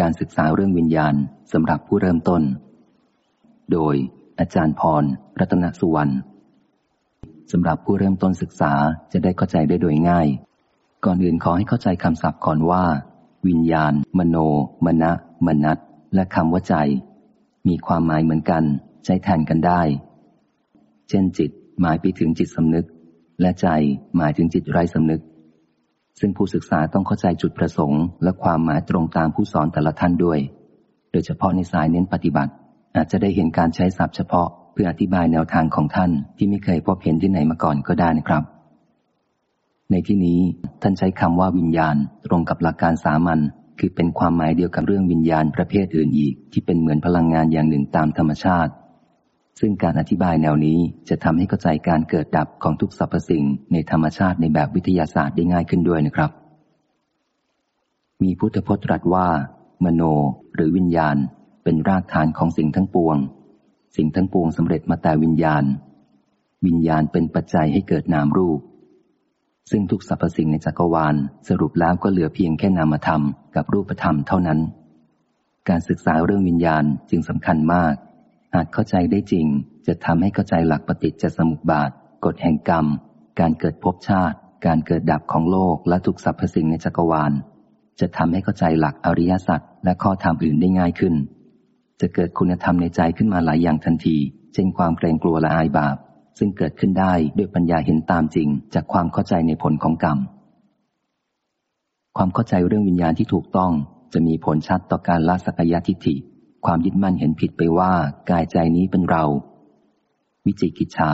การศึกษาเรื่องวิญญาณสำหรับผู้เริ่มต้น โดยอาจารย์พร รัตนสุวรรณสำหรับผู้เริ่มต้นศึกษาจะได้เข้าใจได้โดยง่าย ก่อนอื่นขอให้เข้าใจคำศัพท์ก่อนว่า วิญญาณ มโน มณะมนัตและคำว่าใจ มีความหมายเหมือนกัน ใช้แทนกันได้ เช่นจิต หมายไปถึงจิตสำนึก และใจหมายถึงจิตไร้สำนึก ซึ่งผู้ศึกษาต้องเข้าใจจุดประสงค์ และความหมายตรงตามผู้สอนแต่ละท่านด้วย โดยเฉพาะในสายเน้นปฏิบัติ อาจจะได้เห็นการใช้ศัพท์เฉพาะ เพื่ออธิบายแนวทางของท่านที่ไม่เคยพบเห็นที่ไหนมาก่อนก็ได้นะครับ ในที่นี้ท่านใช้คำว่าวิญญาณ ตรงกับหลักการสามัญคือเป็นความหมายเดียวกับเรื่องวิญญาณประเภทอื่นอีก ที่เป็นเหมือนพลังงานอย่างหนึ่งตามธรรมชาติ ซึ่งการอธิบายแนวนี้จะทำให้เข้าใจการเกิดดับของทุกสรรพสิ่งในธรรมชาติในแบบวิทยาศาสตร์ได้ง่ายขึ้นด้วยนะครับ มีพุทธพจน์ตรัสว่า มโน หรือวิญญาณ เป็นรากฐานของสิ่งทั้งปวง สิ่งทั้งปวงสำเร็จมาแต่วิญญาณ วิญญาณเป็นปัจจัยให้เกิดนามรูป ซึ่งทุกสรรพสิ่งในจักรวาล สรุปแล้วก็เหลือเพียงแค่นามธรรมกับรูปธรรมเท่านั้น การศึกษาเรื่องวิญญาณจึงสำคัญมาก หากเข้าใจได้จริง จะทำให้เข้าใจหลักปฏิจจสมุปบาท กฎแห่งกรรม การเกิดภพชาติ การเกิดดับของโลกและทุกสรรพสิ่งในจักรวาล จะทำให้เข้าใจหลักอริยสัจและข้อธรรมอื่นได้ง่ายขึ้น จะเกิดคุณธรรมในใจขึ้นมาหลายอย่างทันที เช่นความเกรงกลัวและอายบาป ซึ่งเกิดขึ้นได้ด้วยปัญญาเห็นตามจริง จากความเข้าใจในผลของกรรม ความเข้าใจเรื่องวิญญาณที่ถูกต้องจะมีผลชัดต่อการละสักยะทิฏฐิ ความยึดมั่นเห็นผิดไปว่ากายใจนี้เป็นเรา วิจิกิจฉา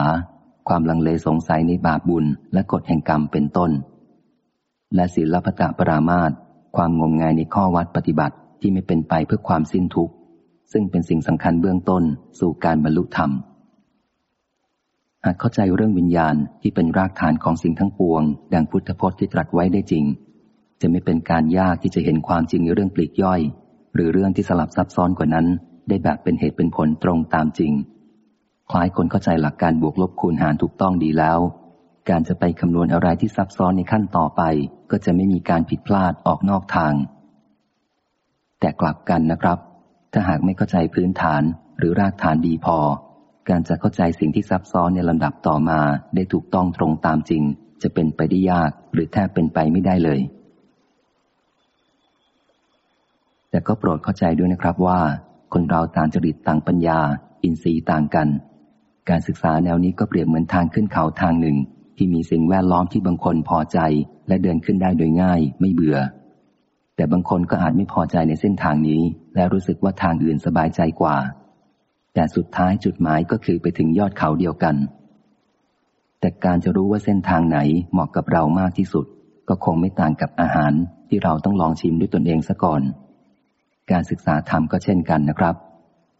ความลังเลสงสัยในบาปบุญและกฎแห่งกรรมเป็นต้น และศีลพัตปรามาตความงมงายในข้อวัดปฏิบัติที่ไม่เป็นไปเพื่อความสิ้นทุกข์ ซึ่งเป็นสิ่งสำคัญเบื้องต้นสู่การบรรลุธรรมหากเข้าใจเรื่องวิญญาณที่เป็นรากฐานของสิ่งทั้งปวง ดังพุทธพจน์ที่ตรัสไว้ได้จริง จะไม่เป็นการยากที่จะเห็นความจริงในเรื่องปลีกย่อย หรือเรื่องที่สลับซับซ้อนกว่านั้น ได้แบบเป็นเหตุเป็นผลตรงตามจริง คล้ายคนเข้าใจหลักการบวกลบคูณหารถูกต้องดีแล้ว การจะไปคำนวณอะไรที่ซับซ้อนในขั้นต่อไป ก็จะไม่มีการผิดพลาดออกนอกทาง แต่กลับกันนะครับ ถ้าหากไม่เข้าใจพื้นฐานหรือรากฐานดีพอ การจะเข้าใจสิ่งที่ซับซ้อนในลำดับต่อมา ได้ถูกต้องตรงตามจริง จะเป็นไปได้ยากหรือแทบเป็นไปไม่ได้เลย แต่ก็โปรดเข้าใจด้วยนะครับว่า คนเราต่างจริตต่างปัญญา อินทรีย์ต่างกัน การศึกษาแนวนี้ก็เปรียบเหมือนทางขึ้นเขาทางหนึ่ง ที่มีสิ่งแวดล้อมที่บางคนพอใจ และเดินขึ้นได้โดยง่ายไม่เบื่อ แต่บางคนก็อาจไม่พอใจในเส้นทางนี้ และรู้สึกว่าทางอื่นสบายใจกว่า แต่สุดท้ายจุดหมายก็คือไปถึงยอดเขาเดียวกัน แต่การจะรู้ว่าเส้นทางไหนเหมาะกับเรามากที่สุด ก็คงไม่ต่างกับอาหารที่เราต้องลองชิมด้วยตนเองซะก่อน การศึกษาธรรมก็เช่นกันนะครับ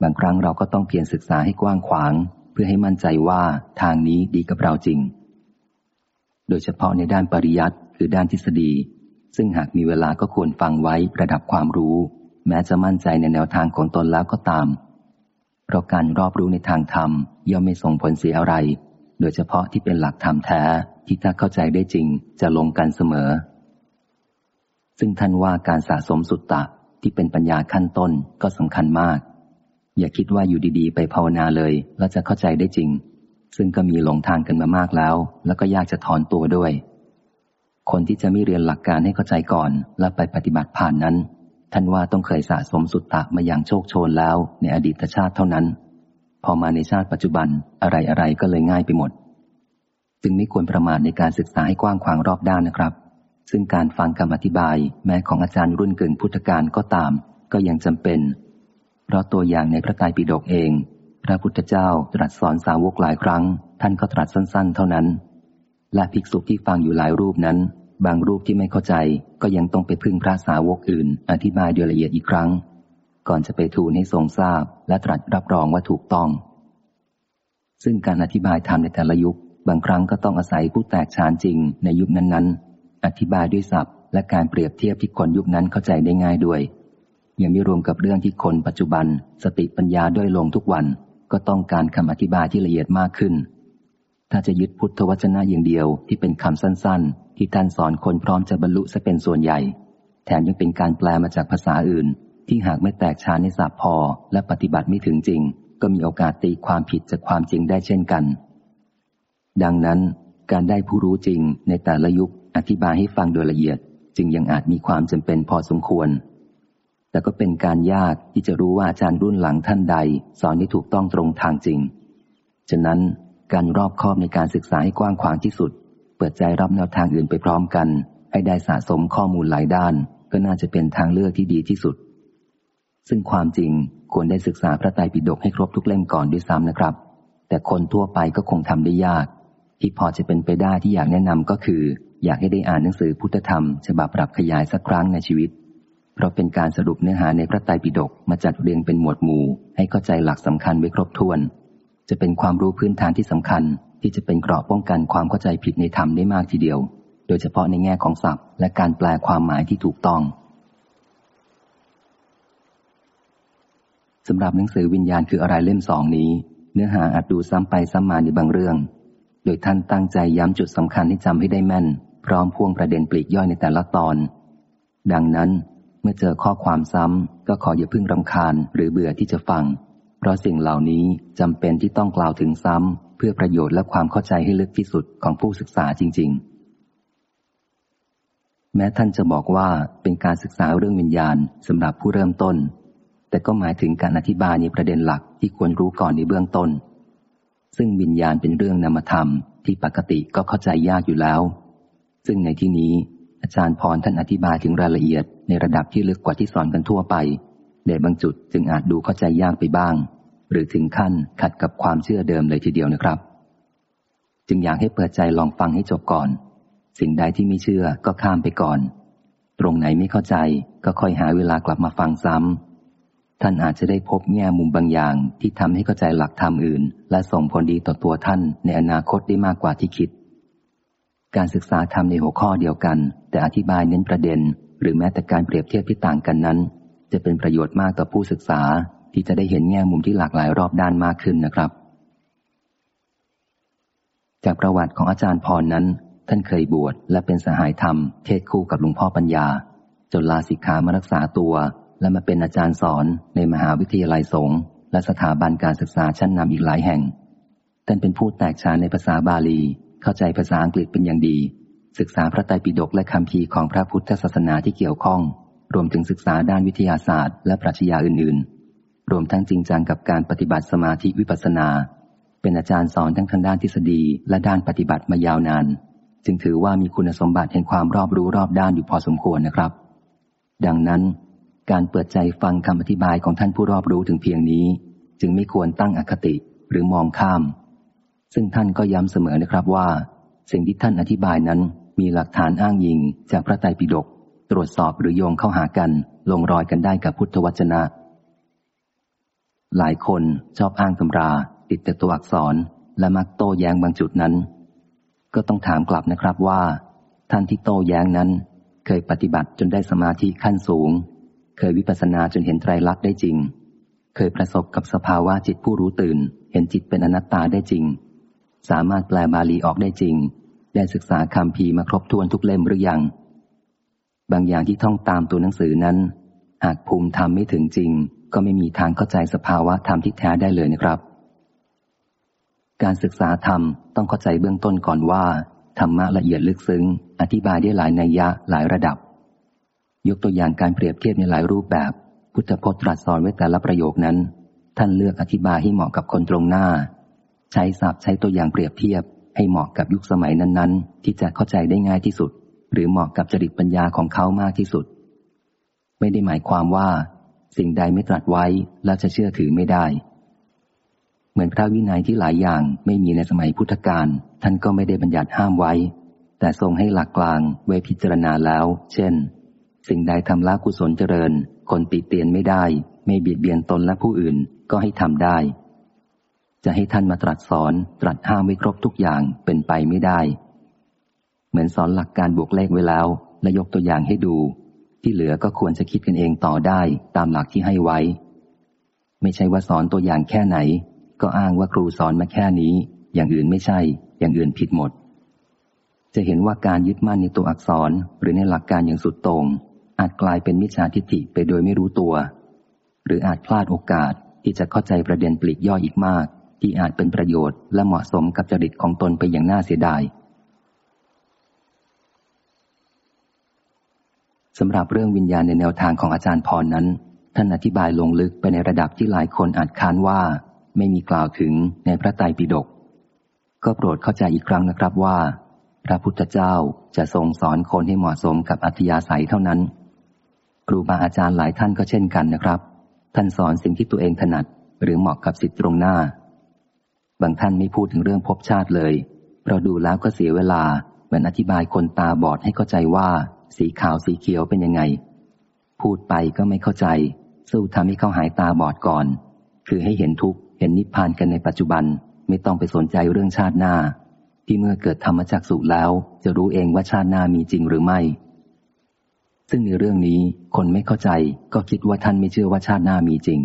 บางครั้งเราก็ต้องเพียรศึกษาให้กว้างขวาง เพื่อให้มั่นใจว่าทางนี้ดีกับเราจริง โดยเฉพาะในด้านปริยัติคือด้านทฤษฎี ซึ่งหากมีเวลาก็ควรฟังไว้ระดับความรู้ แม้จะมั่นใจในแนวทางของตนแล้วก็ตาม เพราะการรอบรู้ในทางธรรมย่อมไม่ส่งผลเสียอะไร โดยเฉพาะที่เป็นหลักธรรมแท้ที่ถ้าเข้าใจได้จริงจะลงกันเสมอ ซึ่งท่านว่าการสะสมสุตตะ ที่เป็นปัญญาขั้นต้นก็สำคัญมาก อย่าคิดว่าอยู่ดีๆ ไปภาวนาเลยแล้วจะเข้าใจได้จริง ซึ่งก็มีหลงทางกันมามากแล้ว แล้วก็ยากจะถอนตัวด้วย คนที่จะไม่เรียนหลักการให้เข้าใจก่อน แล้วไปปฏิบัติผ่านนั้น ท่านว่าต้องเคยสะสมสุตตะมาอย่างโชคโชนแล้ว ในอดีตชาติเท่านั้น พอมาในชาติปัจจุบันอะไรอะไรก็เลยง่ายไปหมด จึงไม่ควรประมาทในการศึกษาให้กว้างขวางรอบด้านนะครับ ซึ่งการฟังคำอธิบายแม้ของอาจารย์รุ่นเกินพุทธการก็ตาม ก็ยังจำเป็น เพราะตัวอย่างในพระไตรปิฎกเอง พระพุทธเจ้าตรัสสอนสาวกหลายครั้ง ท่านก็ตรัสสั้น ๆ เท่านั้น และภิกษุที่ฟังอยู่หลายรูปนั้น บางรูปที่ไม่เข้าใจก็ยังต้องไปพึ่งพระสาวกอื่น อธิบายโดยละเอียดอีกครั้ง ก่อนจะไปทูลให้ทรงทราบ และตรัสรับรองว่าถูกต้อง ซึ่งการอธิบายธรรมในแต่ละยุคบางครั้งก็ต้องอาศัยผู้แตกฉานจริงในยุคนั้นๆ อธิบายด้วยศัพท์ และการเปรียบเทียบที่คนยุคนั้นเข้าใจได้ง่ายด้วย ยังไม่รวมกับเรื่องที่คนปัจจุบัน สติปัญญาด้วยลงทุกวัน ก็ต้องการคำอธิบายที่ละเอียดมากขึ้น ถ้าจะยึดพุทธวจนะอย่างเดียวที่เป็นคำสั้น ๆ ที่ท่านสอนคนพร้อมจะบรรลุซะเป็นส่วนใหญ่ แถมยังเป็นการแปลมาจากภาษาอื่น ที่หากไม่แตกฉานในสับพอ และปฏิบัติไม่ถึงจริง ก็มีโอกาสตีความผิดจากความจริงได้เช่นกัน ดังนั้นการได้ผู้รู้จริงในแต่ละยุค อธิบายให้ฟังโดยละเอียด จึงยังอาจมีความจำเป็นพอสมควร แต่ก็เป็นการยากที่จะรู้ว่าอาจารย์รุ่นหลังท่านใด สอนได้ถูกต้องตรงทางจริง ฉะนั้นการรอบคอบในการศึกษาให้กว้างขวางที่สุด เปิดใจรับแนวทางอื่นไปพร้อมกัน ให้ได้สะสมข้อมูลหลายด้าน ก็น่าจะเป็นทางเลือกที่ดีที่สุด ซึ่งความจริงควรได้ศึกษาพระไตรปิฎกให้ครบทุกเล่มก่อนด้วยซ้ำนะครับ แต่คนทั่วไปก็คงทำได้ยาก ที่พอจะเป็นไปได้ที่อยากแนะนำก็คือ อยากให้ได้อ่านหนังสือพุทธธรรม ฉบับปรับขยายสักครั้งในชีวิต เพราะเป็นการสรุปเนื้อหาในพระไตรปิฎกมาจัดเรียงเป็นหมวดหมู่ ให้เข้าใจหลักสำคัญไว้ครบถ้วน จะเป็นความรู้พื้นฐานที่สำคัญ ที่จะเป็นเกราะป้องกันความเข้าใจผิดในธรรมได้มากทีเดียว โดยเฉพาะในแง่ของศัพท์ และการแปลความหมายที่ถูกต้องสำหรับหนังสือวิญญาณคืออะไรเล่มสองนี้ เนื้อหาอาจดูซ้ำไปซ้ำมาในบางเรื่อง โดยท่านตั้งใจย้ำจุดสำคัญให้จำให้ได้แม่น พร้อมพ่วงประเด็นปลีกย่อยในแต่ละตอน ดังนั้นเมื่อเจอข้อความซ้ำก็ขออย่าพึ่งรำคาญหรือเบื่อที่จะฟัง เพราะสิ่งเหล่านี้จำเป็นที่ต้องกล่าวถึงซ้ำเพื่อประโยชน์และความเข้าใจให้ลึกที่สุดของผู้ศึกษาจริง ๆ แม้ท่านจะบอกว่าเป็นการศึกษาเรื่องวิญญาณสำหรับผู้เริ่มต้น แต่ก็หมายถึงการอธิบายในประเด็นหลักที่ควรรู้ก่อนในเบื้องต้น ซึ่งวิญญาณเป็นเรื่องนามธรรมที่ปกติก็เข้าใจยากอยู่แล้ว ซึ่งในที่นี้อาจารย์พรท่านอธิบายถึงรายละเอียดในระดับที่ลึกกว่าที่สอนกันทั่วไป ในบางจุดจึงอาจดูเข้าใจยากไปบ้าง หรือถึงขั้นขัดกับความเชื่อเดิมเลยทีเดียวนะครับ จึงอยากให้เปิดใจลองฟังให้จบก่อน สิ่งใดที่ไม่เชื่อก็ข้ามไปก่อน ตรงไหนไม่เข้าใจก็ค่อยหาเวลากลับมาฟังซ้ำท่านอาจจะได้พบแง่มุมบางอย่างที่ทำให้เข้าใจหลักธรรมอื่น และส่งผลดีต่อตัวท่านในอนาคตได้มากกว่าที่คิด การศึกษาธรรมในหัวข้อเดียวกัน แต่อธิบายเน้นประเด็น หรือแม้แต่การเปรียบเทียบที่ต่างกันนั้น จะเป็นประโยชน์มากต่อผู้ศึกษา ที่จะได้เห็นแง่มุมที่หลากหลายรอบด้านมากขึ้นนะครับ จากประวัติของอาจารย์พรนั้น ท่านเคยบวชและเป็นสหายธรรม เทศคู่กับหลวงพ่อปัญญา จนลาสิกขามารักษาตัว และมาเป็นอาจารย์สอนในมหาวิทยาลัยสงฆ์และสถาบันการศึกษาชั้นนำอีกหลายแห่งท่านเป็นผู้แตกฉานในภาษาบาลี เข้าใจภาษาอังกฤษเป็นอย่างดี ศึกษาพระไตรปิฎกและคำพีของพระพุทธศาสนาที่เกี่ยวข้อง รวมถึงศึกษาด้านวิทยาศาสตร์ และปรัชญาอื่น ๆ รวมทั้งจริงจังกับการปฏิบัติสมาธิวิปัสสนา เป็นอาจารย์สอนทั้งทางด้านทฤษฎีและด้านปฏิบัติมายาวนาน จึงถือว่ามีคุณสมบัติแห่งความรอบรู้รอบด้านอยู่พอสมควรนะครับ ดังนั้น การเปิดใจฟังคำอธิบายของท่านผู้รอบรู้ถึงเพียงนี้ จึงไม่ควรตั้งอคติหรือมองข้าม ซึ่งท่านก็ย้ำเสมอนะครับว่า สิ่งที่ท่านอธิบายนั้นมีหลักฐานอ้างยิงจากพระไตรปิฎกตรวจสอบหรือโยงเข้าหากัน ลงรอยกันได้กับพุทธวจนะ หลายคนชอบอ้างตำรา ติดแต่ตัวอักษรและมักโต้แย้งบางจุดนั้น ก็ต้องถามกลับนะครับว่า ท่านที่โต้แย้งนั้น เคยปฏิบัติจนได้สมาธิขั้นสูง เคยวิปัสสนาจนเห็นไตรลักษณ์ได้จริง เคยประสบกับสภาวะจิตผู้รู้ตื่น เห็นจิตเป็นอนัตตาได้จริง สามารถแปลบาลีออกได้จริง ได้ศึกษาคำพีมาครบถ้วนทุกเล่มหรือยัง บางอย่างที่ท่องตามตัวหนังสือนั้น หากภูมิธรรมไม่ถึงจริง ก็ไม่มีทางเข้าใจสภาวะธรรมที่แท้ได้เลยนะครับ การศึกษาธรรมต้องเข้าใจเบื้องต้นก่อนว่าธรรมะละเอียดลึกซึ้ง อธิบายได้หลายนัยยะหลายระดับ ยกตัวอย่างการเปรียบเทียบในหลายรูปแบบ พุทธพจน์ตรัสสอนไว้แต่ละประโยคนั้น ท่านเลือกอธิบายให้เหมาะกับคนตรงหน้า ใช้ศัพท์ใช้ตัวอย่างเปรียบเทียบ ให้เหมาะกับยุคสมัยนั้นๆ ที่จะเข้าใจได้ง่ายที่สุด หรือเหมาะกับจริตปัญญาของเขามากที่สุด ไม่ได้หมายความว่า สิ่งใดไม่ตรัสไว้แล้วจะเชื่อถือไม่ได้ เหมือนพระวินัยที่หลายอย่างไม่มีในสมัยพุทธกาลท่านก็ไม่ได้บัญญัติห้ามไว้ แต่ทรงให้หลักกลางไว้พิจารณาแล้ว เช่น สิ่งใดทำละกุศลเจริญ คนติเตียนไม่ได้ ไม่เบียดเบียนตนและผู้อื่นก็ให้ทำได้ จะให้ท่านมาตรัสสอนตรัสห้ามไว้ครบทุกอย่างเป็นไปไม่ได้ เหมือนสอนหลักการบวกเลขไว้แล้ว และยกตัวอย่างให้ดู ที่เหลือก็ควรจะคิดกันเองต่อได้ตามหลักที่ให้ไว้ ไม่ใช่ว่าสอนตัวอย่างแค่ไหน ก็อ้างว่าครูสอนมาแค่นี้ อย่างอื่นไม่ใช่ อย่างอื่นผิดหมด จะเห็นว่าการยึดมั่นในตัวอักษรหรือในหลักการอย่างสุดตรง อาจกลายเป็นมิจฉาทิฏฐิไปโดยไม่รู้ตัว หรืออาจพลาดโอกาสที่จะเข้าใจประเด็นปลีกย่อยอีกมาก ที่อาจเป็นประโยชน์และเหมาะสมกับจริตของตนไปอย่างน่าเสียดายสำหรับเรื่องวิญญาณในแนวทางของอาจารย์พรนั้น ท่านอธิบายลงลึกไปในระดับที่หลายคนอาจค้านว่า ไม่มีกล่าวถึงในพระไตรปิฎกก็โปรดเข้าใจอีกครั้งนะครับว่า พระพุทธเจ้าจะทรงสอนคนให้เหมาะสมกับอัธยาศัยเท่านั้น ครูบาอาจารย์หลายท่านก็เช่นกันนะครับ ท่านสอนสิ่งที่ตัวเองถนัด หรือเหมาะกับสิทธิตรงหน้า บางท่านไม่พูดถึงเรื่องภพชาติเลย เพราะดูแล้วก็เสียเวลา เหมือนอธิบายคนตาบอดให้เข้าใจว่า สีขาวสีเขียวเป็นยังไง พูดไปก็ไม่เข้าใจ สู้ทำให้เขาหายตาบอดก่อน คือให้เห็นทุกเห็นนิพพานกันในปัจจุบัน ไม่ต้องไปสนใจเรื่องชาติหน้า ที่เมื่อเกิดธรรมจักสุแล้ว จะรู้เองว่าชาติหน้ามีจริงหรือไม่ ซึ่งในเรื่องนี้คนไม่เข้าใจก็คิดว่าท่านไม่เชื่อว่าชาติหน้ามีจริง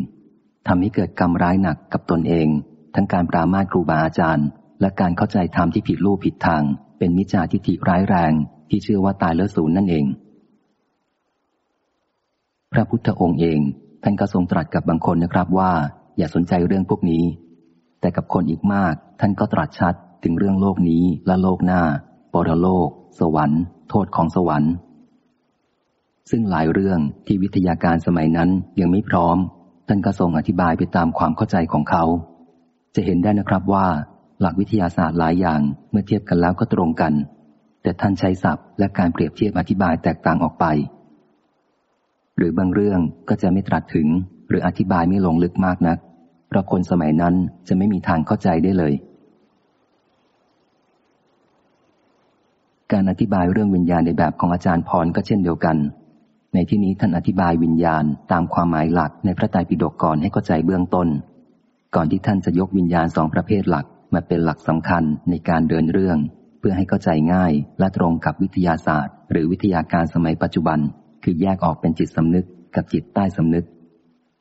ทำให้เกิดกรรมร้ายหนักกับตนเอง ทั้งการปรามาสครูบาอาจารย์ และการเข้าใจธรรมที่ผิดลู่ผิดทาง เป็นมิจฉาทิฏฐิร้ายแรง ที่เชื่อว่าตายแล้วศูนย์นั่นเอง พระพุทธองค์เองท่านก็ทรงตรัสกับบางคนนะครับว่า อย่าสนใจเรื่องพวกนี้ แต่กับคนอีกมาก ท่านก็ตรัสชัดถึงเรื่องโลกนี้และโลกหน้าปรโลก สวรรค์ โทษของสวรรค์ ซึ่งหลายเรื่องที่วิทยาการสมัยนั้นยังไม่พร้อม ท่านก็ทรงอธิบายไปตามความเข้าใจของเขา จะเห็นได้นะครับว่า หลักวิทยาศาสตร์หลายอย่างเมื่อเทียบกันแล้วก็ตรงกัน แต่ท่านใช้ศัพท์และการเปรียบเทียบอธิบายแตกต่างออกไป หรือบางเรื่องก็จะไม่ตรัสถึง หรืออธิบายไม่ลงลึกมากนัก เพราะคนสมัยนั้นจะไม่มีทางเข้าใจได้เลย การอธิบายเรื่องวิญญาณในแบบของอาจารย์พรก็เช่นเดียวกัน ในที่นี้ท่านอธิบายวิญญาณตามความหมายหลักในพระไตรปิฎกก่อนให้เข้าใจเบื้องต้น ก่อนที่ท่านจะยกวิญญาณสองประเภทหลักมาเป็นหลักสำคัญในการเดินเรื่อง เพื่อให้เข้าใจง่ายและตรงกับวิทยาศาสตร์ หรือวิทยาการสมัยปัจจุบัน คือแยกออกเป็นจิตสำนึกกับจิตใต้สำนึก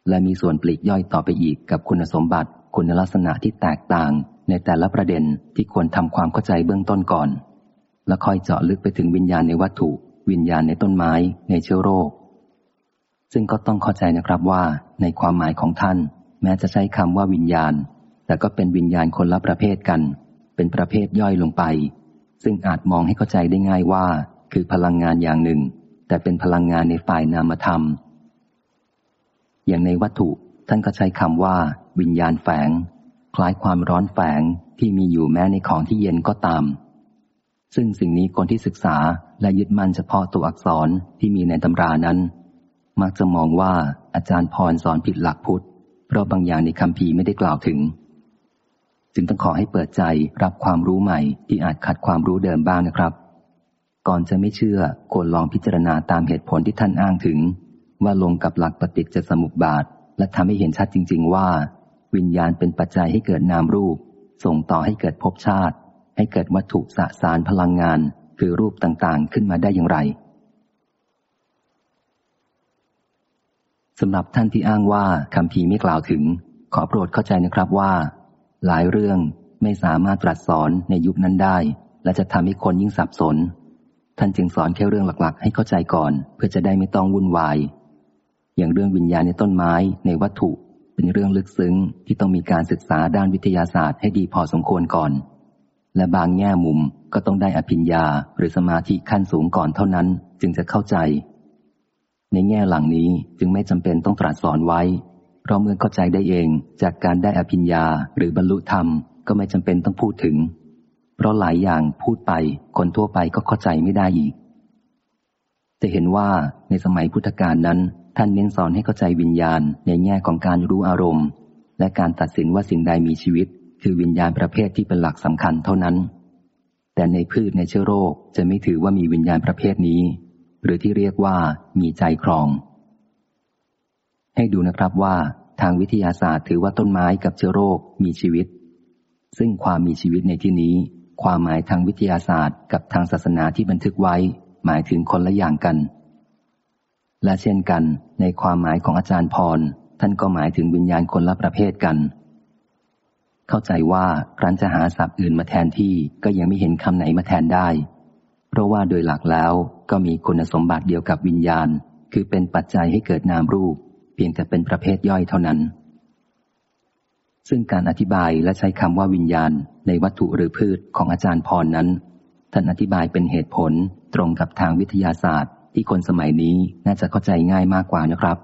และมีส่วนปลีกย่อยต่อไปอีกกับคุณสมบัติ คุณลักษณะที่แตกต่าง ในแต่ละประเด็นที่ควรทำความเข้าใจเบื้องต้นก่อน และค่อยเจาะลึกไปถึงวิญญาณในวัตถุ วิญญาณในต้นไม้ ในเชื้อโรคซึ่งก็ต้องเข้าใจนะครับว่าในความหมายของท่าน แม้จะใช้คำว่าวิญญาณ แต่ก็เป็นวิญญาณคนละประเภทกัน เป็นประเภทย่อยลงไป ซึ่งอาจมองให้เข้าใจได้ง่ายว่า คือพลังงานอย่างหนึ่ง แต่เป็นพลังงานในฝ่ายนามธรรม อย่างในวัตถุท่านก็ใช้คำว่า วิญญาณแฝง คล้ายความร้อนแฝงที่มีอยู่แม้ในของที่เย็นก็ตาม ซึ่งสิ่งนี้คนที่ศึกษาและยึดมั่นเฉพาะตัวอักษรที่มีในตำรานั้น มักจะมองว่าอาจารย์พรสอนผิดหลักพุทธ ราะบางอย่างในคำพีไม่ได้กล่าวถึง จึงต้องขอให้เปิดใจรับความรู้ใหม่ที่อาจขัดความรู้เดิมบ้างนะครับ ก่อนจะไม่เชื่อควรลองพิจารณาตามเหตุผลที่ท่านอ้างถึง ว่าลงกับหลักปฏิจจสมุปบาท และทำให้เห็นชัดจริง ๆ ว่า วิญญาณเป็นปัจจัยให้เกิดนามรูป ส่งต่อให้เกิดภพชาติ ให้เกิดวัตถุสสารพลังงาน คือรูปต่างๆ ขึ้นมาได้อย่างไร สำหรับท่านที่อ้างว่าคำพีไม่กล่าวถึง ขอโปรดเข้าใจนะครับว่า หลายเรื่องไม่สามารถตรัสสอนในยุคนั้นได้ และจะทำให้คนยิ่งสับสน ท่านจึงสอนแค่เรื่องหลักๆ ให้เข้าใจก่อน เพื่อจะได้ไม่ต้องวุ่นวาย อย่างเรื่องวิญญาณในต้นไม้ในวัตถุ เป็นเรื่องลึกซึ้งที่ต้องมีการศึกษาด้านวิทยาศาสตร์ให้ดีพอสมควรก่อน และบางแง่มุมก็ต้องได้อภิญญาหรือสมาธิขั้นสูงก่อนเท่านั้น จึงจะเข้าใจ ในแง่หลังนี้จึงไม่จำเป็นต้องตรัสสอนไว้ เพราะเมื่อเข้าใจได้เองจากการได้อภิญญาหรือบรรลุธรรมก็ไม่จำเป็นต้องพูดถึง เพราะหลายอย่างพูดไปคนทั่วไปก็เข้าใจไม่ได้อีก จะเห็นว่าในสมัยพุทธกาลนั้น ท่านเน้นสอนให้เข้าใจวิญญาณในแง่ของการรู้อารมณ์ และการตัดสินว่าสิ่งใดมีชีวิต คือวิญญาณประเภทที่เป็นหลักสำคัญเท่านั้น แต่ในพืชในเชื้อโรคจะไม่ถือว่ามีวิญญาณประเภทนี้ หรือที่เรียกว่ามีใจครอง ให้ดูนะครับว่าทางวิทยาศาสตร์ถือว่าต้นไม้กับเชื้อโรคมีชีวิต ซึ่งความมีชีวิตในที่นี้ ความหมายทางวิทยาศาสตร์ กับทางศาสนาที่บันทึกไว้ หมายถึงคนละอย่างกัน และเช่นกัน ในความหมายของอาจารย์พร ท่านก็หมายถึงวิญญาณคนละประเภทกัน เข้าใจว่าครั้นจะหาศัพท์อื่นมาแทนที่ก็ยังไม่เห็นคำไหนมาแทนได้ เพราะว่าโดยหลักแล้ว ก็มีคุณสมบัติเดียวกับวิญญาณ คือเป็นปัจจัยให้เกิดนามรูป เพียงแต่เป็นประเภทย่อยเท่านั้น ซึ่งการอธิบายและใช้คำว่าวิญญาณ ในวัตถุหรือพืชของอาจารย์พรนั้น ท่านอธิบายเป็นเหตุผลตรงกับทางวิทยาศาสตร์ ที่คนสมัยนี้น่าจะเข้าใจง่ายมากกว่านะครับ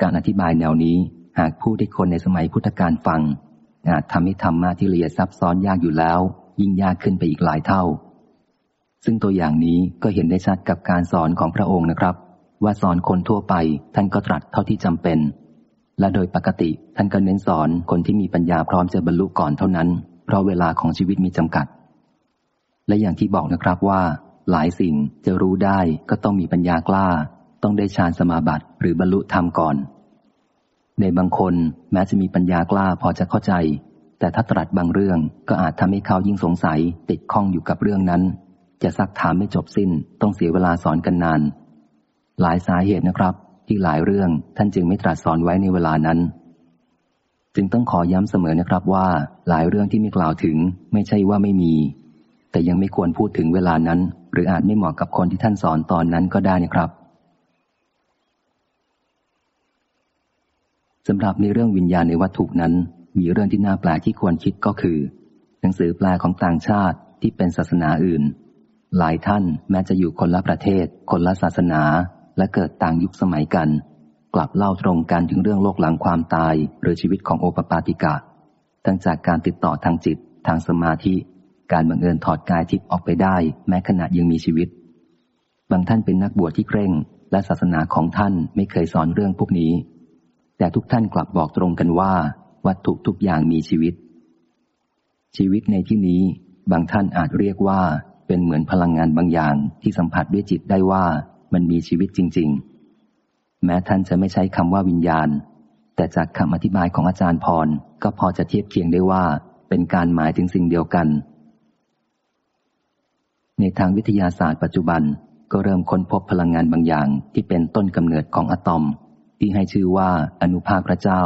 การอธิบายแนวนี้หากผู้ที่คนในสมัยพุทธกาลฟังอาจทำให้ธรรมะที่ละเอียดซับซ้อนยากอยู่แล้ว ยิ่งยากขึ้นไปอีกหลายเท่า ซึ่งตัวอย่างนี้ก็เห็นได้ชัดกับการสอนของพระองค์นะครับ ว่าสอนคนทั่วไปท่านก็ตรัสเท่าที่จำเป็น และโดยปกติท่านก็เน้นสอนคนที่มีปัญญาพร้อมจะบรรลุก่อนเท่านั้น เพราะเวลาของชีวิตมีจำกัด และอย่างที่บอกนะครับว่า หลายสิ่งจะรู้ได้ก็ต้องมีปัญญากล้า ต้องได้ฌานสมาบัติหรือบรรลุธรรมก่อน ในบางคนแม้จะมีปัญญากล้าพอจะเข้าใจ แต่ถ้าตรัสบางเรื่องก็อาจทำให้เขายิ่งสงสัยติดข้องอยู่กับเรื่องนั้น จะซักถามไม่จบสิ้นต้องเสียเวลาสอนกันนาน หลายสาเหตุนะครับ ที่หลายเรื่องท่านจึงไม่ตรัสสอนไว้ในเวลานั้น จึงต้องขอย้ำเสมอนะครับว่า หลายเรื่องที่ไมีกล่าวถึง ไม่ใช่ว่าไม่มี แต่ยังไม่ควรพูดถึงเวลานั้น หรืออาจไม่เหมาะกับคนที่ท่านสอนตอนนั้นก็ได้นะครับสำหรับในเรื่องวิญญาณในวัตถุนั้น มีเรื่องที่น่าแปลกที่ควรคิดก็คือ หนังสือแปลของต่างชาติที่เป็นศาสนาอื่น หลายท่านแม้จะอยู่คนละประเทศ คนละศาสนา และเกิดต่างยุคสมัยกัน กลับเล่าตรงกันถึงเรื่องโลกหลังความตาย หรือชีวิตของโอปปาติกะ ทั้งจากการติดต่อทางจิต ทางสมาธิ การบังเอิญถอดกายทิพย์ออกไปได้ แม้ขณะยังมีชีวิต บางท่านเป็นนักบวชที่เคร่ง และศาสนาของท่านไม่เคยสอนเรื่องพวกนี้ แต่ทุกท่านกลับบอกตรงกันว่า วัตถุทุกอย่างมีชีวิต ชีวิตในที่นี้บางท่านอาจเรียกว่า เป็นเหมือนพลังงานบางอย่างที่สัมผัสด้วยจิตได้ว่ามันมีชีวิตจริง ๆ แม้ท่านจะไม่ใช้คำว่าวิญญาณ แต่จากคำอธิบายของอาจารย์พรก็พอจะเทียบเคียงได้ว่าเป็นการหมายถึงสิ่งเดียวกัน ในทางวิทยาศาสตร์ปัจจุบันก็เริ่มค้นพบพลังงานบางอย่างที่เป็นต้นกำเนิดของอะตอม ที่ให้ชื่อว่าอนุภาคพระเจ้า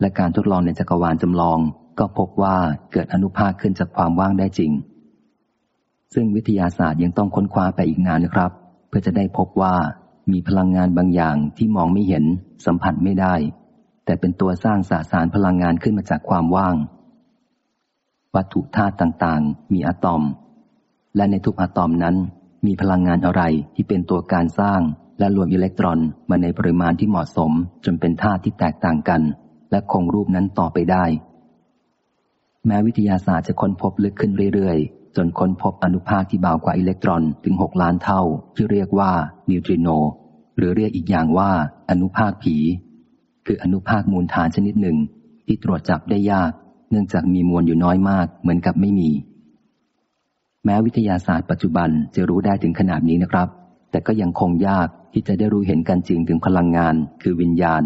และการทดลองในจักรวาลจำลอง ก็พบว่าเกิดอนุภาคขึ้นจากความว่างได้จริง ซึ่งวิทยาศาสตร์ยังต้องค้นคว้าไปอีกนานนะครับ เพื่อจะได้พบว่ามีพลังงานบางอย่างที่มองไม่เห็น สัมผัสไม่ได้ แต่เป็นตัวสร้างสาสารพลังงานขึ้นมาจากความว่าง วัตถุธาตุต่างๆ มีอะตอม และในทุกอะตอมนั้น มีพลังงานอะไรที่เป็นตัวการสร้าง และรวมอิเล็กตรอนมาในปริมาณที่เหมาะสม จนเป็นธาตุที่แตกต่างกัน และคงรูปนั้นต่อไปได้ แม้วิทยาศาสตร์จะค้นพบลึกขึ้นเรื่อยๆ จนค้นพบอนุภาคที่เบากว่าอิเล็กตรอนถึง 6 ล้านเท่า ที่เรียกว่านิวตริโน หรือเรียกอีกอย่างว่าอนุภาคผี คืออนุภาคมูลฐานชนิดหนึ่ง ที่ตรวจจับได้ยาก เนื่องจากมีมวลอยู่น้อยมากเหมือนกับไม่มี แม้วิทยาศาสตร์ปัจจุบันจะรู้ได้ถึงขนาดนี้นะครับ แต่ก็ยังคงยากที่จะได้รู้เห็นกันจริงถึงพลังงาน คือวิญญาณ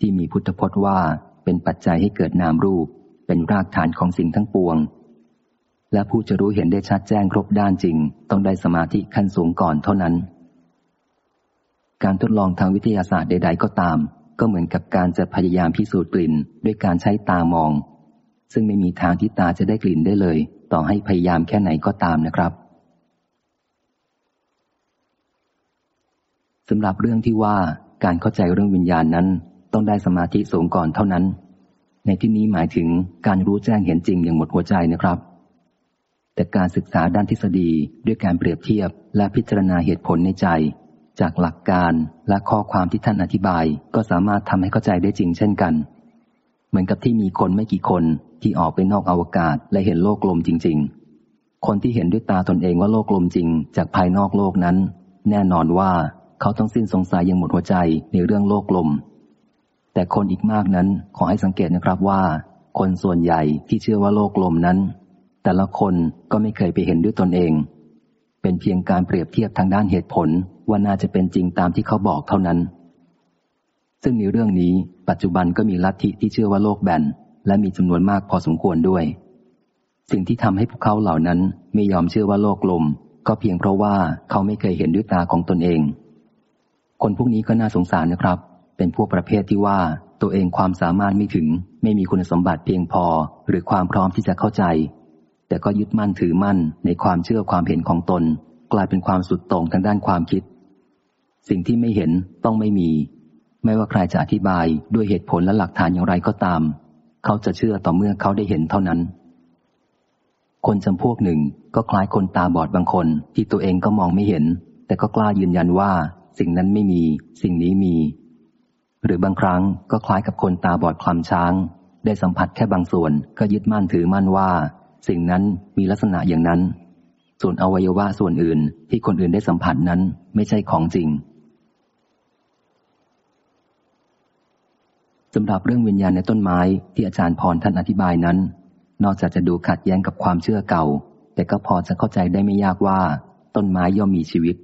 ที่มีพุทธพจน์ว่าเป็นปัจจัยให้เกิดนามรูป เป็นรากฐานของสิ่งทั้งปวง และผู้จะรู้เห็นได้ชัดแจ้งครบด้านจริง ต้องได้สมาธิขั้นสูงก่อนเท่านั้น การทดลองทางวิทยาศาสตร์ใด ๆ ก็ตาม ก็เหมือนกับการจะพยายามพิสูจน์กลิ่น ด้วยการใช้ตามอง ซึ่งไม่มีทางที่ตาจะได้กลิ่นได้เลย ต่อให้พยายามแค่ไหนก็ตามนะครับสำหรับเรื่องที่ว่าการเข้าใจเรื่องวิญญาณนั้น ต้องได้สมาธิสูงก่อนเท่านั้น ในที่นี้หมายถึงการรู้แจ้งเห็นจริงอย่างหมดหัวใจนะครับ แต่การศึกษาด้านทฤษฎีด้วยการเปรียบเทียบและพิจารณาเหตุผลในใจ จากหลักการและข้อความที่ท่านอธิบายก็สามารถทำให้เข้าใจได้จริงเช่นกัน เหมือนกับที่มีคนไม่กี่คนที่ออกไปนอกอวกาศและเห็นโลกกลมจริง ๆ คนที่เห็นด้วยตาตนเองว่าโลกกลมจริง จากภายนอกโลกนั้น แน่นอนว่าเขาต้องสิ้นสงสัยอย่างหมดหัวใจในเรื่องโลกลม แต่คนอีกมากนั้นขอให้สังเกตนะครับว่า คนส่วนใหญ่ที่เชื่อว่าโลกลมนั้น แต่ละคนก็ไม่เคยไปเห็นด้วยตนเอง เป็นเพียงการเปรียบเทียบทางด้านเหตุผลว่าน่าจะเป็นจริงตามที่เขาบอกเท่านั้น ซึ่งในเรื่องนี้ปัจจุบันก็มีลัทธิที่เชื่อว่าโลกแบนและมีจำนวนมากพอสมควรด้วย สิ่งที่ทำให้พวกเขาเหล่านั้นไม่ยอมเชื่อว่าโลกลม ก็เพียงเพราะว่าเขาไม่เคยเห็นด้วยตาของตนเอง คนพวกนี้ก็น่าสงสารนะครับ เป็นพวกประเภทที่ว่าตัวเองความสามารถไม่ถึง ไม่มีคุณสมบัติเพียงพอ หรือความพร้อมที่จะเข้าใจ แต่ก็ยึดมั่นถือมั่นในความเชื่อความเห็นของตน กลายเป็นความสุดโต่งทางด้านความคิด สิ่งที่ไม่เห็นต้องไม่มี ไม่ว่าใครจะอธิบายด้วยเหตุผลและหลักฐานอย่างไรก็ตาม เขาจะเชื่อต่อเมื่อเขาได้เห็นเท่านั้น คนจำพวกหนึ่งก็คล้ายคนตาบอดบางคนที่ตัวเองก็มองไม่เห็น แต่ก็กล้ายืนยันว่า สิ่งนั้นไม่มี สิ่งนี้มี หรือบางครั้งก็คล้ายกับคนตาบอดคลำช้าง ได้สัมผัสแค่บางส่วน ก็ยึดมั่นถือมั่นว่า สิ่งนั้นมีลักษณะอย่างนั้น ส่วนอวัยวะส่วนอื่นที่คนอื่นได้สัมผัสนั้นไม่ใช่ของจริงสำหรับเรื่องวิญญาณในต้นไม้ที่อาจารย์พรท่านอธิบายนั้น นอกจากจะดูขัดแย้งกับความเชื่อเก่า แต่ก็พอจะเข้าใจได้ไม่ยากว่า ต้นไม้ย่อมมีชีวิต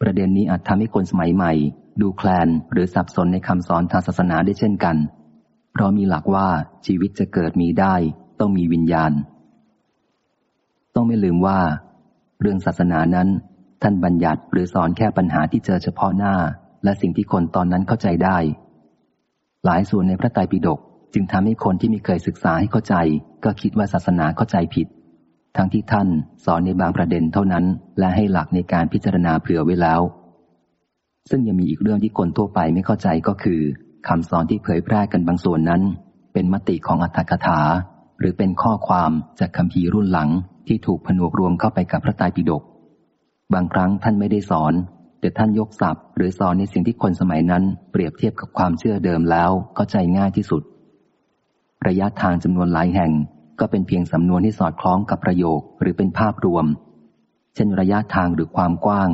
ประเด็นนี้อาจทำให้คนสมัยใหม่ ดูแคลนหรือสับสนในคำสอนทางศาสนาได้เช่นกัน เพราะมีหลักว่าชีวิตจะเกิดมีได้ ต้องมีวิญญาณ ต้องไม่ลืมว่า เรื่องศาสนานั้น ท่านบัญญัติหรือสอนแค่ปัญหาที่เจอเฉพาะหน้า และสิ่งที่คนตอนนั้นเข้าใจได้ หลายส่วนในพระไตรปิฎกจึงทำให้คนที่ไม่เคยศึกษาให้เข้าใจ ก็คิดว่าศาสนาเข้าใจผิด ทั้งที่ท่านสอนในบางประเด็นเท่านั้น และให้หลักในการพิจารณาเผื่อไว้แล้ว ซึ่งยังมีอีกเรื่องที่คนทั่วไปไม่เข้าใจก็คือคำสอนที่เผยแพร่กันบางส่วนนั้น เป็นมติของอัตถกถา หรือเป็นข้อความจากคำพีรุ่นหลัง ที่ถูกผนวกรวมเข้าไปกับพระไตรปิฎกบางครั้งท่านไม่ได้สอน แต่ท่านยกศัพท์ หรือสอนในสิ่งที่คนสมัยนั้น เปรียบเทียบกับความเชื่อเดิมแล้วก็ใจง่ายที่สุด ระยะทางจำนวนหลายแห่งก็เป็นเพียงสำนวนที่สอดคล้องกับประโยคหรือเป็นภาพรวม เช่นระยะทางหรือความกว้าง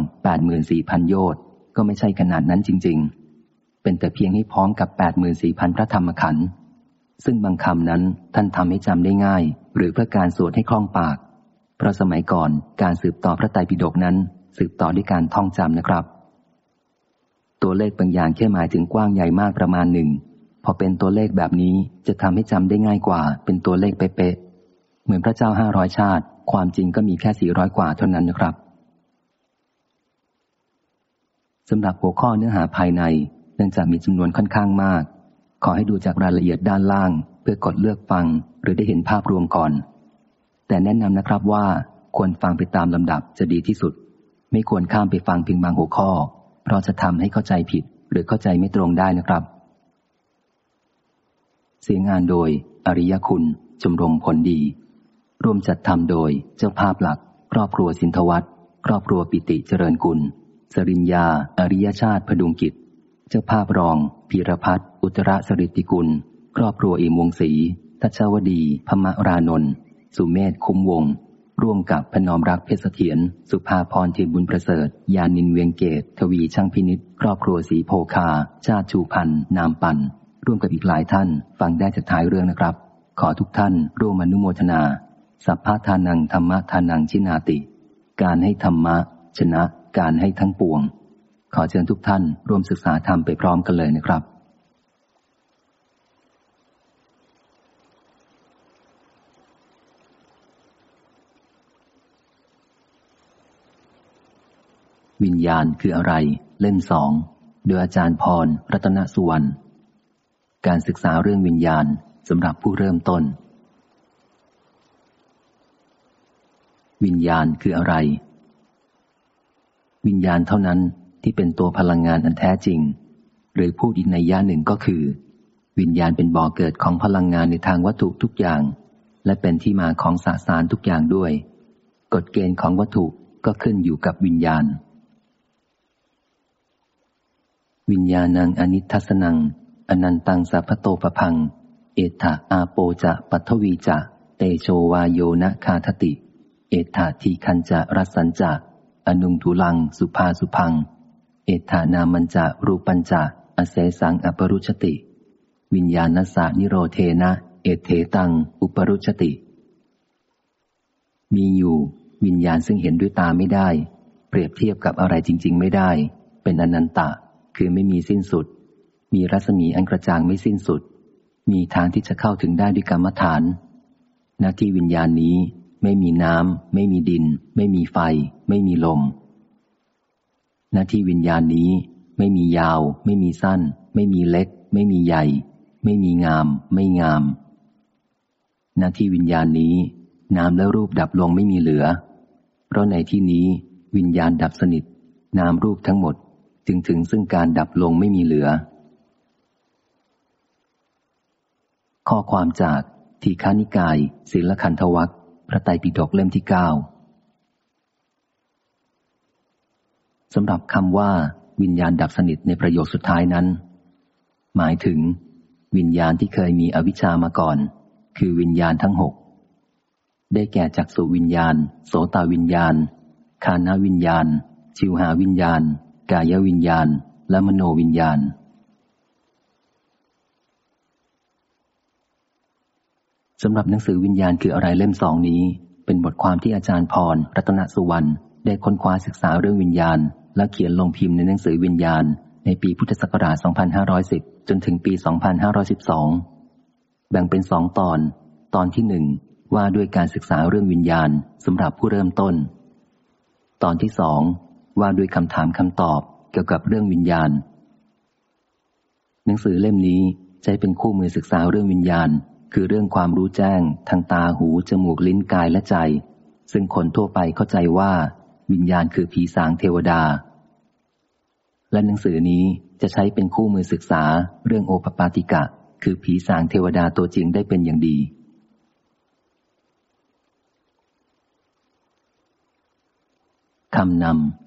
84,000 โยชน์ก็ไม่ใช่ขนาดนั้นจริง ๆ เป็นแต่เพียงให้พร้อมกับ 84,000 พระธรรมขันธ์ซึ่งบางคำนั้นท่านทำให้จำได้ง่าย หรือเพื่อการสวดให้คล่องปาก เพราะสมัยก่อนการสืบต่อพระไตรปิฎกนั้น สืบต่อด้วยการท่องจำนะครับ ตัวเลขบางอย่างแค่หมายถึงกว้างใหญ่มากประมาณหนึ่ง พอเป็นตัวเลขแบบนี้จะทำให้จำได้ง่ายกว่า เป็นตัวเลขเป๊ะเหมือนพระเจ้าห้าร้อยชาติ ความจริงก็มีแค่สี่ร้อยกว่าเท่านั้นนะครับสำหรับหัวข้อเนื้อหาภายใน เนื่องจากมีจำนวนค่อนข้างมาก ขอให้ดูจากรายละเอียดด้านล่าง เพื่อกดเลือกฟัง หรือได้เห็นภาพรวมก่อน แต่แนะนำนะครับว่าควรฟังไปตามลำดับจะดีที่สุด ไม่ควรข้ามไปฟังเพียงบางหัวข้อ เพราะจะทำให้เข้าใจผิด หรือเข้าใจไม่ตรงได้นะครับ เสียงงานโดย อริยคุณชมรมผลดี ร่วมจัดทำโดยเจ้าภาพหลัก ครอบครัวสินทวัตครอบครัวปิติเจริญกุล สริญญา อริยชาติพดุงกิจ เจ้าภาพรอง พีรพัฒน์อุตระสริติกุล ครอบครัวอิมวงศรีทัชวดี พมรานนท์ สุเมธคุ้มวง ร่วมกับพนอมรักเพชรเสถียรสุภาพรเทบุญประเสริฐ ยานินเวียงเกต ทวีช่างพินิษครอบครัวสีโพคา ชาติชูพันธ์นามปันร่วมกับอีกหลายท่าน ฟังได้จากท้ายเรื่องนะครับ ขอทุกท่านร่วมอนุโมทนา สัพพะทานังธรรมะทานังชินาติ การให้ธรรมะ ชนะ การให้ทั้งปวง ขอเชิญทุกท่านร่วมศึกษาธรรมไปพร้อมกันเลยนะครับ วิญญาณคืออะไร เล่มสองโดยอาจารย์พร รัตนสุวรรณ การศึกษาเรื่องวิญญาณสำหรับผู้เริ่มต้น วิญญาณคืออะไร วิญญาณเท่านั้นที่เป็นตัวพลังงานอันแท้จริง หรือพูดอีกในย่าหนึ่งก็คือ วิญญาณเป็นบ่อเกิดของพลังงานในทางวัตถุทุกอย่าง และเป็นที่มาของสสารทุกอย่างด้วย กฎเกณฑ์ของวัตถุก็ขึ้นอยู่กับวิญญาณ วิญญาณังอนิทัสนัง อนันตังสัพโตปพัง เอถาอาโปจะปัทวีจะ เตโชวาโยนะคาทติ เอถาทีคันจะรัสันจะ อนุงทุลังสุภาสุพัง เอถานามันจะรูปัญจะอเสสังอปรุชติ วิญญาณสานิโรเทนะ เอเทตัง อุปรุชติ มีอยู่ วิญญาณซึ่งเห็นด้วยตาไม่ได้ เปรียบเทียบกับอะไรจริง ๆ ไม่ได้ เป็นอนันตะ คือไม่มีสิ้นสุด มีรัศมีอันกระจ่างไม่สิ้นสุด มีทางที่จะเข้าถึงได้ด้วยกรรมฐาน หน้าที่วิญญาณนี้ไม่มีน้ำ ไม่มีดิน ไม่มีไฟ ไม่มีลม หน้าที่วิญญาณนี้ ไม่มียาว ไม่มีสั้น ไม่มีเล็ก ไม่มีใหญ่ ไม่มีงาม ไม่งาม หน้าที่วิญญาณนี้นามและรูปดับลงไม่มีเหลือ เพราะในที่นี้วิญญาณดับสนิท นามรูปทั้งหมด จึงถึงซึ่งการดับลงไม่มีเหลือ ข้อความจากทีฆานิกายศิลคันธวัคพระไตรปิฎกเล่มที่เก้าสำหรับคำว่า วิญญาณดับสนิทในประโยคสุดท้ายนั้น หมายถึง วิญญาณที่เคยมีอวิชามาก่อน คือวิญญาณทั้งหกได้แก่จักสุวิญญาณ โสตวิญญาณ คานาวิญญาณ ชิวหาวิญญาณ กายวิญญาณ และมโนวิญญาณ สำหรับหนังสือวิญญาณคืออะไรเล่มสองนี้ เป็นบทความที่อาจารย์พร รัตนสุวรรณได้ค้นคว้าศึกษาเรื่องวิญญาณ และเขียนลงพิมพ์ในหนังสือวิญญาณ ในปีพุทธศักราช 2510 จนถึงปี 2512 แบ่งเป็นสองตอน ตอนที่หนึ่งว่าด้วยการศึกษาเรื่องวิญญาณสำหรับผู้เริ่มต้น ตอนที่สอง ว่าด้วยคำถามคำตอบเกี่ยวกับเรื่องวิญญาณ หนังสือเล่มนี้ใช้เป็นคู่มือศึกษาเรื่องวิญญาณ คือเรื่องความรู้แจ้ง ทางตาหู จมูกลิ้นกายและใจ ซึ่งคนทั่วไปเข้าใจว่า วิญญาณคือผีสางเทวดา และหนังสือนี้จะใช้เป็นคู่มือศึกษาเรื่องโอปปาติกะ คือผีสางเทวดาตัวจริงได้เป็นอย่างดีคำนำ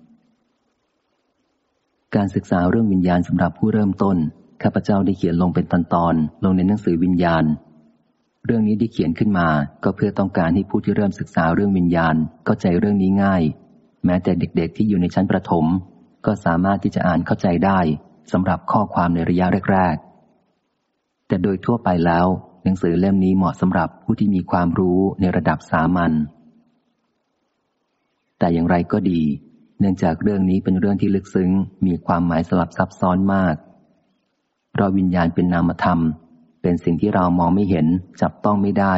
การศึกษาเรื่องวิญญาณสำหรับผู้เริ่มต้น ข้าพเจ้าได้เขียนลงเป็นตอนๆลงในหนังสือวิญญาณ เรื่องนี้ที่เขียนขึ้นมา ก็เพื่อต้องการให้ผู้ที่เริ่มศึกษาเรื่องวิญญาณเข้าใจเรื่องนี้ง่าย แม้แต่เด็กๆที่อยู่ในชั้นประถม ก็สามารถที่จะอ่านเข้าใจได้สำหรับข้อความในระยะแรกๆ แต่โดยทั่วไปแล้ว หนังสือเล่มนี้เหมาะสำหรับผู้ที่มีความรู้ในระดับสามัญแต่อย่างไรก็ดี เนื่องจากเรื่องนี้เป็นเรื่องที่ลึกซึ้ง มีความหมายสลับซับซ้อนมาก เพราะวิญญาณเป็นนามธรรม เป็นสิ่งที่เรามองไม่เห็น จับต้องไม่ได้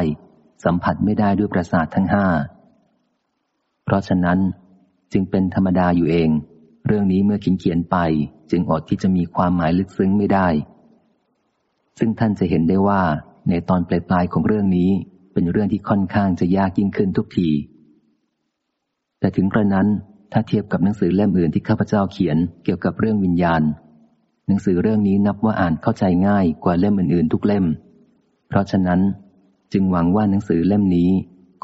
สัมผัสไม่ได้ด้วยประสาททั้งห้า เพราะฉะนั้นจึงเป็นธรรมดาอยู่เอง เรื่องนี้เมื่อขินเขียนไป จึงอดที่จะมีความหมายลึกซึ้งไม่ได้ ซึ่งท่านจะเห็นได้ว่า ในตอนปลายๆของเรื่องนี้ เป็นเรื่องที่ค่อนข้างจะยากยิ่งขึ้นทุกทีแต่ถึงกระนั้น ถ้าเทียบกับหนังสือเล่มอื่นที่ข้าพเจ้าเขียนเกี่ยวกับเรื่องวิญญาณ หนังสือเรื่องนี้นับว่าอ่านเข้าใจง่ายกว่าเล่มอื่นๆ ทุกเล่ม เพราะฉะนั้นจึงหวังว่าหนังสือเล่มนี้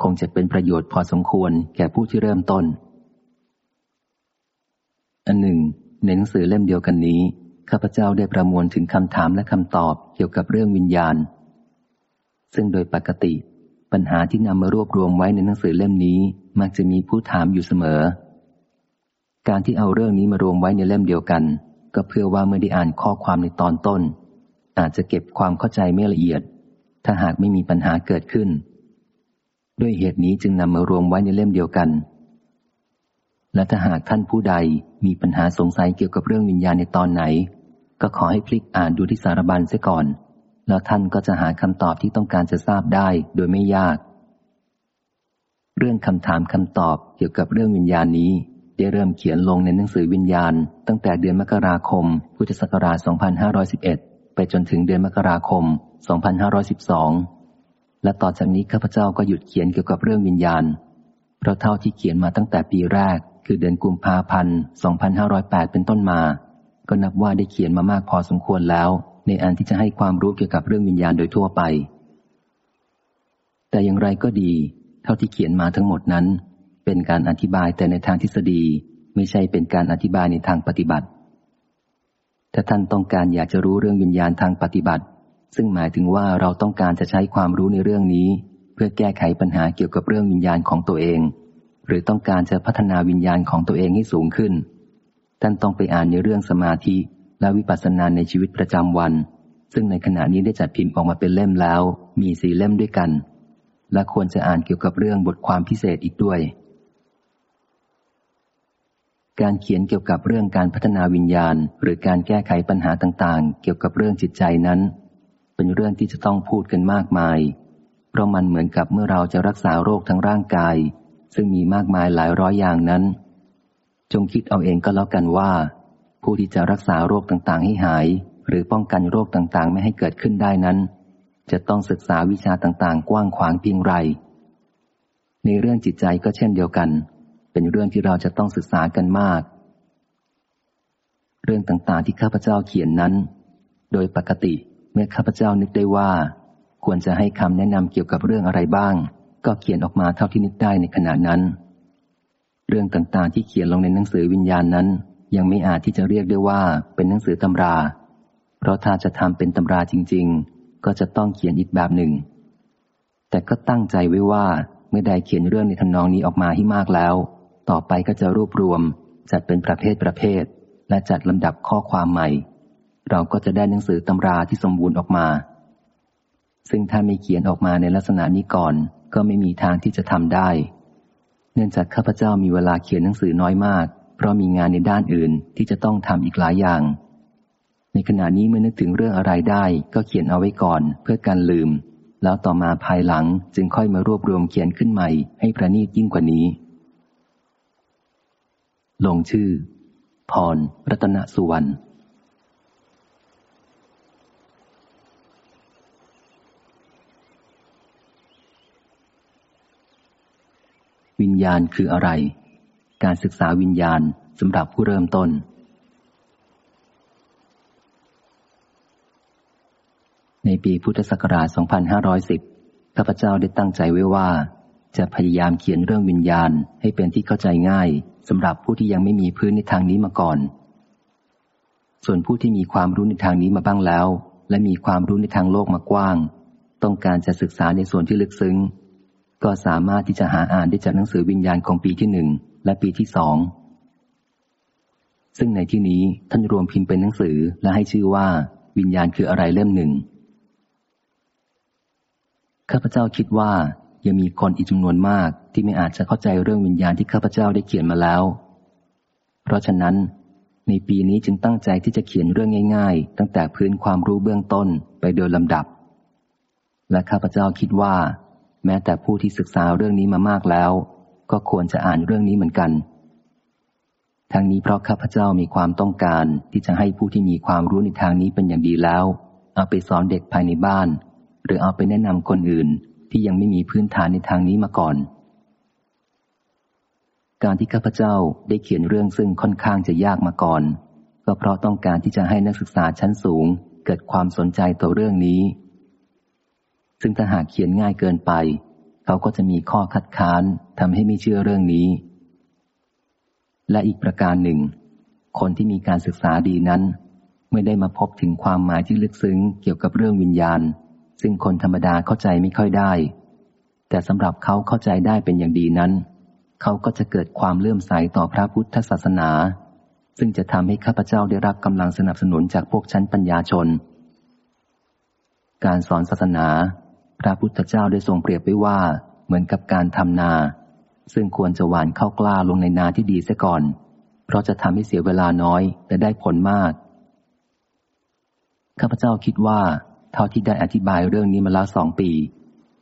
คงจะเป็นประโยชน์พอสมควรแก่ผู้ที่เริ่มต้น อันหนึ่งในหนังสือเล่มเดียวกันนี้ข้าพเจ้าได้ประมวลถึงคำถามและคำตอบเกี่ยวกับเรื่องวิญญาณ ซึ่งโดยปกติ ปัญหาที่นำมารวบรวมไว้ในหนังสือเล่มนี้มักจะมีผู้ถามอยู่เสมอ การที่เอาเรื่องนี้มารวมไว้ในเล่มเดียวกัน ก็เพื่อว่าเมื่อได้อ่านข้อความในตอนต้น อาจจะเก็บความเข้าใจไม่ละเอียด ถ้าหากไม่มีปัญหาเกิดขึ้น ด้วยเหตุนี้จึงนำมารวมไว้ในเล่มเดียวกัน และถ้าหากท่านผู้ใดมีปัญหาสงสัยเกี่ยวกับเรื่องวิญญาณในตอนไหน ก็ขอให้พลิกอ่านดูที่สารบัญเสียก่อน แล้วท่านก็จะหาคำตอบที่ต้องการจะทราบได้โดยไม่ยาก เรื่องคำถามคำตอบเกี่ยวกับเรื่องวิญญาณนี้ ได้เริ่มเขียนลงในหนังสือวิญญาณ ตั้งแต่เดือนมกราคม พุทธศักราช 2511 ไปจนถึงเดือนมกราคม 2512 และต่อจากนี้ข้าพเจ้าก็หยุดเขียนเกี่ยวกับเรื่องวิญญาณ เพราะเท่าที่เขียนมาตั้งแต่ปีแรก คือเดือนกุมภาพันธ์ 2508 เป็นต้นมา ก็นับว่าได้เขียนมามากพอสมควรแล้ว ในอันที่จะให้ความรู้เกี่ยวกับเรื่องวิญญาณโดยทั่วไป แต่อย่างไรก็ดี เท่าที่เขียนมาทั้งหมดนั้น เป็นการอธิบายแต่ในทางทฤษฎีไม่ใช่เป็นการอธิบายในทางปฏิบัติ ถ้าท่านต้องการอยากจะรู้เรื่องวิญญาณทางปฏิบัติ ซึ่งหมายถึงว่าเราต้องการจะใช้ความรู้ในเรื่องนี้ เพื่อแก้ไขปัญหาเกี่ยวกับเรื่องวิญญาณของตัวเอง หรือต้องการจะพัฒนาวิญญาณของตัวเองให้สูงขึ้น ท่านต้องไปอ่านในเรื่องสมาธิและวิปัสสนาในชีวิตประจำวัน ซึ่งในขณะนี้ได้จัดพิมพ์ออกมาเป็นเล่มแล้ว มีสีเล่มด้วยกัน และควรจะอ่านเกี่ยวกับเรื่องบทความพิเศษอีกด้วย การเขียนเกี่ยวกับเรื่องการพัฒนาวิญญาณ หรือการแก้ไขปัญหาต่างๆ เกี่ยวกับเรื่องจิตใจนั้น เป็นเรื่องที่จะต้องพูดกันมากมาย เพราะมันเหมือนกับเมื่อเราจะรักษาโรคทั้งร่างกาย ซึ่งมีมากมายหลายร้อยอย่างนั้น จงคิดเอาเองก็แล้วกันว่า ผู้ที่จะรักษาโรคต่างๆ ให้หาย หรือป้องกันโรคต่างๆ ไม่ให้เกิดขึ้นได้นั้น จะต้องศึกษาวิชาต่างๆ กว้างขวางเพียงไรในเรื่องจิตใจก็เช่นเดียวกัน เป็นเรื่องที่เราจะต้องศึกษากันมาก เรื่องต่างๆที่ข้าพเจ้าเขียนนั้น โดยปกติเมื่อข้าพเจ้านึกได้ว่า ควรจะให้คำแนะนำเกี่ยวกับเรื่องอะไรบ้าง ก็เขียนออกมาเท่าที่นึกได้ในขณะนั้น เรื่องต่างๆที่เขียนลงในหนังสือวิญญาณนั้น ยังไม่อาจที่จะเรียกได้ว่าเป็นหนังสือตำรา เพราะถ้าจะทำเป็นตำราจริง ๆ ก็จะต้องเขียนอีกแบบหนึ่ง แต่ก็ตั้งใจไว้ว่าเมื่อใดเขียนเรื่องในทำนองนี้ออกมาให้มากแล้ว ต่อไปก็จะรวบรวม จัดเป็นประเภทประเภท และจัดลำดับข้อความใหม่ เราก็จะได้หนังสือตำราที่สมบูรณ์ออกมา ซึ่งถ้าไม่เขียนออกมาในลักษณะนี้ก่อน ก็ไม่มีทางที่จะทำได้ เนื่องจากข้าพเจ้ามีเวลาเขียนหนังสือน้อยมาก เพราะมีงานในด้านอื่นที่จะต้องทำอีกหลายอย่าง ในขณะนี้เมื่อนึกถึงเรื่องอะไรได้ ก็เขียนเอาไว้ก่อน เพื่อการลืม แล้วต่อมาภายหลังจึงค่อยมารวบรวมเขียนขึ้นใหม่ ให้ประณีตยิ่งกว่านี้ ลงชื่อ พร รัตนสุวรรณวิญญาณคืออะไร การศึกษาวิญญาณสำหรับผู้เริ่มต้น ในปีพุทธศักราช 2510 ข้าพเจ้าได้ตั้งใจไว้ว่า จะพยายามเขียนเรื่องวิญญาณให้เป็นที่เข้าใจง่าย สำหรับผู้ที่ยังไม่มีพื้นในทางนี้มาก่อน ส่วนผู้ที่มีความรู้ในทางนี้มาบ้างแล้ว และมีความรู้ในทางโลกมากว้าง ต้องการจะศึกษาในส่วนที่ลึกซึ้ง ก็สามารถที่จะหาอ่านได้จากหนังสือวิญญาณของปีที่หนึ่งและปีที่สองซึ่งในที่นี้ท่านรวมพิมพ์เป็นหนังสือและให้ชื่อว่า วิญญาณคืออะไรเล่มหนึ่งข้าพเจ้าคิดว่ายังมีคนอีกจำนวนมาก ที่ไม่อาจจะเข้าใจเรื่องวิญญาณที่ข้าพเจ้าได้เขียนมาแล้ว เพราะฉะนั้น ในปีนี้จึงตั้งใจที่จะเขียนเรื่องง่าย ๆ ตั้งแต่พื้นความรู้เบื้องต้นไปโดยลำดับ และข้าพเจ้าคิดว่า แม้แต่ผู้ที่ศึกษาเรื่องนี้มามากแล้ว ก็ควรจะอ่านเรื่องนี้เหมือนกัน ทั้งนี้เพราะข้าพเจ้ามีความต้องการที่จะให้ผู้ที่มีความรู้ในทางนี้เป็นอย่างดีแล้ว เอาไปสอนเด็กภายในบ้าน หรือเอาไปแนะนำคนอื่นที่ยังไม่มีพื้นฐานในทางนี้มาก่อน การที่ข้าพเจ้าได้เขียนเรื่องซึ่งค่อนข้างจะยากมาก่อน ก็เพราะต้องการที่จะให้นักศึกษาชั้นสูง เกิดความสนใจต่อเรื่องนี้ ซึ่งถ้าหากเขียนง่ายเกินไป เขาก็จะมีข้อคัดค้านทำให้ไม่เชื่อเรื่องนี้ และอีกประการหนึ่ง คนที่มีการศึกษาดีนั้น ไม่ได้มาพบถึงความหมายที่ลึกซึ้งเกี่ยวกับเรื่องวิญญาณ ซึ่งคนธรรมดาเข้าใจไม่ค่อยได้ แต่สำหรับเขาเข้าใจได้เป็นอย่างดีนั้น เขาก็จะเกิดความเลื่อมใสต่อพระพุทธศาสนา ซึ่งจะทำให้ข้าพเจ้าได้รับกำลังสนับสนุนจากพวกชั้นปัญญาชน การสอนศาสนา พระพุทธเจ้าได้ทรงเปรียบไว้ว่าเหมือนกับการทำนา ซึ่งควรจะหวานเข้ากล้าลงในนาที่ดีเสียก่อน เพราะจะทำให้เสียเวลาน้อยแต่ได้ผลมาก ข้าพเจ้าคิดว่า เท่าที่ได้อธิบายเรื่องนี้มาแล้วสองปี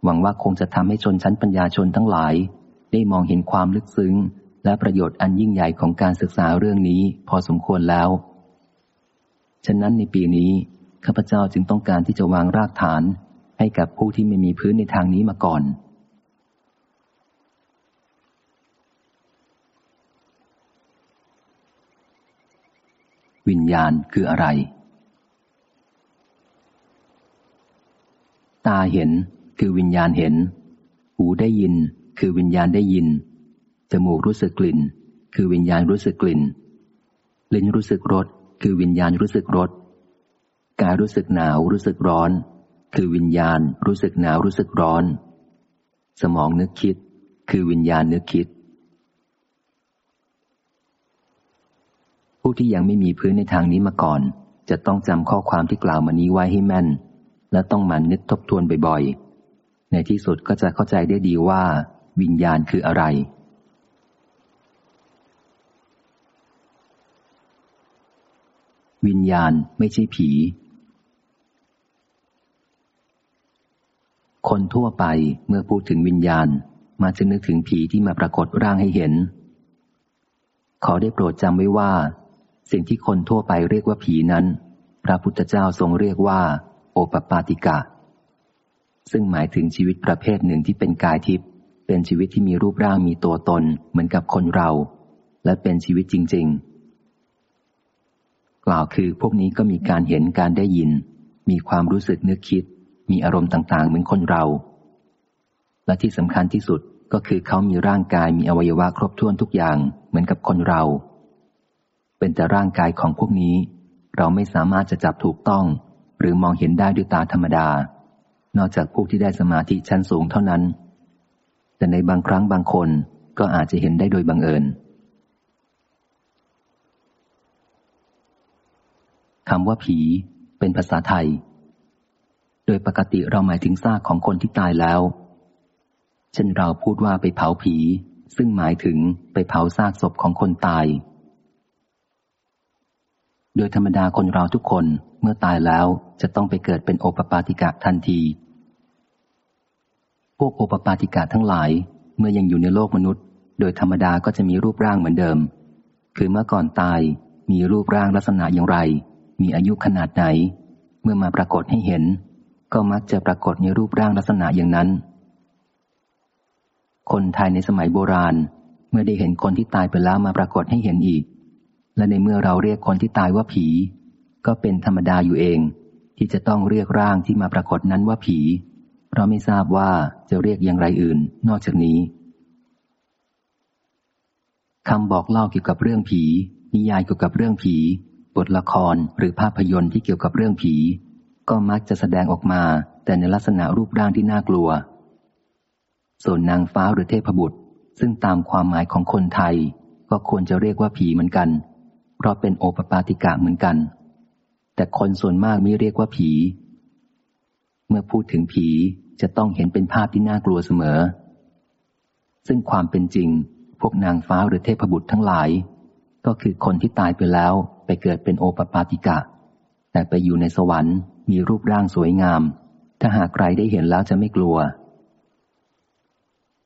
หวังว่าคงจะทำให้ชนชั้นปัญญาชนทั้งหลาย ได้มองเห็นความลึกซึ้ง และประโยชน์อันยิ่งใหญ่ของการศึกษาเรื่องนี้พอสมควรแล้ว ฉะนั้นในปีนี้ข้าพเจ้าจึงต้องการที่จะวางรากฐานให้กับผู้ที่ไม่มีพื้นในทางนี้มาก่อน วิญญาณคืออะไร ตาเห็นคือวิญญาณเห็น หูได้ยิน คือวิญญาณได้ยิน จมูกรู้สึกกลิ่น คือวิญญาณรู้สึกกลิ่น ลิ้นรู้สึกรส คือวิญญาณรู้สึกรส กายรู้สึกหนาวรู้สึกร้อน คือวิญญาณรู้สึกหนาวรู้สึกร้อน สมองนึกคิด คือวิญญาณนึกคิด ผู้ที่ยังไม่มีพื้นในทางนี้มาก่อน จะต้องจำข้อความที่กล่าวมานี้ไว้ให้แม่น และต้องมันนึกทบทวนบ่อยๆในที่สุดก็จะเข้าใจได้ดีว่า วิญญาณคืออะไร วิญญาณไม่ใช่ผี คนทั่วไปเมื่อพูดถึงวิญญาณมาจะนึกถึงผีที่มาปรากฏร่างให้เห็น ขอได้โปรดจำไว้ว่า สิ่งที่คนทั่วไปเรียกว่าผีนั้น พระพุทธเจ้าทรงเรียกว่า โอปปาติกะ ซึ่งหมายถึงชีวิตประเภทหนึ่งที่เป็นกายทิพย์ เป็นชีวิตที่มีรูปร่างมีตัวตนเหมือนกับคนเรา และเป็นชีวิตจริง ๆ กล่าวคือพวกนี้ก็มีการเห็นการได้ยิน มีความรู้สึกนึกคิด มีอารมณ์ต่างๆ เหมือนคนเรา และที่สำคัญที่สุดก็คือเขามีร่างกายมีอวัยวะครบถ้วนทุกอย่างเหมือนกับคนเรา เป็นแต่ร่างกายของพวกนี้ เราไม่สามารถจะจับถูกต้อง หรือมองเห็นได้ด้วยตาธรรมดา นอกจากผู้ที่ได้สมาธิชั้นสูงเท่านั้น แต่ในบางครั้งบางคนก็อาจจะเห็นได้โดยบังเอิญคำว่าผี เป็นภาษาไทย โดยปกติเราหมายถึงซากของคนที่ตายแล้ว เช่นเราพูดว่าไปเผาผี ซึ่งหมายถึงไปเผาซากศพของคนตาย โดยธรรมดาคนเราทุกคนเมื่อตายแล้วจะต้องไปเกิดเป็นโอปปาติกะทันที วกโอปปาติกะทั้งหลาย เมื่อยังอยู่ในโลกมนุษย์ โดยธรรมดาก็จะมีรูปร่างเหมือนเดิม คือเมื่อก่อนตายมีรูปร่างลักษณะอย่างไร มีอายุขนาดไหน เมื่อมาปรากฏให้เห็น ก็มักจะปรากฏในรูปร่างลักษณะอย่างนั้น คนไทยในสมัยโบราณ เมื่อได้เห็นคนที่ตายไปแล้วมาปรากฏให้เห็นอีก และในเมื่อเราเรียกคนที่ตายว่าผี ก็เป็นธรรมดาอยู่เอง ที่จะต้องเรียกร่างที่มาปรากฏนั้นว่าผี เราไม่ทราบว่าจะเรียกอย่างไรอื่นนอกจากนี้คำบอกเล่าเกี่ยวกับเรื่องผี นิยายเกี่ยวกับเรื่องผี บทละครหรือภาพยนตร์ที่เกี่ยวกับเรื่องผี ก็มักจะแสดงออกมา แต่ในลักษณะรูปร่างที่น่ากลัว ส่วนนางฟ้าหรือเทพบุตร ซึ่งตามความหมายของคนไทย ก็ควรจะเรียกว่าผีเหมือนกัน เพราะเป็นโอปปาติกะเหมือนกัน แต่คนส่วนมากไม่เรียกว่าผี เมื่อพูดถึงผี จะต้องเห็นเป็นภาพที่น่ากลัวเสมอ ซึ่งความเป็นจริง พวกนางฟ้าหรือเทพบุตรทั้งหลาย ก็คือคนที่ตายไปแล้วไปเกิดเป็นโอปปาติกะ แต่ไปอยู่ในสวรรค์ มีรูปร่างสวยงาม ถ้าหากใครได้เห็นแล้วจะไม่กลัว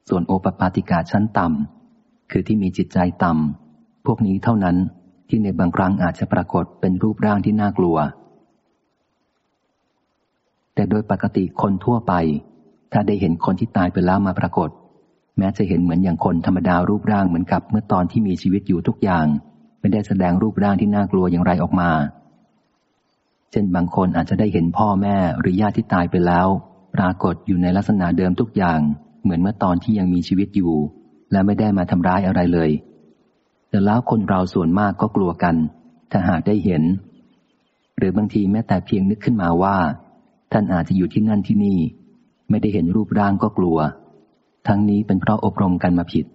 ส่วนโอปปาติกะชั้นต่ำคือที่มีจิตใจต่ำพวกนี้เท่านั้นที่ในบางครั้งอาจจะปรากฏเป็นรูปร่างที่น่ากลัว แต่โดยปกติคนทั่วไป ถ้าได้เห็นคนที่ตายไปแล้วมาปรากฏ แม้จะเห็นเหมือนอย่างคนธรรมดารูปร่างเหมือนกับเมื่อตอนที่มีชีวิตอยู่ทุกอย่าง ไม่ได้แสดงรูปร่างที่น่ากลัวอย่างไรออกมา เช่นบางคนอาจจะได้เห็นพ่อแม่หรือญาติที่ตายไปแล้ว ปรากฏอยู่ในลักษณะเดิมทุกอย่าง เหมือนเมื่อตอนที่ยังมีชีวิตอยู่ และไม่ได้มาทำร้ายอะไรเลย แต่แล้วคนเราส่วนมากก็กลัวกัน ถ้าหากได้เห็น หรือบางทีแม้แต่เพียงนึกขึ้นมาว่า ท่านอาจจะอยู่ที่นั่นที่นี่ ไม่ได้เห็นรูปร่างก็กลัว ทั้งนี้เป็นเพราะอบรมกันมาผิด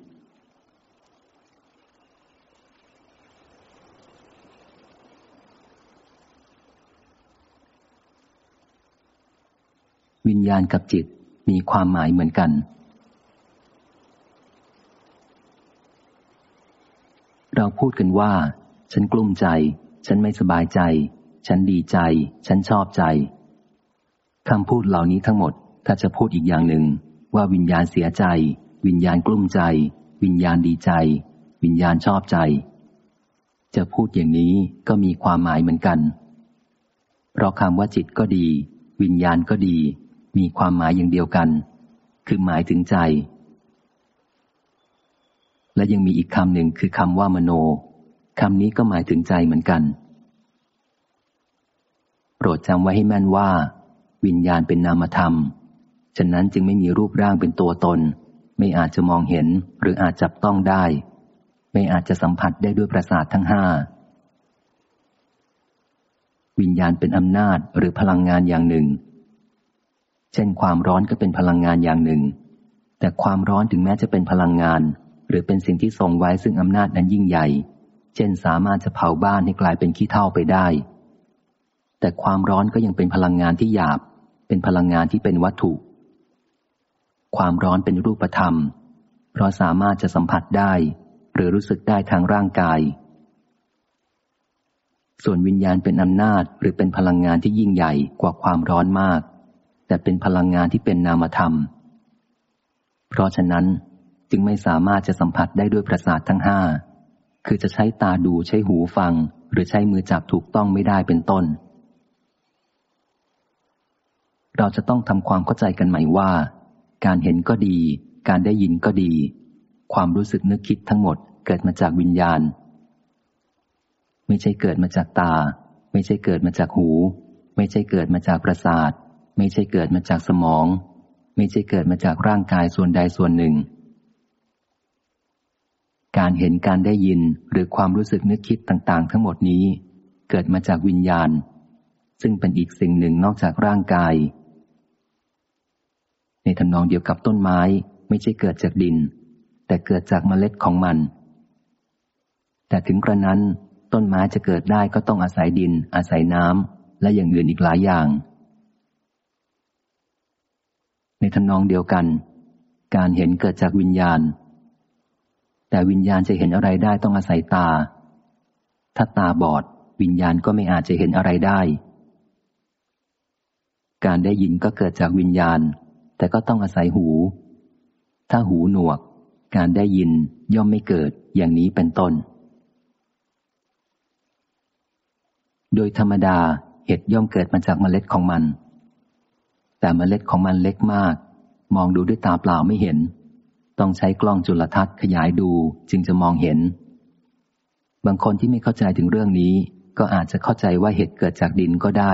วิญญาณกับจิตมีความหมายเหมือนกันเราพูดกันว่า ฉันกลุ้มใจ ฉันไม่สบายใจ ฉันดีใจ ฉันชอบใจ คำพูดเหล่านี้ทั้งหมด ถ้าจะพูดอีกอย่างหนึ่ง ว่าวิญญาณเสียใจ วิญญาณกลุ้มใจ วิญญาณดีใจ วิญญาณชอบใจ จะพูดอย่างนี้ก็มีความหมายเหมือนกัน เพราะคำว่าจิตก็ดี วิญญาณก็ดี มีความหมายอย่างเดียวกัน คือหมายถึงใจ และยังมีอีกคำหนึ่งคือคำว่ามโนคำนี้ก็หมายถึงใจเหมือนกัน โปรดจำไว้ให้แม่นว่า วิญญาณเป็นนามธรรม ฉะนั้นจึงไม่มีรูปร่างเป็นตัวตน ไม่อาจจะมองเห็นหรืออาจจับต้องได้ ไม่อาจจะสัมผัสได้ด้วยประสาททั้งห้า วิญญาณเป็นอำนาจหรือพลังงานอย่างหนึ่ง เช่นความร้อนก็เป็นพลังงานอย่างหนึ่ง แต่ความร้อนถึงแม้จะเป็นพลังงาน หรือเป็นสิ่งที่ทรงไว้ซึ่งอำนาจนั้นยิ่งใหญ่ เช่นสามารถจะเผาบ้านให้กลายเป็นขี้เถ้าไปได้แต่ความร้อนก็ยังเป็นพลังงานที่หยาบ เป็นพลังงานที่เป็นวัตถุ ความร้อนเป็นรูปธรรม เพราะสามารถจะสัมผัสได้ หรือรู้สึกได้ทางร่างกาย ส่วนวิญญาณเป็นอำนาจหรือเป็นพลังงานที่ยิ่งใหญ่กว่าความร้อนมาก แต่เป็นพลังงานที่เป็นนามธรรม เพราะฉะนั้นจึงไม่สามารถจะสัมผัสได้ด้วยประสาททั้งห้า คือจะใช้ตาดูใช้หูฟัง หรือใช้มือจับถูกต้องไม่ได้เป็นต้น เราจะต้องทำความเข้าใจกันใหม่ว่า การเห็นก็ดี การได้ยินก็ดี ความรู้สึกนึกคิดทั้งหมดเกิดมาจากวิญญาณ ไม่ใช่เกิดมาจากตา ไม่ใช่เกิดมาจากหู ไม่ใช่เกิดมาจากประสาท ไม่ใช่เกิดมาจากสมอง ไม่ใช่เกิดมาจากร่างกายส่วนใดส่วนหนึ่ง การเห็นการได้ยินหรือความรู้สึกนึกคิดต่างๆ ทั้งหมดนี้ เกิดมาจากวิญญาณ ซึ่งเป็นอีกสิ่งหนึ่งนอกจากร่างกาย ในทำนองเดียวกับต้นไม้ไม่ใช่เกิดจากดิน แต่เกิดจากเมล็ดของมัน แต่ถึงกระนั้น ต้นไม้จะเกิดได้ก็ต้องอาศัยดิน อาศัยน้ำและอย่างอื่นอีกหลายอย่าง ในทำนองเดียวกัน การเห็นเกิดจากวิญญาณ แต่วิญญาณจะเห็นอะไรได้ต้องอาศัยตา ถ้าตาบอด วิญญาณก็ไม่อาจจะเห็นอะไรได้การได้ยินก็เกิดจากวิญญาณ แต่ก็ต้องอาศัยหู ถ้าหูหนวก การได้ยินย่อมไม่เกิดอย่างนี้เป็นต้น โดยธรรมดาเห็ดย่อมเกิดมาจากเมล็ดของมัน แต่เมล็ดของมันเล็กมาก มองดูด้วยตาเปล่าไม่เห็น ต้องใช้กล้องจุลทรรศน์ขยายดูจึงจะมองเห็น บางคนที่ไม่เข้าใจถึงเรื่องนี้ ก็อาจจะเข้าใจว่าเห็ดเกิดจากดินก็ได้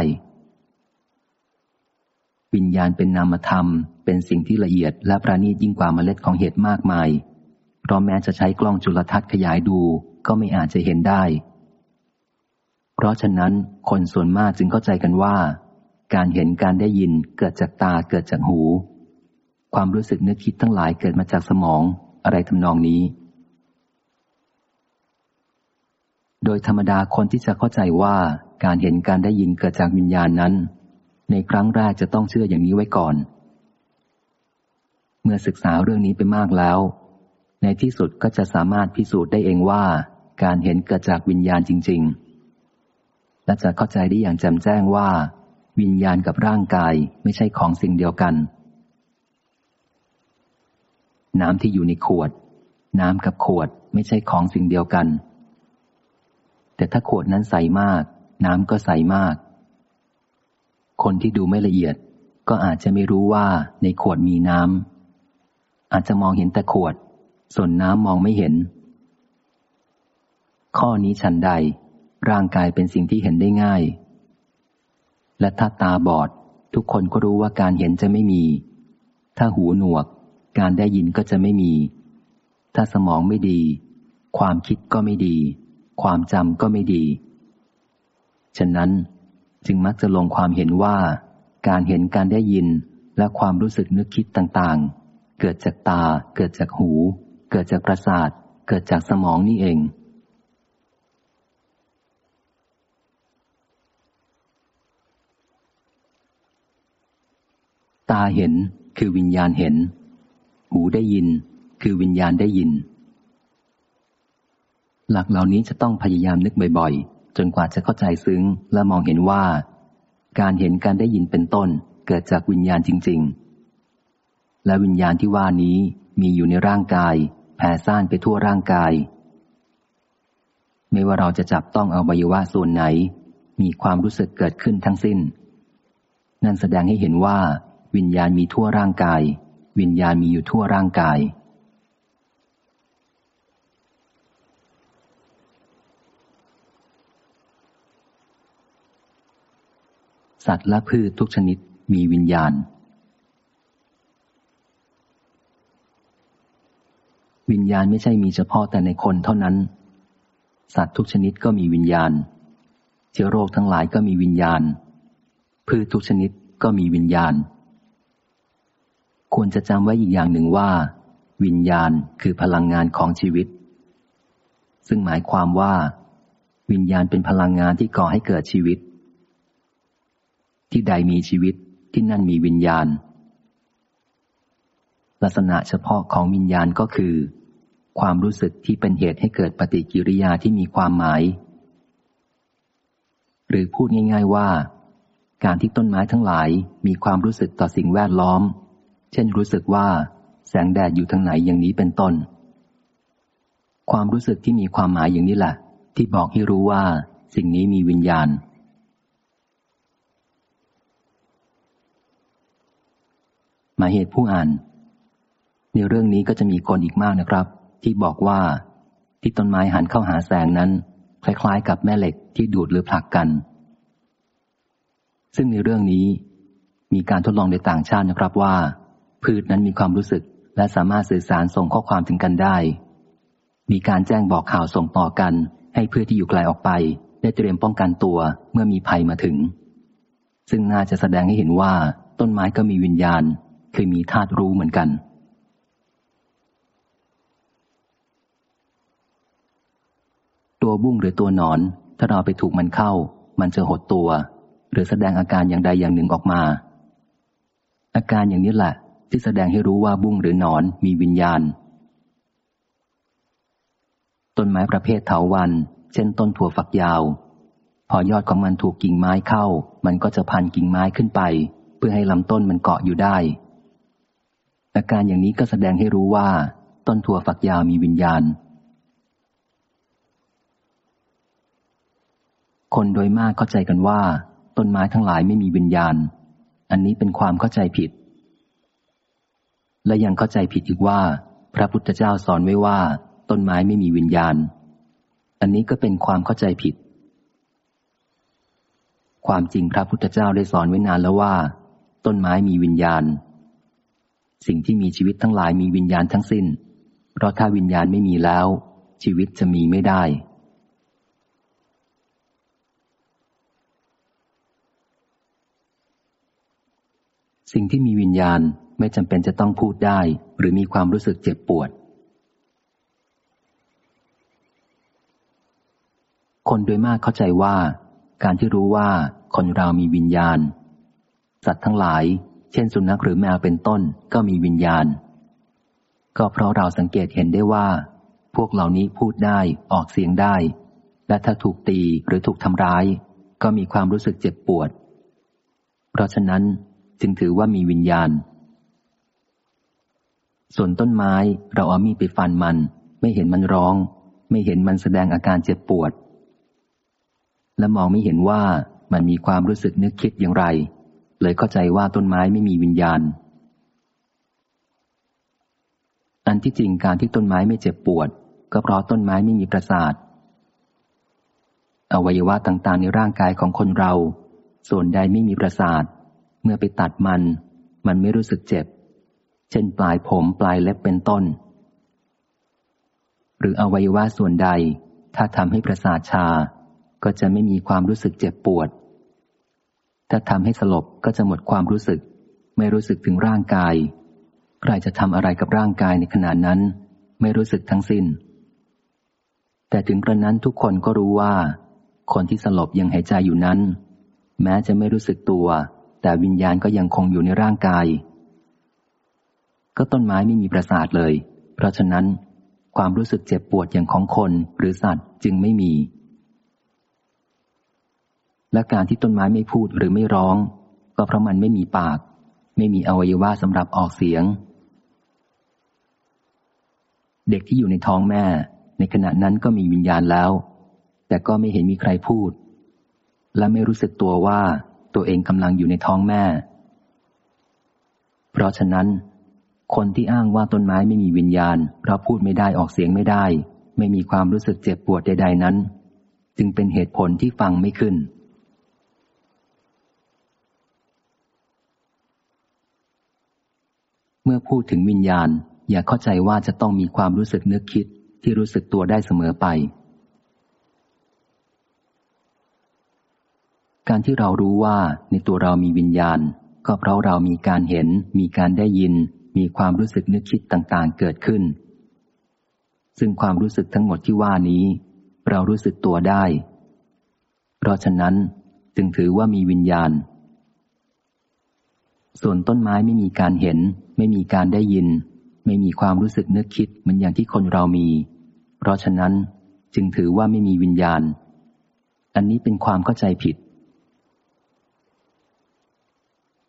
วิญญาณเป็นนามธรรม เป็นสิ่งที่ละเอียดและประณีตยิ่งกว่าเมล็ดของเห็ดมากมาย เพราะแม้จะใช้กล้องจุลทรรศน์ขยายดูก็ไม่อาจจะเห็นได้ เพราะฉะนั้นคนส่วนมากจึงเข้าใจกันว่า การเห็นการได้ยินเกิดจากตาเกิดจากหู ความรู้สึกนึกคิดทั้งหลายเกิดมาจากสมองอะไรทำนองนี้ โดยธรรมดาคนที่จะเข้าใจว่าการเห็นการได้ยินเกิดจากวิญญาณนั้น ในครั้งแรกจะต้องเชื่ออย่างนี้ไว้ก่อน เมื่อศึกษาเรื่องนี้ไปมากแล้ว ในที่สุดก็จะสามารถพิสูจน์ได้เองว่า การเห็นเกิดจากวิญญาณจริง ๆ และจะเข้าใจได้อย่างแจ่มแจ้งว่า วิญญาณกับร่างกายไม่ใช่ของสิ่งเดียวกัน น้ำที่อยู่ในขวด น้ำกับขวดไม่ใช่ของสิ่งเดียวกัน แต่ถ้าขวดนั้นใสมาก น้ำก็ใสมาก คนที่ดูไม่ละเอียด ก็อาจจะไม่รู้ว่าในขวดมีน้ำอาจจะมองเห็นแต่ขวด ส่วนน้ำมองไม่เห็น ข้อนี้ฉันใด ร่างกายเป็นสิ่งที่เห็นได้ง่าย และถ้าตาบอด ทุกคนก็รู้ว่าการเห็นจะไม่มี ถ้าหูหนวก การได้ยินก็จะไม่มี ถ้าสมองไม่ดี ความคิดก็ไม่ดี ความจำก็ไม่ดี ฉะนั้น จึงมักจะลงความเห็นว่า การเห็นการได้ยินและความรู้สึกนึกคิดต่างๆ เกิดจากตา เกิดจากหู เกิดจากประสาท เกิดจากสมองนี่เอง ตาเห็นคือวิญญาณเห็น หูได้ยิน คือวิญญาณได้ยิน หลักเหล่านี้จะต้องพยายามนึกบ่อยๆ จนกว่าจะเข้าใจซึ้งและมองเห็นว่า การเห็นการได้ยินเป็นต้นเกิดจากวิญญาณจริง ๆ และวิญญาณที่ว่านี้มีอยู่ในร่างกาย แผ่ซ่านไปทั่วร่างกาย ไม่ว่าเราจะจับต้องอวัยวะส่วนไหน มีความรู้สึกเกิดขึ้นทั้งสิ้น นั่นแสดงให้เห็นว่า วิญญาณมีทั่วร่างกาย วิญญาณมีอยู่ทั่วร่างกาย สัตว์และพืชทุกชนิดมีวิญญาณ วิญญาณไม่ใช่มีเฉพาะแต่ในคนเท่านั้น สัตว์ทุกชนิดก็มีวิญญาณ เชื้อโรคทั้งหลายก็มีวิญญาณ พืชทุกชนิดก็มีวิญญาณ ควรจะจำไว้อีกอย่างหนึ่งว่า วิญญาณคือพลังงานของชีวิต ซึ่งหมายความว่า วิญญาณเป็นพลังงานที่ก่อให้เกิดชีวิต ที่ใดมีชีวิตที่นั่นมีวิญญาณ ลักษณะเฉพาะของวิญญาณก็คือ ความรู้สึกที่เป็นเหตุให้เกิดปฏิกิริยาที่มีความหมาย หรือพูดง่าย ๆว่า การที่ต้นไม้ทั้งหลายมีความรู้สึกต่อสิ่งแวดล้อม เช่นรู้สึกว่า แสงแดดอยู่ทางไหนอย่างนี้เป็นต้น ความรู้สึกที่มีความหมายอย่างนี้แหละที่บอกให้รู้ว่าสิ่งนี้มีวิญญาณ มาเหตุผู้อ่าน ในเรื่องนี้ก็จะมีคนอีกมากนะครับ ที่บอกว่า ที่ต้นไม้หันเข้าหาแสงนั้น คล้ายๆ กับแม่เหล็กที่ดูดหรือผลักกัน ซึ่งในเรื่องนี้ มีการทดลองในต่างชาตินะครับว่า พืชนั้นมีความรู้สึกและสามารถสื่อสารส่งข้อความถึงกันได้ มีการแจ้งบอกข่าวส่งต่อกัน ให้พืชที่อยู่ไกลออกไป ได้เตรียมป้องกันตัวเมื่อมีภัยมาถึง ซึ่งน่าจะแสดงให้เห็นว่าต้นไม้ก็มีวิญญาณ คือมีธาตุรู้เหมือนกัน ตัวบุ้งหรือตัวหนอน ถ้าเราไปถูกมันเข้า มันจะหดตัว หรือแสดงอาการอย่างใดอย่างหนึ่งออกมา อาการอย่างนี้แหละ ที่แสดงให้รู้ว่าบุ้งหรือหนอนมีวิญญาณ ต้นไม้ประเภทเถาวัน เช่นต้นถั่วฝักยาว พอยอดของมันถูกกิ่งไม้เข้า มันก็จะพันกิ่งไม้ขึ้นไปเพื่อให้ลำต้นมันเกาะอยู่ได้ อาการอย่างนี้ก็แสดงให้รู้ว่า ต้นถั่วฝักยาวมีวิญญาณ คนโดยมากเข้าใจกันว่า ต้นไม้ทั้งหลายไม่มีวิญญาณ อันนี้เป็นความเข้าใจผิด และยังเข้าใจผิดอีกว่า พระพุทธเจ้าสอนไว้ว่า ต้นไม้ไม่มีวิญญาณ อันนี้ก็เป็นความเข้าใจผิด ความจริงพระพุทธเจ้าได้สอนไว้นานแล้วว่า ต้นไม้มีวิญญาณ สิ่งที่มีชีวิตทั้งหลายมีวิญญาณทั้งสิ้น เพราะถ้าวิญญาณไม่มีแล้ว ชีวิตจะมีไม่ได้ สิ่งที่มีวิญญาณไม่จำเป็นจะต้องพูดได้ หรือมีความรู้สึกเจ็บปวด คนโดยมากเข้าใจว่า การที่รู้ว่าคนเรามีวิญญาณ สัตว์ทั้งหลาย เช่นสุนัขหรือแมวเป็นต้นก็มีวิญญาณ ก็เพราะเราสังเกตเห็นได้ว่า พวกเหล่านี้พูดได้ออกเสียงได้ และถ้าถูกตีหรือถูกทำร้าย ก็มีความรู้สึกเจ็บปวด เพราะฉะนั้นจึงถือว่ามีวิญญาณ ส่วนต้นไม้เราเอามีดไปฟันมัน ไม่เห็นมันร้อง ไม่เห็นมันแสดงอาการเจ็บปวด และมองไม่เห็นว่ามันมีความรู้สึกนึกคิดอย่างไร เลยเข้าใจว่าต้นไม้ไม่มีวิญญาณ อันที่จริงการที่ต้นไม้ไม่เจ็บปวด ก็เพราะต้นไม้ไม่มีประสาท อวัยวะต่างๆ ในร่างกายของคนเรา ส่วนใดไม่มีประสาท เมื่อไปตัดมัน มันไม่รู้สึกเจ็บ เช่นปลายผมปลายเล็บเป็นต้น หรืออวัยวะส่วนใด ถ้าทำให้ประสาทชา ก็จะไม่มีความรู้สึกเจ็บปวด ถ้าทำให้สลบก็จะหมดความรู้สึก ไม่รู้สึกถึงร่างกาย ใครจะทำอะไรกับร่างกายในขณะนั้น ไม่รู้สึกทั้งสิน้น แต่ถึงกระนั้นทุกคนก็รู้ว่า คนที่สลบยังหายใจอยู่นั้น แม้จะไม่รู้สึกตัว แต่วิญญาณก็ยังคงอยู่ในร่างกาย ก็ต้นไม้ไม่มีประสาทเลย เพราะฉะนั้น ความรู้สึกเจ็บปวดอย่างของคนหรือสัตว์จึงไม่มี และการที่ต้นไม้ไม่พูดหรือไม่ร้อง ก็เพราะมันไม่มีปาก ไม่มีอวัยวะสำหรับออกเสียง เด็กที่อยู่ในท้องแม่ ในขณะนั้นก็มีวิญญาณแล้ว แต่ก็ไม่เห็นมีใครพูด และไม่รู้สึกตัวว่าตัวเองกำลังอยู่ในท้องแม่ เพราะฉะนั้น คนที่อ้างว่าต้นไม้ไม่มีวิญญาณ เพราะพูดไม่ได้ออกเสียงไม่ได้ ไม่มีความรู้สึกเจ็บปวดใด ๆนั้น จึงเป็นเหตุผลที่ฟังไม่ขึ้น เมื่อพูดถึงวิญญาณ อย่าเข้าใจว่าจะต้องมีความรู้สึกนึกคิดที่รู้สึกตัวได้เสมอไป การที่เรารู้ว่าในตัวเรามีวิญญาณ ก็เพราะเรามีการเห็น มีการได้ยิน มีความรู้สึกนึกคิดต่างๆ เกิดขึ้น ซึ่งความรู้สึกทั้งหมดที่ว่านี้ เรารู้สึกตัวได้ เพราะฉะนั้นจึงถือว่ามีวิญญาณ ส่วนต้นไม้ไม่มีการเห็น ไม่มีการได้ยิน ไม่มีความรู้สึกนึกคิดเหมือนอย่างที่คนเรามี เพราะฉะนั้นจึงถือว่าไม่มีวิญญาณ อันนี้เป็นความเข้าใจผิด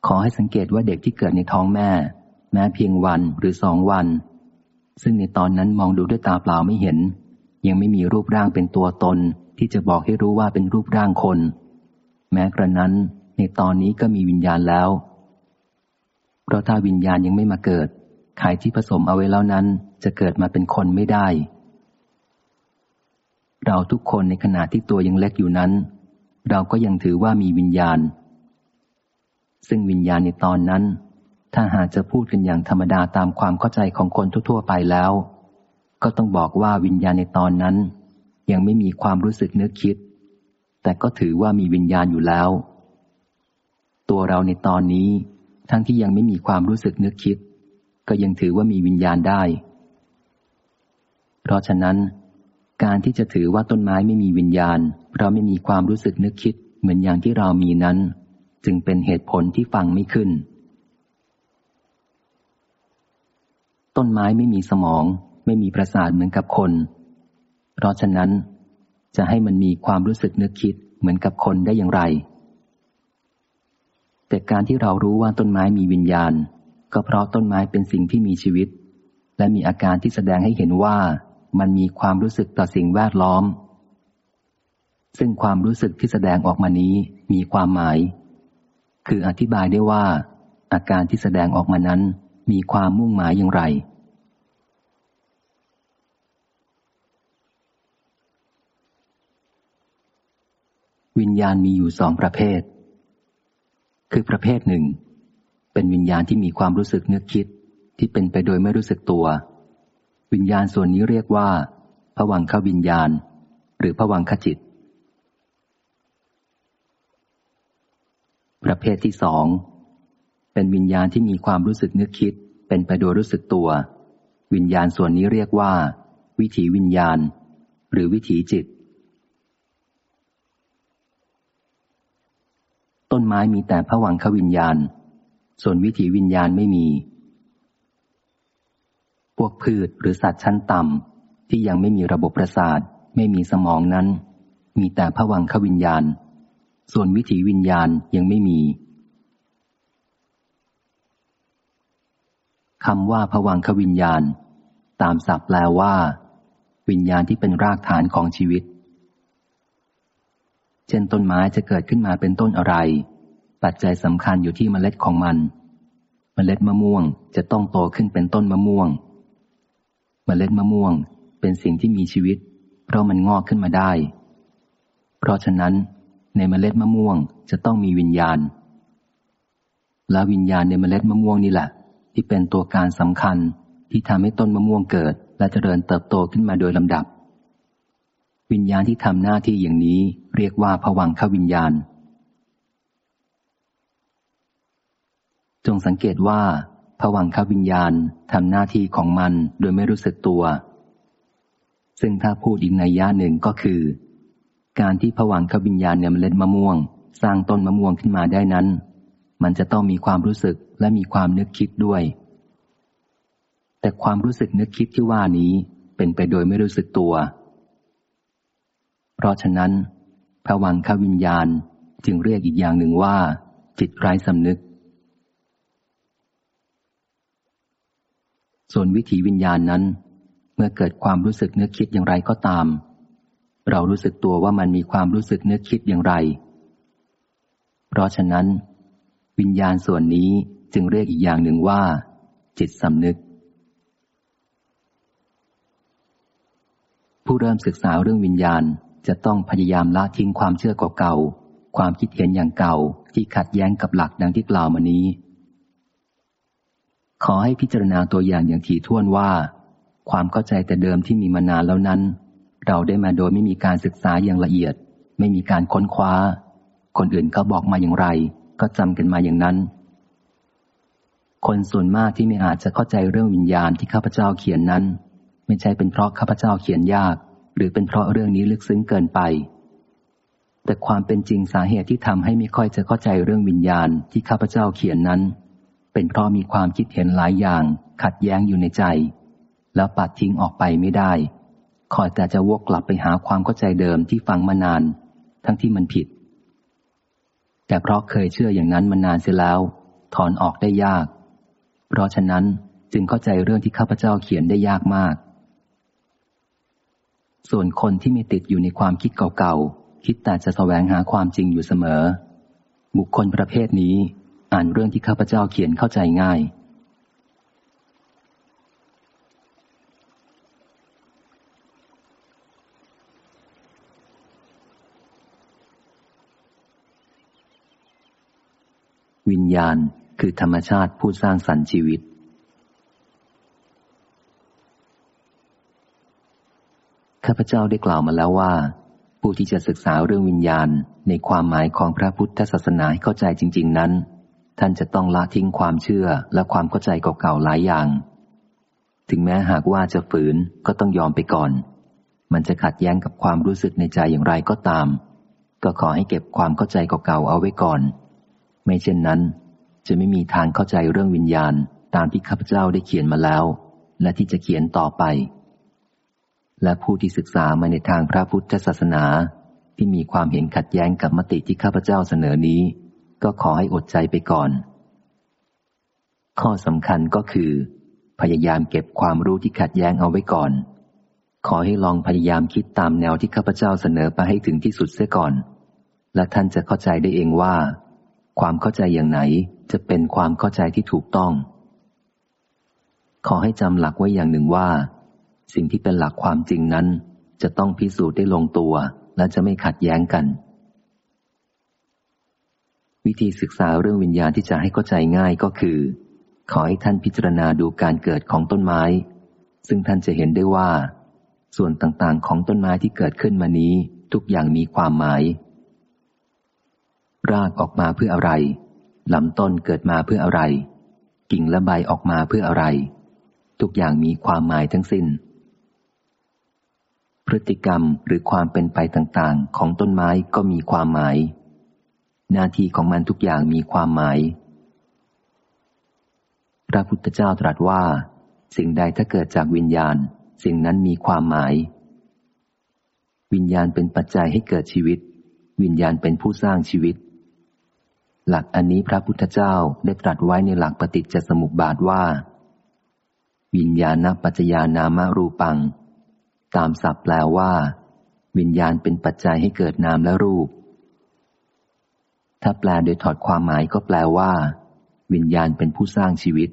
ขอให้สังเกตว่าเด็กที่เกิดในท้องแม่ แม้เพียงวันหรือสองวัน ซึ่งในตอนนั้นมองดูด้วยตาเปล่าไม่เห็น ยังไม่มีรูปร่างเป็นตัวตนที่จะบอกให้รู้ว่าเป็นรูปร่างคน แม้กระนั้นในตอนนี้ก็มีวิญญาณแล้ว เพราะถ้าวิญญาณยังไม่มาเกิด ไข่ที่ผสมเอาไว้แล้วนั้น จะเกิดมาเป็นคนไม่ได้ เราทุกคนในขณะที่ตัวยังเล็กอยู่นั้น เราก็ยังถือว่ามีวิญญาณ ซึ่งวิญญาณในตอนนั้น ถ้าหากจะพูดกันอย่างธรรมดาตามความเข้าใจของคนทั่วๆไปแล้ว ก็ต้องบอกว่าวิญญาณในตอนนั้น ยังไม่มีความรู้สึกนึกคิด แต่ก็ถือว่ามีวิญญาณอยู่แล้ว ตัวเราในตอนนี้ ทั้งที่ยังไม่มีความรู้สึกนึกคิด ก็ยังถือว่ามีวิญญาณได้ เพราะฉะนั้น การที่จะถือว่าต้นไม้ไม่มีวิญญาณ เพราะไม่มีความรู้สึกนึกคิด เหมือนอย่างที่เรามีนั้น จึงเป็นเหตุผลที่ฟังไม่ขึ้น ต้นไม้ไม่มีสมอง ไม่มีประสาทเหมือนกับคน เพราะฉะนั้น จะให้มันมีความรู้สึกนึกคิดเหมือนกับคนได้อย่างไร แต่การที่เรารู้ว่าต้นไม้มีวิญญาณ ก็เพราะต้นไม้เป็นสิ่งที่มีชีวิต และมีอาการที่แสดงให้เห็นว่ามันมีความรู้สึกต่อสิ่งแวดล้อม ซึ่งความรู้สึกที่แสดงออกมานี้มีความหมาย คืออธิบายได้ว่า อาการที่แสดงออกมานั้นมีความมุ่งหมายอย่างไร วิญญาณมีอยู่สองประเภท คือประเภทหนึ่ง เป็นวิญญาณที่มีความรู้สึกนึกคิดที่เป็นไปโดยไม่รู้สึกตัว วิญญาณส่วนนี้เรียกว่าผวังขวิญญาณ หรือผวังขจิต ประเภทที่สองเป็นวิญญาณที่มีความรู้สึกนึกคิด เป็นไปโดยรู้สึกตัว วิญญาณส่วนนี้เรียกว่า วิถีวิญญาณ หรือวิถีจิต ต้นไม้มีแต่ผวังขวิญญาณ ส่วนวิถีวิญญาณไม่มี พวกพืชหรือสัตว์ชั้นต่ำที่ยังไม่มีระบบประสาท ไม่มีสมองนั้น มีแต่ผวังขวิญญาณ ส่วนวิถีวิญญาณยังไม่มีคำว่าผวังขวิญญาณ ตามศัพท์แปลว่า วิญญาณที่เป็นรากฐานของชีวิต เช่นต้นไม้จะเกิดขึ้นมาเป็นต้นอะไร ปัจจัยสำคัญอยู่ที่เมล็ดของมัน เมล็ดมะม่วงจะต้องโตขึ้นเป็นต้นมะม่วง เมล็ดมะม่วงเป็นสิ่งที่มีชีวิต เพราะมันงอกขึ้นมาได้ เพราะฉะนั้น ในเมล็ดมะม่วงจะต้องมีวิญญาณ และวิญญาณในเมล็ดมะม่วงนี่แหละ ที่เป็นตัวการสำคัญที่ทำให้ต้นมะม่วงเกิด และเจริญเติบโตขึ้นมาโดยลำดับ วิญญาณที่ทำหน้าที่อย่างนี้เรียกว่าผวังขวิญญาณ จงสังเกตว่าผวังขวิญญาณทำหน้าที่ของมันโดยไม่รู้สึกตัว ซึ่งถ้าพูดอีกในย่าหนึ่งก็คือ การที่ผวังขวิญญาณเนี่ยมันเล็ดมะม่วง สร้างต้นมะม่วงขึ้นมาได้นั้น มันจะต้องมีความรู้สึกและมีความนึกคิดด้วย แต่ความรู้สึกนึกคิดที่ว่านี้เป็นไปโดยไม่รู้สึกตัว เพราะฉะนั้นผวังขวิญญาณจึงเรียกอีกอย่างหนึ่งว่า จิตไร้สำนึก ส่วนวิถีวิญญาณนั้น เมื่อเกิดความรู้สึกนึกคิดอย่างไรก็ตาม เรารู้สึกตัวว่ามันมีความรู้สึกนึกคิดอย่างไร เพราะฉะนั้น วิญญาณส่วนนี้จึงเรียกอีกอย่างหนึ่งว่า จิตสำนึก ผู้เริ่มศึกษาเรื่องวิญญาณ จะต้องพยายามละทิ้งความเชื่อเก่าๆความคิดเห็นอย่างเก่าที่ขัดแย้งกับหลักดังที่กล่าวมานี้ ขอให้พิจารณาตัวอย่างอย่างถี่ถ้วนว่า ความเข้าใจแต่เดิมที่มีมานานแล้วนั้น เราได้มาโดยไม่มีการศึกษาอย่างละเอียด ไม่มีการค้นคว้า คนอื่นเขาบอกมาอย่างไร ก็จำกันมาอย่างนั้น คนส่วนมากที่ไม่อาจจะเข้าใจเรื่องวิญญาณที่ข้าพเจ้าเขียนนั้น ไม่ใช่เป็นเพราะข้าพเจ้าเขียนยาก หรือเป็นเพราะเรื่องนี้ลึกซึ้งเกินไป แต่ความเป็นจริงสาเหตุที่ทำให้ไม่ค่อยจะเข้าใจเรื่องวิญญาณที่ข้าพเจ้าเขียนนั้น เป็นเพราะมีความคิดเห็นหลายอย่างขัดแย้งอยู่ในใจ แล้วปัดทิ้งออกไปไม่ได้ คอยแต่จะวกกลับไปหาความเข้าใจเดิมที่ฟังมานาน ทั้งที่มันผิด แต่เพราะเคยเชื่ออย่างนั้นมานานเสียแล้ว ถอนออกได้ยาก เพราะฉะนั้นจึงเข้าใจเรื่องที่ข้าพเจ้าเขียนได้ยากมาก ส่วนคนที่มีติดอยู่ในความคิดเก่าๆ คิดแต่จะแสวงหาความจริงอยู่เสมอ บุคคลประเภทนี้อ่านเรื่องที่ข้าพเจ้าเขียนเข้าใจง่าย วิญญาณคือธรรมชาติผู้สร้างสรรค์ชีวิต ข้าพเจ้าได้กล่าวมาแล้วว่า ผู้ที่จะศึกษาเรื่องวิญญาณในความหมายของพระพุทธศาสนาให้เข้าใจจริง ๆ นั้น ท่านจะต้องละทิ้งความเชื่อและความเข้าใจเก่าๆหลายอย่าง ถึงแม้หากว่าจะฝืนก็ต้องยอมไปก่อน มันจะขัดแย้งกับความรู้สึกในใจอย่างไรก็ตาม ก็ขอให้เก็บความเข้าใจเก่าๆเอาไว้ก่อน ไม่เช่นนั้น จะไม่มีทางเข้าใจเรื่องวิญญาณตามที่ข้าพเจ้าได้เขียนมาแล้ว และที่จะเขียนต่อไป และผู้ที่ศึกษามาในทางพระพุทธศาสนา ที่มีความเห็นขัดแย้งกับมติที่ข้าพเจ้าเสนอนี้ ก็ขอให้อดใจไปก่อน ข้อสำคัญก็คือ พยายามเก็บความรู้ที่ขัดแย้งเอาไว้ก่อน ขอให้ลองพยายามคิดตามแนวที่ข้าพเจ้าเสนอไปให้ถึงที่สุดเสียก่อน และท่านจะเข้าใจได้เองว่า ความเข้าใจอย่างไหนจะเป็นความเข้าใจที่ถูกต้อง ขอให้จำหลักไว้อย่างหนึ่งว่า สิ่งที่เป็นหลักความจริงนั้น จะต้องพิสูจน์ได้ลงตัว และจะไม่ขัดแย้งกัน วิธีศึกษาเรื่องวิญญาณที่จะให้เข้าใจง่ายก็คือ ขอให้ท่านพิจารณาดูการเกิดของต้นไม้ ซึ่งท่านจะเห็นได้ว่า ส่วนต่างๆ ของต้นไม้ที่เกิดขึ้นมานี้ ทุกอย่างมีความหมาย รากออกมาเพื่ออะไรลำต้นเกิดมาเพื่ออะไร กิ่งและใบออกมาเพื่ออะไร ทุกอย่างมีความหมายทั้งสิน้น พฤติกรรมหรือความเป็นไปต่างๆ ของต้นไม้ก็มีความหมาย หน้าที่ของมันทุกอย่างมีความหมาย พระพุทธเจ้าตรัสว่า สิ่งใดถ้าเกิดจากวิญญาณ สิ่งนั้นมีความหมาย วิญญาณเป็นปัจจัยให้เกิดชีวิต วิญญาณเป็นผู้สร้างชีวิต หลักอันนี้พระพุทธเจ้าได้ตรัสไว้ในหลักปฏิจจสมุปบาทว่า วิญญาณปัจจยานามารูปัง ตามศัพท์แปลว่า วิญญาณเป็นปัจจัยให้เกิดนามและรูป ถ้าแปลโดยถอดความหมายก็แปลว่า วิญญาณเป็นผู้สร้างชีวิต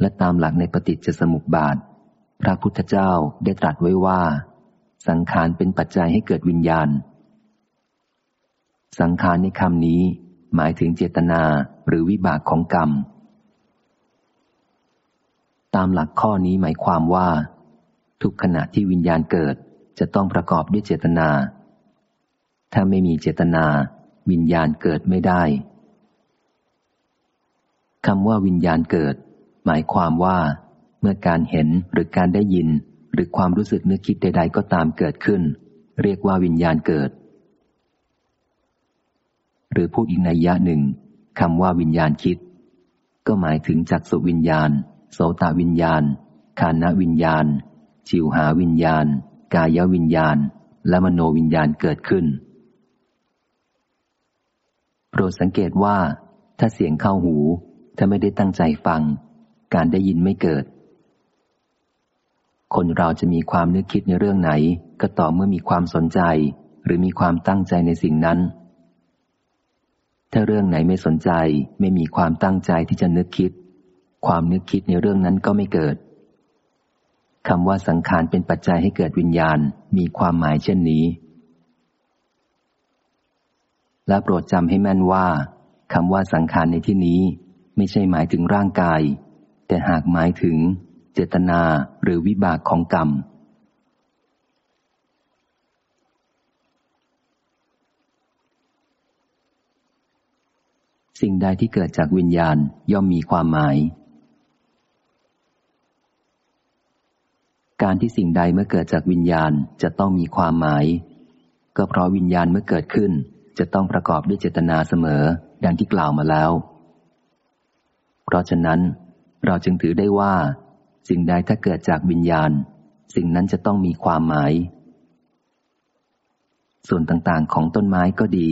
และตามหลักในปฏิจจสมุปบาท พระพุทธเจ้าได้ตรัสไว้ว่า สังขารเป็นปัจจัยให้เกิดวิญญาณ สังขารในคำนี้ หมายถึงเจตนาหรือวิบากของกรรม ตามหลักข้อนี้หมายความว่า ทุกขณะที่วิญญาณเกิดจะต้องประกอบด้วยเจตนา ถ้าไม่มีเจตนา วิญญาณเกิดไม่ได้คำว่าวิญญาณเกิด หมายความว่า เมื่อการเห็นหรือการได้ยิน หรือความรู้สึกนึกคิดใด ๆ ก็ตามเกิดขึ้น เรียกว่าวิญญาณเกิด หรือพูดอีกในยะหนึ่งคำว่าวิญญาณคิด ก็หมายถึงจักสุวิญญาณ โสตวิญญาณ คานวิญญาณจิวหาวิญญาณ กายวิญญาณ และมโนวิญญาณเกิดขึ้น โปรดสังเกตว่า ถ้าเสียงเข้าหู ถ้าไม่ได้ตั้งใจฟัง การได้ยินไม่เกิด คนเราจะมีความนึกคิดในเรื่องไหน ก็ต่อเมื่อมีความสนใจ หรือมีความตั้งใจในสิ่งนั้นถ้าเรื่องไหนไม่สนใจไม่มีความตั้งใจที่จะนึกคิด ความนึกคิดในเรื่องนั้นก็ไม่เกิดคำว่าสังขารเป็นปัจจัยให้เกิดวิญญาณมีความหมายเช่นนี้ และโปรดจำให้แม่นว่าคำว่าสังขารในที่นี้ไม่ใช่หมายถึงร่างกาย แต่หากหมายถึงเจตนาหรือวิบากของกรรม สิ่งใดที่เกิดจากวิญญาณย่อมมีความหมาย การที่สิ่งใดเมื่อเกิดจากวิญญาณจะต้องมีความหมาย ก็เพราะวิญญาณเมื่อเกิดขึ้น จะต้องประกอบด้วยเจตนาเสมอ ดังที่กล่าวมาแล้ว เพราะฉะนั้น เราจึงถือได้ว่า สิ่งใดถ้าเกิดจากวิญญาณ สิ่งนั้นจะต้องมีความหมาย ส่วนต่างๆของต้นไม้ก็ดี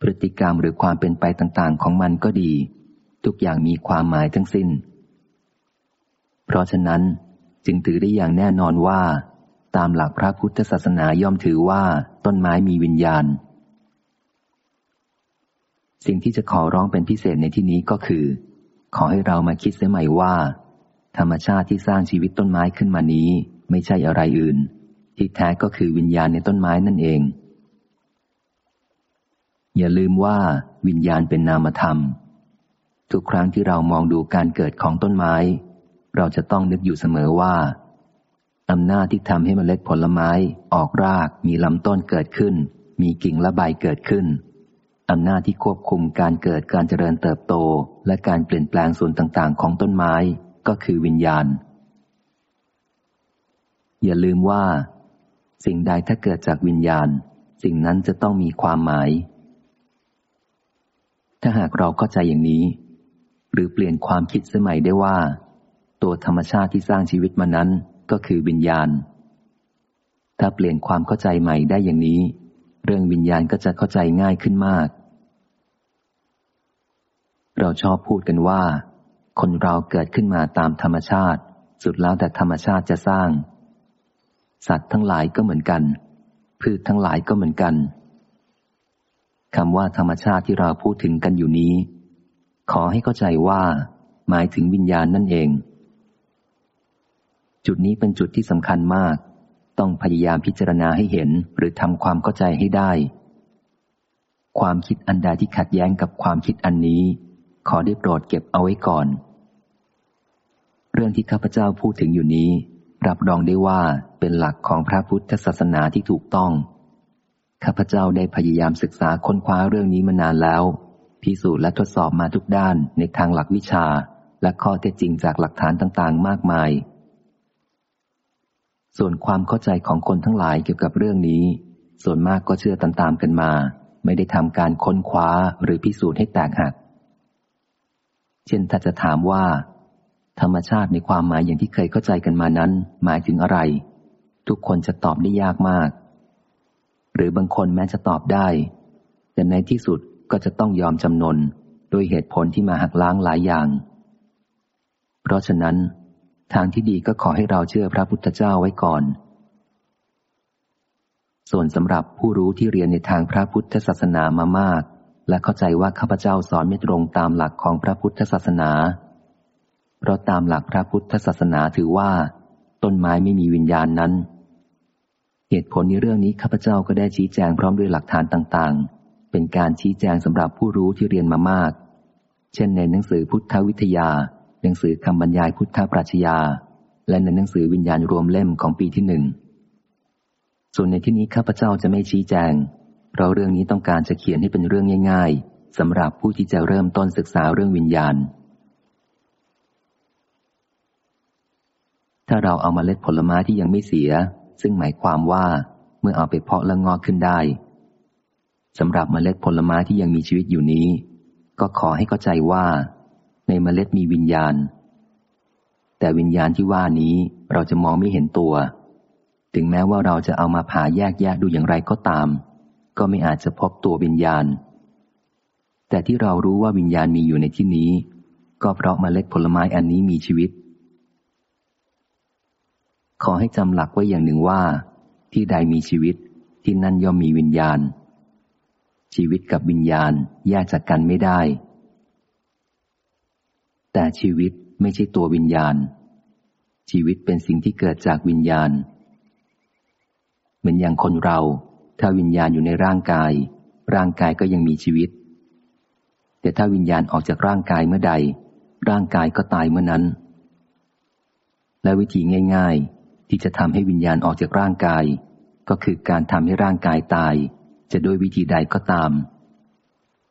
พฤติกรรมหรือความเป็นไปต่างๆ ของมันก็ดี ทุกอย่างมีความหมายทั้งสิน้น เพราะฉะนั้น จึงถือได้อย่างแน่นอนว่า ตามหลักพระพุทธศาสนาย่อมถือว่าต้นไม้มีวิญญาณ สิ่งที่จะขอร้องเป็นพิเศษในที่นี้ก็คือ ขอให้เรามาคิดเสียใหม่ว่า ธรรมชาติที่สร้างชีวิตต้นไม้ขึ้นมานี้ ไม่ใช่อะไรอื่น ที่แท้ก็คือวิญญาณในต้นไม้นั่นเอง อย่าลืมว่าวิญญาณเป็นนามธรรม ทุกครั้งที่เรามองดูการเกิดของต้นไม้ เราจะต้องนึกอยู่เสมอว่าอำนาจที่ทำให้มเมล็ดผลไม้ ออกราก มีลำต้นเกิดขึ้น มีกิ่งและใบเกิดขึ้นอำนาจที่ควบคุมการเกิดการเจริญเติบโต และการเปลี่ยนแปลงส่วนต่างๆ ของต้นไม้ก็คือวิญญาณ อย่าลืมว่า สิ่งใดถ้าเกิดจากวิญญาณ สิ่งนั้นจะต้องมีความหมาย ถ้าหากเราเข้าใจอย่างนี้ หรือเปลี่ยนความคิดสมัยได้ว่า ตัวธรรมชาติที่สร้างชีวิตมานั้นก็คือวิญญาณ ถ้าเปลี่ยนความเข้าใจใหม่ได้อย่างนี้ เรื่องวิญญาณก็จะเข้าใจง่ายขึ้นมาก เราชอบพูดกันว่า คนเราเกิดขึ้นมาตามธรรมชาติ สุดแล้วแต่ธรรมชาติจะสร้าง สัตว์ทั้งหลายก็เหมือนกัน พืชทั้งหลายก็เหมือนกันคำว่าธรรมชาติที่เราพูดถึงกันอยู่นี้ ขอให้เข้าใจว่า หมายถึงวิญญาณนั่นเอง จุดนี้เป็นจุดที่สำคัญมาก ต้องพยายามพิจารณาให้เห็นหรือทำความเข้าใจให้ได้ ความคิดอันใดที่ขัดแย้งกับความคิดอันนี้ ขอได้โปรดเก็บเอาไว้ก่อน เรื่องที่ข้าพเจ้าพูดถึงอยู่นี้ รับรองได้ว่าเป็นหลักของพระพุทธศาสนาที่ถูกต้อง ข้าพเจ้าได้พยายามศึกษาค้นคว้าเรื่องนี้มานานแล้ว พิสูจน์และทดสอบมาทุกด้านในทางหลักวิชา และข้อเท็จจริงจากหลักฐานต่างๆ มากมาย ส่วนความเข้าใจของคนทั้งหลายเกี่ยวกับเรื่องนี้ ส่วนมากก็เชื่อตามๆกันมา ไม่ได้ทำการค้นคว้าหรือพิสูจน์ให้แตกหัก เช่นถ้าจะถามว่า ธรรมชาติในความหมายอย่างที่เคยเข้าใจกันมานั้น หมายถึงอะไร ทุกคนจะตอบได้ยากมาก หรือบางคนแม้จะตอบได้ แต่ในที่สุดก็จะต้องยอมจำนนโดยเหตุผลที่มาหักล้างหลายอย่าง เพราะฉะนั้น ทางที่ดีก็ขอให้เราเชื่อพระพุทธเจ้าไว้ก่อน ส่วนสำหรับผู้รู้ที่เรียนในทางพระพุทธศาสนามามาก และเข้าใจว่าข้าพเจ้าสอนไม่ตรงตามหลักของพระพุทธศาสนา เพราะตามหลักพระพุทธศาสนาถือว่า ต้นไม้ไม่มีวิญญาณนั้น เหตุผลในเรื่องนี้ข้าพเจ้าก็ได้ชี้แจงพร้อมด้วยหลักฐานต่างๆ เป็นการชี้แจงสำหรับผู้รู้ที่เรียนมามาก เช่นในหนังสือพุทธวิทยา หนังสือคำบรรยายพุทธปรัชญา และในหนังสือวิญญาณรวมเล่มของปีที่หนึ่ง ส่วนในที่นี้ข้าพเจ้าจะไม่ชี้แจง เพราะเรื่องนี้ต้องการจะเขียนให้เป็นเรื่องง่าย ๆสำหรับผู้ที่จะเริ่มต้นศึกษาเรื่องวิญญาณ ถ้าเราเอามาเล็ดผลไม้ที่ยังไม่เสีย ซึ่งหมายความว่าเมื่อเอาไปเพาะแล้วงอกขึ้นได้สำหรับมเมล็ดผลไม้ที่ยังมีชีวิตอยู่นี้ ก็ขอให้เข้าใจว่า ในเมล็ดมีวิญญาณ แต่วิญญาณที่ว่านี้เราจะมองไม่เห็นตัว ถึงแม้ว่าเราจะเอามาผ่าแยกแยกดูอย่างไรก็ตาม ก็ไม่อาจจะพบตัววิญญาณ แต่ที่เรารู้ว่าวิญญาณมีอยู่ในที่นี้ ก็เพราะเมล็ดผลไม้อันนี้มีชีวิต ขอให้จำหลักไว้อย่างหนึ่งว่า ที่ใดมีชีวิตที่นั่นย่อมมีวิญญาณ ชีวิตกับวิญญาณแยกจากกันไม่ได้ แต่ชีวิตไม่ใช่ตัววิญญาณ ชีวิตเป็นสิ่งที่เกิดจากวิญญาณ เหมือนอย่างคนเรา ถ้าวิญญาณอยู่ในร่างกาย ร่างกายก็ยังมีชีวิต แต่ถ้าวิญญาณออกจากร่างกายเมื่อใด ร่างกายก็ตายเมื่อนั้น และวิธีง่าย ๆ ที่จะทำให้วิญญาณออกจากร่างกาย ก็คือการทำให้ร่างกายตาย จะด้วยวิธีใดก็ตาม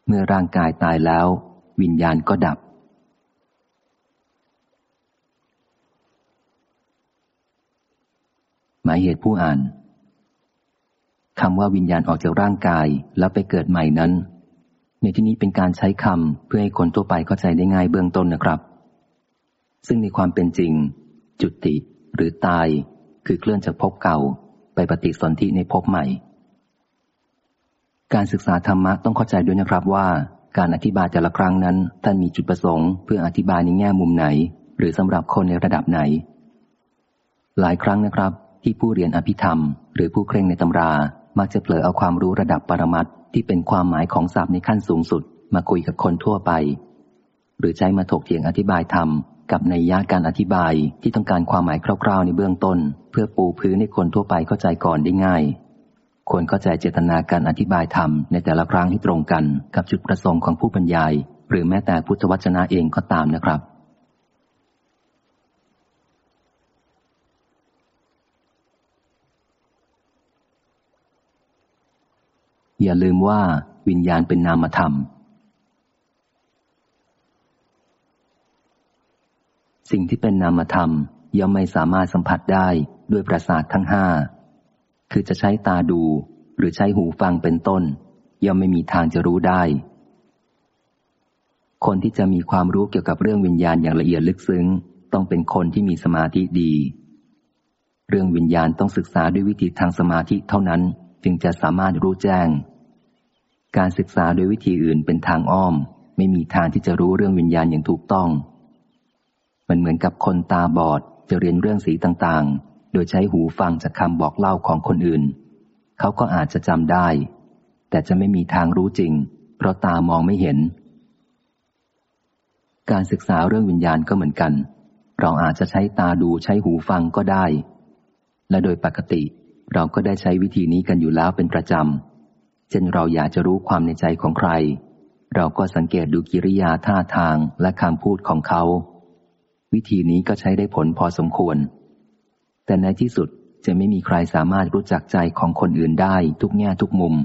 เมื่อร่างกายตายแล้ว วิญญาณก็ดับ หมายเหตุผู้อ่านคำว่าวิญญาณออกจากร่างกายแล้วไปเกิดใหม่นั้น ในที่นี้เป็นการใช้คำเพื่อให้คนทั่วไปเข้าใจได้ง่ายเบื้องต้นนะครับ ซึ่งในความเป็นจริง จุติ หรือตาย คือเคลื่อนจากภพเก่า ไปปฏิสนธิในภพใหม่ การศึกษาธรรมะต้องเข้าใจด้วยนะครับว่า การอธิบายแต่ละครั้งนั้นท่านมีจุดประสงค์เพื่ออธิบายในแง่มุมไหน หรือสำหรับคนในระดับไหน หลายครั้งนะครับ ที่ผู้เรียนอภิธรรม หรือผู้เคร่งในตำรา มักจะเผลอเอาความรู้ระดับปรมัตที่เป็นความหมายของศัพท์ในขั้นสูงสุด มาคุยกับคนทั่วไป หรือใช้มาถกเถียงอธิบายธรรมกับในยาการอธิบายที่ต้องการความหมายคร่าวๆ ในเบื้องต้น เพื่อปูพื้นให้คนทั่วไปเข้าใจก่อนได้ง่ายควรเข้าใจเจตนาการอธิบายธรรมในแต่ละครั้งให้ตรงกันกับจุดประสงค์ของผู้บรรยาย หรือแม้แต่พุทธวจนะเองก็ตามนะครับ อย่าลืมว่าวิญญาณเป็นนามธรรม สิ่งที่เป็นนามธรรมย่อมไม่สามารถสัมผัสได้ด้วยประสาททั้งห้า คือจะใช้ตาดูหรือใช้หูฟังเป็นต้น ย่อมไม่มีทางจะรู้ได้ คนที่จะมีความรู้เกี่ยวกับเรื่องวิญญาณอย่างละเอียดลึกซึ้ง ต้องเป็นคนที่มีสมาธิดี เรื่องวิญญาณต้องศึกษาด้วยวิธีทางสมาธิเท่านั้น จึงจะสามารถรู้แจ้ง การศึกษาโดยวิธีอื่นเป็นทางอ้อม ไม่มีทางที่จะรู้เรื่องวิญญาณอย่างถูกต้อง มันเหมือนกับคนตาบอดจะเรียนเรื่องสีต่างๆ โดยใช้หูฟังจากคำบอกเล่าของคนอื่น เขาก็อาจจะจำได้ แต่จะไม่มีทางรู้จริง เพราะตามองไม่เห็น การศึกษาเรื่องวิญญาณก็เหมือนกัน เราอาจจะใช้ตาดูใช้หูฟังก็ได้ และโดยปกติ เราก็ได้ใช้วิธีนี้กันอยู่แล้วเป็นประจำ ช่นเราอยากจะรู้ความในใจของใคร เราก็สังเกตดูกิริยาท่าทางและคำพูดของเขา วิธีนี้ก็ใช้ได้ผลพอสมควร แต่ในที่สุดจะไม่มีใครสามารถรู้จักใจของคนอื่นได้ทุกแง่ทุกมุม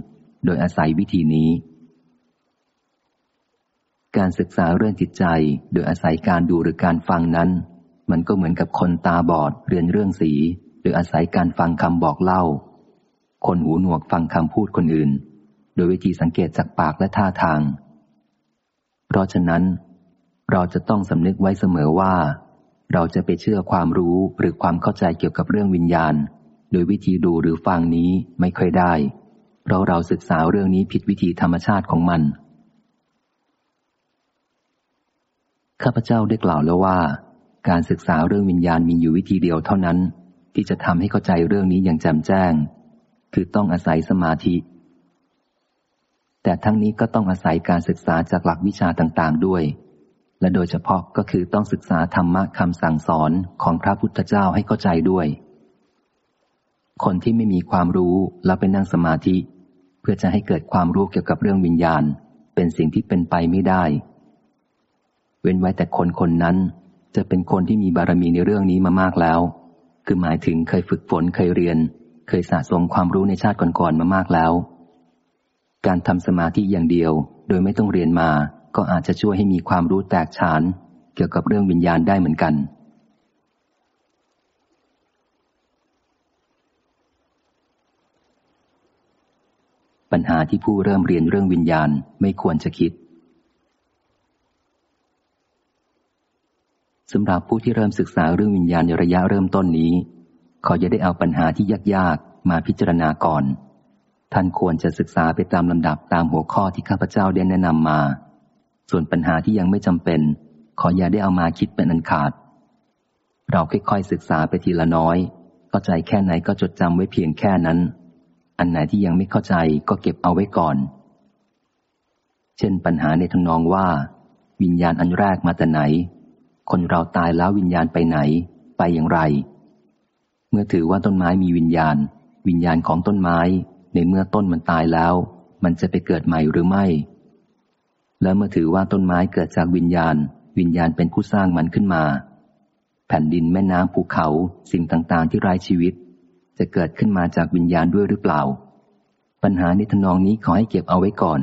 โดยอาศัยวิธีนี้ การศึกษาเรื่องจิตใจโดยอาศัยการดูหรือการฟังนั้น มันก็เหมือนกับคนตาบอดเรียนเรื่องสี โดยอาศัยการฟังคำบอกเล่า คนหูหนวกฟังคำพูดคนอื่น โดยวิธีสังเกตจากปากและท่าทาง เพราะฉะนั้น เราจะต้องสำนึกไว้เสมอว่า เราจะไปเชื่อความรู้หรือความเข้าใจเกี่ยวกับเรื่องวิญญาณ โดยวิธีดูหรือฟังนี้ไม่ค่อยได้ เพราะเราศึกษาเรื่องนี้ผิดวิธีธรรมชาติของมัน ข้าพเจ้าได้กล่าวแล้วว่า การศึกษาเรื่องวิญญาณมีอยู่วิธีเดียวเท่านั้น ที่จะทำให้เข้าใจเรื่องนี้อย่างแจ่มแจ้ง คือต้องอาศัยสมาธิ แต่ทั้งนี้ก็ต้องอาศัยการศึกษาจากหลักวิชาต่างๆด้วย และโดยเฉพาะก็คือต้องศึกษาธรรมะคำสั่งสอนของพระพุทธเจ้าให้เข้าใจด้วย คนที่ไม่มีความรู้แล้วไปนั่งสมาธิ เพื่อจะให้เกิดความรู้เกี่ยวกับเรื่องวิญญาณ เป็นสิ่งที่เป็นไปไม่ได้ เว้นไว้แต่คนคนนั้น จะเป็นคนที่มีบารมีในเรื่องนี้มามากแล้ว คือหมายถึงเคยฝึกฝนเคยเรียน เคยสะสมความรู้ในชาติก่อนๆมามากแล้ว การทำสมาธิอย่างเดียว โดยไม่ต้องเรียนมา ก็อาจจะช่วยให้มีความรู้แตกฉาน เกี่ยวกับเรื่องวิญญาณได้เหมือนกัน ปัญหาที่ผู้เริ่มเรียนเรื่องวิญญาณไม่ควรจะคิดสำหรับผู้ที่เริ่มศึกษาเรื่องวิญญาณในระยะเริ่มต้นนี้ ขอจะได้เอาปัญหาที่ยากๆ มาพิจารณาก่อน ท่านควรจะศึกษาไปตามลำดับตามหัวข้อที่ข้าพเจ้าได้แนะนำมา ส่วนปัญหาที่ยังไม่จำเป็น ขออย่าได้เอามาคิดเป็นอันขาด เราค่อยๆศึกษาไปทีละน้อย เข้าใจแค่ไหนก็จดจำไว้เพียงแค่นั้น อันไหนที่ยังไม่เข้าใจก็เก็บเอาไว้ก่อน เช่นปัญหาในทานองว่า วิญญาณอันแรกมาแต่ไหน คนเราตายแล้ววิญญาณไปไหน ไปอย่างไร เมื่อถือว่าต้นไม้มีวิญญาณ วิญญาณของต้นไม้ ในเมื่อต้นมันตายแล้ว มันจะไปเกิดใหม่หรือไม่ และเมื่อถือว่าต้นไม้เกิดจากวิญญาณ วิญญาณเป็นผู้สร้างมันขึ้นมา แผ่นดินแม่น้ำภูเขาสิ่งต่างๆ ที่ไร้ชีวิต จะเกิดขึ้นมาจากวิญญาณด้วยหรือเปล่า ปัญหาในทนองนี้ขอให้เก็บเอาไว้ก่อน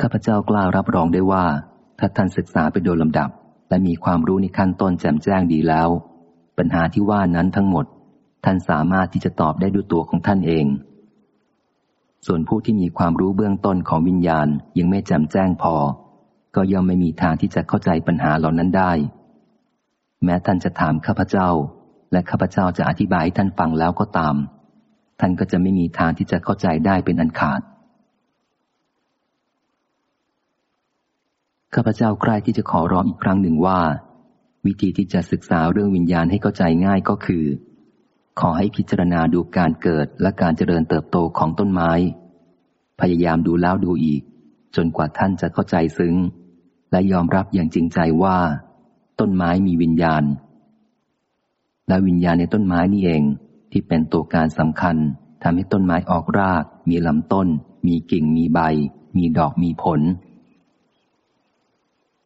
ข้าพเจ้ากล้ารับรองได้ว่า ถ้าท่านศึกษาไปโดยลำดับ และมีความรู้ในขั้นต้นแจ่มแจ้งดีแล้ว ปัญหาที่ว่านั้นทั้งหมด ท่านสามารถที่จะตอบได้ด้วยตัวของท่านเอง ส่วนผู้ที่มีความรู้เบื้องต้นของวิญญาณยังไม่แจ่มแจ้งพอ ก็ย่อมไม่มีทางที่จะเข้าใจปัญหาเหล่านั้นได้ แม้ท่านจะถามข้าพเจ้า และข้าพเจ้าจะอธิบายให้ท่านฟังแล้วก็ตาม ท่านก็จะไม่มีทางที่จะเข้าใจได้เป็นอันขาดข้าพเจ้าใคร่ที่จะขอร้องอีกครั้งหนึ่งว่า วิธีที่จะศึกษาเรื่องวิญญาณให้เข้าใจง่ายก็คือ ขอให้พิจารณาดูการเกิดและการเจริญเติบโตของต้นไม้ พยายามดูแล้วดูอีก จนกว่าท่านจะเข้าใจซึ้ง และยอมรับอย่างจริงใจว่า ต้นไม้มีวิญญาณ และวิญญาณในต้นไม้นี่เองที่เป็นตัวการสำคัญทำให้ต้นไม้ออกราก มีลำต้น มีกิ่งมีใบ มีดอกมีผล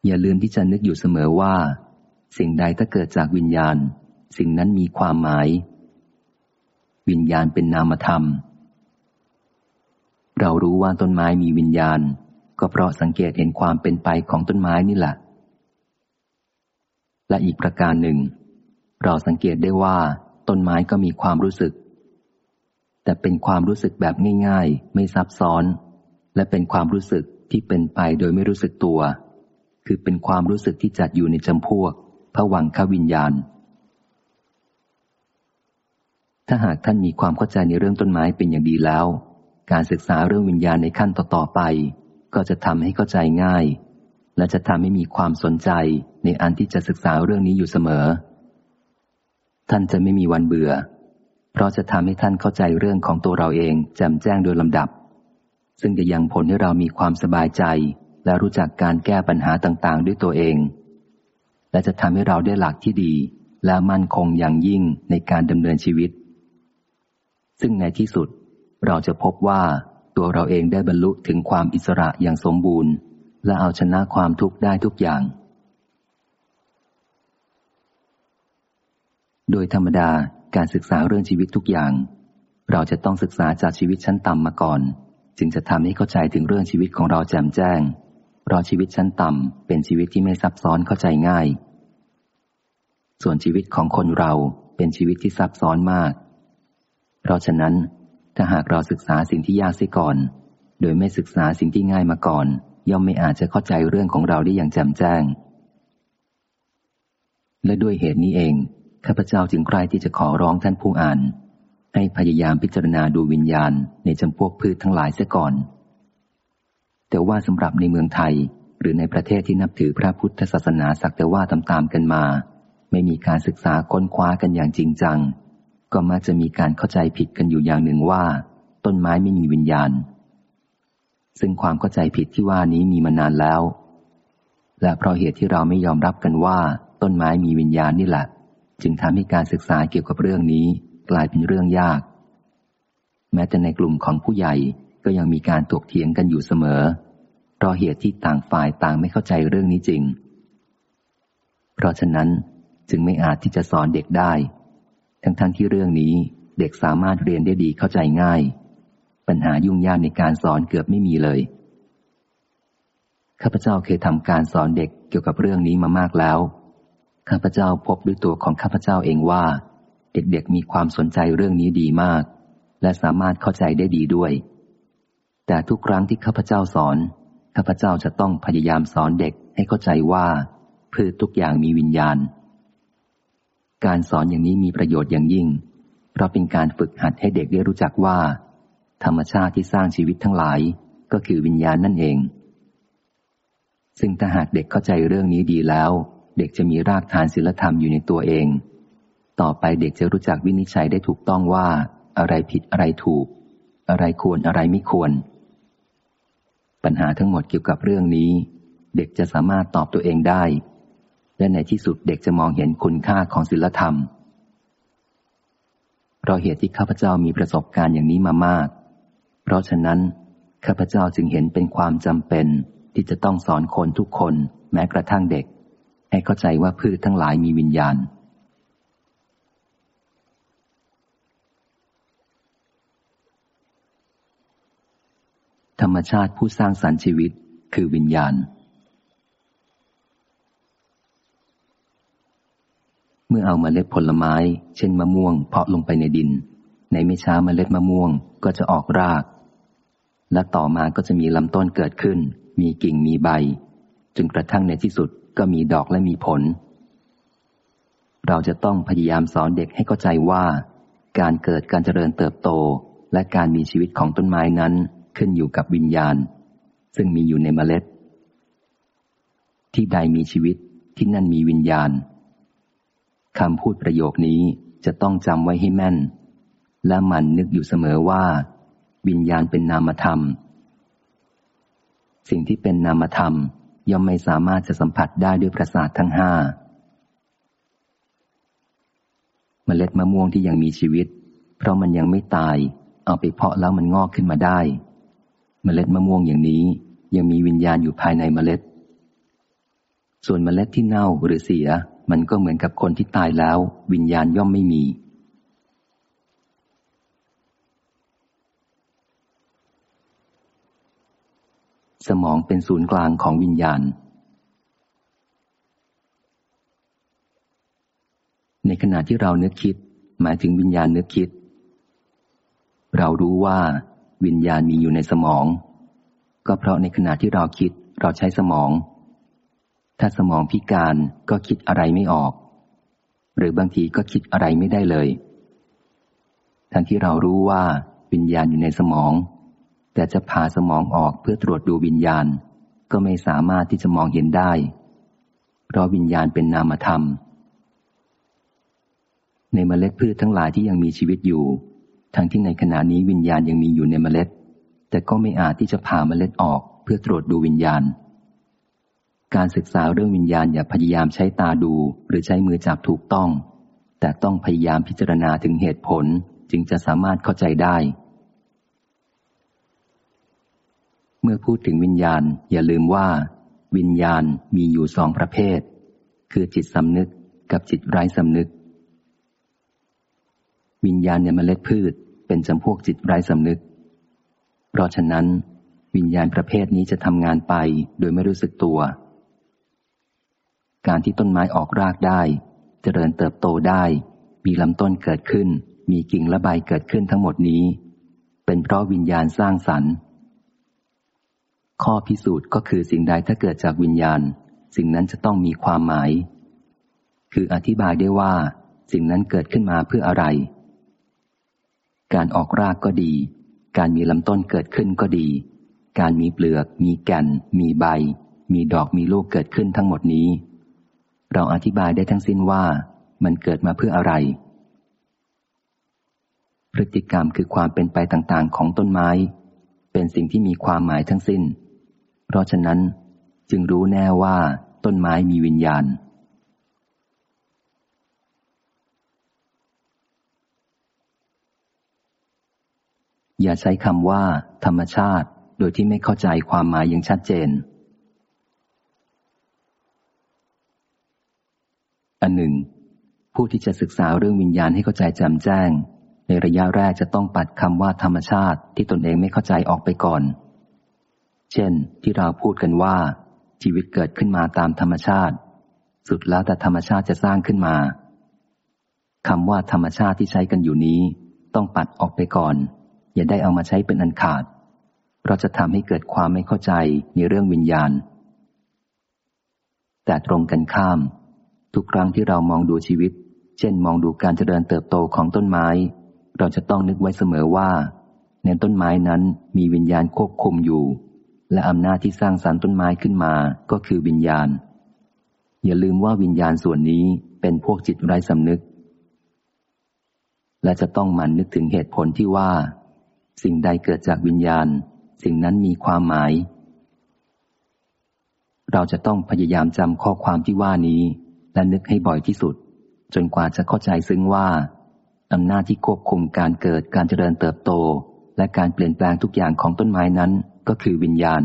อย่าลืมที่จะนึกอยู่เสมอว่า สิ่งใดถ้าเกิดจากวิญญาณ สิ่งนั้นมีความหมาย วิญญาณเป็นนามธรรม เรารู้ว่าต้นไม้มีวิญญาณ ก็เพราะสังเกตเห็นความเป็นไปของต้นไม้นี่แหละ และอีกประการหนึ่ง เราสังเกตได้ว่า ต้นไม้ก็มีความรู้สึก แต่เป็นความรู้สึกแบบง่ายๆ ไม่ซับซ้อน และเป็นความรู้สึกที่เป็นไปโดยไม่รู้สึกตัว คือเป็นความรู้สึกที่จัดอยู่ในจำพวกผวังขวิญญาณ ถ้าหากท่านมีความเข้าใจในเรื่องต้นไม้เป็นอย่างดีแล้ว การศึกษาเรื่องวิญญาณในขั้นต่อๆไป ก็จะทำให้เข้าใจง่าย และจะทำให้มีความสนใจในอันที่จะศึกษาเรื่องนี้อยู่เสมอ ท่านจะไม่มีวันเบื่อ เพราะจะทำให้ท่านเข้าใจเรื่องของตัวเราเองแจ่มแจ้งโดยลำดับ ซึ่งจะยังผลให้เรามีความสบายใจ และรู้จักการแก้ปัญหาต่างๆ ด้วยตัวเอง และจะทำให้เราได้หลักที่ดี และมั่นคงอย่างยิ่งในการดำเนินชีวิต ซึ่งในที่สุดเราจะพบว่าตัวเราเองได้บรรลุถึงความอิสระอย่างสมบูรณ์ และเอาชนะความทุกข์ได้ทุกอย่าง โดยธรรมดาการศึกษาเรื่องชีวิตทุกอย่าง เราจะต้องศึกษาจากชีวิตชั้นต่ำมาก่อน จึงจะทำให้เข้าใจถึงเรื่องชีวิตของเราแจ่มแจ้งเพราะชีวิตชั้นต่ำเป็นชีวิตที่ไม่ซับซ้อนเข้าใจง่าย ส่วนชีวิตของคนเราเป็นชีวิตที่ซับซ้อนมาก เพราะฉะนั้น ถ้าหากเราศึกษาสิ่งที่ยากเสียก่อน โดยไม่ศึกษาสิ่งที่ง่ายมาก่อน ย่อมไม่อาจจะเข้าใจเรื่องของเราได้อย่างแจ่มแจ้ง และด้วยเหตุนี้เองข้าพเจ้าจึงใคร่ที่จะขอร้องท่านผู้อ่าน ให้พยายามพิจารณาดูวิญญาณในจำพวกพืชทั้งหลายเสียก่อน แต่ว่าสำหรับในเมืองไทยหรือในประเทศที่นับถือพระพุทธศาสนาสักแต่ว่าตามๆกันมา ไม่มีการศึกษาค้นคว้ากันอย่างจริงจัง ก็มักจะมีการเข้าใจผิดกันอยู่อย่างหนึ่งว่า ต้นไม้ไม่มีวิญญาณ ซึ่งความเข้าใจผิดที่ว่านี้มีมานานแล้ว และเพราะเหตุที่เราไม่ยอมรับกันว่า ต้นไม้มีวิญญาณนี่แหละ จึงทำให้การศึกษาเกี่ยวกับเรื่องนี้กลายเป็นเรื่องยาก แม้แต่ในกลุ่มของผู้ใหญ่ก็ยังมีการถกเถียงกันอยู่เสมอ เพราะเหตุที่ต่างฝ่ายต่างไม่เข้าใจเรื่องนี้จริง เพราะฉะนั้นจึงไม่อาจที่จะสอนเด็กได้ ทั้งๆทที่เรื่องนี้เด็กสามารถเรียนได้ดีเข้าใจง่าย ปัญหายุ่งยากในการสอนเกือบไม่มีเลย ข้าพเจ้าเคยทำการสอนเด็กเกี่ยวกับเรื่องนี้มามากแล้ว ข้าพเจ้าพบด้วยตัวของข้าพเจ้าเองว่า เด็กๆมีความสนใจเรื่องนี้ดีมาก และสามารถเข้าใจได้ดีด้วย แต่ทุกครั้งที่ข้าพเจ้าสอน ข้าพเจ้าจะต้องพยายามสอนเด็กให้เข้าใจว่าพืชทุกอย่างมีวิญญาณ การสอนอย่างนี้มีประโยชน์อย่างยิ่ง เพราะเป็นการฝึกหัดให้เด็กได้รู้จักว่า ธรรมชาติที่สร้างชีวิตทั้งหลายก็คือวิญญาณนั่นเอง ซึ่งถ้าหากเด็กเข้าใจเรื่องนี้ดีแล้ว เด็กจะมีรากฐานศีลธรรมอยู่ในตัวเอง ต่อไปเด็กจะรู้จักวินิจฉัยได้ถูกต้องว่า อะไรผิดอะไรถูก อะไรควรอะไรไม่ควร ปัญหาทั้งหมดเกี่ยวกับเรื่องนี้ เด็กจะสามารถตอบตัวเองได้ และในที่สุดเด็กจะมองเห็นคุณค่าของศีลธรรม เพราะเหตุที่ข้าพเจ้ามีประสบการณ์อย่างนี้มามาก เพราะฉะนั้นข้าพเจ้าจึงเห็นเป็นความจำเป็นที่จะต้องสอนคนทุกคนแม้กระทั่งเด็ก ให้เข้าใจว่าพืชทั้งหลายมีวิญญาณ ธรรมชาติผู้สร้างสรรค์ชีวิตคือวิญญาณ มื่อเอามาเมล็ดผลไม้ เช่นมะม่วง เพาะลงไปในดิน ในไม่ช้าเมล็ดมะม่วงก็จะออกราก และต่อมาก็จะมีลำต้นเกิดขึ้น มีกิ่งมีใบ จนกระทั่งในที่สุดก็มีดอกและมีผล เราจะต้องพยายามสอนเด็กให้เข้าใจว่า การเกิดการเจริญเติบโต และการมีชีวิตของต้นไม้นั้นขึ้นอยู่กับวิญญาณ ซึ่งมีอยู่ในเมล็ด ที่ใดมีชีวิตที่นั่นมีวิญญาณ คำพูดประโยคนี้จะต้องจำไว้ให้แม่น และมันนึกอยู่เสมอว่า วิญญาณเป็นนามธรรม สิ่งที่เป็นนามธรรมย่อมไม่สามารถจะสัมผัสได้ด้วยประสาททั้งห้าเมล็ดมะม่วงที่ยังมีชีวิต เพราะมันยังไม่ตาย เอาไปเพาะแล้วมันงอกขึ้นมาได้ เมล็ดมะม่วงอย่างนี้ยังมีวิญญาณอยู่ภายในเมล็ด ส่วนเมล็ดที่เน่าหรือเสีย มันก็เหมือนกับคนที่ตายแล้ว วิญญาณย่อมไม่มี สมองเป็นศูนย์กลางของวิญญาณ ในขณะที่เรานึกคิด หมายถึงวิญญาณนึกคิด เรารู้ว่า วิญญาณมีอยู่ในสมอง ก็เพราะในขณะที่เราคิดเราใช้สมอง ถ้าสมองพิการก็คิดอะไรไม่ออก หรือบางทีก็คิดอะไรไม่ได้เลย ทั้งที่เรารู้ว่าวิญญาณอยู่ในสมอง แต่จะพาสมองออกเพื่อตรวจดูวิญญาณ ก็ไม่สามารถที่จะมองเห็นได้ เพราะวิญญาณเป็นนามธรรม ในเมล็ดพืชทั้งหลายที่ยังมีชีวิตอยู่ ทั้งที่ในขณะนี้วิญญาณยังมีอยู่ในเมล็ด แต่ก็ไม่อาจที่จะผ่าเมล็ดออกเพื่อตรวจดูวิญญาณ การศึกษาเรื่องวิญญาณอย่าพยายามใช้ตาดู หรือใช้มือจับถูกต้อง แต่ต้องพยายามพิจารณาถึงเหตุผลจึงจะสามารถเข้าใจได้ เมื่อพูดถึงวิญญาณอย่าลืมว่า วิญญาณมีอยู่สองประเภท คือจิตสำนึกกับจิตไร้สำนึก วิญญาณในเมล็ดพืชเป็นจำพวกจิตไร้สำนึก เพราะฉะนั้น วิญญาณประเภทนี้จะทำงานไปโดยไม่รู้สึกตัว การที่ต้นไม้ออกรากได้จเจริญเติบโตได้ มีลำต้นเกิดขึ้น มีกิ่งและใบเกิดขึ้นทั้งหมดนี้ เป็นเพราะวิญญาณสร้างสรรค์ ข้อพิสูจน์ก็คือสิ่งใดถ้าเกิดจากวิญญาณ สิ่งนั้นจะต้องมีความหมาย คืออธิบายได้ว่า สิ่งนั้นเกิดขึ้นมาเพื่ออะไร การออกรากก็ดี การมีลำต้นเกิดขึ้นก็ดี การมีเปลือก มีแก่น มีใบ มีดอกมีลูกเกิดขึ้นทั้งหมดนี้ เราอธิบายได้ทั้งสิ้นว่ามันเกิดมาเพื่ออะไร พฤติกรรมคือความเป็นไปต่างๆ ของต้นไม้ เป็นสิ่งที่มีความหมายทั้งสิ้น เพราะฉะนั้นจึงรู้แน่ว่าต้นไม้มีวิญญาณ อย่าใช้คำว่า ธรรมชาติ โดยที่ไม่เข้าใจความหมายอย่างชัดเจน อันหนึ่ง ผู้ที่จะศึกษาเรื่องวิญญาณให้เข้าใจแจ่มแจ้ง ในระยะแรกจะต้องปัดคำว่าธรรมชาติที่ตนเองไม่เข้าใจออกไปก่อน เช่น ที่เราพูดกันว่า ชีวิตเกิดขึ้นมาตามธรรมชาติ สุดแล้วแต่ธรรมชาติจะสร้างขึ้นมาคำว่าธรรมชาติที่ใช้กันอยู่นี้ ต้องปัดออกไปก่อน อย่าได้เอามาใช้เป็นอันขาด เพราะจะทำให้เกิดความไม่เข้าใจในเรื่องวิญญาณ แต่ตรงกันข้าม ทุกครั้งที่เรามองดูชีวิต เช่นมองดูการเจริญเติบโตของต้นไม้ เราจะต้องนึกไว้เสมอว่า ในต้นไม้นั้นมีวิญญาณควบคุมอยู่ และอำนาจที่สร้างสรรค์ต้นไม้ขึ้นมาก็คือวิญญาณ อย่าลืมว่าวิญญาณส่วนนี้เป็นพวกจิตไร้สำนึก และจะต้องมันนึกถึงเหตุผลที่ว่า สิ่งใดเกิดจากวิญญาณ สิ่งนั้นมีความหมาย เราจะต้องพยายามจำข้อความที่ว่านี้ และนึกให้บ่อยที่สุด จนกว่าจะเข้าใจซึ้งว่าอำนาจที่ควบคุมการเกิดการเจริญเติบโต และการเปลี่ยนแปลงทุกอย่างของต้นไม้นั้นก็คือวิญญาณ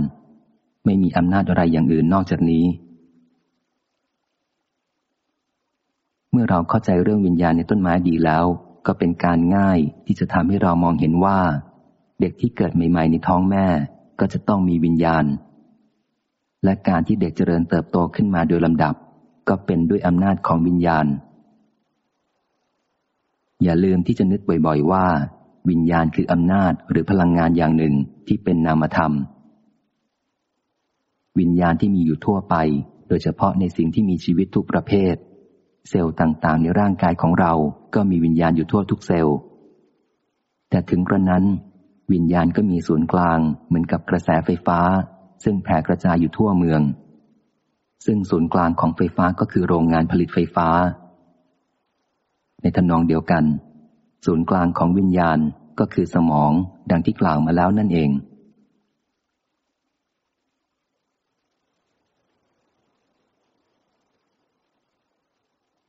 ไม่มีอำนาจอะไรอย่างอื่นนอกจากนี้ เมื่อเราเข้าใจเรื่องวิญญาณในต้นไม้ดีแล้ว ก็เป็นการง่ายที่จะทำให้เรามองเห็นว่า เด็กที่เกิดใหม่ ๆ ในท้องแม่ก็จะต้องมีวิญญาณ และการที่เด็กเจริญเติบโตขึ้นมาโดยลำดับ ก็เป็นด้วยอำนาจของวิญญาณ อย่าลืมที่จะนึกบ่อยๆว่า วิญญาณคืออำนาจหรือพลังงานอย่างหนึ่งที่เป็นนามธรรม วิญญาณที่มีอยู่ทั่วไป โดยเฉพาะในสิ่งที่มีชีวิตทุกประเภท เซลล์ต่างๆ ในร่างกายของเราก็มีวิญญาณอยู่ทั่วทุกเซลล์ แต่ถึงกระนั้น วิญญาณก็มีศูนย์กลางเหมือนกับกระแสไฟฟ้า ซึ่งแผ่กระจายอยู่ทั่วเมือง ซึ่งศูนย์กลางของไฟฟ้าก็คือโรงงานผลิตไฟฟ้า ในทำนองเดียวกัน ศูนย์กลางของวิญญาณก็คือสมองดังที่กล่าวมาแล้วนั่นเอง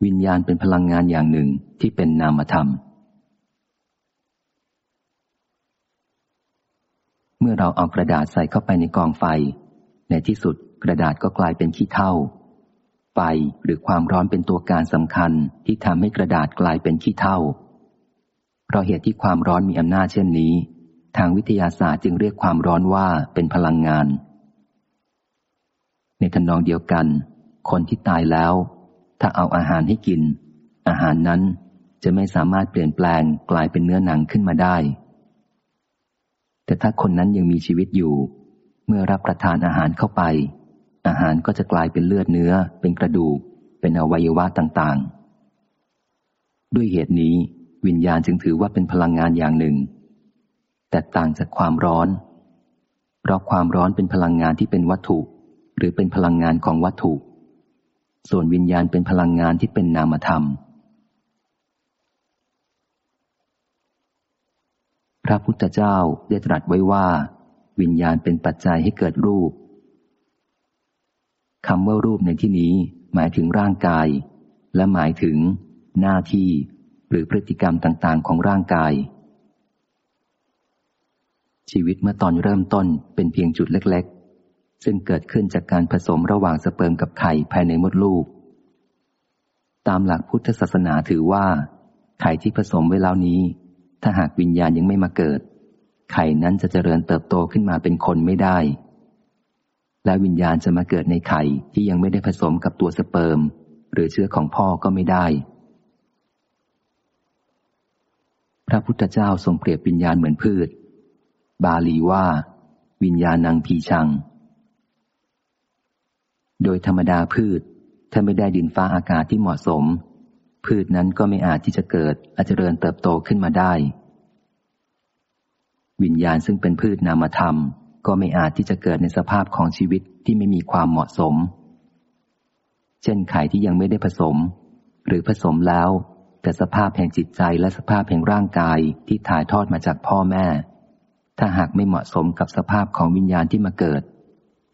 วิญญาณเป็นพลังงานอย่างหนึ่งที่เป็นนามธรรม เมื่อเราเอากระดาษใส่เข้าไปในกองไฟ ในที่สุด กระดาษก็กลายเป็นขี้เถ้าไฟหรือความร้อนเป็นตัวการสำคัญที่ทำให้กระดาษกลายเป็นขี้เถ้าเพราะเหตุที่ความร้อนมีอำนาจเช่นนี้ ทางวิทยาศาสตร์จึงเรียกความร้อนว่าเป็นพลังงาน ในทนองเดียวกัน คนที่ตายแล้ว ถ้าเอาอาหารให้กิน อาหารนั้นจะไม่สามารถเปลี่ยนแปลงกลายเป็นเนื้อหนังขึ้นมาได้ แต่ถ้าคนนั้นยังมีชีวิตอยู่ เมื่อรับประทานอาหารเข้าไป อาหารก็จะกลายเป็นเลือดเนื้อ เป็นกระดูก เป็นอวัยวะต่างๆ ด้วยเหตุนี้ วิญญาณจึงถือว่าเป็นพลังงานอย่างหนึ่ง แต่ต่างจากความร้อน เพราะความร้อนเป็นพลังงานที่เป็นวัตถุ หรือเป็นพลังงานของวัตถุ ส่วนวิญญาณเป็นพลังงานที่เป็นนามธรรม พระพุทธเจ้าได้ตรัสไว้ว่า วิญญาณเป็นปัจจัยให้เกิดรูป คำว่ารูปในที่นี้หมายถึงร่างกาย และหมายถึง หน้าที่ หรือพฤติกรรมต่างๆ ของร่างกาย ชีวิตเมื่อตอนเริ่มต้นเป็นเพียงจุดเล็กๆ ซึ่งเกิดขึ้นจากการผสมระหว่างสเปิร์มกับไข่ภายในมดลูก ตามหลักพุทธศาสนาถือว่า ไข่ที่ผสมไว้แล้วนี้ ถ้าหากวิญญาณยังไม่มาเกิด ไข่นั้นจะเจริญเติบโตขึ้นมาเป็นคนไม่ได้ และวิญญาณจะมาเกิดในไข่ที่ยังไม่ได้ผสมกับตัวสเปิร์ม หรือเชื้อของพ่อก็ไม่ได้ พระพุทธเจ้าทรงเปรียบวิญญาณเหมือนพืช บาลีว่า วิญญาณังพีชัง โดยธรรมดาพืช ถ้าไม่ได้ดินฟ้าอากาศที่เหมาะสม พืชนั้นก็ไม่อาจที่จะเกิดอาจเจริญเติบโตขึ้นมาได้ วิญญาณซึ่งเป็นพืชนามธรรม ก็ไม่อาจที่จะเกิดในสภาพของชีวิตที่ไม่มีความเหมาะสม เช่นไข่ที่ยังไม่ได้ผสม หรือผสมแล้ว แต่สภาพแห่งจิตใจและสภาพแห่งร่างกายที่ถ่ายทอดมาจากพ่อแม่ ถ้าหากไม่เหมาะสมกับสภาพของวิญญาณที่มาเกิด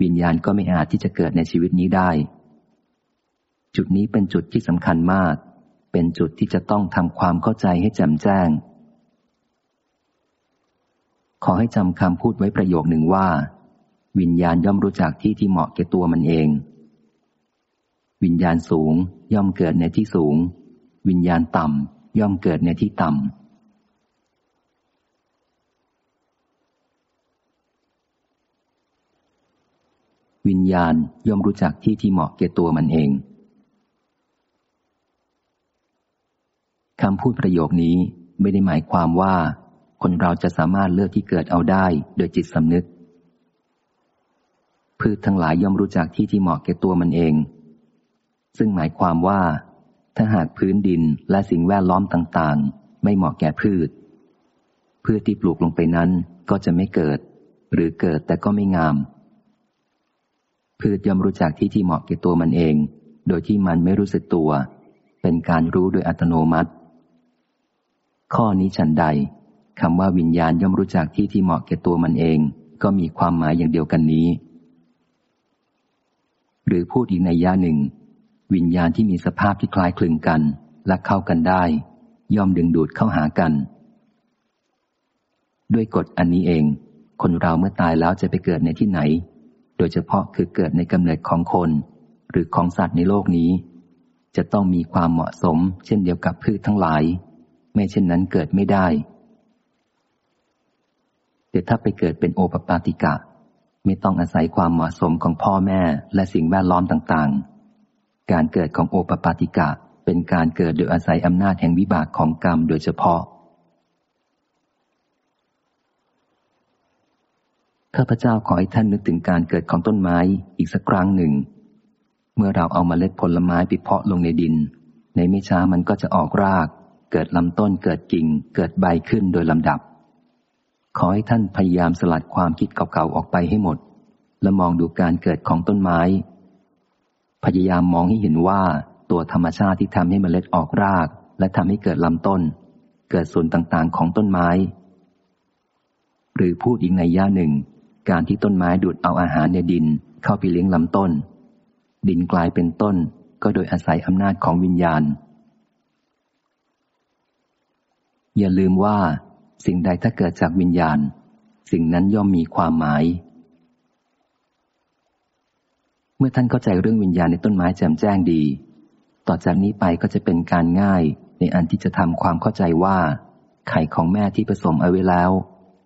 วิญญาณก็ไม่อาจที่จะเกิดในชีวิตนี้ได้ จุดนี้เป็นจุดที่สำคัญมาก เป็นจุดที่จะต้องทำความเข้าใจให้แจ่มแจ้ง ขอให้จำคำพูดไว้ประโยคหนึ่งว่า วิญญาณย่อมรู้จักที่ที่เหมาะแก่ตัวมันเอง วิญญาณสูงย่อมเกิดในที่สูง วิญญาณต่ำย่อมเกิดในที่ต่ำวิญญาณย่อมรู้จักที่ที่เหมาะแก่ตัวมันเองคำพูดประโยคนี้ไม่ได้หมายความว่า คนเราจะสามารถเลือกที่เกิดเอาได้ โดยจิตสำนึก พืชทั้งหลายย่อมรู้จักที่ที่เหมาะแก่ตัวมันเอง ซึ่งหมายความว่า ถ้าหากพื้นดินและสิ่งแวดล้อมต่างๆ ไม่เหมาะแก่พืช พืชที่ปลูกลงไปนั้นก็จะไม่เกิด หรือเกิดแต่ก็ไม่งาม พืชย่อมรู้จักที่ที่เหมาะแก่ตัวมันเอง โดยที่มันไม่รู้สึกตัว เป็นการรู้โดยอัตโนมัติ ข้อนี้ฉันใด คำว่าวิญญาณย่อมรู้จักที่ที่เหมาะแก่ตัวมันเอง ก็มีความหมายอย่างเดียวกันนี้ หรือพูดอีกในย่าหนึ่ง วิญญาณที่มีสภาพที่คล้ายคลึงกัน และเข้ากันได้ ย่อมดึงดูดเข้าหากัน ด้วยกฎอันนี้เอง คนเราเมื่อตายแล้วจะไปเกิดในที่ไหน โดยเฉพาะคือเกิดในกำเนิดของคน หรือของสัตว์ในโลกนี้ จะต้องมีความเหมาะสม เช่นเดียวกับพืชทั้งหลาย ไม่เช่นนั้นเกิดไม่ได้ แต่ถ้าไปเกิดเป็นโอปปาติกะ ไม่ต้องอาศัยความเหมาะสมของพ่อแม่และสิ่งแวดล้อมต่างๆ การเกิดของโอปปาติกะเป็นการเกิดโดยอาศัยอำนาจแห่งวิบากของกรรมโดยเฉพาะ ข้าพเจ้าขอให้ท่านนึกถึงการเกิดของต้นไม้อีกสักครั้งหนึ่ง เมื่อเราเอามาเล็ดผลไม้ไปเพาะลงในดิน ในไม่ช้ามันก็จะออกราก เกิดลำต้นเกิดกิ่ง เกิดใบขึ้นโดยลำดับ ขอให้ท่านพยายามสลัดความคิดเก่าๆออกไปให้หมด และมองดูการเกิดของต้นไม้ พยายามมองให้เห็นว่าตัวธรรมชาติที่ทำให้มเมล็ดออกราก และทำให้เกิดลำต้น เกิดส่วนต่างๆของต้นไม้ หรือพูดอีกในย่าหนึ่ง การที่ต้นไม้ดูดเอาอาหารในดินเข้าไปเลี้ยงลำต้น ดินกลายเป็นต้นก็โดยอาศัยอำนาจของวิญญาณ อย่าลืมว่า สิ่งใดถ้าเกิดจากวิญญาณ สิ่งนั้นย่อมมีความหมาย เมื่อท่านเข้าใจเรื่องวิญญาณในต้นไม้แจ่มแจ้งดี ต่อจากนี้ไปก็จะเป็นการง่ายในอันที่จะทำความเข้าใจว่า ไข่ของแม่ที่ผสมเอาไว้แล้ว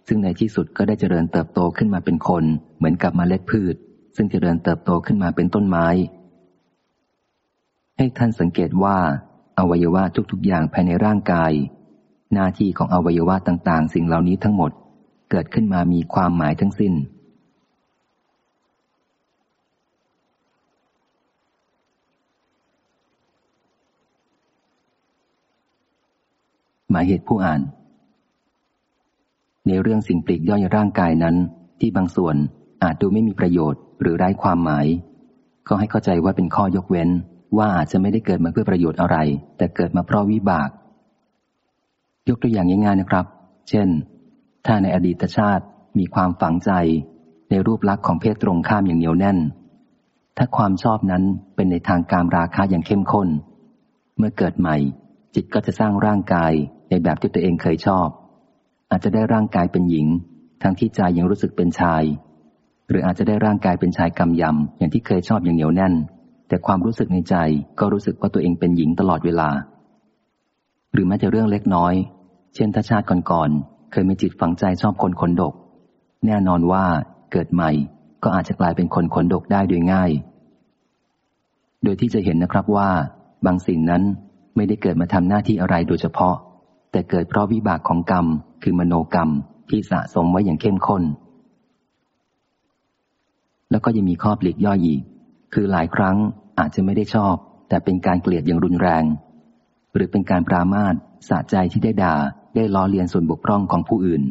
ซึ่งในที่สุดก็ได้เจริญเติบโตขึ้นมาเป็นคน เหมือนกับมเมล็ดพืช ซึ่งเจริญเติบโตขึ้นมาเป็นต้นไม้ ให้ท่านสังเกตว่า อวัยวะทุกๆอย่างภายในร่างกาย หน้าที่ของอวัยวะต่าง ๆ สิ่งเหล่านี้ทั้งหมด เกิดขึ้นมามีความหมายทั้งสิ้น หมายเหตุผู้อ่าน ในเรื่องสิ่งปลีกย่อยร่างกายนั้น ที่บางส่วนอาจดูไม่มีประโยชน์หรือไร้ความหมาย ก็ให้เข้าใจว่าเป็นข้อยกเว้นว่าอาจจะไม่ได้เกิดมาเพื่อประโยชน์อะไร แต่เกิดมาเพราะวิบาก ยกตัวอย่างง่ายๆนะครับ เช่น ถ้าในอดีตชาติมีความฝังใจในรูปลักษณ์ของเพศตรงข้ามอย่างเหนียวแน่น ถ้าความชอบนั้นเป็นในทางการราคาอย่างเข้มข้น เมื่อเกิดใหม่ จิตก็จะสร้างร่างกายในแบบที่ตัวเองเคยชอบ อาจจะได้ร่างกายเป็นหญิง ทั้งที่ใจยังรู้สึกเป็นชาย หรืออาจจะได้ร่างกายเป็นชายกำยำอย่างที่เคยชอบอย่างเหนียวแน่น แต่ความรู้สึกในใจก็รู้สึกว่าตัวเองเป็นหญิงตลอดเวลา หรือแม้แต่เรื่องเล็กน้อย เช่นถ้าชาติก่อนๆ เคยมีจิตฝังใจชอบคนขนดก แน่นอนว่าเกิดใหม่ก็อาจจะกลายเป็นคนขนดกได้โดยง่าย โดยที่จะเห็นนะครับว่า บางสิ่งนั้นไม่ได้เกิดมาทำหน้าที่อะไรโดยเฉพาะ แต่เกิดเพราะวิบากของกรรม คือมโนกรรมที่สะสมไว้อย่างเข้มข้น แล้วก็ยังมีข้อปลีกย่อยอีก คือหลายครั้งอาจจะไม่ได้ชอบ แต่เป็นการเกลียดอย่างรุนแรง หรือเป็นการปรามาสสะใจที่ได้ด่า ได้ล้อเลียนส่วนบกพร่องของผู้อื่น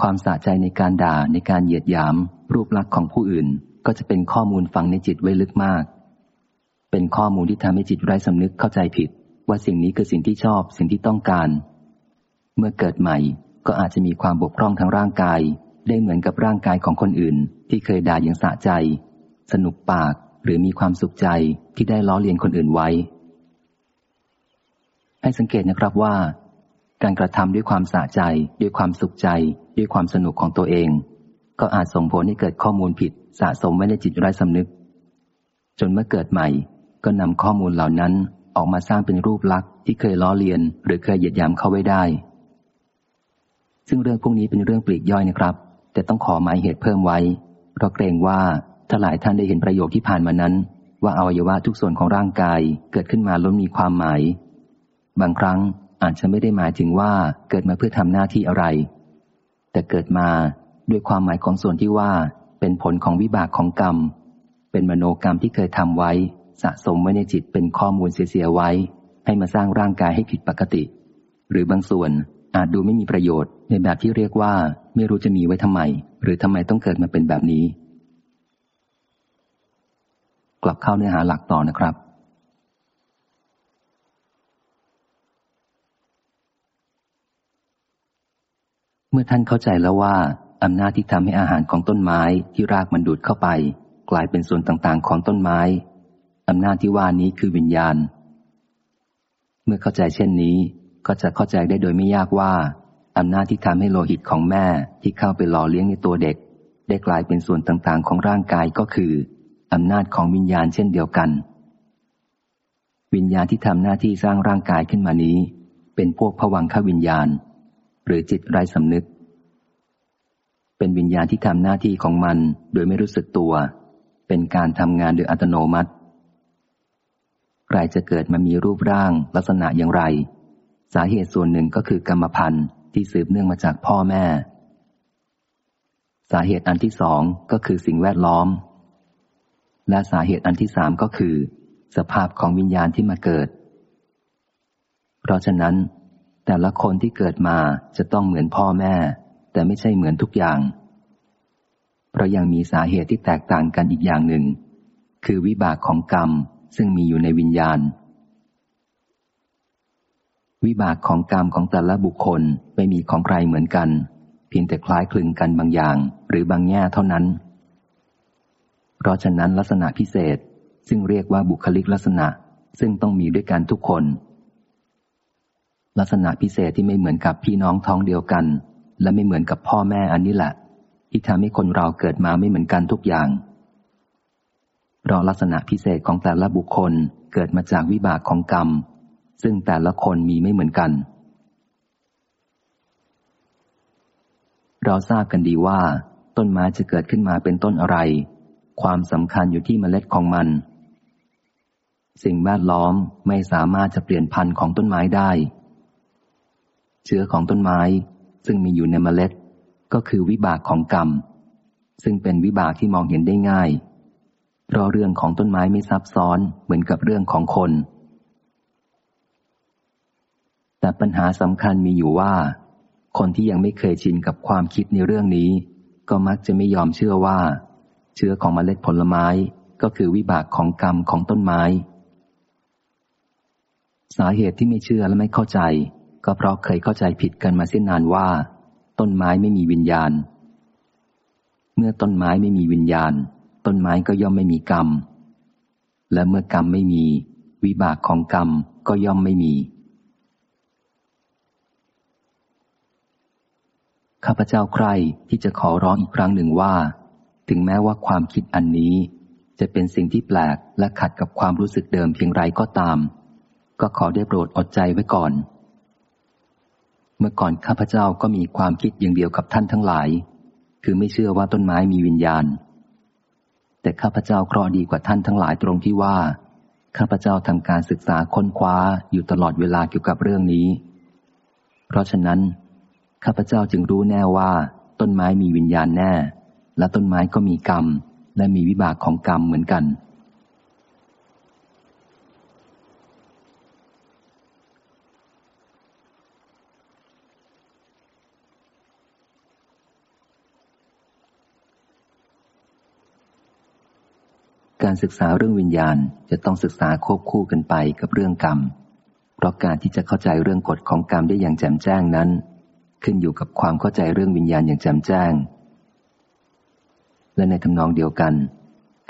ความสะใจในการด่าในการเหยียดหยาม รูปลักษณ์ของผู้อื่น ก็จะเป็นข้อมูลฝังในจิตไว้ลึกมาก เป็นข้อมูลที่ทำให้จิตไร้สำนึกเข้าใจผิด ว่าสิ่งนี้คือสิ่งที่ชอบสิ่งที่ต้องการ เมื่อเกิดใหม่ก็อาจจะมีความบกพร่องทางร่างกาย ได้เหมือนกับร่างกายของคนอื่น ที่เคยด่าอย่างสะใจ สนุกปากหรือมีความสุขใจที่ได้ล้อเลียนคนอื่นไว้ ให้สังเกตนะครับว่า การกระทำด้วยความสะใจ ด้วยความสุขใจ ด้วยความสนุกของตัวเอง ก็อาจส่งผลให้เกิดข้อมูลผิด สะสมไว้ในจิตไร้สำนึก จนเมื่อเกิดใหม่ ก็นำข้อมูลเหล่านั้นออกมาสร้างเป็นรูปลักษณ์ที่เคยล้อเลียน หรือเคยเหยียดหยามเข้าไว้ได้ ซึ่งเรื่องพวกนี้เป็นเรื่องปลีกย่อยนะครับ แต่ต้องขอหมายเหตุเพิ่มไว้ เพราะเกรงว่าถ้าหลายท่านได้เห็นประโยคที่ผ่านมานั้น ว่าอวัยวะทุกส่วนของร่างกายเกิดขึ้นมาล้วนมีความหมาย บางครั้ง อาจจะไม่ได้หมายถึงว่าเกิดมาเพื่อทำหน้าที่อะไร แต่เกิดมาด้วยความหมายของส่วนที่ว่า เป็นผลของวิบากของกรรม เป็นมโนกรรมที่เคยทำไว้ สะสมไว้ในจิตเป็นข้อมูลเสียๆไว้ ให้มาสร้างร่างกายให้ผิดปกติ หรือบางส่วนอาจดูไม่มีประโยชน์ในแบบที่เรียกว่าไม่รู้จะมีไว้ทำไม หรือทำไมต้องเกิดมาเป็นแบบนี้ กลับเข้าเนื้อหาหลักต่อนะครับ เมื่อท่านเข้าใจแล้วว่าอำนาจที่ทำให้อาหารของต้นไม้ที่รากมันดูดเข้าไป กลายเป็นส่วนต่างๆ ของต้นไม้อำนาจที่ว่านี้คือวิญญาณ เมื่อเข้าใจเช่นนี้ ก็จะเข้าใจได้โดยไม่ยากว่าอำนาจที่ทำให้โลหิตของแม่ที่เข้าไปหล่อเลี้ยงในตัวเด็ก ได้กลายเป็นส่วนต่างๆ ของร่างกายก็คืออำนาจของวิญญาณเช่นเดียวกัน วิญญาณที่ทำหน้าที่สร้างร่างกายขึ้นมานี้ เป็นพวกผวังขวิญญาณ หรือจิตไร้สำนึก เป็นวิญญาณที่ทำหน้าที่ของมันโดยไม่รู้สึกตัว เป็นการทำงานโดยอัตโนมัติใครจะเกิดมามีรูปร่างลักษณะอย่างไร สาเหตุส่วนหนึ่งก็คือกรรมพันธุ์ที่สืบเนื่องมาจากพ่อแม่ สาเหตุอันที่สองก็คือสิ่งแวดล้อม และสาเหตุอันที่สามก็คือ สภาพของวิญญาณที่มาเกิด เพราะฉะนั้น แต่ละคนที่เกิดมาจะต้องเหมือนพ่อแม่ แต่ไม่ใช่เหมือนทุกอย่าง เพราะยังมีสาเหตุที่แตกต่างกันอีกอย่างหนึ่ง คือวิบากของกรรมซึ่งมีอยู่ในวิญญาณ วิบากของกรรมของแต่ละบุคคลไม่มีของใครเหมือนกัน เพียงแต่คล้ายคลึงกันบางอย่าง หรือบางแง่เท่านั้น เพราะฉะนั้นลักษณะพิเศษซึ่งเรียกว่าบุคลิกลักษณะซึ่งต้องมีด้วยกันทุกคน ลักษณะพิเศษที่ไม่เหมือนกับพี่น้องท้องเดียวกัน และไม่เหมือนกับพ่อแม่อันนี้แหละที่ทำให้คนเราเกิดมาไม่เหมือนกันทุกอย่าง เพราะลักษณะพิเศษของแต่ละบุคคลเกิดมาจากวิบากของกรรม ซึ่งแต่ละคนมีไม่เหมือนกัน เราทราบกันดีว่า ต้นไม้จะเกิดขึ้นมาเป็นต้นอะไร ความสำคัญอยู่ที่เมล็ดของมัน สิ่งแวดล้อมไม่สามารถจะเปลี่ยนพันธุ์ของต้นไม้ได้ ชื้อของต้นไม้ ซึ่งมีอยู่ในเมล็ด ก็คือวิบากของกรรม ซึ่งเป็นวิบากที่มองเห็นได้ง่าย เพราะเรื่องของต้นไม้ไม่ซับซ้อนเหมือนกับเรื่องของคน แต่ปัญหาสำคัญมีอยู่ว่า คนที่ยังไม่เคยชินกับความคิดในเรื่องนี้ ก็มักจะไม่ยอมเชื่อว่า เชื้อของเมล็ดผลไม้ก็คือวิบากของกรรมของต้นไม้ สาเหตุที่ไม่เชื่อและไม่เข้าใจ ก็เพราะเคยเข้าใจผิดกันมาเส้นนานว่า ต้นไม้ไม่มีวิญญาณ เมื่อต้นไม้ไม่มีวิญญาณ ต้นไม้ก็ย่อมไม่มีกรรม และเมื่อกรรมไม่มี วิบากของกรรมก็ย่อมไม่มีข้าพเจ้าใครที่จะขอร้องอีกครั้งหนึ่งว่า ถึงแม้ว่าความคิดอันนี้ จะเป็นสิ่งที่แปลกและขัดกับความรู้สึกเดิมเพียงไรก็ตาม ก็ขอได้โปรดอดใจไว้ก่อน เมื่อก่อนข้าพเจ้าก็มีความคิดอย่างเดียวกับท่านทั้งหลาย คือไม่เชื่อว่าต้นไม้มีวิญญาณ แต่ข้าพเจ้าเคราะดีกว่าท่านทั้งหลายตรงที่ว่า ข้าพเจ้าทำการศึกษาค้นคว้าอยู่ตลอดเวลาเกี่ยวกับเรื่องนี้ เพราะฉะนั้น ข้าพเจ้าจึงรู้แน่ว่า ต้นไม้มีวิญญาณแน่ และต้นไม้ก็มีกรรม และมีวิบากของกรรมเหมือนกัน การศึกษาเรื่องวิญญาณจะต้องศึกษาควบคู่กันไปกับเรื่องกรรม เพราะการที่จะเข้าใจเรื่องกฎของกรรมได้อย่างแจ่มแจ้งนั้น ขึ้นอยู่กับความเข้าใจเรื่องวิญญาณอย่างแจ่มแจ้ง และในทำนองเดียวกัน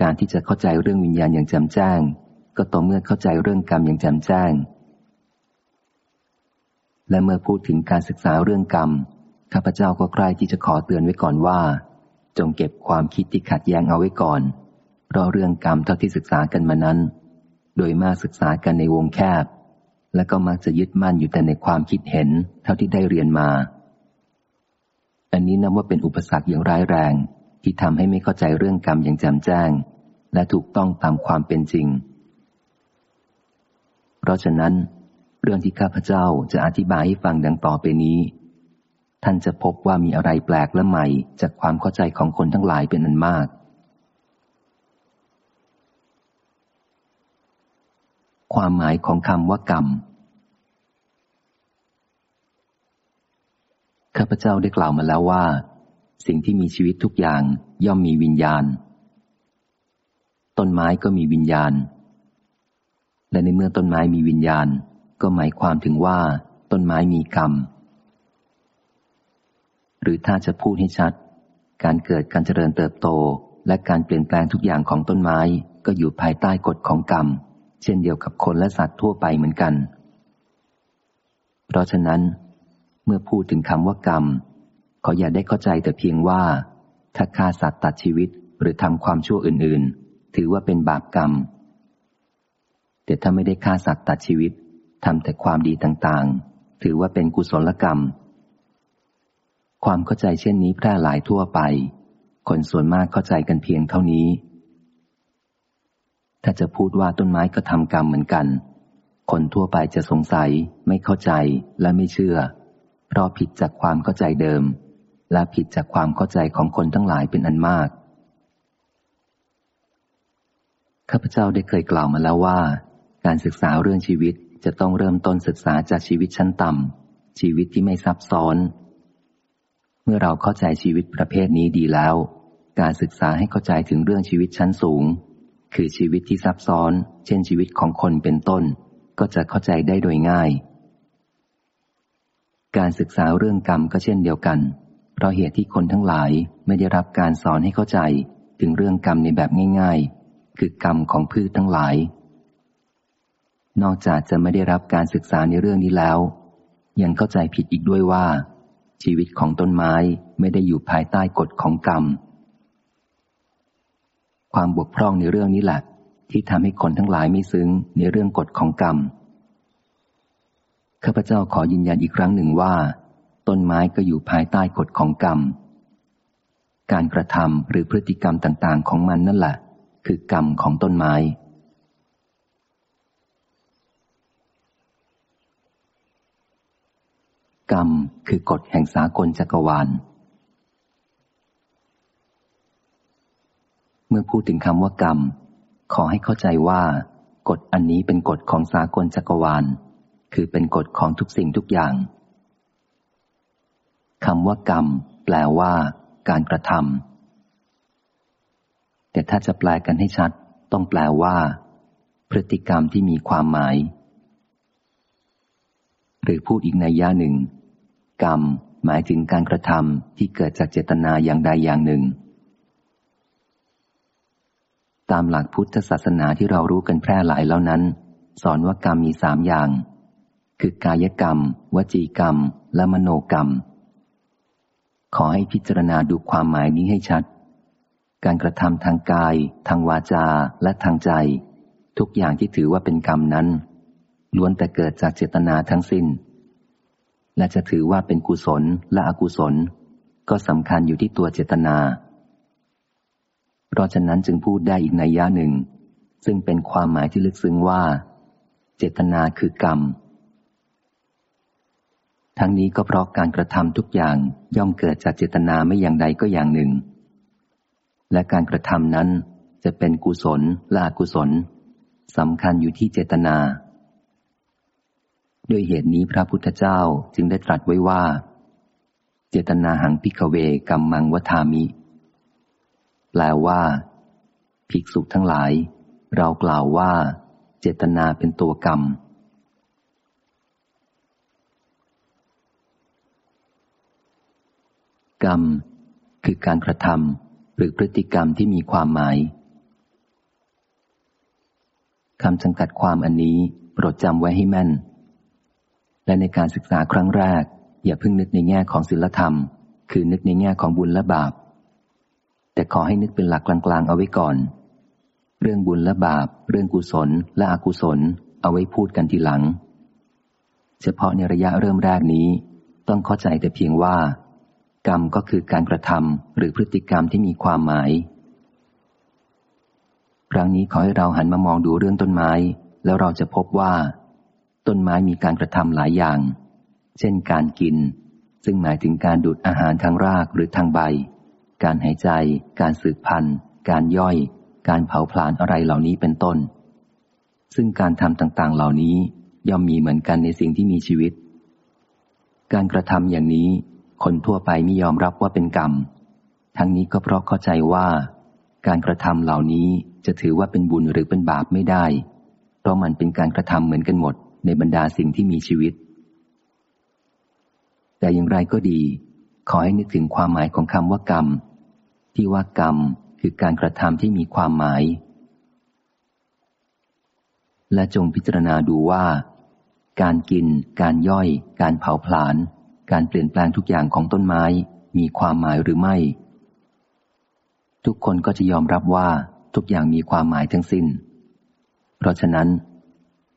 การที่จะเข้าใจเรื่องวิญญาณอย่างแจ่มแจ้ง ก็ต่อเมื่อเข้าใจเรื่องกรรมอย่างแจ่มแจ้ง และเมื่อพูดถึงการศึกษาเรื่องกรรมข้าพเจ้าก็ใคร่ที่จะขอเตือนไว้ก่อนว่า จงเก็บความคิดที่ขัดแย้งเอาไว้ก่อน เพราะเรื่องกรรมเท่าที่ศึกษากันมานั้น โดยมากศึกษากันในวงแคบ และก็มักจะยึดมั่นอยู่แต่ในความคิดเห็นเท่าที่ได้เรียนมา อันนี้นับว่าเป็นอุปสรรคอย่างร้ายแรง ที่ทำให้ไม่เข้าใจเรื่องกรรมอย่างแจ่มแจ้ง และถูกต้องตามความเป็นจริง เพราะฉะนั้น เรื่องที่ข้าพเจ้าจะอธิบายให้ฟังดังต่อไปนี้ ท่านจะพบว่ามีอะไรแปลกและใหม่ จากความเข้าใจของคนทั้งหลายเป็นอันมาก ความหมายของคำว่ากรรม ข้าพเจ้าได้กล่าวมาแล้วว่า สิ่งที่มีชีวิตทุกอย่างย่อมมีวิญญาณ ต้นไม้ก็มีวิญญาณ และในเมื่อต้นไม้มีวิญญาณ ก็หมายความถึงว่า ต้นไม้มีกรรม หรือถ้าจะพูดให้ชัด การเกิดการเจริญเติบโต และการเปลี่ยนแปลงทุกอย่างของต้นไม้ก็อยู่ภายใต้กฎของกรรม เช่นเดียวกับคนและสัตว์ทั่วไปเหมือนกัน เพราะฉะนั้น เมื่อพูดถึงคำว่ากรรม ขออย่าได้เข้าใจแต่เพียงว่า ถ้าฆ่าสัตว์ตัดชีวิตหรือทำความชั่วอื่น ๆ ถือว่าเป็นบาปกรรม แต่ถ้าไม่ได้ฆ่าสัตว์ตัดชีวิตทำแต่ความดีต่างๆ ถือว่าเป็นกุศลกรรม ความเข้าใจเช่นนี้แพร่หลายทั่วไป คนส่วนมากเข้าใจกันเพียงเท่านี้ ถ้าจะพูดว่าต้นไม้ก็ทำกรรมเหมือนกัน คนทั่วไปจะสงสัย ไม่เข้าใจและไม่เชื่อ เพราะผิดจากความเข้าใจเดิม และผิดจากความเข้าใจของคนทั้งหลายเป็นอันมาก ข้าพเจ้าได้เคยกล่าวมาแล้วว่า การศึกษาเรื่องชีวิตจะต้องเริ่มต้นศึกษาจากชีวิตชั้นต่ำชีวิตที่ไม่ซับซ้อน เมื่อเราเข้าใจชีวิตประเภทนี้ดีแล้ว การศึกษาให้เข้าใจถึงเรื่องชีวิตชั้นสูง คือชีวิตที่ซับซ้อน เช่นชีวิตของคนเป็นต้น ก็จะเข้าใจได้โดยง่าย การศึกษาเรื่องกรรมก็เช่นเดียวกัน เพราะเหตุที่คนทั้งหลายไม่ได้รับการสอนให้เข้าใจถึงเรื่องกรรมในแบบง่าย ๆ คือกรรมของพืชทั้งหลาย นอกจากจะไม่ได้รับการศึกษาในเรื่องนี้แล้ว ยังเข้าใจผิดอีกด้วยว่า ชีวิตของต้นไม้ไม่ได้อยู่ภายใต้กฎของกรรม ความบกพร่องในเรื่องนี้แหละ ที่ทำให้คนทั้งหลายไม่ซึ้งในเรื่องกฎของกรรมข้าพเจ้าขอยืนยันอีกครั้งหนึ่งว่า ต้นไม้ก็อยู่ภายใต้กฎของกรรม การกระทำหรือพฤติกรรมต่างๆ ของมันนั่นแหละ คือกรรมของต้นไม้ กรรมคือกฎแห่งสากลจักรวาล เมื่อพูดถึงคำว่ากรรม ขอให้เข้าใจว่า กฎอันนี้เป็นกฎของสากลจักรวาล คือเป็นกฎของทุกสิ่งทุกอย่างคำว่ากรรม แปลว่า การกระทำแต่ถ้าจะแปลกันให้ชัด ต้องแปลว่า พฤติกรรมที่มีความหมาย หรือพูดอีกในย่าหนึ่ง กรรม หมายถึงการกระทำที่เกิดจากเจตนาอย่างใดอย่างหนึ่ง ตามหลักพุทธศาสนาที่เรารู้กันแพร่หลายแล้วนั้น สอนว่ากรรมมีสามอย่าง คือกายกรรม วจีกรรม และมโนกรรม ขอให้พิจารณาดูความหมายนี้ให้ชัด การกระทำทางกาย ทางวาจาและทางใจ ทุกอย่างที่ถือว่าเป็นกรรมนั้น ล้วนแต่เกิดจากเจตนาทั้งสิน้น และจะถือว่าเป็นกุศลและอกุศล ก็สำคัญอยู่ที่ตัวเจตนา เพราะฉะนั้นจึงพูดได้อีกในย่าหนึ่ง ซึ่งเป็นความหมายที่ลึกซึ้งว่า เจตนาคือกรรม ทั้งนี้ก็เพราะการกระทำทุกอย่างย่อมเกิดจากเจตนาไม่อย่างใดก็อย่างหนึ่ง และการกระทำนั้นจะเป็นกุศลและอกุศลสำคัญอยู่ที่เจตนาด้วยเหตุนี้พระพุทธเจ้าจึงได้ตรัสไว้ว่า เจตนาหังพิกเวกัมมังวทามิ แปลว่า ภิกษุทั้งหลาย เรากล่าวว่า เจตนาเป็นตัวกรรม กรรม คือการกระทำหรือพฤติกรรมที่มีความหมายคำจำกัดความอันนี้โปรดจำไว้ให้แม่น และในการศึกษาครั้งแรก อย่าเพิ่งนึกในแง่ของศีลธรรม คือนึกในแง่ของบุญและบาป แต่ขอให้นึกเป็นหลักกลางๆเอาไว้ก่อน เรื่องบุญและบาป เรื่องกุศลและอกุศล เอาไว้พูดกันทีหลัง เฉพาะในระยะเริ่มแรกนี้ ต้องเข้าใจแต่เพียงว่า กรรมก็คือการกระทำหรือพฤติกรรมที่มีความหมาย ครั้งนี้ขอให้เราหันมามองดูเรื่องต้นไม้ แล้วเราจะพบว่า ต้นไม้มีการกระทำหลายอย่าง เช่นการกิน ซึ่งหมายถึงการดูดอาหารทางรากหรือทางใบ การหายใจ การสืบพันธุ์ การย่อย การเผาผลาญอะไรเหล่านี้เป็นต้น ซึ่งการทำต่างๆ เหล่านี้ย่อมมีเหมือนกันในสิ่งที่มีชีวิต การกระทำอย่างนี้ คนทั่วไปไม่ยอมรับว่าเป็นกรรม ทั้งนี้ก็เพราะเข้าใจว่า การกระทำเหล่านี้จะถือว่าเป็นบุญหรือเป็นบาปไม่ได้ เพราะมันเป็นการกระทำเหมือนกันหมดในบรรดาสิ่งที่มีชีวิต แต่อย่างไรก็ดี ขอให้นึกถึงความหมายของคำว่ากรรม ที่ว่ากรรมคือการกระทำที่มีความหมาย และจงพิจารณาดูว่า การกิน การย่อย การเผาผลาญ การเปลี่ยนแปลงทุกอย่างของต้นไม้ มีความหมายหรือไม่ ทุกคนก็จะยอมรับว่าทุกอย่างมีความหมายทั้งสิน้น เพราะฉะนั้น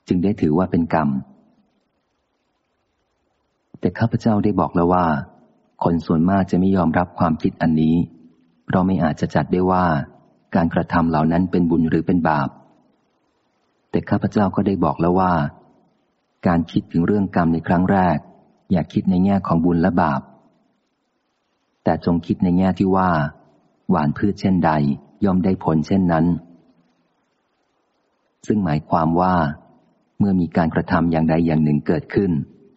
จึงได้ถือว่าเป็นกรรม แต่ข้าพเจ้าได้บอกแล้วว่า คนส่วนมากจะไม่ยอมรับความคิดอันนี้ เราไม่อาจจะจัดได้ว่าการกระทำเหล่านั้นเป็นบุญหรือเป็นบาป แต่ข้าพเจ้าก็ได้บอกแล้วว่า การคิดถึงเรื่องกรรมในครั้งแรก อย่าคิดในแง่ของบุญและบาป แต่จงคิดในแง่ที่ว่า หวานพืชเช่นใดย่อมได้ผลเช่นนั้น ซึ่งหมายความว่า เมื่อมีการกระทำอย่างใดอย่างหนึ่งเกิดขึ้น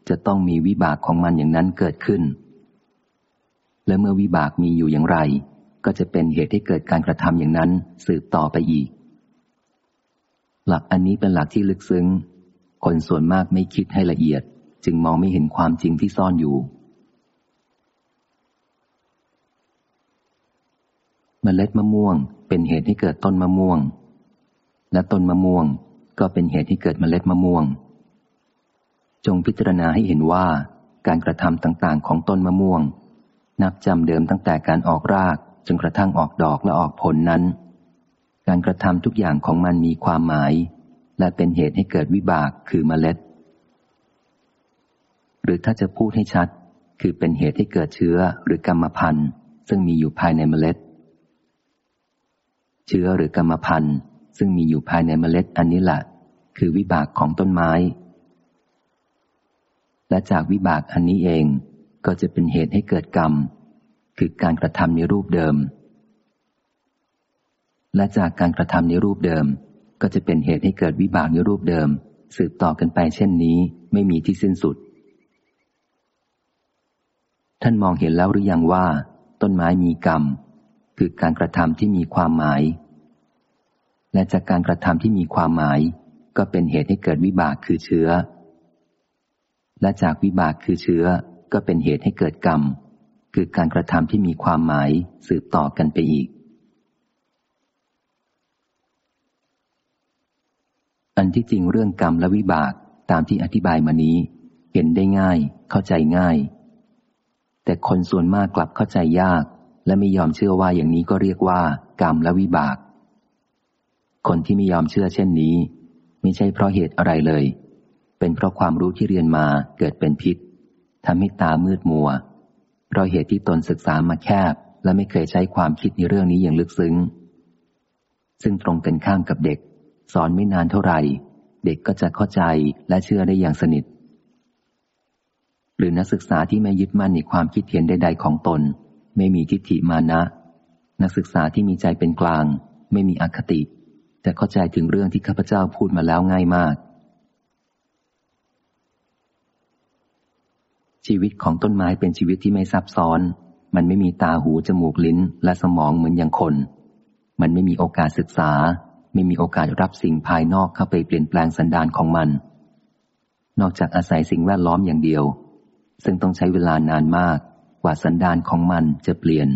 จะต้องมีวิบากของมันอย่างนั้นเกิดขึ้น และเมื่อวิบากมีอยู่อย่างไร ก็จะเป็นเหตุให้เกิดการกระทำอย่างนั้นสืบต่อไปอีก หลักอันนี้เป็นหลักที่ลึกซึ้ง คนส่วนมากไม่คิดให้ละเอียด จึงมองไม่เห็นความจริงที่ซ่อนอยู่ เมล็ดมะม่วง เป็นเหตุให้เกิดต้นมะม่วง และต้นมะม่วงก็เป็นเหตุที่เกิดมเมล็ดมะม่วง จงพิจารณาให้เห็นว่าการกระทำต่างๆ ของต้นมะม่วง นับจำเดิมตั้งแต่การออกราก จนกระทั่งออกดอกและออกผลนั้น การกระทำทุกอย่างของมันมีความหมาย และเป็นเหตุให้เกิดวิบากคือเมล็ด หรือถ้าจะพูดให้ชัด คือเป็นเหตุให้เกิดเชื้อหรือกรรมพันธุ์ ซึ่งมีอยู่ภายในเมล็ด เชื้อหรือกรรมพันธุ์ ซึ่งมีอยู่ภายในเมล็ดอันนี้แหละคือวิบากของต้นไม้ และจากวิบากอันนี้เองก็จะเป็นเหตุให้เกิดกรรม คือการกระทำในรูปเดิม และจากการกระทำในรูปเดิม ก็จะเป็นเหตุให้เกิดวิบากในรูปเดิม สืบต่อกันไปเช่นนี้ไม่มีที่สิ้นสุด ท่านมองเห็นแล้วหรือยังว่า ต้นไม้มีกรรม คือการกระทำที่มีความหมาย และจากการกระทำที่มีความหมาย ก็เป็นเหตุให้เกิดวิบากคือเชื้อ และจากวิบากคือเชื้อก็เป็นเหตุให้เกิดกรรม คือการกระทำที่มีความหมายสืบต่อกันไปอีก อันที่จริงเรื่องกรรมและวิบากตามที่อธิบายมานี้ เห็นได้ง่าย เข้าใจง่าย แต่คนส่วนมากกลับเข้าใจยาก และไม่ยอมเชื่อว่าอย่างนี้ก็เรียกว่า กรรมและวิบาก คนที่ไม่ยอมเชื่อเช่นนี้ ไม่ใช่เพราะเหตุอะไรเลย เป็นเพราะความรู้ที่เรียนมาเกิดเป็นพิษทำให้ตามืดมัว เพราะเหตุที่ตนศึกษามาแคบ และไม่เคยใช้ความคิดในเรื่องนี้อย่างลึกซึ้ง ซึ่งตรงกันข้ามกับเด็ก สอนไม่นานเท่าไหร่ เด็กก็จะเข้าใจและเชื่อได้อย่างสนิท หรือนักศึกษาที่ไม่ยึดมั่นในความคิดเห็นใดๆของตน ไม่มีทิฏฐิมานะ นักศึกษาที่มีใจเป็นกลาง ไม่มีอคติจะเข้าใจถึงเรื่องที่ข้าพเจ้าพูดมาแล้วง่ายมาก ชีวิตของต้นไม้เป็นชีวิตที่ไม่ซับซ้อน มันไม่มีตาหูจมูกลิ้นและสมองเหมือนอย่างคน มันไม่มีโอกาสศึกษา ไม่มีโอกาสรับสิ่งภายนอกเข้าไปเปลี่ยนแปลงสันดานของมัน นอกจากอาศัยสิ่งแวดล้อมอย่างเดียว ซึ่งต้องใช้เวลานานมากกว่าสันดานของมันจะเปลี่ยน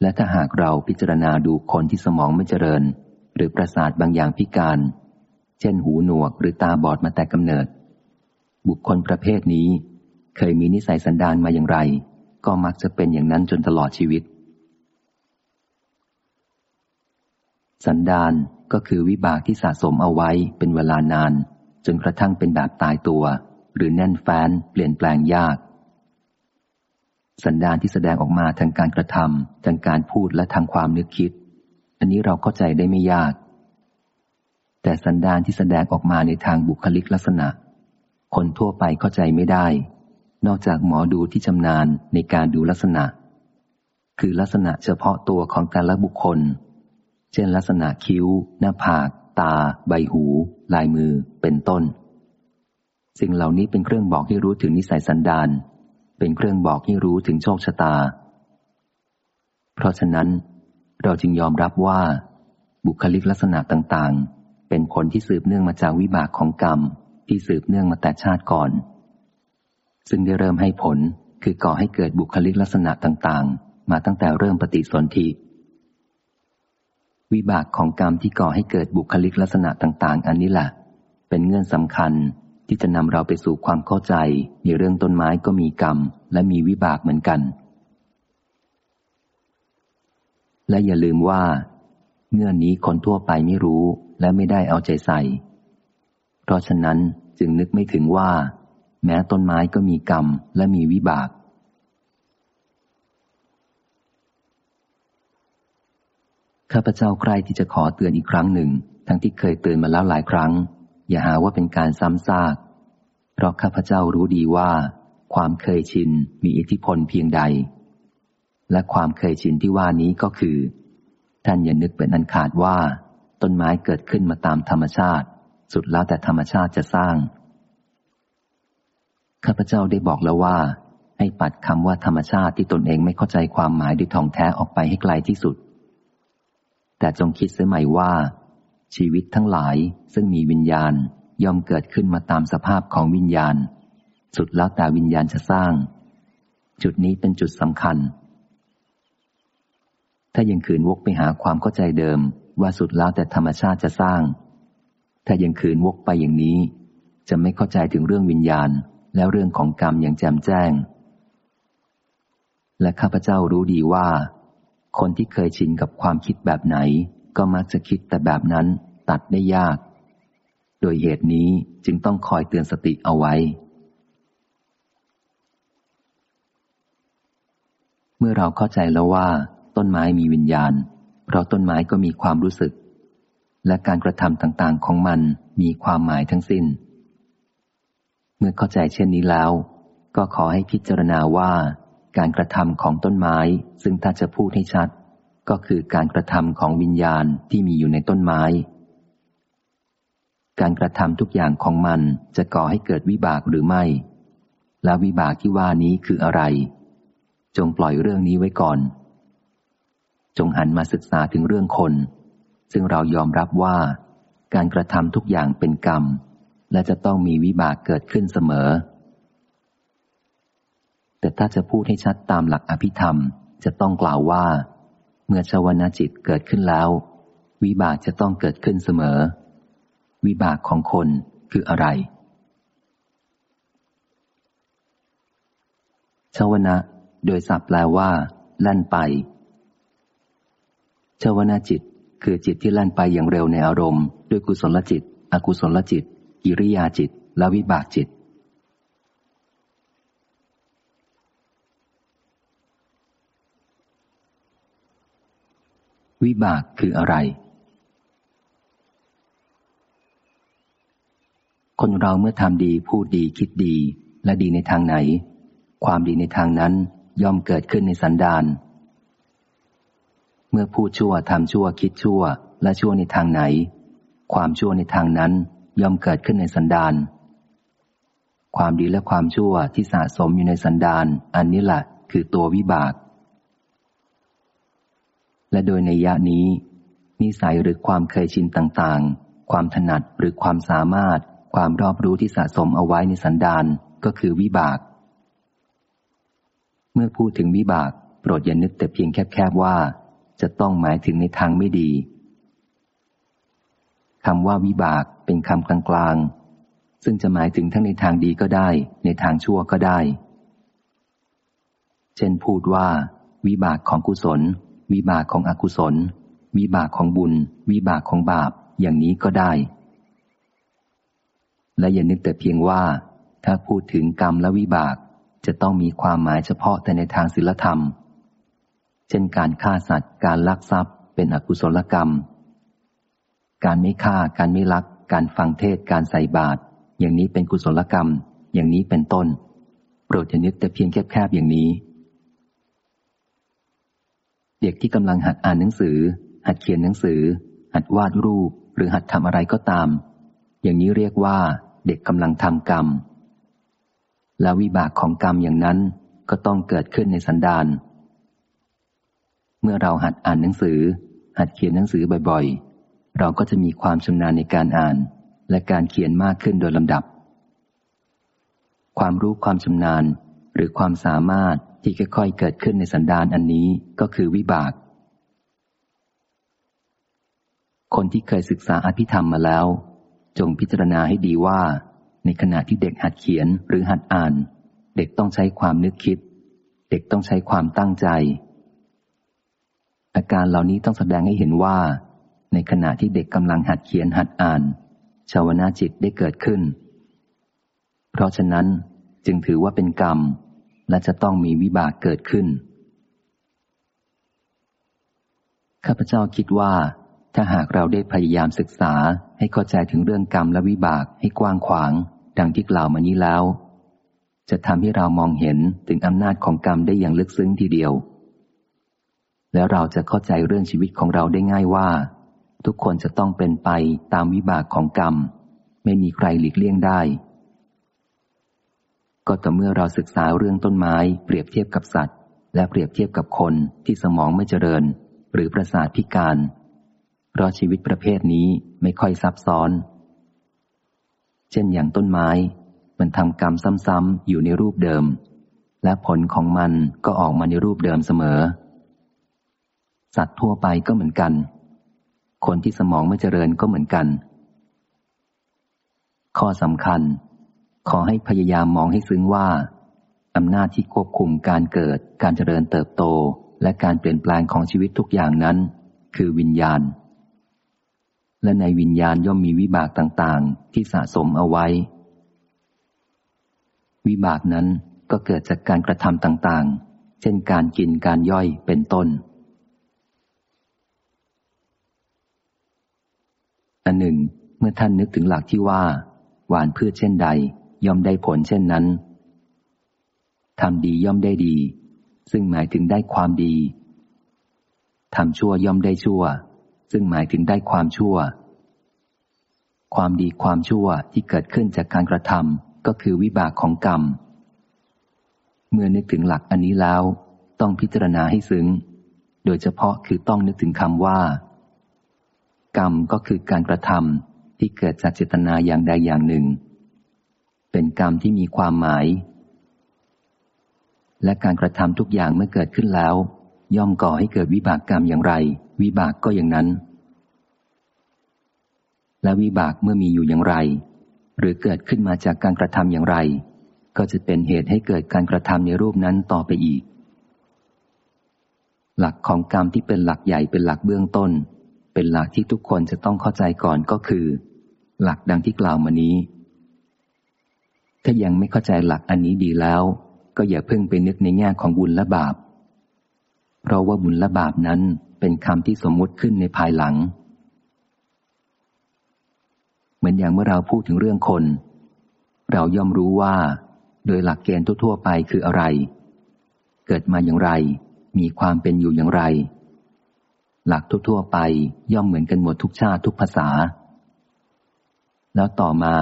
และถ้าหากเราพิจารณาดูคนที่สมองไม่เจริญ หรือประสาทบางอย่างพิการ เช่นหูหนวกหรือตาบอดมาแต่กำเนิด บุคคลประเภทนี้ เคยมีนิสัยสันดานมาอย่างไร ก็มักจะเป็นอย่างนั้นจนตลอดชีวิต สันดานก็คือวิบากที่สะสมเอาไว้เป็นเวลานาน จนกระทั่งเป็นแบบตายตัว หรือแน่นแฟ้นเปลี่ยนแปลงยาก สันดานที่แสดงออกมาทางการกระทำทางการพูดและทางความนึกคิด อันนี้เราเข้าใจได้ไม่ยาก แต่สันดานที่แสดงออกมาในทางบุคลิกลักษณะ คนทั่วไปเข้าใจไม่ได้ นอกจากหมอดูที่ชำนาญในการดูลักษณะ คือลักษณะเฉพาะตัวของแต่ละบุคคล เช่นลักษณะคิ้ว หน้าผาก ตา ใบหู ลายมือ เป็นต้น สิ่งเหล่านี้เป็นเครื่องบอกให้รู้ถึงนิสัยสันดาน เป็นเครื่องบอกให้รู้ถึงโชคชะตา เพราะฉะนั้น เราจึงยอมรับว่า บุคลิกลักษณะต่างๆ เป็นผลที่สืบเนื่องมาจากวิบากของกรรม ที่สืบเนื่องมาแต่ชาติก่อน ซึ่งได้เริ่มให้ผลคือก่อให้เกิดบุคลิกลักษณะต่างๆ มาตั้งแต่เริ่มปฏิสนธิวิบากของกรรมที่ก่อให้เกิดบุคลิกลักษณะต่าง ๆ อันนี้แหละเป็นเงื่อนสำคัญที่จะนำเราไปสู่ความเข้าใจ ในเรื่องต้นไม้ก็มีกรรม และมีวิบากเหมือนกัน และอย่าลืมว่า เงื่อนนี้คนทั่วไปไม่รู้และไม่ได้เอาใจใส่ ราะฉะนั้นจึงนึกไม่ถึงว่า แม้ต้นไม้ก็มีกรรมและมีวิบาก ข้าพเจ้าใครที่จะขอเตือนอีกครั้งหนึ่ง ทั้งที่เคยเตือนมาแล้วหลายครั้ง อย่าหาว่าเป็นการซ้ำซาก เพราะข้าพเจ้ารู้ดีว่า ความเคยชินมีอิทธิพลเพียงใด และความเคยชินที่ว่านี้ก็คือ ท่านอย่านึกเป็นอันขาดว่า ต้นไม้เกิดขึ้นมาตามธรรมชาติ สุดแล้วแต่ธรรมชาติจะสร้าง ข้าพเจ้าได้บอกแล้วว่า ให้ปัดคำว่าธรรมชาติที่ตนเองไม่เข้าใจความหมายด้วยทองแท้ออกไปให้ไกลที่สุด แต่จงคิดเสียใหม่ว่า ชีวิตทั้งหลายซึ่งมีวิญญาณย่อมเกิดขึ้นมาตามสภาพของวิญญาณ สุดแล้วแต่วิญญาณจะสร้าง จุดนี้เป็นจุดสำคัญ ถ้ายังขืนวกไปหาความเข้าใจเดิมว่าสุดแล้วแต่ธรรมชาติจะสร้าง ถ้ายังขืนวกไปอย่างนี้จจะไม่เข้าใจถึงเรื่องวิญญาณ และเรื่องของกรรมอย่างแจ่มแจ้ง และข้าพเจ้ารู้ดีว่า คนที่เคยชินกับความคิดแบบไหน ก็มักจะคิดแต่แบบนั้นตัดได้ยาก โดยเหตุนี้จึงต้องคอยเตือนสติเอาไว้ เมื่อเราเข้าใจแล้วว่า ต้นไม้มีวิญญาณ เพราะต้นไม้ก็มีความรู้สึก และการกระทำต่างๆของมันมีความหมายทั้งสิน้น เมื่อเข้าใจเช่นนี้แล้ว ก็ขอให้พิจารณาว่าการกระทำของต้นไม้ ซึ่งถ้าจะพูดให้ชัด ก็คือการกระทำของวิญญาณที่มีอยู่ในต้นไม้ การกระทำทุกอย่างของมันจะก่อให้เกิดวิบากหรือไม่ และวิบากที่ว่านี้คืออะไร จงปล่อยเรื่องนี้ไว้ก่อน จงหันมาศึกษาถึงเรื่องคน ซึ่งเรายอมรับว่า การกระทำทุกอย่างเป็นกรรม และจะต้องมีวิบากเกิดขึ้นเสมอ แต่ถ้าจะพูดให้ชัดตามหลักอภิธรรมจะต้องกล่าวว่า เมื่อชวนาจิตเกิดขึ้นแล้ว วิบากจะต้องเกิดขึ้นเสมอ วิบากของคนคืออะไรชวนะ โดยศัพท์แปลว่า ลั่นไปชวนาจิต คือจิตที่ลั่นไปอย่างเร็วในอารมณ์ ด้วยกุศลจิต อกุศลจิต กิริยาจิต และวิบากจิต วิบากคืออะไร คนเราเมื่อทำดีพูดดีคิดดี และดีในทางไหน ความดีในทางนั้นย่อมเกิดขึ้นในสันดาน เมื่อพูดชั่วทำชั่วคิดชั่ว และชั่วในทางไหน ความชั่วในทางนั้นย่อมเกิดขึ้นในสันดานความดีและความชั่วที่สะสมอยู่ในสันดานอันนี้แหละคือตัววิบาก และโดยในยะนี้ นิสัยหรือความเคยชินต่างๆ ความถนัดหรือความสามารถ ความรอบรู้ที่สะสมเอาไว้ในสันดานก็คือวิบาก เมื่อพูดถึงวิบาก โปรดอย่านึกแต่เพียงแคบๆว่า จะต้องหมายถึงในทางไม่ดีคำว่าวิบากเป็นคำกลางๆ ซึ่งจะหมายถึงทั้งในทางดีก็ได้ ในทางชั่วก็ได้ เช่นพูดว่า วิบากของกุศล วิบากของอกุศล วิบากของบุญ วิบากของบาปอย่างนี้ก็ได้ และอย่านึกแต่เพียงว่า ถ้าพูดถึงกรรมและวิบากจะต้องมีความหมายเฉพาะแต่ในทางศีลธรรม เช่นการฆ่าสัตว์ การลักทรัพย์ เป็นอกุศลกรรม การไม่ฆ่า การไม่ลัก การฟังเทศ การใส่บาตร อย่างนี้เป็นกุศลกรรม อย่างนี้เป็นต้น โปรดจะนึกแต่เพียงแคบๆอย่างนี้ เด็กที่กำลังหัดอ่านหนังสือ หัดเขียนหนังสือ หัดวาดรูป หรือหัดทำอะไรก็ตาม อย่างนี้เรียกว่า เด็กกำลังทำกรรม และวิบากของกรรมอย่างนั้นก็ต้องเกิดขึ้นในสันดาน เมื่อเราหัดอ่านหนังสือ หัดเขียนหนังสือบ่อยๆ เราก็จะมีความชำนาญในการอ่าน และการเขียนมากขึ้นโดยลำดับ ความรู้ความชำนาญหรือความสามารถที่ค่อยๆเกิดขึ้นในสันดานอันนี้ก็คือวิบาก คนที่เคยศึกษาอภิธรรมมาแล้ว จงพิจารณาให้ดีว่า ในขณะที่เด็กหัดเขียนหรือหัดอ่าน เด็กต้องใช้ความนึกคิด เด็กต้องใช้ความตั้งใจ อาการเหล่านี้ต้องแสดงให้เห็นว่า ในขณะที่เด็กกำลังหัดเขียนหัดอ่าน ชาวนาจิตได้เกิดขึ้น เพราะฉะนั้นจึงถือว่าเป็นกรรม และจะต้องมีวิบากเกิดขึ้น ข้าพเจ้าคิดว่า ถ้าหากเราได้พยายามศึกษาให้เข้าใจถึงเรื่องกรรมและวิบากให้กว้างขวาง ดังที่กล่าวมานี้แล้ว จะทำให้เรามองเห็นถึงอำนาจของกรรมได้อย่างลึกซึ้งทีเดียว แล้วเราจะเข้าใจเรื่องชีวิตของเราได้ง่ายว่า ทุกคนจะต้องเป็นไปตามวิบากของกรรม ไม่มีใครหลีกเลี่ยงได้ ก็ต่อเมื่อเราศึกษาเรื่องต้นไม้ เปรียบเทียบกับสัตว์ และเปรียบเทียบกับคนที่สมองไม่เจริญ หรือประสาทพิการ เพราะชีวิตประเภทนี้ไม่ค่อยซับซ้อน เช่นอย่างต้นไม้ มันทำกรรมซ้ำๆอยู่ในรูปเดิม และผลของมันก็ออกมาในรูปเดิมเสมอ สัตว์ทั่วไปก็เหมือนกัน คนที่สมองไม่เจริญก็เหมือนกัน ข้อสำคัญ ขอให้พยายามมองให้ซึ้งว่าอำนาจที่ควบคุมการเกิด การเจริญเติบโต และการเปลี่ยนแปลงของชีวิตทุกอย่างนั้น คือวิญญาณ และในวิญญาณย่อมมีวิบากต่างๆ ที่สะสมเอาไว้ วิบากนั้นก็เกิดจากการกระทำต่างๆ เช่นการกินการย่อยเป็นต้น อันหนึ่ง เมื่อท่านนึกถึงหลักที่ว่า หวานพืชเช่นใด ย่อมได้ผลเช่นนั้นทำดีย่อมได้ดี ซึ่งหมายถึงได้ความดีทำชั่วย่อมได้ชั่ว ซึ่งหมายถึงได้ความชั่ว ความดีความชั่วที่เกิดขึ้นจากการกระทำก็คือวิบากของกรรม เมื่อนึกถึงหลักอันนี้แล้ว ต้องพิจารณาให้ซึ้ง โดยเฉพาะคือต้องนึกถึงคำว่า กรรมก็คือการกระทำที่เกิดจากเจตนาอย่างใดอย่างหนึ่ง เป็นกรรมที่มีความหมาย และการกระทำทุกอย่างเมื่อเกิดขึ้นแล้ว ย่อมก่อให้เกิดวิบากกรรมอย่างไร วิบากก็อย่างนั้น และวิบากเมื่อมีอยู่อย่างไร หรือเกิดขึ้นมาจากการกระทำอย่างไร ก็จะเป็นเหตุให้เกิดการกระทำในรูปนั้นต่อไปอีก หลักของกรรมที่เป็นหลักใหญ่เป็นหลักเบื้องต้น เป็นหลักที่ทุกคนจะต้องเข้าใจก่อนก็คือ หลักดังที่กล่าวมานี้ ถ้ายังไม่เข้าใจหลักอันนี้ดีแล้ว ก็อย่าเพิ่งไปนึกในแง่ของบุญและบาป เพราะว่าบุญและบาปนั้นเป็นคำที่สมมติขึ้นในภายหลัง เหมือนอย่างเมื่อเราพูดถึงเรื่องคน เราย่อมรู้ว่า โดยหลักเกณฑ์ทั่วๆไปคืออะไร เกิดมาอย่างไร มีความเป็นอยู่อย่างไร หลักทั่วๆไปย่อมเหมือนกันหมดทุกชาติทุกภาษา แล้วต่อมา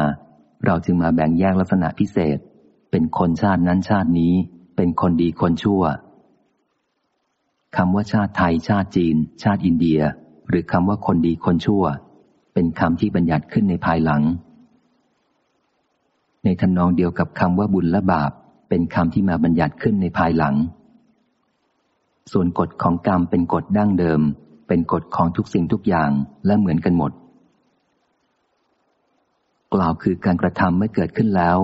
เราจึงมาแบ่งแยกลักษณะพิเศษ เป็นคนชาตินั้นชาตินี้ เป็นคนดีคนชั่วคำว่าชาติไทยชาติจีน ชาติอินเดีย หรือคำว่าคนดีคนชั่ว เป็นคำที่บัญญัติขึ้นในภายหลัง ในทานองเดียวกับคำว่าบุญและบาป เป็นคำที่มาบัญญัติขึ้นในภายหลัง ส่วนกฎของกรรมเป็นกฎดั้งเดิม เป็นกฎของทุกสิ่งทุกอย่างและเหมือนกันหมด กล่าวคือการกระทำเมื่อเกิดขึ้นแล้ว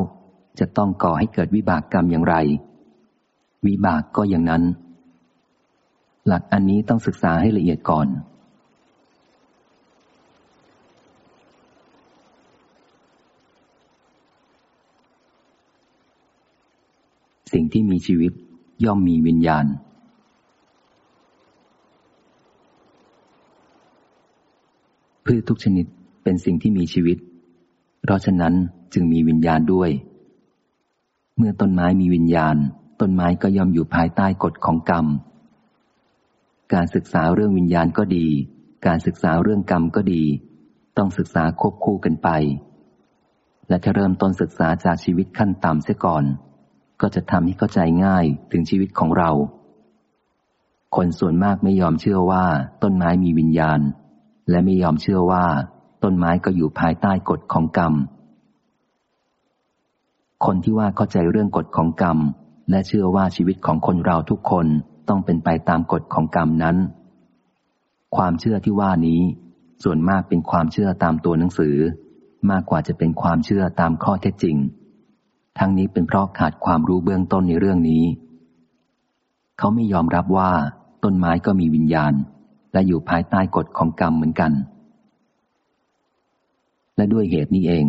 จะต้องก่อให้เกิดวิบากกรรมอย่างไร วิบากก็อย่างนั้น หลักอันนี้ต้องศึกษาให้ละเอียดก่อน สิ่งที่มีชีวิตย่อมมีวิญญาณ พืชทุกชนิดเป็นสิ่งที่มีชีวิต เพราะฉะนั้นจึงมีวิญญาณด้วย เมื่อต้นไม้มีวิญญาณ ต้นไม้ก็ย่อมอยู่ภายใต้กฎของกรรม การศึกษาเรื่องวิญญาณก็ดี การศึกษาเรื่องกรรมก็ดี ต้องศึกษาควบคู่กันไป และถ้าเริ่มต้นศึกษาจากชีวิตขั้นต่ำเสียก่อน ก็จะทำให้เข้าใจง่ายถึงชีวิตของเรา คนส่วนมากไม่ยอมเชื่อว่าต้นไม้มีวิญญาณ และไม่ยอมเชื่อว่า ต้นไม้ก็อยู่ภายใต้กฎของกรรม คนที่ว่าเข้าใจเรื่องกฎของกรรม และเชื่อว่าชีวิตของคนเราทุกคนต้องเป็นไปตามกฎของกรรมนั้น ความเชื่อที่ว่านี้ ส่วนมากเป็นความเชื่อตามตัวหนังสือ มากกว่าจะเป็นความเชื่อตามข้อเท็จจริง ทั้งนี้เป็นเพราะขาดความรู้เบื้องต้นในเรื่องนี้ เขาไม่ยอมรับว่า ต้นไม้ก็มีวิญญาณ และอยู่ภายใต้กฎของกรรมเหมือนกัน และด้วยเหตุนี้เอง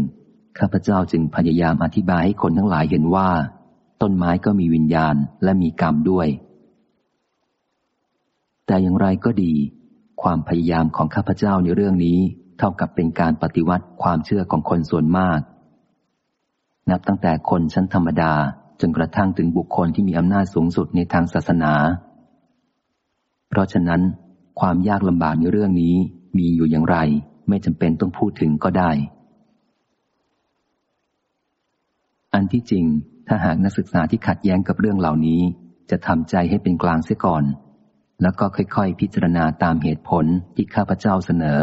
ข้าพเจ้าจึงพยายามอธิบายให้คนทั้งหลายเห็นว่า ต้นไม้ก็มีวิญญาณและมีกรรมด้วย แต่อย่างไรก็ดี ความพยายามของข้าพเจ้าในเรื่องนี้ เท่ากับเป็นการปฏิวัติความเชื่อของคนส่วนมาก นับตั้งแต่คนชั้นธรรมดาจนกระทั่งถึงบุคคลที่มีอำนาจสูงสุดในทางศาสนา เพราะฉะนั้น ความยากลำบากในเรื่องนี้มีอยู่อย่างไร ไม่จำเป็นต้องพูดถึงก็ได้ อันที่จริง ถ้าหากนักศึกษาที่ขัดแย้งกับเรื่องเหล่านี้ จะทำใจให้เป็นกลางเสียก่อน แล้วก็ค่อยๆ พิจารณาตามเหตุผลที่ข้าพเจ้าเสนอ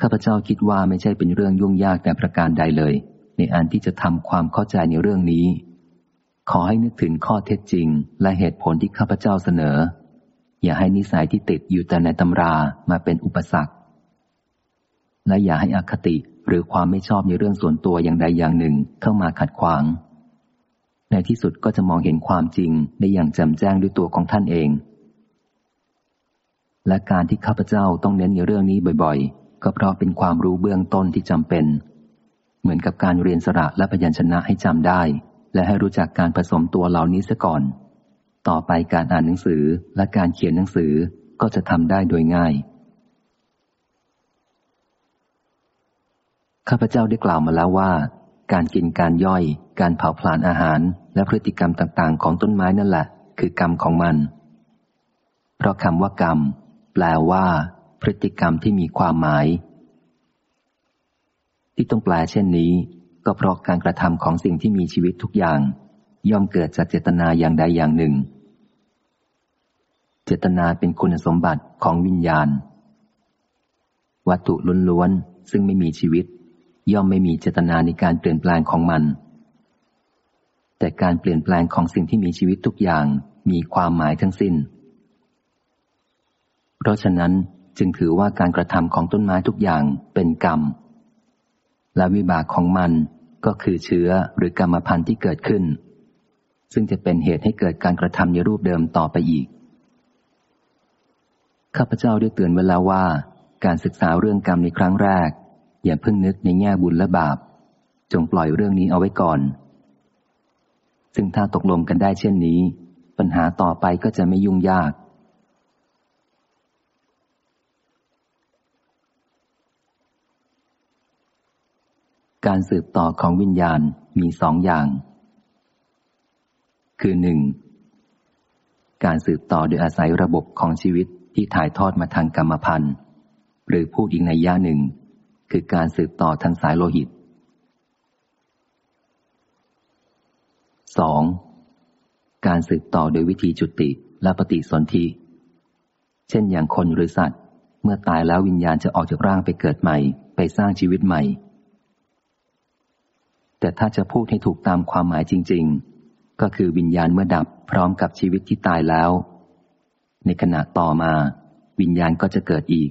ข้าพเจ้าคิดว่าไม่ใช่เป็นเรื่องยุ่งยากแต่ประการใดเลย ในอันที่จะทำความเข้าใจในเรื่องนี้ ขอให้นึกถึงข้อเท็จจริง และเหตุผลที่ข้าพเจ้าเสนอ อย่าให้นิสัยที่ติดอยู่แต่ในตำรามาเป็นอุปสรรค และอย่าให้อคติหรือความไม่ชอบในเรื่องส่วนตัวอย่างใดอย่างหนึ่งเข้ามาขัดขวาง ในที่สุดก็จะมองเห็นความจริงได้อย่างแจ่มแจ้งด้วยตัวของท่านเอง และการที่ข้าพเจ้าต้องเน้นในเรื่องนี้บ่อยๆ ก็เพราะเป็นความรู้เบื้องต้นที่จำเป็น เหมือนกับการเรียนสระและพยัญชนะให้จำได้ และให้รู้จักการผสมตัวเหล่านี้ซะก่อน ต่อไปการอ่านหนังสือและการเขียนหนังสือก็จะทำได้โดยง่าย ข้าพเจ้าได้กล่าวมาแล้วว่า การกินการย่อย การเผาผลาญอาหาร และพฤติกรรมต่างๆ ของต้นไม้นั่นแหละ คือกรรมของมัน เพราะคำว่ากรรม แปลว่า พฤติกรรมที่มีความหมาย ที่ต้องแปลเช่นนี้ ก็เพราะการกระทำของสิ่งที่มีชีวิตทุกอย่าง ย่อมเกิดจากเจตนาอย่างใดอย่างหนึ่ง เจตนาเป็นคุณสมบัติของวิญญาณ วัตถุล้วนๆซึ่งไม่มีชีวิต ย่อมไม่มีเจตนาในการเปลี่ยนแปลงของมัน แต่การเปลี่ยนแปลงของสิ่งที่มีชีวิตทุกอย่างมีความหมายทั้งสิน้น เพราะฉะนั้นจึงถือว่าการกระทำของต้นไม้ทุกอย่างเป็นกรรม และวิบากของมันก็คือเชื้อหรือกรรมพันธุ์ที่เกิดขึ้น ซึ่งจะเป็นเหตุให้เกิดการกระทำในรูปเดิมต่อไปอีก ข้าพเจ้าได้เตือนไว้แล้วว่า การศึกษาเรื่องกรรมในครั้งแรก อย่าเพิ่งนึกในแง่บุญและบาป จงปล่อยเรื่องนี้เอาไว้ก่อน ซึ่งถ้าตกลงกันได้เช่นนี้ ปัญหาต่อไปก็จะไม่ยุ่งยากการสืบต่อของวิญญาณมีสองอย่าง คือหนึ่งการสืบต่อโดยอาศัยระบบของชีวิตที่ถ่ายทอดมาทางกรรมพันธุ์หรือพูดอีกในย่าหนึ่ง คือการสืบต่อทางสายโลหิต 2. การสืบต่อโดยวิธีจุติและปฏิสนธิเช่นอย่างคนหรือสัตว์ เมื่อตายแล้ววิญญาณจะออกจากร่างไปเกิดใหม่ ไปสร้างชีวิตใหม่ แต่ถ้าจะพูดให้ถูกตามความหมายจริง ๆ ก็คือวิญญาณเมื่อดับพร้อมกับชีวิตที่ตายแล้ว ในขณะต่อมา วิญญาณก็จะเกิดอีก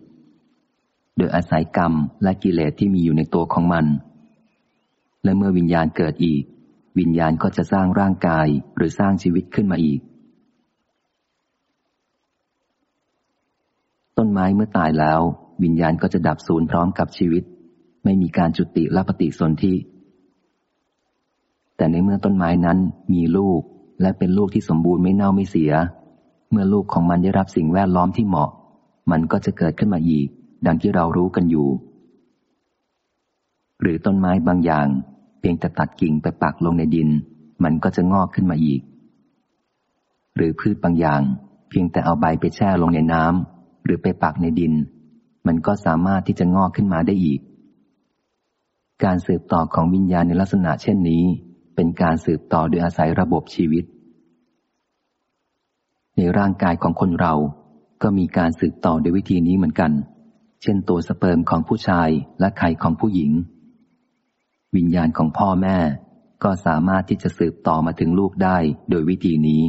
โดยอาศัยกรรมและกิเลสที่มีอยู่ในตัวของมัน และเมื่อวิญญาณเกิดอีก วิญญาณก็จะสร้างร่างกายหรือสร้างชีวิตขึ้นมาอีก ต้นไม้เมื่อตายแล้ว วิญญาณก็จะดับสูญพร้อมกับชีวิต ไม่มีการจุติและปฏิสนธิ แต่ในเมื่อต้นไม้นั้นมีลูก และเป็นลูกที่สมบูรณ์ไม่เน่าไม่เสีย เมื่อลูกของมันได้รับสิ่งแวดล้อมที่เหมาะ มันก็จะเกิดขึ้นมาอีก ดังที่เรารู้กันอยู่ หรือต้นไม้บางอย่าง เพียงแต่ตัดกิ่งไปปักลงในดิน มันก็จะงอกขึ้นมาอีก หรือพืชบางอย่าง เพียงแต่เอาใบไปแช่ลงในน้ำหรือไปปักในดิน มันก็สามารถที่จะงอกขึ้นมาได้อีก การสืบต่อของวิญญาณในลักษณะเช่นนี้ เป็นการสืบต่อโดยอาศัยระบบชีวิต ในร่างกายของคนเราก็มีการสืบต่อโดยวิธีนี้เหมือนกัน เช่นตัวสเปิร์มของผู้ชายและไข่ของผู้หญิง วิญญาณของพ่อแม่ ก็สามารถที่จะสืบต่อมาถึงลูกได้โดยวิธีนี้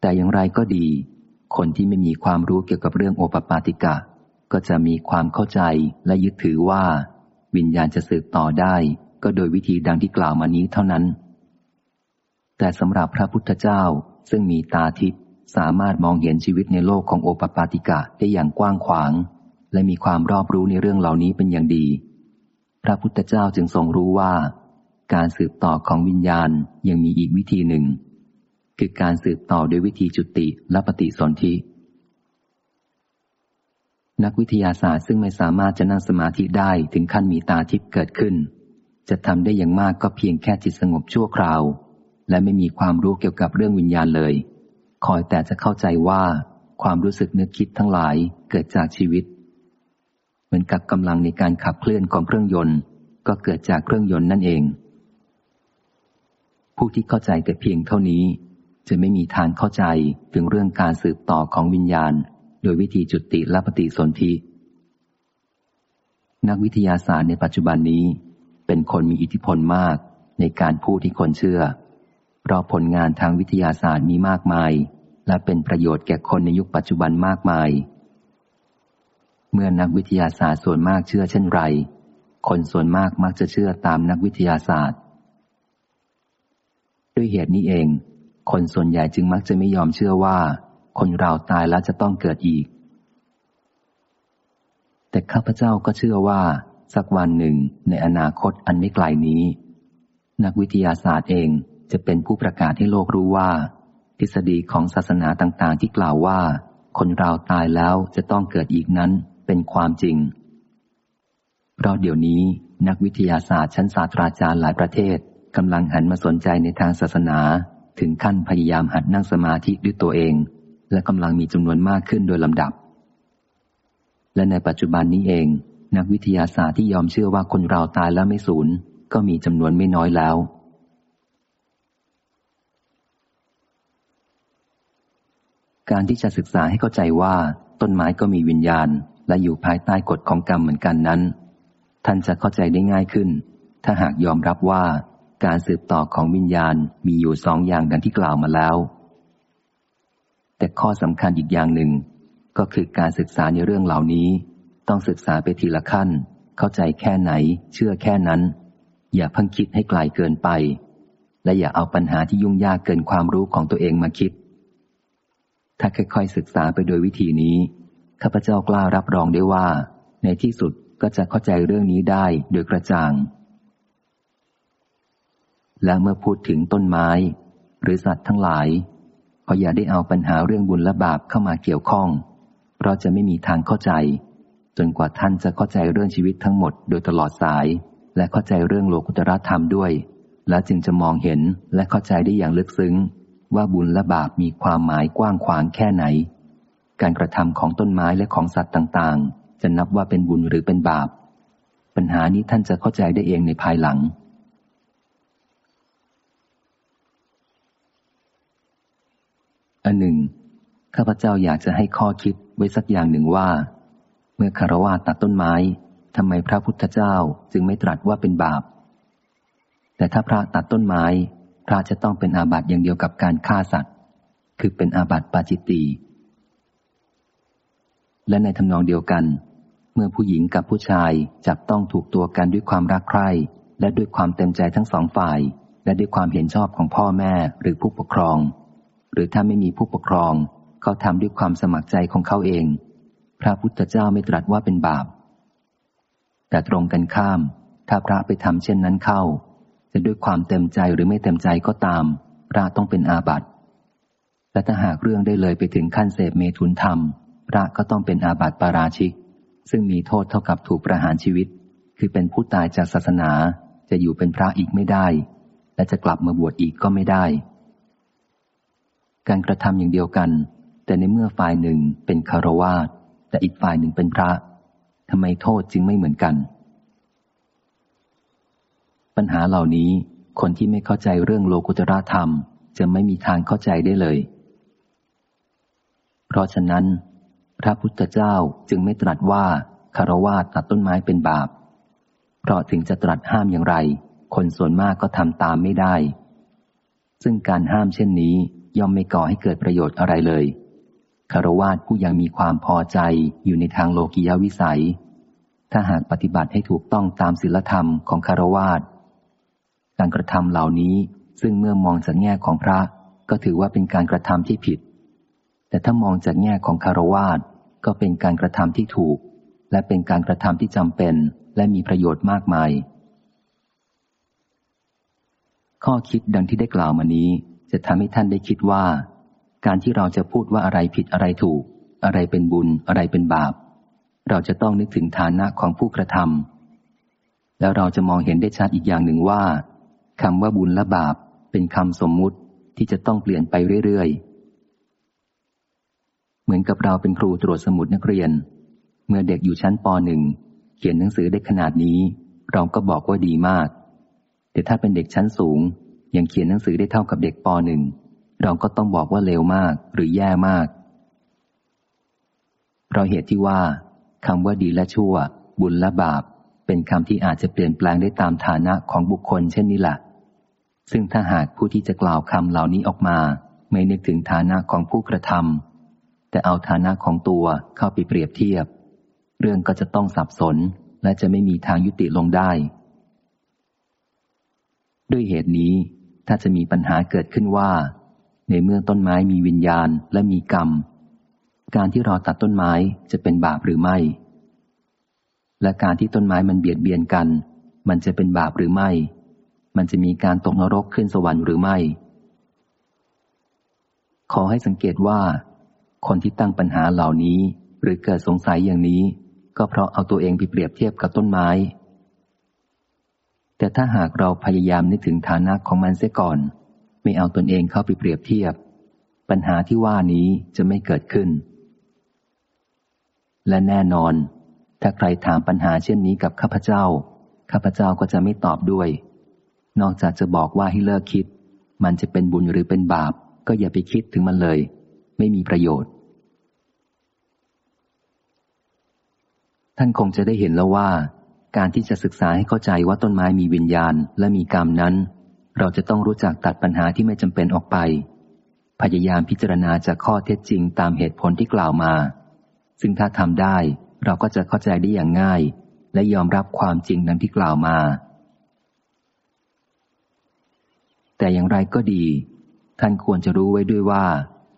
แต่อย่างไรก็ดี คนที่ไม่มีความรู้เกี่ยวกับเรื่องโอปปาติกะ ก็จะมีความเข้าใจและยึดถือว่า วิญญาณจะสืบต่อได้ ก็โดยวิธีดังที่กล่าวมานี้เท่านั้น แต่สำหรับพระพุทธเจ้าซึ่งมีตาทิพย์สามารถมองเห็นชีวิตในโลกของโอปปาติกะได้อย่างกว้างขวาง และมีความรอบรู้ในเรื่องเหล่านี้เป็นอย่างดี พระพุทธเจ้าจึงทรงรู้ว่า การสืบต่อของวิญญาณยังมีอีกวิธีหนึ่ง คือการสืบต่อด้วยวิธีจุติและปฏิสนธินักวิทยาศาสตร์ซึ่งไม่สามารถจะนั่งสมาธิได้ถึงขั้นมีตาทิพย์เกิดขึ้น จะทำได้อย่างมากก็เพียงแค่จิตสงบชั่วคราว และไม่มีความรู้เกี่ยวกับเรื่องวิญญาณเลย คอยแต่จะเข้าใจว่าความรู้สึกนึกคิดทั้งหลายเกิดจากชีวิต เหมือนกับกำลังในการขับเคลื่อนของเครื่องยนต์ ก็เกิดจากเครื่องยนต์นั่นเอง ผู้ที่เข้าใจแต่เพียงเท่านี้ จะไม่มีทางเข้าใจถึงเรื่องการสืบต่อของวิญญาณ โดยวิธีจุติและปฏิสนธินักวิทยาศาสตร์ในปัจจุบันนี้ เป็นคนมีอิทธิพลมากในการพูดที่คนเชื่อ เพราะผลงานทางวิทยาศาสตร์มีมากมาย และเป็นประโยชน์แก่คนในยุคปัจจุบันมากมาย เมื่อนักวิทยาศาสตร์ส่วนมากเชื่อเช่นไร คนส่วนมากมักจะเชื่อตามนักวิทยาศาสตร์ ด้วยเหตุนี้เอง คนส่วนใหญ่จึงมักจะไม่ยอมเชื่อว่า คนเราตายแล้วจะต้องเกิดอีก แต่ข้าพเจ้าก็เชื่อว่า สักวันหนึ่งในอนาคตอันไม่ไกลนี้ นักวิทยาศาสตร์เองจะเป็นผู้ประกาศให้โลกรู้ว่า ทฤษฎีของศาสนาต่างๆ ที่กล่าวว่า คนเราตายแล้วจะต้องเกิดอีกนั้นเป็นความจริง เพราะเดี๋ยวนี้นักวิทยาศาสตร์ชั้นศาสตราจารย์หลายประเทศกำลังหันมาสนใจในทางศาสนา ถึงขั้นพยายามหัดนั่งสมาธิด้วยตัวเอง และกำลังมีจำนวนมากขึ้นโดยลำดับ และในปัจจุบันนี้เอง นักวิทยาศาสตร์ที่ยอมเชื่อว่าคนเราตายแล้วไม่สูญก็มีจำนวนไม่น้อยแล้ว การที่จะศึกษาให้เข้าใจว่า ต้นไม้ก็มีวิญญาณ และอยู่ภายใต้กฎของกรรมเหมือนกันนั้น ท่านจะเข้าใจได้ง่ายขึ้น ถ้าหากยอมรับว่า การสืบต่อของวิญญาณมีอยู่สองอย่างดังที่กล่าวมาแล้ว แต่ข้อสำคัญอีกอย่างหนึ่ง ก็คือการศึกษาในเรื่องเหล่านี้ ต้องศึกษาไปทีละขั้น เข้าใจแค่ไหน เชื่อแค่นั้น อย่าเพิ่งคิดให้ไกลเกินไป และอย่าเอาปัญหาที่ยุ่งยากเกินความรู้ของตัวเองมาคิด ถ้าค่อยๆศึกษาไปโดยวิธีนี้ข้าพเจ้ากล้ารับรองได้ว่า ในที่สุดก็จะเข้าใจเรื่องนี้ได้โดยกระจ่าง และเมื่อพูดถึงต้นไม้ หรือสัตว์ทั้งหลายก็อย่าได้เอาปัญหาเรื่องบุญและบาปเข้ามาเกี่ยวข้อง เพราะจะไม่มีทางเข้าใจ จนกว่าท่านจะเข้าใจเรื่องชีวิตทั้งหมดโดยตลอดสาย และเข้าใจเรื่องโลกุตรธรรมด้วย แล้วจึงจะมองเห็นและเข้าใจได้อย่างลึกซึ้ง ว่าบุญและบาปมีความหมายกว้างขวางแค่ไหน การกระทำของต้นไม้และของสัตว์ต่างๆ จะนับว่าเป็นบุญหรือเป็นบาป ปัญหานี้ท่านจะเข้าใจได้เองในภายหลังอันหนึ่งข้าพเจ้าอยากจะให้ข้อคิดไว้สักอย่างหนึ่งว่า เมื่อคารวะตัดต้นไม้ทำไมพระพุทธเจ้าจึงไม่ตรัสว่าเป็นบาป แต่ถ้าพระตัดต้นไม้ พระจะต้องเป็นอาบัติอย่างเดียวกับการฆ่าสัตว์ คือเป็นอาบัติปาจิตตีและในทำนองเดียวกัน เมื่อผู้หญิงกับผู้ชายจับต้องถูกตัวกันด้วยความรักใคร่ และด้วยความเต็มใจทั้งสองฝ่าย และด้วยความเห็นชอบของพ่อแม่หรือผู้ปกครอง หรือถ้าไม่มีผู้ปกครอง เขาทำด้วยความสมัครใจของเขาเอง พระพุทธเจ้าไม่ตรัสว่าเป็นบาป แต่ตรงกันข้าม ถ้าพระไปทำเช่นนั้นเข้า จะด้วยความเต็มใจหรือไม่เต็มใจก็ตาม พระต้องเป็นอาบัติและถ้าหากเรื่องได้เลยไปถึงขั้นเสพเมถุนธรรม พระก็ต้องเป็นอาบัติปาราชิก ซึ่งมีโทษเท่ากับถูกประหารชีวิต คือเป็นผู้ตายจากศาสนาจะอยู่เป็นพระอีกไม่ได้ และจะกลับมาบวชอีกก็ไม่ได้ การกระทำอย่างเดียวกัน แต่ในเมื่อฝ่ายหนึ่งเป็นคารวาส แต่อีกฝ่ายหนึ่งเป็นพระทำไมโทษจึงไม่เหมือนกัน ปัญหาเหล่านี้คนที่ไม่เข้าใจเรื่องโลกุตระธรรม จะไม่มีทางเข้าใจได้เลย เพราะฉะนั้น พระพุทธเจ้าจึงไม่ตรัสว่าคารวะตัดต้นไม้เป็นบาป เพราะถึงจะตรัสห้ามอย่างไร คนส่วนมากก็ทำตามไม่ได้ ซึ่งการห้ามเช่นนี้ย่อมไม่ก่อให้เกิดประโยชน์อะไรเลย คารวะผู้ยังมีความพอใจอยู่ในทางโลกิยวิสัย ถ้าหากปฏิบัติให้ถูกต้องตามศีลธรรมของคารวะการกระทำเหล่านี้ซึ่งเมื่อมองจากแง่ของพระก็ถือว่าเป็นการกระทำที่ผิด แต่ถ้ามองจากแง่ของคารวาสก็เป็นการกระทำที่ถูก และเป็นการกระทำที่จำเป็นและมีประโยชน์มากมาย ข้อคิดดังที่ได้กล่าวมานี้ จะทำให้ท่านได้คิดว่า การที่เราจะพูดว่าอะไรผิดอะไรถูก อะไรเป็นบุญอะไรเป็นบาป เราจะต้องนึกถึงฐานะของผู้กระทำแล้วเราจะมองเห็นได้ชัดอีกอย่างหนึ่งว่าคำว่าบุญและบาปเป็นคำสมมุติที่จะต้องเปลี่ยนไปเรื่อยๆ เหมือนกับเราเป็นครูตรวจสมุดนักเรียน เมื่อเด็กอยู่ชั้นปหนึ่งเขียนหนังสือได้ขนาดนี้ เราก็บอกว่าดีมาก แต่ถ้าเป็นเด็กชั้นสูงยังเขียนหนังสือได้เท่ากับเด็กปหนึ่ง เราก็ต้องบอกว่าเลวมากหรือแย่มาก เพราะเหตุที่ว่าคำว่าดีและชั่ว บุญและบาป เป็นคำที่อาจจะเปลี่ยนแปลงได้ตามฐานะของบุคคลเช่นนี้แหละซึ่งถ้าหากผู้ที่จะกล่าวคำเหล่านี้ออกมา ไม่นึกถึงฐานะของผู้กระทำแต่เอาฐานะของตัวเข้าไปเปรียบเทียบ เรื่องก็จะต้องสับสนและจะไม่มีทางยุติลงได้ ด้วยเหตุนี้ถ้าจะมีปัญหาเกิดขึ้นว่า ในเมื่อต้นไม้มีวิญญาณและมีกรรม การที่เราตัดต้นไม้จะเป็นบาปหรือไม่ และการที่ต้นไม้มันเบียดเบียนกัน มันจะเป็นบาปหรือไม่ มันจะมีการตกนรกขึ้นสวรรค์หรือไม่ ขอให้สังเกตว่า คนที่ตั้งปัญหาเหล่านี้ หรือเกิดสงสัยอย่างนี้ ก็เพราะเอาตัวเองไปเปรียบเทียบกับต้นไม้ แต่ถ้าหากเราพยายามนึกถึงฐานะของมันเสียก่อน ไม่เอาตนเองเข้าไปเปรียบเทียบ ปัญหาที่ว่านี้จะไม่เกิดขึ้น และแน่นอน ถ้าใครถามปัญหาเช่นนี้กับข้าพเจ้า ข้าพเจ้าก็จะไม่ตอบด้วย นอกจากจะบอกว่าให้เลิกคิด มันจะเป็นบุญหรือเป็นบาป ก็อย่าไปคิดถึงมันเลย ไม่มีประโยชน์ ท่านคงจะได้เห็นแล้วว่าการที่จะศึกษาให้เข้าใจว่าต้นไม้มีวิญญาณและมีกรรมนั้น เราจะต้องรู้จักตัดปัญหาที่ไม่จำเป็นออกไป พยายามพิจารณาจากข้อเท็จจริงตามเหตุผลที่กล่าวมา ซึ่งถ้าทำได้เราก็จะเข้าใจได้อย่างง่าย และยอมรับความจริงดังที่กล่าวมา แต่อย่างไรก็ดี ท่านควรจะรู้ไว้ด้วยว่า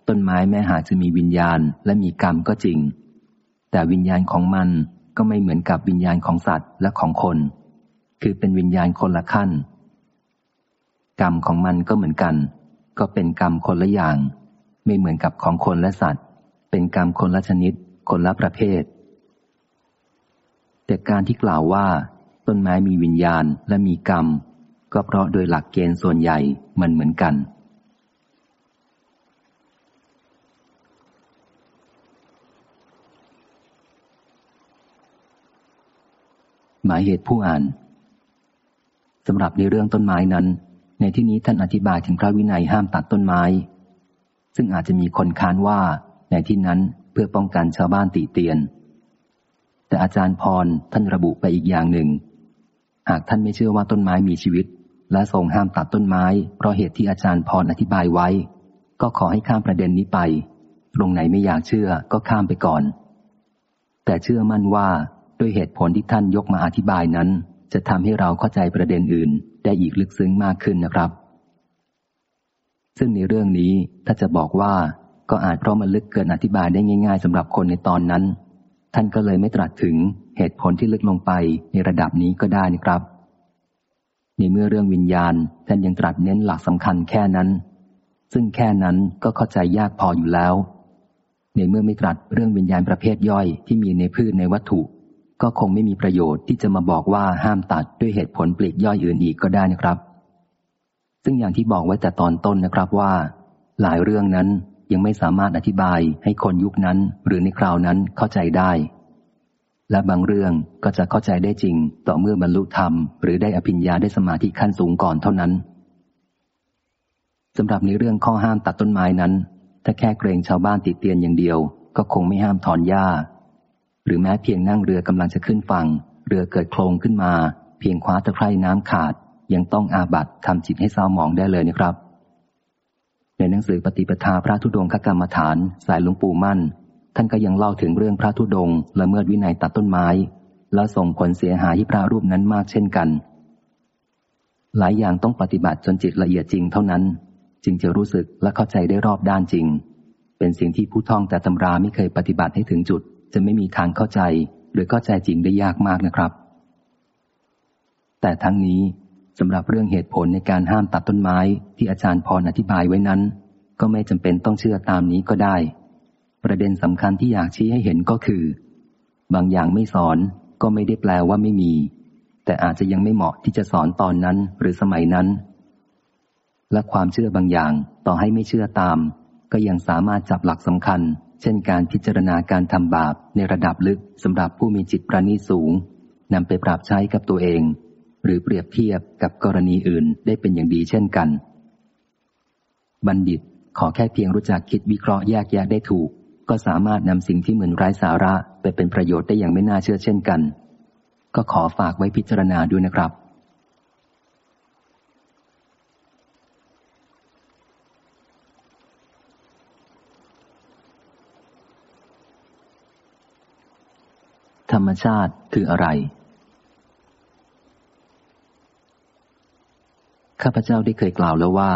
ต้นไม้แม้หากจะมีวิญญาณและมีกรรมก็จริง แต่วิญญาณของมันก็ไม่เหมือนกับวิญญาณของสัตว์และของคน คือเป็นวิญญาณคนละขั้น กรรมของมันก็เหมือนกัน ก็เป็นกรรมคนละอย่าง ไม่เหมือนกับของคนและสัตว์ เป็นกรรมคนละชนิด คนละประเภท แต่การที่กล่าวว่า ต้นไม้มีวิญญาณและมีกรรม ก็เพราะโดยหลักเกณฑ์ส่วนใหญ่มันเหมือนกันหมายเหตุผู้อ่านสำหรับในเรื่องต้นไม้นั้น ในที่นี้ท่านอธิบายถึงพระวินัยห้ามตัดต้นไม้ ซึ่งอาจจะมีคนค้านว่าในที่นั้นเพื่อป้องกันชาวบ้านติเตียน แต่อาจารย์พรท่านระบุไปอีกอย่างหนึ่ง หากท่านไม่เชื่อว่าต้นไม้มีชีวิต และทรงห้ามตัดต้นไม้เพราะเหตุที่อาจารย์พรอธิบายไว้ ก็ขอให้ข้ามประเด็นนี้ไป ตรงไหนไม่อยากเชื่อก็ข้ามไปก่อน แต่เชื่อมั่นว่าด้วยเหตุผลที่ท่านยกมาอธิบายนั้น จะทำให้เราเข้าใจประเด็นอื่น ได้อีกลึกซึ้งมากขึ้นนะครับ ซึ่งในเรื่องนี้ถ้าจะบอกว่าก็อาจเพราะมันลึกเกินอธิบายได้ง่ายๆสำหรับคนในตอนนั้น ท่านก็เลยไม่ตรัสถึงเหตุผลที่ลึกลงไปในระดับนี้ก็ได้นะครับในเมื่อเรื่องวิญญาณท่านยังตรัสเน้นหลักสำคัญแค่นั้น ซึ่งแค่นั้นก็เข้าใจยากพออยู่แล้ว ในเมื่อไม่ตรัสเรื่องวิญญาณประเภทย่อยที่มีในพืชในวัตถุ ก็คงไม่มีประโยชน์ที่จะมาบอกว่าห้ามตัดด้วยเหตุผลปลีกย่อยอื่นอีกก็ได้นะครับ ซึ่งอย่างที่บอกไว้แต่ตอนต้นนะครับว่า หลายเรื่องนั้นยังไม่สามารถอธิบายให้คนยุคนั้นหรือในคราวนั้นเข้าใจได้ และบางเรื่องก็จะเข้าใจได้จริง ต่อเมื่อบรรลุธรรมหรือได้อภิญญาได้สมาธิขั้นสูงก่อนเท่านั้นสำหรับในเรื่องข้อห้ามตัดต้นไม้นั้น ถ้าแค่เกรงชาวบ้านติดเตียนอย่างเดียว ก็คงไม่ห้ามถอนหญ้า หรือแม้เพียงนั่งเรือกำลังจะขึ้นฝั่ง เรือเกิดโคลงขึ้นมา เพียงคว้าตะไคร่น้ำขาด ยังต้องอาบัตทำจิตให้เศร้าหมองได้เลยนะครับ ในหนังสือปฏิปทาพระธุดงคกรรมฐาน สายหลวงปู่มั่น ท่านก็ยังเล่าถึงเรื่องพระธุดงละเมิดวินัยตัดต้นไม้ แล้วส่งผลเสียหายที่พระรูปนั้นมากเช่นกัน หลายอย่างต้องปฏิบัติจนจิตละเอียดจริงเท่านั้น จึงจะรู้สึกและเข้าใจได้รอบด้านจริง เป็นสิ่งที่ผู้ท่องแต่ตำราไม่เคยปฏิบัติให้ถึงจุด จะไม่มีทางเข้าใจหรือเข้าใจจริงได้ยากมากนะครับ แต่ทั้งนี้สำหรับเรื่องเหตุผลในการห้ามตัดต้นไม้ที่อาจารย์พรอธิบายไว้นั้น ก็ไม่จำเป็นต้องเชื่อตามนี้ก็ได้ ประเด็นสำคัญที่อยากชี้ให้เห็นก็คือ บางอย่างไม่สอนก็ไม่ได้แปลว่าไม่มี แต่อาจจะยังไม่เหมาะที่จะสอนตอนนั้นหรือสมัยนั้น และความเชื่อบางอย่างต่อให้ไม่เชื่อตาม ก็ยังสามารถจับหลักสำคัญ เช่นการพิจารณาการทำบาปในระดับลึกสำหรับผู้มีจิตประณีสูงนำไปปรับใช้กับตัวเอง หรือเปรียบเทียบกับกรณีอื่นได้เป็นอย่างดีเช่นกัน บัณฑิตขอแค่เพียงรู้จักคิดวิเคราะห์แยกแยะได้ถูก ก็สามารถนำสิ่งที่เหมือนไร้สาระไปเป็นประโยชน์ได้อย่างไม่น่าเชื่อเช่นกัน ก็ขอฝากไว้พิจารณาด้วยนะครับ ธรรมชาติคืออะไร ข้าพเจ้าได้เคยกล่าวแล้วว่า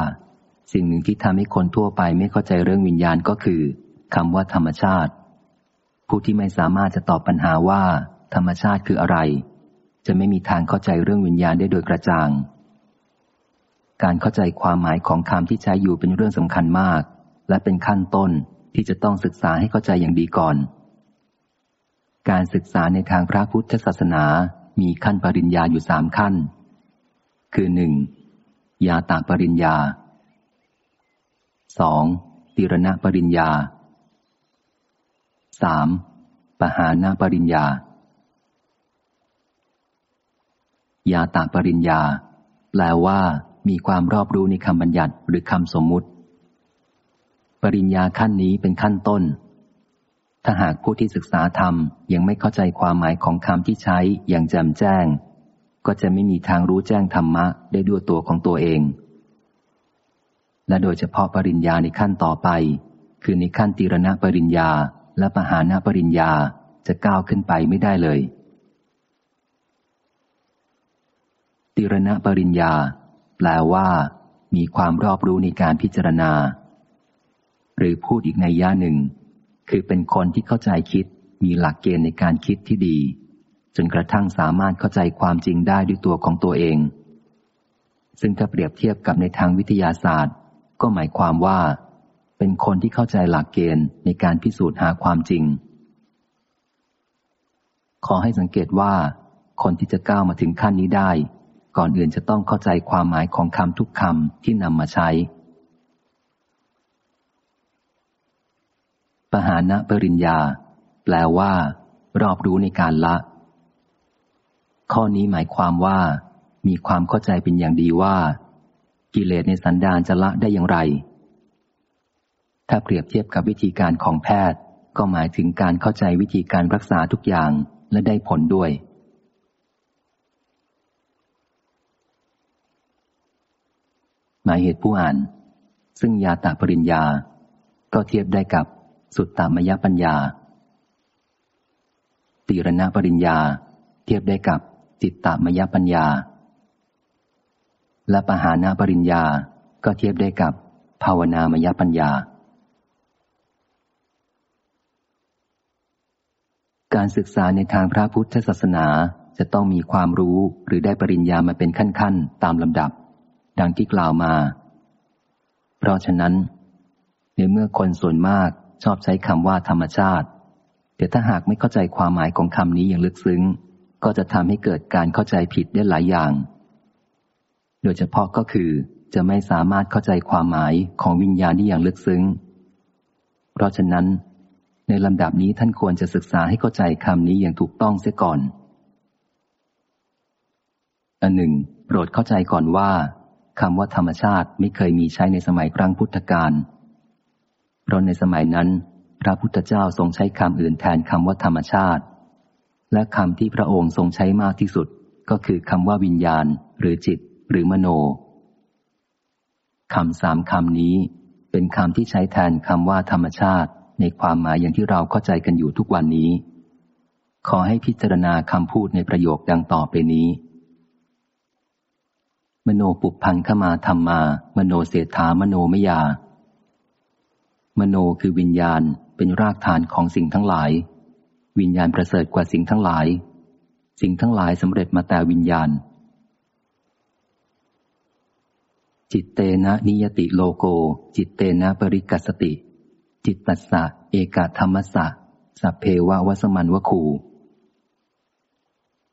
สิ่งหนึ่งที่ทำให้คนทั่วไปไม่เข้าใจเรื่องวิญญาณก็คือคำว่าธรรมชาติ ผู้ที่ไม่สามารถจะตอบปัญหาว่า ธรรมชาติคืออะไร จะไม่มีทางเข้าใจเรื่องวิญญาณได้โดยกระจ่าง การเข้าใจความหมายของคำที่ใช้อยู่เป็นเรื่องสำคัญมาก และเป็นขั้นต้นที่จะต้องศึกษาให้เข้าใจอย่างดีก่อน การศึกษาในทางพระพุทธศาสนามีขั้นปริญญาอยู่สามขั้น คือหนึ่งยาตาปริญญาสองติรณปริญญาสามปหานาปริญญา ยาตาปริญญา แปลว่า มีความรอบรู้ในคำบัญญัติหรือคำสมมุติ ปริญญาขั้นนี้เป็นขั้นต้น ถ้าหากผู้ที่ศึกษาธรรมยังไม่เข้าใจความหมายของคำที่ใช้อย่างแจ่มแจ้ง ก็จะไม่มีทางรู้แจ้งธรรมะได้ด้วยตัวของตัวเอง และโดยเฉพาะปริญญาในขั้นต่อไป คือในขั้นตีรณปริญญาและปหานาปริญญาจะก้าวขึ้นไปไม่ได้เลย ตีรณปริญญา แปลว่า มีความรอบรู้ในการพิจารณา หรือพูดอีกในย่าหนึ่ง คือเป็นคนที่เข้าใจคิด มีหลักเกณฑ์ในการคิดที่ดี จนกระทั่งสามารถเข้าใจความจริงได้ด้วยตัวของตัวเอง ซึ่งถ้าเปรียบเทียบกับในทางวิทยาศาสตร์ ก็หมายความว่า เป็นคนที่เข้าใจหลักเกณฑ์ในการพิสูจน์หาความจริง ขอให้สังเกตว่า คนที่จะก้าวมาถึงขั้นนี้ได้ ก่อนอื่นจะต้องเข้าใจความหมายของคำทุกคำที่นำมาใช้ ปหานะปริญญา แปลว่า รอบรู้ในการละ ข้อนี้หมายความว่า มีความเข้าใจเป็นอย่างดีว่า กิเลสในสันดานจะละได้อย่างไร ถ้าเปรียบเทียบกับวิธีการของแพทย์ ก็หมายถึงการเข้าใจวิธีการรักษาทุกอย่างและได้ผลด้วยหมายเหตุผู้อ่าน ซึ่งยาตาปริญญา ก็เทียบได้กับ สุตตามยปัญญา ตีรณปริญญา เทียบได้กับจิตตามยปัญญา และปหานาปริญญาก็เทียบได้กับภาวนามยปัญญา การศึกษาในทางพระพุทธศาสนาจะต้องมีความรู้หรือได้ปริญญามาเป็นขั้นๆ ตามลำดับ ดังที่กล่าวมา เพราะฉะนั้น ในเมื่อคนส่วนมาก ชอบใช้คำว่าธรรมชาติ แต่ถ้าหากไม่เข้าใจความหมายของคำนี้อย่างลึกซึ้ง ก็จะทำให้เกิดการเข้าใจผิดได้หลายอย่าง โดยเฉพาะก็คือจะไม่สามารถเข้าใจความหมายของวิญญาณที่อย่างลึกซึ้ง เพราะฉะนั้น ในลำดับนี้ท่านควรจะศึกษาให้เข้าใจคำนี้อย่างถูกต้องเสียก่อน อันหนึ่ง โปรดเข้าใจก่อนว่าคำว่าธรรมชาติไม่เคยมีใช้ในสมัยครั้งพุทธกาล ราะในสมัยนั้น พระพุทธเจ้าทรงใช้คำอื่นแทนคำว่าธรรมชาติ และคำที่พระองค์ทรงใช้มากที่สุด ก็คือคำว่าวิญญาณ หรือจิต หรือมโนคำสามคำนี้เป็นคำที่ใช้แทนคำว่าธรรมชาติ ในความหมายอย่างที่เราเข้าใจกันอยู่ทุกวันนี้ ขอให้พิจารณาคำพูดในประโยคดังต่อไปนี้ มโนปุพังขมาธรรมา มโนเศรษฐามโนมยา มโนคือวิญญาณเป็นรากฐานของสิ่งทั้งหลาย วิญญาณประเสริฐกว่าสิ่งทั้งหลาย สิ่งทั้งหลายสำเร็จมาแต่วิญญาณ จิตเตนะนิยติโลโก จิตเตนะปริกัสติ จิตตัสสะ เอกธรรมสะสัพเพวะวัสมันวคู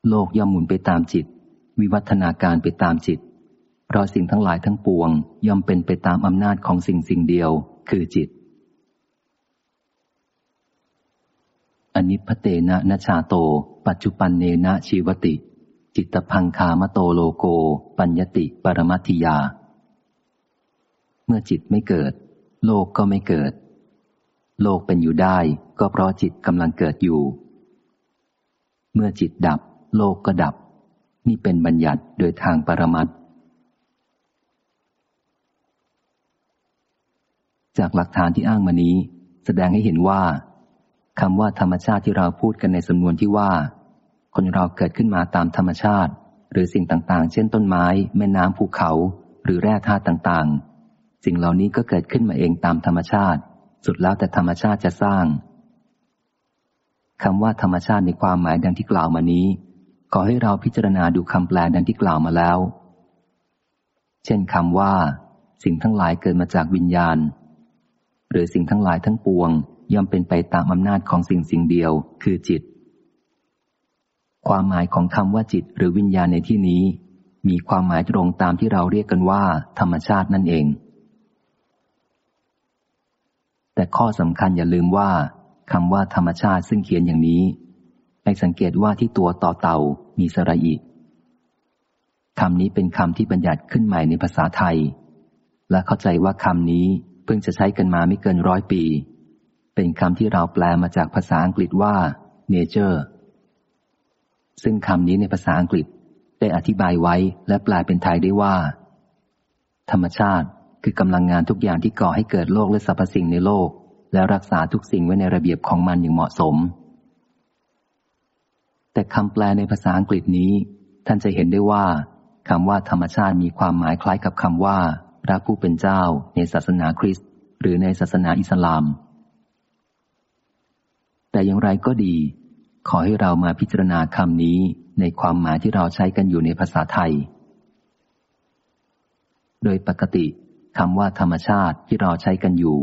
โลกย่อมหมุนไปตามจิต วิวัฒนาการไปตามจิต เพราะสิ่งทั้งหลายทั้งปวงย่อมเป็นไปตามอำนาจของสิ่งสิ่งเดียว คือจิต อนิพเตนะนชาโต ปัจจุปันเนนะชีวติ จิตพังคามโตโลโก ปัญญติปรมัติยา เมื่อจิตไม่เกิด โลกก็ไม่เกิด โลกเป็นอยู่ได้ก็เพราะจิตกำลังเกิดอยู่ เมื่อจิตดับ โลกก็ดับ นี่เป็นบัญญัติโดยทางปรมัตจากหลักฐานที่อ้างมานี้ แสดงให้เห็นว่า คำว่าธรรมชาติที่เราพูดกันในสำนวนที่ว่า คนเราเกิดขึ้นมาตามธรรมชาติ หรือสิ่งต่างๆ เช่นต้นไม้ แม่น้ำภูเขา หรือแร่ธาตุต่างๆ สิ่งเหล่านี้ก็เกิดขึ้นมาเองตามธรรมชาติ สุดแล้วแต่ธรรมชาติจะสร้างคำว่าธรรมชาติในความหมายดังที่กล่าวมานี้ ขอให้เราพิจารณาดูคำแปลดังที่กล่าวมาแล้ว เช่นคำว่า สิ่งทั้งหลายเกิดมาจากวิญญาณ หรือสิ่งทั้งหลายทั้งปวง ย่อมเป็นไปตามอำนาจของสิ่งสิ่งเดียว คือจิต ความหมายของคำว่าจิตหรือวิญญาณในที่นี้ มีความหมายตรงตามที่เราเรียกกันว่า ธรรมชาตินั่นเอง แต่ข้อสำคัญอย่าลืมว่าคำว่าธรรมชาติซึ่งเขียนอย่างนี้ให้สังเกตว่าที่ตัวต่อเต่ามีสระอิคำนี้เป็นคำที่บัญญัติขึ้นใหม่ในภาษาไทย และเข้าใจว่าคำนี้เพิ่งจะใช้กันมาไม่เกินร้อยปี เป็นคำที่เราแปลมาจากภาษาอังกฤษว่า nature ซึ่งคำนี้ในภาษาอังกฤษได้อธิบายไว้และแปลเป็นไทยได้ว่า ธรรมชาติคือกำลังงานทุกอย่างที่ก่อให้เกิดโลกและสรรพสิ่งในโลก และรักษาทุกสิ่งไว้ในระเบียบของมันอย่างเหมาะสม แต่คำแปลในภาษาอังกฤษนี้ ท่านจะเห็นได้ว่าคำว่าธรรมชาติมีความหมายคล้ายกับคำว่า พระผู้เป็นเจ้าในศาสนาคริสต์หรือในศาสนาอิสลาม แต่อย่างไรก็ดี ขอให้เรามาพิจารณาคำนี้ในความหมายที่เราใช้กันอยู่ในภาษาไทย โดยปกติคำว่าธรรมชาติที่เราใช้กันอยู่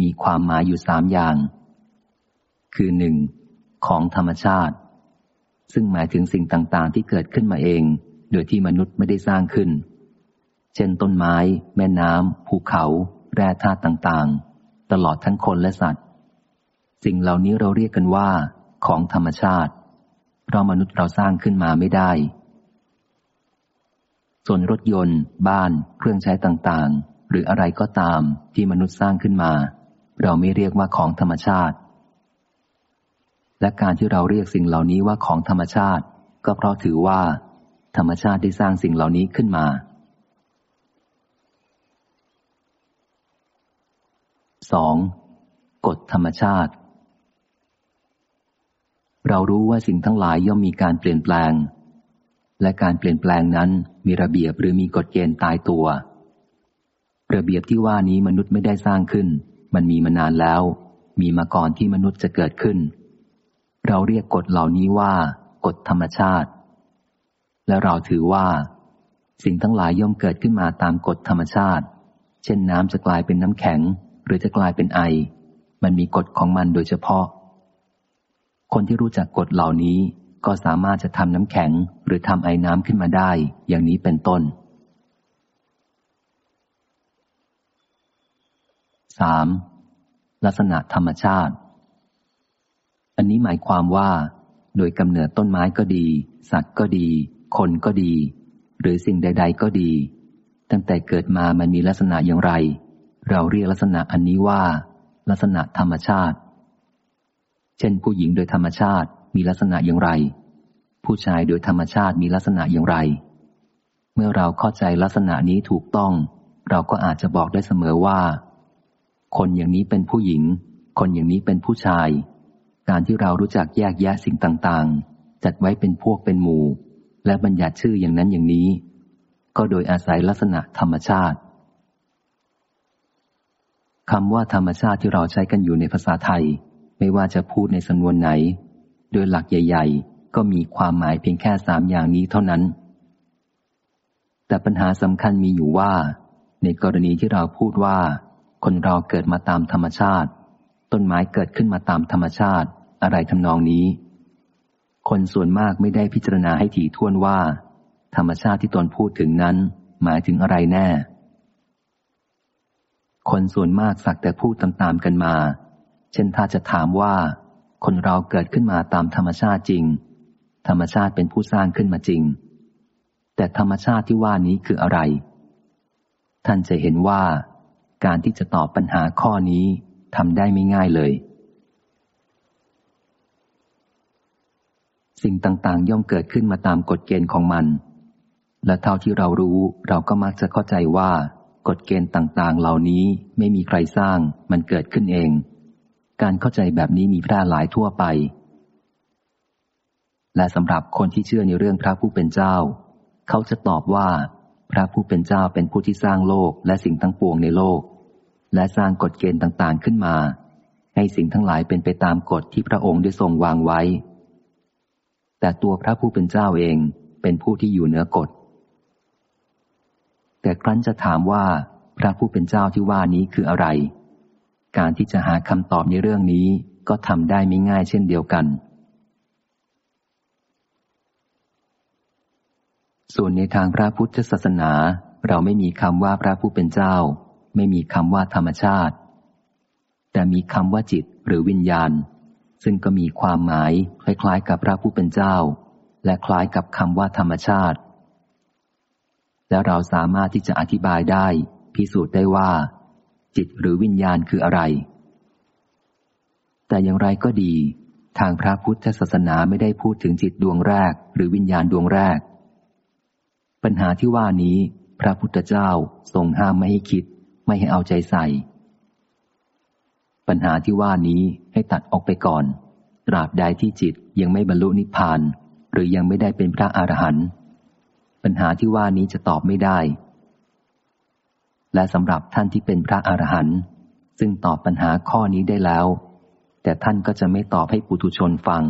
มีความหมายอยู่สามอย่าง คือหนึ่งของธรรมชาติ ซึ่งหมายถึงสิ่งต่าง ๆ ที่เกิดขึ้นมาเอง โดยที่มนุษย์ไม่ได้สร้างขึ้น เช่นต้นไม้ แม่น้ำภูเขา แร่ธาตุต่าง ๆ ตลอดทั้งคนและสัตว์ สิ่งเหล่านี้เราเรียกกันว่า ของธรรมชาติ เพราะมนุษย์เราสร้างขึ้นมาไม่ได้ ส่วนรถยนต์ บ้าน เครื่องใช้ต่างๆ หรืออะไรก็ตามที่มนุษย์สร้างขึ้นมา เราไม่เรียกว่าของธรรมชาติ และการที่เราเรียกสิ่งเหล่านี้ว่าของธรรมชาติ ก็เพราะถือว่า ธรรมชาติได้สร้างสิ่งเหล่านี้ขึ้นมา 2. กฎธรรมชาติ เรารู้ว่าสิ่งทั้งหลายย่อมมีการเปลี่ยนแปลง และการเปลี่ยนแปลงนั้นมีระเบียบหรือมีกฎเกณฑ์ตายตัว ระเบียบที่ว่านี้มนุษย์ไม่ได้สร้างขึ้น มันมีมานานแล้ว มีมาก่อนที่มนุษย์จะเกิดขึ้น เราเรียกกฎเหล่านี้ว่า กฎธรรมชาติ และเราถือว่า สิ่งทั้งหลายย่อมเกิดขึ้นมาตามกฎธรรมชาติ เช่นน้ำจะกลายเป็นน้ำแข็ง หรือจะกลายเป็นไอ มันมีกฎของมันโดยเฉพาะ คนที่รู้จักกฎเหล่านี้ก็สามารถจะทำน้ำแข็งหรือทำไอ้น้ำขึ้นมาได้ อย่างนี้เป็นต้น 3. ลักษณะธรรมชาติ อันนี้หมายความว่า โดยกำเนิดต้นไม้ก็ดี สัตว์ก็ดี คนก็ดี หรือสิ่งใด ๆ ก็ดี ตั้งแต่เกิดมามันมีลักษณะอย่างไร เราเรียกลักษณะอันนี้ว่า ลักษณะธรรมชาติ ช่น ผู้หญิงโดยธรรมชาติมีลักษณะอย่างไร ผู้ชายโดยธรรมชาติมีลักษณะอย่างไร เมื่อเราเข้าใจลักษณะนี้ถูกต้อง เราก็อาจจะบอกได้เสมอว่า คนอย่างนี้เป็นผู้หญิง คนอย่างนี้เป็นผู้ชาย การที่เรารู้จักแยกแยะสิ่งต่างๆ จัดไว้เป็นพวกเป็นหมู่ และบัญญัติชื่ออย่างนั้นอย่างนี้ ก็โดยอาศัยลักษณะธรรมชาติคำว่าธรรมชาติที่เราใช้กันอยู่ในภาษาไทย ไม่ว่าจะพูดในสำนวนไหน โดยหลักใหญ่ ๆ ก็มีความหมายเพียงแค่สามอย่างนี้เท่านั้น แต่ปัญหาสำคัญมีอยู่ว่า ในกรณีที่เราพูดว่า คนเราเกิดมาตามธรรมชาติ ต้นไม้เกิดขึ้นมาตามธรรมชาติ อะไรทำนองนี้ คนส่วนมากไม่ได้พิจารณาให้ถี่ถ้วนว่า ธรรมชาติที่ตนพูดถึงนั้น หมายถึงอะไรแน่คนส่วนมากสักแต่พูดตามๆกันมา เช่นถ้าจะถามว่า คนเราเกิดขึ้นมาตามธรรมชาติจริง ธรรมชาติเป็นผู้สร้างขึ้นมาจริง แต่ธรรมชาติที่ว่านี้คืออะไร ท่านจะเห็นว่า การที่จะตอบปัญหาข้อนี้ทำได้ไม่ง่ายเลย สิ่งต่างๆ ย่อมเกิดขึ้นมาตามกฎเกณฑ์ของมัน และเท่าที่เรารู้เราก็มักจะเข้าใจว่ากฎเกณฑ์ต่างๆ เหล่านี้ไม่มีใครสร้าง มันเกิดขึ้นเอง การเข้าใจแบบนี้มีแพร่หลายทั่วไป และสำหรับคนที่เชื่อในเรื่องพระผู้เป็นเจ้า เขาจะตอบว่า พระผู้เป็นเจ้าเป็นผู้ที่สร้างโลกและสิ่งทั้งปวงในโลก และสร้างกฎเกณฑ์ต่างๆขึ้นมา ให้สิ่งทั้งหลายเป็นไปตามกฎที่พระองค์ได้ทรงวางไว้ แต่ตัวพระผู้เป็นเจ้าเองเป็นผู้ที่อยู่เหนือกฎ แต่ครั้นจะถามว่าพระผู้เป็นเจ้าที่ว่านี้คืออะไร การที่จะหาคำตอบในเรื่องนี้ก็ทำได้ไม่ง่ายเช่นเดียวกัน ส่วนในทางพระพุทธศาสนา เราไม่มีคำว่าพระผู้เป็นเจ้า ไม่มีคำว่าธรรมชาติ แต่มีคำว่าจิตหรือวิญญาณ ซึ่งก็มีความหมายคล้ายๆกับพระผู้เป็นเจ้า และคล้ายกับคำว่าธรรมชาติ และเราสามารถที่จะอธิบายได้ พิสูจน์ได้ว่า จิตหรือวิญญาณคืออะไร แต่อย่างไรก็ดี ทางพระพุทธศาสนาไม่ได้พูดถึงจิตดวงแรก หรือวิญญาณดวงแรก ปัญหาที่ว่านี้ พระพุทธเจ้าทรงห้ามไม่ให้คิด ไม่ให้เอาใจใส่ ปัญหาที่ว่านี้ให้ตัดออกไปก่อน ตราบใดที่จิตยังไม่บรรลุนิพพาน หรือยังไม่ได้เป็นพระอรหันต์ปัญหาที่ว่านี้จะตอบไม่ได้ และสำหรับท่านที่เป็นพระอรหันต์ซึ่งตอบปัญหาข้อนี้ได้แล้ว แต่ท่านก็จะไม่ตอบให้ปุถุชนฟัง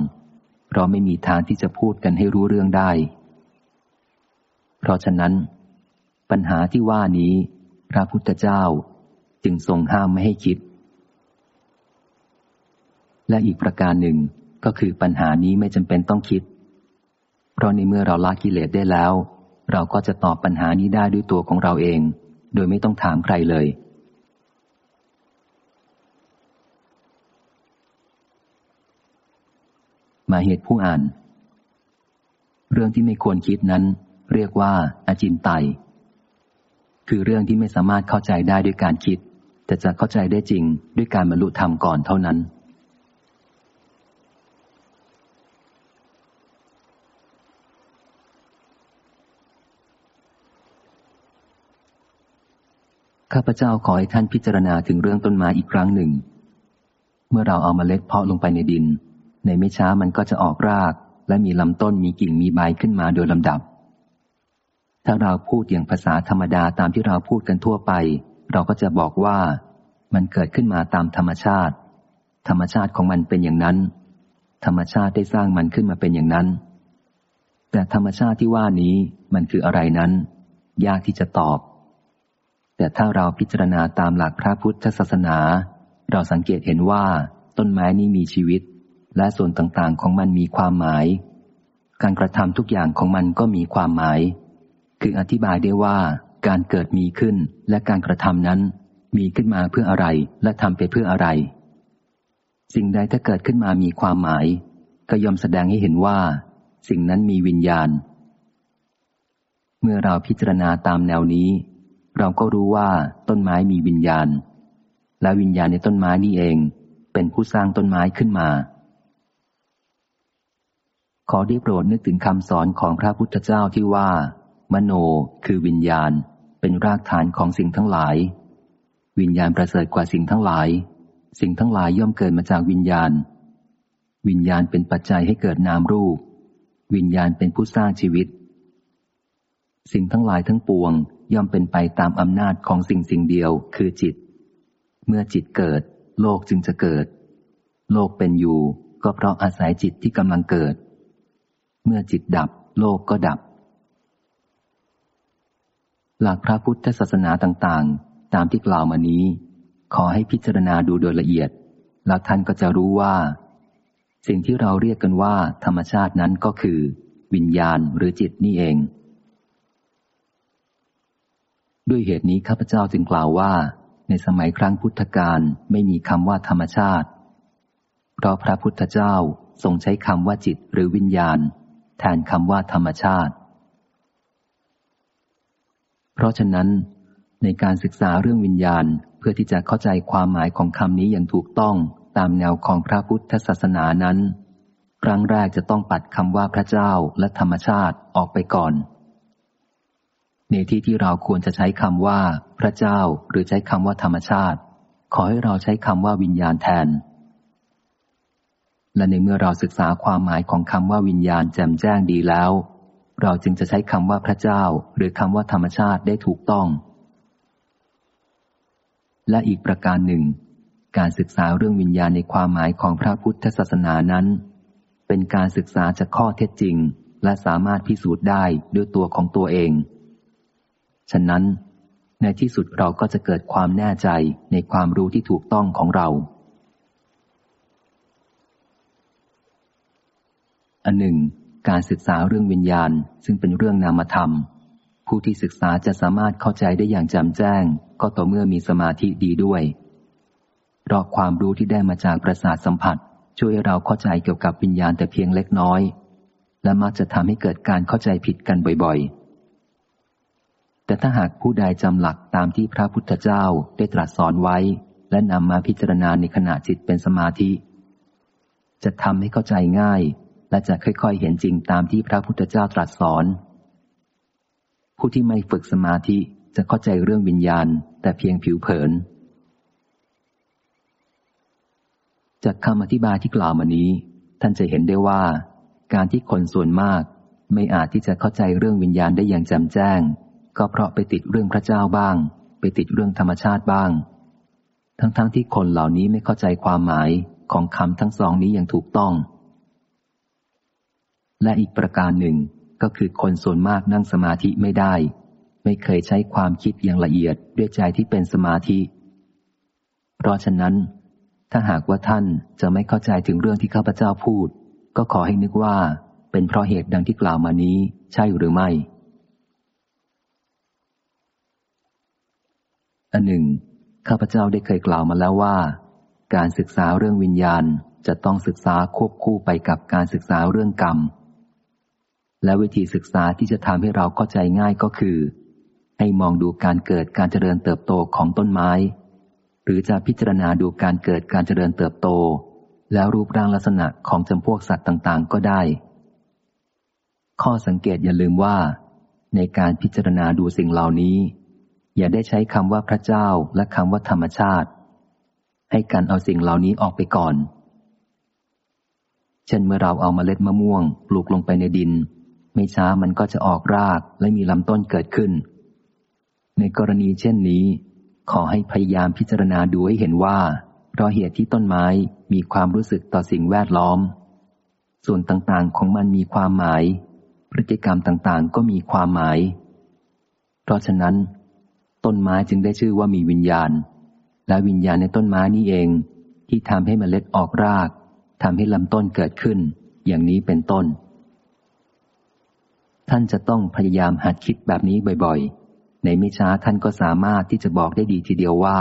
เพราะไม่มีทางที่จะพูดกันให้รู้เรื่องได้ เพราะฉะนั้น ปัญหาที่ว่านี้ พระพุทธเจ้าจึงทรงห้ามไม่ให้คิด และอีกประการหนึ่งก็คือปัญหานี้ไม่จำเป็นต้องคิด เพราะในเมื่อเราละกิเลสได้แล้ว เราก็จะตอบปัญหานี้ได้ด้วยตัวของเราเอง โดยไม่ต้องถามใครเลย มาเหตุผู้อ่าน เรื่องที่ไม่ควรคิดนั้น เรียกว่าอาจินไต คือเรื่องที่ไม่สามารถเข้าใจได้ด้วยการคิด แต่จะเข้าใจได้จริงด้วยการบรรลุธรรมก่อนเท่านั้น ข้าพเจ้าขอให้ท่านพิจารณาถึงเรื่องต้นไม้อีกครั้งหนึ่ง เมื่อเราเอามาเล็ดเพาะลงไปในดิน ในไม่ช้ามันก็จะออกราก และมีลำต้นมีกิ่งมีใบขึ้นมาโดยลำดับ ถ้าเราพูดอย่างภาษาธรรมดาตามที่เราพูดกันทั่วไป เราก็จะบอกว่า มันเกิดขึ้นมาตามธรรมชาติ ธรรมชาติของมันเป็นอย่างนั้น ธรรมชาติได้สร้างมันขึ้นมาเป็นอย่างนั้น แต่ธรรมชาติที่ว่านี้มันคืออะไรนั้น ยากที่จะตอบ แต่ถ้าเราพิจารณาตามหลักพระพุทธศาสนา เราสังเกตเห็นว่าต้นไม้นี้มีชีวิต และส่วนต่างๆของมันมีความหมาย การกระทำทุกอย่างของมันก็มีความหมาย คืออธิบายได้ว่าการเกิดมีขึ้นและการกระทำนั้น มีขึ้นมาเพื่ออะไรและทำไปเพื่ออะไร สิ่งใดถ้าเกิดขึ้นมามีความหมาย ก็ยอมแสดงให้เห็นว่า สิ่งนั้นมีวิญญาณ เมื่อเราพิจารณาตามแนวนี้ เราก็รู้ว่าต้นไม้มีวิญญาณ และวิญญาณในต้นไม้นี่เอง เป็นผู้สร้างต้นไม้ขึ้นมา ขอได้โปรดนึกถึงคำสอนของพระพุทธเจ้าที่ว่า มโนคือวิญญาณ เป็นรากฐานของสิ่งทั้งหลาย วิญญาณประเสริฐกว่าสิ่งทั้งหลาย สิ่งทั้งหลายย่อมเกิดมาจากวิญญาณ วิญญาณเป็นปัจจัยให้เกิดนามรูป วิญญาณเป็นผู้สร้างชีวิตสิ่งทั้งหลายทั้งปวง ย่อมเป็นไปตามอำนาจของสิ่งสิ่งเดียวคือจิต เมื่อจิตเกิด โลกจึงจะเกิด โลกเป็นอยู่ก็เพราะอาศัยจิตที่กำลังเกิด เมื่อจิตดับ โลกก็ดับ หลักพระพุทธศาสนาต่างๆ ตามที่กล่าวมานี้ ขอให้พิจารณาดูโดยละเอียด แล้วท่านก็จะรู้ว่า สิ่งที่เราเรียกกันว่า ธรรมชาตินั้นก็คือ วิญญาณหรือจิตนี่เอง ด้วยเหตุนี้ข้าพเจ้าจึงกล่าวว่า ในสมัยครั้งพุทธกาลไม่มีคำว่าธรรมชาติ เพราะพระพุทธเจ้าทรงใช้คำว่าจิตหรือวิญญาณ แทนคำว่าธรรมชาติ เพราะฉะนั้น ในการศึกษาเรื่องวิญญาณเพื่อที่จะเข้าใจความหมายของคำนี้อย่างถูกต้องตามแนวของพระพุทธศาสนานั้น ครั้งแรกจะต้องปัดคำว่าพระเจ้าและธรรมชาติออกไปก่อน ในที่ที่เราควรจะใช้คำว่า พระเจ้าหรือใช้คำว่าธรรมชาติ ขอให้เราใช้คำว่าวิญญาณแทน และในเมื่อเราศึกษาความหมายของคำว่าวิญญาณแจ่มแจ้งดีแล้ว เราจึงจะใช้คำว่าพระเจ้า หรือคำว่าธรรมชาติได้ถูกต้อง และอีกประการหนึ่ง การศึกษาเรื่องวิญญาณในความหมายของพระพุทธศาสนานั้น เป็นการศึกษาจากข้อเท็จจริง และสามารถพิสูจน์ได้ด้วยตัวของตัวเอง ฉะนั้น ในที่สุดเราก็จะเกิดความแน่ใจในความรู้ที่ถูกต้องของเรา อันหนึ่ง การศึกษาเรื่องวิญญาณซึ่งเป็นเรื่องนามธรรม ผู้ที่ศึกษาจะสามารถเข้าใจได้อย่างแจ่มแจ้ง ก็ต่อเมื่อมีสมาธิดีด้วยเพราะความรู้ที่ได้มาจากประสาทสัมผัส ช่วยให้เราเข้าใจเกี่ยวกับวิญญาณแต่เพียงเล็กน้อย และมักจะทำให้เกิดการเข้าใจผิดกันบ่อยๆ แต่ถ้าหากผู้ใดจำหลักตามที่พระพุทธเจ้าได้ตรัสสอนไว้ และนำมาพิจารณาในขณะจิตเป็นสมาธิ จะทำให้เข้าใจง่าย และจะค่อยๆเห็นจริงตามที่พระพุทธเจ้าตรัสสอน ผู้ที่ไม่ฝึกสมาธิจะเข้าใจเรื่องวิญญาณ แต่เพียงผิวเผิน จากคำอธิบายที่กล่าวมานี้ ท่านจะเห็นได้ว่า การที่คนส่วนมาก ไม่อาจที่จะเข้าใจเรื่องวิญญาณได้อย่างจำแจ้ง ก็เพราะไปติดเรื่องพระเจ้าบ้าง ไปติดเรื่องธรรมชาติบ้าง ทั้งๆทที่คนเหล่านี้ไม่เข้าใจความหมายของคำทั้งสองนี้อย่างถูกต้อง และอีกประการหนึ่งก็คือคนส่วนมากนั่งสมาธิไม่ได้ ไม่เคยใช้ความคิดอย่างละเอียดด้วยใจที่เป็นสมาธิ เพราะฉะนั้น ถ้าหากว่าท่านจะไม่เข้าใจถึงเรื่องที่ข้าพเจ้าพูด ก็ขอให้นึกว่าเป็นเพราะเหตุดังที่กล่าวมานี้ใช่หรือไม่ อันหนึ่ง ข้าพเจ้าได้เคยกล่าวมาแล้วว่า การศึกษาเรื่องวิญญาณจะต้องศึกษาควบคู่ไปกับการศึกษาเรื่องกรรม และวิธีศึกษาที่จะทำให้เราเข้าใจง่ายก็คือ ให้มองดูการเกิดการเจริญเติบโตของต้นไม้ หรือจะพิจารณาดูการเกิดการเจริญเติบโต แล้วรูปร่างลักษณะของจำพวกสัตว์ต่างๆ ก็ได้ ข้อสังเกตอย่าลืมว่า ในการพิจารณาดูสิ่งเหล่านี้ อย่าได้ใช้คำว่าพระเจ้าและคำว่าธรรมชาติ ให้การเอาสิ่งเหล่านี้ออกไปก่อน เช่นเมื่อเราเอามาเมล็ดมะม่วง ปลูกลงไปในดิน ไม่ช้ามันก็จะออกรากและมีลำต้นเกิดขึ้น ในกรณีเช่นนี้ ขอให้พยายามพิจารณาดูให้เห็นว่าเพราะเหตุที่ต้นไม้มีความรู้สึกต่อสิ่งแวดล้อม ส่วนต่างๆของมันมีความหมาย พฤติกรรมต่างๆ ก็มีความหมาย เพราะฉะนั้น ต้นไม้จึงได้ชื่อว่ามีวิญญาณ และวิญญาณในต้นไม้นี้เอง ที่ทำให้มเมล็ดออกรากทำให้ลำต้นเกิดขึ้น อย่างนี้เป็นต้น ท่านจะต้องพยายามหัดคิดแบบนี้บ่อยๆ ในไม่ช้าท่านก็สามารถที่จะบอกได้ดีทีเดียวว่า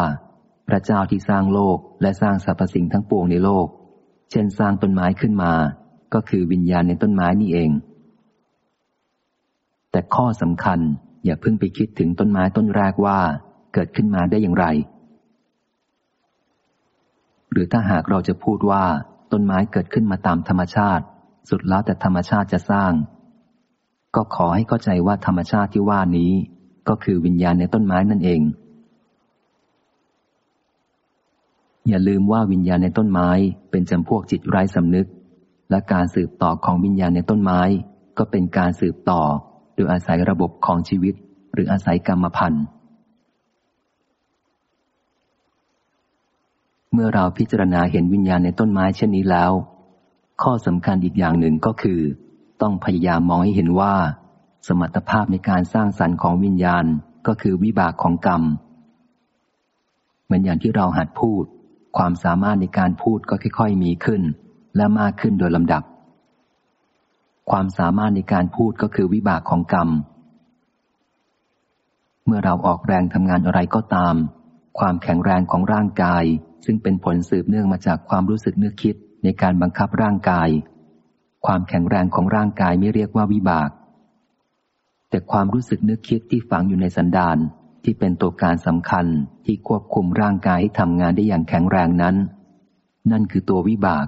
พระเจ้าที่สร้างโลกและสร้างสรรพสิ่งทั้งปวงในโลก เช่นสร้างต้นไม้ขึ้นมา ก็คือวิญญาณในต้นไม้นี่เอง แต่ข้อสำคัญ อย่าเพิ่งไปคิดถึงต้นไม้ต้นแรกว่า เกิดขึ้นมาได้อย่างไร หรือถ้าหากเราจะพูดว่าต้นไม้เกิดขึ้นมาตามธรรมชาติ สุดแล้วแต่ธรรมชาติจะสร้าง ก็ขอให้เข้าใจว่าธรรมชาติที่ว่านี้ ก็คือวิญญาณในต้นไม้นั่นเอง อย่าลืมว่าวิญญาณในต้นไม้เป็นจำพวกจิตไร้สำนึก และการสืบต่อของวิญญาณในต้นไม้ ก็เป็นการสืบต่อ ยอาศัยระบบของชีวิต หรืออาศัยกรรมพันธุ์เมื่อเราพิจารณาเห็นวิญญาณในต้นไม้เช่นนี้แล้ว ข้อสำคัญอีกอย่างหนึ่งก็คือ ต้องพยายามมองให้เห็นว่า สมรรถภาพในการสร้างสรรค์ของวิญญาณก็คือวิบากของกรรม เหมือนอย่างที่เราหัดพูด ความสามารถในการพูดก็ค่อย ๆ มีขึ้น และมากขึ้นโดยลำดับ ความสามารถในการพูดก็คือวิบากของกรรม เมื่อเราออกแรงทำงานอะไรก็ตาม ความแข็งแรงของร่างกาย ซึ่งเป็นผลสืบเนื่องมาจากความรู้สึกนึกคิดในการบังคับร่างกาย ความแข็งแรงของร่างกายไม่เรียกว่าวิบาก แต่ความรู้สึกนึกคิดที่ฝังอยู่ในสันดานที่เป็นตัวการสำคัญที่ควบคุมร่างกายให้ทำงานได้อย่างแข็งแรงนั้น นั่นคือตัววิบาก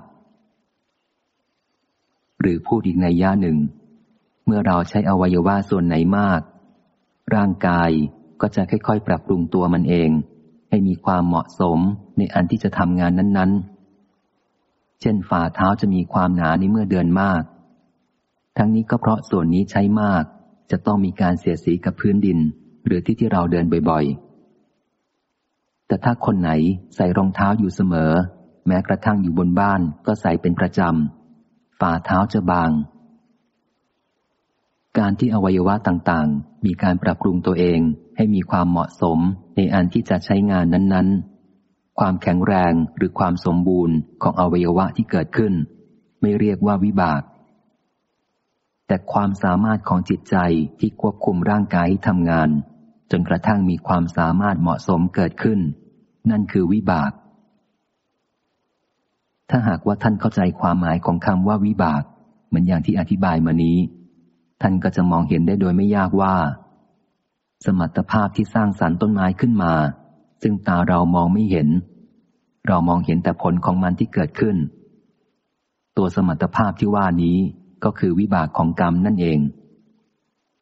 หรือพูดอีกในย่าหนึ่ง เมื่อเราใช้อวัยวะส่วนไหนมาก ร่างกายก็จะค่อยๆ ปรับปรุงตัวมันเอง ให้มีความเหมาะสมในอันที่จะทำงานนั้นๆ เช่นฝ่าเท้าจะมีความหนาในเมื่อเดินมาก ทั้งนี้ก็เพราะส่วนนี้ใช้มาก จะต้องมีการเสียสีกับพื้นดิน หรือที่ที่เราเดินบ่อยๆ แต่ถ้าคนไหนใส่รองเท้าอยู่เสมอ แม้กระทั่งอยู่บนบ้านก็ใส่เป็นประจำ ฝ่าเท้าจะบาง การที่อวัยวะต่างๆ มีการปรับปรุงตัวเองให้มีความเหมาะสมในอันที่จะใช้งานนั้นๆ ความแข็งแรงหรือความสมบูรณ์ของอวัยวะที่เกิดขึ้น ไม่เรียกว่าวิบาก แต่ความสามารถของจิตใจที่ควบคุมร่างกายทำงาน จนกระทั่งมีความสามารถเหมาะสมเกิดขึ้น นั่นคือวิบาก ถ้าหากว่าท่านเข้าใจความหมายของคำว่าวิบาก เหมือนอย่างที่อธิบายมานี้ ท่านก็จะมองเห็นได้โดยไม่ยากว่า สมรรถภาพที่สร้างสรรค์ต้นไม้ขึ้นมา ซึ่งตาเรามองไม่เห็น เรามองเห็นแต่ผลของมันที่เกิดขึ้น ตัวสมรรถภาพที่ว่านี้ก็คือวิบากของกรรมนั่นเอง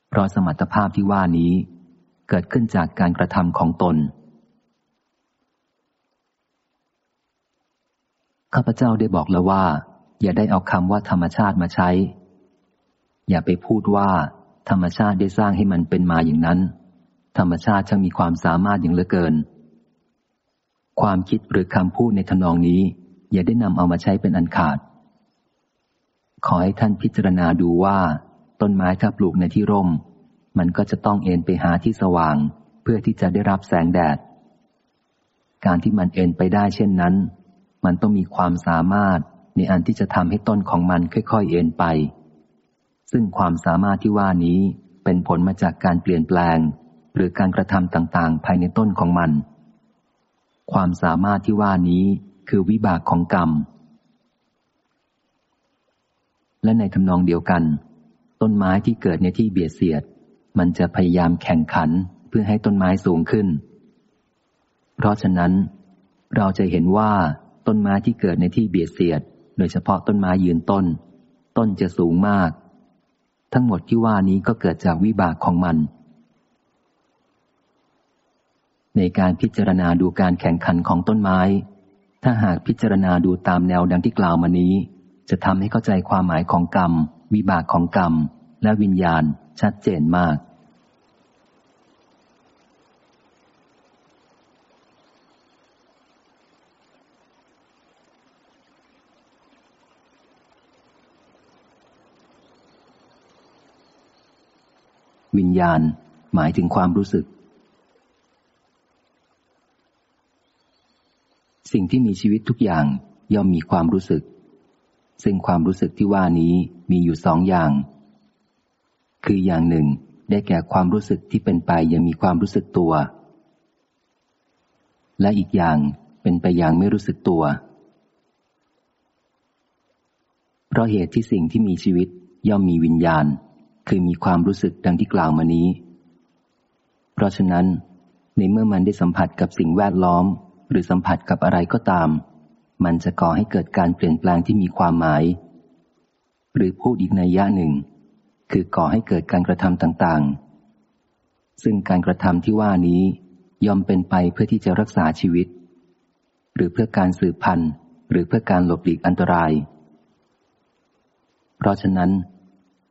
เพราะสมรรถภาพที่ว่านี้ เกิดขึ้นจากการกระทำของตน ข้าพเจ้าได้บอกแล้วว่า อย่าได้เอาคำว่าธรรมชาติมาใช้ อย่าไปพูดว่า ธรรมชาติได้สร้างให้มันเป็นมาอย่างนั้น ธรรมชาติช่างมีความสามารถอย่างเหลือเกิน ความคิดหรือคำพูดในทนองนี้ อย่าได้นำเอามาใช้เป็นอันขาด ขอให้ท่านพิจารณาดูว่า ต้นไม้ถ้าปลูกในที่ร่ม มันก็จะต้องเอ็นไปหาที่สว่าง เพื่อที่จะได้รับแสงแดด การที่มันเอ็นไปได้เช่นนั้น มันต้องมีความสามารถในอันที่จะทำให้ต้นของมันค่อยๆเอ็นไป ซึ่งความสามารถที่ว่านี้เป็นผลมาจากการเปลี่ยนแปลง หรือการกระทำต่างๆ ภายในต้นของมัน ความสามารถที่ว่านี้คือวิบากของกรรม และในทำนองเดียวกัน ต้นไม้ที่เกิดในที่เบียดเสียด มันจะพยายามแข่งขันเพื่อให้ต้นไม้สูงขึ้น เพราะฉะนั้น เราจะเห็นว่า ต้นไม้ที่เกิดในที่เบียดเสียด โดยเฉพาะต้นไม้ยืนต้น ต้นจะสูงมาก ทั้งหมดที่ว่านี้ก็เกิดจากวิบากของมัน ในการพิจารณาดูการแข่งขันของต้นไม้ ถ้าหากพิจารณาดูตามแนวดังที่กล่าวมานี้ จะทำให้เข้าใจความหมายของกรรม วิบากของกรรม และวิญญาณชัดเจนมาก วิญญาณ หมายถึงความรู้สึก สิ่งที่มีชีวิตทุกอย่างย่อมมีความรู้สึก ซึ่งความรู้สึกที่ว่านี้มีอยู่สองอย่าง คืออย่างหนึ่งได้แก่ความรู้สึกที่เป็นไปยังมีความรู้สึกตัว และอีกอย่างเป็นไปอย่างไม่รู้สึกตัว เพราะเหตุที่สิ่งที่มีชีวิตย่อมมีวิญญาณ คือมีความรู้สึกดังที่กล่าวมานี้ เพราะฉะนั้น ในเมื่อมันได้สัมผัสกับสิ่งแวดล้อม หรือสัมผัสกับอะไรก็ตาม มันจะก่อให้เกิดการเปลี่ยนแปลงที่มีความหมาย หรือพูดอีกในยะหนึ่ง คือก่อให้เกิดการกระทำต่างๆ ซึ่งการกระทำที่ว่านี้ยอมเป็นไปเพื่อที่จะรักษาชีวิต หรือเพื่อการสืบพันธุ์ หรือเพื่อการหลบหลีกอันตราย เพราะฉะนั้น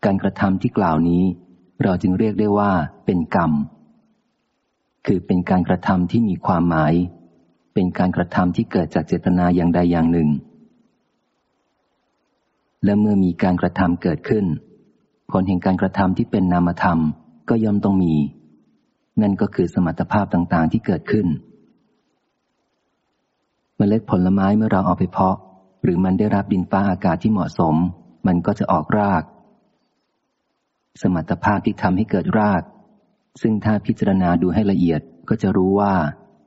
การกระทำที่กล่าวนี้ เราจึงเรียกได้ว่าเป็นกรรม คือเป็นการกระทำที่มีความหมาย เป็นการกระทำที่เกิดจากเจตนาอย่างใดอย่างหนึ่ง และเมื่อมีการกระทำเกิดขึ้น ผลแห่งการกระทำที่เป็นนามธรรมก็ย่อมต้องมี นั่นก็คือสมรรถภาพต่างๆที่เกิดขึ้นเมล็ดผลไม้เมื่อเราเอาไปเพาะ หรือมันได้รับดินฟ้าอากาศที่เหมาะสม มันก็จะออกราก สมรรถภาพที่ทำให้เกิดราก ซึ่งถ้าพิจารณาดูให้ละเอียดก็จะรู้ว่า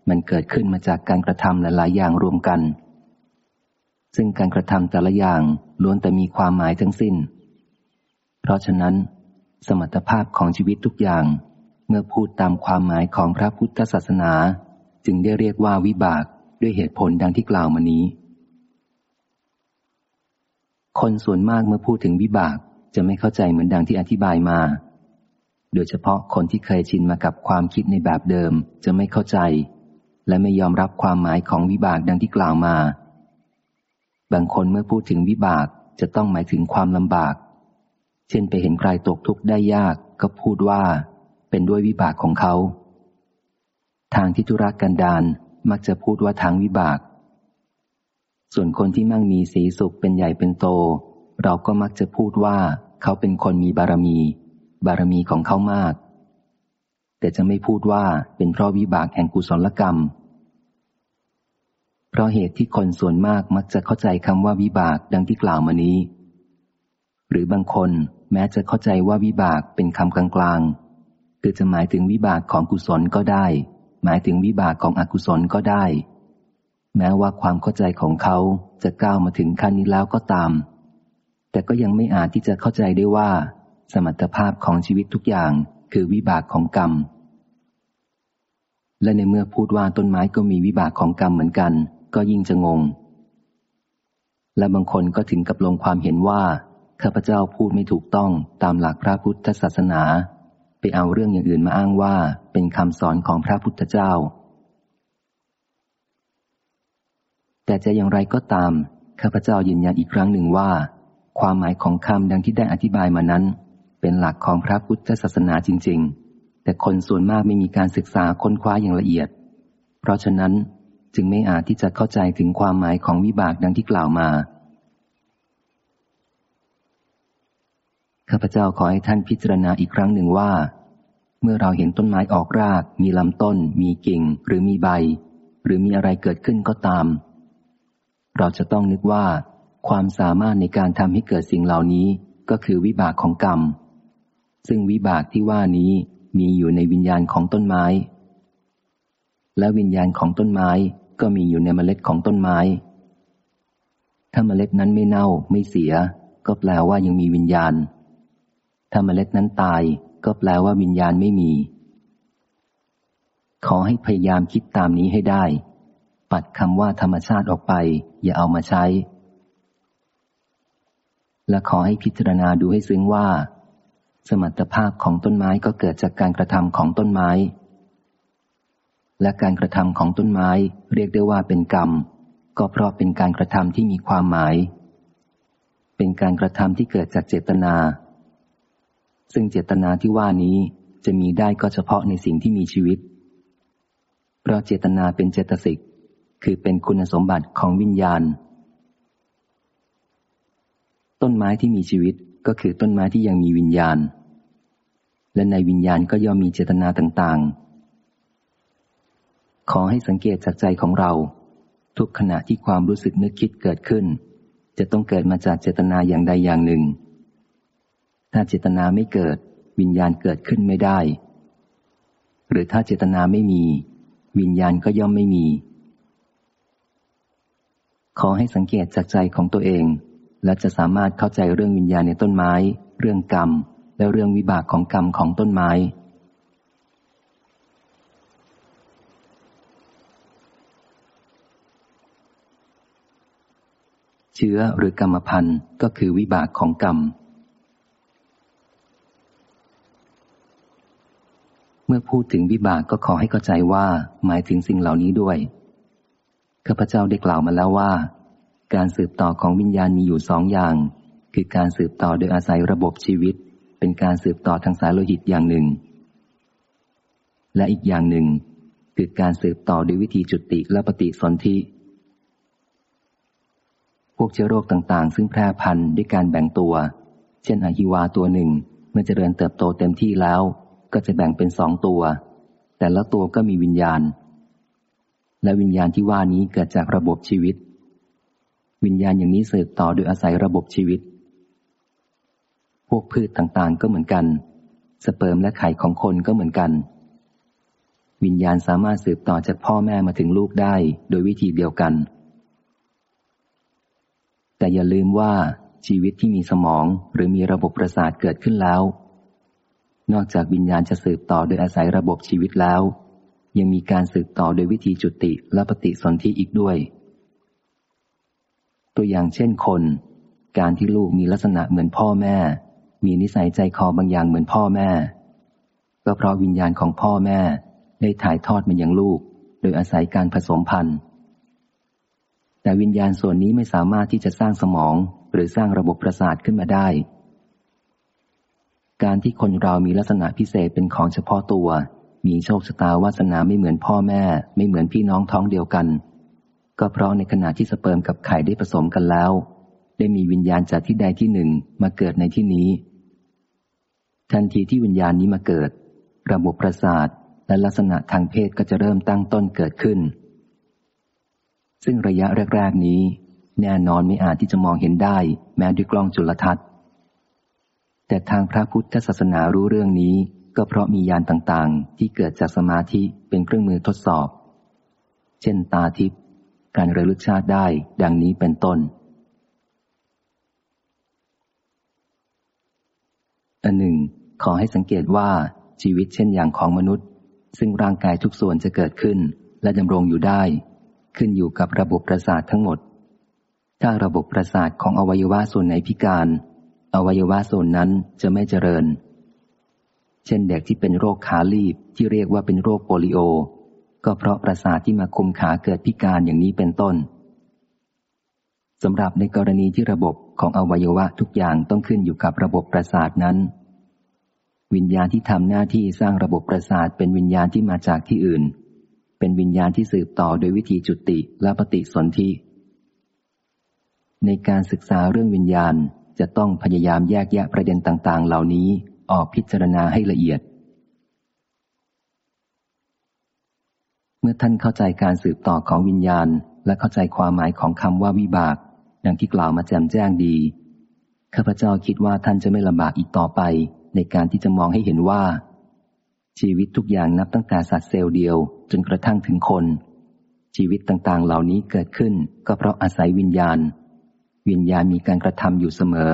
มันเกิดขึ้นมาจากการกระทำหลายๆอย่างรวมกัน ซึ่งการกระทำแต่ละอย่างล้วนแต่มีความหมายทั้งสิ้น เพราะฉะนั้น สมรรถภาพของชีวิตทุกอย่าง เมื่อพูดตามความหมายของพระพุทธศาสนา จึงได้เรียกว่าวิบากด้วยเหตุผลดังที่กล่าวมานี้ คนส่วนมากเมื่อพูดถึงวิบาก จะไม่เข้าใจเหมือนดังที่อธิบายมา โดยเฉพาะคนที่เคยชินมากับความคิดในแบบเดิมจะไม่เข้าใจ และไม่ยอมรับความหมายของวิบากดังที่กล่าวมา บางคนเมื่อพูดถึงวิบากจะต้องหมายถึงความลำบาก เช่นไปเห็นใครตกทุกข์ได้ยากก็พูดว่า เป็นด้วยวิบากของเขา ทางที่ธุรกันดารมักจะพูดว่าทางวิบาก ส่วนคนที่มั่งมีสีสุขเป็นใหญ่เป็นโต เราก็มักจะพูดว่าเขาเป็นคนมีบารมี บารมีของเขามาก แต่จะไม่พูดว่าเป็นเพราะวิบากแห่งกุศลกรรม เพราะเหตุที่คนส่วนมากมักจะเข้าใจคำว่าวิบากดังที่กล่าวมานี้ หรือบางคนแม้จะเข้าใจว่าวิบากเป็นคำกลางๆคือจะหมายถึงวิบากของกุศลก็ได้ หมายถึงวิบากของอกุศลก็ได้ แม้ว่าความเข้าใจของเขาจะก้าวมาถึงขั้นนี้แล้วก็ตาม แต่ก็ยังไม่อาจที่จะเข้าใจได้ว่า สมรรถภาพของชีวิตทุกอย่างคือวิบากของกรรม และในเมื่อพูดว่าต้นไม้ก็มีวิบากของกรรมเหมือนกัน ก็ยิ่งจะงง และบางคนก็ถึงกับลงความเห็นว่าข้าพเจ้าพูดไม่ถูกต้องตามหลักพระพุทธศาสนา ไปเอาเรื่องอย่างอื่นมาอ้างว่าเป็นคำสอนของพระพุทธเจ้า แต่จะอย่างไรก็ตามข้าพเจ้ายืนยันอีกครั้งหนึ่งว่า ความหมายของคำดังที่ได้อธิบายมานั้น เป็นหลักของพระพุทธศาสนาจริง ๆ แต่คนส่วนมากไม่มีการศึกษาค้นคว้าอย่างละเอียด เพราะฉะนั้นจึงไม่อาจที่จะเข้าใจถึงความหมายของวิบากดังที่กล่าวมาข้าพเจ้าขอให้ท่านพิจารณาอีกครั้งหนึ่งว่า เมื่อเราเห็นต้นไม้ออกราก มีลำต้น มีกิ่ง หรือมีใบ หรือมีอะไรเกิดขึ้นก็ตาม เราจะต้องนึกว่า ความสามารถในการทำให้เกิดสิ่งเหล่านี้ก็คือวิบากของกรรม ซึ่งวิบากที่ว่านี้มีอยู่ในวิญญาณของต้นไม้ และวิญญาณของต้นไม้ก็มีอยู่ในเมล็ดของต้นไม้ ถ้าเมล็ดนั้นไม่เน่าไม่เสีย ก็แปลว่ายังมีวิญญาณ ถ้าเมล็ดนั้นตาย ก็แปลว่าวิญญาณไม่มี ขอให้พยายามคิดตามนี้ให้ได้ ปัดคำว่าธรรมชาติออกไป อย่าเอามาใช้ และขอให้พิจารณาดูให้ซึ้งว่า สมรรถภาพของต้นไม้ก็เกิดจากการกระทำของต้นไม้ และการกระทำของต้นไม้เรียกได้ว่าเป็นกรรม ก็เพราะเป็นการกระทำที่มีความหมาย เป็นการกระทำที่เกิดจากเจตนา ซึ่งเจตนาที่ว่านี้จะมีได้ก็เฉพาะในสิ่งที่มีชีวิต เพราะเจตนาเป็นเจตสิกคือเป็นคุณสมบัติของวิญญาณ ต้นไม้ที่มีชีวิตก็คือต้นไม้ที่ยังมีวิญญาณ และในวิญญาณก็ย่อมมีเจตนาต่างๆ ขอให้สังเกตจากใจของเรา ทุกขณะที่ความรู้สึกนึกคิดเกิดขึ้น จะต้องเกิดมาจากเจตนาอย่างใดอย่างหนึ่ง ถ้าเจตนาไม่เกิด วิญญาณเกิดขึ้นไม่ได้ หรือถ้าเจตนาไม่มี วิญญาณก็ย่อมไม่มี ขอให้สังเกตจากใจของตัวเอง และจะสามารถเข้าใจเรื่องวิญญาณในต้นไม้ เรื่องกรรม และเรื่องวิบากของกรรมของต้นไม้ เชื้อหรือกรรมพันธุ์ก็คือวิบากของกรรม เมื่อพูดถึงวิบากก็ขอให้เข้าใจว่าหมายถึงสิ่งเหล่านี้ด้วยข้าพเจ้าได้กล่าวมาแล้วว่า การสืบต่อของวิญญาณมีอยู่สองอย่าง คือการสืบต่อโดยอาศัยระบบชีวิต เป็นการสืบต่อทางสายโลหิตอย่างหนึ่ง และอีกอย่างหนึ่ง คือการสืบต่อด้วยวิธีจุติและปฏิสนธิพวกเชื้อโรคต่างๆ ซึ่งแพร่พันธุ์ด้วยการแบ่งตัว เช่นอหิวาตัวหนึ่ง เมื่อเจริญเติบโตเต็มที่แล้ว ก็จะแบ่งเป็นสองตัว แต่ละตัวก็มีวิญญาณ และวิญญาณที่ว่านี้เกิดจากระบบชีวิต วิญญาณอย่างนี้สืบต่อโดยอาศัยระบบชีวิต พวกพืชต่างๆก็เหมือนกัน สเปิร์มและไข่ของคนก็เหมือนกัน วิญญาณสามารถสืบต่อจากพ่อแม่มาถึงลูกได้โดยวิธีเดียวกัน แต่อย่าลืมว่าชีวิตที่มีสมองหรือมีระบบประสาทเกิดขึ้นแล้ว นอกจากวิญญาณจะสืบต่อโดยอาศัยระบบชีวิตแล้ว ยังมีการสืบต่อโดยวิธีจุติและปฏิสนธิอีกด้วย ตัวอย่างเช่นคน การที่ลูกมีลักษณะเหมือนพ่อแม่ มีนิสัยใจคอบางอย่างเหมือนพ่อแม่ ก็เพราะวิญญาณของพ่อแม่ ได้ถ่ายทอดมาอย่างลูก โดยอาศัยการผสมพันธุ์ แต่วิญญาณส่วนนี้ไม่สามารถที่จะสร้างสมอง หรือสร้างระบบประสาทขึ้นมาได้ การที่คนเรามีลักษณะพิเศษเป็นของเฉพาะตัว มีโชคชะตาวาสนาไม่เหมือนพ่อแม่ ไม่เหมือนพี่น้องท้องเดียวกัน ก็เพราะในขณะที่สเปิร์มกับไข่ได้ผสมกันแล้ว ได้มีวิญญาณจากที่ใดที่หนึ่งมาเกิดในที่นี้ ทันทีที่วิญญาณนี้มาเกิด ระบบประสาทและลักษณะทางเพศก็จะเริ่มตั้งต้นเกิดขึ้น ซึ่งระยะแรก ๆ นี้ แน่นอนไม่อาจที่จะมองเห็นได้แม้ด้วยกล้องจุลทรรศน์ แต่ทางพระพุทธศาสนารู้เรื่องนี้ก็เพราะมียานต่างๆ ที่เกิดจากสมาธิเป็นเครื่องมือทดสอบ เช่นตาทิพย์ การระลึกชาติได้ดังนี้เป็นต้น อันหนึ่ง ขอให้สังเกตว่าชีวิตเช่นอย่างของมนุษย์ ซึ่งร่างกายทุกส่วนจะเกิดขึ้นและดำรงอยู่ได้ ขึ้นอยู่กับระบบประสาททั้งหมด ถ้าระบบประสาทของอวัยวะส่วนไหนพิการ อวัยวะส่วนนั้นจะไม่เจริญ เช่นเด็กที่เป็นโรคขาลีบที่เรียกว่าเป็นโรคโปลิโอ ก็เพราะประสาทที่มาคุมขาเกิดพิการอย่างนี้เป็นต้นสำหรับในกรณีที่ระบบของอวัยวะทุกอย่างต้องขึ้นอยู่กับระบบประสาทนั้น วิญญาณที่ทำหน้าที่สร้างระบบประสาทเป็นวิญญาณที่มาจากที่อื่น เป็นวิญญาณที่สืบต่อโดยวิธีจุติและปฏิสนธิในการศึกษาเรื่องวิญญาณจะต้องพยายามแยกแยะประเด็นต่าง ๆ เหล่านี้ออกพิจารณาให้ละเอียด เมื่อท่านเข้าใจการสืบต่อของวิญญาณ และเข้าใจความหมายของคำว่าวิบาก ดังที่กล่าวมาแจ่มแจ้งดี ข้าพเจ้าคิดว่าท่านจะไม่ลำบากอีกต่อไป ในการที่จะมองให้เห็นว่า ชีวิตทุกอย่างนับตั้งแต่สัตว์เซลล์เดียว จนกระทั่งถึงคน ชีวิตต่างๆ เหล่านี้เกิดขึ้น ก็เพราะอาศัยวิญญาณ วิญญาณมีการกระทำอยู่เสมอ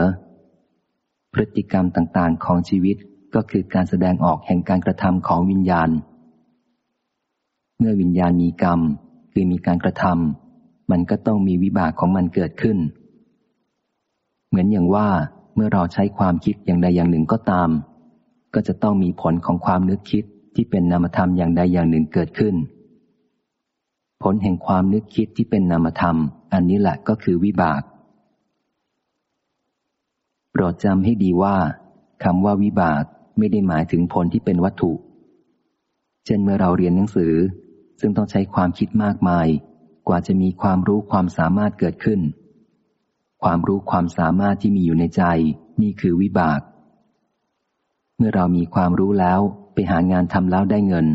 พฤติกรรมต่างๆ ของชีวิตก็คือการแสดงออกแห่งการกระทำของวิญญาณ เมื่อวิญญาณมีกรรม คือมีการกระทำมันก็ต้องมีวิบากของมันเกิดขึ้น เหมือนอย่างว่าเมื่อเราใช้ความคิดอย่างใดอย่างหนึ่งก็ตาม ก็จะต้องมีผลของความนึกคิดที่เป็นนามธรรมอย่างใดอย่างหนึ่งเกิดขึ้น ผลแห่งความนึกคิดที่เป็นนามธรรม อันนี้แหละก็คือวิบาก โปรดจำให้ดีว่าคำว่าวิบากไม่ได้หมายถึงผลที่เป็นวัตถุ เช่นเมื่อเราเรียนหนังสือ ซึ่งต้องใช้ความคิดมากมาย กว่าจะมีความรู้ความสามารถเกิดขึ้น ความรู้ความสามารถที่มีอยู่ในใจ นี่คือวิบาก เมื่อเรามีความรู้แล้วไปหางานทำแล้วได้เงิน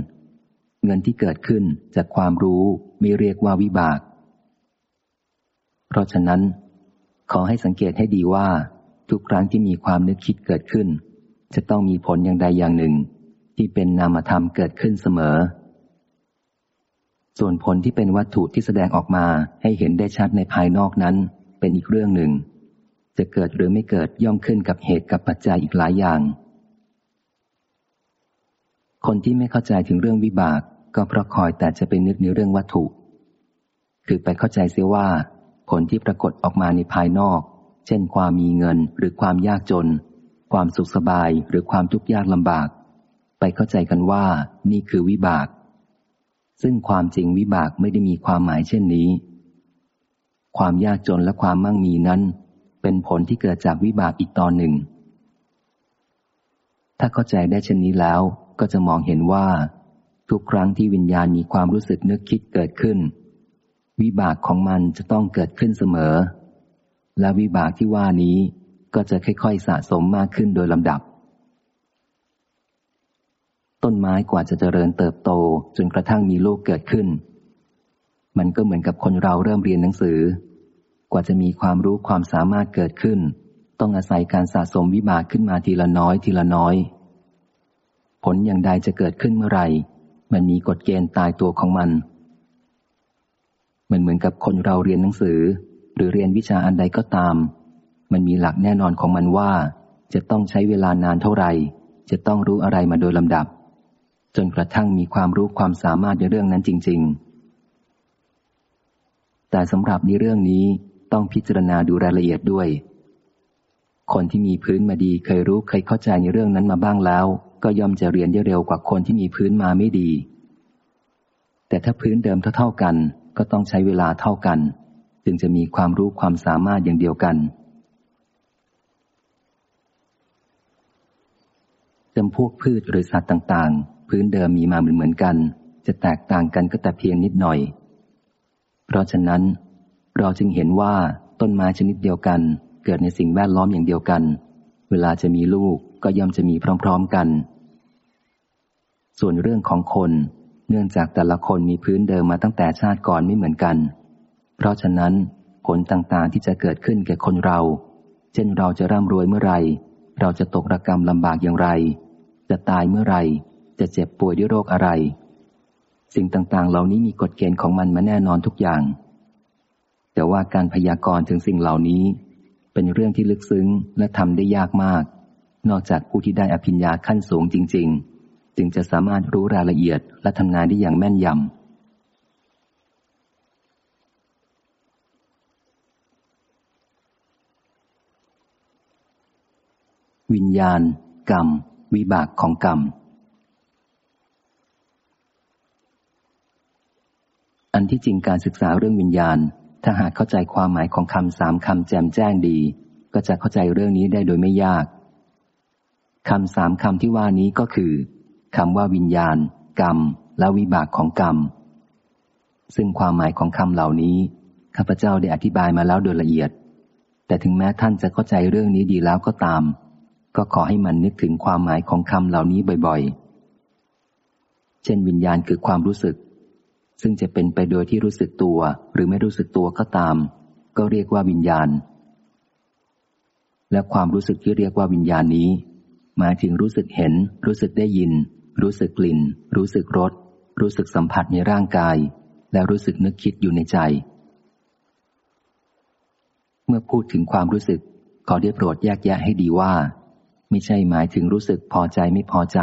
เงินที่เกิดขึ้นจากความรู้ไม่เรียกว่าวิบาก เพราะฉะนั้น ขอให้สังเกตให้ดีว่า ทุกครั้งที่มีความนึกคิดเกิดขึ้น จะต้องมีผลอย่างใดอย่างหนึ่ง ที่เป็นนามธรรมเกิดขึ้นเสมอ ส่วนผลที่เป็นวัตถุที่แสดงออกมาให้เห็นได้ชัดในภายนอกนั้น เป็นอีกเรื่องหนึ่ง จะเกิดหรือไม่เกิดย่อมขึ้นกับเหตุกับปัจจัยอีกหลายอย่าง คนที่ไม่เข้าใจถึงเรื่องวิบาก ก็เพราะคอยแต่จะไปนึกในเรื่องวัตถุ คือไปเข้าใจเสียว่า ผลที่ปรากฏออกมาในภายนอก เช่น ความมีเงินหรือความยากจน ความสุขสบายหรือความทุกข์ยากลำบาก ไปเข้าใจกันว่านี่คือวิบาก ซึ่งความจริงวิบากไม่ได้มีความหมายเช่นนี้ ความยากจนและความมั่งมีนั้น เป็นผลที่เกิดจากวิบากอีกตอนหนึ่ง ถ้าเข้าใจได้เช่นนี้แล้วก็จะมองเห็นว่า ทุกครั้งที่วิญญาณมีความรู้สึกนึกคิดเกิดขึ้น วิบากของมันจะต้องเกิดขึ้นเสมอ และวิบากที่ว่านี้ก็จะค่อยๆสะสมมากขึ้นโดยลำดับ ต้นไม้กว่าจะเจริญเติบโตจนกระทั่งมีลูกเกิดขึ้น มันก็เหมือนกับคนเราเริ่มเรียนหนังสือ กว่าจะมีความรู้ความสามารถเกิดขึ้น ต้องอาศัยการสะสมวิบากขึ้นมาทีละน้อยทีละน้อย ผลอย่างใดจะเกิดขึ้นเมื่อไหร่ มันมีกฎเกณฑ์ตายตัวของมันเหมือนเหมือนกับคนเราเรียนหนังสือ หรือเรียนวิชาอันใดก็ตาม มันมีหลักแน่นอนของมันว่า จะต้องใช้เวลานานเท่าไหร่ จะต้องรู้อะไรมาโดยลำดับ จนกระทั่งมีความรู้ความสามารถในเรื่องนั้นจริง ๆ แต่สำหรับในเรื่องนี้ต้องพิจารณาดูรายละเอียดด้วย คนที่มีพื้นมาดีเคยรู้เคยเข้าใจในเรื่องนั้นมาบ้างแล้ว ก็ย่อมจะเรียนได้เร็วกว่าคนที่มีพื้นมาไม่ดี แต่ถ้าพื้นเดิมเท่าๆกัน ก็ต้องใช้เวลาเท่ากัน จึงจะมีความรู้ความสามารถอย่างเดียวกันจำพวกพืชหรือสัตว์ต่างๆ พื้นเดิมมีมาเหมือนเหมือนกัน จะแตกต่างกันก็แต่เพียงนิดหน่อย เพราะฉะนั้น เราจึงเห็นว่าต้นไม้ชนิดเดียวกัน เกิดในสิ่งแวดล้อมอย่างเดียวกัน เวลาจะมีลูกก็ย่อมจะมีพร้อมๆกัน ส่วนเรื่องของคน เนื่องจากแต่ละคนมีพื้นเดิมมาตั้งแต่ชาติก่อนไม่เหมือนกัน เพราะฉะนั้นผลต่างๆที่จะเกิดขึ้นแก่คนเรา เช่นเราจะร่ำรวยเมื่อไร เราจะตกระกรรมลำบากอย่างไร จะตายเมื่อไร จะเจ็บป่วยด้วยโรคอะไร สิ่งต่างๆ เหล่านี้มีกฎเกณฑ์ของมันมาแน่นอนทุกอย่าง แต่ว่าการพยากรณ์ถึงสิ่งเหล่านี้ เป็นเรื่องที่ลึกซึ้งและทำได้ยากมาก นอกจากผู้ที่ได้อภิญญาขั้นสูงจริง ๆ จึงจะสามารถรู้รายละเอียดและทำงานได้อย่างแม่นยำวิญญาณ กรรม วิบากของกรรม อันที่จริงการศึกษาเรื่องวิญญาณ ถ้าหากเข้าใจความหมายของคำสามคำแจมแจ้งดี ก็จะเข้าใจเรื่องนี้ได้โดยไม่ยากคำสามคำที่ว่านี้ก็คือคำว่าวิญญาณ กรรม และวิบากของกรรม ซึ่งความหมายของคำเหล่านี้ข้าพเจ้าได้อธิบายมาแล้วโดยละเอียด แต่ถึงแม้ท่านจะเข้าใจเรื่องนี้ดีแล้วก็ตาม ก็ขอให้มันนึกถึงความหมายของคำเหล่านี้บ่อยๆ เช่นวิญญาณคือความรู้สึก ซึ่งจะเป็นไปโดยที่รู้สึกตัวหรือไม่รู้สึกตัวก็ตาม ก็เรียกว่าวิญญาณ และความรู้สึกที่เรียกว่าวิญญาณนี้ หมายถึงรู้สึกเห็น รู้สึกได้ยิน รู้สึกกลิ่น รู้สึกรส รู้สึกสัมผัสในร่างกาย และรู้สึกนึกคิดอยู่ในใจ เมื่อพูดถึงความรู้สึกขอได้โปรดแยกแยะให้ดีว่า ไม่ใช่หมายถึงรู้สึกพอใจไม่พอใจ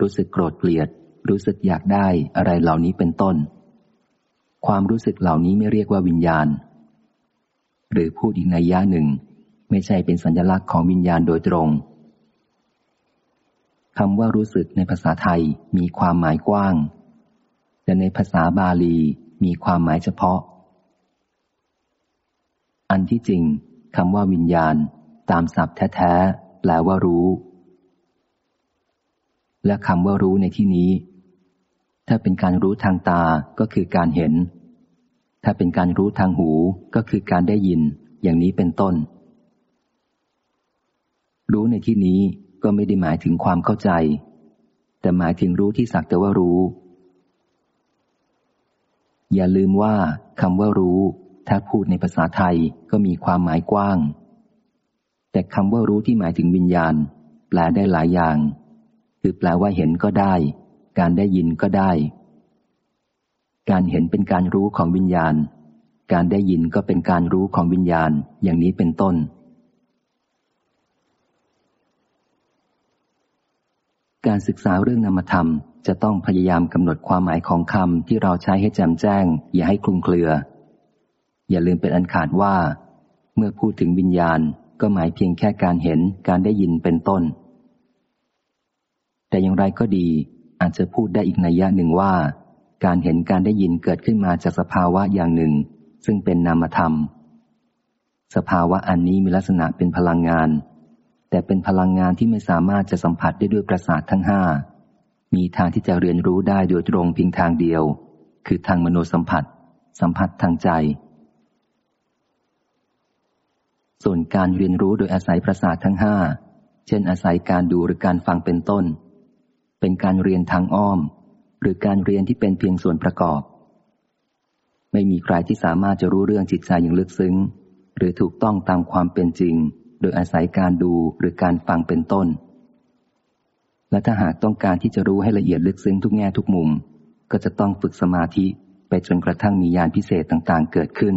รู้สึกโกรธเกลียด รู้สึกอยากได้อะไรเหล่านี้เป็นต้น ความรู้สึกเหล่านี้ไม่เรียกว่าวิญญาณ หรือพูดอีกในย่าหนึ่ง ไม่ใช่เป็นสัญลักษณ์ของวิญญาณโดยตรงคำว่ารู้สึกในภาษาไทยมีความหมายกว้าง แต่ในภาษาบาลีมีความหมายเฉพาะ อันที่จริงคำว่าวิญญาณ ตามศัพท์แท้แปลว่ารู้ และคำว่ารู้ในที่นี้ ถ้าเป็นการรู้ทางตาก็คือการเห็น ถ้าเป็นการรู้ทางหูก็คือการได้ยิน อย่างนี้เป็นต้น รู้ในที่นี้ก็ไม่ได้หมายถึงความเข้าใจ แต่หมายถึงรู้ที่สักแต่ว่ารู้ อย่าลืมว่าคำว่ารู้ ถ้าพูดในภาษาไทยก็มีความหมายกว้าง แต่คำว่ารู้ที่หมายถึงวิญญาณ แปลได้หลายอย่าง คือแปลว่าเห็นก็ได้ การได้ยินก็ได้ การเห็นเป็นการรู้ของวิญญาณ การได้ยินก็เป็นการรู้ของวิญญาณอย่างนี้เป็นต้น การศึกษาเรื่องนามธรรม จะต้องพยายามกำหนดความหมายของคำที่เราใช้ให้แจ่มแจ้ง อย่าให้คลุมเครือ อย่าลืมเป็นอันขาดว่า เมื่อพูดถึงวิญญาณก็หมายเพียงแค่การเห็นการได้ยินเป็นต้น แต่อย่างไรก็ดี อาจจะพูดได้อีกนัยยะหนึ่งว่า การเห็นการได้ยินเกิดขึ้นมาจากสภาวะอย่างหนึ่ง ซึ่งเป็นนามธรรม สภาวะอันนี้มีลักษณะเป็นพลังงาน แต่เป็นพลังงานที่ไม่สามารถจะสัมผัสได้ด้วยประสาททั้งห้ามีทางที่จะเรียนรู้ได้โดยตรงเพียงทางเดียว คือทางมโนสัมผัส สัมผัสทางใจ ส่วนการเรียนรู้โดยอาศัยประสาททั้งห้าเช่นอาศัยการดูหรือการฟังเป็นต้น เป็นการเรียนทางอ้อม หรือการเรียนที่เป็นเพียงส่วนประกอบ ไม่มีใครที่สามารถจะรู้เรื่องจิตใจอย่างลึกซึ้ง หรือถูกต้องตามความเป็นจริง โดยอาศัยการดูหรือการฟังเป็นต้น และถ้าหากต้องการที่จะรู้ให้ละเอียดลึกซึ้งทุกแง่ทุกมุม ก็จะต้องฝึกสมาธิไปจนกระทั่งมีญาณพิเศษต่างๆ เกิดขึ้น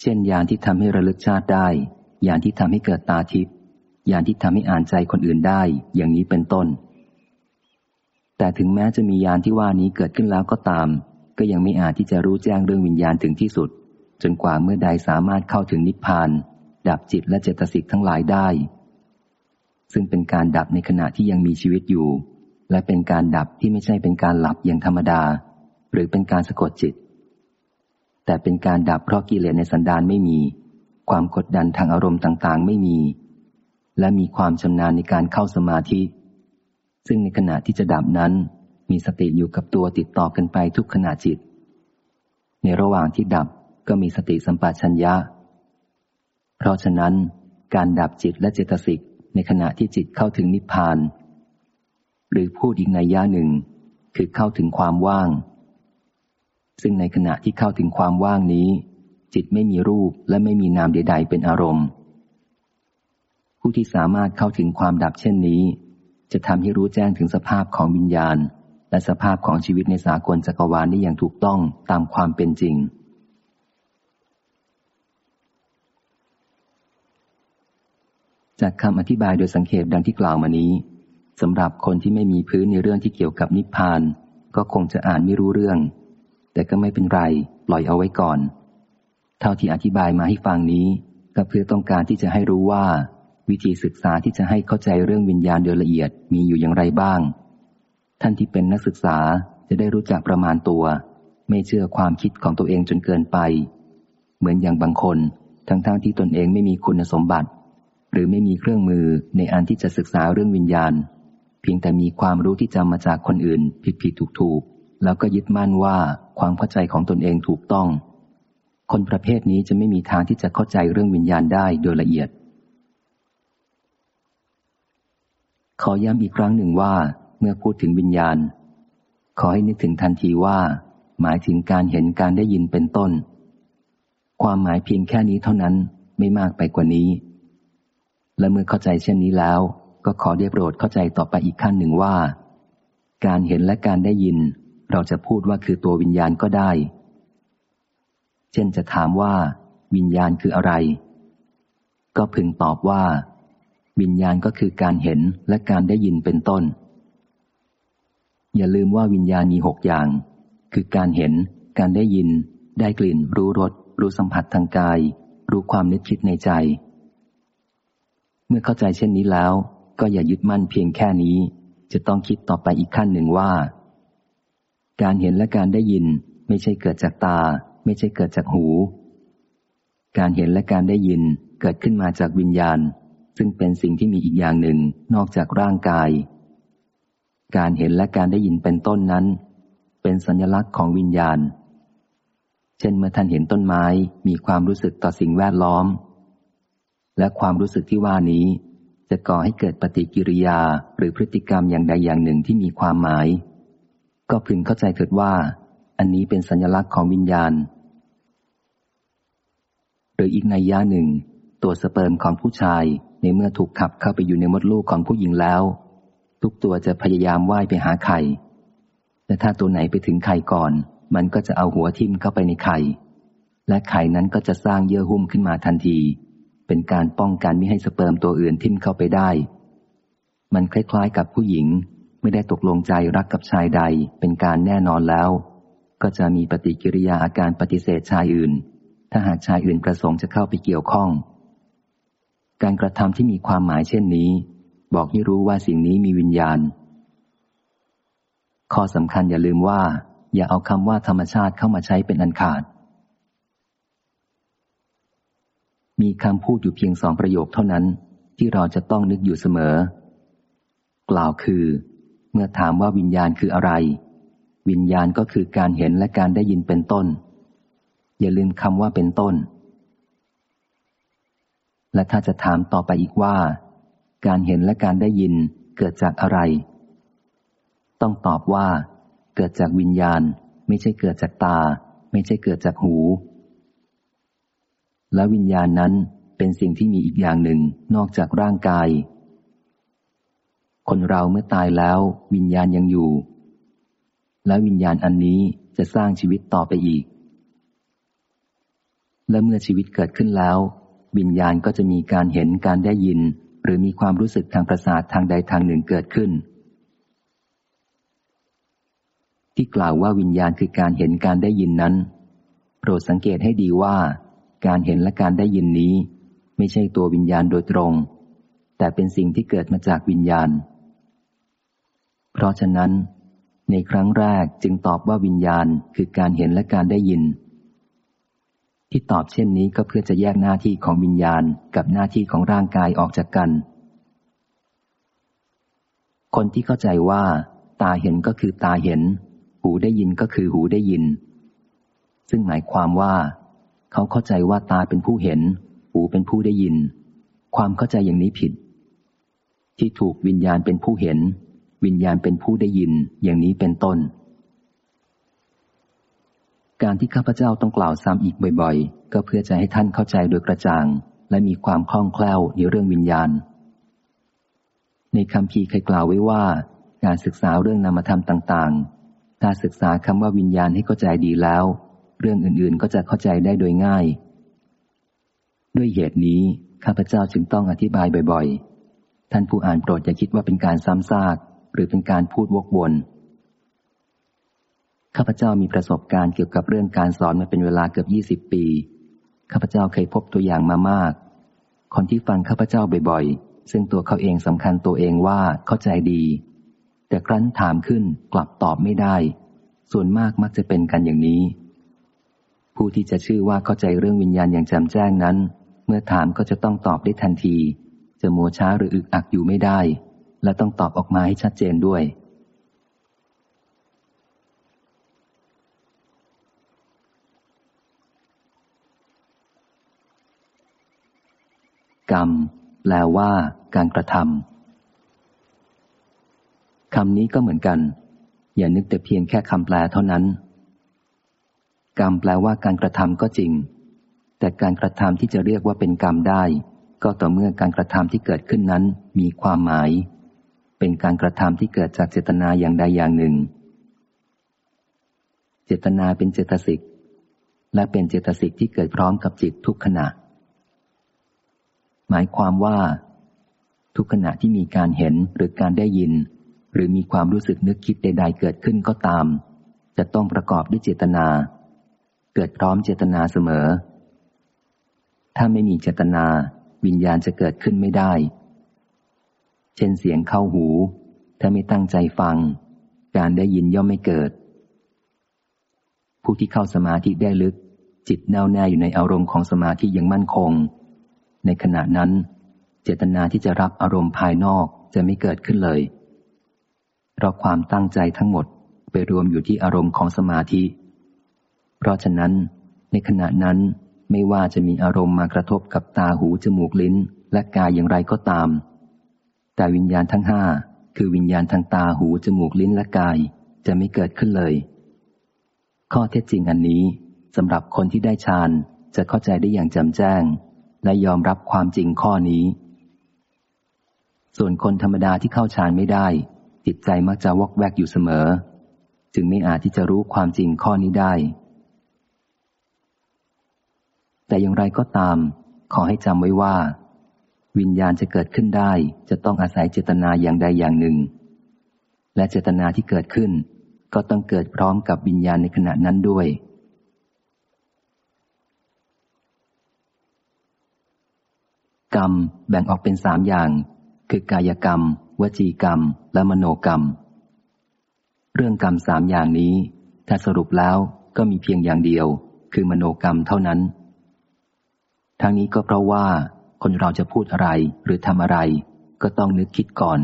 เช่นยานที่ทำให้ระลึกชาติได้ ยานที่ทำให้เกิดตาทิพย์ยานที่ทำให้อ่านใจคนอื่นได้ อย่างนี้เป็นต้น แต่ถึงแม้จะมียานที่ว่านี้เกิดขึ้นแล้วก็ตาม ก็ยังไม่อาจที่จะรู้แจ้งเรื่องวิญญาณถึงที่สุด จนกว่าเมื่อใดสามารถเข้าถึงนิพพาน ดับจิตและเจตสิกทั้งหลายได้ ซึ่งเป็นการดับในขณะที่ยังมีชีวิตอยู่ และเป็นการดับที่ไม่ใช่เป็นการหลับอย่างธรรมดา หรือเป็นการสะกดจิต แต่เป็นการดับเพราะกิเลสในสันดานไม่มี ความกดดันทางอารมณ์ต่างๆ ไม่มี และมีความชำนาญในการเข้าสมาธิ ซึ่งในขณะที่จะดับนั้น มีสติอยู่กับตัวติดต่อกันไปทุกขณะจิต ในระหว่างที่ดับก็มีสติสัมปชัญญะ เพราะฉะนั้น การดับจิตและเจตสิกในขณะที่จิตเข้าถึงนิพพาน หรือพูดอีกในย่าหนึ่ง คือเข้าถึงความว่าง ซึ่งในขณะที่เข้าถึงความว่างนี้ จิตไม่มีรูปและไม่มีนามใด ๆ เป็นอารมณ์ ผู้ที่สามารถเข้าถึงความดับเช่นนี้ จะทำให้รู้แจ้งถึงสภาพของวิญญาณ และสภาพของชีวิตในสากลจักรวาลได้อย่างถูกต้องตามความเป็นจริง จากคำอธิบายโดยสังเขปดังที่กล่าวมานี้สำหรับคนที่ไม่มีพื้นในเรื่องที่เกี่ยวกับนิพพาน ก็คงจะอ่านไม่รู้เรื่อง แต่ก็ไม่เป็นไรปล่อยเอาไว้ก่อน เท่าที่อธิบายมาให้ฟังนี้ ก็เพื่อต้องการที่จะให้รู้ว่า วิธีศึกษาที่จะให้เข้าใจเรื่องวิญญาณโดยละเอียดมีอยู่อย่างไรบ้าง ท่านที่เป็นนักศึกษาจะได้รู้จักประมาณตัว ไม่เชื่อความคิดของตัวเองจนเกินไป เหมือนอย่างบางคน ทั้งๆทที่ตนเองไม่มีคุณสมบัติ หรือไม่มีเครื่องมือในอันที่จะศึกษาเรื่องวิญญาณ เพียงแต่มีความรู้ที่จำมาจากคนอื่น ผิดผิดถูกถูกแล้วก็ยึดมั่นว่าความเข้าใจของตนเองถูกต้อง คนประเภทนี้จะไม่มีทางที่จะเข้าใจเรื่องวิญญาณได้โดยละเอียด ขอย้ำอีกครั้งหนึ่งว่า เมื่อพูดถึงวิญญาณ ขอให้นึกถึงทันทีว่า หมายถึงการเห็นการได้ยินเป็นต้น ความหมายเพียงแค่นี้เท่านั้นไม่มากไปกว่านี้ และเมื่อเข้าใจเช่นนี้แล้ว ก็ขอได้โปรดเข้าใจต่อไปอีกขั้นหนึ่งว่า การเห็นและการได้ยิน เราจะพูดว่าคือตัววิญญาณก็ได้ เช่นจะถามว่า วิญญาณคืออะไร ก็พึงตอบว่า วิญญาณก็คือการเห็นและการได้ยินเป็นต้น อย่าลืมว่าวิญญาณมีหกอย่าง คือการเห็น การได้ยิน ได้กลิ่น รู้รส รู้สัมผัสทางกาย รู้ความนึกคิดในใจ เมื่อเข้าใจเช่นนี้แล้ว ก็อย่ายึดมั่นเพียงแค่นี้ จะต้องคิดต่อไปอีกขั้นหนึ่งว่า การเห็นและการได้ยินไม่ใช่เกิดจากตา ไม่ใช่เกิดจากหู การเห็นและการได้ยินเกิดขึ้นมาจากวิญญาณ ซึ่งเป็นสิ่งที่มีอีกอย่างหนึ่งนอกจากร่างกาย การเห็นและการได้ยินเป็นต้นนั้น เป็นสัญลักษณ์ของวิญญาณ เช่นเมื่อท่านเห็นต้นไม้มีความรู้สึกต่อสิ่งแวดล้อม และความรู้สึกที่ว่านี้ จะก่อให้เกิดปฏิกิริยาหรือพฤติกรรมอย่างใดอย่างหนึ่งที่มีความหมาย ก็พึงเข้าใจเถิดว่า อันนี้เป็นสัญลักษณ์ของวิญญาณ หรืออีกในย่าหนึ่งตัวสเปิร์มของผู้ชาย ในเมื่อถูกขับเข้าไปอยู่ในมดลูกของผู้หญิงแล้ว ทุกตัวจะพยายามว่ายไปหาไข่ แต่ถ้าตัวไหนไปถึงไข่ก่อน มันก็จะเอาหัวทิ่มเข้าไปในไข่ และไข่นั้นก็จะสร้างเยื่อหุ้มขึ้นมาทันที เป็นการป้องกันไม่ให้สเปิร์มตัวอื่นทิ่มเข้าไปได้ มันคล้ายๆกับผู้หญิงไม่ได้ตกลงใจรักกับชายใดเป็นการแน่นอนแล้ว ก็จะมีปฏิกิริยาอาการปฏิเสธชายอื่น ถ้าหากชายอื่นประสงค์จะเข้าไปเกี่ยวข้อง การกระทำที่มีความหมายเช่นนี้ บอกให้รู้ว่าสิ่งนี้มีวิญญาณ ข้อสำคัญอย่าลืมว่า อย่าเอาคำว่าธรรมชาติเข้ามาใช้เป็นอันขาด มีคำพูดอยู่เพียงสองประโยคเท่านั้น ที่เราจะต้องนึกอยู่เสมอ กล่าวคือ เมื่อถามว่าวิญญาณคืออะไร วิญญาณก็คือการเห็นและการได้ยินเป็นต้น อย่าลืมคำว่าเป็นต้น และถ้าจะถามต่อไปอีกว่า การเห็นและการได้ยินเกิดจากอะไร ต้องตอบว่า เกิดจากวิญญาณ ไม่ใช่เกิดจากตา ไม่ใช่เกิดจากหู และวิญญาณนั้นเป็นสิ่งที่มีอีกอย่างหนึ่งนอกจากร่างกาย คนเราเมื่อตายแล้ว วิญญาณยังอยู่ และวิญญาณอันนี้จะสร้างชีวิตต่อไปอีก และเมื่อชีวิตเกิดขึ้นแล้ว วิญญาณก็จะมีการเห็นการได้ยิน หรือมีความรู้สึกทางประสาททางใดทางหนึ่งเกิดขึ้น ที่กล่าวว่าวิญญาณคือการเห็นการได้ยินนั้น โปรดสังเกตให้ดีว่า การเห็นและการได้ยินนี้ ไม่ใช่ตัววิญญาณโดยตรง แต่เป็นสิ่งที่เกิดมาจากวิญญาณ เพราะฉะนั้น ในครั้งแรกจึงตอบว่าวิญญาณคือการเห็นและการได้ยิน ที่ตอบเช่นนี้ก็เพื่อจะแยกหน้าที่ของวิญญาณกับหน้าที่ของร่างกายออกจากกัน คนที่เข้าใจว่า ตาเห็นก็คือตาเห็น หูได้ยินก็คือหูได้ยิน ซึ่งหมายความว่า เขาเข้าใจว่าตาเป็นผู้เห็น หูเป็นผู้ได้ยิน ความเข้าใจอย่างนี้ผิด ที่ถูกวิญญาณเป็นผู้เห็น วิญญาณเป็นผู้ได้ยินอย่างนี้เป็นต้น การที่ข้าพเจ้าต้องกล่าวซ้ำอีกบ่อยๆ ก็เพื่อจะให้ท่านเข้าใจโดยกระจ่าง และมีความคล่องแคล่วในเรื่องวิญญาณ ในคำพีเคยกล่าวไว้ว่า การศึกษาเรื่องนามธรรมต่างๆ ถ้าศึกษาคำว่าวิญญาณให้เข้าใจดีแล้ว เรื่องอื่นๆก็จะเข้าใจได้โดยง่าย ด้วยเหตุนี้ข้าพเจ้าจึงต้องอธิบายบ่อยๆ ท่านผู้อ่านโปรดอย่าคิดว่าเป็นการซ้ำซาก หรือเป็นการพูดวกวน ข้าพเจ้ามีประสบการณ์เกี่ยวกับเรื่องการสอนมาเป็นเวลาเกือบยี่สิบปี ข้าพเจ้าเคยพบตัวอย่างมามาก คนที่ฟังข้าพเจ้าบ่อยๆ ซึ่งตัวเขาเองสำคัญตัวเองว่าเข้าใจดี แต่ครั้นถามขึ้นกลับตอบไม่ได้ ส่วนมากมักจะเป็นกันอย่างนี้ ผู้ที่จะชื่อว่าเข้าใจเรื่องวิญญาณอย่างแจ่มแจ้งนั้น เมื่อถามก็จะต้องตอบได้ทันที จะมัวช้าหรืออึกอักอยู่ไม่ได้ และต้องตอบออกมาให้ชัดเจนด้วย กรรม แปลว่าการกระทำคำนี้ก็เหมือนกัน อย่านึกแต่เพียงแค่คำแปลเท่านั้น กรรมแปลว่าการกระทำก็จริง แต่การกระทำที่จะเรียกว่าเป็นกรรมได้ ก็ต่อเมื่อการกระทำที่เกิดขึ้นนั้น มีความหมาย เป็นการกระทำที่เกิดจากเจตนาอย่างใดอย่างหนึ่ง เจตนาเป็นเจตสิกและเป็นเจตสิกที่เกิดพร้อมกับจิตทุกขณะ หมายความว่า ทุกขณะที่มีการเห็นหรือการได้ยิน หรือมีความรู้สึกนึกคิดใด ๆ เกิดขึ้นก็ตาม จะต้องประกอบด้วยเจตนา เกิดพร้อมเจตนาเสมอ ถ้าไม่มีเจตนา วิญญาณจะเกิดขึ้นไม่ได้ เช่นเสียงเข้าหู ถ้าไม่ตั้งใจฟัง การได้ยินย่อมไม่เกิด ผู้ที่เข้าสมาธิได้ลึกจิตแน่วแน่อยู่ในอารมณ์ของสมาธิยังมั่นคง ในขณะนั้น เจตนาที่จะรับอารมณ์ภายนอกจะไม่เกิดขึ้นเลย เพราะความตั้งใจทั้งหมดไปรวมอยู่ที่อารมณ์ของสมาธิ เพราะฉะนั้น ในขณะนั้นไม่ว่าจะมีอารมณ์มากระทบกับตาหูจมูกลิ้น และกายอย่างไรก็ตาม แต่วิญญาณทั้งห้าคือวิญญาณทางตาหูจมูกลิ้นและกายจะไม่เกิดขึ้นเลย ข้อเท็จจริงอันนี้สำหรับคนที่ได้ฌานจะเข้าใจได้อย่างแจ่มแจ้ง และยอมรับความจริงข้อนี้ ส่วนคนธรรมดาที่เข้าฌานไม่ได้ จิตใจมักจะวอกแวกอยู่เสมอ จึงไม่อาจที่จะรู้ความจริงข้อนี้ได้ แต่อย่างไรก็ตาม ขอให้จำไว้ว่า วิญญาณจะเกิดขึ้นได้ จะต้องอาศัยเจตนาอย่างใดอย่างหนึ่ง และเจตนาที่เกิดขึ้น ก็ต้องเกิดพร้อมกับวิญญาณในขณะนั้นด้วย กรรมแบ่งออกเป็นสามอย่าง คือกายกรรม วจีกรรม และมโนกรรม เรื่องกรรมสามอย่างนี้ ถ้าสรุปแล้วก็มีเพียงอย่างเดียว คือมโนกรรมเท่านั้น ทั้งนี้ก็เพราะว่า คนเราจะพูดอะไรหรือทำอะไร ก็ต้องนึกคิดก่อน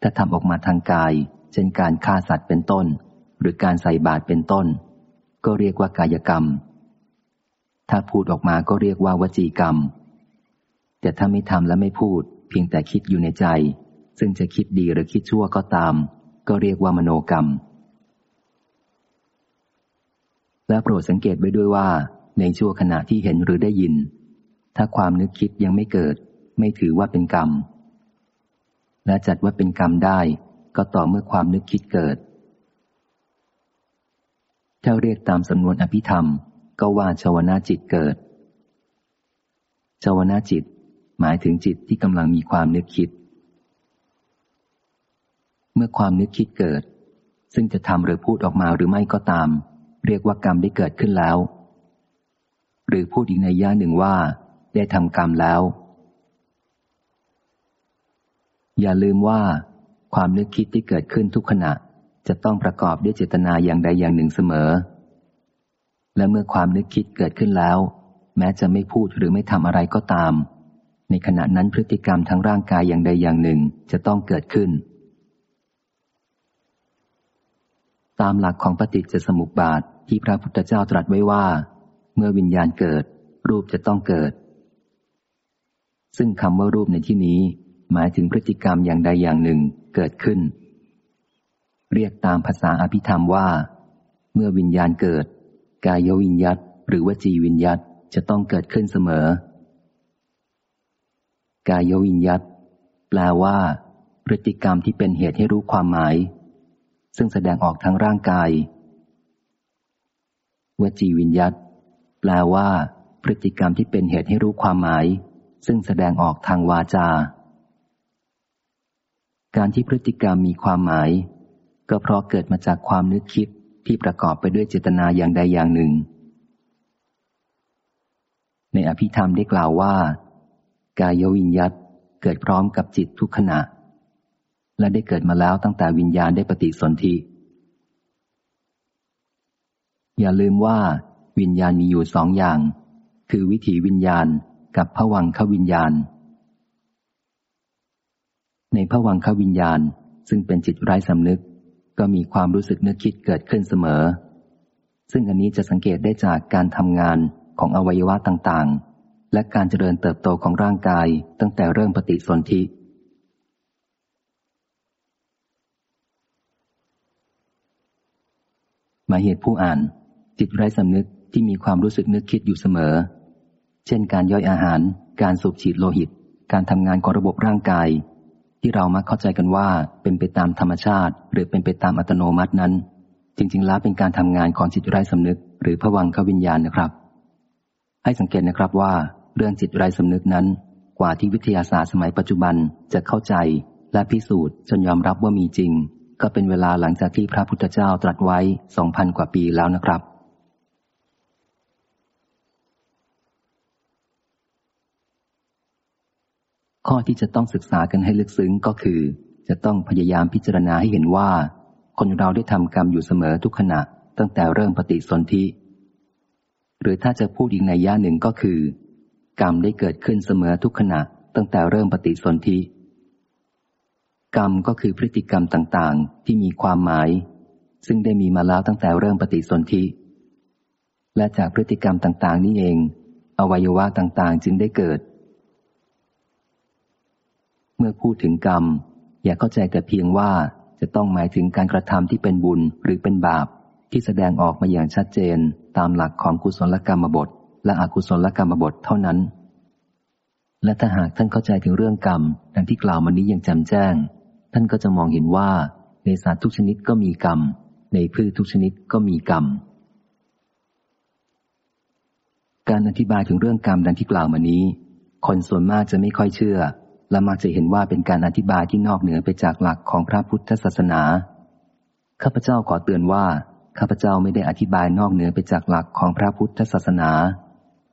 ถ้าทำออกมาทางกาย เช่นการฆ่าสัตว์เป็นต้น หรือการใส่บาตรเป็นต้น ก็เรียกว่ากายกรรม ถ้าพูดออกมาก็เรียกว่าวจีกรรม แต่ถ้าไม่ทำและไม่พูด เพียงแต่คิดอยู่ในใจ ซึ่งจะคิดดีหรือคิดชั่วก็ตาม ก็เรียกว่ามโนกรรม และโปรดสังเกตไว้ด้วยว่า ในชั่วขณะที่เห็นหรือได้ยิน ถ้าความนึกคิดยังไม่เกิด ไม่ถือว่าเป็นกรรม และจัดว่าเป็นกรรมได้ ก็ต่อเมื่อความนึกคิดเกิดถ้าเรียกตามสำนวนอภิธรรม ก็ว่าชาวนาจิตเกิด ชาวนาจิต หมายถึงจิตที่กำลังมีความนึกคิด เมื่อความนึกคิดเกิด ซึ่งจะทำหรือพูดออกมาหรือไม่ก็ตาม เรียกว่ากรรมได้เกิดขึ้นแล้ว หรือพูดอีกในย่าหนึ่งว่า ได้ทำกรรมแล้ว อย่าลืมว่า ความนึกคิดที่เกิดขึ้นทุกขณะจะต้องประกอบด้วยเจตนาอย่างใดอย่างหนึ่งเสมอ และเมื่อความนึกคิดเกิดขึ้นแล้ว แม้จะไม่พูดหรือไม่ทำอะไรก็ตาม ในขณะนั้นพฤติกรรมทั้งร่างกายอย่างใดอย่างหนึ่งจะต้องเกิดขึ้น ตามหลักของปฏิจจสมุปบาทที่พระพุทธเจ้าตรัสไว้ว่า เมื่อวิญญาณเกิด รูปจะต้องเกิด ซึ่งคำว่ารูปในที่นี้ หมายถึงพฤติกรรมอย่างใดอย่างหนึ่งเกิดขึ้น เรียกตามภาษาอภิธรรมว่า เมื่อวิญญาณเกิด กายวิญยัตหรือวจีวิญยัตจะต้องเกิดขึ้นเสมอ กายวิญยัตแปลว่า พฤติกรรมที่เป็นเหตุให้รู้ความหมาย ซึ่งแสดงออกทางร่างกาย วจีวิญยัตแปลว่า พฤติกรรมที่เป็นเหตุให้รู้ความหมาย ซึ่งแสดงออกทางวาจา การที่พฤติกรรมมีความหมาย ก็เพราะเกิดมาจากความนึกคิดที่ประกอบไปด้วยเจตนาอย่างใดอย่างหนึ่ง ในอภิธรรมได้กล่าวว่า กายวิญยัตเกิดพร้อมกับจิตทุกขณะ และได้เกิดมาแล้วตั้งแต่วิญญาณได้ปฏิสนธิ อย่าลืมว่า วิญญาณมีอยู่สองอย่าง คือวิถีวิญญาณกับผวังขวิญญาณ ในผวังขวิญญาณซึ่งเป็นจิตไร้สำนึก ก็มีความรู้สึกนึกคิดเกิดขึ้นเสมอ ซึ่งอันนี้จะสังเกตได้จากการทำงานของอวัยวะต่างๆ และการเจริญเติบโตของร่างกายตั้งแต่เริ่มปฏิสนธิ หมายเหตุผู้อ่าน จิตไร้สำนึกที่มีความรู้สึกนึกคิดอยู่เสมอ เช่นการย่อยอาหาร การสูบฉีดโลหิต การทำงานของระบบร่างกาย ที่เรามักเข้าใจกันว่าเป็นไปตามธรรมชาติ หรือเป็นไปตามอัตโนมัตินั้น จริง ๆ แล้วเป็นการทำงานของจิตไร้สำนึก หรือผวังขวิญญาณนะครับให้สังเกตนะครับว่า เรื่องจิตไร้สำนึกนั้น กว่าที่วิทยาศาสตร์สมัยปัจจุบันจะเข้าใจและพิสูจน์จนยอมรับว่ามีจริง ก็เป็นเวลาหลังจากที่พระพุทธเจ้าตรัสไว้สองพันกว่าปีแล้วนะครับ ข้อที่จะต้องศึกษากันให้ลึกซึ้งก็คือ จะต้องพยายามพิจารณาให้เห็นว่า คนเราได้ทำกรรมอยู่เสมอทุกขณะตั้งแต่เริ่มปฏิสนธิหรือถ้าจะพูดอีกในย่าหนึ่งก็คือ กรรมได้เกิดขึ้นเสมอทุกขณะตั้งแต่เริ่มปฏิสนธิกรรมก็คือพฤติกรรมต่างๆ ที่มีความหมาย ซึ่งได้มีมาแล้วตั้งแต่เริ่มปฏิสนธิและจากพฤติกรรมต่างๆ นี้เอง อวัยวะต่างๆ จึงได้เกิด เมื่อพูดถึงกรรม อย่าเข้าใจแต่เพียงว่าจะต้องหมายถึงการกระทำที่เป็นบุญหรือเป็นบาปที่แสดงออกมาอย่างชัดเจนตามหลักของกุศลกรรมบท และอกุศลกรรมบทเท่านั้น และถ้าหากท่านเข้าใจถึงเรื่องกรรม ดังที่กล่าวมานี้อย่างจำแจ้ง ท่านก็จะมองเห็นว่าในสัตว์ทุกชนิดก็มีกรรม ในพืชทุกชนิดก็มีกรรม การอธิบายถึงเรื่องกรรมดังที่กล่าวมานี้ คนส่วนมากจะไม่ค่อยเชื่อ และมักจะเห็นว่าเป็นการอธิบายที่นอกเหนือไปจากหลักของพระพุทธศาสนา ข้าพเจ้าขอเตือนว่าข้าพเจ้าไม่ได้อธิบายนอกเหนือไปจากหลักของพระพุทธศาสนา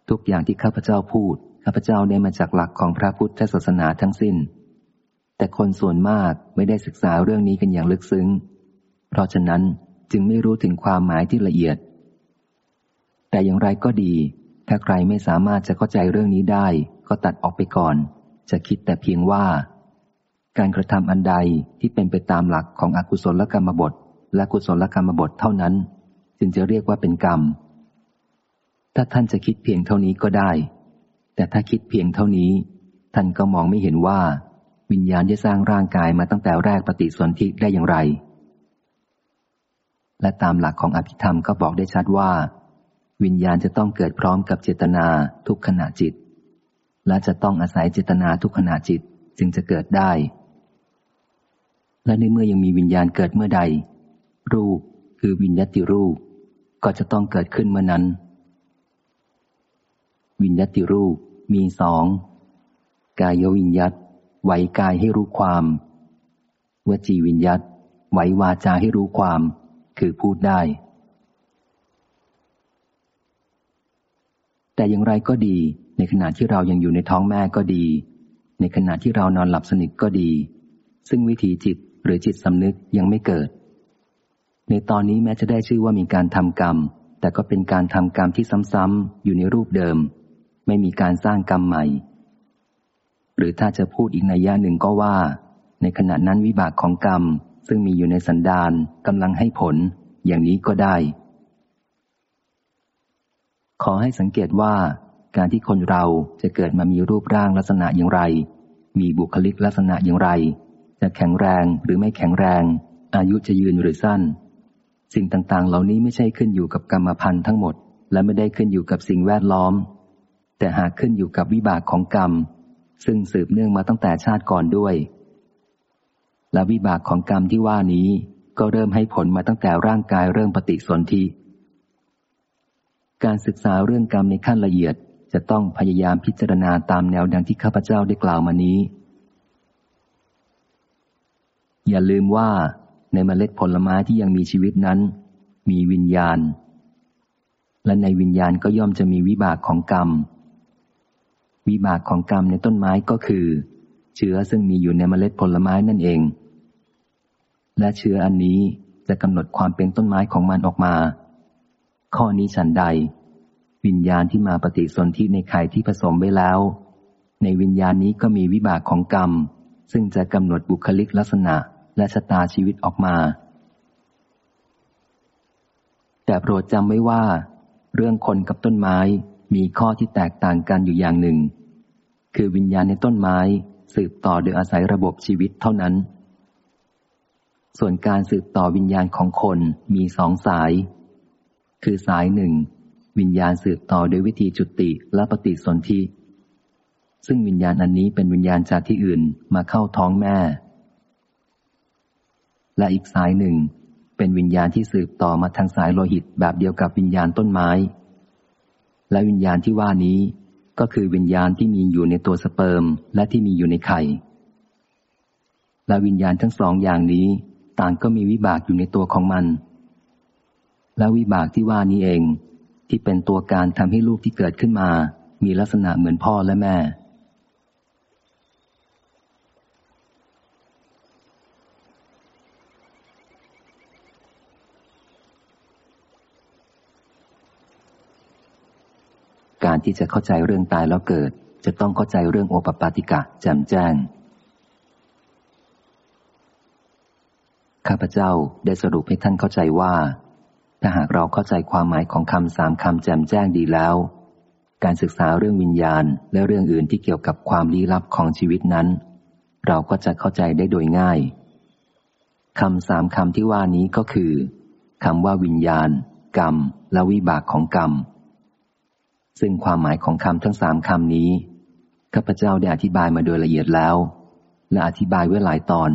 ทุกอย่างที่ข้าพเจ้าพูด ข้าพเจ้าได้มาจากหลักของพระพุทธศาสนาทั้งสิ้น แต่คนส่วนมากไม่ได้ศึกษาเรื่องนี้กันอย่างลึกซึ้ง เพราะฉะนั้นจึงไม่รู้ถึงความหมายที่ละเอียด แต่อย่างไรก็ดี ถ้าใครไม่สามารถจะเข้าใจเรื่องนี้ได้ ก็ตัดออกไปก่อน จะคิดแต่เพียงว่า การกระทำอันใดที่เป็นไปตามหลักของอกุศลกรรมบท และกุศลกรรมบทเท่านั้น จึงจะเรียกว่าเป็นกรรม ถ้าท่านจะคิดเพียงเท่านี้ก็ได้ แต่ถ้าคิดเพียงเท่านี้ ท่านก็มองไม่เห็นว่า วิญญาณได้สร้างร่างกายมาตั้งแต่แรกปฏิสนธิได้อย่างไร และตามหลักของอภิธรรมก็บอกได้ชัดว่า วิญญาณจะต้องเกิดพร้อมกับเจตนาทุกขณะจิต และจะต้องอาศัยเจตนาทุกขณะจิตจึงจะเกิดได้ และในเมื่อยังมีวิญญาณเกิดเมื่อใด รูปคือวิญญาติรูป ก็จะต้องเกิดขึ้นเมื่อนั้น วิญญติรูปมีสอง กายวิญญาตไหวกายให้รู้ความ วจีวิญญาตไหววาจาให้รู้ความ คือพูดได้ แต่อย่างไรก็ดี ในขณะที่เรายังอยู่ในท้องแม่ก็ดี ในขณะที่เรานอนหลับสนิทก็ดี ซึ่งวิถีจิตหรือจิตสำนึกยังไม่เกิด ในตอนนี้แม้จะได้ชื่อว่ามีการทำกรรม แต่ก็เป็นการทำกรรมที่ซ้ำๆอยู่ในรูปเดิม ไม่มีการสร้างกรรมใหม่ หรือถ้าจะพูดอีกในย่าหนึ่งก็ว่า ในขณะนั้นวิบากของกรรมซึ่งมีอยู่ในสันดานกำลังให้ผล อย่างนี้ก็ได้ ขอให้สังเกตว่า การที่คนเราจะเกิดมามีรูปร่างลักษณะอย่างไร มีบุคลิกลักษณะอย่างไร จะแข็งแรงหรือไม่แข็งแรง อายุจะยืนหรือสั้น สิ่งต่างๆ เหล่านี้ไม่ใช่ขึ้นอยู่กับกรรมพันธุ์ทั้งหมด และไม่ได้ขึ้นอยู่กับสิ่งแวดล้อม แต่หากขึ้นอยู่กับวิบากของกรรม ซึ่งสืบเนื่องมาตั้งแต่ชาติก่อนด้วย และวิบากของกรรมที่ว่านี้ ก็เริ่มให้ผลมาตั้งแต่ร่างกายเริ่มปฏิสนธิการศึกษาเรื่องกรรมในขั้นละเอียดจะต้องพยายามพิจารณาตามแนวดังที่ข้าพเจ้าได้กล่าวมานี้ อย่าลืมว่าในเมล็ดผลไม้ที่ยังมีชีวิตนั้น มีวิญญาณ และในวิญญาณก็ย่อมจะมีวิบากของกรรม วิบากของกรรมในต้นไม้ก็คือ เชื้อซึ่งมีอยู่ในเมล็ดผลไม้นั่นเอง และเชื้ออันนี้จะกำหนดความเป็นต้นไม้ของมันออกมา ข้อนี้ฉันใด วิญญาณที่มาปฏิสนธิในไข่ที่ผสมไว้แล้ว ในวิญญาณนี้ก็มีวิบากของกรรม ซึ่งจะกำหนดบุคลิกลักษณะและชะตาชีวิตออกมา แต่โปรดจำไว้ว่า เรื่องคนกับต้นไม้มีข้อที่แตกต่างกันอยู่อย่างหนึ่ง คือวิญญาณในต้นไม้ สืบต่อโดยอาศัยระบบชีวิตเท่านั้น ส่วนการสืบต่อวิญญาณของคนมีสองสาย คือสายหนึ่ง วิญญาณสืบต่อโดยวิธีจุติและปฏิสนธิซึ่งวิญญาณอันนี้เป็นวิญญาณจากที่อื่นมาเข้าท้องแม่ และอีกสายหนึ่ง เป็นวิญญาณที่สืบต่อมาทางสายโลหิตแบบเดียวกับวิญญาณต้นไม้ และวิญญาณที่ว่านี้ ก็คือวิญญาณที่มีอยู่ในตัวสเปิร์มและที่มีอยู่ในไข่ และวิญญาณทั้งสองอย่างนี้ ต่างก็มีวิบากอยู่ในตัวของมัน และวิบากที่ว่านี้เอง ที่เป็นตัวการทำให้ลูกที่เกิดขึ้นมา มีลักษณะเหมือนพ่อและแม่ การที่จะเข้าใจเรื่องตายแล้วเกิด จะต้องเข้าใจเรื่องโอปปาติกะแจ่มแจ้ง ข้าพเจ้าได้สรุปให้ท่านเข้าใจว่า ถ้าหากเราเข้าใจความหมายของคำสามคำแจ่มแจ้งดีแล้ว การศึกษาเรื่องวิญญาณ และเรื่องอื่นที่เกี่ยวกับความลี้ลับของชีวิตนั้น เราก็จะเข้าใจได้โดยง่ายคำสามคำที่ว่านี้ก็คือคำว่าวิญญาณ กรรม และวิบากของกรรม ซึ่งความหมายของคำทั้งสามคำนี้ข้าพเจ้าได้อธิบายมาโดยละเอียดแล้ว และอธิบายไว้หลายตอน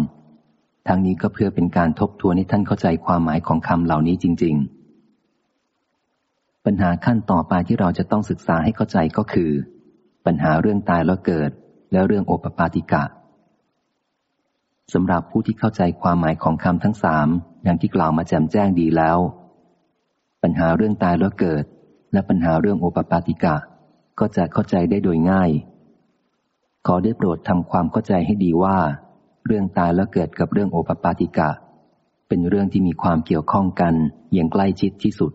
ทั้งนี้ก็เพื่อเป็นการทบทวนให้ท่านเข้าใจความหมายของคำเหล่านี้จริง ๆ ปัญหาขั้นต่อไปที่เราจะต้องศึกษาให้เข้าใจก็คือ ปัญหาเรื่องตายแล้วเกิด และเรื่องโอปปาติกะสำหรับผู้ที่เข้าใจความหมายของคำทั้งสามอย่างที่กล่าวมาแจ่มแจ้งดีแล้ว ปัญหาเรื่องตายแล้วเกิด และปัญหาเรื่องโอปปาติกะ ก็จะเข้าใจได้โดยง่าย ขอได้โปรดทำความเข้าใจให้ดีว่า เรื่องตายแล้วเกิดกับเรื่องโอปปาติกะ เป็นเรื่องที่มีความเกี่ยวข้องกันอย่างใกล้ชิดที่สุด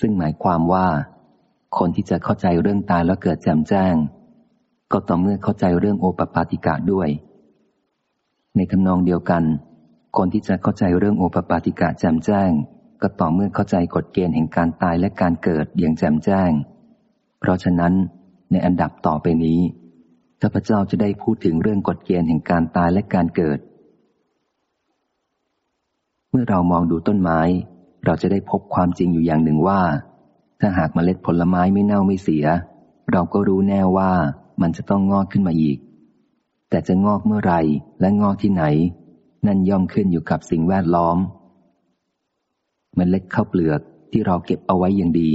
ซึ่งหมายความว่า คนที่จะเข้าใจเรื่องตายแล้วเกิดแจ่มแจ้ง ก็ต่อเมื่อเข้าใจเรื่องโอปปาติกะด้วย ในทำนองเดียวกัน คนที่จะเข้าใจเรื่องโอปปาติกะแจ่มแจ้ง ก็ต่อเมื่อเข้าใจกฎเกณฑ์แห่งการตายและการเกิดอย่างแจ่มแจ้ง เพราะฉะนั้นในอันดับต่อไปนี้ข้าพเจ้าจะได้พูดถึงเรื่องกฎเกณฑ์แห่งการตายและการเกิด เมื่อเรามองดูต้นไม้ เราจะได้พบความจริงอยู่อย่างหนึ่งว่า ถ้าหากมเมล็ดผลไม้ไม่เน่าไม่เสีย เราก็รู้แน่ว่ามันจะต้องงอกขึ้นมาอีก แต่จะงอกเมื่อไรและงอกที่ไหน นั่นย่อมขึ้นอยู่กับสิ่งแวดล้อมม เมล็ดข้าวเปลือกที่เราเก็บเอาไว้อย่างดี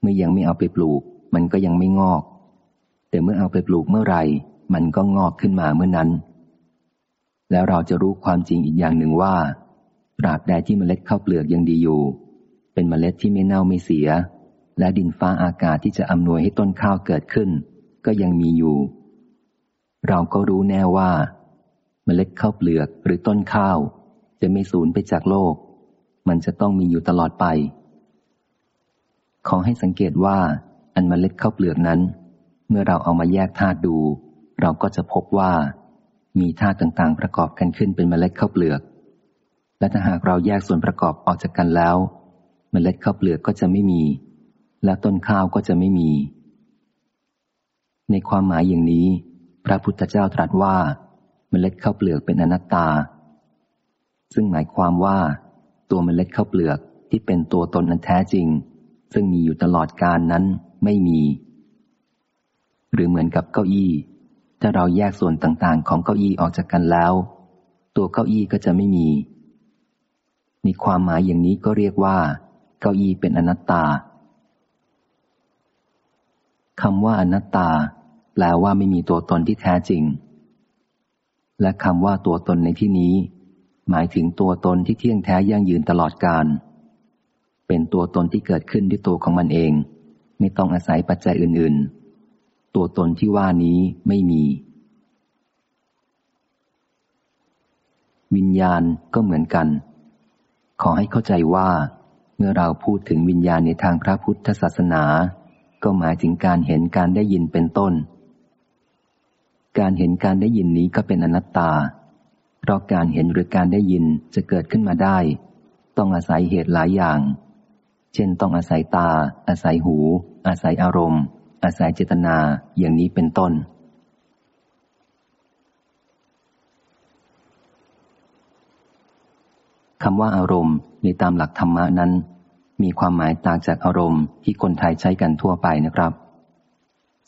เมื่อยังไม่เอาไปปลูก มันก็ยังไม่งอก แต่เมื่อเอาไปปลูกเมื่อไหร่ มันก็งอกขึ้นมาเมื่อนั้น แล้วเราจะรู้ความจริงอีกอย่างหนึ่งว่าตราบใดที่เมล็ดข้าวเปลือกยังดีอยู่ เป็นเมล็ดที่ไม่เน่าไม่เสีย และดินฟ้าอากาศที่จะอำนวยให้ต้นข้าวเกิดขึ้น ก็ยังมีอยู่ เราก็รู้แน่ว่า เมล็ดข้าวเปลือกหรือต้นข้าว จะไม่สูญไปจากโลก มันจะต้องมีอยู่ตลอดไป ขอให้สังเกตว่า อันมเมล็ดข้าวเปลือกนั้น เมื่อเราเอามาแยกธาตุดู เราก็จะพบว่า มีธาตุต่างๆ ประกอบกันขึ้นเป็นมเมล็ดข้าวเปลือก และถ้าหากเราแยกส่วนประกอบออกจากกันแล้วเมล็ดข้าวเปลือกก็จะไม่มี และต้นข้าวก็จะไม่มี ในความหมายอย่างนี้ พระพุทธเจ้าตรัสว่า เมล็ดข้าวเปลือกเป็นอนัตตา ซึ่งหมายความว่า ตัวเมล็ดข้าวเปลือกที่เป็นตัวตนนั้นแท้จริง ซึ่งมีอยู่ตลอดกาลนั้นไม่มี หรือเหมือนกับเก้าอี้ ถ้าเราแยกส่วนต่างๆ ของเก้าอี้ออกจากกันแล้ว ตัวเก้าอี้ก็จะไม่มีในความหมายอย่างนี้ก็เรียกว่า เก้าอี้เป็นอนัตตาคำว่าอนัตตา แปลว่าไม่มีตัวตนที่แท้จริง และคำว่าตัวตนในที่นี้ หมายถึงตัวตนที่เที่ยงแท้ยั่งยืนตลอดกาลเป็นตัวตนที่เกิดขึ้นด้วยตัวของมันเอง ไม่ต้องอาศัยปัจจัยอื่น ๆ ตัวตนที่ว่านี้ไม่มี วิญญาณก็เหมือนกัน ขอให้เข้าใจว่า เมื่อเราพูดถึงวิญญาณในทางพระพุทธศาสนา ก็หมายถึงการเห็นการได้ยินเป็นต้น การเห็นการได้ยินนี้ก็เป็นอนัตตา เพราะการเห็นหรือการได้ยินจะเกิดขึ้นมาได้ ต้องอาศัยเหตุหลายอย่าง เช่นต้องอาศัยตา อาศัยหู อาศัยอารมณ์ อาศัยเจตนาอย่างนี้เป็นต้น คำว่าอารมณ์ในตามหลักธรรมะนั้น มีความหมายต่างจากอารมณ์ที่คนไทยใช้กันทั่วไปนะครับ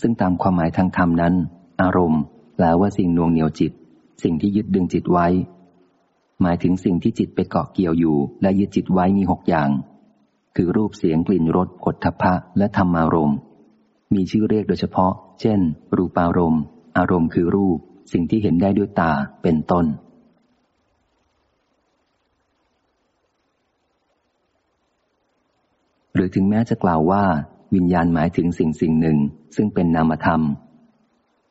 ซึ่งตามความหมายทางธรรมนั้น อารมณ์แปลว่าสิ่งนวงเหนียวจิต สิ่งที่ยึดดึงจิตไว้ หมายถึงสิ่งที่จิตไปเกาะเกี่ยวอยู่ และยึดจิตไว้มีหกอย่าง คือรูปเสียงกลิ่นรสผลทพะ และธรรมารมณ์ มีชื่อเรียกโดยเฉพาะ เช่น รูปารมณ์ อารมณ์คือรูป สิ่งที่เห็นได้ด้วยตาเป็นต้นหรือถึงแม้จะกล่าวว่า วิญญาณหมายถึงสิ่งสิ่งหนึ่ง ซึ่งเป็นนามธรรม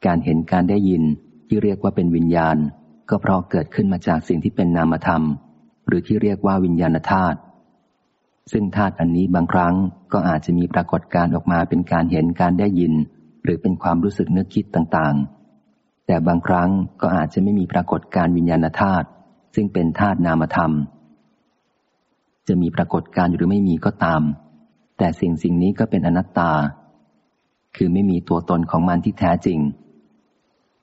การเห็นการได้ยิน ที่เรียกว่าเป็นวิญญาณ ก็เพราะเกิดขึ้นมาจากสิ่งที่เป็นนามธรรม หรือที่เรียกว่าวิญญาณธาตุซึ่งธาตุอันนี้บางครั้งก็อาจจะมีปรากฏการออกมาเป็นการเห็นการได้ยิน หรือเป็นความรู้สึกนึกคิดต่างๆ แต่บางครั้งก็อาจจะไม่มีปรากฏการวิญญาณธาตุซึ่งเป็นธาตุนามธรรม จะมีปรากฏการหรือไม่มีก็ตาม แต่สิ่งสิ่งนี้ก็เป็นอนัตตา คือไม่มีตัวตนของมันที่แท้จริง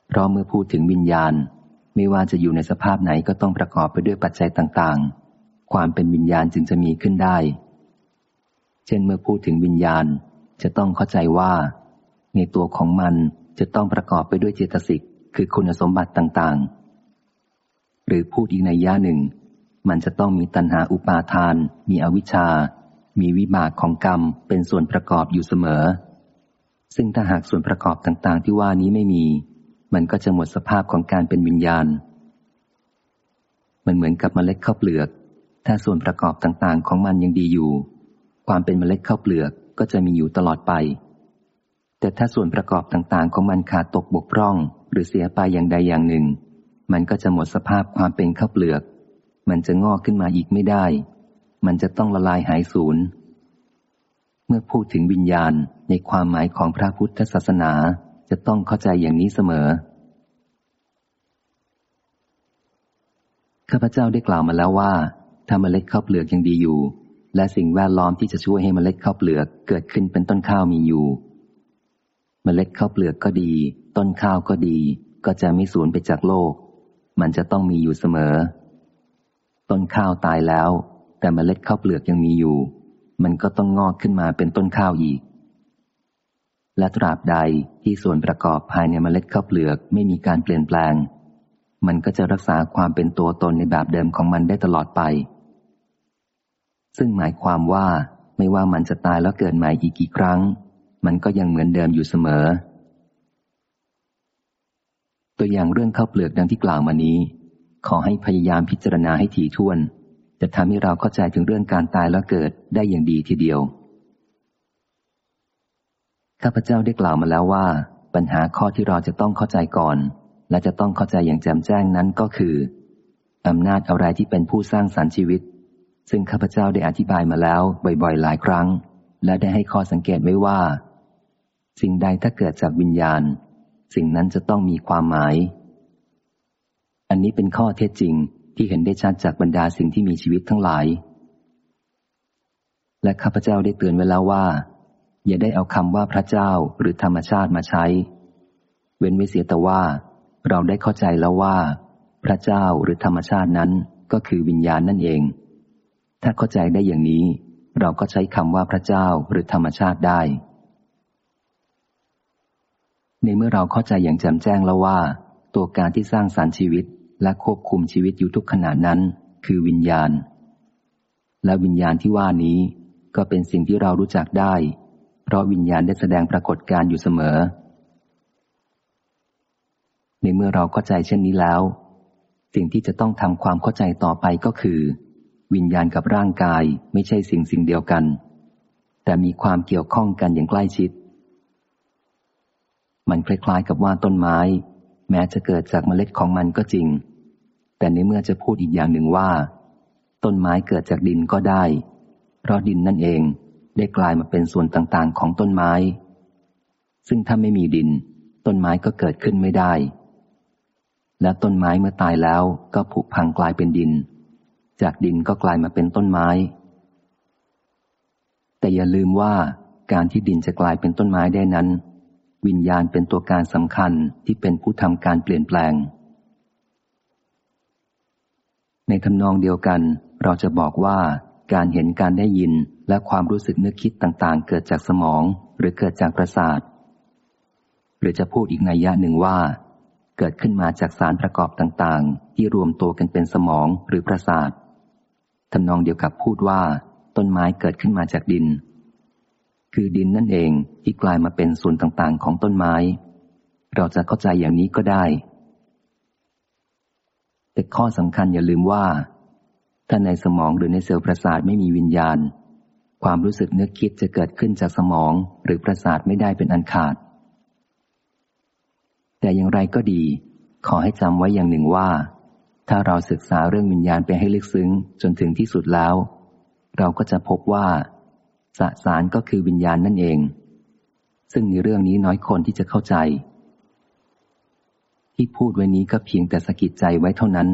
เพราะเมื่อพูดถึงวิญญาณ ไม่ว่าจะอยู่ในสภาพไหนก็ต้องประกอบไปด้วยปัจจัยต่างๆ ความเป็นวิญญาณจึงจะมีขึ้นได้ เช่นเมื่อพูดถึงวิญญาณจะต้องเข้าใจว่า ในตัวของมันจะต้องประกอบไปด้วยเจตสิกคือคุณสมบัติต่างๆ หรือพูดอีกในย่าหนึ่ง มันจะต้องมีตัณหาอุปาทาน มีอวิชชา มีวิบากของกรรมเป็นส่วนประกอบอยู่เสมอ ซึ่งถ้าหากส่วนประกอบต่างๆ ที่ว่านี้ไม่มี มันก็จะหมดสภาพของการเป็นวิญญาณ มันเหมือนกับเมล็ดข้าวเปลือก ถ้าส่วนประกอบต่างๆ ของมันยังดีอยู่ ความเป็นเมล็ดข้าวเปลือกก็จะมีอยู่ตลอดไป แต่ถ้าส่วนประกอบต่างๆ ของมันขาดตกบกพร่อง หรือเสียไปอย่างใดอย่างหนึ่ง มันก็จะหมดสภาพความเป็นข้าวเปลือก มันจะงอกขึ้นมาอีกไม่ได้ มันจะต้องละลายหายสูญเมื่อพูดถึงวิญญาณในความหมายของพระพุทธศาสนา จะต้องเข้าใจอย่างนี้เสมอ ข้าพเจ้าได้กล่าวมาแล้วว่า ถ้าเมล็ดข้าวเปลือกยังดีอยู่ และสิ่งแวดล้อมที่จะช่วยให้เมล็ดข้าวเปลือกเกิดขึ้นเป็นต้นข้าวมีอยู่ เมล็ดข้าวเปลือกก็ดี ต้นข้าวก็ดี ก็จะไม่สูญไปจากโลก มันจะต้องมีอยู่เสมอ ต้นข้าวตายแล้ว แต่เมล็ดข้าวเปลือกยังมีอยู่ มันก็ต้องงอกขึ้นมาเป็นต้นข้าวอีก และตราบใด ที่ส่วนประกอบภายในเมล็ดข้าวเปลือกไม่มีการเปลี่ยนแปลง มันก็จะรักษาความเป็นตัวตนในแบบเดิมของมันได้ตลอดไป ซึ่งหมายความว่าไม่ว่ามันจะตายแล้วเกิดใหม่อีกกี่ครั้ง มันก็ยังเหมือนเดิมอยู่เสมอ ตัวอย่างเรื่องข้าวเปลือกดังที่กล่าวมานี้ ขอให้พยายามพิจารณาให้ถี่ถ้วน จะทำให้เราเข้าใจถึงเรื่องการตายแล้วเกิดได้อย่างดีทีเดียว ข้าพเจ้าได้กล่าวมาแล้วว่า ปัญหาข้อที่เราจะต้องเข้าใจก่อน และจะต้องเข้าใจอย่างแจ่มแจ้งนั้นก็คืออำนาจอะไรที่เป็นผู้สร้างสรรค์ชีวิต ซึ่งข้าพเจ้าได้อธิบายมาแล้วบ่อยๆ หลายครั้ง และได้ให้ข้อสังเกตไว้ว่า สิ่งใดถ้าเกิดจากวิญญาณ สิ่งนั้นจะต้องมีความหมาย อันนี้เป็นข้อเท็จจริงที่เห็นได้ชัดจากบรรดาสิ่งที่มีชีวิตทั้งหลาย และข้าพเจ้าได้เตือนไว้แล้วว่า อย่าได้เอาคำว่าพระเจ้าหรือธรรมชาติมาใช้ เว้นไว้เสียแต่ว่า เราได้เข้าใจแล้วว่า พระเจ้าหรือธรรมชาตินั้นก็คือวิญญาณนั่นเอง ถ้าเข้าใจได้อย่างนี้ เราก็ใช้คำว่าพระเจ้าหรือธรรมชาติได้ ในเมื่อเราเข้าใจอย่างแจ่มแจ้งแล้วว่า ตัวการที่สร้างสารรค์ชีวิตและควบคุมชีวิตอยู่ทุกขณะนั้น คือวิญญาณ และวิญญาณที่ว่านี้ ก็เป็นสิ่งที่เรารู้จักได้ เพราะวิญญาณได้แสดงปรากฏการอยู่เสมอ ในเมื่อเราเข้าใจเช่นนี้แล้ว สิ่งที่จะต้องทำความเข้าใจต่อไปก็คือ วิญญาณกับร่างกายไม่ใช่สิ่งสิ่งเดียวกัน แต่มีความเกี่ยวข้องกันอย่างใกล้ชิด มันคล้ายๆกับว่าต้นไม้ แม้จะเกิดจากเมล็ดของมันก็จริง แต่ในเมื่อจะพูดอีกอย่างหนึ่งว่า ต้นไม้เกิดจากดินก็ได้ เพราะดินนั่นเอง ได้กลายมาเป็นส่วนต่างๆ ของต้นไม้ ซึ่งถ้าไม่มีดิน ต้นไม้ก็เกิดขึ้นไม่ได้ และต้นไม้เมื่อตายแล้วก็ผุพังกลายเป็นดิน จากดินก็กลายมาเป็นต้นไม้ แต่อย่าลืมว่าการที่ดินจะกลายเป็นต้นไม้ได้นั้น วิญญาณเป็นตัวการสำคัญที่เป็นผู้ทำการเปลี่ยนแปลง ในทำนองเดียวกัน เราจะบอกว่าการเห็นการได้ยิน และความรู้สึกนึกคิดต่างๆ เกิดจากสมองหรือเกิดจากประสาท หรือจะพูดอีกนัยยะหนึ่งว่า เกิดขึ้นมาจากสารประกอบต่างๆ ที่รวมตัวกันเป็นสมองหรือประสาททำนองเดียวกับพูดว่า ต้นไม้เกิดขึ้นมาจากดิน คือดินนั่นเองที่กลายมาเป็นส่วนต่างๆ ของต้นไม้ เราจะเข้าใจอย่างนี้ก็ได้ แต่ข้อสำคัญอย่าลืมว่า ถ้าในสมองหรือในเซลล์ประสาทไม่มีวิญญาณ ความรู้สึกนึกคิดจะเกิดขึ้นจากสมองหรือประสาทไม่ได้เป็นอันขาด แต่อย่างไรก็ดี ขอให้จำไว้อย่างหนึ่งว่า ถ้าเราศึกษาเรื่องวิญญาณไปให้ลึกซึ้งจนถึงที่สุดแล้ว เราก็จะพบว่า สสารก็คือวิญญาณนั่นเอง ซึ่งในเรื่องนี้น้อยคนที่จะเข้าใจ ที่พูดไว้นี้ก็เพียงแต่สกิดใจไว้เท่านั้น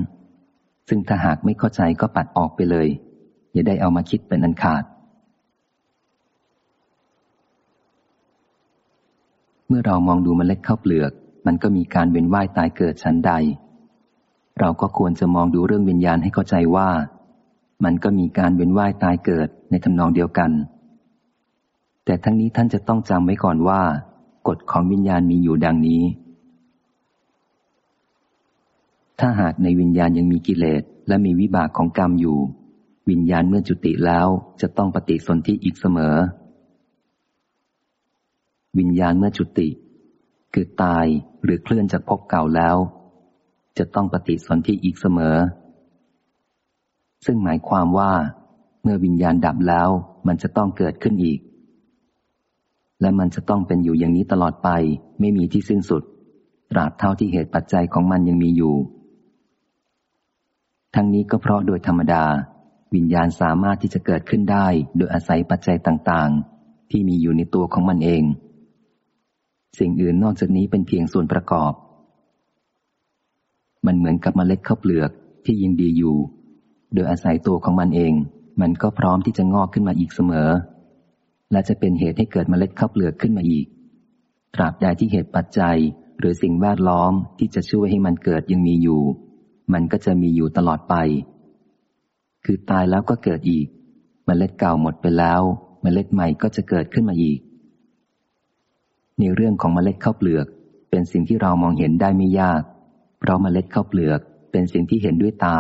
ซึ่งถ้าหากไม่เข้าใจก็ปัดออกไปเลยอย่าได้เอามาคิดเป็นอันขาด มื่อเรามองดูมเมล็ดข้าวเปลือก มันก็มีการเวียนว่ายตายเกิดชั้นใด เราก็ควรจะมองดูเรื่องวิญญาณให้เข้าใจว่า มันก็มีการเวียนว่ายตายเกิดในทำนองเดียวกัน แต่ทั้งนี้ท่านจะต้องจำไว้ก่อนว่า กฎของวิญญาณมีอยู่ดังนี้ ถ้าหากในวิญญาณยังมีกิเลสและมีวิบากของกรรมอยู่ วิญญาณเมื่อจุติแล้วจะต้องปฏิสนธิอีกเสมอ วิญญาณเมื่อจุติ คือตายหรือเคลื่อนจากภพเก่าแล้ว จะต้องปฏิสนธิอีกเสมอ ซึ่งหมายความว่า เมื่อวิญญาณดับแล้ว มันจะต้องเกิดขึ้นอีก และมันจะต้องเป็นอยู่อย่างนี้ตลอดไป ไม่มีที่สิ้นสุดตราบเท่าที่เหตุปัจจัยของมันยังมีอยู่ ทั้งนี้ก็เพราะโดยธรรมดา วิญญาณสามารถที่จะเกิดขึ้นได้ โดยอาศัยปัจจัยต่าง ๆ ที่มีอยู่ในตัวของมันเอง สิ่งอื่นนอกจากนี้เป็นเพียงส่วนประกอบ มันเหมือนกับมเมล็ดข้าวเปลือกที่ยังดีอยู่ โดยอาศัยตัวของมันเอง มันก็พร้อมที่จะงอกขึ้นมาอีกเสมอ และจะเป็นเหตุให้เกิดมเมล็ดข้าวเปลือกขึ้นมาอีก ตราบใดที่เหตุปัจจัยหรือสิ่งแวดล้อมที่จะช่วยให้มันเกิดยังมีอยู่ มันก็จะมีอยู่ตลอดไป คือตายแล้วก็เกิดอีกเมล็ดเก่าหมดไปแล้วเมล็ดใหม่ก็จะเกิดขึ้นมาอีก ในเรื่องของเมล็ดข้าวเปลือก เป็นสิ่งที่เรามองเห็นได้ไม่ยาก เพราะเมล็ดข้าวเปลือกเป็นสิ่งที่เห็นด้วยตา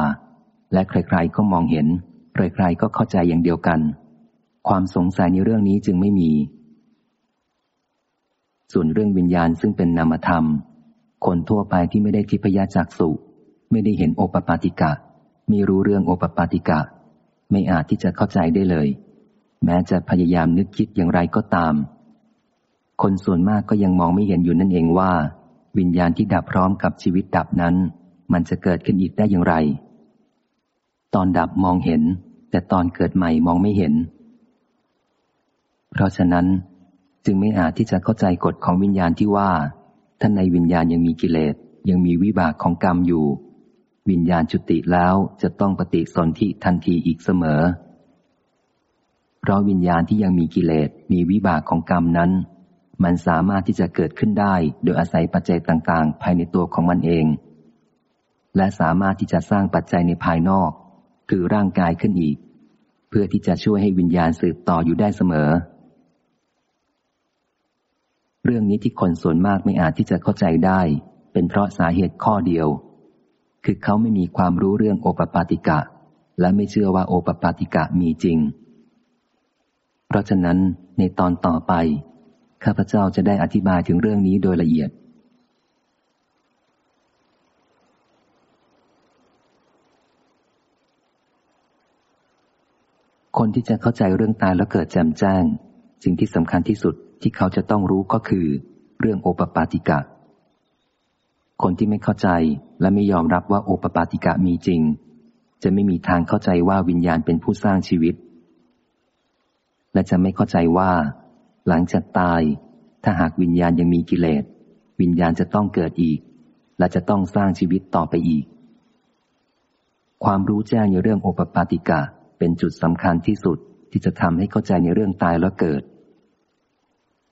และใครๆก็มองเห็นใครๆก็เข้าใจอย่างเดียวกัน ความสงสัยในเรื่องนี้จึงไม่มี ส่วนเรื่องวิญญาณซึ่งเป็นนามธรรม คนทั่วไปที่ไม่ได้ทิพยจักสุไม่ได้เห็นโอปปาติกะ ไม่รู้เรื่องโอปปาติกะ ไม่อาจที่จะเข้าใจได้เลย แม้จะพยายามนึกคิดอย่างไรก็ตาม คนส่วนมากก็ยังมองไม่เห็นอยู่นั่นเองว่า วิญญาณที่ดับพร้อมกับชีวิตดับนั้น มันจะเกิดขึ้นอีกได้อย่างไร ตอนดับมองเห็น แต่ตอนเกิดใหม่มองไม่เห็น เพราะฉะนั้น จึงไม่อาจที่จะเข้าใจกฎของวิญญาณที่ว่าท่านในวิญญาณยังมีกิเลสยังมีวิบากของกรรมอยู่ วิญญาณจุติแล้วจะต้องปฏิสนธิทันทีอีกเสมอ เพราะวิญญาณที่ยังมีกิเลสมีวิบากของกรรมนั้น มันสามารถที่จะเกิดขึ้นได้ โดยอาศัยปัจจัยต่างๆ ภายในตัวของมันเอง และสามารถที่จะสร้างปัจจัยในภายนอก คือร่างกายขึ้นอีก เพื่อที่จะช่วยให้วิญญาณสืบต่ออยู่ได้เสมอ เรื่องนี้ที่คนส่วนมากไม่อาจที่จะเข้าใจได้ เป็นเพราะสาเหตุข้อเดียว คือเขาไม่มีความรู้เรื่องโอปปาติกะ และไม่เชื่อว่าโอปปาติกะมีจริง เพราะฉะนั้นในตอนต่อไป ข้าพเจ้าจะได้อธิบายถึงเรื่องนี้โดยละเอียด คนที่จะเข้าใจเรื่องตายแล้วเกิดแจ่มแจ้ง สิ่งที่สำคัญที่สุดที่เขาจะต้องรู้ก็คือ เรื่องโอปปาติกะ คนที่ไม่เข้าใจและไม่ยอมรับว่าโอปปาติกะมีจริง จะไม่มีทางเข้าใจว่าวิญญาณเป็นผู้สร้างชีวิต และจะไม่เข้าใจว่า หลังจากตาย ถ้าหากวิญญาณยังมีกิเลส วิญญาณจะต้องเกิดอีก และจะต้องสร้างชีวิตต่อไปอีก ความรู้แจ้งในเรื่องโอปปาติกะ เป็นจุดสำคัญที่สุดที่จะทำให้เข้าใจในเรื่องตายแล้วเกิด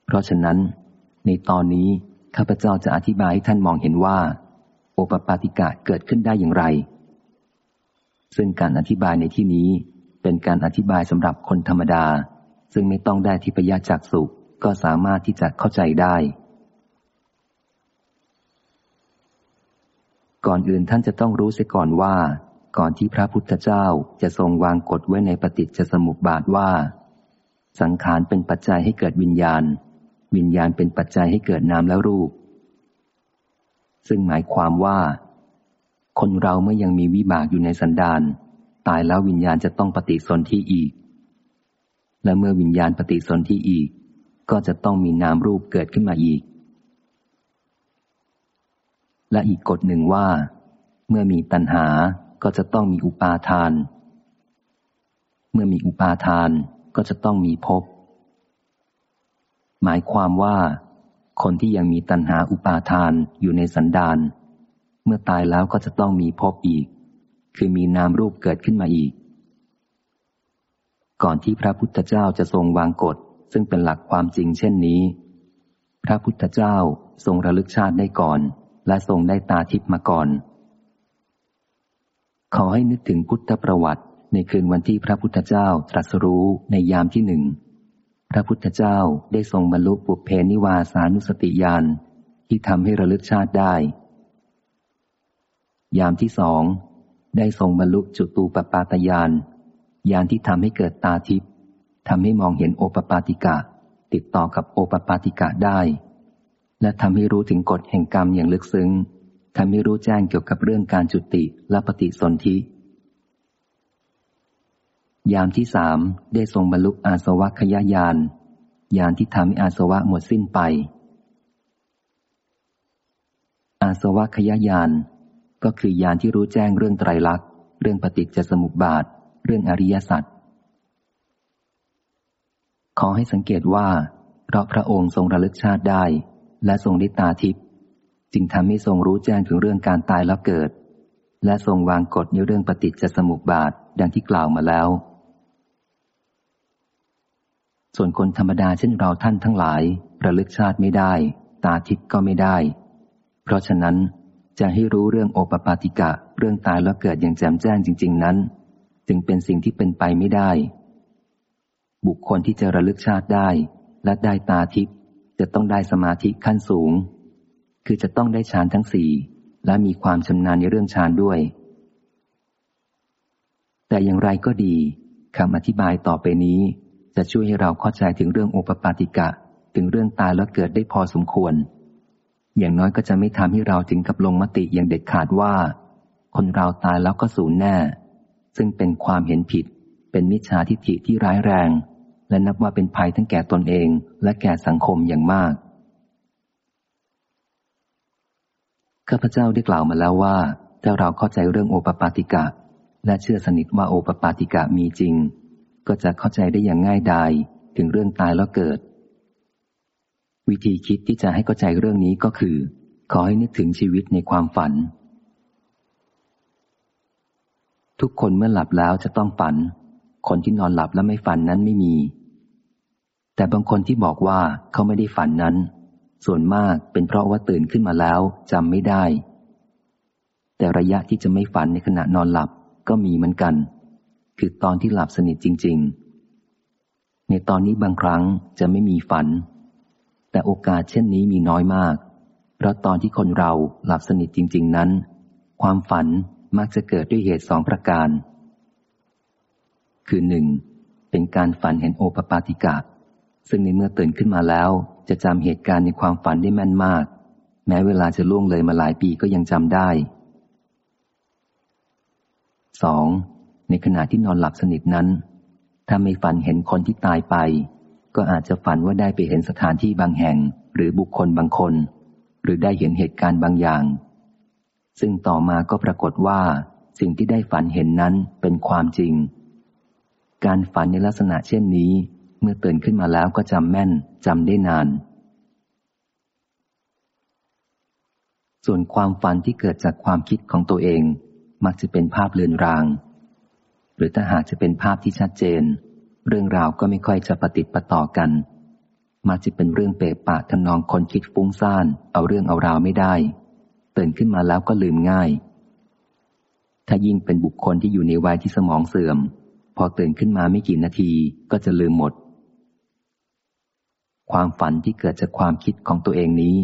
เพราะฉะนั้น ในตอนนี้ข้าพเจ้าจะอธิบายให้ท่านมองเห็นว่า โอปปาติกะเกิดขึ้นได้อย่างไร ซึ่งการอธิบายในที่นี้เป็นการอธิบายสำหรับคนธรรมดา ซึ่งไม่ต้องได้ทิพยจักสุก็สามารถที่จะเข้าใจได้ ก่อนอื่นท่านจะต้องรู้เสียก่อนว่า ก่อนที่พระพุทธเจ้าจะทรงวางกฎไว้ในปฏิจจสมุปบาทว่า สังขารเป็นปัจจัยให้เกิดวิญญาณ วิญญาณเป็นปัจจัยให้เกิดนามและรูป ซึ่งหมายความว่า คนเราเมื่อยังมีวิบากอยู่ในสันดานตายแล้ววิญญาณจะต้องปฏิสนธิอีก และเมื่อวิญญาณปฏิสนธิอีก ก็จะต้องมีนามรูปเกิดขึ้นมาอีก และอีกกฎหนึ่งว่า เมื่อมีตัณหาก็จะต้องมีอุปาทาน เมื่อมีอุปาทานก็จะต้องมีภพหมายความว่า คนที่ยังมีตัณหาอุปาทานอยู่ในสันดานเมื่อตายแล้วก็จะต้องมีภพอีก คือมีนามรูปเกิดขึ้นมาอีก ก่อนที่พระพุทธเจ้าจะทรงวางกฎ ซึ่งเป็นหลักความจริงเช่นนี้ พระพุทธเจ้าทรงระลึกชาติได้ก่อน และทรงได้ตาทิพมาก่อน ขอให้นึกถึงพุทธประวัติในคืนวันที่พระพุทธเจ้าตรัสรู้ในยามที่หนึ่ง พระพุทธเจ้าได้ทรงบรรลุปุเพนิวาสานุสติญาณที่ทำให้ระลึกชาติได้ ยามที่สองได้ทรงบรรลุจุตูปปาตญาณ ญาณที่ทำให้เกิดตาทิพย์ทำให้มองเห็นโอปปาติกะ ติดต่อกับโอปปาติกะได้ และทำให้รู้ถึงกฎแห่งกรรมอย่างลึกซึ้งทำให้รู้แจ้งเกี่ยวกับเรื่องการจุติและปฏิสนธิ ยามที่สามได้ทรงบรรลุอาสวะขยายาน ยานที่ทำให้อาสวะหมดสิ้นไป อาสวะขยายานก็คือยานที่รู้แจ้งเรื่องไตรลักษณ์ เรื่องปฏิจจสมุปบาท เรื่องอริยสัจขอให้สังเกตว่า เพราะพระองค์ทรงระลึกชาติได้ และทรงได้ตาทิพย์จึงทำให้ทรงรู้แจ้งถึงเรื่องการตายแล้วเกิด และทรงวางกฎในเรื่องปฏิจจสมุปบาทดังที่กล่าวมาแล้ว ส่วนคนธรรมดาเช่นเราท่านทั้งหลาย ระลึกชาติไม่ได้ ตาทิพย์ก็ไม่ได้ เพราะฉะนั้นจะให้รู้เรื่องโอปปาติกะเรื่องตายแล้วเกิดอย่างแจ่มแจ้งจริง ๆ นั้น จึงเป็นสิ่งที่เป็นไปไม่ได้ บุคคลที่จะระลึกชาติได้ และได้ตาทิพย์จะต้องได้สมาธิขั้นสูง คือจะต้องได้ฌานทั้งสี่และมีความชำนาญในเรื่องฌานด้วย แต่อย่างไรก็ดีคำอธิบายต่อไปนี้ จะช่วยให้เราเข้าใจถึงเรื่องโอปปาติกะ ถึงเรื่องตายแล้วเกิดได้พอสมควร อย่างน้อยก็จะไม่ทำให้เราถึงกับลงมติอย่างเด็ดขาดว่า คนเราตายแล้วก็สูญแน่ ซึ่งเป็นความเห็นผิด เป็นมิจฉาทิฏฐิที่ร้ายแรง และนับว่าเป็นภัยทั้งแก่ตนเองและแก่สังคมอย่างมากข้าพเจ้าได้กล่าวมาแล้วว่า ถ้าเราเข้าใจเรื่องโอปปาติกะ และเชื่อสนิทว่าโอปปาติกะมีจริง ก็จะเข้าใจได้อย่างง่ายดายถึงเรื่องตายแล้วเกิด วิธีคิดที่จะให้เข้าใจเรื่องนี้ก็คือ ขอให้นึกถึงชีวิตในความฝัน ทุกคนเมื่อหลับแล้วจะต้องฝัน คนที่นอนหลับแล้วไม่ฝันนั้นไม่มี แต่บางคนที่บอกว่าเขาไม่ได้ฝันนั้น ส่วนมากเป็นเพราะว่าตื่นขึ้นมาแล้วจำไม่ได้ แต่ระยะที่จะไม่ฝันในขณะนอนหลับก็มีเหมือนกัน คือตอนที่หลับสนิทจริง ๆ ในตอนนี้บางครั้งจะไม่มีฝัน แต่โอกาสเช่นนี้มีน้อยมาก เพราะตอนที่คนเราหลับสนิทจริง ๆ นั้น ความฝัน มักจะเกิดด้วยเหตุสองประการ คือหนึ่งเป็นการฝันเห็นโอปปาติกะ ซึ่งในเมื่อตื่นขึ้นมาแล้ว จะจำเหตุการณ์ในความฝันได้แม่นมาก แม้เวลาจะล่วงเลยมาหลายปีก็ยังจำได้ 2. ในขณะที่นอนหลับสนิทนั้น ถ้าไม่ฝันเห็นคนที่ตายไป ก็อาจจะฝันว่าได้ไปเห็นสถานที่บางแห่ง หรือบุคคลบางคน หรือได้เห็นเหตุการณ์บางอย่าง ซึ่งต่อมาก็ปรากฏว่า สิ่งที่ได้ฝันเห็นนั้นเป็นความจริง การฝันในลักษณะเช่นนี้ เมื่อตื่นขึ้นมาแล้วก็จำแม่นจำได้นาน ส่วนความฝันที่เกิดจากความคิดของตัวเอง มักจะเป็นภาพเลือนราง หรือถ้าหากจะเป็นภาพที่ชัดเจน เรื่องราวก็ไม่ค่อยจะปฏิติปะต่อกันมักจะเป็นเรื่องเปรปะทำนองคนคิดฟุ้งซ่านเอาเรื่องเอาราวไม่ได้ ตื่นขึ้นมาแล้วก็ลืมง่าย ถ้ายิ่งเป็นบุคคลที่อยู่ในวัยที่สมองเสื่อม พอตื่นขึ้นมาไม่กี่นาทีก็จะลืมหมด ความฝันที่เกิดจากความคิดของตัวเองนี้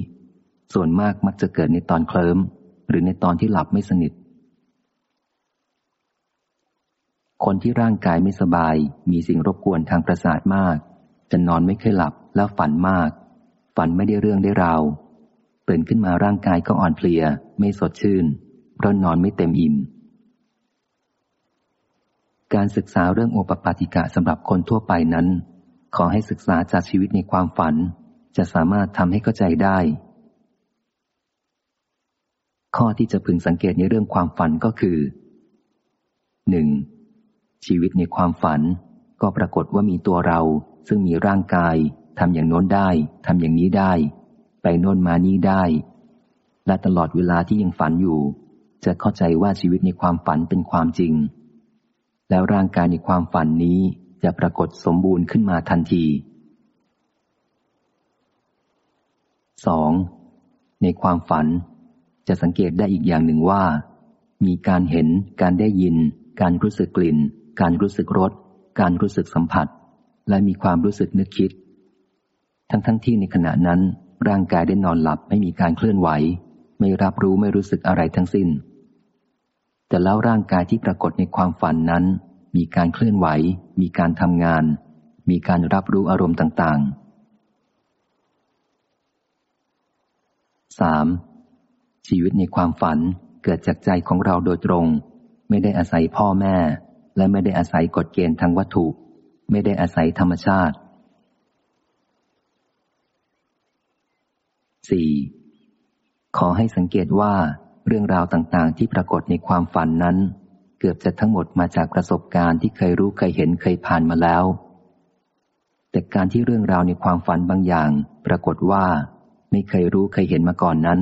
ส่วนมากมักจะเกิดในตอนเคลิ้ม หรือในตอนที่หลับไม่สนิท คนที่ร่างกายไม่สบาย มีสิ่งรบกวนทางประสาทมาก จะนอนไม่เคยหลับแล้วฝันมาก ฝันไม่ได้เรื่องได้ราว ตื่นขึ้นมาร่างกายก็อ่อนเพลีย ไม่สดชื่น เพราะนอนไม่เต็มอิ่ม การศึกษาเรื่องโอปปาติกะสำหรับคนทั่วไปนั้น ขอให้ศึกษาจากชีวิตในความฝัน จะสามารถทำให้เข้าใจได้ ข้อที่จะพึงสังเกตในเรื่องความฝันก็คือหนึ่งชีวิตในความฝัน ก็ปรากฏว่ามีตัวเราซึ่งมีร่างกายทำอย่างโน้นได้ทำอย่างนี้ได้ ไปโน้นมานี้ได้ และตลอดเวลาที่ยังฝันอยู่ จะเข้าใจว่าชีวิตในความฝันเป็นความจริง แล้วร่างกายในความฝันนี้จะปรากฏสมบูรณ์ขึ้นมาทันที 2. ในความฝัน จะสังเกตได้อีกอย่างหนึ่งว่า มีการเห็น การได้ยิน การรู้สึกกลิ่น การรู้สึกรส การรู้สึกสัมผัส และมีความรู้สึกนึกคิด ทั้งทั้งที่ในขณะนั้น ร่างกายได้นอนหลับไม่มีการเคลื่อนไหว ไม่รับรู้ไม่รู้สึกอะไรทั้งสิ้น แต่แล้วร่างกายที่ปรากฏในความฝันนั้น มีการเคลื่อนไหว มีการทำงาน มีการรับรู้อารมณ์ต่างๆ 3. ชีวิตในความฝันเกิดจากใจของเราโดยตรง ไม่ได้อาศัยพ่อแม่ และไม่ได้อาศัยกฎเกณฑ์ทางวัตถุ ไม่ได้อาศัยธรรมชาติ 4. ขอให้สังเกตว่าเรื่องราวต่างๆ ที่ปรากฏในความฝันนั้น เกือบจะทั้งหมดมาจากประสบการณ์ที่เคยรู้เคยเห็นเคยผ่านมาแล้ว แต่การที่เรื่องราวในความฝันบางอย่าง ปรากฏว่า ไม่เคยรู้เคยเห็นมาก่อนนั้น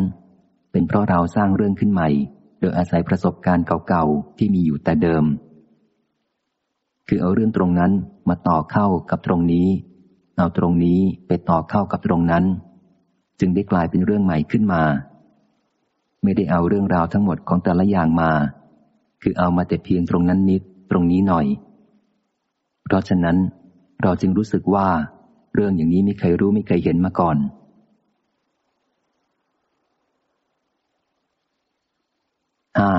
เป็นเพราะเราสร้างเรื่องขึ้นใหม่ โดยอาศัยประสบการณ์เก่าๆที่มีอยู่แต่เดิม คือเอาเรื่องตรงนั้นมาต่อเข้ากับตรงนี้เอาตรงนี้ไปต่อเข้ากับตรงนั้น จึงได้กลายเป็นเรื่องใหม่ขึ้นมา ไม่ได้เอาเรื่องราวทั้งหมดของแต่ละอย่างมา คือเอามาแต่เพียงตรงนั้นนิดตรงนี้หน่อย เพราะฉะนั้นเราจึงรู้สึกว่า เรื่องอย่างนี้ไม่เคยรู้ไม่เคยเห็นมาก่อนห้า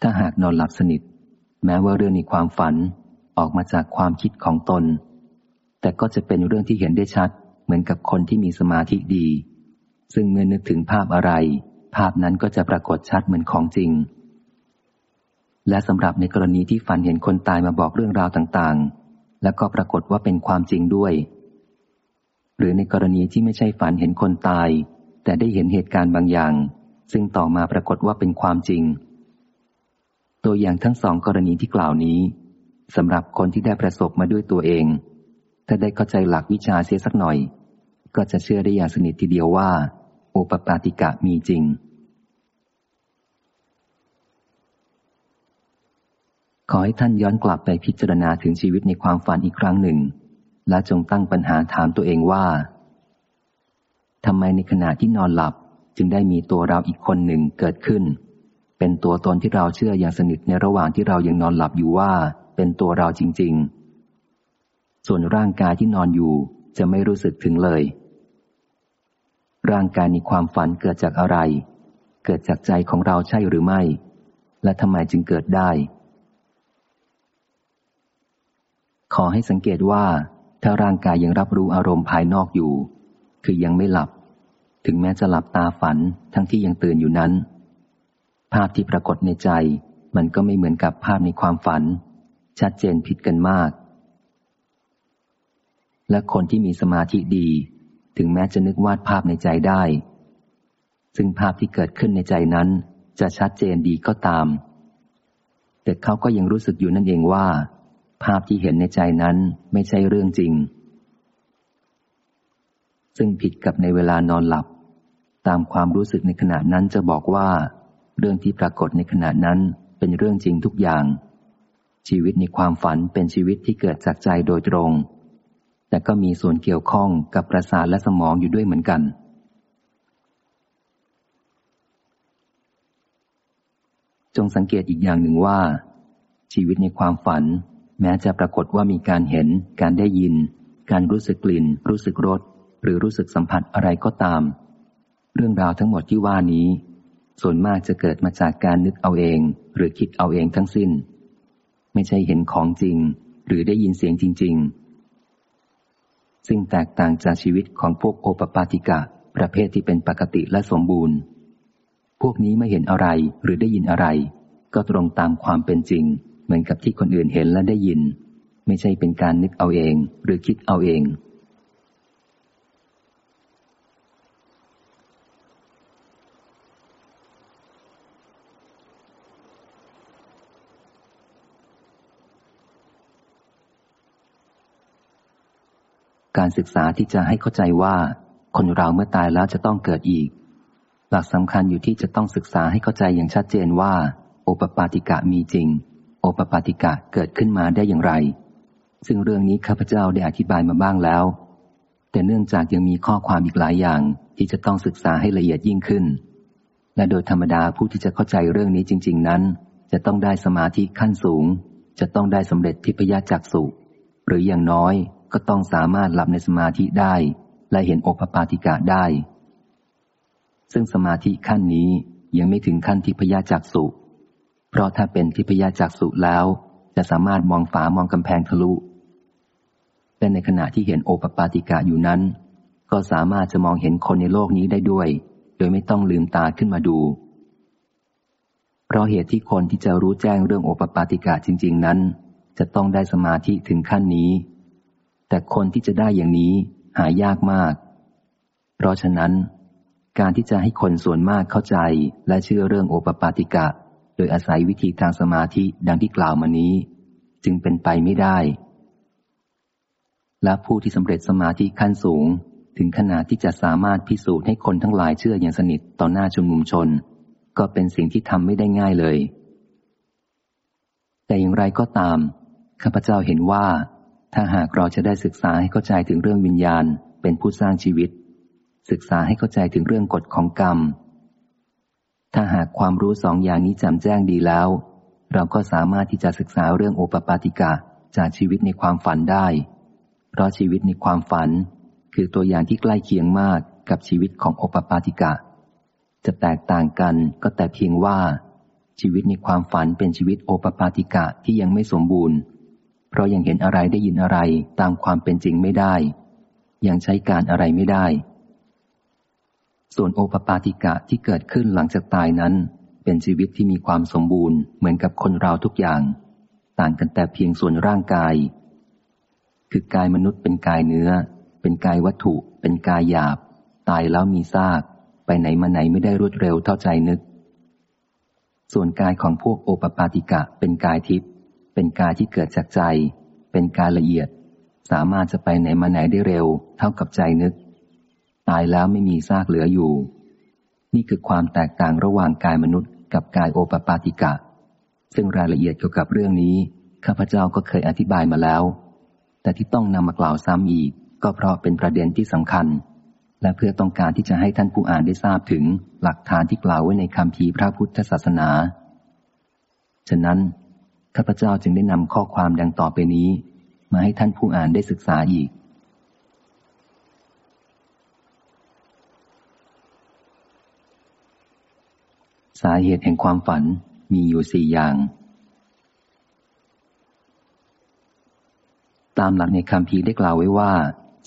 ถ้าหากนอนหลับสนิท แม้ว่าเรื่องในความฝันออกมาจากความคิดของตน แต่ก็จะเป็นเรื่องที่เห็นได้ชัด เหมือนกับคนที่มีสมาธิดี ซึ่งเมื่อนึกถึงภาพอะไร ภาพนั้นก็จะปรากฏชัดเหมือนของจริง และสำหรับในกรณีที่ฝันเห็นคนตายมาบอกเรื่องราวต่างๆ แล้วก็ปรากฏว่าเป็นความจริงด้วย หรือในกรณีที่ไม่ใช่ฝันเห็นคนตาย แต่ได้เห็นเหตุการณ์บางอย่าง ซึ่งต่อมาปรากฏว่าเป็นความจริง ตัวอย่างทั้งสองกรณีที่กล่าวนี้สำหรับคนที่ได้ประสบมาด้วยตัวเอง ถ้าได้เข้าใจหลักวิชาเสียสักหน่อย ก็จะเชื่อได้อย่างสนิททีเดียวว่า โอปปาติกะมีจริง ขอให้ท่านย้อนกลับไปพิจารณาถึงชีวิตในความฝันอีกครั้งหนึ่ง และจงตั้งปัญหาถามตัวเองว่าทำไมในขณะที่นอนหลับจึงได้มีตัวเราอีกคนหนึ่งเกิดขึ้น เป็นตัวตนที่เราเชื่ออย่างสนิทในระหว่างที่เรายังนอนหลับอยู่ว่า เป็นตัวเราจริง ๆ ส่วนร่างกายที่นอนอยู่จะไม่รู้สึกถึงเลย ร่างกายในความฝันเกิดจากอะไร เกิดจากใจของเราใช่หรือไม่ และทำไมจึงเกิดได้ ขอให้สังเกตว่า ถ้าร่างกายยังรับรู้อารมณ์ภายนอกอยู่ คือยังไม่หลับ ถึงแม้จะหลับตาฝันทั้งที่ยังตื่นอยู่นั้น ภาพที่ปรากฏในใจมันก็ไม่เหมือนกับภาพในความฝัน ชัดเจนผิดกันมาก และคนที่มีสมาธิดี ถึงแม้จะนึกวาดภาพในใจได้ ซึ่งภาพที่เกิดขึ้นในใจนั้น จะชัดเจนดีก็ตาม แต่เขาก็ยังรู้สึกอยู่นั่นเองว่า ภาพที่เห็นในใจนั้นไม่ใช่เรื่องจริง ซึ่งผิดกับในเวลานอนหลับ ตามความรู้สึกในขณะนั้นจะบอกว่า เรื่องที่ปรากฏในขณะนั้นเป็นเรื่องจริงทุกอย่างชีวิตในความฝันเป็นชีวิตที่เกิดจากใจโดยตรง แต่ก็มีส่วนเกี่ยวข้องกับประสาทและสมองอยู่ด้วยเหมือนกัน จงสังเกตอีกอย่างหนึ่งว่า ชีวิตในความฝัน แม้จะปรากฏว่ามีการเห็น การได้ยิน การรู้สึกกลิ่น รู้สึกรสหรือรู้สึกสัมผัสอะไรก็ตาม เรื่องราวทั้งหมดที่ว่านี้ ส่วนมากจะเกิดมาจากการนึกเอาเอง หรือคิดเอาเองทั้งสิ้น ไม่ใช่เห็นของจริง หรือได้ยินเสียงจริง ๆ ซึ่งแตกต่างจากชีวิตของพวกโอปปาติกะ ประเภทที่เป็นปกติและสมบูรณ์ พวกนี้ไม่เห็นอะไรหรือได้ยินอะไร ก็ตรงตามความเป็นจริง เหมือนกับที่คนอื่นเห็นและได้ยิน ไม่ใช่เป็นการนึกเอาเอง หรือคิดเอาเอง การศึกษาที่จะให้เข้าใจว่า คนเราเมื่อตายแล้วจะต้องเกิดอีก หลักสำคัญอยู่ที่จะต้องศึกษาให้เข้าใจอย่างชัดเจนว่า โอปปาติกะมีจริง โอปปาติกะเกิดขึ้นมาได้อย่างไร ซึ่งเรื่องนี้ข้าพเจ้าได้อธิบายมาบ้างแล้ว แต่เนื่องจากยังมีข้อความอีกหลายอย่างที่จะต้องศึกษาให้ละเอียดยิ่งขึ้น และโดยธรรมดาผู้ที่จะเข้าใจเรื่องนี้จริง ๆ นั้น จะต้องได้สมาธิขั้นสูง จะต้องได้สำเร็จทิพยจักสุหรืออย่างน้อย ก็ต้องสามารถหลับในสมาธิได้ และเห็นโอปปาติกะได้ ซึ่งสมาธิขั้นนี้ยังไม่ถึงขั้นทิพยาจักสุ เพราะถ้าเป็นทิพยาจักสุแล้ว จะสามารถมองฝามองกำแพงทะลุแต่ในขณะที่เห็นโอปปาติกะอยู่นั้น ก็สามารถจะมองเห็นคนในโลกนี้ได้ด้วย โดยไม่ต้องลืมตาขึ้นมาดู เพราะเหตุที่คนที่จะรู้แจ้งเรื่องโอปปาติกะจริง ๆ นั้น จะต้องได้สมาธิถึงขั้นนี้ แต่คนที่จะได้อย่างนี้หายากมาก เพราะฉะนั้น การที่จะให้คนส่วนมากเข้าใจและเชื่อเรื่องโอปปาติกะ โดยอาศัยวิธีทางสมาธิดังที่กล่าวมานี้ จึงเป็นไปไม่ได้ และผู้ที่สำเร็จสมาธิขั้นสูง ถึงขนาดที่จะสามารถพิสูจน์ให้คนทั้งหลายเชื่ออย่างสนิทต่อหน้าชุมนุมชน ก็เป็นสิ่งที่ทำไม่ได้ง่ายเลย แต่อย่างไรก็ตามข้าพเจ้าเห็นว่า ถ้าหากเราจะได้ศึกษาให้เข้าใจถึงเรื่องวิญญาณ เป็นผู้สร้างชีวิต ศึกษาให้เข้าใจถึงเรื่องกฎของกรรม ถ้าหากความรู้สองอย่างนี้จำแจ้งดีแล้ว เราก็สามารถที่จะศึกษาเรื่องโอปปาติกะจากชีวิตในความฝันได้ เพราะชีวิตในความฝัน คือตัวอย่างที่ใกล้เคียงมากกับชีวิตของโอปปาติกะ จะแตกต่างกันก็แต่เพียงว่า ชีวิตในความฝันเป็นชีวิตโอปปาติกะที่ยังไม่สมบูรณ์ เพราะยังเห็นอะไรได้ยินอะไรตามความเป็นจริงไม่ได้ ยังใช้การอะไรไม่ได้ ส่วนโอปปาติกะที่เกิดขึ้นหลังจากตายนั้น เป็นชีวิตที่มีความสมบูรณ์เหมือนกับคนเราทุกอย่าง ต่างกันแต่เพียงส่วนร่างกาย คือกายมนุษย์เป็นกายเนื้อ เป็นกายวัตถุ เป็นกายหยาบ ตายแล้วมีซาก ไปไหนมาไหนไม่ได้รวดเร็วเท่าใจนึก ส่วนกายของพวกโอปปาติกะเป็นกายทิพย์ เป็นกายที่เกิดจากใจ เป็นกายละเอียด สามารถจะไปไหนมาไหนได้เร็ว เท่ากับใจนึก ตายแล้วไม่มีซากเหลืออยู่ นี่คือความแตกต่างระหว่างกายมนุษย์ กับกายโอปปาติกะ ซึ่งรายละเอียดเกี่ยวกับเรื่องนี้ข้าพเจ้าก็เคยอธิบายมาแล้ว แต่ที่ต้องนำมากล่าวซ้ำอีก ก็เพราะเป็นประเด็นที่สำคัญ และเพื่อต้องการที่จะให้ท่านผู้อ่านได้ทราบถึง หลักฐานที่กล่าวไว้ในคำพีพระพุทธศาสนา ฉะนั้น ข้าพเจ้าจึงได้นำข้อความดังต่อไปนี้ มาให้ท่านผู้อ่านได้ศึกษาอีก สาเหตุแห่งความฝันมีอยู่สี่อย่าง ตามหลักในคำพีได้กล่าวไว้ว่า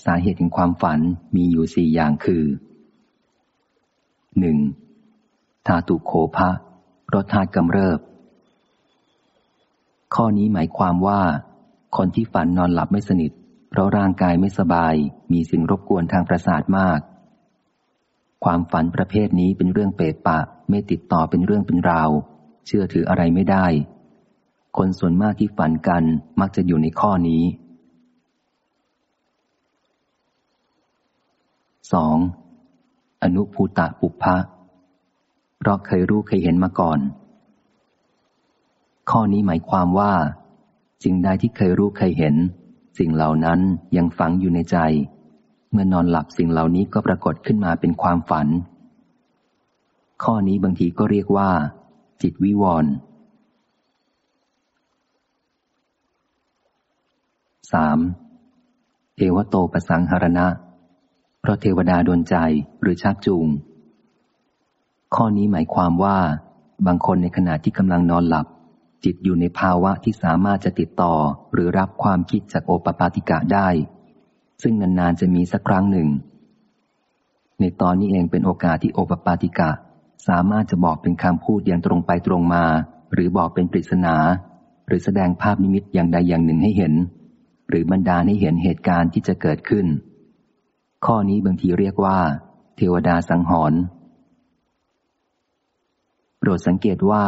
สาเหตุแห่งความฝันมีอยู่สี่อย่างคือหนึ่งธาตุโคภะรสธาตุกำเริบ ข้อนี้หมายความว่า คนที่ฝันนอนหลับไม่สนิท เพราะร่างกายไม่สบาย มีสิ่งรบกวนทางประสาทมาก ความฝันประเภทนี้เป็นเรื่องเปรปะ ไม่ติดต่อเป็นเรื่องเป็นราว เชื่อถืออะไรไม่ได้ คนส่วนมากที่ฝันกันมักจะอยู่ในข้อนี้ 2. อนุภูตะปุพพะเพราะเคยรู้เคยเห็นมาก่อน ข้อนี้หมายความว่า สิ่งใดที่เคยรู้เคยเห็น สิ่งเหล่านั้นยังฝังอยู่ในใจ เมื่อนอนหลับสิ่งเหล่านี้ก็ปรากฏขึ้นมาเป็นความฝัน ข้อนี้บางทีก็เรียกว่า จิตวิวรณ์สามเทวโตปสังหรณะ เพราะเทวดาโดนใจหรือชักจูง ข้อนี้หมายความว่า บางคนในขณะที่กำลังนอนหลับ จิตอยู่ในภาวะที่สามารถจะติดต่อหรือรับความคิดจากโอปปาติกะได้ ซึ่งนานๆจะมีสักครั้งหนึ่ง ในตอนนี้เองเป็นโอกาสที่โอปปาติกะ สามารถจะบอกเป็นคำพูดอย่างตรงไปตรงมา หรือบอกเป็นปริศนา หรือแสดงภาพนิมิตอย่างใดอย่างหนึ่งให้เห็น หรือบันดาลให้เห็นเหตุการณ์ที่จะเกิดขึ้น ข้อนี้บางทีเรียกว่า เทวดาสังหรณ์โปรดสังเกตว่า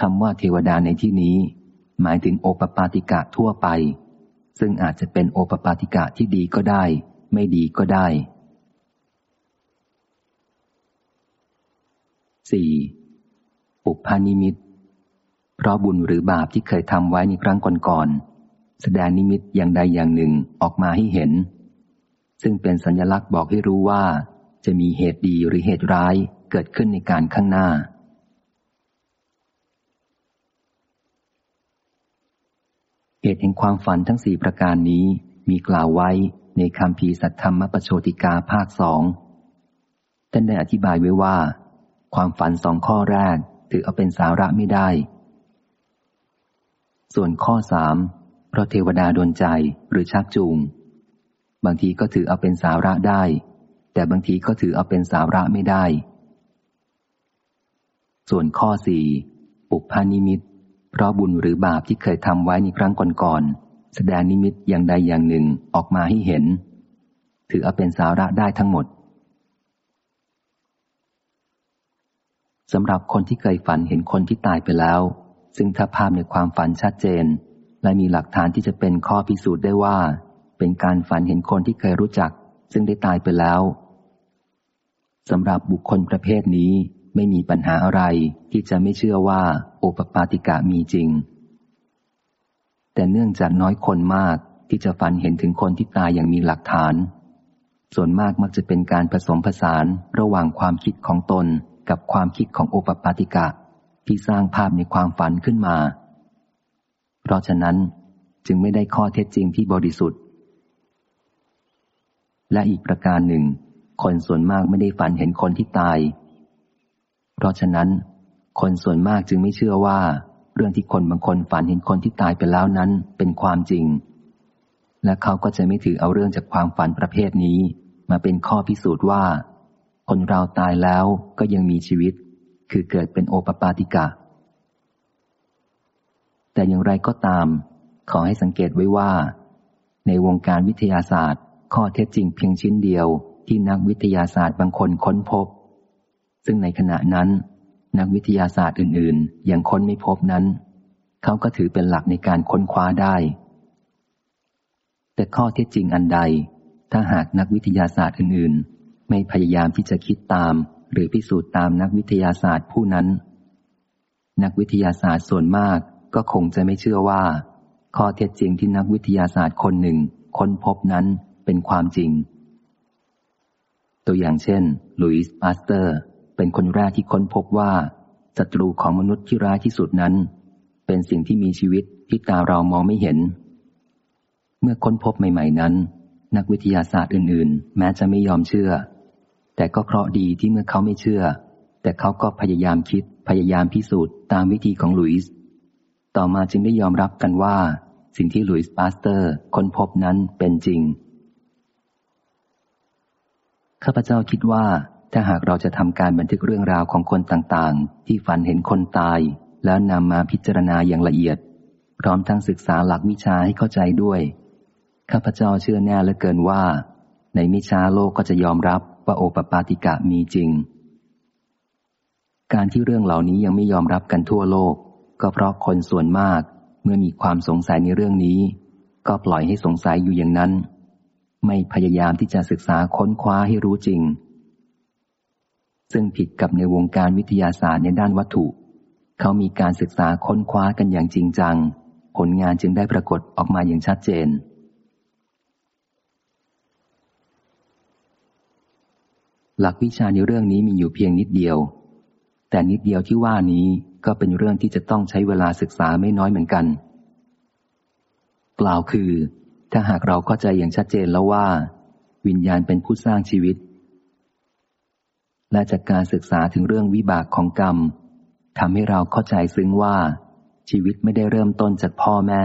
คำว่าเทวดาในที่นี้ หมายถึงโอปปาติกะทั่วไป ซึ่งอาจจะเป็นโอปปาติกะที่ดีก็ได้ ไม่ดีก็ได้ 4. ปุพานิมิต เพราะบุญหรือบาปที่เคยทำไว้ในครั้งก่อนๆแสดงนิมิตอย่างใดอย่างหนึ่งออกมาให้เห็น ซึ่งเป็นสัญลักษณ์บอกให้รู้ว่า จะมีเหตุดีหรือเหตุร้ายเกิดขึ้นในการข้างหน้า เหตุแห่งความฝันทั้งสี่ประการนี้มีกล่าวไว้ในคำพีสัทธรรมปโชติกาภาคสองท่านได้อธิบายไว้ว่า ความฝันสองข้อแรกถือเอาเป็นสาระไม่ได้ ส่วนข้อสามเพราะเทวดาดนใจหรือชักจูง บางทีก็ถือเอาเป็นสาระได้ แต่บางทีก็ถือเอาเป็นสาระไม่ได้ ส่วนข้อสี่ปุพานิมิต เพราะบุญหรือบาปที่เคยทำไว้ในครั้งก่อนๆแสดงนิมิตอย่างใดอย่างหนึ่งออกมาให้เห็น ถือเอาเป็นสาระได้ทั้งหมดสำหรับคนที่เคยฝันเห็นคนที่ตายไปแล้ว ซึ่งถ้าภาพในความฝันชัดเจน และมีหลักฐานที่จะเป็นข้อพิสูจน์ได้ว่า เป็นการฝันเห็นคนที่เคยรู้จัก ซึ่งได้ตายไปแล้วสำหรับบุคคลประเภทนี้ ไม่มีปัญหาอะไรที่จะไม่เชื่อว่าโอปปาติกะมีจริง แต่เนื่องจากน้อยคนมากที่จะฝันเห็นถึงคนที่ตายอย่างมีหลักฐาน ส่วนมากมักจะเป็นการผสมผสานระหว่างความคิดของตนกับความคิดของโอปปาติกะ ที่สร้างภาพในความฝันขึ้นมา เพราะฉะนั้นจึงไม่ได้ข้อเท็จจริงที่บริสุทธิ์ และอีกประการหนึ่ง คนส่วนมากไม่ได้ฝันเห็นคนที่ตาย เพราะฉะนั้น คนส่วนมากจึงไม่เชื่อว่า เรื่องที่คนบางคนฝันเห็นคนที่ตายไปแล้วนั้นเป็นความจริง และเขาก็จะไม่ถือเอาเรื่องจากความฝันประเภทนี้ มาเป็นข้อพิสูจน์ว่า คนเราตายแล้วก็ยังมีชีวิต คือเกิดเป็นโอปปาติกะ แต่อย่างไรก็ตาม ขอให้สังเกตไว้ว่า ในวงการวิทยาศาสตร์ ข้อเท็จจริงเพียงชิ้นเดียวที่นักวิทยาศาสตร์บางคนค้นพบ ซึ่งในขณะนั้น นักวิทยาศาสตร์อื่นๆ ยังค้นไม่พบนั้น เขาก็ถือเป็นหลักในการค้นคว้าได้ แต่ข้อเท็จจริงอันใด ถ้าหากนักวิทยาศาสตร์อื่นๆ ไม่พยายามที่จะคิดตาม หรือพิสูจน์ตามนักวิทยาศาสตร์ผู้นั้น นักวิทยาศาสตร์ส่วนมากก็คงจะไม่เชื่อว่า ข้อเท็จจริงที่นักวิทยาศาสตร์คนหนึ่งค้นพบนั้นเป็นความจริง ตัวอย่างเช่น ลุยส์ปาสเตอร์ เป็นคนแรกที่ค้นพบว่าศัตรูของมนุษย์ที่ร้ายที่สุดนั้น เป็นสิ่งที่มีชีวิตที่ตาเรามองไม่เห็น เมื่อค้นพบใหม่ ๆ นั้น นักวิทยาศาสตร์อื่น ๆ แม้จะไม่ยอมเชื่อ แต่ก็เคราะดีที่เมื่อเขาไม่เชื่อ แต่เขาก็พยายามคิดพยายามพิสูจน์ตามวิธีของลุยส์ต่อมาจึงได้ยอมรับกันว่า สิ่งที่ลุยส์ปาสเตอร์ค้นพบนั้นเป็นจริงข้าพเจ้าคิดว่า ถ้าหากเราจะทำการบันทึกเรื่องราวของคนต่างๆ ที่ฝันเห็นคนตาย แล้วนำมาพิจารณาอย่างละเอียด พร้อมทั้งศึกษาหลักวิชาให้เข้าใจด้วย ข้าพเจ้าเชื่อแน่เหลือเกินว่า ในมิชาโลกก็จะยอมรับว่าโอปปาติกะมีจริง การที่เรื่องเหล่านี้ยังไม่ยอมรับกันทั่วโลก ก็เพราะคนส่วนมาก เมื่อมีความสงสัยในเรื่องนี้ ก็ปล่อยให้สงสัยอยู่อย่างนั้น ไม่พยายามที่จะศึกษาค้นคว้าให้รู้จริง ซึ่งผิดกับในวงการวิทยาศาสตร์ในด้านวัตถุ เขามีการศึกษาค้นคว้ากันอย่างจริงจัง ผลงานจึงได้ปรากฏออกมาอย่างชัดเจน หลักวิชาในเรื่องนี้มีอยู่เพียงนิดเดียว แต่นิดเดียวที่ว่านี้ก็เป็นเรื่องที่จะต้องใช้เวลาศึกษาไม่น้อยเหมือนกัน กล่าวคือ ถ้าหากเราเข้าใจอย่างชัดเจนแล้วว่า วิญญาณเป็นผู้สร้างชีวิต และจากการศึกษาถึงเรื่องวิบากของกรรมทำให้เราเข้าใจซึ้งว่า ชีวิตไม่ได้เริ่มต้นจากพ่อแม่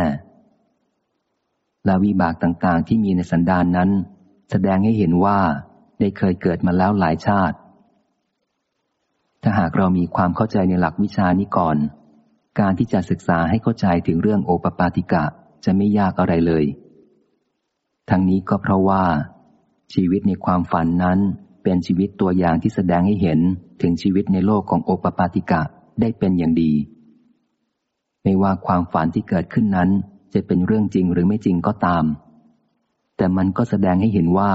และวิบากต่างๆ ที่มีในสันดานนั้น แสดงให้เห็นว่าได้เคยเกิดมาแล้วหลายชาติ ถ้าหากเรามีความเข้าใจในหลักวิชานี้ก่อน การที่จะศึกษาให้เข้าใจถึงเรื่องโอปปาติกะจะไม่ยากอะไรเลย ทั้งนี้ก็เพราะว่า ชีวิตในความฝันนั้น เป็นชีวิตตัวอย่างที่แสดงให้เห็นถึงชีวิตในโลกของโอปปาติกะได้เป็นอย่างดี ไม่ว่าความฝันที่เกิดขึ้นนั้น จะเป็นเรื่องจริงหรือไม่จริงก็ตาม แต่มันก็แสดงให้เห็นว่า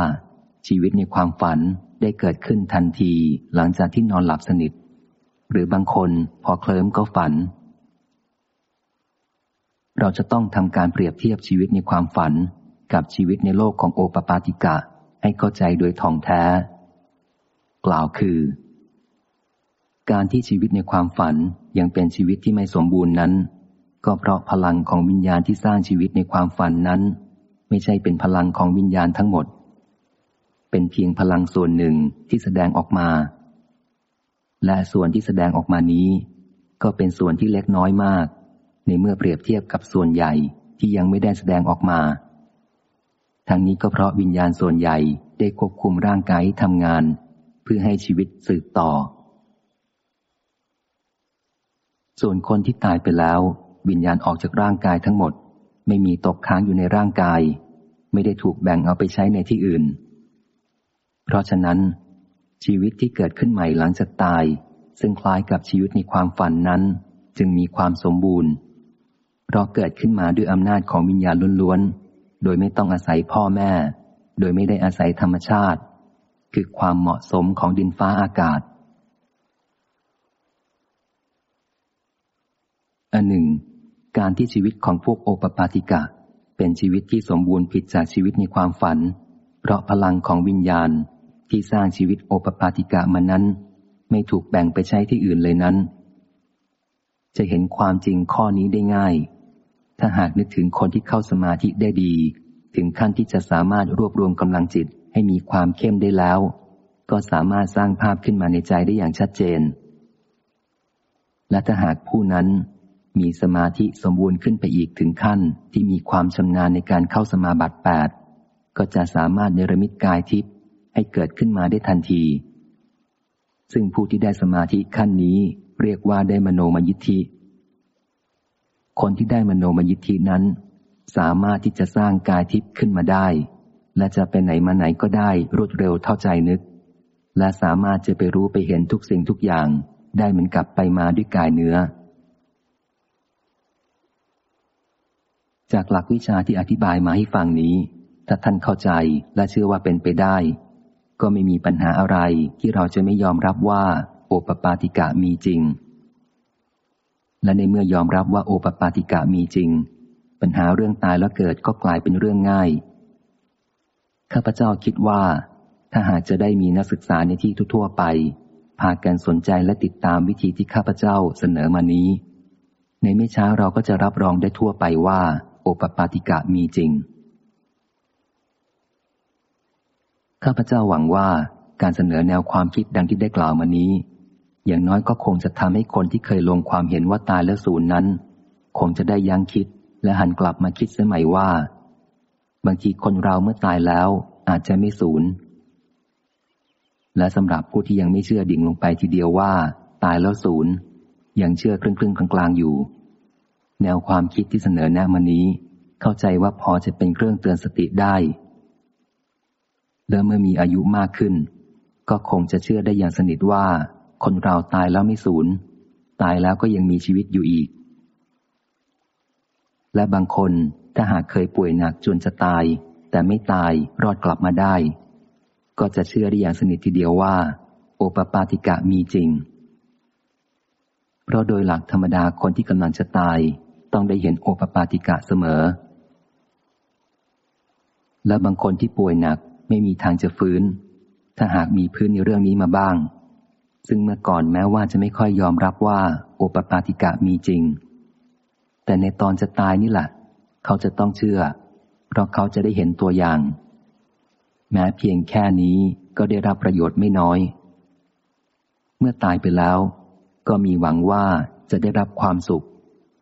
ชีวิตในความฝันได้เกิดขึ้นทันทีหลังจากที่นอนหลับสนิท หรือบางคนพอเคลิ้มก็ฝัน เราจะต้องทำการเปรียบเทียบชีวิตในความฝันกับชีวิตในโลกของโอปปาติกะให้เข้าใจโดยท่องแท้ กล่าวคือ การที่ชีวิตในความฝันยังเป็นชีวิตที่ไม่สมบูรณ์นั้น ก็เพราะพลังของวิญญาณที่สร้างชีวิตในความฝันนั้น ไม่ใช่เป็นพลังของวิญญาณทั้งหมด เป็นเพียงพลังส่วนหนึ่งที่แสดงออกมา และส่วนที่แสดงออกมานี้ ก็เป็นส่วนที่เล็กน้อยมาก ในเมื่อเปรียบเทียบกับส่วนใหญ่ที่ยังไม่ได้แสดงออกมาทั้งนี้ก็เพราะวิญญาณส่วนใหญ่ได้ควบคุมร่างกายทำงาน พื่อให้ชีวิตสืบต่อ ส่วนคนที่ตายไปแล้ว วิญญาณออกจากร่างกายทั้งหมด ไม่มีตกค้างอยู่ในร่างกาย ไม่ได้ถูกแบ่งเอาไปใช้ในที่อื่น เพราะฉะนั้น ชีวิตที่เกิดขึ้นใหม่หลังจากตาย ซึ่งคล้ายกับชีวิตในความฝันนั้น จึงมีความสมบูรณ์ เพราะเกิดขึ้นมาด้วยอำนาจของวิญญาณล้วนๆโดยไม่ต้องอาศัยพ่อแม่ โดยไม่ได้อาศัยธรรมชาติ คือความเหมาะสมของดินฟ้าอากาศ อันหนึ่ง การที่ชีวิตของพวกโอปปาติกะ เป็นชีวิตที่สมบูรณ์ผิดจากชีวิตในความฝัน เพราะพลังของวิญญาณที่สร้างชีวิตโอปปาติกะมานั้น ไม่ถูกแบ่งไปใช้ที่อื่นเลยนั้น จะเห็นความจริงข้อนี้ได้ง่าย ถ้าหากนึกถึงคนที่เข้าสมาธิได้ดี ถึงขั้นที่จะสามารถรวบรวมกำลังจิต ให้มีความเข้มได้แล้ว ก็สามารถสร้างภาพขึ้นมาในใจได้อย่างชัดเจน และถ้าหากผู้นั้นมีสมาธิสมบูรณ์ขึ้นไปอีกถึงขั้นที่มีความชำนาญในการเข้าสมาบัติแปดก็จะสามารถเนรมิตกายทิพย์ให้เกิดขึ้นมาได้ทันที ซึ่งผู้ที่ได้สมาธิขั้นนี้เรียกว่าได้มโนมยิทธิ คนที่ได้มโนมยิทธินั้น สามารถที่จะสร้างกายทิพย์ขึ้นมาได้ และจะไปไหนมาไหนก็ได้รวดเร็วเท่าใจนึก และสามารถจะไปรู้ไปเห็นทุกสิ่งทุกอย่าง ได้เหมือนกับไปมาด้วยกายเนื้อ จากหลักวิชาที่อธิบายมาให้ฟังนี้ ถ้าท่านเข้าใจและเชื่อว่าเป็นไปได้ ก็ไม่มีปัญหาอะไรที่เราจะไม่ยอมรับว่า โอปปาติกะมีจริง และในเมื่อยอมรับว่าโอปปาติกะมีจริง ปัญหาเรื่องตายแล้วเกิดก็กลายเป็นเรื่องง่าย ข้าพเจ้าคิดว่า ถ้าหากจะได้มีนักศึกษาในที่ทั่วไป พากันสนใจและติดตามวิธีที่ข้าพเจ้าเสนอมานี้ ในไม่ช้าเราก็จะรับรองได้ทั่วไปว่า โอปปาติกะมีจริง ข้าพเจ้าหวังว่าการเสนอแนวความคิดดังที่ได้กล่าวมานี้ อย่างน้อยก็คงจะทำให้คนที่เคยลงความเห็นว่าตายแล้วศูนย์นั้น คงจะได้ยั้งคิดและหันกลับมาคิดเสียใหม่ว่า บางทีคนเราเมื่อตายแล้วอาจจะไม่ศูนย์และสำหรับผู้ที่ยังไม่เชื่อดิ่งลงไปทีเดียวว่า ตายแล้วศูนย์ยังเชื่อครึ่งครึ่งกลางๆอยู่ แนวความคิดที่เสนอแนะมานี้ เข้าใจว่าพอจะเป็นเครื่องเตือนสติได้ และเมื่อมีอายุมากขึ้น ก็คงจะเชื่อได้อย่างสนิทว่า คนเราตายแล้วไม่สูญตายแล้วก็ยังมีชีวิตอยู่อีก และบางคน ถ้าหากเคยป่วยหนักจนจะตาย แต่ไม่ตายรอดกลับมาได้ ก็จะเชื่อได้อย่างสนิททีเดียวว่า โอปปาติกะมีจริง เพราะโดยหลักธรรมดาคนที่กำลังจะตาย ต้องได้เห็นโอปปาติกะเสมอ และบางคนที่ป่วยหนักไม่มีทางจะฟื้น ถ้าหากมีพื้นในเรื่องนี้มาบ้าง ซึ่งเมื่อก่อนแม้ว่าจะไม่ค่อยยอมรับว่า โอปปาติกะมีจริง แต่ในตอนจะตายนี่แหละ เขาจะต้องเชื่อ เพราะเขาจะได้เห็นตัวอย่าง แม้เพียงแค่นี้ก็ได้รับประโยชน์ไม่น้อย เมื่อตายไปแล้ว ก็มีหวังว่าจะได้รับความสุข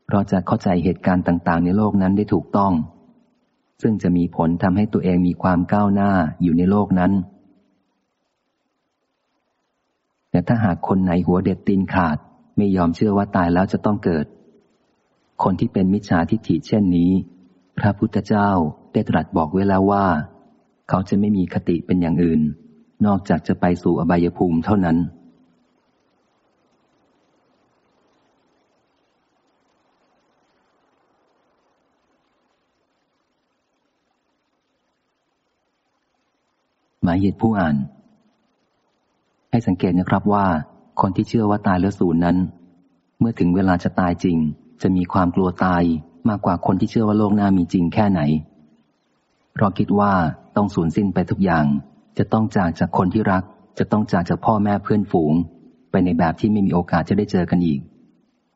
เพราะจะเข้าใจเหตุการณ์ต่าง ๆ ในโลกนั้นได้ถูกต้อง ซึ่งจะมีผลทำให้ตัวเองมีความก้าวหน้าอยู่ในโลกนั้น แต่ถ้าหากคนไหนหัวเด็ดตีนขาดไม่ยอมเชื่อว่าตายแล้วจะต้องเกิด คนที่เป็นมิจฉาทิฏฐิเช่นนี้ พระพุทธเจ้าได้ตรัสบอกไว้แล้วว่า เขาจะไม่มีคติเป็นอย่างอื่น นอกจากจะไปสู่อบายภูมิเท่านั้น หมายเหตุผู้อ่าน ให้สังเกตนะครับว่า คนที่เชื่อว่าตายแล้วสูญนั้น เมื่อถึงเวลาจะตายจริง จะมีความกลัวตาย มากกว่าคนที่เชื่อว่าโลกหน้ามีจริงแค่ไหน เพราะคิดว่าต้องสูญสิ้นไปทุกอย่าง จะต้องจากจากคนที่รัก จะต้องจากจากพ่อแม่เพื่อนฝูง ไปในแบบที่ไม่มีโอกาสจะได้เจอกันอีก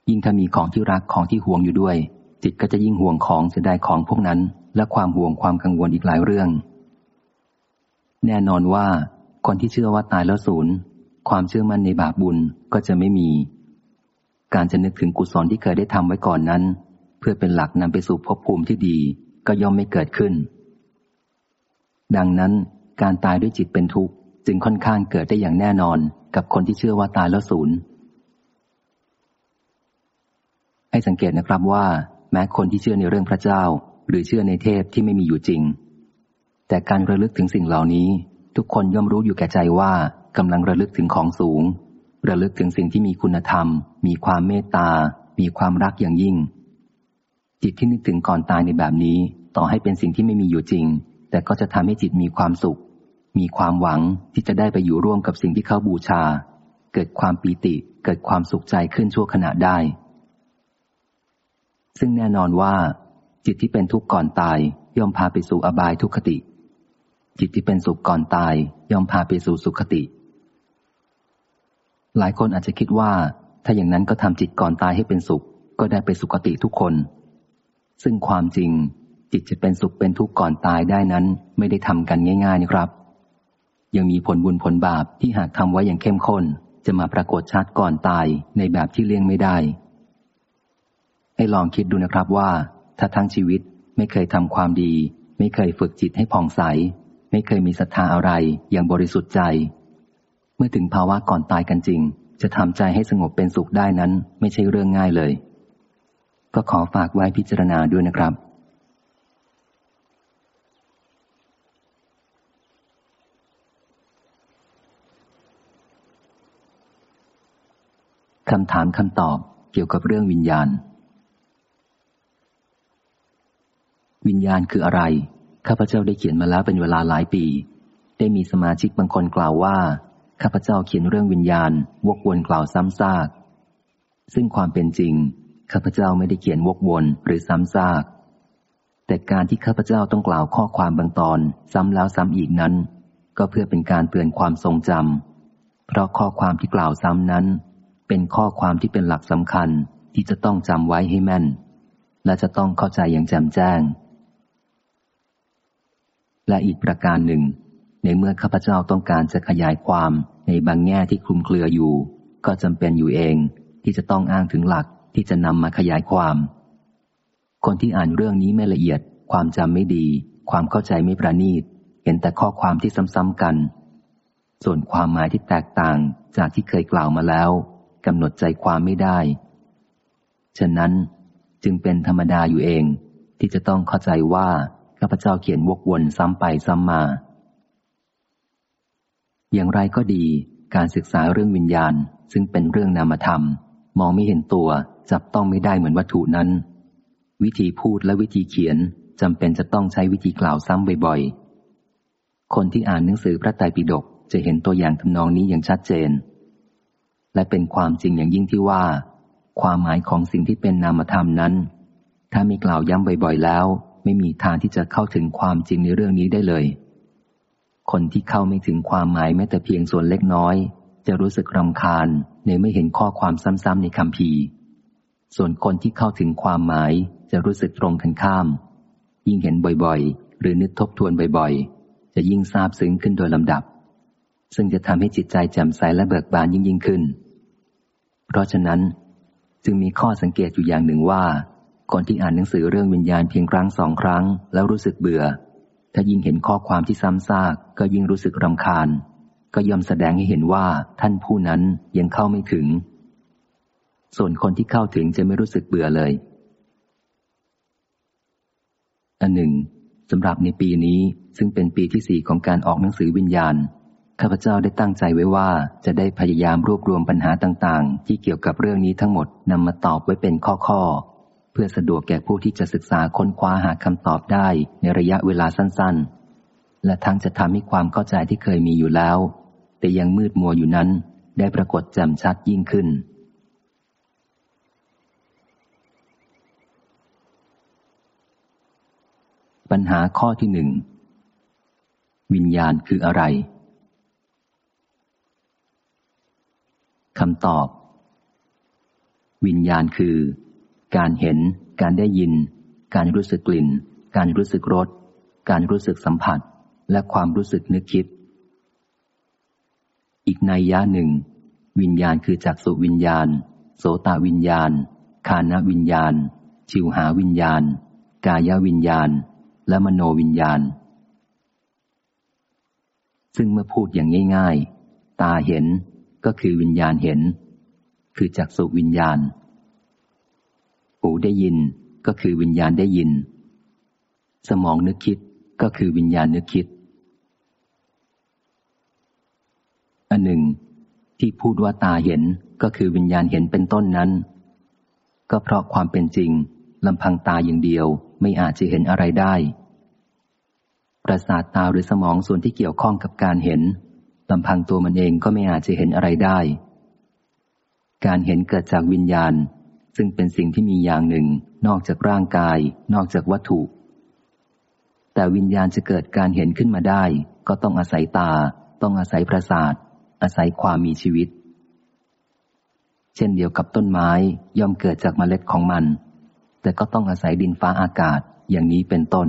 ยิ่งถ้ามีของที่รักของที่ห่วงอยู่ด้วย จิตก็จะยิ่งห่วงของจะได้ของพวกนั้น และความห่วงความกังวลอีกหลายเรื่อง แน่นอนว่า คนที่เชื่อว่าตายแล้วศูนย์ความเชื่อมั่นในบาปบุญก็จะไม่มี การจะนึกถึงกุศลที่เคยได้ทำไว้ก่อนนั้น เพื่อเป็นหลักนำไปสู่ภพภูมิที่ดีก็ย่อมไม่เกิดขึ้น ดังนั้นการตายด้วยจิตเป็นทุกข์จึงค่อนข้างเกิดได้อย่างแน่นอนกับคนที่เชื่อว่าตายแล้วศูนย์ให้สังเกตนะครับว่า แม้คนที่เชื่อในเรื่องพระเจ้า หรือเชื่อในเทพที่ไม่มีอยู่จริง แต่การระลึกถึงสิ่งเหล่านี้ ทุกคนย่อมรู้อยู่แก่ใจว่ากำลังระลึกถึงของสูง ระลึกถึงสิ่งที่มีคุณธรรม มีความเมตตา มีความรักอย่างยิ่ง จิตที่นึกถึงก่อนตายในแบบนี้ ต่อให้เป็นสิ่งที่ไม่มีอยู่จริง แต่ก็จะทำให้จิตมีความสุข มีความหวังที่จะได้ไปอยู่ร่วมกับสิ่งที่เขาบูชา เกิดความปีติ เกิดความสุขใจขึ้นชั่วขณะได้ ซึ่งแน่นอนว่า จิตที่เป็นทุกข์ก่อนตาย ย่อมพาไปสู่อบายทุกขติ จิตที่เป็นสุขก่อนตาย ย่อมพาไปสู่สุขติ หลายคนอาจจะคิดว่า ถ้าอย่างนั้นก็ทำจิตก่อนตายให้เป็นสุข ก็ได้ไปสุขติทุกคน ซึ่งความจริง จิตจะเป็นสุขเป็นทุกข์ก่อนตายได้นั้น ไม่ได้ทำกันง่ายๆนะครับ ยังมีผลบุญผลบาปที่หากทำไว้อย่างเข้มข้น จะมาปรากฏชัดก่อนตายในแบบที่เลี่ยงไม่ได้ ให้ลองคิดดูนะครับว่า ถ้าทั้งชีวิตไม่เคยทำความดี ไม่เคยฝึกจิตให้ผ่องใส ไม่เคยมีศรัทธาอะไรอย่างบริสุทธิ์ใจ เมื่อถึงภาวะก่อนตายกันจริง จะทำใจให้สงบเป็นสุขได้นั้น ไม่ใช่เรื่องง่ายเลย ก็ขอฝากไว้พิจารณาด้วยนะครับ คำถามคำตอบเกี่ยวกับเรื่องวิญญาณ วิญญาณคืออะไร ข้าพเจ้าได้เขียนมาแล้วเป็นเวลาหลายปี ได้มีสมาชิกบางคนกล่าวว่า ข้าพเจ้าเขียนเรื่องวิญญาณ วกวนกล่าวซ้ำซาก ซึ่งความเป็นจริง ข้าพเจ้าไม่ได้เขียนวกวนหรือซ้ำซาก แต่การที่ข้าพเจ้าต้องกล่าวข้อความบางตอนซ้ำแล้วซ้ำอีกนั้น ก็เพื่อเป็นการเตือนความทรงจำเพราะข้อความที่กล่าวซ้ำนั้น เป็นข้อความที่เป็นหลักสำคัญที่จะต้องจำไว้ให้แม่น และจะต้องเข้าใจอย่างแจ่มแจ้ง และอีกประการหนึ่ง ในเมื่อข้าพเจ้าต้องการจะขยายความในบางแง่ที่คลุมเครืออยู่ ก็จำเป็นอยู่เองที่จะต้องอ้างถึงหลัก ที่จะนำมาขยายความ คนที่อ่านเรื่องนี้ไม่ละเอียด ความจำไม่ดี ความเข้าใจไม่ประณีต เห็นแต่ข้อความที่ซ้ำๆกัน ส่วนความหมายที่แตกต่างจากที่เคยกล่าวมาแล้วกำหนดใจความไม่ได้ ฉะนั้นจึงเป็นธรรมดาอยู่เอง ที่จะต้องเข้าใจว่าข้าพเจ้าเขียนวกวนซ้ำไปซ้ำมา อย่างไรก็ดี การศึกษาเรื่องวิญญาณ ซึ่งเป็นเรื่องนามธรรม มองไม่เห็นตัว จับต้องไม่ได้เหมือนวัตถุนั้น วิธีพูดและวิธีเขียนจำเป็นจะต้องใช้วิธีกล่าวซ้ำบ่อยๆ คนที่อ่านหนังสือพระไตรปิฎกจะเห็นตัวอย่างทำนองนี้อย่างชัดเจน และเป็นความจริงอย่างยิ่งที่ว่า ความหมายของสิ่งที่เป็นนามธรรมนั้น ถ้ามีกล่าวย้ำบ่อยๆแล้ว ไม่มีทางที่จะเข้าถึงความจริงในเรื่องนี้ได้เลย คนที่เข้าไม่ถึงความหมายแม้แต่เพียงส่วนเล็กน้อย จะรู้สึกรำคาญในไม่เห็นข้อความซ้ำๆในคำพี ส่วนคนที่เข้าถึงความหมายจะรู้สึกตรงกันข้าม ยิ่งเห็นบ่อยๆ หรือนึกทบทวนบ่อยๆ จะยิ่งซาบซึ้งขึ้นโดยลำดับ ซึ่งจะทำให้จิตใจแจ่มใสและเบิกบานยิ่งยิ่งขึ้น เพราะฉะนั้นจึงมีข้อสังเกตอยู่อย่างหนึ่งว่า คนที่อ่านหนังสือเรื่องวิญญาณเพียงครั้งสองครั้ง แล้วรู้สึกเบื่อ ถ้ายิ่งเห็นข้อความที่ซ้ำซากก็ยิ่งรู้สึกรำคาญ ก็ย่อมแสดงให้เห็นว่าท่านผู้นั้นยังเข้าไม่ถึง ส่วนคนที่เข้าถึงจะไม่รู้สึกเบื่อเลย อันหนึ่งสำหรับในปีนี้ซึ่งเป็นปีที่สี่ของการออกหนังสือวิญญาณ ข้าพเจ้าได้ตั้งใจไว้ว่าจะได้พยายามรวบรวมปัญหาต่างๆ ที่เกี่ยวกับเรื่องนี้ทั้งหมดนำมาตอบไว้เป็นข้อๆ เพื่อสะดวกแก่ผู้ที่จะศึกษาค้นคว้าหาคำตอบได้ในระยะเวลาสั้นๆ และทั้งจะทำให้ความเข้าใจที่เคยมีอยู่แล้ว แต่ยังมืดมัวอยู่นั้น ได้ปรากฏแจ่มชัดยิ่งขึ้น ปัญหาข้อที่หนึ่ง วิญญาณคืออะไร คำตอบ วิญญาณคือ การเห็น การได้ยิน การรู้สึกกลิ่น การรู้สึกรส การรู้สึกสัมผัส และความรู้สึกนึกคิด อีกในยะหนึ่ง วิญญาณคือจักสุวิญญาณ โสตวิญญาณ คานวิญญาณ ชิวหาวิญญาณ กายวิญญาณ และมโนวิญญาณ ซึ่งเมื่อพูดอย่างง่าย ๆ ตาเห็นก็คือวิญญาณเห็น คือจักสุวิญญาณ หูได้ยินก็คือวิญญาณได้ยิน สมองนึกคิดก็คือวิญญาณนึกคิด อันหนึ่ง ที่พูดว่าตาเห็นก็คือวิญญาณเห็นเป็นต้นนั้น ก็เพราะความเป็นจริงลำพังตาอย่างเดียว ไม่อาจจะเห็นอะไรได้ ประสาทตาหรือสมองส่วนที่เกี่ยวข้องกับการเห็นลำพังตัวมันเองก็ไม่อาจจะเห็นอะไรได้ การเห็นเกิดจากวิญญาณ ซึ่งเป็นสิ่งที่มีอย่างหนึ่ง นอกจากร่างกาย นอกจากวัตถุ แต่วิญญาณจะเกิดการเห็นขึ้นมาได้ ก็ต้องอาศัยตา ต้องอาศัยประสาท อาศัยความมีชีวิต เช่นเดียวกับต้นไม้ย่อมเกิดจากเมล็ดของมัน แต่ก็ต้องอาศัยดินฟ้าอากาศอย่างนี้เป็นต้น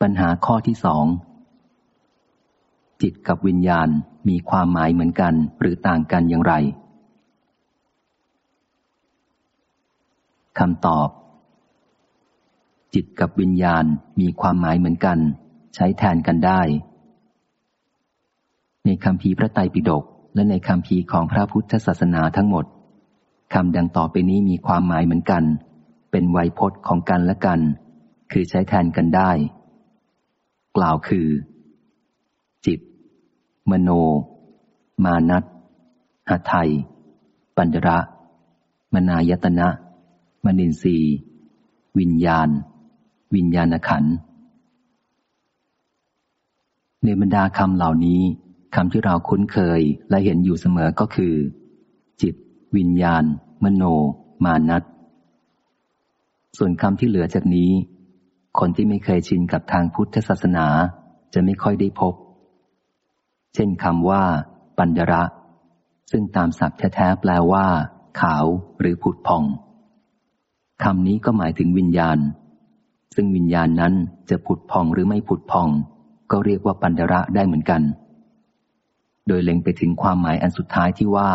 ปัญหาข้อที่สอง จิตกับวิญญาณมีความหมายเหมือนกันหรือต่างกันอย่างไรคำตอบ จิตกับวิญญาณมีความหมายเหมือนกัน ใช้แทนกันได้ ในคำพีพระไตรปิฎกและในคำพีของพระพุทธศาสนาทั้งหมดคำดังต่อไปนี้มีความหมายเหมือนกัน เป็นไวยพจน์ของกันและกัน คือใช้แทนกันได้ กล่าวคือ จิต มโน มานัตหทัยปัญระ มนายตนะ มนินทรีวิญญาณ วิญญาณขัน ในบรรดาคำเหล่านี้ คำที่เราคุ้นเคยและเห็นอยู่เสมอก็คือ จิต วิญญาณ มโน มานัตส่วนคำที่เหลือจากนี้ คนที่ไม่เคยชินกับทางพุทธศาสนาจะไม่ค่อยได้พบ เช่นคำว่า ปัญญระ ซึ่งตามศัพท์แท้ๆแปลว่า ขาวหรือผุดพองคำนี้ก็หมายถึงวิญญาณ ซึ่งวิญญาณนั้นจะผุดพองหรือไม่ผุดพอง ก็เรียกว่าปัญญระได้เหมือนกัน โดยเล็งไปถึงความหมายอันสุดท้ายที่ว่า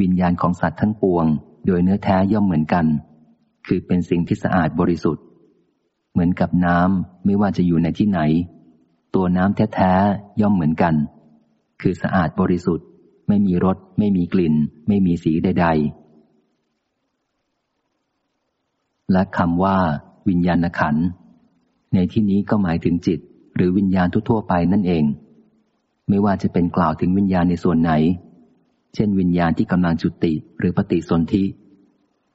วิญญาณของสัตว์ทั้งปวง โดยเนื้อแท้ย่อมเหมือนกัน คือเป็นสิ่งที่สะอาดบริสุทธิ์ เหมือนกับน้ำไม่ว่าจะอยู่ในที่ไหน ตัวน้ำแท้ๆย่อมเหมือนกัน คือสะอาดบริสุทธิ์ ไม่มีรส ไม่มีกลิ่น ไม่มีสีใด ๆ และคำว่า วิญญาณขันในที่นี้ก็หมายถึงจิต หรือวิญญาณทั่วๆไปนั่นเอง ไม่ว่าจะเป็นกล่าวถึงวิญญาณในส่วนไหน เช่นวิญญาณที่กำลังจุติหรือปฏิสนธิ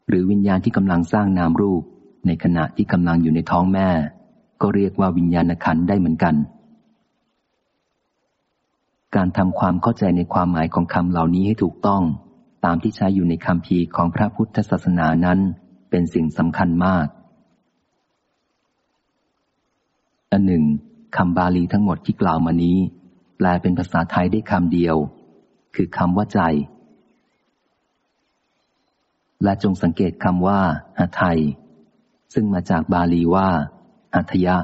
หรือวิญญาณที่กำลังสร้างนามรูป ในขณะที่กำลังอยู่ในท้องแม่ ก็เรียกว่าวิญญาณขันได้เหมือนกัน การทำความเข้าใจในความหมายของคำเหล่านี้ให้ถูกต้อง ตามที่ใช้อยู่ในคำพีของพระพุทธศาสนานั้น เป็นสิ่งสำคัญมากอันหนึ่งคำบาลีทั้งหมดที่กล่าวมานี้ แปลเป็นภาษาไทยได้คำเดียว คือคำว่าใจ และจงสังเกตคำว่าอาไทย ซึ่งมาจากบาลีว่าอัธยะ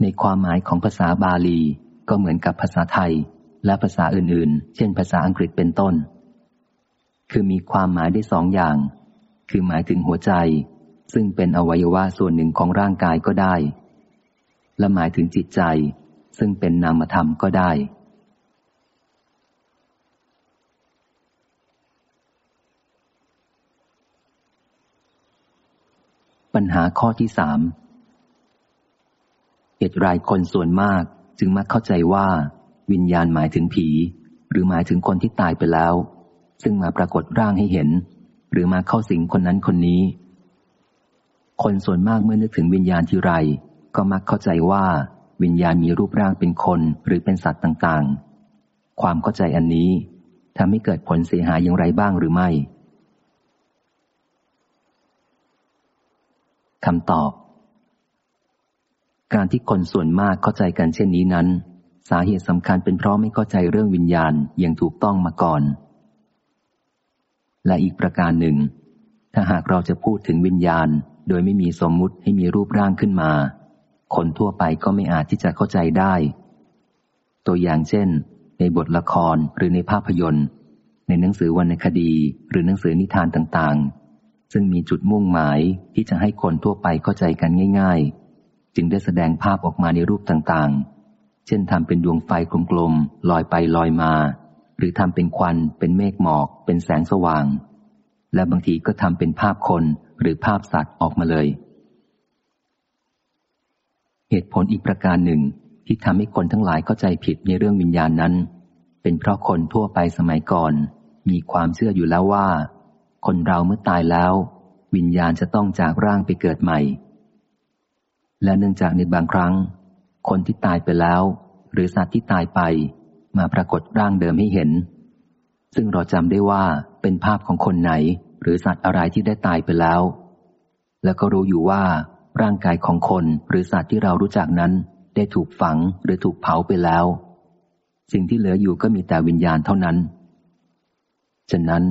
ในความหมายของภาษาบาลีก็เหมือนกับภาษาไทยและภาษาอื่นๆ เช่นภาษาอังกฤษเป็นต้น คือมีความหมายได้สองอย่าง คือหมายถึงหัวใจ ซึ่งเป็นอวัยวะส่วนหนึ่งของร่างกายก็ได้ และหมายถึงจิตใจ ซึ่งเป็นนามธรรมก็ได้ ปัญหาข้อที่สามเหตุไรคนส่วนมากจึงมักเข้าใจว่า วิญญาณหมายถึงผี หรือหมายถึงคนที่ตายไปแล้ว ซึ่งมาปรากฏร่างให้เห็น หรือมาเข้าสิงคนนั้นคนนี้ คนส่วนมากเมื่อนึกถึงวิญญาณทีไร ก็มักเข้าใจว่า วิญญาณมีรูปร่างเป็นคนหรือเป็นสัตว์ต่างๆ ความเข้าใจอันนี้ทำให้เกิดผลเสียหายอย่างไรบ้างหรือไม่คำตอบ การที่คนส่วนมากเข้าใจกันเช่นนี้นั้น สาเหตุสำคัญเป็นเพราะไม่เข้าใจเรื่องวิญญาณอย่างถูกต้องมาก่อน และอีกประการหนึ่ง ถ้าหากเราจะพูดถึงวิญญาณ โดยไม่มีสมมุติให้มีรูปร่างขึ้นมา คนทั่วไปก็ไม่อาจที่จะเข้าใจได้ ตัวอย่างเช่น ในบทละครหรือในภาพยนตร์ ในหนังสือวรรณคดีหรือหนังสือนิทานต่างๆ ซึ่งมีจุดมุ่งหมายที่จะให้คนทั่วไปเข้าใจกันง่าย ๆ จึงได้แสดงภาพออกมาในรูปต่างๆ เช่นทำเป็นดวงไฟกลมๆลอยไปลอยมา หรือทำเป็นควัน เป็นเมฆหมอก เป็นแสงสว่าง และบางทีก็ทำเป็นภาพคนหรือภาพสัตว์ออกมาเลย เหตุผลอีกประการหนึ่งที่ทำให้คนทั้งหลายเข้าใจผิดในเรื่องวิญญาณนั้น เป็นเพราะคนทั่วไปสมัยก่อน มีความเชื่ออยู่แล้วว่า คนเราเมื่อตายแล้ว วิญญาณจะต้องจากร่างไปเกิดใหม่ และเนื่องจากในบางครั้ง คนที่ตายไปแล้ว หรือสัตว์ที่ตายไป มาปรากฏร่างเดิมให้เห็น ซึ่งเราจำได้ว่าเป็นภาพของคนไหน หรือสัตว์อะไรที่ได้ตายไปแล้ว แล้วก็รู้อยู่ว่า ร่างกายของคนหรือสัตว์ที่เรารู้จักนั้น ได้ถูกฝังหรือถูกเผาไปแล้ว สิ่งที่เหลืออยู่ก็มีแต่วิญญาณเท่านั้น ฉะนั้น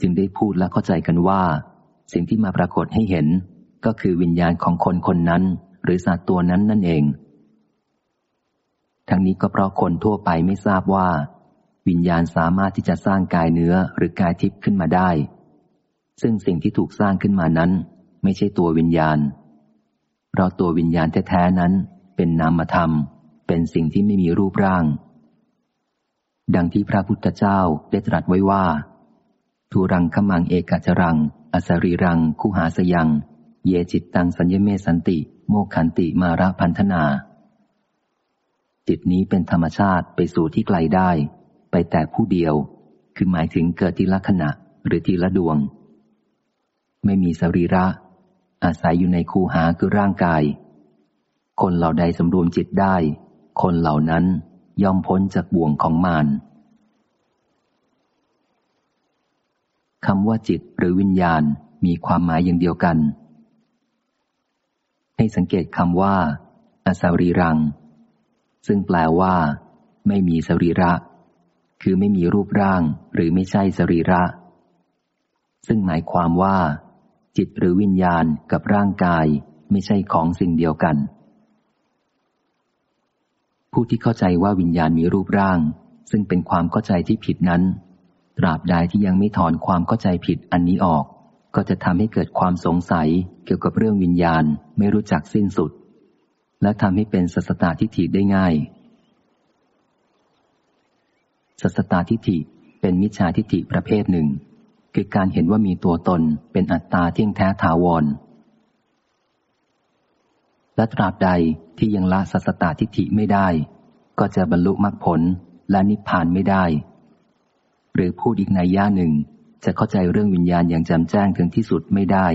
จึงได้พูดและเข้าใจกันว่า สิ่งที่มาปรากฏให้เห็น ก็คือวิญญาณของคนคนนั้น หรือสัตว์ตัวนั้นนั่นเอง ทั้งนี้ก็เพราะคนทั่วไปไม่ทราบว่า วิญญาณสามารถที่จะสร้างกายเนื้อหรือกายทิพย์ขึ้นมาได้ ซึ่งสิ่งที่ถูกสร้างขึ้นมานั้น ไม่ใช่ตัววิญญาณ ราะตัววิญญาณแท้ๆนั้น เป็นนามธรรม เป็นสิ่งที่ไม่มีรูปร่าง ดังที่พระพุทธเจ้าได้ตรัสไว้ว่าทูรังขมังเอกจรัง อสรีรัง คุหาสยัง เยจิตตังสัญญเมสันติ โมขันติมาระพันธนา จิตนี้เป็นธรรมชาติไปสู่ที่ไกลได้ ไปแต่ผู้เดียว คือหมายถึงเกิดทีละขณะหรือทีละดวง ไม่มีสรีระ อาศัยอยู่ในคูหาคือร่างกาย คนเหล่าใดสำรวมจิตได้ คนเหล่านั้นย่อมพ้นจากบ่วงของมารคำว่าจิตหรือวิญญาณมีความหมายอย่างเดียวกัน ให้สังเกตคำว่าอสารีรัง ซึ่งแปลว่า ไม่มีสรีระ คือไม่มีรูปร่างหรือไม่ใช่สรีระ ซึ่งหมายความว่า จิตหรือวิญญาณกับร่างกายไม่ใช่ของสิ่งเดียวกัน ผู้ที่เข้าใจว่าวิญญาณมีรูปร่าง ซึ่งเป็นความเข้าใจที่ผิดนั้น ตราบใดที่ยังไม่ถอนความเข้าใจผิดอันนี้ออก ก็จะทำให้เกิดความสงสัยเกี่ยวกับเรื่องวิญญาณไม่รู้จักสิ้นสุด และทำให้เป็นสัสตาทิฏฐิได้ง่ายสัสตาทิฏฐิเป็นมิจฉาทิฏฐิประเภทหนึ่ง คือการเห็นว่ามีตัวตนเป็นอัตตาเที่ยงแท้ถาวร และตราบใดที่ยังละสัสตาทิฏฐิไม่ได้ ก็จะบรรลุมรรคผลและนิพพานไม่ได้ หรือพูดอีกในย่าหนึ่งจะเข้าใจเรื่องวิญญาณอย่างแจ่มแจ้งถึงที่สุดไม่ได้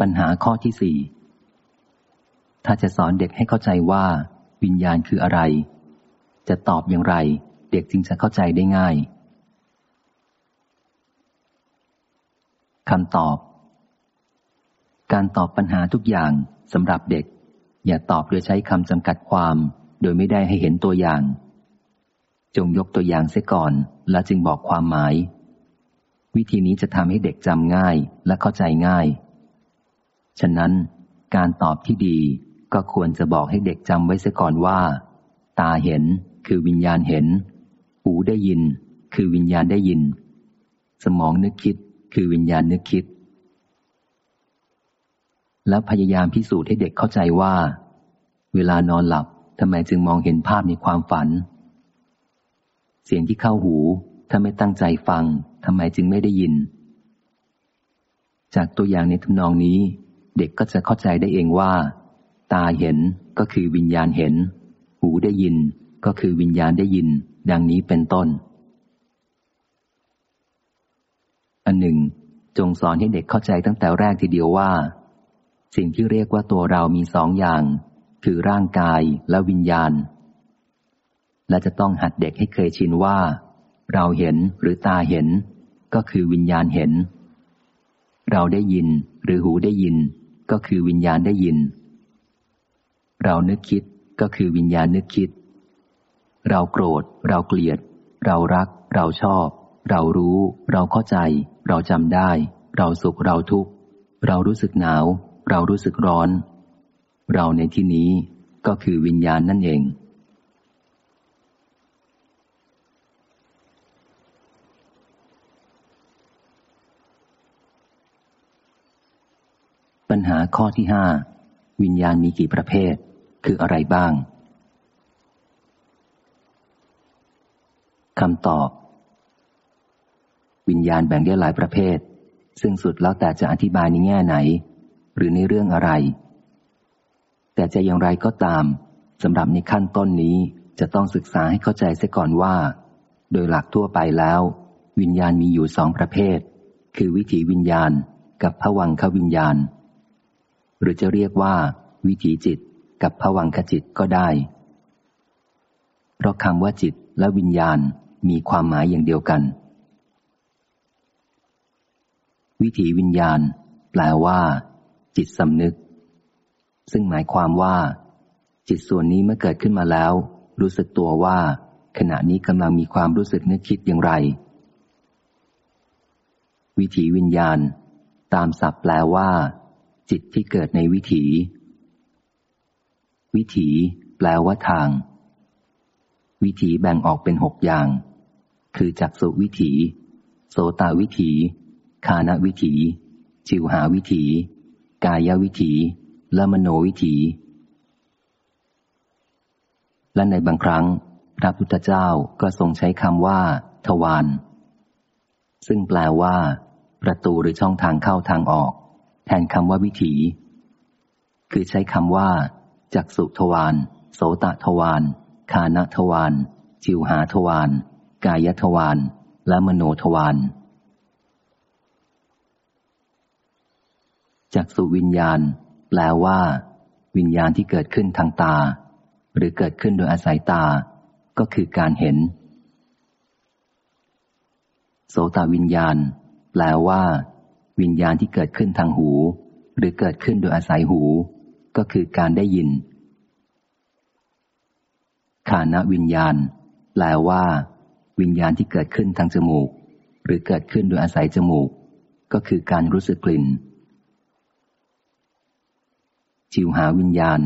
ปัญหาข้อที่สี่ ถ้าจะสอนเด็กให้เข้าใจว่า วิญญาณคืออะไร จะตอบอย่างไร เด็กจึงจะเข้าใจได้ง่ายคำตอบ การตอบปัญหาทุกอย่างสำหรับเด็ก อย่าตอบโดยใช้คำจำกัดความ โดยไม่ได้ให้เห็นตัวอย่าง จงยกตัวอย่างเสียก่อน แล้วจึงบอกความหมาย วิธีนี้จะทำให้เด็กจำง่ายและเข้าใจง่าย ฉะนั้นการตอบที่ดี ก็ควรจะบอกให้เด็กจำไว้เสียก่อนว่า ตาเห็นคือวิญญาณเห็น หูได้ยิน คือวิญญาณได้ยิน สมองนึกคิดคือวิญญาณนึกคิด แล้วพยายามพิสูจน์ให้เด็กเข้าใจว่า เวลานอนหลับทำไมจึงมองเห็นภาพในความฝัน เสียงที่เข้าหูถ้าไม่ตั้งใจฟังทำไมจึงไม่ได้ยิน จากตัวอย่างในทำนองนี้ เด็กก็จะเข้าใจได้เองว่า ตาเห็นก็คือวิญญาณเห็น หูได้ยินก็คือวิญญาณได้ยิน ดังนี้เป็นต้น อันหนึ่ง จงสอนให้เด็กเข้าใจตั้งแต่แรกทีเดียวว่า สิ่งที่เรียกว่าตัวเรามีสองอย่าง คือร่างกายและวิญญาณ และจะต้องหัดเด็กให้เคยชินว่า เราเห็นหรือตาเห็น ก็คือวิญญาณเห็น เราได้ยินหรือหูได้ยิน ก็คือวิญญาณได้ยิน เรานึกคิดก็คือวิญญาณนึกคิด เราโกรธ เราเกลียด เรารัก เราชอบ เรารู้ เราเข้าใจ เราจำได้ เราสุขเราทุกข์เรารู้สึกหนาว เรารู้สึกร้อน เราในที่นี้ก็คือวิญญาณนั่นเอง ปัญหาข้อที่ห้าวิญญาณมีกี่ประเภท คืออะไรบ้าง คำตอบ วิญญาณแบ่งได้หลายประเภท ซึ่งสุดแล้วแต่จะอธิบายในแง่ไหน หรือในเรื่องอะไร แต่จะอย่างไรก็ตามสำหรับในขั้นต้นนี้จะต้องศึกษาให้เข้าใจเสียก่อนว่า โดยหลักทั่วไปแล้ว วิญญาณมีอยู่สองประเภท คือวิถีวิญญาณกับผวังขวิญญาณ หรือจะเรียกว่า วิถีจิต กับผวังขจิตก็ได้ เพราะคำว่าจิตและวิญญาณมีความหมายอย่างเดียวกัน วิถีวิญญาณ แปลว่า จิตสำนึก ซึ่งหมายความว่า จิตส่วนนี้เมื่อเกิดขึ้นมาแล้ว รู้สึกตัวว่า ขณะนี้กำลังมีความรู้สึกนึกคิดอย่างไร วิถีวิญญาณ ตามศัพท์แปลว่า จิตที่เกิดในวิถี วิถี แปลว่าทาง วิถีแบ่งออกเป็นหกอย่าง คือจักสุวิถี โสตวิถีคานวิถี จิวหาวิถี กายวิถี และมโนวิถี และในบางครั้ง พระพุทธเจ้าก็ทรงใช้คำว่า ทวารซึ่งแปลว่า ประตูหรือช่องทางเข้าทางออก แทนคำว่าวิถี คือใช้คำว่า จักสุทวารโสตทวารคานทวารจิวหาทวารกายทวารและมโนทวารจักสุวิญญาณ แปลว่า วิญญาณที่เกิดขึ้นทางตา หรือเกิดขึ้นโดยอาศัยตา ก็คือการเห็น โสตวิญญาณ แปลว่า วิญญาณที่เกิดขึ้นทางหู หรือเกิดขึ้นโดยอาศัยหู ก็คือการได้ยิน ขานวิญญาณ แปลว่า วิญญาณที่เกิดขึ้นทางจมูก หรือเกิดขึ้นโดยอาศัยจมูก ก็คือการรู้สึกกลิ่นจิวหาวิญญาณ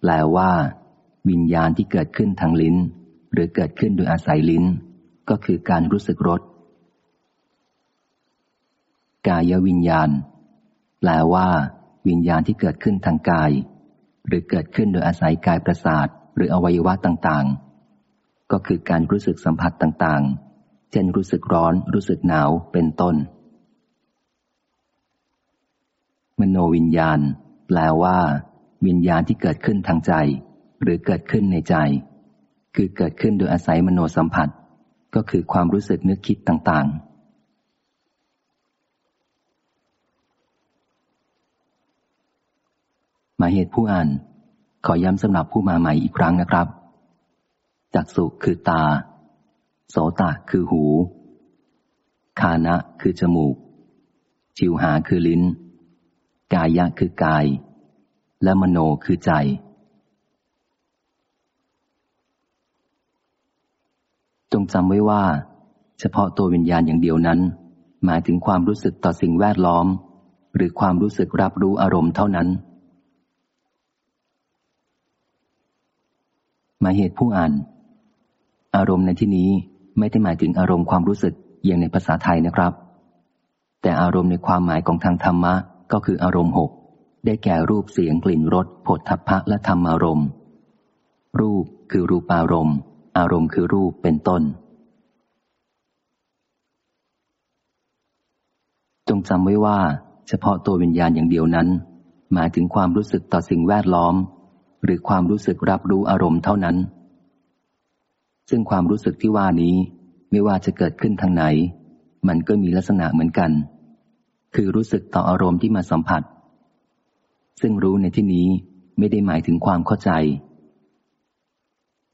แปลว่า วิญญาณที่เกิดขึ้นทางลิ้น หรือเกิดขึ้นโดยอาศัยลิ้น ก็คือการรู้สึกรสกายวิญญาณ แปลว่า วิญญาณที่เกิดขึ้นทางกาย หรือเกิดขึ้นโดยอาศัยกายประสาท หรืออวัยวะต่างๆ ก็คือการรู้สึกสัมผัสต่างๆ เช่นรู้สึกร้อน รู้สึกหนาวเป็นต้น มโนวิญญาณ แปลว่า วิญญาณที่เกิดขึ้นทางใจ หรือเกิดขึ้นในใจ คือเกิดขึ้นโดยอาศัยมโนสัมผัส ก็คือความรู้สึกนึกคิดต่างๆ หมายเหตุผู้อ่าน ขอย้ำสำหรับผู้มาใหม่อีกครั้งนะครับ จักสุคือตา โสตะคือหู คานะคือจมูก จิวหาคือลิ้น กายะคือกาย และมโนคือใจจงจำไว้ว่า เฉพาะตัววิญญาณอย่างเดียวนั้น หมายถึงความรู้สึกต่อสิ่งแวดล้อม หรือความรู้สึกรับรู้อารมณ์เท่านั้น หมายเหตุผู้อ่าน อารมณ์ในที่นี้ไม่ได้หมายถึงอารมณ์ความรู้สึกอย่างในภาษาไทยนะครับ แต่อารมณ์ในความหมายของทางธรรมะก็คืออารมณ์หกได้แก่รูปเสียงกลิ่นรสผลทัพพะและธรรมารมณ์ รูปคือรูปอารมณ์ อารมณ์คือรูปเป็นต้น จงจำไว้ว่า เฉพาะตัววิญญาณอย่างเดียวนั้น หมายถึงความรู้สึกต่อสิ่งแวดล้อม หรือความรู้สึกรับรู้อารมณ์เท่านั้น ซึ่งความรู้สึกที่ว่านี้ไม่ว่าจะเกิดขึ้นทางไหน มันก็มีลักษณะเหมือนกัน คือรู้สึกต่ออารมณ์ที่มาสัมผัส ซึ่งรู้ในที่นี้ไม่ได้หมายถึงความเข้าใจ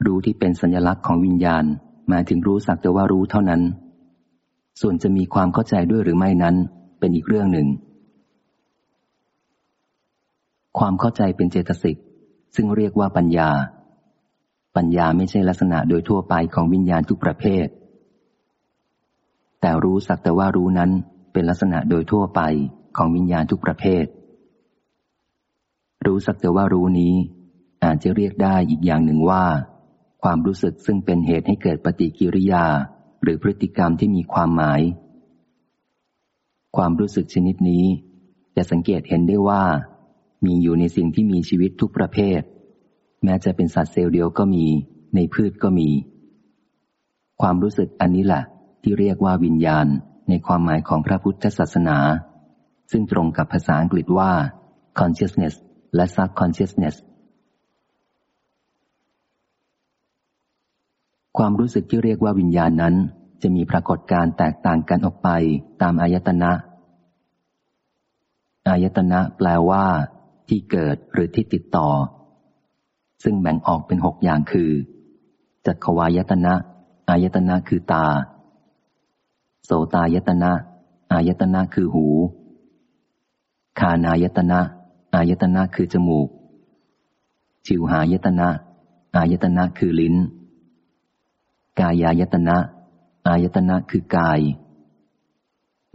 รู้ที่เป็นสัญลักษณ์ของวิญญาณ หมายถึงรู้สักแต่ว่ารู้เท่านั้น ส่วนจะมีความเข้าใจด้วยหรือไม่นั้น เป็นอีกเรื่องหนึ่ง ความเข้าใจเป็นเจตสิก ซึ่งเรียกว่าปัญญา ปัญญาไม่ใช่ลักษณะโดยทั่วไปของวิญญาณทุกประเภท แต่รู้สักแต่ว่ารู้นั้นเป็นลักษณะโดยทั่วไปของวิญญาณทุกประเภท รู้สักแต่ว่ารู้นี้ อาจจะเรียกได้อีกอย่างหนึ่งว่า ความรู้สึกซึ่งเป็นเหตุให้เกิดปฏิกิริยา หรือพฤติกรรมที่มีความหมาย ความรู้สึกชนิดนี้จะสังเกตเห็นได้ว่า มีอยู่ในสิ่งที่มีชีวิตทุกประเภท แม้จะเป็นสัตว์เซลล์เดียวก็มี ในพืชก็มี ความรู้สึกอันนี้แหละที่เรียกว่าวิญญาณในความหมายของพระพุทธศาสนา ซึ่งตรงกับภาษาอังกฤษว่า consciousness และ subconsciousness ความรู้สึกที่เรียกว่าวิญญาณนั้น จะมีปรากฏการแตกต่างกันออกไปตามอายตนะ อายตนะแปลว่า ที่เกิดหรือที่ติดต่อ ซึ่งแบ่งออกเป็นหกอย่างคือ จักขวายตนะ อายตนะคือตา โสตายตนะ อายตนะคือหู คานายตนะ อายตนะคือจมูกจิวหายตนะ อายตนะคือลิ้น กายายตนะ อายตนะคือกาย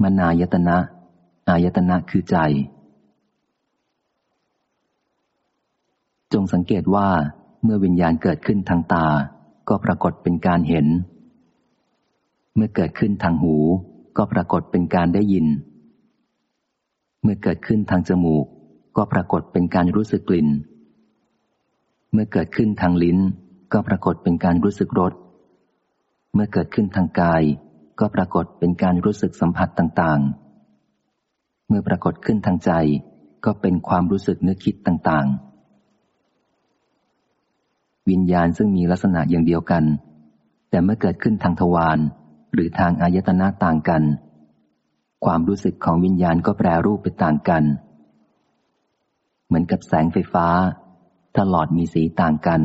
มนายตนะ อายตนะคือใจ จงสังเกตว่าเมื่อวิญญาณเกิดขึ้นทางตา ก็ปรากฏเป็นการเห็น เมื่อเกิดขึ้นทางหู ก็ปรากฏเป็นการได้ยิน เมื่อเกิดขึ้นทางจมูก ก็ปรากฏเป็นการรู้สึกกลิ่น เมื่อเกิดขึ้นทางลิ้น ก็ปรากฏเป็นการรู้สึกรส เมื่อเกิดขึ้นทางกาย ก็ปรากฏเป็นการรู้สึกสัมผัสต่างๆ เมื่อปรากฏขึ้นทางใจ ก็เป็นความรู้สึกนึกคิดต่างๆ วิญญาณซึ่งมีลักษณะอย่างเดียวกัน แต่เมื่อเกิดขึ้นทางทวารหรือทางอายตนะต่างกัน ความรู้สึกของวิญญาณก็แปรรูปไปต่างกัน เหมือนกับแสงไฟฟ้า ถ้าหลอดมีสีต่างกัน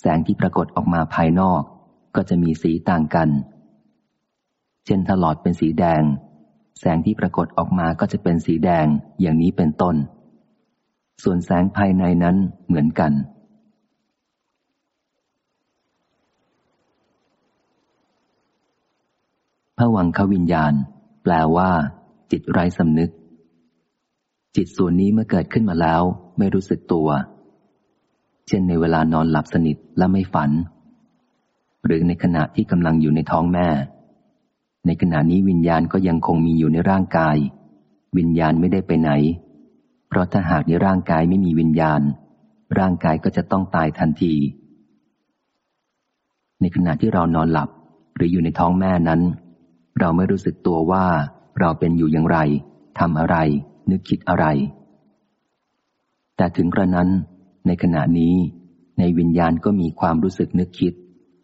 แสงที่ปรากฏออกมาภายนอก ก็จะมีสีต่างกัน เช่นถ้าหลอดเป็นสีแดง แสงที่ปรากฏออกมาก็จะเป็นสีแดงอย่างนี้เป็นต้น ส่วนแสงภายในนั้นเหมือนกัน พระวังควิญญาณ แปลว่า จิตไร้สำนึก จิตส่วนนี้เมื่อเกิดขึ้นมาแล้ว ไม่รู้สึกตัว เช่นในเวลานอนหลับสนิทและไม่ฝัน หรือในขณะที่กำลังอยู่ในท้องแม่ ในขณะนี้วิญญาณก็ยังคงมีอยู่ในร่างกาย วิญญาณไม่ได้ไปไหน เพราะถ้าหากในร่างกายไม่มีวิญญาณ ร่างกายก็จะต้องตายทันที ในขณะที่เรานอนหลับ หรืออยู่ในท้องแม่นั้น เราไม่รู้สึกตัวว่าเราเป็นอยู่อย่างไรทำอะไร นึกคิดอะไร แต่ถึงกระนั้น ในขณะนี้ ในวิญญาณก็มีความรู้สึกนึกคิด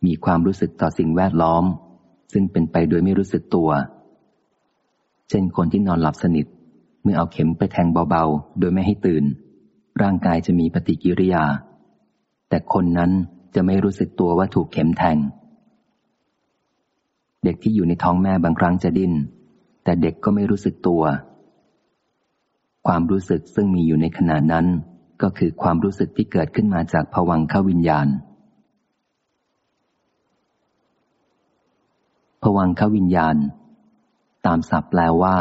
มีความรู้สึกต่อสิ่งแวดล้อม ซึ่งเป็นไปโดยไม่รู้สึกตัว เช่นคนที่นอนหลับสนิท เมื่อเอาเข็มไปแทงเบาๆ โดยไม่ให้ตื่น ร่างกายจะมีปฏิกิริยา แต่คนนั้นจะไม่รู้สึกตัวว่าถูกเข็มแทง เด็กที่อยู่ในท้องแม่บางครั้งจะดิ้น แต่เด็กก็ไม่รู้สึกตัว ความรู้สึกซึ่งมีอยู่ในขณะนั้น ก็คือความรู้สึกที่เกิดขึ้นมาจากผวังขวิญญาณผวังขวิญญาณ ตามศัพท์แปลว่า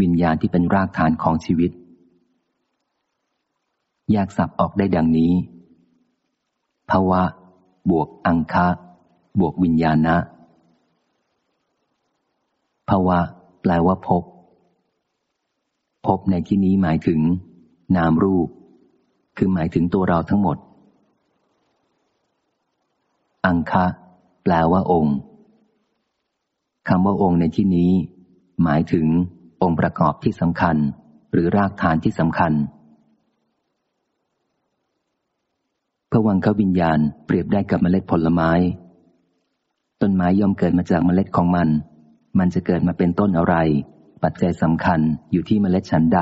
วิญญาณที่เป็นรากฐานของชีวิต แยกศัพท์ออกได้ดังนี้ภาวะ บวกอังคะ บวกวิญญาณนะ ภาวะ แปลว่าพบ พบในที่นี้หมายถึง นามรูป คือหมายถึงตัวเราทั้งหมด อังคะ แปลว่าองค์คำว่าองค์ในที่นี้ หมายถึง องค์ประกอบที่สำคัญ หรือรากฐานที่สำคัญพระวังขวิญญาณเปรียบได้กับเมล็ดผลไม้ ต้นไม้ย่อมเกิดมาจากเมล็ดของมัน มันจะเกิดมาเป็นต้นอะไร ปัจจัยสำคัญอยู่ที่เมล็ดฉันใด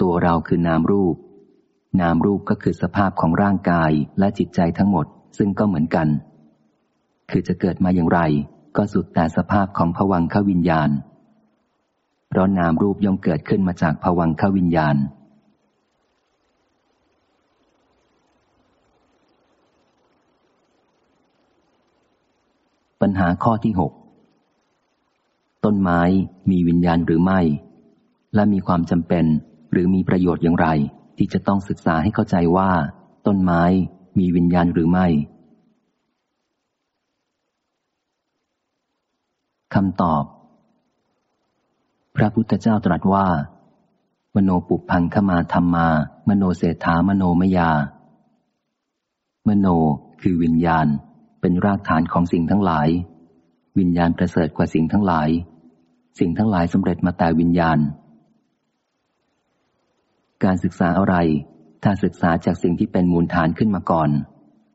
ตัวเราคือนามรูป นามรูปก็คือสภาพของร่างกายและจิตใจทั้งหมด ซึ่งก็เหมือนกัน คือจะเกิดมาอย่างไร ก็สุดแต่สภาพของผวังขวิญญาณ เพราะนามรูปย่อมเกิดขึ้นมาจากผวังขวิญญาณปัญหาข้อที่หก ต้นไม้มีวิญญาณหรือไม่ และมีความจำเป็นหรือมีประโยชน์อย่างไร ที่จะต้องศึกษาให้เข้าใจว่า ต้นไม้มีวิญญาณหรือไม่คำตอบ พระพุทธเจ้าตรัสว่า มโนปุพังขมาธรรมา มโนเศรษฐามโนมยา มโนคือวิญญาณ เป็นรากฐานของสิ่งทั้งหลาย วิญญาณประเสริฐกว่าสิ่งทั้งหลาย สิ่งทั้งหลายสำเร็จมาแต่วิญญาณ การศึกษาอะไร ถ้าศึกษาจากสิ่งที่เป็นมูลฐานขึ้นมาก่อน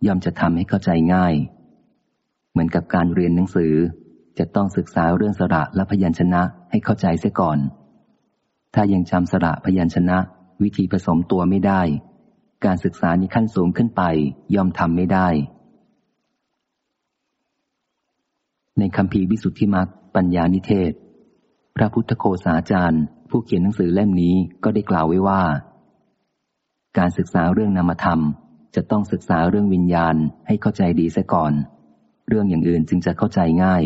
ย่อมจะทำให้เข้าใจง่าย เหมือนกับการเรียนหนังสือ จะต้องศึกษาเรื่องสระและพยัญชนะให้เข้าใจเสียก่อน ถ้ายังจำสระพยัญชนะ วิธีผสมตัวไม่ได้ การศึกษานี้ขั้นสูงขึ้นไป ย่อมทำไม่ได้ ในคำพีวิสุทธิมักปัญญานิเทศ พระพุทธโคสาจารย์ ผู้เขียนหนังสือเล่มนี้ก็ได้กล่าวไว้ว่า การศึกษาเรื่องนามธรรม จะต้องศึกษาเรื่องวิญญาณให้เข้าใจดีซะก่อน เรื่องอย่างอื่นจึงจะเข้าใจง่าย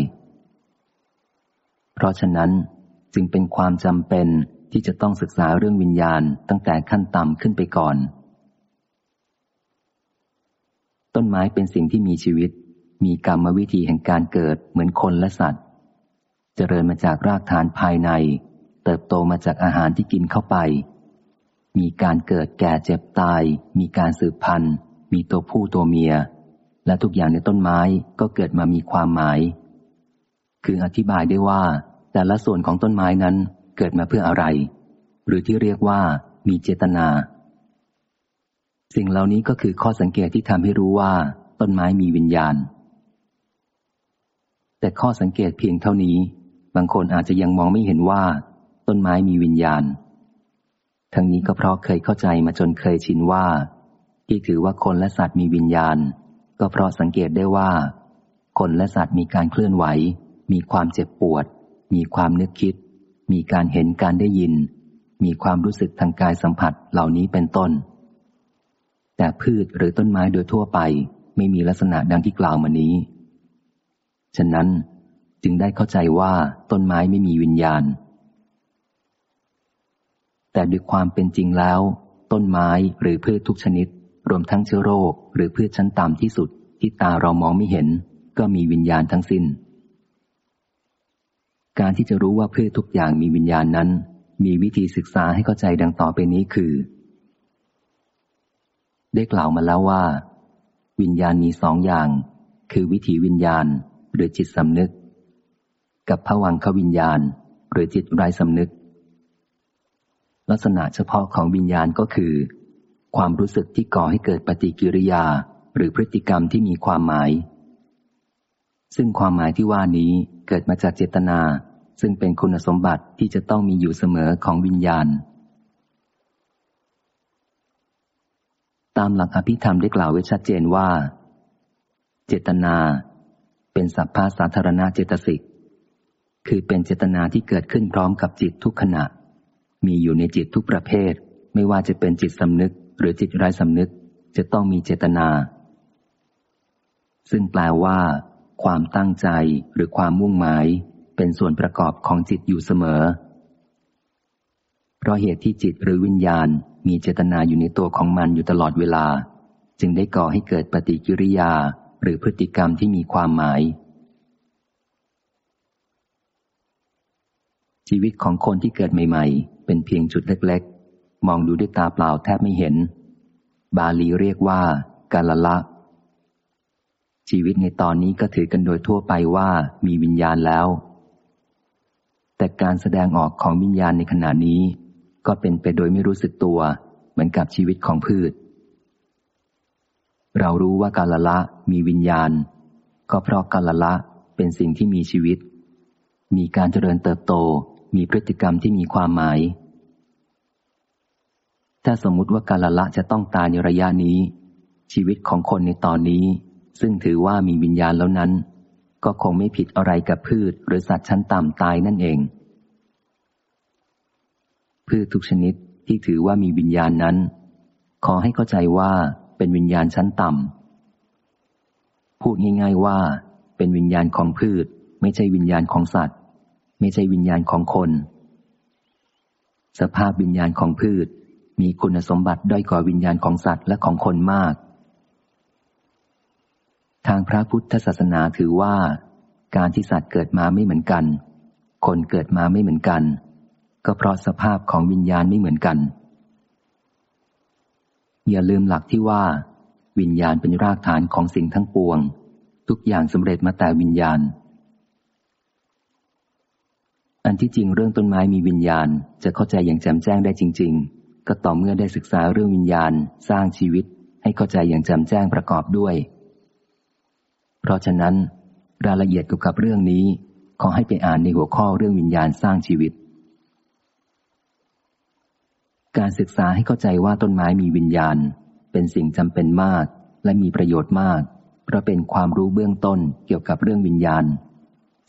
เพราะฉะนั้นจึงเป็นความจำเป็นที่จะต้องศึกษาเรื่องวิญญาณตั้งแต่ขั้นต่ำขึ้นไปก่อน ต้นไม้เป็นสิ่งที่มีชีวิต มีกรรมวิธีแห่งการเกิดเหมือนคนและสัตว์ เจริญมาจากรากฐานภายใน เติบโตมาจากอาหารที่กินเข้าไป มีการเกิดแก่เจ็บตาย มีการสืบพันธุ์ มีตัวผู้ตัวเมีย และทุกอย่างในต้นไม้ก็เกิดมามีความหมาย คืออธิบายได้ว่า แต่ละส่วนของต้นไม้นั้นเกิดมาเพื่ออะไร หรือที่เรียกว่ามีเจตนา สิ่งเหล่านี้ก็คือข้อสังเกตที่ทำให้รู้ว่า ต้นไม้มีวิญญาณ แต่ข้อสังเกตเพียงเท่านี้ บางคนอาจจะยังมองไม่เห็นว่า ต้นไม้มีวิญญาณ ทั้งนี้ก็เพราะเคยเข้าใจมาจนเคยชินว่า ที่ถือว่าคนและสัตว์มีวิญญาณ ก็เพราะสังเกตได้ว่า คนและสัตว์มีการเคลื่อนไหว มีความเจ็บปวด มีความนึกคิด มีการเห็นการได้ยิน มีความรู้สึกทางกายสัมผัสเหล่านี้เป็นต้น แต่พืชหรือต้นไม้โดยทั่วไป ไม่มีลักษณะดังที่กล่าวมานี้ ฉะนั้นจึงได้เข้าใจว่าต้นไม้ไม่มีวิญญาณ แต่ด้วยความเป็นจริงแล้ว ต้นไม้หรือพืชทุกชนิด รวมทั้งเชื้อโรค หรือพืชชั้นต่ำที่สุดที่ตาเรามองไม่เห็น ก็มีวิญญาณทั้งสิน้น การที่จะรู้ว่าพืชทุกอย่างมีวิญญาณนั้น มีวิธีศึกษาให้เข้าใจดังต่อไปนี้คือ ได้กล่าวมาแล้วว่า วิญญาณมีสองอย่าง คือวิถีวิญญาณ หรือจิตสำนึก กับผวังขวิญญาณ หรือจิตไร้สำนึก ลักษณะเฉพาะของวิญญาณก็คือ ความรู้สึกที่ก่อให้เกิดปฏิกิริยา หรือพฤติกรรมที่มีความหมาย ซึ่งความหมายที่ว่านี้เกิดมาจากเจตนา ซึ่งเป็นคุณสมบัติที่จะต้องมีอยู่เสมอของวิญญาณตามหลักอภิธรรมได้กล่าวไว้ชัดเจนว่า เจตนา เป็นสัพพะสาธารณเจตสิก คือเป็นเจตนาที่เกิดขึ้นพร้อมกับจิตทุกขณะ มีอยู่ในจิตทุกประเภท ไม่ว่าจะเป็นจิตสำนึก หรือจิตไร้สำนึก จะต้องมีเจตนา ซึ่งแปลว่า ความตั้งใจหรือความมุ่งหมาย เป็นส่วนประกอบของจิตอยู่เสมอ เพราะเหตุที่จิตหรือวิญญาณมีเจตนาอยู่ในตัวของมันอยู่ตลอดเวลา จึงได้ก่อให้เกิดปฏิกิริยา หรือพฤติกรรมที่มีความหมาย ชีวิตของคนที่เกิดใหม่ ๆ เป็นเพียงจุดเล็ก ๆ มองดูด้วยตาเปล่าแทบไม่เห็น บาลีเรียกว่ากาลละ ชีวิตในตอนนี้ก็ถือกันโดยทั่วไปว่ามีวิญญาณแล้ว แต่การแสดงออกของวิญญาณในขณะนี้ ก็เป็นไปโดยไม่รู้สึกตัว เหมือนกับชีวิตของพืช เรารู้ว่ากาลละมีวิญญาณ ก็เพราะกาลละเป็นสิ่งที่มีชีวิต มีการเจริญเติบโต มีพฤติกรรมที่มีความหมาย ถ้าสมมุติว่ากาลละจะต้องตายในระยะนี้ ชีวิตของคนในตอนนี้ ซึ่งถือว่ามีวิญญาณแล้วนั้น ก็คงไม่ผิดอะไรกับพืชหรือสัตว์ชั้นต่ำตายนั่นเอง พืชทุกชนิดที่ถือว่ามีวิญญาณนั้น ขอให้เข้าใจว่า เป็นวิญญาณชั้นต่ำ พูดง่ายๆว่า เป็นวิญญาณของพืช ไม่ใช่วิญญาณของสัตว์ ไม่ใช่วิญญาณของคน สภาพวิญญาณของพืช มีคุณสมบัติด้อยกว่าวิญญาณของสัตว์และของคนมาก ทางพระพุทธศาสนาถือว่า การที่สัตว์เกิดมาไม่เหมือนกัน คนเกิดมาไม่เหมือนกัน ก็เพราะสภาพของวิญญาณไม่เหมือนกัน อย่าลืมหลักที่ว่า วิญญาณเป็นรากฐานของสิ่งทั้งปวง ทุกอย่างสำเร็จมาแต่วิญญาณ อันที่จริงเรื่องต้นไม้มีวิญญาณจะเข้าใจอย่างแจ่มแจ้งได้จริง ๆ ก็ต่อเมื่อได้ศึกษาเรื่องวิญญาณสร้างชีวิต ให้เข้าใจอย่างแจ่มแจ้งประกอบด้วย เพราะฉะนั้น รายละเอียดเกี่ยวกับเรื่องนี้ ขอให้ไปอ่านในหัวข้อเรื่องวิญญาณสร้างชีวิต การศึกษาให้เข้าใจว่าต้นไม้มีวิญญาณ เป็นสิ่งจำเป็นมาก และมีประโยชน์มาก เพราะเป็นความรู้เบื้องต้นเกี่ยวกับเรื่องวิญญาณ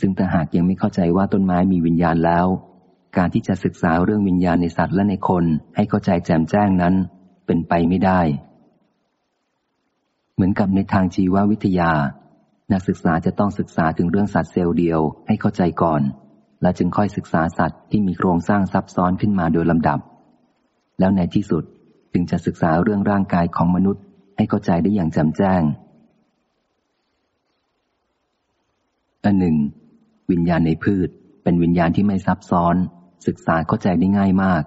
ซึ่งถ้าหากยังไม่เข้าใจว่าต้นไม้มีวิญญาณแล้ว การที่จะศึกษาเรื่องวิญญาณในสัตว์และในคนให้เข้าใจแจ่มแจ้งนั้น เป็นไปไม่ได้ เหมือนกับในทางชีววิทยา นักศึกษาจะต้องศึกษาถึงเรื่องสัตว์เซลล์เดียวให้เข้าใจก่อน และจึงค่อยศึกษาสัตว์ที่มีโครงสร้างซับซ้อนขึ้นมาโดยลำดับ แล้วในที่สุดจึงจะศึกษาเรื่องร่างกายของมนุษย์ ให้เข้าใจได้อย่างแจ่มแจ้ง อันหนึ่ง วิญญาณในพืชเป็นวิญญาณที่ไม่ซับซ้อน ศึกษาเข้าใจได้ง่ายมาก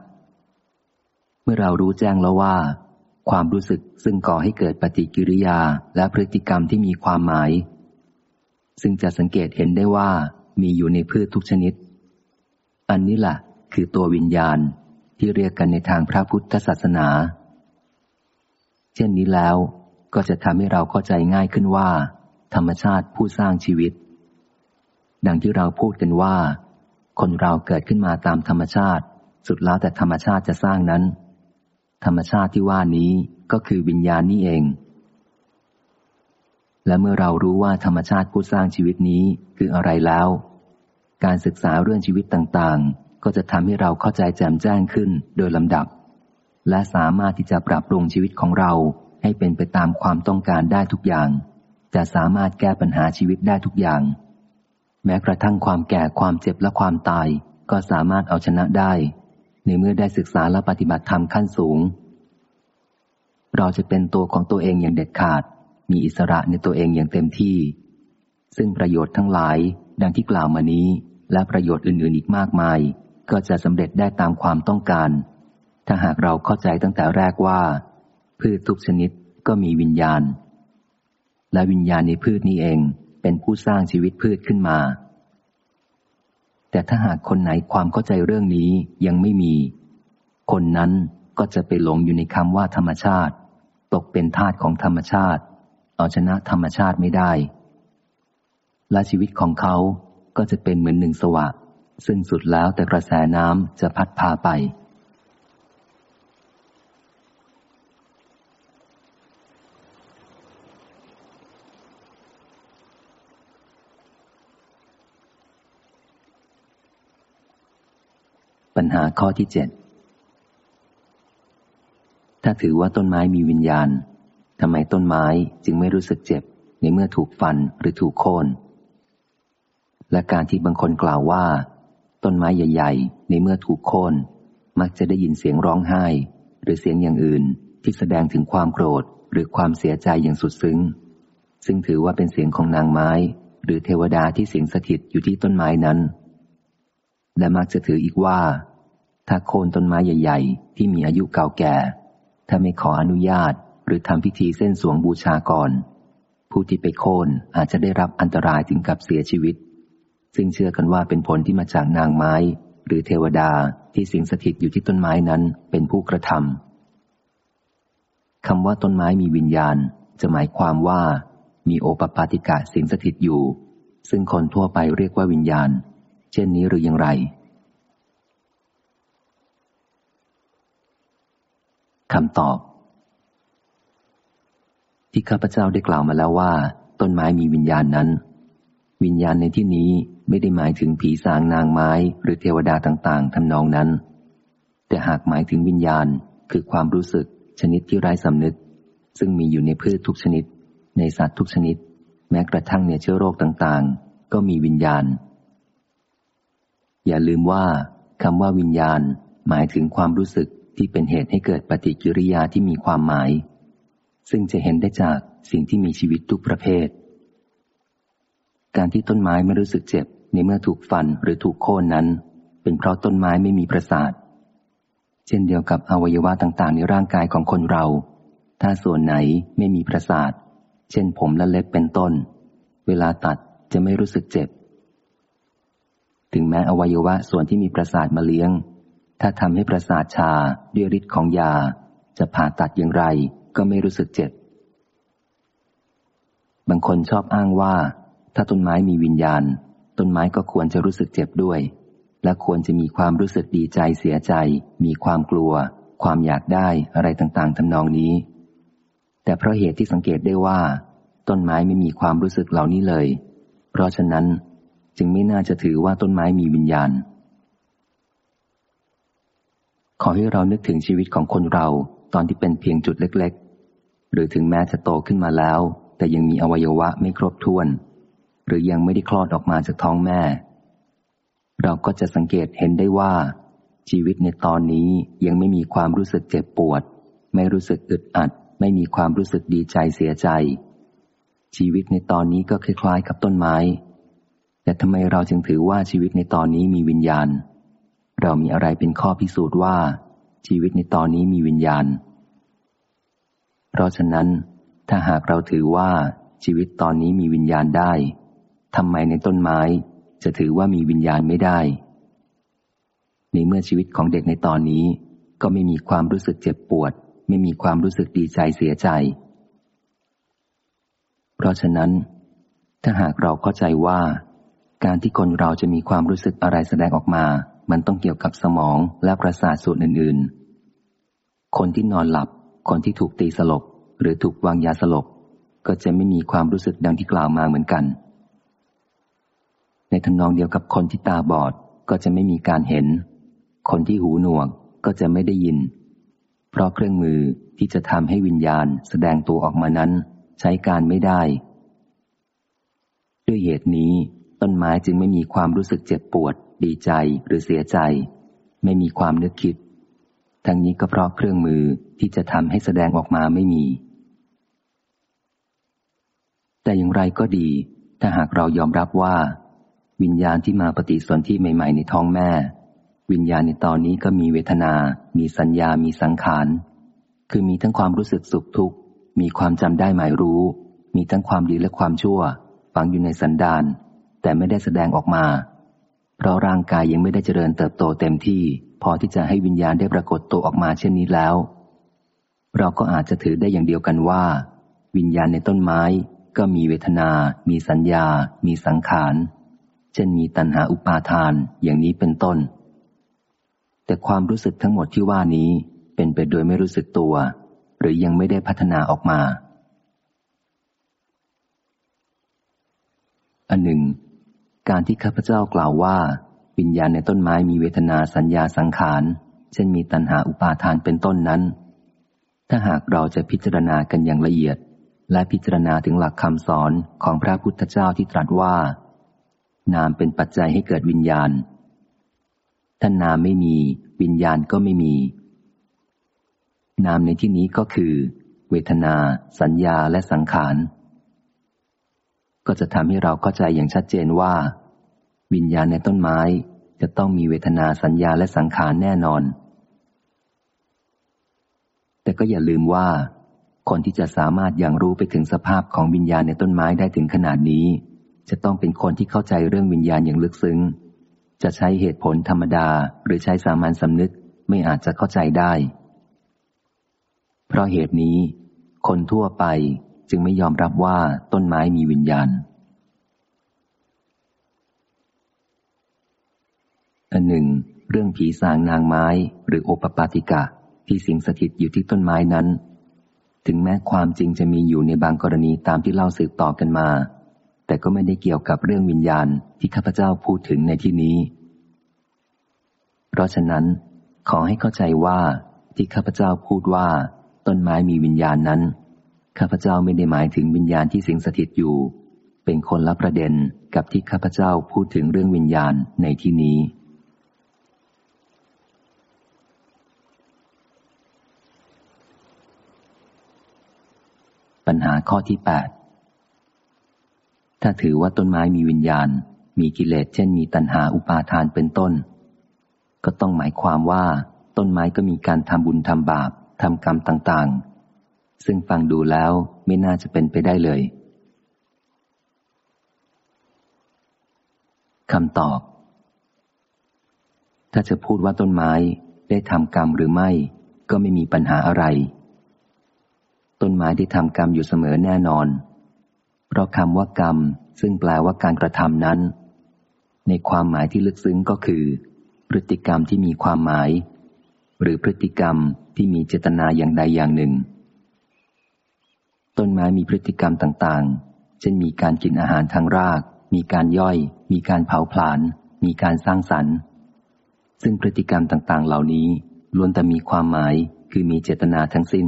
เมื่อเรารู้แจ้งแล้วว่า ความรู้สึกซึ่งก่อให้เกิดปฏิกิริยาและพฤติกรรมที่มีความหมาย ซึ่งจะสังเกตเห็นได้ว่ามีอยู่ในพืชทุกชนิด อันนี้แหละคือตัววิญญาณ ที่เรียกกันในทางพระพุทธศาสนา เช่นนี้แล้วก็จะทำให้เราเข้าใจง่ายขึ้นว่า ธรรมชาติผู้สร้างชีวิต ดังที่เราพูดกันว่า คนเราเกิดขึ้นมาตามธรรมชาติ สุดแล้วแต่ธรรมชาติจะสร้างนั้น ธรรมชาติที่ว่านี้ก็คือวิญญาณนี่เอง และเมื่อเรารู้ว่าธรรมชาติผู้สร้างชีวิตนี้คืออะไรแล้ว การศึกษาเรื่องชีวิตต่างๆ ก็จะทำให้เราเข้าใจแจ่มแจ้งขึ้นโดยลำดับ และสามารถที่จะปรับปรุงชีวิตของเราให้เป็นไปตามความต้องการได้ทุกอย่าง จะสามารถแก้ปัญหาชีวิตได้ทุกอย่าง แม้กระทั่งความแก่ความเจ็บและความตาย ก็สามารถเอาชนะได้ ในเมื่อได้ศึกษาและปฏิบัติธรรมขั้นสูง เราจะเป็นตัวของตัวเองอย่างเด็ดขาด มีอิสระในตัวเองอย่างเต็มที่ ซึ่งประโยชน์ทั้งหลาย ดังที่กล่าวมานี้ และประโยชน์อื่นๆอีกมากมาย ก็จะสำเร็จได้ตามความต้องการ ถ้าหากเราเข้าใจตั้งแต่แรกว่า พืชทุกชนิดก็มีวิญญาณ และวิญญาณในพืชนี้เองเป็นผู้สร้างชีวิตพืชขึ้นมา แต่ถ้าหากคนไหนความเข้าใจเรื่องนี้ยังไม่มี คนนั้นก็จะไปหลงอยู่ในคำว่าธรรมชาติ ตกเป็นทาสของธรรมชาติ เอาชนะธรรมชาติไม่ได้ และชีวิตของเขาก็จะเป็นเหมือนหนึ่งสวะ ซึ่งสุดแล้วแต่กระแสน้ำจะพัดพาไป ปัญหาข้อที่เจ็ดถ้าถือว่าต้นไม้มีวิญญาณทำไมต้นไม้จึงไม่รู้สึกเจ็บในเมื่อถูกฟันหรือถูกโค่นและการที่บางคนกล่าวว่า ต้นไม้ใหญ่ ๆ ในเมื่อถูกโค่นมักจะได้ยินเสียงร้องไห้ หรือเสียงอย่างอื่นที่แสดงถึงความโกรธหรือความเสียใจอย่างสุดซึ้ง ซึ่งถือว่าเป็นเสียงของนางไม้ หรือเทวดาที่สิงสถิตอยู่ที่ต้นไม้นั้น และมักจะถืออีกว่า ถ้าโค่นต้นไม้ใหญ่ ๆ ที่มีอายุเก่าแก่ ถ้าไม่ขออนุญาต หรือทำพิธีเส้นสวงบูชาก่อน ผู้ที่ไปโค่นอาจจะได้รับอันตรายถึงกับเสียชีวิต ซึ่งเชื่อกันว่าเป็นผลที่มาจากนางไม้ หรือเทวดาที่สิงสถิตอยู่ที่ต้นไม้นั้นเป็นผู้กระทำคำว่าต้นไม้มีวิญญาณ จะหมายความว่า มีโอปปาติกะสิงสถิตอยู่ ซึ่งคนทั่วไปเรียกว่าวิญญาณ เช่นนี้หรืออย่างไรคำตอบ ที่ข้าพเจ้าได้กล่าวมาแล้วว่า ต้นไม้มีวิญญาณนั้น วิญญาณในที่นี้ ไม่ได้หมายถึงผีสางนางไม้หรือเทวดาต่างๆทำนองนั้น แต่หากหมายถึงวิญญาณคือความรู้สึกชนิดที่ไร้สำนึก ซึ่งมีอยู่ในพืชทุกชนิด ในสัตว์ทุกชนิด แม้กระทั่งในเชื้อโรคต่างๆ ก็มีวิญญาณ อย่าลืมว่าคำว่าวิญญาณ หมายถึงความรู้สึกที่เป็นเหตุให้เกิดปฏิกิริยาที่มีความหมาย ซึ่งจะเห็นได้จากสิ่งที่มีชีวิตทุกประเภท การที่ต้นไม้ไม่รู้สึกเจ็บในเมื่อถูกฟันหรือถูกโค่นนั้น เป็นเพราะต้นไม้ไม่มีประสาท เช่นเดียวกับอวัยวะต่างๆ ในร่างกายของคนเรา ถ้าส่วนไหนไม่มีประสาท เช่นผมและเล็บเป็นต้น เวลาตัดจะไม่รู้สึกเจ็บ ถึงแม้อวัยวะส่วนที่มีประสาทมาเลี้ยง ถ้าทำให้ประสาทชาด้วยฤทธิ์ของยา จะผ่าตัดอย่างไรก็ไม่รู้สึกเจ็บบางคนชอบอ้างว่า ถ้าต้นไม้มีวิญญาณ ต้นไม้ก็ควรจะรู้สึกเจ็บด้วย และควรจะมีความรู้สึกดีใจเสียใจ มีความกลัว ความอยากได้อะไรต่างๆทำนองนี้ แต่เพราะเหตุที่สังเกตได้ว่า ต้นไม้ไม่มีความรู้สึกเหล่านี้เลย เพราะฉะนั้นจึงไม่น่าจะถือว่าต้นไม้มีวิญญาณ ขอให้เรานึกถึงชีวิตของคนเราตอนที่เป็นเพียงจุดเล็ก ๆ หรือถึงแม้จะโตขึ้นมาแล้ว แต่ยังมีอวัยวะไม่ครบถ้วน หรือยังไม่ได้คลอดออกมาจากท้องแม่ เราก็จะสังเกตเห็นได้ว่า ชีวิตในตอนนี้ยังไม่มีความรู้สึกเจ็บปวด ไม่รู้สึกอึดอัด ไม่มีความรู้สึกดีใจเสียใจ ชีวิตในตอนนี้ก็คล้ายๆกับต้นไม้ แต่ทำไมเราจึงถือว่าชีวิตในตอนนี้มีวิญญาณ เรามีอะไรเป็นข้อพิสูจน์ว่า ชีวิตในตอนนี้มีวิญญาณ เพราะฉะนั้น ถ้าหากเราถือว่าชีวิตตอนนี้มีวิญญาณได้ ทำไมในต้นไม้จะถือว่ามีวิญญาณไม่ได้ ในเมื่อชีวิตของเด็กในตอนนี้ ก็ไม่มีความรู้สึกเจ็บปวด ไม่มีความรู้สึกดีใจเสียใจ เพราะฉะนั้น ถ้าหากเราเข้าใจว่า การที่คนเราจะมีความรู้สึกอะไรแสดงออกมา มันต้องเกี่ยวกับสมองและประสาทส่วนอื่น ๆ คนที่นอนหลับ คนที่ถูกตีสลบ หรือถูกวางยาสลบ ก็จะไม่มีความรู้สึกดังที่กล่าวมาเหมือนกัน ในทำนองเดียวกับคนที่ตาบอดก็จะไม่มีการเห็น คนที่หูหนวกก็จะไม่ได้ยิน เพราะเครื่องมือที่จะทำให้วิญญาณแสดงตัวออกมานั้น ใช้การไม่ได้ ด้วยเหตุนี้ ต้นไม้จึงไม่มีความรู้สึกเจ็บปวด ดีใจหรือเสียใจ ไม่มีความนึกคิด ทั้งนี้ก็เพราะเครื่องมือที่จะทำให้แสดงออกมาไม่มี แต่อย่างไรก็ดี ถ้าหากเรายอมรับว่า วิญญาณที่มาปฏิสนธิใหม่ ๆ ในท้องแม่ วิญญาณในตอนนี้ก็มีเวทนา มีสัญญา มีสังขาร คือมีทั้งความรู้สึกสุขทุกข์ มีความจำได้หมายรู้ มีทั้งความดีและความชั่ว ฝังอยู่ในสันดาน แต่ไม่ได้แสดงออกมา เพราะร่างกายยังไม่ได้เจริญเติบโตเต็มที่ พอที่จะให้วิญญาณได้ปรากฏตัวออกมาเช่นนี้แล้ว เราก็อาจจะถือได้อย่างเดียวกันว่า วิญญาณในต้นไม้ก็มีเวทนา มีสัญญา มีสังขาร เช่นมีตัณหาอุปาทานอย่างนี้เป็นต้น แต่ความรู้สึกทั้งหมดที่ว่านี้เป็นไปโดยไม่รู้สึกตัว หรือยังไม่ได้พัฒนาออกมาอันหนึ่ง การที่ข้าพเจ้ากล่าวว่า วิญญาณในต้นไม้มีเวทนาสัญญาสังขาร เช่นมีตัณหาอุปาทานเป็นต้นนั้น ถ้าหากเราจะพิจารณากันอย่างละเอียด และพิจารณาถึงหลักคำสอนของพระพุทธเจ้าที่ตรัสว่า นามเป็นปัจจัยให้เกิดวิญญาณ ถ้านามไม่มีวิญญาณก็ไม่มี นามในที่นี้ก็คือ เวทนา สัญญาและสังขาร ก็จะทำให้เราเข้าใจอย่างชัดเจนว่า วิญญาณในต้นไม้จะต้องมีเวทนาสัญญาและสังขารแน่นอน แต่ก็อย่าลืมว่า คนที่จะสามารถอย่างรู้ไปถึงสภาพของวิญญาณในต้นไม้ได้ถึงขนาดนี้ จะต้องเป็นคนที่เข้าใจเรื่องวิญญาณอย่างลึกซึ้ง จะใช้เหตุผลธรรมดาหรือใช้สามัญสำนึกไม่อาจจะเข้าใจได้ เพราะเหตุนี้ คนทั่วไปจึงไม่ยอมรับว่าต้นไม้มีวิญญาณ อันหนึ่ง เรื่องผีสางนางไม้หรือโอปปาติกะที่สิงสถิตอยู่ที่ต้นไม้นั้น ถึงแม้ความจริงจะมีอยู่ในบางกรณีตามที่เล่าสืบต่อกันมา แต่ก็ไม่ได้เกี่ยวกับเรื่องวิญญาณที่ข้าพเจ้าพูดถึงในที่นี้ เพราะฉะนั้น ขอให้เข้าใจว่าที่ข้าพเจ้าพูดว่า ต้นไม้มีวิญญาณนั้น ข้าพเจ้าไม่ได้หมายถึงวิญญาณที่สิงสถิตอยู่ เป็นคนละประเด็นกับที่ข้าพเจ้าพูดถึงเรื่องวิญญาณในที่นี้ ปัญหาข้อที่แปด ถ้าถือว่าต้นไม้มีวิญญาณ มีกิเลสเช่นมีตัณหาอุปาทานเป็นต้น ก็ต้องหมายความว่า ต้นไม้ก็มีการทำบุญทำบาปทำกรรมต่างๆ ซึ่งฟังดูแล้วไม่น่าจะเป็นไปได้เลยคำตอบ ถ้าจะพูดว่าต้นไม้ได้ทำกรรมหรือไม่ ก็ไม่มีปัญหาอะไร ต้นไม้ได้ทำกรรมอยู่เสมอแน่นอน เพราะคำว่ากรรม ซึ่งแปลว่าการกระทำนั้น ในความหมายที่ลึกซึ้งก็คือ พฤติกรรมที่มีความหมาย หรือพฤติกรรมที่มีเจตนาอย่างใดอย่างหนึ่ง ต้นไม้มีพฤติกรรมต่างๆ เช่นมีการกินอาหารทางราก มีการย่อย มีการเผาผลาญ มีการสร้างสรรค์ ซึ่งพฤติกรรมต่างๆ เหล่านี้ล้วนแต่มีความหมายคือมีเจตนาทั้งสิ้น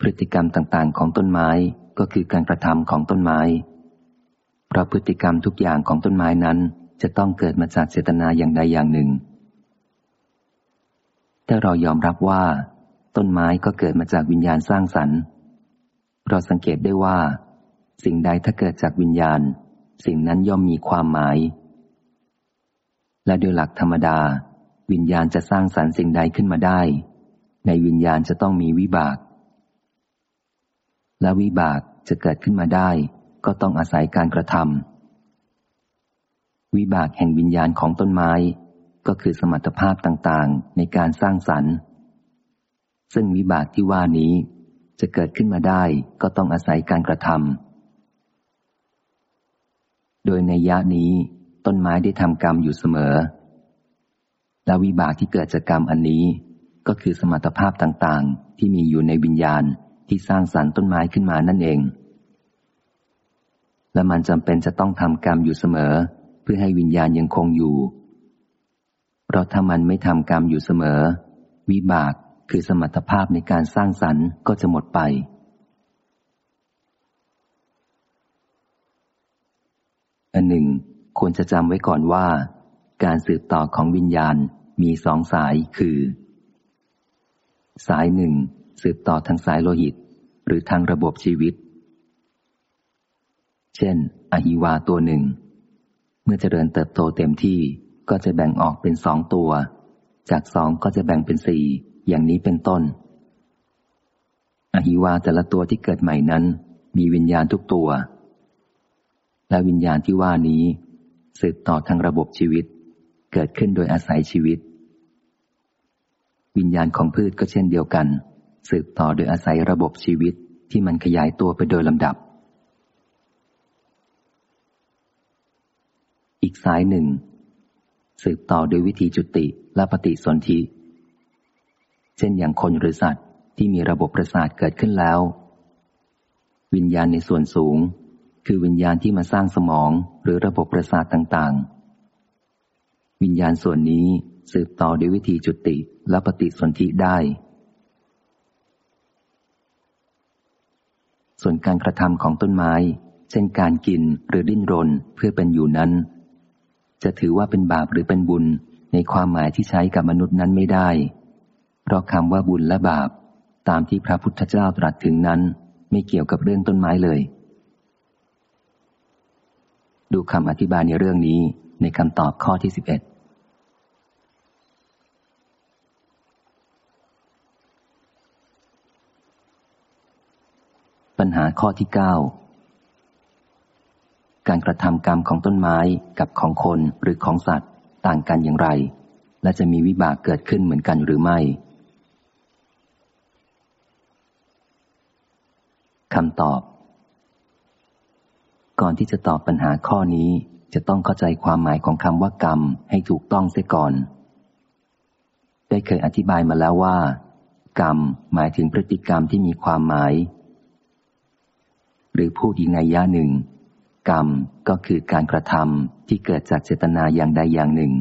พฤติกรรมต่างๆ ของต้นไม้ ก็คือการกระทำของต้นไม้เพราะพฤติกรรมทุกอย่างของต้นไม้นั้น จะต้องเกิดมาจากเจตนาอย่างใดอย่างหนึ่งถ้าเรายอมรับว่า ต้นไม้ก็เกิดมาจากวิญญาณสร้างสรรค์ เราสังเกตได้ว่า สิ่งใดถ้าเกิดจากวิญญาณ สิ่งนั้นย่อมมีความหมาย และโดยหลักธรรมดา วิญญาณจะสร้างสรรค์สิ่งใดขึ้นมาได้ ในวิญญาณจะต้องมีวิบากและวิบาก จะเกิดขึ้นมาได้ ก็ต้องอาศัยการกระทำวิบากแห่งวิญญาณของต้นไม้ ก็คือสมรรถภาพต่างๆ ในการสร้างสรรค์ ซึ่งวิบากที่ว่านี้จะเกิดขึ้นมาได้ ก็ต้องอาศัยการกระทำโดยในยะนี้ ต้นไม้ได้ทำกรรมอยู่เสมอ และวิบากที่เกิดจากกรรมอันนี้ ก็คือสมรรถภาพต่างๆ ที่มีอยู่ในวิญญาณ ที่สร้างสรรค์ต้นไม้ขึ้นมานั่นเอง และมันจำเป็นจะต้องทำกรรมอยู่เสมอ เพื่อให้วิญญาณยังคงอยู่ เพราะถ้ามันไม่ทำกรรมอยู่เสมอ วิบากคือสมรรถภาพในการสร้างสรรค์ก็จะหมดไป อันหนึ่ง ควรจะจำไว้ก่อนว่า การสืบต่อของวิญญาณมีสองสายคือ สายหนึ่งสืบต่อทางสายโลหิต หรือทางระบบชีวิต เช่น อหิวาตัวหนึ่ง เมื่อเจริญเติบโตเต็มที่ก็จะแบ่งออกเป็นสองตัว จากสองก็จะแบ่งเป็นสี่อย่างนี้เป็นต้น อหิวาแต่ละตัวที่เกิดใหม่นั้น มีวิญญาณทุกตัว และวิญญาณที่ว่านี้สืบต่อทางระบบชีวิต เกิดขึ้นโดยอาศัยชีวิต วิญญาณของพืชก็เช่นเดียวกัน สืบต่อโดยอาศัยระบบชีวิตที่มันขยายตัวไปโดยลำดับ อีกสายหนึ่ง สืบต่อโดยวิธีจุติและปฏิสนธิ เช่นอย่างคนหรือสัตว์ที่มีระบบประสาทเกิดขึ้นแล้ว วิญญาณในส่วนสูง คือวิญญาณที่มาสร้างสมองหรือระบบประสาทต่างๆ วิญญาณส่วนนี้สืบต่อด้วยวิธีจุติและปฏิสนธิได้ ส่วนการกระทำของต้นไม้ เช่นการกินหรือดิ้นรนเพื่อเป็นอยู่นั้น จะถือว่าเป็นบาปหรือเป็นบุญในความหมายที่ใช้กับมนุษย์นั้นไม่ได้ เพราะคำว่าบุญและบาป ตามที่พระพุทธเจ้าตรัสถึงนั้น ไม่เกี่ยวกับเรื่องต้นไม้เลย ดูคำอธิบายในเรื่องนี้ในคำตอบข้อที่สิบเอ็ด ปัญหาข้อที่เก้าการกระทำกรรมของต้นไม้กับของคนหรือของสัตว์ ต่างกันอย่างไร และจะมีวิบากเกิดขึ้นเหมือนกันหรือไม่คำตอบ ก่อนที่จะตอบปัญหาข้อนี้จะต้องเข้าใจความหมายของคำว่ากรรมให้ถูกต้องเสียก่อน ได้เคยอธิบายมาแล้วว่า กรรมหมายถึงพฤติกรรมที่มีความหมาย หรือพูดอีกในย่าหนึ่ง กรรมก็คือการกระทำที่เกิดจากเจตนาอย่างใดอย่างหนึ่ง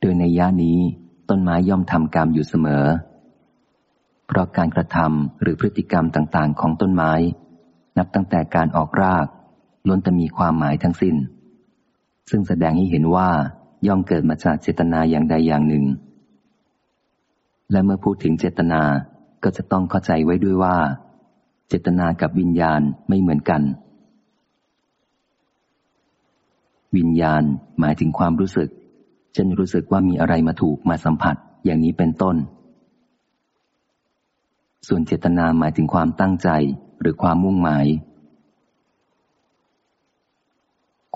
โดยในย่านี้ ต้นไม้ย่อมทำกรรมอยู่เสมอ เพราะการกระทำหรือพฤติกรรมต่างๆ ของต้นไม้ นับตั้งแต่การออกรากล้วนแต่มีความหมายทั้งสิน้น ซึ่งแสดงให้เห็นว่าย่อมเกิดมาจากเจตนาอย่างใดอย่างหนึ่ง และเมื่อพูดถึงเจตนาก็จะต้องเข้าใจไว้ด้วยว่า เจตนากับวิญญาณไม่เหมือนกัน วิญญาณหมายถึงความรู้สึกฉันรู้สึกว่ามีอะไรมาถูกมาสัมผัสอย่างนี้เป็นต้น ส่วนเจตนาหมายถึงความตั้งใจหรือความมุ่งหมาย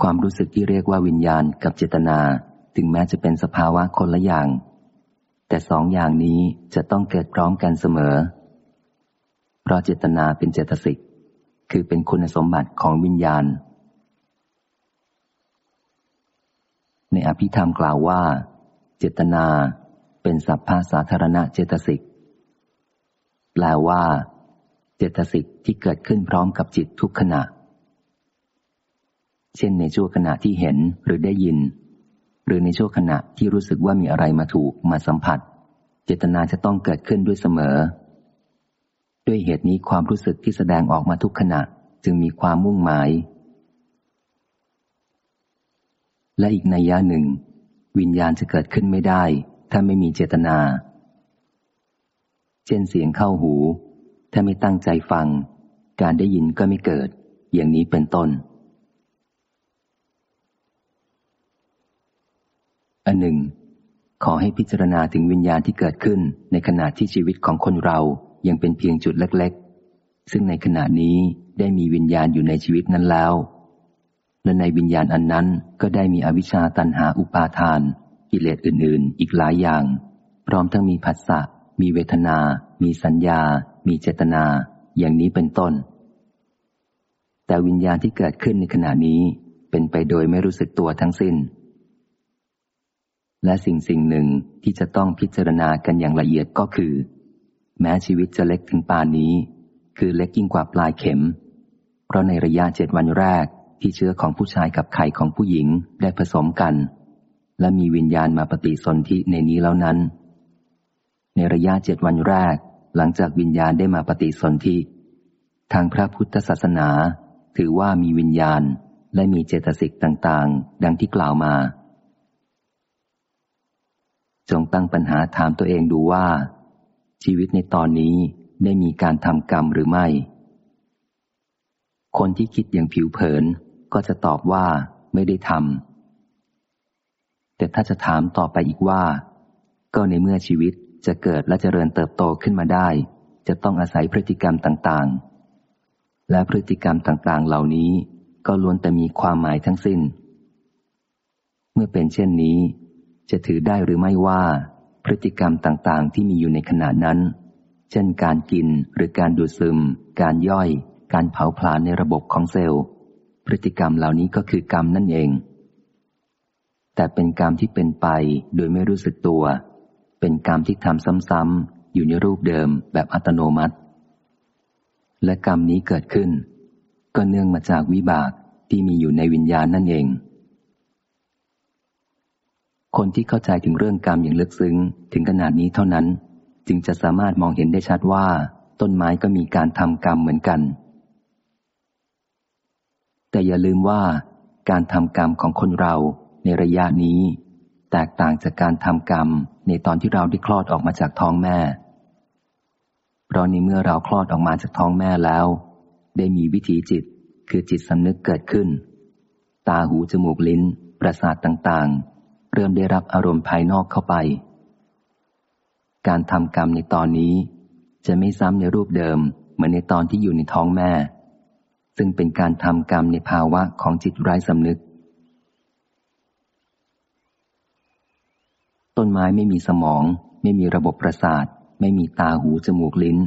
ความรู้สึกที่เรียกว่าวิญญาณกับเจตนาถึงแม้จะเป็นสภาวะคนละอย่าง แต่สองอย่างนี้จะต้องเกิดพร้อมกันเสมอ เพราะเจตนาเป็นเจตสิก คือเป็นคุณสมบัติของวิญญาณ ในอภิธรรมกล่าวว่า เจตนาเป็นสัพพะสาธารณะเจตสิก แปลว่า เจตสิกที่เกิดขึ้นพร้อมกับจิตทุกขณะ เช่นในช่วงขณะที่เห็นหรือได้ยิน หรือในช่วงขณะที่รู้สึกว่ามีอะไรมาถูกมาสัมผัส เจตนาจะต้องเกิดขึ้นด้วยเสมอ ด้วยเหตุนี้ความรู้สึกที่แสดงออกมาทุกขณะจึงมีความมุ่งหมาย และอีกในยะหนึ่ง วิญญาณจะเกิดขึ้นไม่ได้ ถ้าไม่มีเจตนา เช่นเสียงเข้าหู ถ้าไม่ตั้งใจฟัง การได้ยินก็ไม่เกิด อย่างนี้เป็นต้น อันหนึ่ง ขอให้พิจารณาถึงวิญญาณที่เกิดขึ้นในขณะที่ชีวิตของคนเรา ยังเป็นเพียงจุดเล็กๆ ซึ่งในขณะนี้ได้มีวิญญาณอยู่ในชีวิตนั้นแล้ว และในวิญญาณอันนั้นก็ได้มีอวิชชาตันหาอุปาทาน กิเลสอื่น ๆ อีกหลายอย่าง พร้อมทั้งมีผัสสะ มีเวทนา มีสัญญา มีเจตนา อย่างนี้เป็นต้น แต่วิญญาณที่เกิดขึ้นในขณะนี้เป็นไปโดยไม่รู้สึกตัวทั้งสิ้น และสิ่งสิ่งหนึ่งที่จะต้องพิจารณากันอย่างละเอียดก็คือ แม้ชีวิตจะเล็กถึงปานนี้ คือเล็กยิ่งกว่าปลายเข็ม เพราะในระยะเจ็ดวันแรกที่เชื้อของผู้ชายกับไข่ของผู้หญิงได้ผสมกัน และมีวิญญาณมาปฏิสนธิในนี้แล้วนั้น ในระยะเจ็ดวันแรก หลังจากวิญญาณได้มาปฏิสนธิทางพระพุทธศาสนา ถือว่ามีวิญญาณและมีเจตสิกต่างๆ ดังที่กล่าวมา จงตั้งปัญหาถามตัวเองดูว่า ชีวิตในตอนนี้ได้มีการทำกรรมหรือไม่ คนที่คิดอย่างผิวเผินก็จะตอบว่าไม่ได้ทำ แต่ถ้าจะถามต่อไปอีกว่า ก็ในเมื่อชีวิตจะเกิดและเจริญเติบโตขึ้นมาได้ จะต้องอาศัยพฤติกรรมต่างๆ และพฤติกรรมต่างๆ เหล่านี้ก็ล้วนแต่มีความหมายทั้งสิ้น เมื่อเป็นเช่นนี้ จะถือได้หรือไม่ว่า พฤติกรรมต่างๆ ที่มีอยู่ในขณะนั้น เช่นการกินหรือการดูดซึม การย่อย การเผาผลาญในระบบของเซลล์ พฤติกรรมเหล่านี้ก็คือกรรมนั่นเอง แต่เป็นกรรมที่เป็นไปโดยไม่รู้สึกตัว เป็นกรรมที่ทำซ้ำๆอยู่ในรูปเดิมแบบอัตโนมัติ และกรรมนี้เกิดขึ้น ก็เนื่องมาจากวิบากที่มีอยู่ในวิญญาณนั่นเอง คนที่เข้าใจถึงเรื่องกรรมอย่างลึกซึ้งถึงขนาดนี้เท่านั้น จึงจะสามารถมองเห็นได้ชัดว่า ต้นไม้ก็มีการทำกรรมเหมือนกัน แต่อย่าลืมว่า การทำกรรมของคนเราในระยะนี้ แตกต่างจากการทำกรรมในตอนที่เราได้คลอดออกมาจากท้องแม่ เพราะในเมื่อเราคลอดออกมาจากท้องแม่แล้ว ได้มีวิถีจิตคือจิตสำนึกเกิดขึ้น ตาหูจมูกลิ้น ประสาทต่างๆ เริ่มได้รับอารมณ์ภายนอกเข้าไป การทำกรรมในตอนนี้ จะไม่ซ้ำในรูปเดิมเหมือนในตอนที่อยู่ในท้องแม่ ซึ่งเป็นการทำกรรมในภาวะของจิตไร้สำนึก ต้นไม้ไม่มีสมอง ไม่มีระบบประสาท ไม่มีตาหูจมูกลิ้น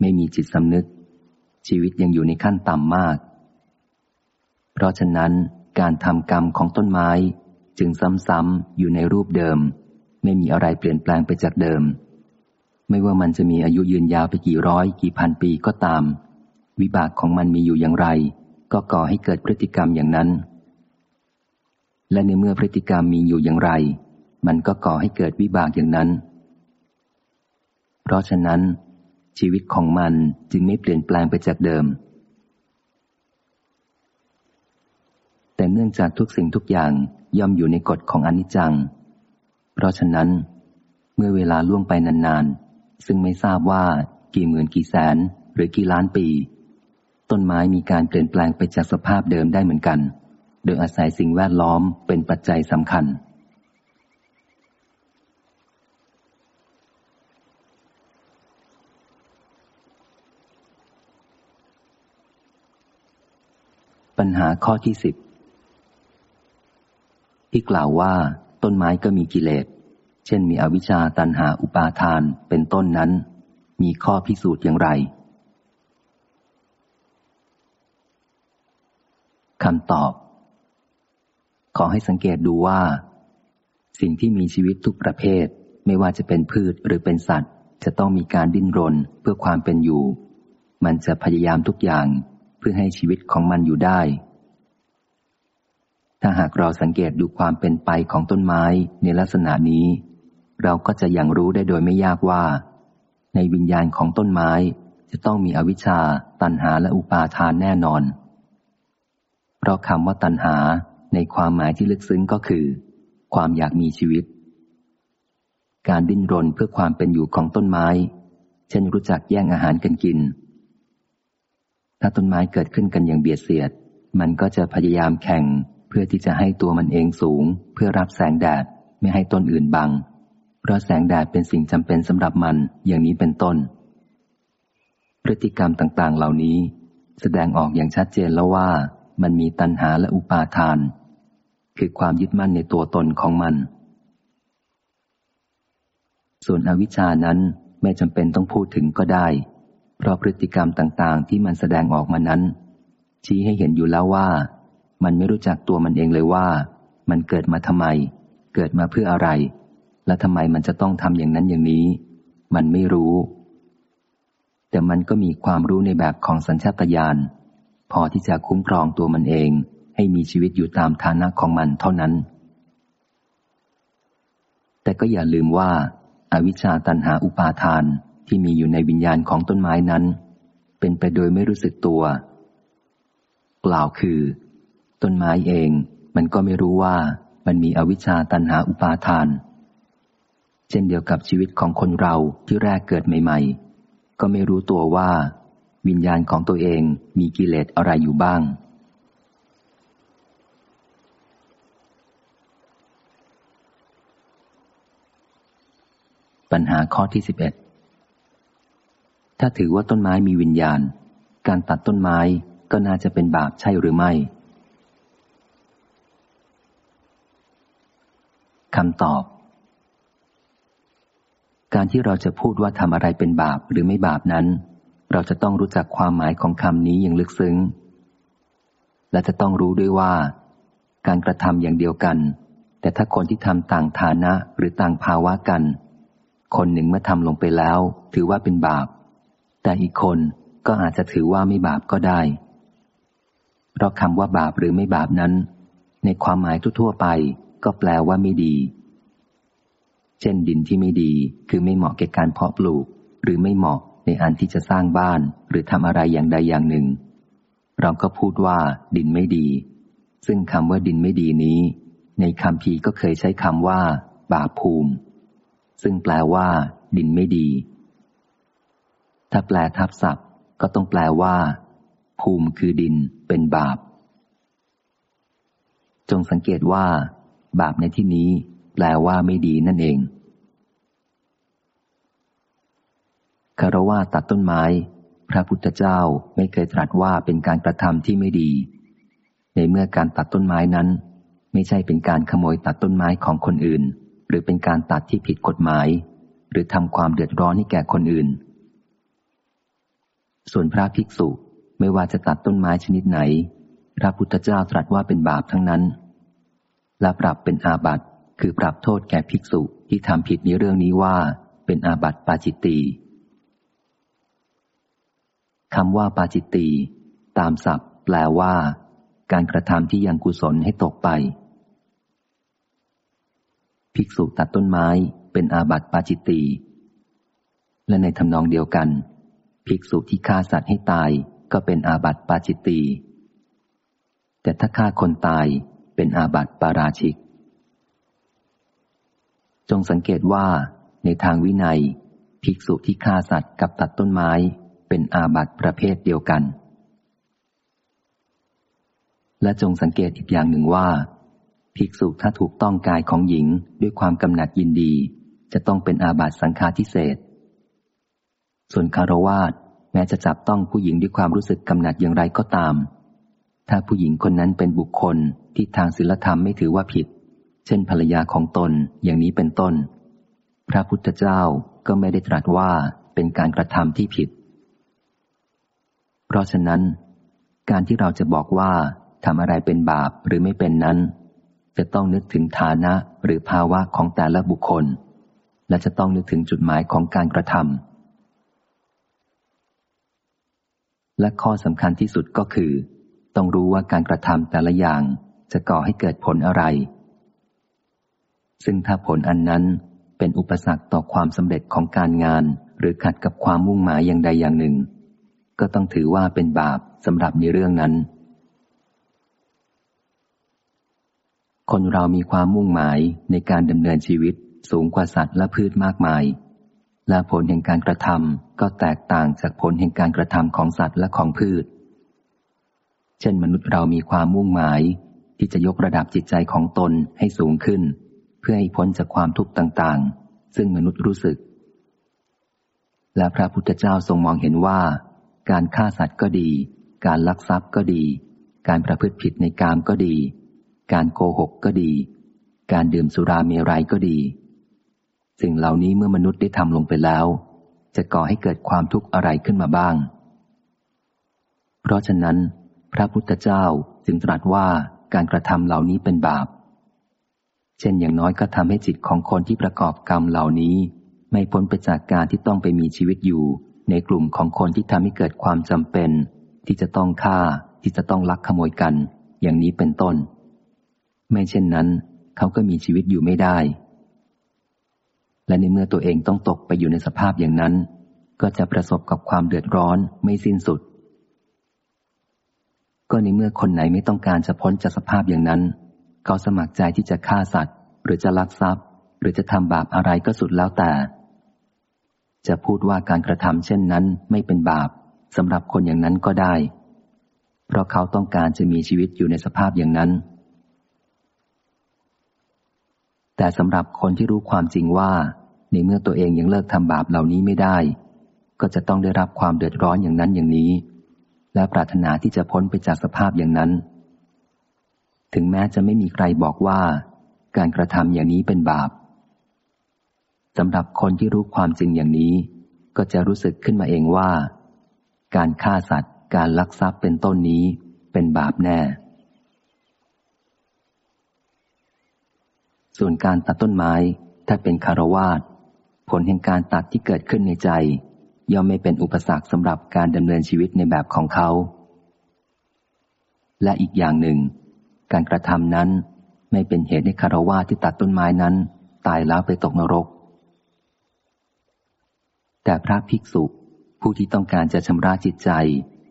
ไม่มีจิตสำนึก ชีวิตยังอยู่ในขั้นต่ำมาก เพราะฉะนั้นการทำกรรมของต้นไม้ จึงซ้ำๆอยู่ในรูปเดิม ไม่มีอะไรเปลี่ยนแปลงไปจากเดิม ไม่ว่ามันจะมีอายุยืนยาวไปกี่ร้อย กี่พันปีก็ตาม วิบากของมันมีอยู่อย่างไร ก็ก่อให้เกิดพฤติกรรมอย่างนั้น และในเมื่อพฤติกรรมมีอยู่อย่างไร มันก็ก่อให้เกิดวิบากอย่างนั้น เพราะฉะนั้น ชีวิตของมันจึงไม่เปลี่ยนแปลงไปจากเดิมแต่เนื่องจากทุกสิ่งทุกอย่าง ย่อมอยู่ในกฎของอนิจจัง เพราะฉะนั้น เมื่อเวลาล่วงไปนานๆ ซึ่งไม่ทราบว่ากี่หมื่นกี่แสนหรือกี่ล้านปี ต้นไม้มีการเปลี่ยนแปลงไปจากสภาพเดิมได้เหมือนกัน โดยอาศัยสิ่งแวดล้อมเป็นปัจจัยสำคัญ ปัญหาข้อที่สิบ ที่กล่าวว่าต้นไม้ก็มีกิเลส เช่นมีอวิชชาตันหาอุปาทานเป็นต้นนั้น มีข้อพิสูจน์อย่างไรคำตอบ ขอให้สังเกตดูว่า สิ่งที่มีชีวิตทุกประเภท ไม่ว่าจะเป็นพืชหรือเป็นสัตว์ จะต้องมีการดิ้นรนเพื่อความเป็นอยู่ มันจะพยายามทุกอย่างเพื่อให้ชีวิตของมันอยู่ได้ ถ้าหากเราสังเกตดูความเป็นไปของต้นไม้ในลักษณะนี้ เราก็จะยังรู้ได้โดยไม่ยากว่า ในวิญญาณของต้นไม้จะต้องมีอวิชชา ตัณหาและอุปาทานแน่นอน เพราะคำว่าตัณหาในความหมายที่ลึกซึ้งก็คือ ความอยากมีชีวิต การดิ้นรนเพื่อความเป็นอยู่ของต้นไม้ เช่นรู้จักแย่งอาหารกันกิน ถ้าต้นไม้เกิดขึ้นกันอย่างเบียดเสียด มันก็จะพยายามแข่ง พื่อที่จะให้ตัวมันเองสูง เพื่อรับแสงแดดไม่ให้ต้นอื่นบัง เพราะแสงแดดเป็นสิ่งจำเป็นสำหรับมันอย่างนี้เป็นต้น พฤติกรรมต่างๆ เหล่านี้ แสดงออกอย่างชัดเจนแล้วว่ามันมีตัณหาและอุปาทาน คือความยึดมั่นในตัวตนของมัน ส่วนอวิชานั้นไม่จำเป็นต้องพูดถึงก็ได้ เพราะพฤติกรรมต่างๆ ที่มันแสดงออกมานั้น ชี้ให้เห็นอยู่แล้วว่า มันไม่รู้จักตัวมันเองเลยว่า มันเกิดมาทำไม เกิดมาเพื่ออะไร และทำไมมันจะต้องทำอย่างนั้นอย่างนี้ มันไม่รู้ แต่มันก็มีความรู้ในแบบของสัญชาตญาณพอที่จะคุ้มครองตัวมันเอง ให้มีชีวิตอยู่ตามฐานะของมันเท่านั้น แต่ก็อย่าลืมว่าอาวิชชาตันหาอุปาทานที่มีอยู่ในวิญญาณของต้นไม้นั้น เป็นไปโดยไม่รู้สึกตัว กล่าวคือ ต้นไม้เองมันก็ไม่รู้ว่ามันมีอวิชชาตันหาอุปาทาน เช่นเดียวกับชีวิตของคนเราที่แรกเกิดใหม่ ๆ ก็ไม่รู้ตัวว่า วิญญาณของตัวเองมีกิเลสอะไรอยู่บ้าง ปัญหาข้อที่สิบเอ็ดถ้าถือว่าต้นไม้มีวิญญาณ การตัดต้นไม้ก็น่าจะเป็นบาปใช่หรือไม่ คำตอบ การที่เราจะพูดว่าทำอะไรเป็นบาปหรือไม่บาปนั้น เราจะต้องรู้จักความหมายของคำนี้อย่างลึกซึ้ง และจะต้องรู้ด้วยว่า การกระทำอย่างเดียวกัน แต่ถ้าคนที่ทำต่างฐานะหรือต่างภาวะกัน คนหนึ่งเมื่อทำลงไปแล้ว ถือว่าเป็นบาป แต่อีกคนก็อาจจะถือว่าไม่บาปก็ได้เพราะคำว่าบาปหรือไม่บาปนั้น ในความหมายทั่วไป ก็แปลว่าไม่ดี เช่นดินที่ไม่ดี คือไม่เหมาะแก่การเพาะปลูก หรือไม่เหมาะในอันที่จะสร้างบ้าน หรือทำอะไรอย่างใดอย่างหนึ่ง เราก็พูดว่า ดินไม่ดี ซึ่งคำว่าดินไม่ดีนี้ ในคำพีก็เคยใช้คำว่า บาภูมิ ซึ่งแปลว่า ดินไม่ดี ถ้าแปลทับศัพท์ ก็ต้องแปลว่า ภูมิคือดินเป็นบาปจงสังเกตว่า บาปในที่นี้ แปลว่าไม่ดีนั่นเองคารวะตัดต้นไม้ พระพุทธเจ้าไม่เคยตรัสว่าเป็นการกระทำที่ไม่ดี ในเมื่อการตัดต้นไม้นั้น ไม่ใช่เป็นการขโมยตัดต้นไม้ของคนอื่น หรือเป็นการตัดที่ผิดกฎหมาย หรือทำความเดือดร้อนให้แก่คนอื่น ส่วนพระภิกษุไม่ว่าจะตัดต้นไม้ชนิดไหน พระพุทธเจ้าตรัสว่าเป็นบาปทั้งนั้น และปรับเป็นอาบัติ คือปรับโทษแก่ภิกษุที่ทำผิดในเรื่องนี้ว่า เป็นอาบัติปาจิตตีคำว่าปาจิตตีตามศัพท์ แปลว่า การกระทำที่ยังกุศลให้ตกไป ภิกษุตัดต้นไม้เป็นอาบัติปาจิตตีและในทำนองเดียวกัน ภิกษุที่ฆ่าสัตว์ให้ตายก็เป็นอาบัติปาจิตตีแต่ถ้าฆ่าคนตาย เป็นอาบัติปาราชิก จงสังเกตว่า ในทางวินัย ภิกษุที่ฆ่าสัตว์กับตัดต้นไม้ เป็นอาบัติประเภทเดียวกัน และจงสังเกตอีกอย่างหนึ่งว่า ภิกษุถ้าถูกต้องกายของหญิงด้วยความกำหนัดยินดี จะต้องเป็นอาบัติสังฆาทิเศษ ส่วนคารวาสแม้จะจับต้องผู้หญิงด้วยความรู้สึกกำหนัดอย่างไรก็ตาม ถ้าผู้หญิงคนนั้นเป็นบุคคล ที่ทางศีลธรรมไม่ถือว่าผิด เช่นภรรยาของตนอย่างนี้เป็นต้น พระพุทธเจ้าก็ไม่ได้ตรัสว่าเป็นการกระทำที่ผิด เพราะฉะนั้น การที่เราจะบอกว่าทำอะไรเป็นบาปหรือไม่เป็นนั้น จะต้องนึกถึงฐานะหรือภาวะของแต่ละบุคคล และจะต้องนึกถึงจุดหมายของการกระทำและข้อสำคัญที่สุดก็คือ ต้องรู้ว่าการกระทำแต่ละอย่าง จะก่อให้เกิดผลอะไร ซึ่งถ้าผลอันนั้นเป็นอุปสรรคต่อความสำเร็จของการงาน หรือขัดกับความมุ่งหมายอย่างใดอย่างหนึ่ง ก็ต้องถือว่าเป็นบาปสำหรับในเรื่องนั้น คนเรามีความมุ่งหมายในการดำเนินชีวิตสูงกว่าสัตว์และพืชมากมาย และผลแห่งการกระทำก็แตกต่างจากผลแห่งการกระทำของสัตว์และของพืช เช่นมนุษย์เรามีความมุ่งหมาย ที่จะยกระดับจิตใจของตนให้สูงขึ้น เพื่อให้พ้นจากความทุกข์ต่างๆ ซึ่งมนุษย์รู้สึก และพระพุทธเจ้าทรงมองเห็นว่า การฆ่าสัตว์ก็ดี การลักทรัพย์ก็ดี การประพฤติผิดในกามก็ดี การโกหกก็ดี การดื่มสุราเมรัยก็ดี สิ่งเหล่านี้เมื่อมนุษย์ได้ทำลงไปแล้ว จะก่อให้เกิดความทุกข์อะไรขึ้นมาบ้าง เพราะฉะนั้น พระพุทธเจ้าจึงตรัสว่า การกระทำเหล่านี้เป็นบาป เช่นอย่างน้อยก็ทำให้จิตของคนที่ประกอบกรรมเหล่านี้ ไม่พ้นไปจากการที่ต้องไปมีชีวิตอยู่ ในกลุ่มของคนที่ทำให้เกิดความจำเป็น ที่จะต้องฆ่าที่จะต้องลักขโมยกัน อย่างนี้เป็นต้น ไม่เช่นนั้น เขาก็มีชีวิตอยู่ไม่ได้ และในเมื่อตัวเองต้องตกไปอยู่ในสภาพอย่างนั้น ก็จะประสบกับความเดือดร้อนไม่สิ้นสุด ก็ในเมื่อคนไหนไม่ต้องการจะพ้นจากสภาพอย่างนั้น เขาสมัครใจที่จะฆ่าสัตว์ หรือจะลักทรัพย์ หรือจะทำบาปอะไรก็สุดแล้วแต่ จะพูดว่าการกระทำเช่นนั้นไม่เป็นบาปสำหรับคนอย่างนั้นก็ได้ เพราะเขาต้องการจะมีชีวิตอยู่ในสภาพอย่างนั้น แต่สำหรับคนที่รู้ความจริงว่า ในเมื่อตัวเองยังเลิกทำบาปเหล่านี้ไม่ได้ ก็จะต้องได้รับความเดือดร้อนอย่างนั้นอย่างนี้ และปรารถนาที่จะพ้นไปจากสภาพอย่างนั้น ถึงแม้จะไม่มีใครบอกว่า การกระทำอย่างนี้เป็นบาปสำหรับคนที่รู้ความจริงอย่างนี้ ก็จะรู้สึกขึ้นมาเองว่า การฆ่าสัตว์ การลักทรัพย์เป็นต้นนี้เป็นบาปแน่ ส่วนการตัดต้นไม้ถ้าเป็นคารวาสผลแห่งการตัดที่เกิดขึ้นในใจ ย่อมไม่เป็นอุปสรรคสำหรับการดำเนินชีวิตในแบบของเขา และอีกอย่างหนึ่ง การกระทำนั้นไม่เป็นเหตุให้คารวาที่ตัดต้นไม้นั้น ตายแล้วไปตกนรก แต่พระภิกษุผู้ที่ต้องการจะชำระจิตใจ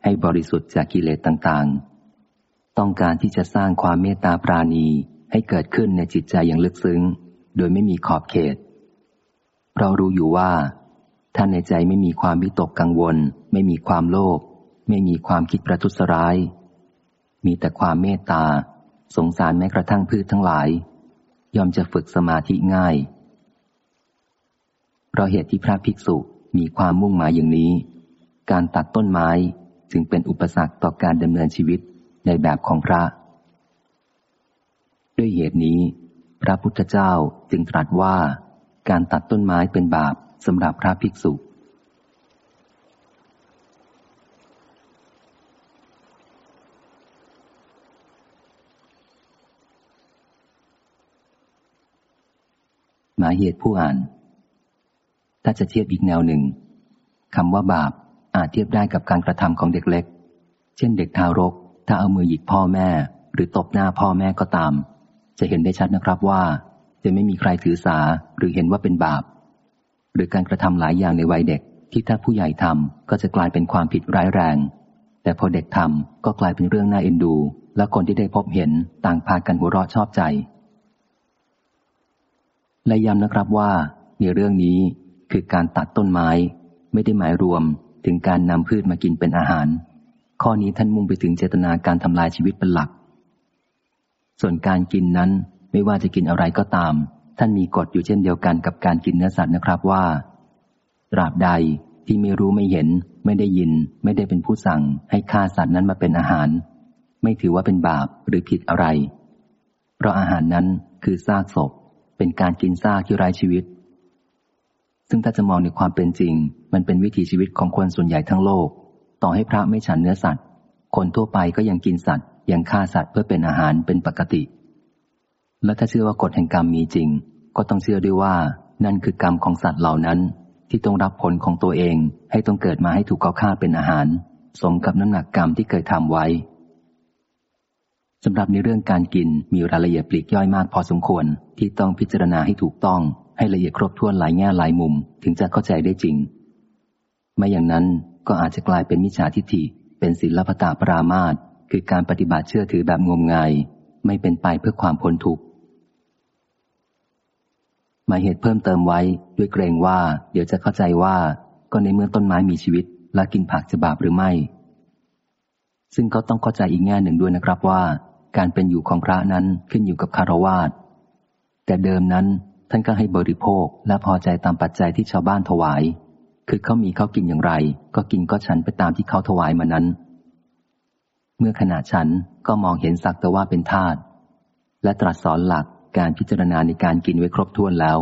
ให้บริสุทธิ์จากกิเลสต่างๆ ต้องการที่จะสร้างความเมตตาปราณีให้เกิดขึ้นในจิตใจอย่างลึกซึ้ง โดยไม่มีขอบเขต เรารู้อยู่ว่า ท่านในใจไม่มีความวิตกกังวล ไม่มีความโลภไม่มีความคิดประทุษร้าย มีแต่ความเมตตา สงสารแม้กระทั่งพืชทั้งหลาย ยอมจะฝึกสมาธิง่าย เพราะเหตุที่พระภิกษุมีความมุ่งหมายอย่างนี้ การตัดต้นไม้จึงเป็นอุปสรรคต่อการดำเนินชีวิตในแบบของพระ ด้วยเหตุนี้ พระพุทธเจ้าจึงตรัสว่า การตัดต้นไม้เป็นบาป สำหรับพระภิกษุ หมายเหตุผู้อ่าน ถ้าจะเทียบอีกแนวหนึ่งคำว่าบาปอาจเทียบได้กับการกระทำของเด็กเล็ก เช่นเด็กทารก ถ้าเอามือหยิกพ่อแม่ หรือตบหน้าพ่อแม่ก็ตาม จะเห็นได้ชัดนะครับว่า จะไม่มีใครถือสาหรือเห็นว่าเป็นบาป หรือการกระทำหลายอย่างในวัยเด็ก ที่ถ้าผู้ใหญ่ทำก็จะกลายเป็นความผิดร้ายแรง แต่พอเด็กทำก็กลายเป็นเรื่องน่าเอ็นดู และคนที่ได้พบเห็นต่างพากันหัวเราะชอบใจ และย้ำนะครับว่า ในเรื่องนี้คือการตัดต้นไม้ ไม่ได้หมายรวมถึงการนำพืชมากินเป็นอาหาร ข้อนี้ท่านมุ่งไปถึงเจตนาการทำลายชีวิตเป็นหลัก ส่วนการกินนั้นไม่ว่าจะกินอะไรก็ตาม ท่านมีกฎอยู่เช่นเดียวกันกับการกินเนื้อสัตว์นะครับว่า ตราบใดที่ไม่รู้ไม่เห็น ไม่ได้ยิน ไม่ได้เป็นผู้สั่ง ให้ฆ่าสัตว์นั้นมาเป็นอาหาร ไม่ถือว่าเป็นบาปหรือผิดอะไร เพราะอาหารนั้นคือซากศพ เป็นการกินซากที่ไร้ชีวิต ซึ่งถ้าจะมองในความเป็นจริง มันเป็นวิถีชีวิตของคนส่วนใหญ่ทั้งโลก ต่อให้พระไม่ฉันเนื้อสัตว์ คนทั่วไปก็ยังกินสัตว์ยังฆ่าสัตว์เพื่อเป็นอาหารเป็นปกติ และถ้าเชื่อว่ากฎแห่งกรรมมีจริง ก็ต้องเชื่อด้วยว่า นั่นคือกรรมของสัตว์เหล่านั้น ที่ต้องรับผลของตัวเอง ให้ต้องเกิดมาให้ถูกเขาฆ่าเป็นอาหาร สมกับน้ำหนักกรรมที่เคยทำไว้สำหรับในเรื่องการกินมีรายละเอียดปลีกย่อยมากพอสมควร ที่ต้องพิจารณาให้ถูกต้อง ให้ละเอียดครบถ้วนหลายแง่หลายมุม ถึงจะเข้าใจได้จริง ไม่อย่างนั้นก็อาจจะกลายเป็นมิจฉาทิฏฐิ เป็นศิลปตาปรามาตคือการปฏิบัติเชื่อถือแบบงมงาย ไม่เป็นไปเพื่อความพ้นทุกข์ มายเหตุเพิ่มเติมไว้ด้วยเกรงว่า เดี๋ยวจะเข้าใจว่า ก็ในเมื่อต้นไม้มีชีวิต และกินผักจะบาปหรือไม่ ซึ่งก็ต้องเข้าใจอีกแง่หนึ่งด้วยนะครับว่า การเป็นอยู่ของพระนั้นขึ้นอยู่กับคารวาสแต่เดิมนั้นท่านก็ให้บริโภคและพอใจตามปัจจัยที่ชาวบ้านถวาย คือเขามีเขากินอย่างไร ก็กินก็ฉันไปตามที่เขาถวายมานั้น เมื่อขณะฉันก็มองเห็นสักแต่ว่าเป็นธาตุและตรัสสอนหลัก การพิจารณาในการกินไว้ครบถ้วนแล้ว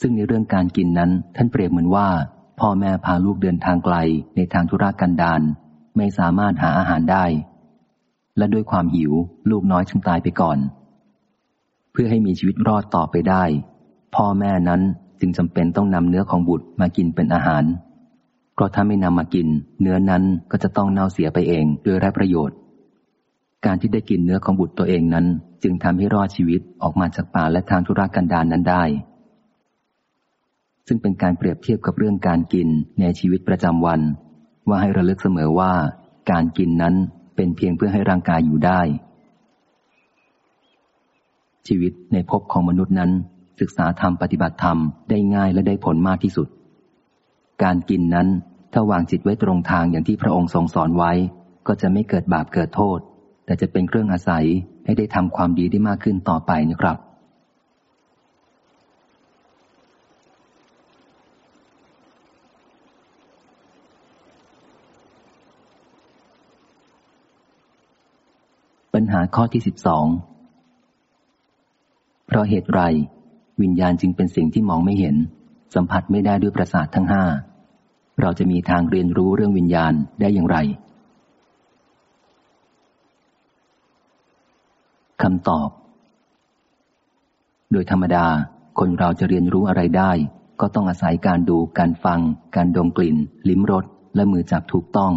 ซึ่งในเรื่องการกินนั้นท่านเปรียบเหมือนว่า พ่อแม่พาลูกเดินทางไกลในทางธุรกันดารไม่สามารถหาอาหารได้ และด้วยความหิวลูกน้อยจึงตายไปก่อน เพื่อให้มีชีวิตรอดต่อไปได้ พ่อแม่นั้นจึงจำเป็นต้องนำเนื้อของบุตรมากินเป็นอาหาร เพราะถ้าไม่นำมากิน เนื้อนั้นก็จะต้องเน่าเสียไปเองโดยไร้ประโยชน์ การที่ได้กินเนื้อของบุตรตัวเองนั้น จึงทำให้รอดชีวิตออกมาจากป่าและทางธุรกันดารนนั้นได้ ซึ่งเป็นการเปรียบเทียบกับเรื่องการกินในชีวิตประจำวัน ว่าให้ระลึกเสมอว่า การกินนั้นเป็นเพียงเพื่อให้ร่างกายอยู่ได้ ชีวิตในภพของมนุษย์นั้น ศึกษาธรรมปฏิบัติธรรมได้ง่ายและได้ผลมากที่สุด การกินนั้นถ้าวางจิตไว้ตรงทางอย่างที่พระองค์ทรงสอนไว้ ก็จะไม่เกิดบาปเกิดโทษ แต่จะเป็นเครื่องอาศัยให้ได้ทำความดีได้มากขึ้นต่อไปนะครับ ปัญหาข้อที่สิบสองเพราะเหตุไร วิญญาณจึงเป็นสิ่งที่มองไม่เห็น สัมผัสไม่ได้ด้วยประสาททั้งห้าเราจะมีทางเรียนรู้เรื่องวิญญาณได้อย่างไร คำตอบ โดยธรรมดา คนเราจะเรียนรู้อะไรได้ ก็ต้องอาศัยการดู การฟัง การดมกลิ่น ลิ้มรส และมือจับถูกต้อง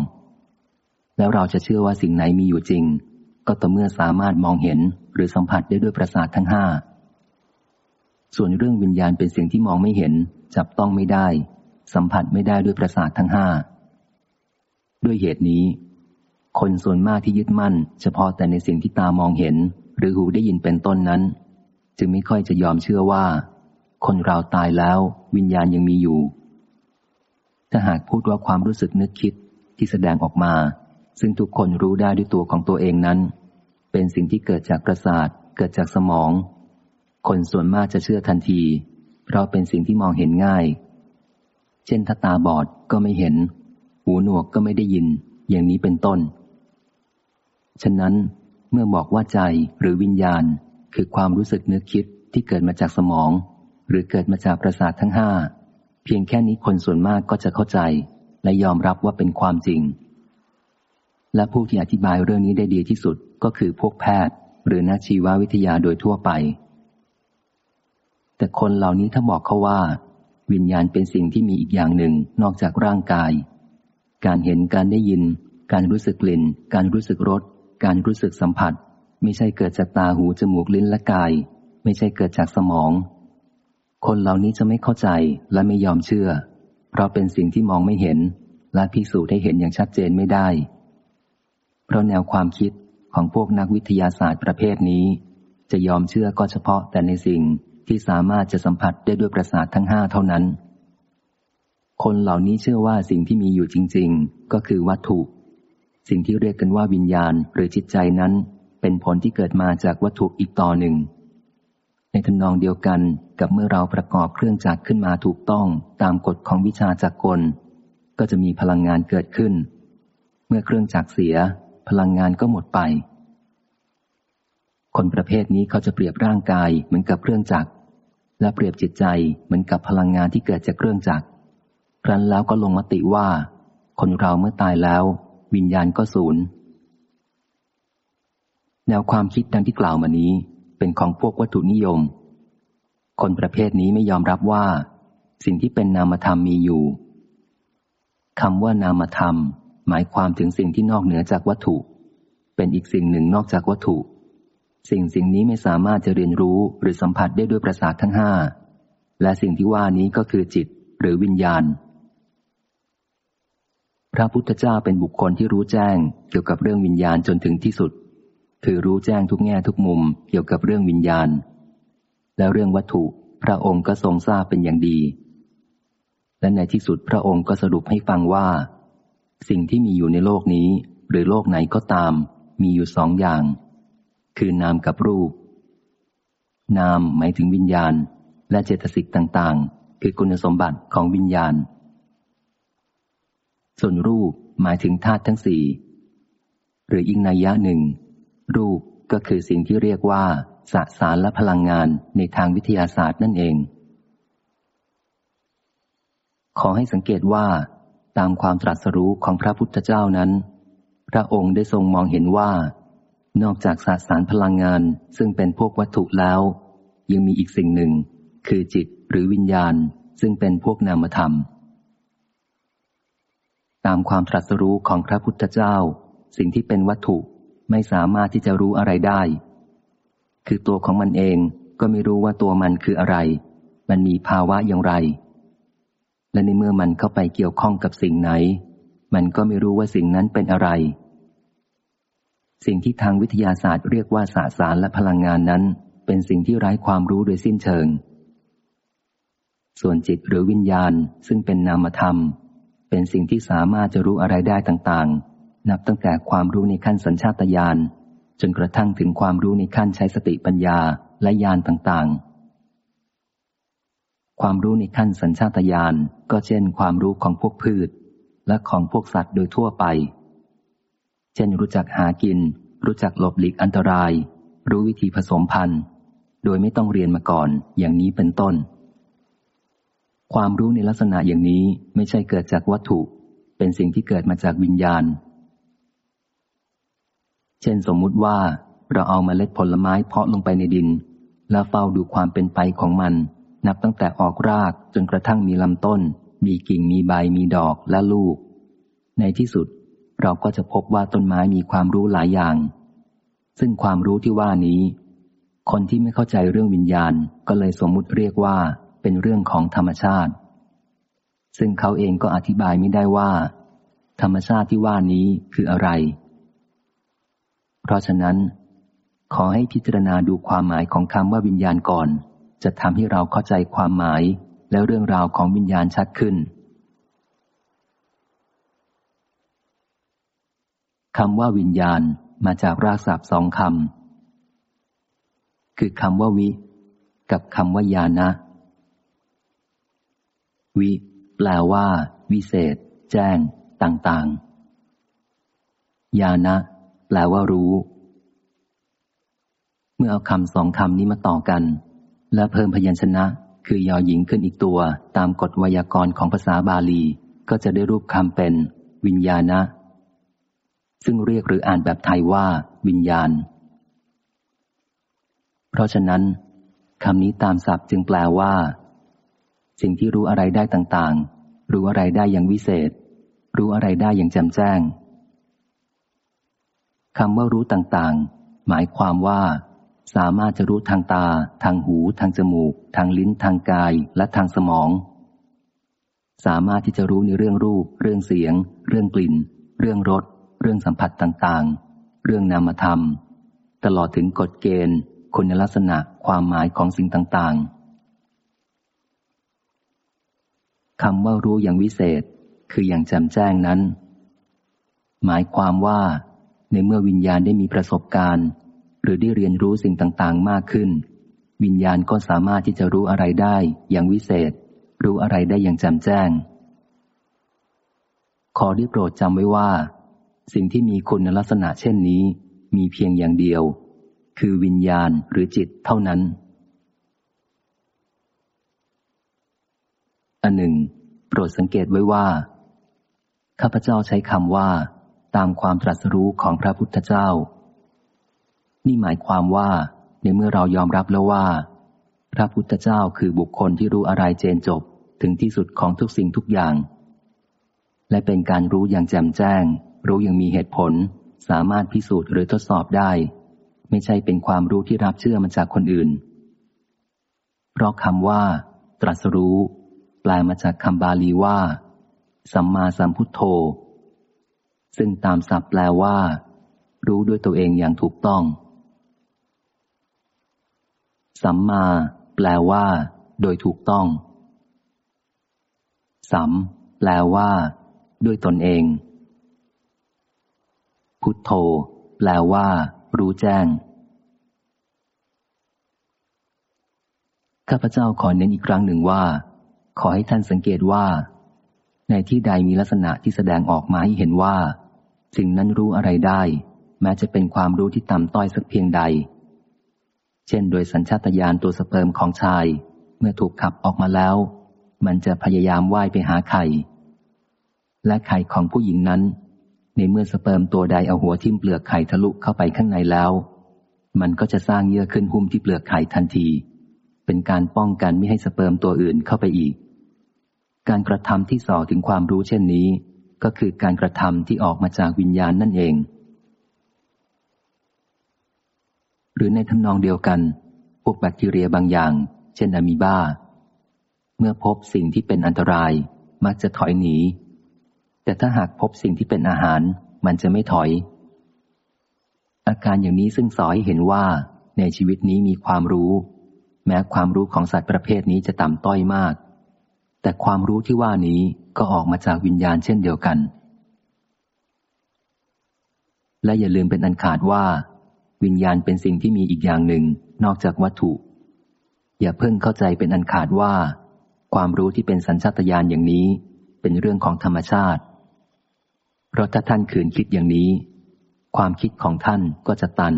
แล้วเราจะเชื่อว่าสิ่งไหนมีอยู่จริง ก็ต่อเมื่อสามารถมองเห็นหรือสัมผัสได้ด้วยประสาททั้งห้า ส่วนเรื่องวิญญาณเป็นสิ่งที่มองไม่เห็น จับต้องไม่ได้ สัมผัสไม่ได้ด้วยประสาททั้งห้า ด้วยเหตุนี้คนส่วนมากที่ยึดมั่น เฉพาะแต่ในสิ่งที่ตามองเห็น หรือหูได้ยินเป็นต้นนั้น จึงไม่ค่อยจะยอมเชื่อว่า คนเราตายแล้ววิญญาณยังมีอยู่ ถ้าหากพูดว่าความรู้สึกนึกคิดที่แสดงออกมา ซึ่งทุกคนรู้ได้ด้วยตัวของตัวเองนั้น เป็นสิ่งที่เกิดจากประสาทเกิดจากสมอง คนส่วนมากจะเชื่อทันที เพราะเป็นสิ่งที่มองเห็นง่าย เช่นถ้าตาบอดก็ไม่เห็น หูหนวกก็ไม่ได้ยิน อย่างนี้เป็นต้น ฉะนั้น เมื่อบอกว่าใจหรือวิญญาณ คือความรู้สึกนึกคิดที่เกิดมาจากสมอง หรือเกิดมาจากประสาททั้งห้าเพียงแค่นี้คนส่วนมากก็จะเข้าใจ และยอมรับว่าเป็นความจริง และผู้ที่อธิบายเรื่องนี้ได้ดีที่สุดก็คือพวกแพทย์ หรือนักชีววิทยาโดยทั่วไป แต่คนเหล่านี้ถ้าบอกเขาว่า วิญญาณเป็นสิ่งที่มีอีกอย่างหนึ่งนอกจากร่างกาย การเห็นการได้ยิน การรู้สึกกลิ่น การรู้สึกรส การรู้สึกสัมผัส ไม่ใช่เกิดจากตาหูจมูกลิ้นและกาย ไม่ใช่เกิดจากสมอง คนเหล่านี้จะไม่เข้าใจและไม่ยอมเชื่อ เพราะเป็นสิ่งที่มองไม่เห็น และพิสูจน์ให้เห็นอย่างชัดเจนไม่ได้ เพราะแนวความคิดของพวกนักวิทยาศาสตร์ประเภทนี้ จะยอมเชื่อก็เฉพาะแต่ในสิ่งที่สามารถจะสัมผัสได้ด้วยประสาททั้งห้าเท่านั้น คนเหล่านี้เชื่อว่าสิ่งที่มีอยู่จริง ๆ ก็คือวัตถุ สิ่งที่เรียกกันว่าวิญญาณหรือจิตใจนั้น เป็นผลที่เกิดมาจากวัตถุอีกต่อหนึ่ง ในทำนองเดียวกันกับเมื่อเราประกอบเครื่องจักรขึ้นมาถูกต้องตามกฎของวิชาจักรกล ก็จะมีพลังงานเกิดขึ้น เมื่อเครื่องจักรเสีย พลังงานก็หมดไป คนประเภทนี้เขาจะเปรียบร่างกายเหมือนกับเครื่องจักรและเปรียบจิตใจเหมือนกับพลังงานที่เกิดจากเครื่องจักรครั้นแล้วก็ลงมติว่า คนเราเมื่อตายแล้ว วิญญาณก็สูญแนวความคิดดังที่กล่าวมานี้ เป็นของพวกวัตถุนิยม คนประเภทนี้ไม่ยอมรับว่า สิ่งที่เป็นนามธรรมมีอยู่คำว่านามธรรม หมายความถึงสิ่งที่นอกเหนือจากวัตถุ เป็นอีกสิ่งหนึ่งนอกจากวัตถุ สิ่งสิ่งนี้ไม่สามารถจะเรียนรู้หรือสัมผัสได้ด้วยประสาททั้งห้าและสิ่งที่ว่านี้ก็คือจิตหรือวิญญาณ พระพุทธเจ้าเป็นบุคคลที่รู้แจ้ง เกี่ยวกับเรื่องวิญญาณจนถึงที่สุด คือรู้แจ้งทุกแง่ทุกมุมเกี่ยวกับเรื่องวิญญาณ และเรื่องวัตถุพระองค์ก็ทรงทราบเป็นอย่างดี และในที่สุดพระองค์ก็สรุปให้ฟังว่า สิ่งที่มีอยู่ในโลกนี้ หรือโลกไหนก็ตาม มีอยู่สองอย่าง คือนามกับรูป นามหมายถึงวิญญาณ และเจตสิกต่างๆ คือคุณสมบัติของวิญญาณ ส่วนรูปหมายถึงธาตุทั้งสี่ หรืออีกนัยยะหนึ่ง รูปก็คือสิ่งที่เรียกว่าสสารและพลังงานในทางวิทยาศาสตร์นั่นเอง ขอให้สังเกตว่า ตามความตรัสรู้ของพระพุทธเจ้านั้น พระองค์ได้ทรงมองเห็นว่า นอกจากสสารพลังงานซึ่งเป็นพวกวัตถุแล้ว ยังมีอีกสิ่งหนึ่ง คือจิตหรือวิญญาณ ซึ่งเป็นพวกนามธรรม ตามความตรัสรู้ของพระพุทธเจ้า สิ่งที่เป็นวัตถุไม่สามารถที่จะรู้อะไรได้ คือตัวของมันเองก็ไม่รู้ว่าตัวมันคืออะไร มันมีภาวะอย่างไร และในเมื่อมันเข้าไปเกี่ยวข้องกับสิ่งไหน มันก็ไม่รู้ว่าสิ่งนั้นเป็นอะไร สิ่งที่ทางวิทยาศาสตร์เรียกว่าสสารและพลังงานนั้น เป็นสิ่งที่ไร้ความรู้โดยสิ้นเชิง ส่วนจิตหรือวิญญาณซึ่งเป็นนามธรรม เป็นสิ่งที่สามารถจะรู้อะไรได้ต่างๆ นับตั้งแต่ความรู้ในขั้นสัญชาตญาณจนกระทั่งถึงความรู้ในขั้นใช้สติปัญญาและญาณต่างๆ ความรู้ในขั้นสัญชาตญาณก็เช่น ความรู้ของพวกพืช และของพวกสัตว์โดยทั่วไป เช่นรู้จักหากิน รู้จักหลบหลีกอันตราย รู้วิธีผสมพันธุ์ โดยไม่ต้องเรียนมาก่อนอย่างนี้เป็นต้น ความรู้ในลักษณะอย่างนี้ไม่ใช่เกิดจากวัตถุ เป็นสิ่งที่เกิดมาจากวิญญาณ เช่นสมมุติว่าเราเอามาเมล็ดผลไม้เพาะลงไปในดิน แล้วเฝ้าดูความเป็นไปของมัน นับตั้งแต่ออกรากจนกระทั่งมีลำต้น มีกิ่งมีใบมีดอกและลูก ในที่สุด เราก็จะพบว่าต้นไม้มีความรู้หลายอย่าง ซึ่งความรู้ที่ว่านี้ คนที่ไม่เข้าใจเรื่องวิญญาณก็เลยสมมุติเรียกว่า เป็นเรื่องของธรรมชาติ ซึ่งเขาเองก็อธิบายไม่ได้ว่า ธรรมชาติที่ว่านี้คืออะไร เพราะฉะนั้น ขอให้พิจารณาดูความหมายของคำว่าวิญญาณก่อน จะทำให้เราเข้าใจความหมายและเรื่องราวของวิญญาณชัดขึ้นคำว่าวิญญาณมาจากรากศัพท์สองคำ คือคำว่าวิ กับคำว่าญาณะ วิ แปลว่า วิเศษ แจ้ง ต่างๆ ญาณะ แปลว่ารู้ เมื่อเอาคำสองคำนี้มาต่อกัน และเพิ่มพยัญชนะ คือยอหญิงขึ้นอีกตัว ตามกฎไวยากรณ์ของภาษาบาลี ก็จะได้รูปคำเป็น วิญญาณะ ซึ่งเรียกหรืออ่านแบบไทยว่า วิญญาณ เพราะฉะนั้นคำนี้ตามศัพท์จึงแปลว่า สิ่งที่รู้อะไรได้ต่างๆ รู้อะไรได้อย่างวิเศษ รู้อะไรได้อย่างแจ่มแจ้งคำว่ารู้ต่างๆ หมายความว่า สามารถจะรู้ทางตา ทางหู ทางจมูก ทางลิ้น ทางกาย และทางสมอง สามารถที่จะรู้ในเรื่องรูป เรื่องเสียง เรื่องกลิ่น เรื่องรส เรื่องสัมผัสต่างๆ เรื่องนามธรรม ตลอดถึงกฎเกณฑ์ คุณลักษณะ ความหมายของสิ่งต่างๆ คำว่ารู้อย่างวิเศษ คืออย่างแจ่มแจ้งนั้น หมายความว่า ในเมื่อวิญญาณได้มีประสบการณ์ หรือได้เรียนรู้สิ่งต่างๆ มากขึ้น วิญญาณก็สามารถที่จะรู้อะไรได้ อย่างวิเศษ รู้อะไรได้อย่างแจ่มแจ้ง ขอได้โปรดจำไว้ว่า สิ่งที่มีคุณลักษณะเช่นนี้ มีเพียงอย่างเดียว คือวิญญาณหรือจิตเท่านั้น อันหนึ่ง โปรดสังเกตไว้ว่า ข้าพเจ้าใช้คำว่า ตามความตรัสรู้ของพระพุทธเจ้า นี่หมายความว่า ในเมื่อเรายอมรับแล้วว่า พระพุทธเจ้าคือบุคคลที่รู้อะไรเจนจบถึงที่สุดของทุกสิ่งทุกอย่าง และเป็นการรู้อย่างแจ่มแจ้ง รู้อย่างมีเหตุผล สามารถพิสูจน์หรือทดสอบได้ ไม่ใช่เป็นความรู้ที่รับเชื่อมาจากคนอื่น เพราะคำว่า ตรัสรู้ ลมาจากคำบาลีว่า สัมมาสัมพุทโธ ซึ่งตามศัพท์แปลว่า รู้ด้วยตัวเองอย่างถูกต้อง สัมมา แปลว่า โดยถูกต้อง สัม แปลว่า ด้วยตนเอง พุทโธ แปลว่า รู้แจ้งข้าพเจ้าขอเน้นอีกครั้งหนึ่งว่า ขอให้ท่านสังเกตว่า ในที่ใดมีลักษณะที่แสดงออกมาให้เห็นว่า สิ่งนั้นรู้อะไรได้ แม้จะเป็นความรู้ที่ต่ำต้อยสักเพียงใด เช่น โดยสัญชาตญาณตัวสเปิร์มของชาย เมื่อถูกขับออกมาแล้ว มันจะพยายามว่ายไปหาไข่ และไข่ของผู้หญิงนั้น ในเมื่อสเปิร์มตัวใดเอาหัวทิ่มเปลือกไข่ทะลุเข้าไปข้างในแล้ว มันก็จะสร้างเยื่อขึ้นหุ้มที่เปลือกไข่ทันทีเป็นการป้องกันไม่ให้สเปิร์มตัวอื่นเข้าไปอีก การกระทำที่ส่อถึงความรู้เช่นนี้ ก็คือการกระทำที่ออกมาจากวิญญาณนั่นเอง หรือในทำนองเดียวกัน พวกแบคทีเรียบางอย่าง เช่นอะมีบาเมื่อพบสิ่งที่เป็นอันตราย มักจะถอยหนี แต่ถ้าหากพบสิ่งที่เป็นอาหาร มันจะไม่ถอย อาการอย่างนี้ซึ่งสอให้เห็นว่า ในชีวิตนี้มีความรู้ แม้ความรู้ของสัตว์ประเภทนี้จะต่ำต้อยมาก แต่ความรู้ที่ว่านี้ก็ออกมาจากวิญญาณเช่นเดียวกัน และอย่าลืมเป็นอันขาดว่า วิญญาณเป็นสิ่งที่มีอีกอย่างหนึ่งนอกจากวัตถุ อย่าเพิ่งเข้าใจเป็นอันขาดว่า ความรู้ที่เป็นสัญชาตญาณอย่างนี้ เป็นเรื่องของธรรมชาติ เพราะถ้าท่านขืนคิดอย่างนี้ ความคิดของท่านก็จะตัน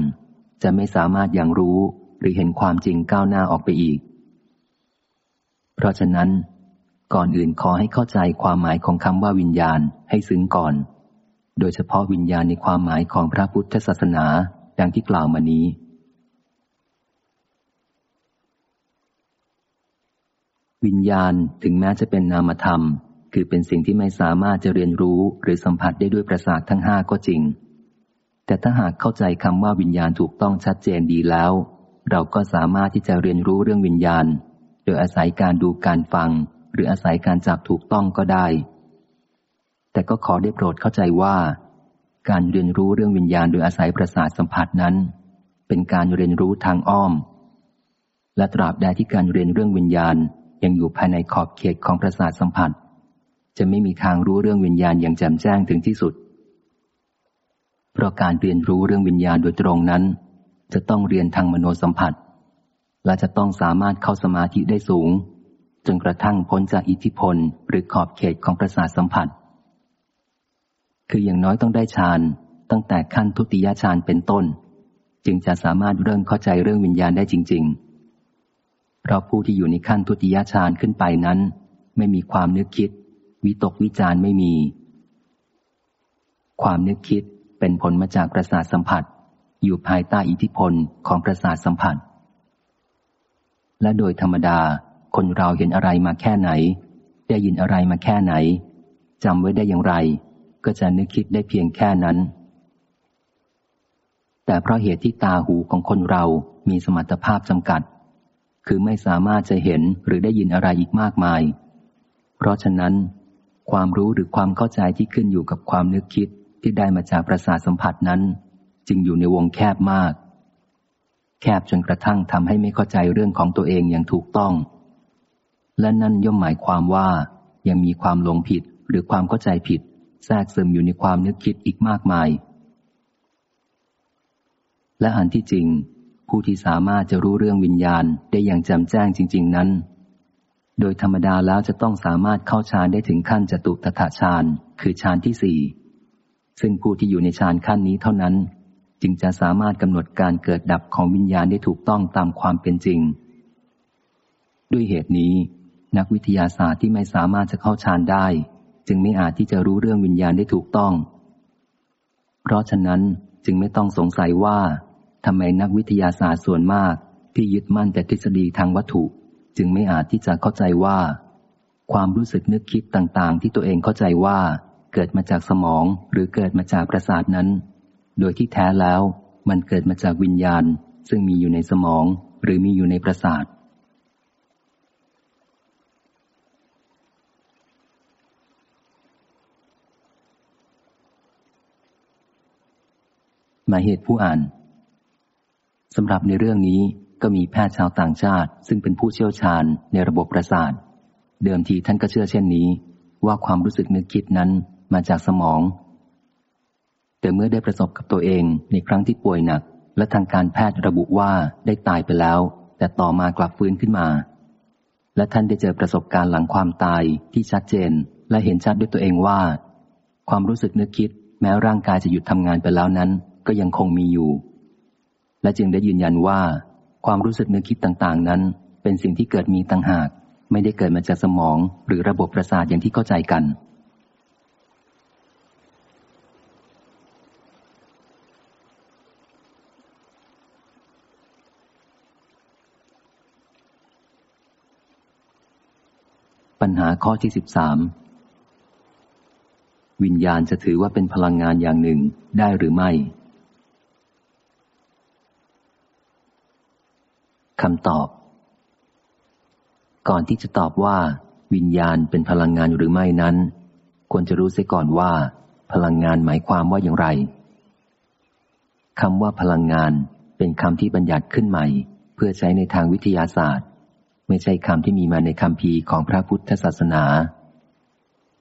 จะไม่สามารถยังรู้หรือเห็นความจริงก้าวหน้าออกไปอีก เพราะฉะนั้น ก่อนอื่นขอให้เข้าใจความหมายของคำว่าวิญญาณให้ซึ้งก่อน โดยเฉพาะวิญญาณในความหมายของพระพุทธศาสนาดังที่กล่าวมานี้ วิญญาณถึงแม้จะเป็นนามธรรม คือเป็นสิ่งที่ไม่สามารถจะเรียนรู้หรือสัมผัสได้ด้วยประสาททั้งห้าก็จริง แต่ถ้าหากเข้าใจคำว่าวิญญาณถูกต้องชัดเจนดีแล้ว เราก็สามารถที่จะเรียนรู้เรื่องวิญญาณ โดยอาศัยการดูการฟัง หรืออาศัยการจับถูกต้องก็ได้ แต่ก็ขอได้โปรดเข้าใจว่า การเรียนรู้เรื่องวิญญาณโดยอาศัยประสาทสัมผัสนั้น เป็นการเรียนรู้ทางอ้อม และตราบใดที่การเรียนเรื่องวิญญาณยังอยู่ภายในขอบเขตของประสาทสัมผัส จะไม่มีทางรู้เรื่องวิญญาณอย่างแจ่มแจ้งถึงที่สุด เพราะการเรียนรู้เรื่องวิญญาณโดยตรงนั้น จะต้องเรียนทางมโนสัมผัส และจะต้องสามารถเข้าสมาธิได้สูง จนกระทั่งพ้นจากอิทธิพลหรือขอบเขตของประสาทสัมผัส คืออย่างน้อยต้องได้ฌานตั้งแต่ขั้นทุติยฌานเป็นต้น จึงจะสามารถเริ่มเข้าใจเรื่องวิญญาณได้จริง ๆ เพราะผู้ที่อยู่ในขั้นทุติยฌานขึ้นไปนั้น ไม่มีความนึกคิด วิตกวิจารไม่มี ความนึกคิดเป็นผลมาจากประสาทสัมผัส อยู่ภายใต้อิทธิพลของประสาทสัมผัส และโดยธรรมดา คนเราเห็นอะไรมาแค่ไหน ได้ยินอะไรมาแค่ไหนจำไว้ได้อย่างไร ก็จะนึกคิดได้เพียงแค่นั้น แต่เพราะเหตุที่ตาหูของคนเรามีสมรรถภาพจำกัด คือไม่สามารถจะเห็นหรือได้ยินอะไรอีกมากมาย เพราะฉะนั้น ความรู้หรือความเข้าใจที่ขึ้นอยู่กับความนึกคิดที่ได้มาจากประสาทสัมผัสนั้น จึงอยู่ในวงแคบมาก แคบจนกระทั่งทำให้ไม่เข้าใจเรื่องของตัวเองอย่างถูกต้อง และนั่นย่อมหมายความว่า ยังมีความหลงผิดหรือความเข้าใจผิด แทรกซึมอยู่ในความนึกคิดอีกมากมาย และอันที่จริง ผู้ที่สามารถจะรู้เรื่องวิญญาณได้อย่างแจ่มแจ้งจริง ๆ นั้น โดยธรรมดาแล้วจะต้องสามารถเข้าฌานได้ถึงขั้นจตุตถาฌานคือฌานที่สี่ซึ่งผู้ที่อยู่ในฌานขั้นนี้เท่านั้น จึงจะสามารถกำหนดการเกิดดับของวิญญาณได้ถูกต้องตามความเป็นจริง ด้วยเหตุนี้ นักวิทยาศาสตร์ที่ไม่สามารถจะเข้าฌานได้ จึงไม่อาจที่จะรู้เรื่องวิญญาณได้ถูกต้อง เพราะฉะนั้นจึงไม่ต้องสงสัยว่าทำไมนักวิทยาศาสตร์ส่วนมากที่ยึดมั่นแต่ทฤษฎีทางวัตถุ จึงไม่อาจที่จะเข้าใจว่า ความรู้สึกนึกคิดต่างๆ ที่ตัวเองเข้าใจว่า เกิดมาจากสมองหรือเกิดมาจากประสาทนั้น โดยที่แท้แล้วมันเกิดมาจากวิญญาณ ซึ่งมีอยู่ในสมองหรือมีอยู่ในประสาท หมายเหตุผู้อ่านสำหรับในเรื่องนี้ก็มีแพทย์ชาวต่างชาติ ซึ่งเป็นผู้เชี่ยวชาญในระบบประสาท เดิมทีท่านก็เชื่อเช่นนี้ ว่าความรู้สึกนึกคิดนั้นมาจากสมอง แต่เมื่อได้ประสบกับตัวเองในครั้งที่ป่วยหนัก และทางการแพทย์ระบุว่าได้ตายไปแล้ว แต่ต่อมากลับฟื้นขึ้นมา และท่านได้เจอประสบการณ์หลังความตายที่ชัดเจน และเห็นชัดด้วยตัวเองว่า ความรู้สึกนึกคิด แม้ร่างกายจะหยุดทำงานไปแล้วนั้น ก็ยังคงมีอยู่ และจึงได้ยืนยันว่า ความรู้สึกนึกคิดต่างๆ นั้น เป็นสิ่งที่เกิดมีต่างหาก ไม่ได้เกิดมาจากสมอง หรือระบบประสาทอย่างที่เข้าใจกัน ปัญหาข้อที่สิบสามวิญญาณจะถือว่าเป็นพลังงานอย่างหนึ่งได้หรือไม่ คำตอบ ก่อนที่จะตอบว่า วิญญาณเป็นพลังงานหรือไม่นั้น ควรจะรู้เสียก่อนว่า พลังงานหมายความว่าอย่างไรคำว่าพลังงานเป็นคำที่บัญญัติขึ้นใหม่ เพื่อใช้ในทางวิทยาศาสตร์ ไม่ใช่คำที่มีมาในคำพีของพระพุทธศาสนา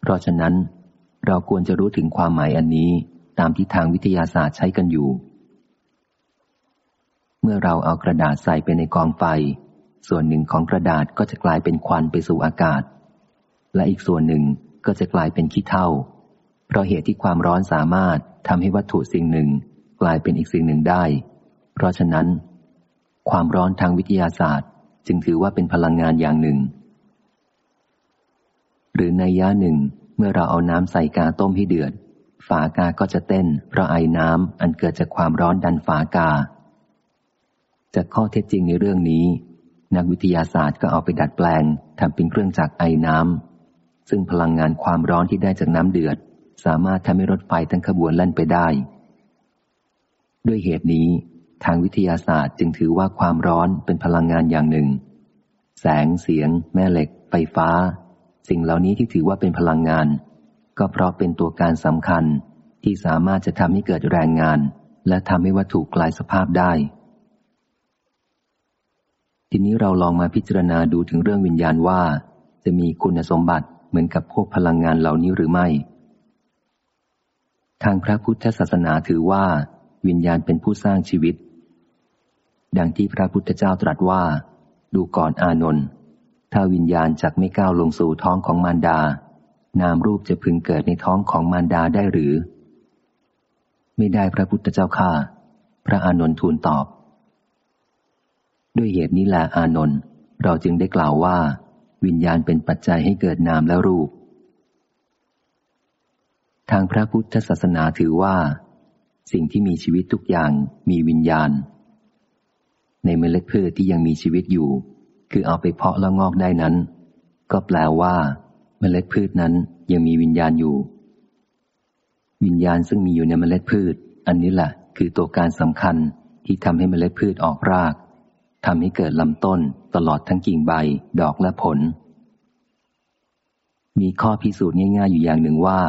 เพราะฉะนั้น เราควรจะรู้ถึงความหมายอันนี้ตามที่ทางวิทยาศาสตร์ใช้กันอยู่ เมื่อเราเอากระดาษใส่ไปในกองไฟ ส่วนหนึ่งของกระดาษก็จะกลายเป็นควันไปสู่อากาศ และอีกส่วนหนึ่งก็จะกลายเป็นขี้เถ้า เพราะเหตุที่ความร้อนสามารถทำให้วัตถุสิ่งหนึ่ง กลายเป็นอีกสิ่งหนึ่งได้ เพราะฉะนั้น ความร้อนทางวิทยาศาสตร์ จึงถือว่าเป็นพลังงานอย่างหนึ่ง หรือในย่าหนึ่งเมื่อเราเอาน้ำใส่กาต้มให้เดือด ฝากาก็จะเต้นเพราะไอ้น้ำอันเกิดจากความร้อนดันฝากา จากข้อเท็จจริงในเรื่องนี้ นักวิทยาศาสตร์ก็เอาไปดัดแปลงทำเป็นเครื่องจักรไอ้น้ำซึ่งพลังงานความร้อนที่ได้จากน้ำเดือด สามารถทำให้รถไฟทั้งขบวนแล่นไปได้ ด้วยเหตุนี้ ทางวิทยาศาสตร์จึงถือว่าความร้อนเป็นพลังงานอย่างหนึ่ง แสงเสียง แม่เหล็ก ไฟฟ้า สิ่งเหล่านี้ที่ถือว่าเป็นพลังงาน ก็เพราะเป็นตัวการสำคัญที่สามารถจะทำให้เกิดแรงงาน และทำให้วัตถุกลายสภาพได้ ทีนี้เราลองมาพิจารณาดูถึงเรื่องวิญญาณว่า จะมีคุณสมบัติเหมือนกับพวกพลังงานเหล่านี้หรือไม่ ทางพระพุทธศาสนาถือว่า วิญญาณเป็นผู้สร้างชีวิต ดังที่พระพุทธเจ้าตรัสว่า ดูก่อนอานนท์ถ้าวิญญาณจักไม่ก้าวลงสู่ท้องของมารดา นามรูปจะพึงเกิดในท้องของมารดาได้หรือ ไม่ได้พระพุทธเจ้าข้าพระอานนท์ทูลตอบ ด้วยเหตุนี้แหละอานนท์เราจึงได้กล่าวว่า วิญญาณเป็นปัจจัยให้เกิดนามและรูป ทางพระพุทธศาสนาถือว่า สิ่งที่มีชีวิตทุกอย่างมีวิญญาณ ในเมล็ดพืชที่ยังมีชีวิตอยู่ คือเอาไปเพาะแล้วงอกได้นั้น ก็แปลว่า เมล็ดพืชนั้นยังมีวิญญาณอยู่ วิญญาณซึ่งมีอยู่ในเมล็ดพืช อันนี้แหละคือตัวการสำคัญที่ทำให้เมล็ดพืชออกราก ทำให้เกิดลำต้นตลอดทั้งกิ่งใบ ดอกและผล มีข้อพิสูจน์ง่ายๆอยู่อย่างหนึ่งว่า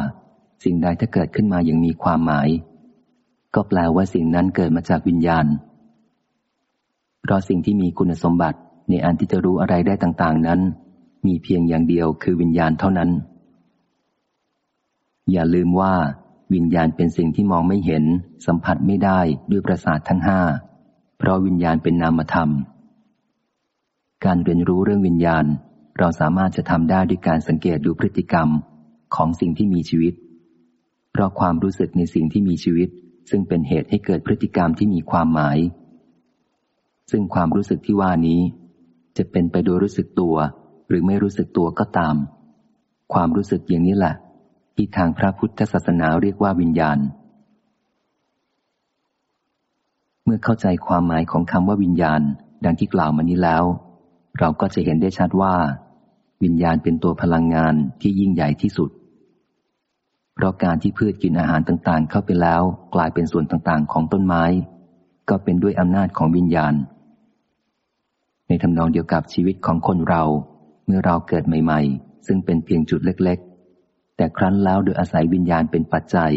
สิ่งใดถ้าเกิดขึ้นมาอย่างมีความหมาย ก็แปลว่าสิ่งนั้นเกิดมาจากวิญญาณ เพราะสิ่งที่มีคุณสมบัติในอันที่จะรู้อะไรได้ต่างๆนั้น มีเพียงอย่างเดียวคือวิญญาณเท่านั้น อย่าลืมว่า วิญญาณเป็นสิ่งที่มองไม่เห็น สัมผัสไม่ได้ด้วยประสาททั้งห้า เพราะวิญญาณเป็นนามธรรม การเรียนรู้เรื่องวิญญาณ เราสามารถจะทำได้ด้วยการสังเกตดูพฤติกรรมของสิ่งที่มีชีวิต เพราะความรู้สึกในสิ่งที่มีชีวิต ซึ่งเป็นเหตุให้เกิดพฤติกรรมที่มีความหมาย ซึ่งความรู้สึกที่ว่านี้ จะเป็นไปโดยรู้สึกตัว หรือไม่รู้สึกตัวก็ตาม ความรู้สึกอย่างนี้แหละที่ทางพระพุทธศาสนาเรียกว่าวิญญาณ เมื่อเข้าใจความหมายของคำว่าวิญญาณ ดังที่กล่าวมานี้แล้ว เราก็จะเห็นได้ชัดว่า วิญญาณเป็นตัวพลังงานที่ยิ่งใหญ่ที่สุด เพราะการที่พืชกินอาหารต่างๆ เข้าไปแล้ว กลายเป็นส่วนต่างๆ ของต้นไม้ ก็เป็นด้วยอำนาจของวิญญาณ ในทำนองเดียวกับชีวิตของคนเรา เมื่อเราเกิดใหม่ ๆ ซึ่งเป็นเพียงจุดเล็กๆ แต่ครั้นแล้วโดยอาศัยวิญญาณเป็นปัจจัย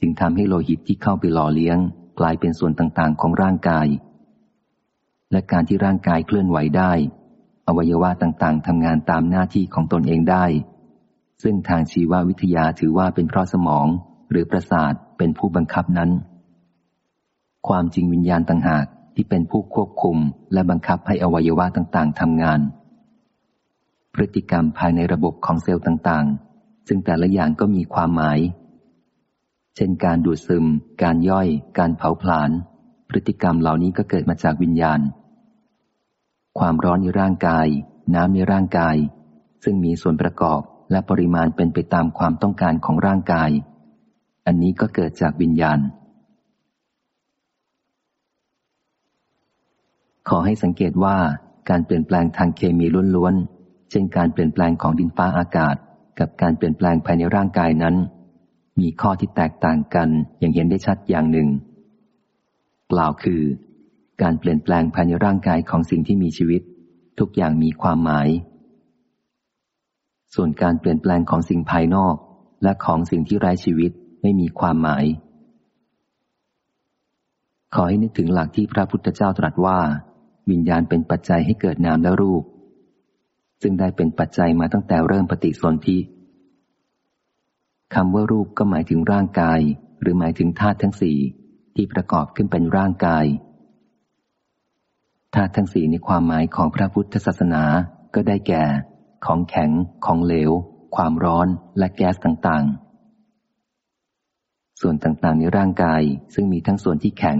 จึงทำให้โลหิตที่เข้าไปหล่อเลี้ยง กลายเป็นส่วนต่างๆ ของร่างกาย และการที่ร่างกายเคลื่อนไหวได้ อวัยวะต่างๆทำงานตามหน้าที่ของตนเองได้ ซึ่งทางชีววิทยาถือว่าเป็นเพราะสมองหรือประสาทเป็นผู้บังคับนั้น ความจริงวิญญาณต่างหากที่เป็นผู้ควบคุมและบังคับให้อวัยวะต่างๆทำงาน พฤติกรรมภายในระบบของเซลล์ต่างๆ ซึ่งแต่ละอย่างก็มีความหมาย เช่นการดูดซึม การย่อย การเผาผลาญ พฤติกรรมเหล่านี้ก็เกิดมาจากวิญญาณ ความร้อนในร่างกาย น้ำในร่างกาย ซึ่งมีส่วนประกอบและปริมาณเป็นไปตามความต้องการของร่างกาย อันนี้ก็เกิดจากวิญญาณ ขอให้สังเกตว่าการเปลี่ยนแปลงทางเคมีล้วนๆ เช่นการเปลี่ยนแปลงของดินฟ้าอากาศ กับการเปลี่ยนแปลงภายในร่างกายนั้น มีข้อที่แตกต่างกันอย่างเห็นได้ชัดอย่างหนึ่ง กล่าวคือ การเปลี่ยนแปลงภายในร่างกายของสิ่งที่มีชีวิต ทุกอย่างมีความหมาย ส่วนการเปลี่ยนแปลงของสิ่งภายนอก และของสิ่งที่ไร้ชีวิตไม่มีความหมาย ขอให้นึกถึงหลักที่พระพุทธเจ้าตรัสว่า วิญญาณเป็นปัจจัยให้เกิดนามและรูป ซึ่งได้เป็นปัจจัยมาตั้งแต่เริ่มปฏิสนธิ คำว่ารูปก็หมายถึงร่างกาย หรือหมายถึงธาตุทั้งสี่ที่ประกอบขึ้นเป็นร่างกายธาตุทั้งสี่ในความหมายของพระพุทธศาสนาก็ได้แก่ ของแข็ง ของเหลว ความร้อนและแก๊สต่างๆ ส่วนต่างๆในร่างกายซึ่งมีทั้งส่วนที่แข็ง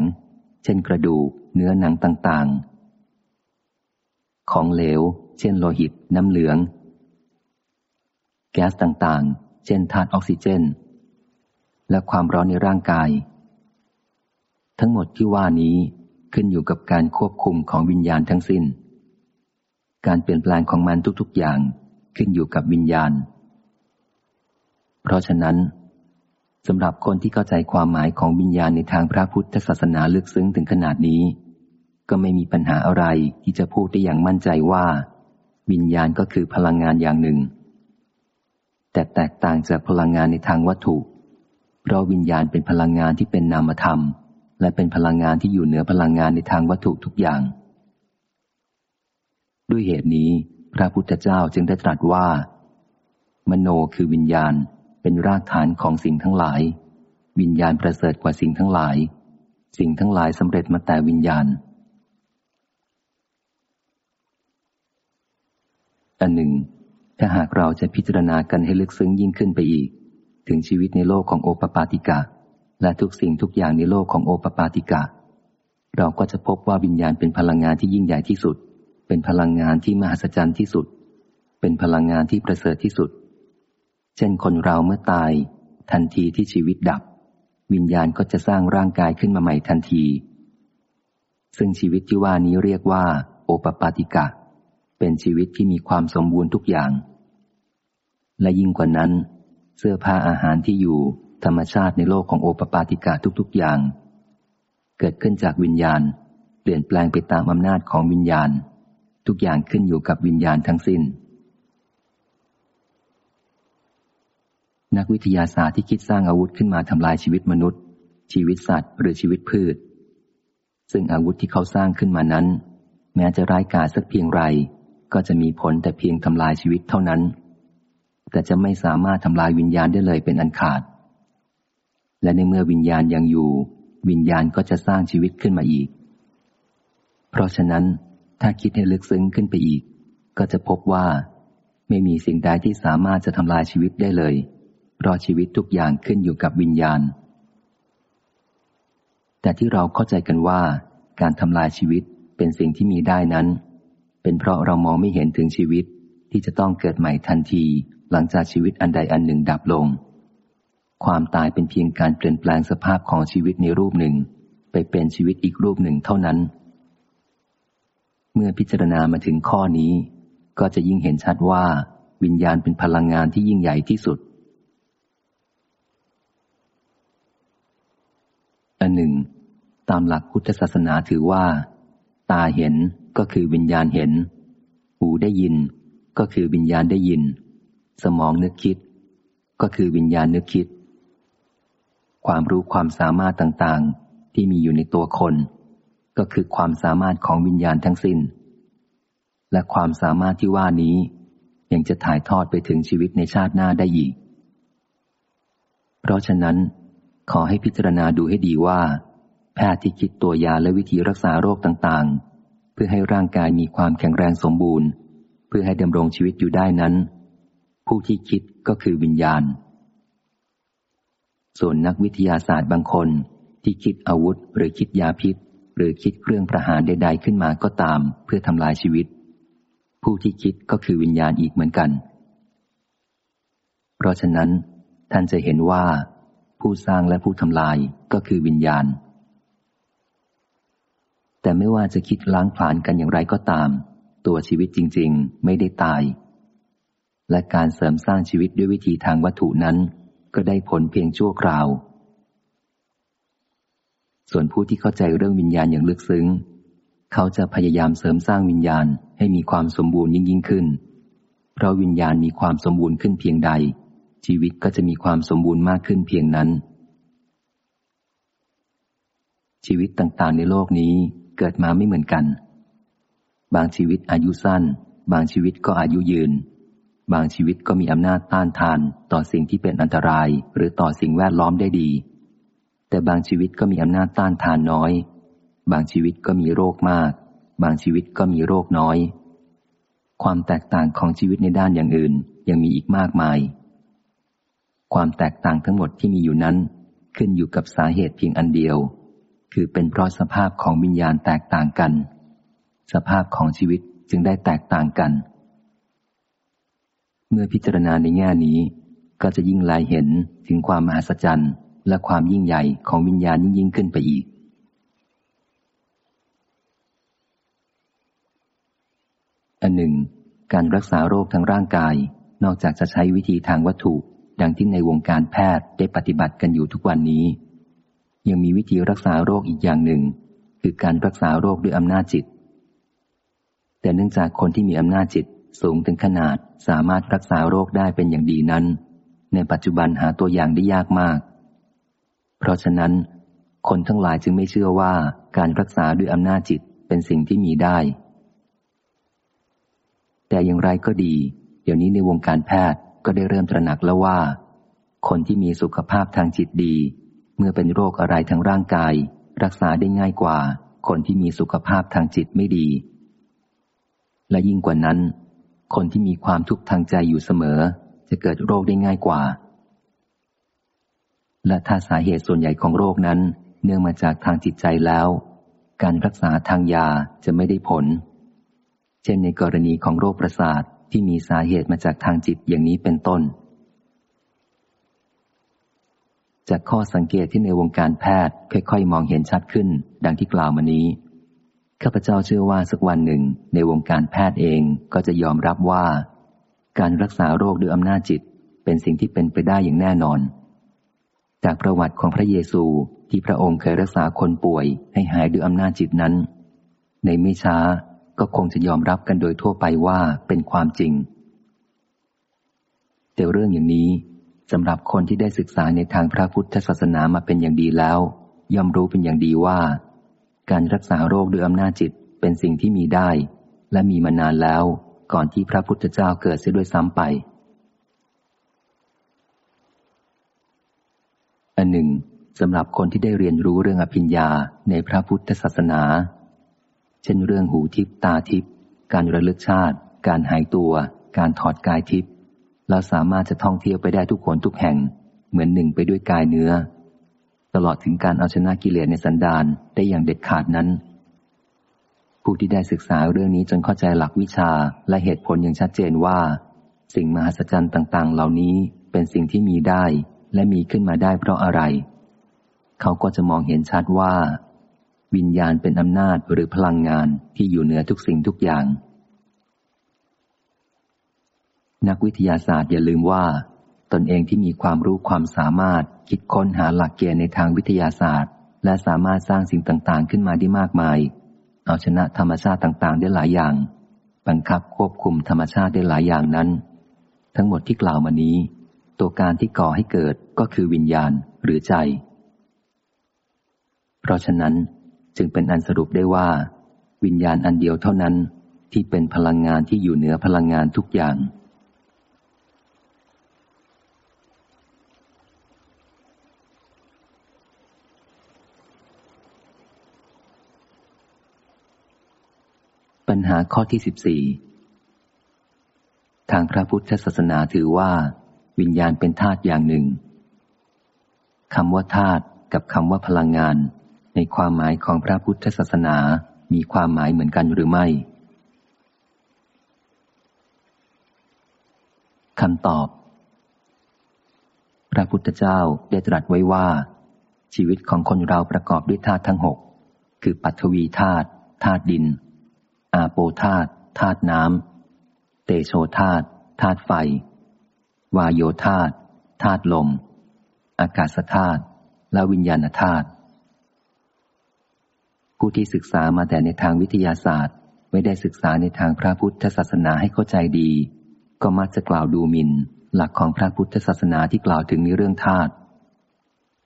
เช่นกระดูก เนื้อหนังต่างๆ ของเหลว เช่นโลหิต น้ำเหลือง แก๊สต่างๆ เช่นธาตุออกซิเจน และความร้อนในร่างกาย ทั้งหมดที่ว่านี้ขึ้นอยู่กับการควบคุมของวิญญาณทั้งสิน้น การเปลี่ยนแปลงของมันทุกๆอย่างขึ้นอยู่กับวิญญาณ เพราะฉะนั้นสำหรับคนที่เข้าใจความหมายของวิญญาณในทางพระพุทธศาสนาลึกซึ้งถึงขนาดนี้ ก็ไม่มีปัญหาอะไรที่จะพูดได้อย่างมั่นใจว่า วิญญาณก็คือพลังงานอย่างหนึ่ง แต่แตกต่างจากพลังงานในทางวัตถุ เพราะวิญญาณเป็นพลังงานที่เป็นนามธรรม และเป็นพลังงานที่อยู่เหนือพลังงานในทางวัตถุทุกอย่าง ด้วยเหตุนี้ พระพุทธเจ้าจึงได้ตรัสว่า มโนคือวิญญาณเป็นรากฐานของสิ่งทั้งหลาย วิญญาณประเสริฐกว่าสิ่งทั้งหลาย สิ่งทั้งหลายสำเร็จมาแต่วิญญาณอันหนึ่ง ถ้าหากเราจะพิจารณากันให้ลึกซึ้งยิ่งขึ้นไปอีก ถึงชีวิตในโลกของโอปปาติกะ และทุกสิ่งทุกอย่างในโลกของโอปปาติกะ เราก็จะพบว่าวิญญาณเป็นพลังงานที่ยิ่งใหญ่ที่สุด เป็นพลังงานที่มหัศจรรย์ที่สุด เป็นพลังงานที่ประเสริฐที่สุด เช่นคนเราเมื่อตาย ทันทีที่ชีวิตดับ วิญญาณก็จะสร้างร่างกายขึ้นมาใหม่ทันที ซึ่งชีวิตที่ว่านี้เรียกว่า โอปปาติกะเเป็นชีวิตที่มีความสมบูรณ์ทุกอย่าง และยิ่งกว่านั้น เสื้อผ้าอาหารที่อยู่ธรรมชาติในโลกของโอปปาติกาทุกๆอย่าง เกิดขึ้นจากวิญญาณ เปลี่ยนแปลงไปตามอำนาจของวิญญาณ ทุกอย่างขึ้นอยู่กับวิญญาณทั้งสิน้น นักวิทยาศาสตร์ที่คิดสร้างอาวุธขึ้นมาทำลายชีวิตมนุษย์ ชีวิตสัตว์ หรือชีวิตพืช ซึ่งอาวุธที่เขาสร้างขึ้นมานั้น แม้จะร้ายกาจสักเพียงไร ก็จะมีผลแต่เพียงทำลายชีวิตเท่านั้น แต่จะไม่สามารถทำลายวิญญาณได้เลยเป็นอันขาด และในเมื่อวิญญาณยังอยู่ วิญญาณก็จะสร้างชีวิตขึ้นมาอีก เพราะฉะนั้นถ้าคิดให้ลึกซึ้งขึ้นไปอีก ก็จะพบว่า ไม่มีสิ่งใดที่สามารถจะทำลายชีวิตได้เลย เพราะชีวิตทุกอย่างขึ้นอยู่กับวิญญาณ แต่ที่เราเข้าใจกันว่า การทำลายชีวิตเป็นสิ่งที่มีได้นั้น เป็นเพราะเรามองไม่เห็นถึงชีวิตที่จะต้องเกิดใหม่ทันทีหลังจากชีวิตอันใดอันหนึ่งดับลง ความตายเป็นเพียงการเปลี่ยนแปลงสภาพของชีวิตในรูปหนึ่ง ไปเป็นชีวิตอีกรูปหนึ่งเท่านั้น เมื่อพิจารณามาถึงข้อนี้ ก็จะยิ่งเห็นชัดว่า วิญญาณเป็นพลังงานที่ยิ่งใหญ่ที่สุดอันหนึ่ง ตามหลักพุทธศาสนาถือว่า ตาเห็น ก็คือวิญญาณเห็น หูได้ยิน ก็คือวิญญาณได้ยิน สมองนึกคิด ก็คือวิญญาณนึกคิด ความรู้ความสามารถต่างๆ ที่มีอยู่ในตัวคน ก็คือความสามารถของวิญญาณทั้งสิน้น และความสามารถที่ว่านี้ ยังจะถ่ายทอดไปถึงชีวิตในชาติหน้าได้อีก เพราะฉะนั้น ขอให้พิจารณาดูให้ดีว่า แพทย์ที่คิดตัวยาและวิธีรักษาโรคต่างๆ พื่อให้ร่างกายมีความแข็งแรงสมบูรณ์ เพื่อให้ดำรงชีวิตอยู่ได้นั้นผู้ผู้ที่คิดก็คือวิญญาณ ส่วนนักวิทยาศาสตร์บางคนที่คิดอาวุธหรือคิดยาพิษ หรือคิดเครื่องประหารใด ๆ ขึ้นมาก็ตาม เพื่อทำลายชีวิต ผู้ที่คิดก็คือวิญญาณอีกเหมือนกัน เพราะฉะนั้น ท่านจะเห็นว่า ผู้สร้างและผู้ทำลายก็คือวิญญาณ แต่ไม่ว่าจะคิดล้างผลาญกันอย่างไรก็ตาม ตัวชีวิตจริง ๆ ไม่ได้ตาย และการเสริมสร้างชีวิตด้วยวิธีทางวัตถุนั้น ก็ได้ผลเพียงชั่วคราว ส่วนผู้ที่เข้าใจเรื่องวิญญาณอย่างลึกซึ้ง เขาจะพยายามเสริมสร้างวิญญาณให้มีความสมบูรณ์ยิ่งยิ่งขึ้น เพราะวิญญาณมีความสมบูรณ์ขึ้นเพียงใด ชีวิตก็จะมีความสมบูรณ์มากขึ้นเพียงนั้นชีวิตต่างๆในโลกนี้ เกิดมาไม่เหมือนกัน บางชีวิตอายุสั้น บางชีวิตก็อายุยืน บางชีวิตก็มีอำนาจต้านทานต่อสิ่งที่เป็นอันตรายหรือต่อสิ่งแวดล้อมได้ดี แต่บางชีวิตก็มีอำนาจต้านทานน้อย บางชีวิตก็มีโรคมาก บางชีวิตก็มีโรคน้อย ความแตกต่างของชีวิตในด้านอย่างอื่นยังมีอีกมากมาย ความแตกต่างทั้งหมดที่มีอยู่นั้น ขึ้นอยู่กับสาเหตุเพียงอันเดียว คือเป็นเพราะสภาพของวิญญาณแตกต่างกัน สภาพของชีวิตจึงได้แตกต่างกัน เมื่อพิจารณาในแง่นี้ ก็จะยิ่งลายเห็นถึงความมหัศจรรย์และความยิ่งใหญ่ของวิญญาณยิ่งยิ่งขึ้นไปอีก อันหนึ่ง การรักษาโรคทางร่างกาย นอกจากจะใช้วิธีทางวัตถุ ดังที่ในวงการแพทย์ได้ปฏิบัติกันอยู่ทุกวันนี้ ยังมีวิธีรักษาโรคอีกอย่างหนึ่ง คือการรักษาโรคด้วยอำนาจจิต แต่เนื่องจากคนที่มีอำนาจจิตสูงถึงขนาดสามารถรักษาโรคได้เป็นอย่างดีนั้น ในปัจจุบันหาตัวอย่างได้ยากมาก เพราะฉะนั้น คนทั้งหลายจึงไม่เชื่อว่าการรักษาด้วยอำนาจจิตเป็นสิ่งที่มีได้ แต่อย่างไรก็ดี เดี๋ยวนี้ในวงการแพทย์ก็ได้เริ่มตระหนักแล้วว่า คนที่มีสุขภาพทางจิตดี มื่อเป็นโรคอะไรทางร่างกาย รักษาได้ง่ายกว่า คนที่มีสุขภาพทางจิตไม่ดี และยิ่งกว่านั้น คนที่มีความทุกข์ทางใจอยู่เสมอ จะเกิดโรคได้ง่ายกว่า และถ้าสาเหตุส่วนใหญ่ของโรคนั้น เนื่องมาจากทางจิตใจแล้ว การรักษาทางยาจะไม่ได้ผล เช่นในกรณีของโรคประสาทที่มีสาเหตุมาจากทางจิตอย่างนี้เป็นต้น จากข้อสังเกตที่ในวงการแพทย์ค่อยๆ มองเห็นชัดขึ้น ดังที่กล่าวมานี้ ข้าพเจ้าเชื่อว่าสักวันหนึ่ง ในวงการแพทย์เองก็จะยอมรับว่า การรักษาโรคด้วยอำนาจจิต เป็นสิ่งที่เป็นไปได้อย่างแน่นอน จากประวัติของพระเยซูที่พระองค์เคยรักษาคนป่วยให้หายด้วยอำนาจจิตนั้น ในไม่ช้าก็คงจะยอมรับกันโดยทั่วไปว่าเป็นความจริง แต่เรื่องอย่างนี้ สำหรับคนที่ได้ศึกษาในทางพระพุทธศาสนามาเป็นอย่างดีแล้ว ย่อมรู้เป็นอย่างดีว่า การรักษาโรคด้วยอำนาจจิตเป็นสิ่งที่มีได้ และมีมานานแล้วก่อนที่พระพุทธเจ้าเกิดเสียด้วยซ้ำไป อันหนึ่งสำหรับคนที่ได้เรียนรู้เรื่องอภิญญาในพระพุทธศาสนา เช่นเรื่องหูทิพตาทิพการระลึกชาติ การหายตัว การถอดกายทิพ เราสามารถจะท่องเที่ยวไปได้ทุกคนทุกแห่ง เหมือนหนึ่งไปด้วยกายเนื้อ ตลอดถึงการเอาชนะกิเลสในสันดานได้อย่างเด็ดขาดนั้น ผู้ที่ได้ศึกษาเรื่องนี้จนเข้าใจหลักวิชาและเหตุผลอย่างชัดเจนว่า สิ่งมหัศจรรย์ต่าง ๆ เหล่านี้เป็นสิ่งที่มีได้และมีขึ้นมาได้เพราะอะไร เขาก็จะมองเห็นชัดว่า วิญญาณเป็นอำนาจหรือพลังงานที่อยู่เหนือทุกสิ่งทุกอย่าง นักวิทยาศาสตร์อย่าลืมว่า ตนเองที่มีความรู้ความสามารถ คิดค้นหาหลักเกณฑ์ในทางวิทยาศาสตร์ และสามารถสร้างสิ่งต่างๆ ขึ้นมาได้มากมาย เอาชนะธรรมชาติต่างๆ ได้หลายอย่าง บังคับควบคุมธรรมชาติได้หลายอย่างนั้น ทั้งหมดที่กล่าวมานี้ ตัวการที่ก่อให้เกิดก็คือวิญญาณหรือใจ เพราะฉะนั้นจึงเป็นอันสรุปได้ว่า วิญญาณอันเดียวเท่านั้นที่เป็นพลังงานที่อยู่เหนือพลังงานทุกอย่าง ปัญหาข้อที่สิบสี่ทางพระพุทธศาสนาถือว่า วิญญาณเป็นธาตุอย่างหนึ่งคำว่าธาตุกับคำว่าพลังงาน ในความหมายของพระพุทธศาสนามีความหมายเหมือนกันหรือไม่คำตอบ พระพุทธเจ้าได้ตรัสไว้ว่า ชีวิตของคนเราประกอบด้วยธาตุทั้งหกคือปัทวีธาตุธาตุดิน อาโปธาตุธาตุน้ำ เตโชธาตุธาตุไฟ วายโยธาตุธาตุลม อากาศธาตุและวิญญาณธาตุผู้ที่ศึกษามาแต่ในทางวิทยาศาสตร์ ไม่ได้ศึกษาในทางพระพุทธศาสนาให้เข้าใจดี ก็มักจะกล่าวดูหมิน่น หลักของพระพุทธศาสนาที่กล่าวถึงในเรื่องธาตุ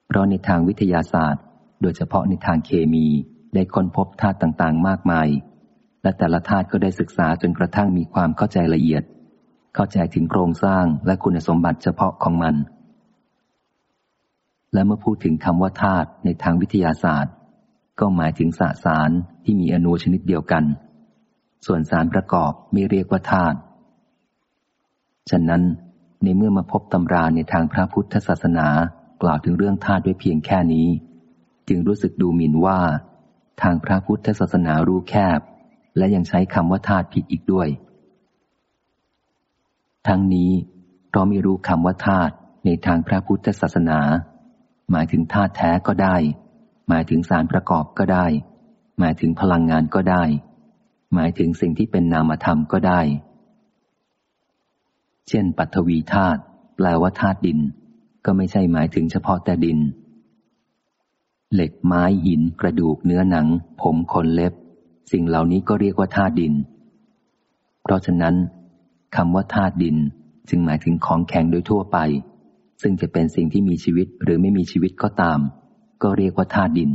เพราะในทางวิทยาศาสตร์ โดยเฉพาะในทางเคมีได้ค้นพบธาตุต่างๆ มากมาย และแต่ละธาตุก็ได้ศึกษาจนกระทั่งมีความเข้าใจละเอียด เข้าใจถึงโครงสร้างและคุณสมบัติเฉพาะของมัน และเมื่อพูดถึงคำว่าธาตุในทางวิทยาศาสตร์ ก็หมายถึงสสารที่มีอนูชนิดเดียวกัน ส่วนสารประกอบไม่เรียกว่าธาตุฉะนั้นในเมื่อมาพบตำราในทางพระพุทธศาสนากล่าวถึงเรื่องธาตุด้วยเพียงแค่นี้ จึงรู้สึกดูหมิ่นว่า ทางพระพุทธศาสนารู้แคบ และยังใช้คำว่าธาตุผิดอีกด้วย ทั้งนี้เพราะไม่รู้คำว่าธาตุในทางพระพุทธศาสนา หมายถึงธาตุแท้ก็ได้ หมายถึงสารประกอบก็ได้ หมายถึงพลังงานก็ได้ หมายถึงสิ่งที่เป็นนามธรรมก็ได้ เช่น ปัทวีธาตุแปลว่าธาตุดิน ก็ไม่ใช่หมายถึงเฉพาะแต่ดิน เหล็กไม้หินกระดูกเนื้อหนัง ผมขนเล็บ สิ่งเหล่านี้ก็เรียกว่าธาตุดิน เพราะฉะนั้นคำว่าธาตุดินจึงหมายถึงของแข็งโดยทั่วไป ซึ่งจะเป็นสิ่งที่มีชีวิตหรือไม่มีชีวิตก็ตาม ก็เรียกว่าธาตุดิน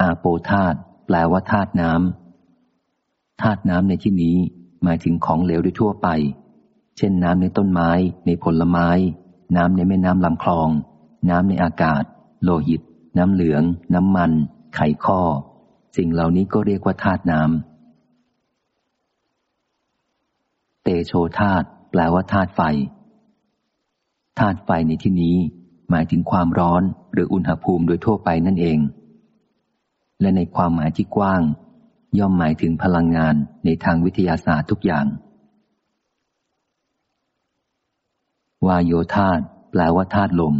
อาโปธาตุแปลว่าธาตุน้ำธาตุน้ำในที่นี้หมายถึงของเหลวโดยทั่วไป เช่นน้ำในต้นไม้ ในผลไม้ น้ำในแม่น้ำลำคลอง น้ำในอากาศ โลหิต น้ำเหลือง น้ำมัน ไขข้อ สิ่งเหล่านี้ก็เรียกว่าธาตุน้ำเตโชธาตุแปลว่าธาตุไฟธาตุไฟในที่นี้ หมายถึงความร้อนหรืออุณหภูมิโดยทั่วไปนั่นเอง และในความหมายที่กว้าง ย่อมหมายถึงพลังงานในทางวิทยาศาสตร์ทุกอย่าง วายโยธาตุแปลว่าธาตุลม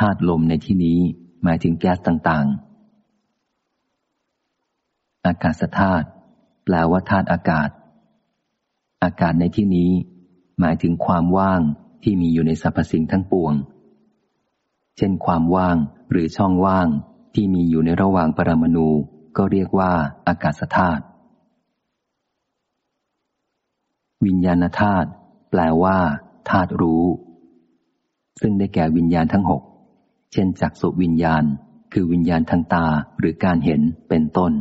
ธาตุลมในที่นี้หมายถึงแก๊สต่างๆ อากาศธาตุแปลว่าธาตุอากาศ อากาศในที่นี้ หมายถึงความว่างที่มีอยู่ในสรรพสิ่งทั้งปวง เช่น ความว่างหรือช่องว่างที่มีอยู่ในระหว่างปรมาณูก็เรียกว่าอากาศธาตุวิญญาณธาตุแปลว่าธาตุรู้ ซึ่งได้แก่วิญญาณทั้งหกเช่นจักสุวิญญาณ คือวิญญาณทางตาหรือการเห็นเป็นต้น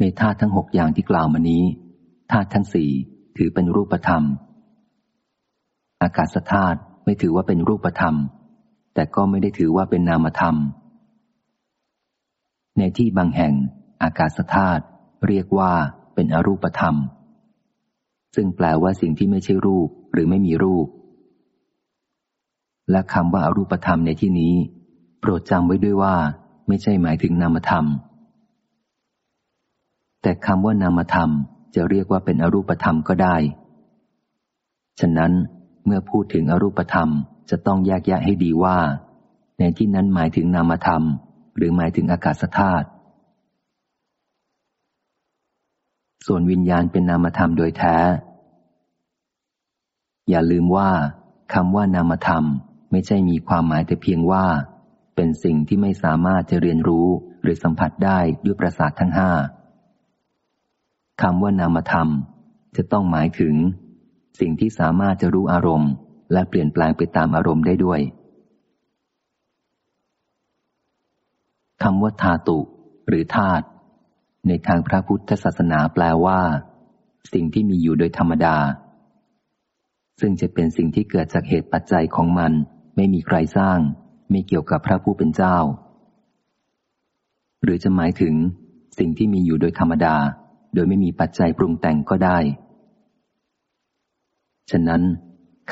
ในธาตุทั้งหกอย่างที่กล่าวมานี้ธาตุทั้งสี่ถือเป็นรูปธรรม อากาศธาตุไม่ถือว่าเป็นรูปธรรม แต่ก็ไม่ได้ถือว่าเป็นนามธรรม ในที่บางแห่ง อากาศธาตุเรียกว่าเป็นอรูปธรรม ซึ่งแปลว่าสิ่งที่ไม่ใช่รูปหรือไม่มีรูป และคำว่าอารูปธรรมในที่นี้ โปรดจำไว้ด้วยว่า ไม่ใช่หมายถึงนามธรรม แต่คำว่านามธรรมจะเรียกว่าเป็นอรูปธรรมก็ได้ ฉะนั้นเมื่อพูดถึงอรูปธรรมจะต้องแยกแยะให้ดีว่า ในที่นั้นหมายถึงนามธรรม หรือหมายถึงอากาศธาตุส่วนวิญญาณเป็นนามธรรมโดยแท้ อย่าลืมว่าคำว่านามธรรมไม่ใช่มีความหมายแต่เพียงว่า เป็นสิ่งที่ไม่สามารถจะเรียนรู้หรือสัมผัสได้ด้วยประสาททั้งห้า คำว่านามธรรม จะต้องหมายถึง สิ่งที่สามารถจะรู้อารมณ์ และเปลี่ยนแปลงไปตามอารมณ์ได้ด้วยคำว่าธาตุ หรือธาตุในทางพระพุทธศาสนาแปลว่า สิ่งที่มีอยู่โดยธรรมดา ซึ่งจะเป็นสิ่งที่เกิดจากเหตุปัจจัยของมัน ไม่มีใครสร้าง ไม่เกี่ยวกับพระผู้เป็นเจ้า หรือจะหมายถึง สิ่งที่มีอยู่โดยธรรมดา โดยไม่มีปัจจัยปรุงแต่งก็ได้ ฉะนั้น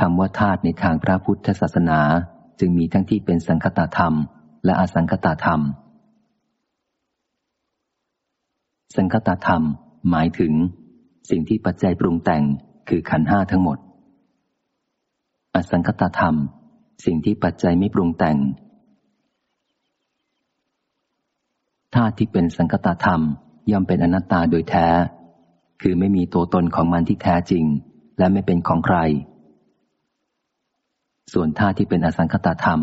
คำว่าธาตุในทางพระพุทธศาสนาจึงมีทั้งที่เป็นสังคตธรรม และอสังคตธรรม สังคตธรรม หมายถึง สิ่งที่ปัจจัยปรุงแต่งคือขันห้าทั้งหมด อสังคตธรรม สิ่งที่ปัจจัยไม่ปรุงแต่งธาตุที่เป็นสังคตธรรม ย่อมเป็นอนัตตาโดยแท้ คือไม่มีตัวตนของมันที่แท้จริง และไม่เป็นของใคร ส่วนธาตุที่เป็นอสังคตธรรม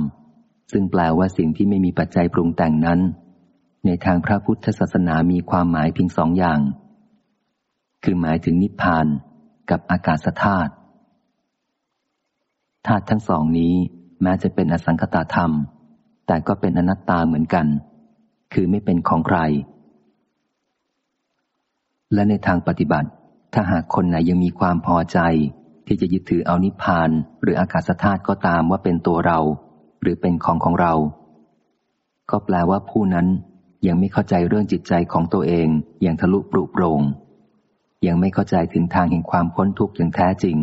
ซึ่งแปลว่าสิ่งที่ไม่มีปัจจัยปรุงแต่งนั้น ในทางพระพุทธศาสนามีความหมายเพียงสองอย่าง คือหมายถึงนิพพานกับอากาศธาตุธาตุทั้งสองนี้แม้จะเป็นอสังคตธรรม แต่ก็เป็นอนัตตาเหมือนกัน คือไม่เป็นของใคร และในทางปฏิบัติ ถ้าหากคนไหนยังมีความพอใจ ที่จะยึดถือเอานิพพาน หรืออากาศธาตุก็ตามว่าเป็นตัวเรา หรือเป็นของของเรา ก็แปลว่าผู้นั้นยังไม่เข้าใจเรื่องจิตใจของตัวเองอย่างทะลุปรุโปรง ยังไม่เข้าใจถึงทางแห่งความพ้นทุกข์อย่างแท้จริง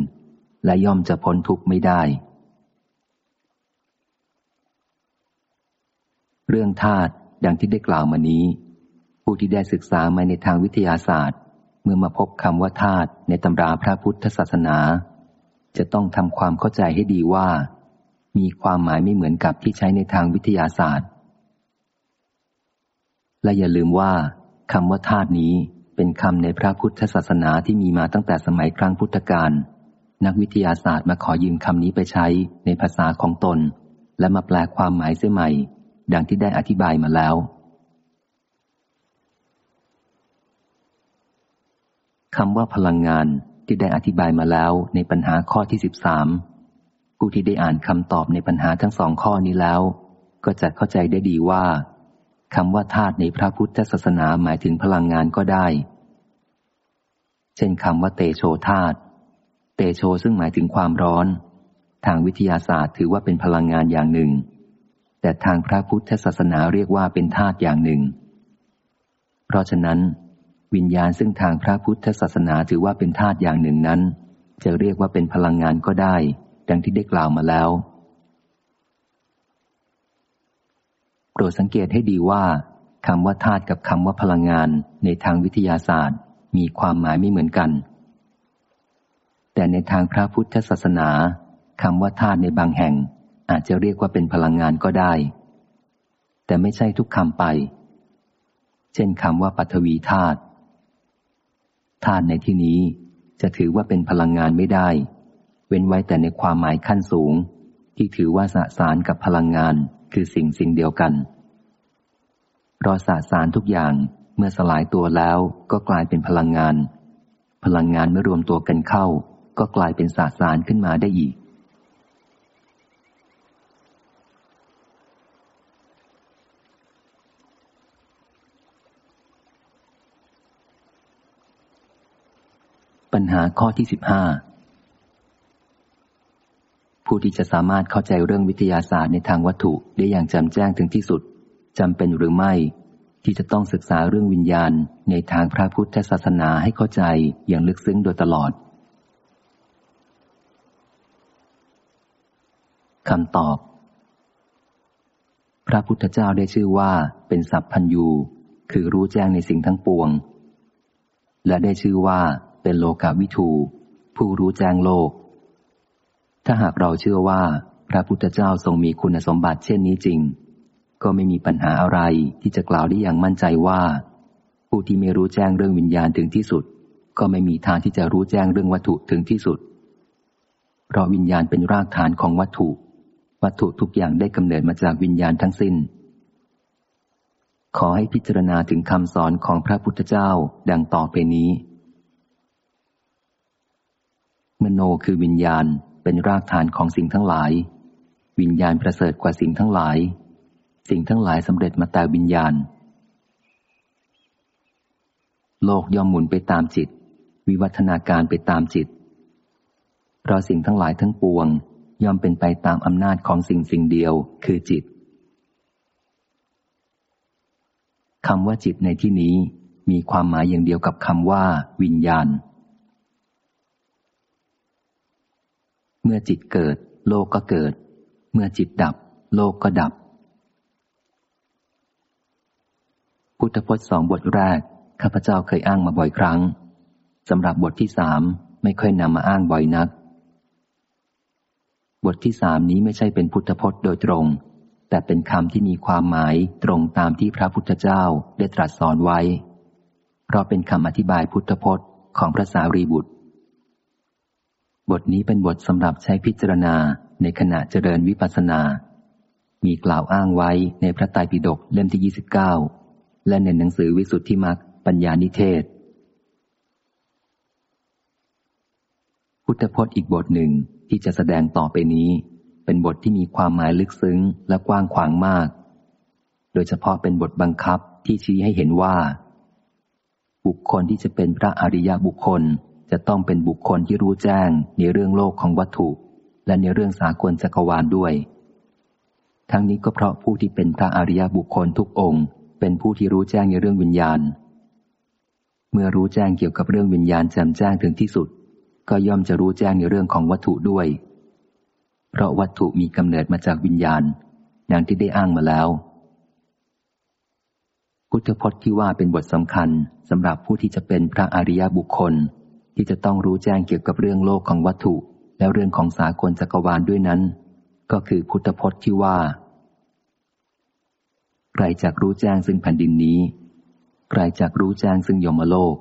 และย่อมจะพ้นทุกข์ไม่ได้ เรื่องธาตุดังที่ได้กล่าวมานี้ ผู้ที่ได้ศึกษามาในทางวิทยาศาสตร์ เมื่อมาพบคำว่าธาตุในตำราพระพุทธศาสนา จะต้องทำความเข้าใจให้ดีว่า มีความหมายไม่เหมือนกับที่ใช้ในทางวิทยาศาสตร์ และอย่าลืมว่าคำว่าธาตุนี้เป็นคำในพระพุทธศาสนาที่มีมาตั้งแต่สมัยครั้งพุทธกาลนักวิทยาศาสตร์มาขอยืมคำนี้ไปใช้ในภาษาของตน และมาแปลความหมายเสียใหม่ ดังที่ได้อธิบายมาแล้ว คำว่าพลังงานที่ได้อธิบายมาแล้วในปัญหาข้อที่สิบสามผู้ที่ได้อ่านคำตอบในปัญหาทั้งสองข้อนี้แล้ว ก็จะเข้าใจได้ดีว่าคำว่าธาตุในพระพุทธศาสนาหมายถึงพลังงานก็ได้ เช่นคำว่าเตโชธาตุเตโชซึ่งหมายถึงความร้อน ทางวิทยาศาสตร์ถือว่าเป็นพลังงานอย่างหนึ่ง แต่ทางพระพุทธศาสนาเรียกว่าเป็นธาตุอย่างหนึ่ง เพราะฉะนั้น วิญญาณซึ่งทางพระพุทธศาสนาถือว่าเป็นธาตุอย่างหนึ่งนั้น จะเรียกว่าเป็นพลังงานก็ได้ ดังที่ได้กล่าวมาแล้ว โปรดสังเกตให้ดีว่าคำว่าธาตุกับคำว่าพลังงานในทางวิทยาศาสตร์ มีความหมายไม่เหมือนกัน แต่ในทางพระพุทธศาสนาคำว่าธาตุในบางแห่ง อาจจะเรียกว่าเป็นพลังงานก็ได้ แต่ไม่ใช่ทุกคำไป เช่นคำว่าปัทวีธาตุ ธาตุในที่นี้จะถือว่าเป็นพลังงานไม่ได้ เว้นไว้แต่ในความหมายขั้นสูง ที่ถือว่าสสารกับพลังงานคือสิ่งสิ่งเดียวกันเพราะสสารทุกอย่างเมื่อสลายตัวแล้วก็กลายเป็นพลังงาน พลังงานเมื่อรวมตัวกันเข้า ก็กลายเป็นสสารขึ้นมาได้อีก ปัญหาข้อที่สิบห้าผู้ที่จะสามารถเข้าใจเรื่องวิทยาศาสตร์ในทางวัตถุได้อย่างจำแจ้งถึงที่สุดจำเป็นหรือไม่ ที่จะต้องศึกษาเรื่องวิญญาณในทางพระพุทธศาสนาให้เข้าใจอย่างลึกซึ้งโดยตลอดคำตอบ พระพุทธเจ้าได้ชื่อว่าเป็นสัพพัญยูคือรู้แจ้งในสิ่งทั้งปวง และได้ชื่อว่า เป็นโลกาวิทู ผู้รู้แจ้งโลก ถ้าหากเราเชื่อว่าพระพุทธเจ้าทรงมีคุณสมบัติเช่นนี้จริง ก็ไม่มีปัญหาอะไรที่จะกล่าวได้อย่างมั่นใจว่า ผู้ที่ไม่รู้แจ้งเรื่องวิญญาณถึงที่สุด ก็ไม่มีทางที่จะรู้แจ้งเรื่องวัตถุถึงที่สุด เพราะวิญญาณเป็นรากฐานของวัตถุ วัตถุทุกอย่างได้กำเนิดมาจากวิญญาณทั้งสิ้น ขอให้พิจารณาถึงคำสอนของพระพุทธเจ้าดังต่อไปนี้ มโนคือวิญญาณเป็นรากฐานของสิ่งทั้งหลาย วิญญาณประเสริฐกว่าสิ่งทั้งหลาย สิ่งทั้งหลายสำเร็จมาแต่วิญญาณ โลกย่อมหมุนไปตามจิต วิวัฒนาการไปตามจิต เพราะสิ่งทั้งหลายทั้งปวง ย่อมเป็นไปตามอำนาจของสิ่งสิ่งเดียวคือจิตคำว่าจิตในที่นี้มีความหมายอย่างเดียวกับคำว่า วิญญาณ เมื่อจิตเกิด โลกก็เกิด เมื่อจิตดับ โลกก็ดับ พุทธพจน์สองบทแรก ข้าพเจ้าเคยอ้างมาบ่อยครั้งสำหรับบทที่สามไม่ค่อยนำมาอ้างบ่อยนัก บทที่สามนี้ไม่ใช่เป็นพุทธพจน์โดยตรง แต่เป็นคำที่มีความหมายตรงตามที่พระพุทธเจ้าได้ตรัสสอนไว้ เพราะเป็นคำอธิบายพุทธพจน์ของพระสารีบุตร บทนี้เป็นบทสำหรับใช้พิจารณาในขณะเจริญวิปัสสนา มีกล่าวอ้างไว้ในพระไตรปิฎกเล่มที่ 29 และในหนังสือวิสุทธิมรรคปัญญานิเทศ พุทธพจน์อีกบทหนึ่งที่จะแสดงต่อไปนี้ เป็นบทที่มีความหมายลึกซึ้งและกว้างขวางมาก โดยเฉพาะเป็นบทบังคับที่ชี้ให้เห็นว่า บุคคลที่จะเป็นพระอริยบุคคล จะต้องเป็นบุคคลที่รู้แจ้งในเรื่องโลกของวัตถุ และในเรื่องสากลจักรวาลด้วย ทั้งนี้ก็เพราะผู้ที่เป็นพระอริยบุคคลทุกองค์ เป็นผู้ที่รู้แจ้งในเรื่องวิญญาณ เมื่อรู้แจ้งเกี่ยวกับเรื่องวิญญาณแจ่มแจ้งถึงที่สุด ก็ย่อมจะรู้แจ้งในเรื่องของวัตถุด้วย เพราะวัตถุมีกำเนิดมาจากวิญญาณดังที่ได้อ้างมาแล้วพุทธพจน์ที่ว่าเป็นบทสำคัญสำหรับผู้ที่จะเป็นพระอริยบุคคล ที่จะต้องรู้แจ้งเกี่ยวกับเรื่องโลกของวัตถุ และเรื่องของสากลจักรวาลด้วยนั้น ก็คือพุทธพจน์ที่ว่า ใครจักรู้แจ้งซึ่งแผ่นดินนี้ ใครจักรู้แจ้งซึ่งยมโลก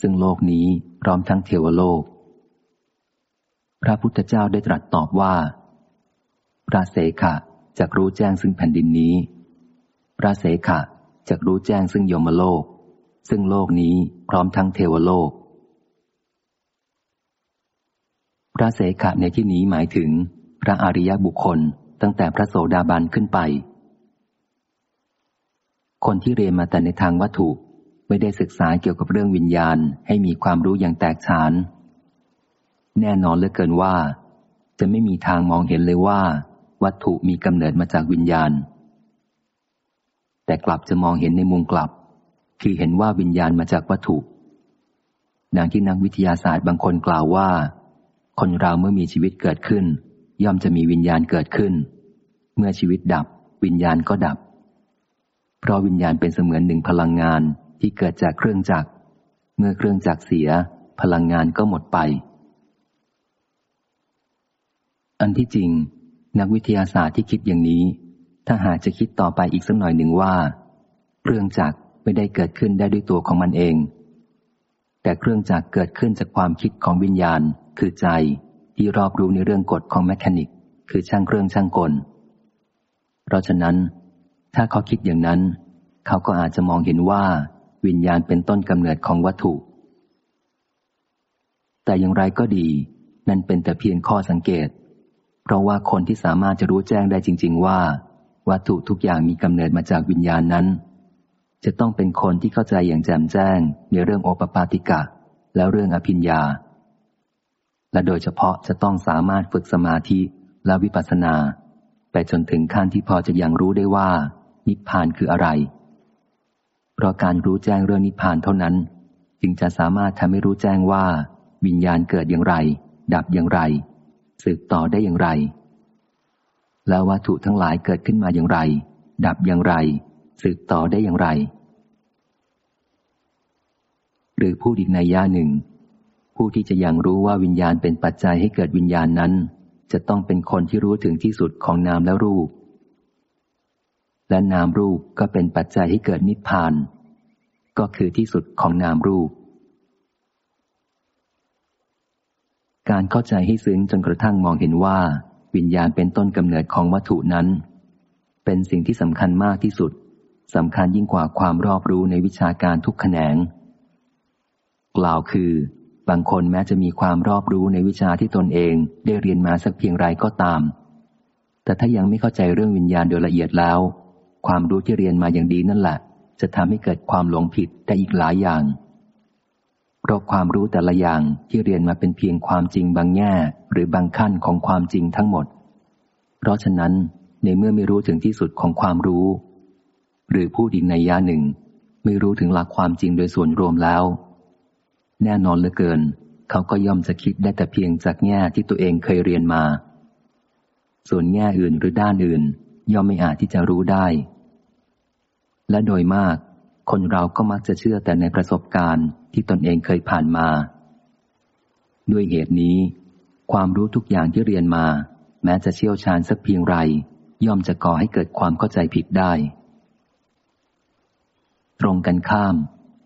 ซึ่งโลกนี้พร้อมทั้งเทวโลก พระพุทธเจ้าได้ตรัสตอบว่า พระเสขะจะรู้แจ้งซึ่งแผ่นดินนี้ พระเสขะจะรู้แจ้งซึ่งยมโลก ซึ่งโลกนี้พร้อมทั้งเทวโลก พ ระเสขะในที่นี้หมายถึง พระอริยบุคคลตั้งแต่พระโสดาบันขึ้นไป คนที่เรียนมาแต่ในทางวัตถุไม่ได้ศึกษาเกี่ยวกับเรื่องวิญญาณให้มีความรู้อย่างแตกฉาน แน่นอนเหลือเกินว่า จะไม่มีทางมองเห็นเลยว่า วัตถุมีกำเนิดมาจากวิญญาณ แต่กลับจะมองเห็นในมุมกลับ คือเห็นว่าวิญญาณมาจากวัตถุดังที่นักวิทยาศาสตร์บางคนกล่าวว่า คนเราเมื่อมีชีวิตเกิดขึ้น ย่อมจะมีวิญญาณเกิดขึ้น เมื่อชีวิตดับ วิญญาณก็ดับ เพราะวิญญาณเป็นเสมือนหนึ่งพลังงานที่เกิดจากเครื่องจักร เมื่อเครื่องจักรเสีย พลังงานก็หมดไป อันที่จริง นักวิทยาศาสตร์ที่คิดอย่างนี้ ถ้าหากจะคิดต่อไปอีกสักหน่อยหนึ่งว่า เครื่องจักรไม่ได้เกิดขึ้นได้ด้วยตัวของมันเอง แต่เครื่องจักรเกิดขึ้นจากความคิดของวิญญาณ คือใจที่รอบรู้ในเรื่องกฎของแมชานิก คือช่างเครื่องช่างกล เพราะฉะนั้น ถ้าเขาคิดอย่างนั้น เขาก็อาจจะมองเห็นว่าวิญญาณเป็นต้นกำเนิดของวัตถุ แต่อย่างไรก็ดี นั่นเป็นแต่เพียงข้อสังเกต เพราะว่าคนที่สามารถจะรู้แจ้งได้จริง ๆ ว่า วัตถุทุกอย่างมีกำเนิดมาจากวิญญาณนั้น จะต้องเป็นคนที่เข้าใจอย่างแจ่มแจ้งในเรื่องโอปปาติกะ แล้วเรื่องอภิญญา และโดยเฉพาะจะต้องสามารถฝึกสมาธิและวิปัสสนา ไปจนถึงขั้นที่พอจะยังรู้ได้ว่า นิพพานคืออะไร เพราะการรู้แจ้งเรื่องนิพพานเท่านั้น จึงจะสามารถทำให้รู้แจ้งว่า วิญญาณเกิดอย่างไร ดับอย่างไร สืบต่อได้อย่างไร แล้ววัตถุทั้งหลายเกิดขึ้นมาอย่างไร ดับอย่างไร สืบต่อได้อย่างไร หรือผู้อีกในย่าหนึ่ง ผู้ที่จะยังรู้ว่าวิญญาณเป็นปัจจัยให้เกิดวิญญาณนั้น จะต้องเป็นคนที่รู้ถึงที่สุดของนามและรูป และนามรูปก็เป็นปัจจัยให้เกิดนิพพาน ก็คือที่สุดของนามรูป การเข้าใจให้ซึ้งจนกระทั่งมองเห็นว่า วิญญาณเป็นต้นกำเนิดของวัตถุนั้น เป็นสิ่งที่สำคัญมากที่สุดสำคัญยิ่งกว่าความรอบรู้ในวิชาการทุกแขนง กล่าวคือ บางคนแม้จะมีความรอบรู้ในวิชาที่ตนเองได้เรียนมาสักเพียงไรก็ตาม แต่ถ้ายังไม่เข้าใจเรื่องวิญญาณโดยละเอียดแล้ว ความรู้ที่เรียนมาอย่างดีนั่นแหละ จะทำให้เกิดความหลงผิดได้อีกหลายอย่าง เพราะความรู้แต่ละอย่างที่เรียนมาเป็นเพียงความจริงบางแง่หรือบางขั้นของความจริงทั้งหมด เพราะฉะนั้นในเมื่อไม่รู้ถึงที่สุดของความรู้ หรือผู้ดีในยาหนึ่ง ไม่รู้ถึงหลักความจริงโดยส่วนรวมแล้ว แน่นอนเหลือเกิน เขาก็ย่อมจะคิดได้แต่เพียงจากแง่ที่ตัวเองเคยเรียนมา ส่วนแง่อื่นหรือด้านอื่น ย่อมไม่อาจที่จะรู้ได้ และโดยมาก คนเราก็มักจะเชื่อแต่ในประสบการณ์ที่ตนเองเคยผ่านมา ด้วยเหตุนี้ ความรู้ทุกอย่างที่เรียนมา แม้จะเชี่ยวชาญสักเพียงไร ย่อมจะก่อให้เกิดความเข้าใจผิดได้ ตรงกันข้าม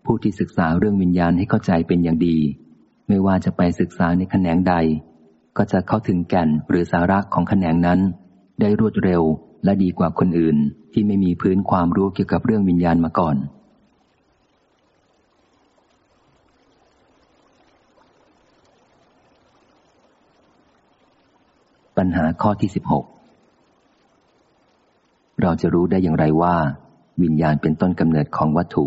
ผู้ที่ศึกษาเรื่องวิญญาณให้เข้าใจเป็นอย่างดี ไม่ว่าจะไปศึกษาในแขนงใด ก็จะเข้าถึงแก่นหรือสาระของแขนงนั้น ได้รวดเร็วและดีกว่าคนอื่นที่ไม่มีพื้นความรู้เกี่ยวกับเรื่องวิญญาณมาก่อนปัญหาข้อที่สิบหกเราจะรู้ได้อย่างไรว่า วิญญาณเป็นต้นกำเนิดของวัตถุ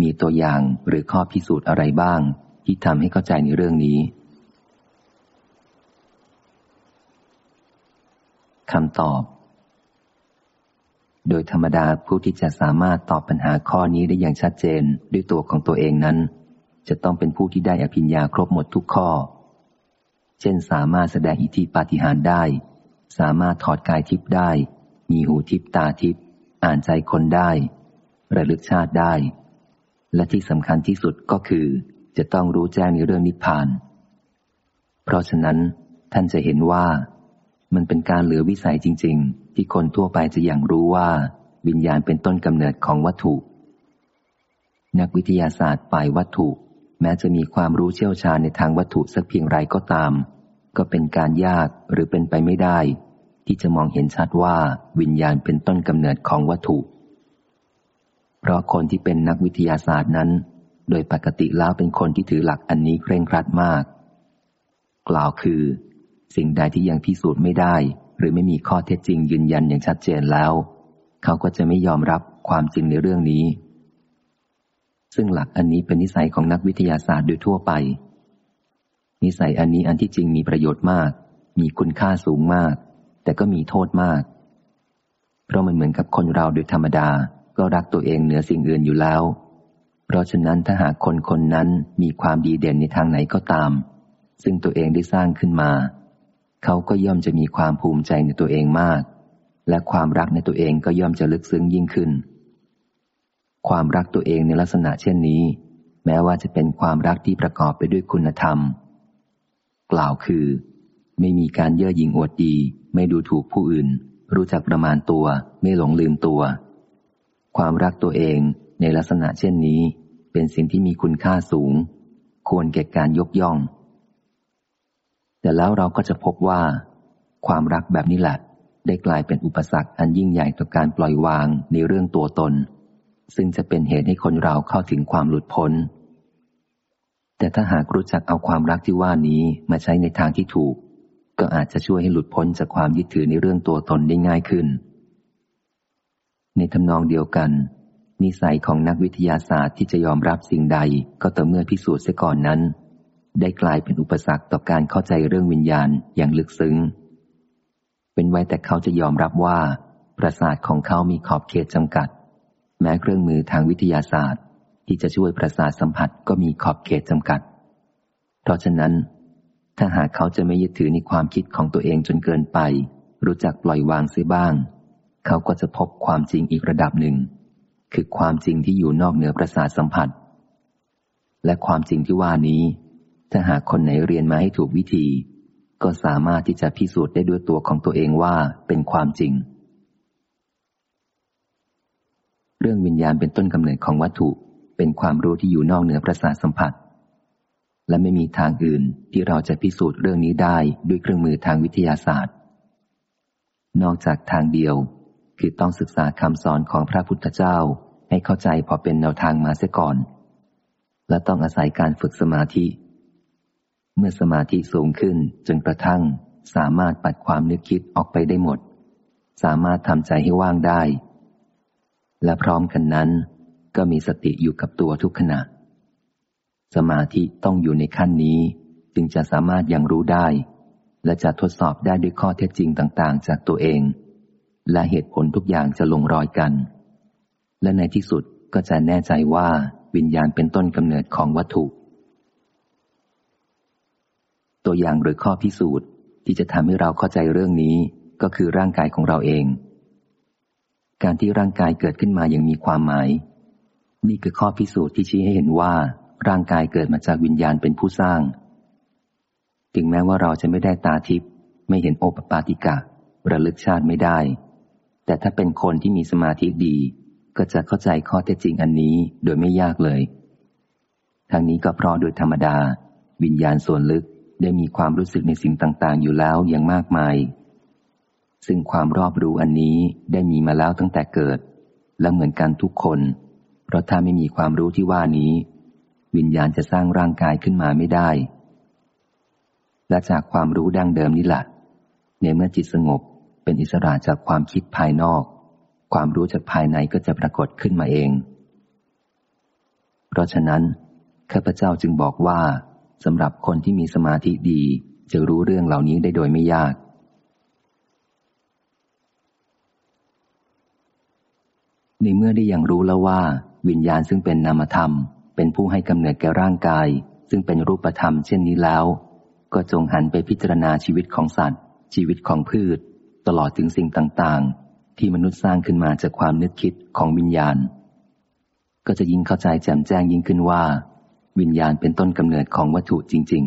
มีตัวอย่างหรือข้อพิสูจน์อะไรบ้าง ที่ทำให้เข้าใจในเรื่องนี้คำตอบ โดยธรรมดาผู้ที่จะสามารถตอบปัญหาข้อนี้ได้อย่างชัดเจนด้วยตัวของตัวเองนั้น จะต้องเป็นผู้ที่ได้อภิญญาครบหมดทุกข้อ เช่นสามารถแสดงอิทธิปาฏิหาริย์ได้ สามารถถอดกายทิพย์ได้ มีหูทิพย์ตาทิพย์อ่านใจคนได้ ระลึกชาติได้ และที่สำคัญที่สุดก็คือ จะต้องรู้แจ้งในเรื่องนิพพาน เพราะฉะนั้นท่านจะเห็นว่า มันเป็นการเหลือวิสัยจริง ๆ ที่คนทั่วไปจะอย่างรู้ว่า วิญญาณเป็นต้นกำเนิดของวัตถุ นักวิทยาศาสตร์ฝ่ายวัตถุ แม้จะมีความรู้เชี่ยวชาญในทางวัตถุสักเพียงไรก็ตาม ก็เป็นการยากหรือเป็นไปไม่ได้ ที่จะมองเห็นชัดว่าวิญญาณเป็นต้นกำเนิดของวัตถุ เพราะคนที่เป็นนักวิทยาศาสตร์นั้น โดยปกติแล้วเป็นคนที่ถือหลักอันนี้เคร่งครัดมาก กล่าวคือ สิ่งใดที่ยังพิสูจน์ไม่ได้ หรือไม่มีข้อเท็จจริงยืนยันอย่างชัดเจนแล้ว เขาก็จะไม่ยอมรับความจริงในเรื่องนี้ ซึ่งหลักอันนี้เป็นนิสัยของนักวิทยาศาสตร์โดยทั่วไป นิสัยอันนี้อันที่จริงมีประโยชน์มาก มีคุณค่าสูงมาก แต่ก็มีโทษมาก เพราะมันเหมือนกับคนเราโดยธรรมดา ก็รักตัวเองเหนือสิ่งอื่นอยู่แล้ว เพราะฉะนั้นถ้าหากคนคนนั้นมีความดีเด่นในทางไหนก็ตาม ซึ่งตัวเองได้สร้างขึ้นมา เขาก็ย่อมจะมีความภูมิใจในตัวเองมาก และความรักในตัวเองก็ย่อมจะลึกซึ้งยิ่งขึ้น ความรักตัวเองในลักษณะเช่นนี้ แม้ว่าจะเป็นความรักที่ประกอบไปด้วยคุณธรรม กล่าวคือ ไม่มีการเย่อหยิ่งอวดดี ไม่ดูถูกผู้อื่น รู้จักประมาณตัว ไม่หลงลืมตัว ความรักตัวเองในลักษณะเช่นนี้ เป็นสิ่งที่มีคุณค่าสูง ควรแก่การยกย่อง แต่แล้วเราก็จะพบว่า ความรักแบบนี้แหละได้กลายเป็นอุปสรรคอันยิ่งใหญ่ต่อการปล่อยวางในเรื่องตัวตน ซึ่งจะเป็นเหตุให้คนเราเข้าถึงความหลุดพ้น แต่ถ้าหากรู้จักเอาความรักที่ว่านี้มาใช้ในทางที่ถูก ก็อาจจะช่วยให้หลุดพ้นจากความยึดถือในเรื่องตัวตนได้ง่ายขึ้น ในทำนองเดียวกัน นิสัยของนักวิทยาศาสตร์ที่จะยอมรับสิ่งใดก็ต่อเมื่อพิสูจน์เสียก่อนนั้น ได้กลายเป็นอุปสรรคต่อการเข้าใจเรื่องวิญญาณอย่างลึกซึ้ง เป็นไว้แต่เขาจะยอมรับว่า ประสาทของเขามีขอบเขตจำกัด แม้เครื่องมือทางวิทยาศาสตร์ ที่จะช่วยประสาทสัมผัสก็มีขอบเขตจำกัด เพราะฉะนั้น ถ้าหากเขาจะไม่ยึดถือในความคิดของตัวเองจนเกินไป รู้จักปล่อยวางเสียบ้าง เขาก็จะพบความจริงอีกระดับหนึ่ง คือความจริงที่อยู่นอกเหนือประสาทสัมผัส และความจริงที่ว่านี้ ถ้าหากคนไหนเรียนมาให้ถูกวิธี ก็สามารถที่จะพิสูจน์ได้ด้วยตัวของตัวเองว่าเป็นความจริง เรื่องวิญญาณเป็นต้นกำเนิดของวัตถุ เป็นความรู้ที่อยู่นอกเหนือประสาทสัมผัส และไม่มีทางอื่นที่เราจะพิสูจน์เรื่องนี้ได้ด้วยเครื่องมือทางวิทยาศาสตร์นอกจากทางเดียว คือต้องศึกษาคำสอนของพระพุทธเจ้าให้เข้าใจพอเป็นแนวทางมาเสียก่อน และต้องอาศัยการฝึกสมาธิ เมื่อสมาธิสูงขึ้นจนกระทั่ง สามารถปัดความนึกคิดออกไปได้หมด สามารถทำใจให้ว่างได้ และพร้อมกันนั้น ก็มีสติอยู่กับตัวทุกขณะ สมาธิต้องอยู่ในขั้นนี้จึงจะสามารถยังรู้ได้ และจะทดสอบได้ด้วยข้อเท็จจริงต่าง ๆ จากตัวเอง และเหตุผลทุกอย่างจะลงรอยกัน และในที่สุดก็จะแน่ใจว่าวิญญาณเป็นต้นกำเนิดของวัตถุ ตัวอย่างหรือข้อพิสูจน์ที่จะทำให้เราเข้าใจเรื่องนี้ก็คือร่างกายของเราเอง การที่ร่างกายเกิดขึ้นมาอย่างมีความหมาย นี่คือข้อพิสูจน์ที่ชี้ให้เห็นว่า ร่างกายเกิดมาจากวิญญาณเป็นผู้สร้าง ถึงแม้ว่าเราจะไม่ได้ตาทิพย์ไม่เห็นโอปปาติกะระลึกชาติไม่ได้ แต่ถ้าเป็นคนที่มีสมาธิดี ก็จะเข้าใจข้อเท็จจริงอันนี้โดยไม่ยากเลยทางนี้ก็เพราะโดยธรรมดา วิญญาณส่วนลึกได้มีความรู้สึกในสิ่งต่าง ๆ อยู่แล้วอย่างมากมาย ซึ่งความรอบรู้อันนี้ได้มีมาแล้วตั้งแต่เกิด และเหมือนกันทุกคน เพราะถ้าไม่มีความรู้ที่ว่านี้ วิญญาณจะสร้างร่างกายขึ้นมาไม่ได้ และจากความรู้ดั้งเดิมนี่แหละในเมื่อจิตสงบ เป็นอิสระจากความคิดภายนอก ความรู้จากภายในก็จะปรากฏขึ้นมาเอง เพราะฉะนั้นข้าพเจ้าจึงบอกว่าสำหรับคนที่มีสมาธิดีจะรู้เรื่องเหล่านี้ได้โดยไม่ยาก ในเมื่อได้อย่างรู้แล้วว่า วิญญาณซึ่งเป็นนามธรรม เป็นผู้ให้กำเนิดแก่ร่างกาย ซึ่งเป็นรูปธรรมเช่นนี้แล้ว ก็จงหันไปพิจารณาชีวิตของสัตว์ ชีวิตของพืช ลอดถึงสิ่งต่างๆ ที่มนุษย์สร้างขึ้นมาจากความนึกคิดของวิญญาณ ก็จะยิ่งเข้าใจแจ่มแจ้งยิ่งขึ้นว่า วิญญาณเป็นต้นกำเนิดของวัตถุจริง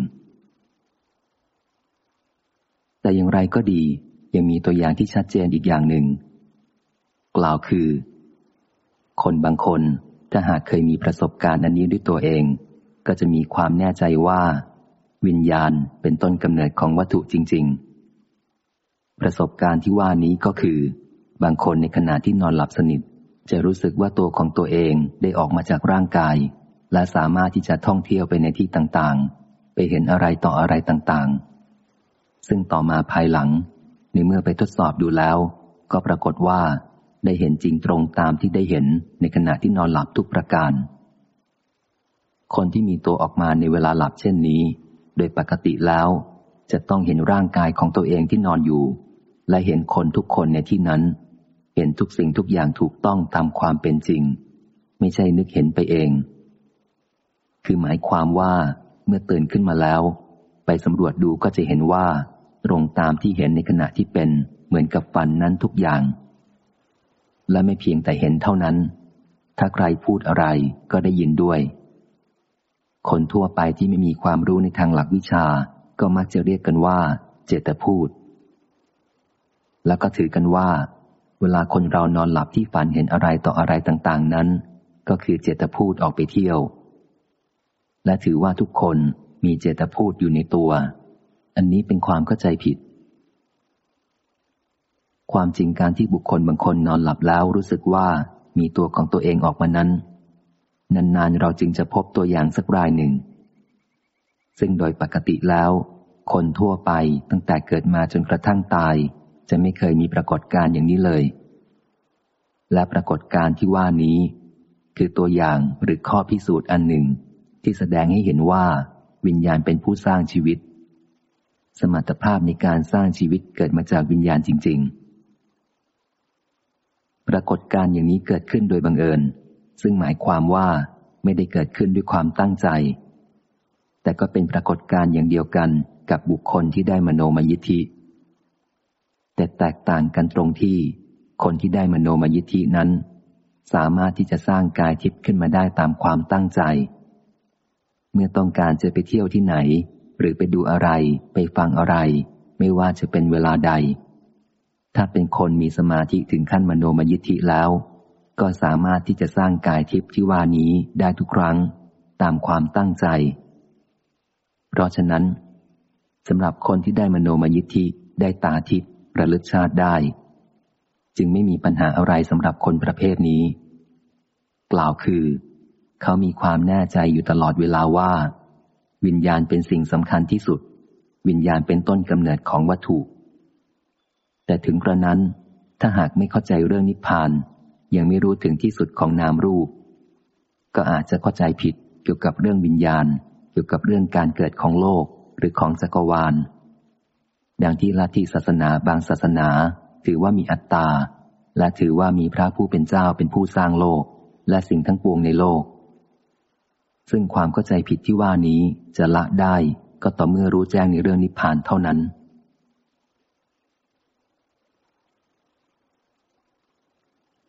ๆ แต่อย่างไรก็ดี ยังมีตัวอย่างที่ชัดเจนอีกอย่างหนึ่ง กล่าวคือ คนบางคนถ้าหากเคยมีประสบการณ์อันนี้ด้วยตัวเอง ก็จะมีความแน่ใจว่า วิญญาณเป็นต้นกำเนิดของวัตถุจริง ๆ ประสบการณ์ที่ว่านี้ก็คือ บางคนในขณะที่นอนหลับสนิท จะรู้สึกว่าตัวของตัวเองได้ออกมาจากร่างกาย และสามารถที่จะท่องเที่ยวไปในที่ต่างๆ ไปเห็นอะไรต่ออะไรต่างๆ ซึ่งต่อมาภายหลัง ในเมื่อไปทดสอบดูแล้ว ก็ปรากฏว่า ได้เห็นจริงตรงตามที่ได้เห็นในขณะที่นอนหลับทุกประการ คนที่มีตัวออกมาในเวลาหลับเช่นนี้ โดยปกติแล้ว จะต้องเห็นร่างกายของตัวเองที่นอนอยู่ และเห็นคนทุกคนในที่นั้น เห็นทุกสิ่งทุกอย่างถูกต้องตามความเป็นจริง ไม่ใช่นึกเห็นไปเอง คือหมายความว่าเมื่อตื่นขึ้นมาแล้ว ไปสำรวจดูก็จะเห็นว่า ตรงตามที่เห็นในขณะที่เป็นเหมือนกับฝันนั้นทุกอย่าง และไม่เพียงแต่เห็นเท่านั้น ถ้าใครพูดอะไรก็ได้ยินด้วย คนทั่วไปที่ไม่มีความรู้ในทางหลักวิชา ก็มักจะเรียกกันว่า เจตพูด แล้วก็ถือกันว่า เวลาคนเรานอนหลับที่ฝันเห็นอะไรต่ออะไรต่างๆ นั้น ก็คือเจตพูดออกไปเที่ยว และถือว่าทุกคนมีเจตพูดอยู่ในตัว อันนี้เป็นความเข้าใจผิด ความจริงการที่บุคคลบางคนนอนหลับแล้วรู้สึกว่ามีตัวของตัวเองออกมานั้น นานๆเราจึงจะพบตัวอย่างสักรายหนึ่ง ซึ่งโดยปกติแล้ว คนทั่วไปตั้งแต่เกิดมาจนกระทั่งตาย จะไม่เคยมีปรากฏการณ์อย่างนี้เลย และปรากฏการณ์ที่ว่านี้ คือตัวอย่างหรือข้อพิสูจน์อันหนึ่ง ที่แสดงให้เห็นว่าวิญญาณเป็นผู้สร้างชีวิต สมรรถภาพในการสร้างชีวิตเกิดมาจากวิญญาณจริง ๆ ปรากฏการอย่างนี้เกิดขึ้นโดยบังเอิญ ซึ่งหมายความว่าไม่ได้เกิดขึ้นด้วยความตั้งใจ แต่ก็เป็นปรากฏการอย่างเดียวกันกับบุคคลที่ได้มโนมยิทธิ แต่แตกต่างกันตรงที่ คนที่ได้มโนมยิทธินั้น สามารถที่จะสร้างกายทิพย์ขึ้นมาได้ตามความตั้งใจ เมื่อต้องการจะไปเที่ยวที่ไหน หรือไปดูอะไร ไปฟังอะไร ไม่ว่าจะเป็นเวลาใด ถ้าเป็นคนมีสมาธิถึงขั้นมโนมยิทธิแล้ว ก็สามารถที่จะสร้างกายทิพย์ที่ว่านี้ได้ทุกครั้ง ตามความตั้งใจ เพราะฉะนั้นสำหรับคนที่ได้มโนมยิทธิได้ตาทิพย์ ระลึกชาติได้ จึงไม่มีปัญหาอะไรสำหรับคนประเภทนี้ กล่าวคือ เขามีความแน่ใจอยู่ตลอดเวลาว่า วิญญาณเป็นสิ่งสำคัญที่สุด วิญญาณเป็นต้นกำเนิดของวัตถุ แต่ถึงกระนั้น ถ้าหากไม่เข้าใจเรื่องนิพพาน ยังไม่รู้ถึงที่สุดของนามรูป ก็อาจจะเข้าใจผิดเกี่ยวกับเรื่องวิญญาณ เกี่ยวกับเรื่องการเกิดของโลกหรือของจักรวาล ดังที่ลัทธิศาสนาบางศาสนา ถือว่ามีอัตตา และถือว่ามีพระผู้เป็นเจ้าเป็นผู้สร้างโลก และสิ่งทั้งปวงในโลก ซึ่งความเข้าใจผิดที่ว่านี้จะละได้ก็ต่อเมื่อรู้แจ้งในเรื่องนิพพานเท่านั้น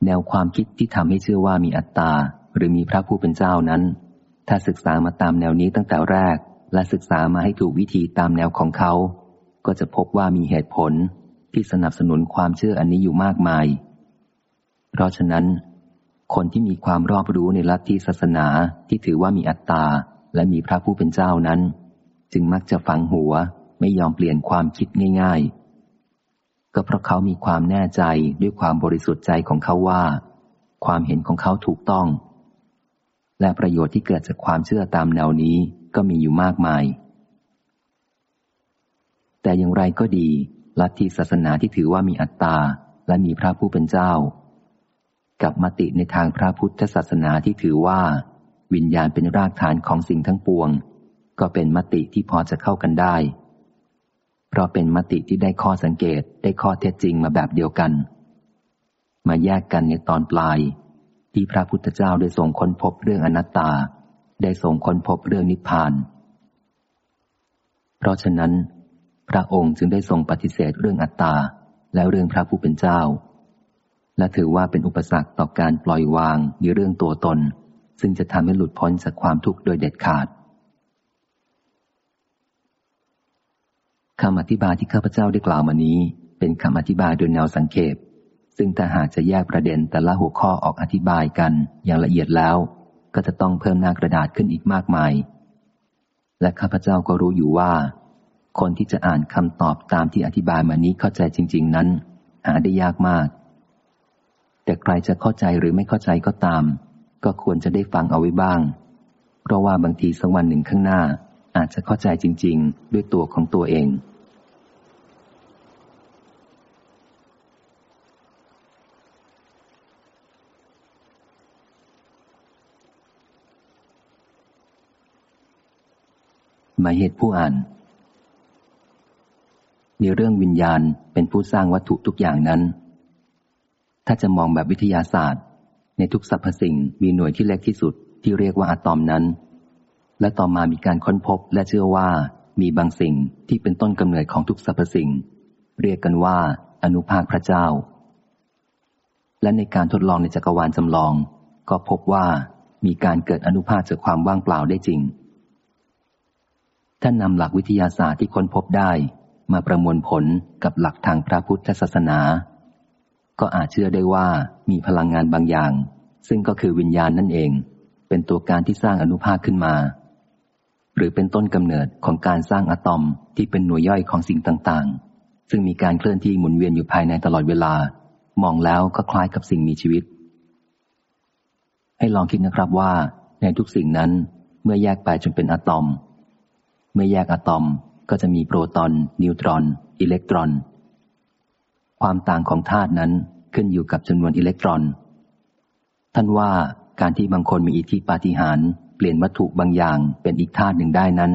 แนวความคิดที่ทำให้เชื่อว่ามีอัตตา หรือมีพระผู้เป็นเจ้านั้น ถ้าศึกษามาตามแนวนี้ตั้งแต่แรก และศึกษามาให้ถูกวิธีตามแนวของเขา ก็จะพบว่ามีเหตุผลที่สนับสนุนความเชื่ออันนี้อยู่มากมาย เพราะฉะนั้น คนที่มีความรอบรู้ในลัทธิศาสนาที่ถือว่ามีอัตตาและมีพระผู้เป็นเจ้านั้น จึงมักจะฝังหัวไม่ยอมเปลี่ยนความคิดง่าย ๆ ก็เพราะเขามีความแน่ใจด้วยความบริสุทธิ์ใจของเขาว่า ความเห็นของเขาถูกต้อง และประโยชน์ที่เกิดจากความเชื่อตามแนวนี้ก็มีอยู่มากมาย แต่อย่างไรก็ดี ลัทธิศาสนาที่ถือว่ามีอัตตา และมีพระผู้เป็นเจ้า กับมติในทางพระพุทธศาสนาที่ถือว่า วิญญาณเป็นรากฐานของสิ่งทั้งปวง ก็เป็นมติที่พอจะเข้ากันได้ เพราะเป็นมติที่ได้ข้อสังเกตได้ข้อเท็จจริงมาแบบเดียวกัน มาแยกกันในตอนปลาย ที่พระพุทธเจ้าได้ทรงค้นพบเรื่องอนัตตา ได้ทรงค้นพบเรื่องนิพพาน เพราะฉะนั้น พระองค์จึงได้ทรงปฏิเสธเรื่องอัตตา และเรื่องพระผู้เป็นเจ้า และถือว่าเป็นอุปสรรคต่อการปล่อยวางในเรื่องตัวตน ซึ่งจะทำให้หลุดพ้นจากความทุกข์โดยเด็ดขาดคำอธิบายที่ข้าพเจ้าได้กล่าวมานี้ เป็นคำอธิบายโดยแนวสังเขปซึ่งถ้าหากจะแยกประเด็นแต่ละหัวข้อออกอธิบายกันอย่างละเอียดแล้ว ก็จะต้องเพิ่มหน้ากระดาษขึ้นอีกมากมาย และข้าพเจ้าก็รู้อยู่ว่า คนที่จะอ่านคำตอบตามที่อธิบายมานี้เข้าใจจริง ๆ นั้น หาได้ยากมาก แต่ใครจะเข้าใจหรือไม่เข้าใจก็ตาม ก็ควรจะได้ฟังเอาไว้บ้าง เพราะว่าบางทีสักวันหนึ่งข้างหน้า อาจจะเข้าใจจริง ๆ ด้วยตัวของตัวเอง หมายเหตุผู้อ่าน ในเรื่องวิญญาณเป็นผู้สร้างวัตถุทุกอย่างนั้น ถ้าจะมองแบบวิทยาศาสตร์ ในทุกสรรพสิ่งมีหน่วยที่เล็กที่สุดที่เรียกว่าอะตอมนั้น และต่อมามีการค้นพบและเชื่อว่ามีบางสิ่งที่เป็นต้นกำเนิดของทุกสรรพสิ่ง เรียกกันว่าอนุภาคพระเจ้า และในการทดลองในจักรวาลจำลอง ก็พบว่ามีการเกิดอนุภาคจากความว่างเปล่าได้จริงท่านนำหลักวิทยาศาสตร์ที่ค้นพบได้ มาประมวลผลกับหลักทางพระพุทธศาสนา ก็อาจเชื่อได้ว่ามีพลังงานบางอย่าง ซึ่งก็คือวิญญาณนั่นเอง เป็นตัวการที่สร้างอนุภาคขึ้นมา หรือเป็นต้นกำเนิดของการสร้างอะตอมที่เป็นหน่วยย่อยของสิ่งต่างๆ ซึ่งมีการเคลื่อนที่หมุนเวียนอยู่ภายในตลอดเวลา มองแล้วก็คล้ายกับสิ่งมีชีวิต ให้ลองคิดนะครับว่า ในทุกสิ่งนั้นเมื่อแยกไปจนเป็นอะตอม เมื่อแยกอะตอม ก็จะมีโปรตอน นิวตรอน อิเล็กตรอน ความต่างของธาตุนั้นขึ้นอยู่กับจำนวนอิเล็กตรอน ท่านว่าการที่บางคนมีอิทธิปาฏิหาริย์เปลี่ยนวัตถุบางอย่างเป็นอีกธาตุหนึ่งได้นั้น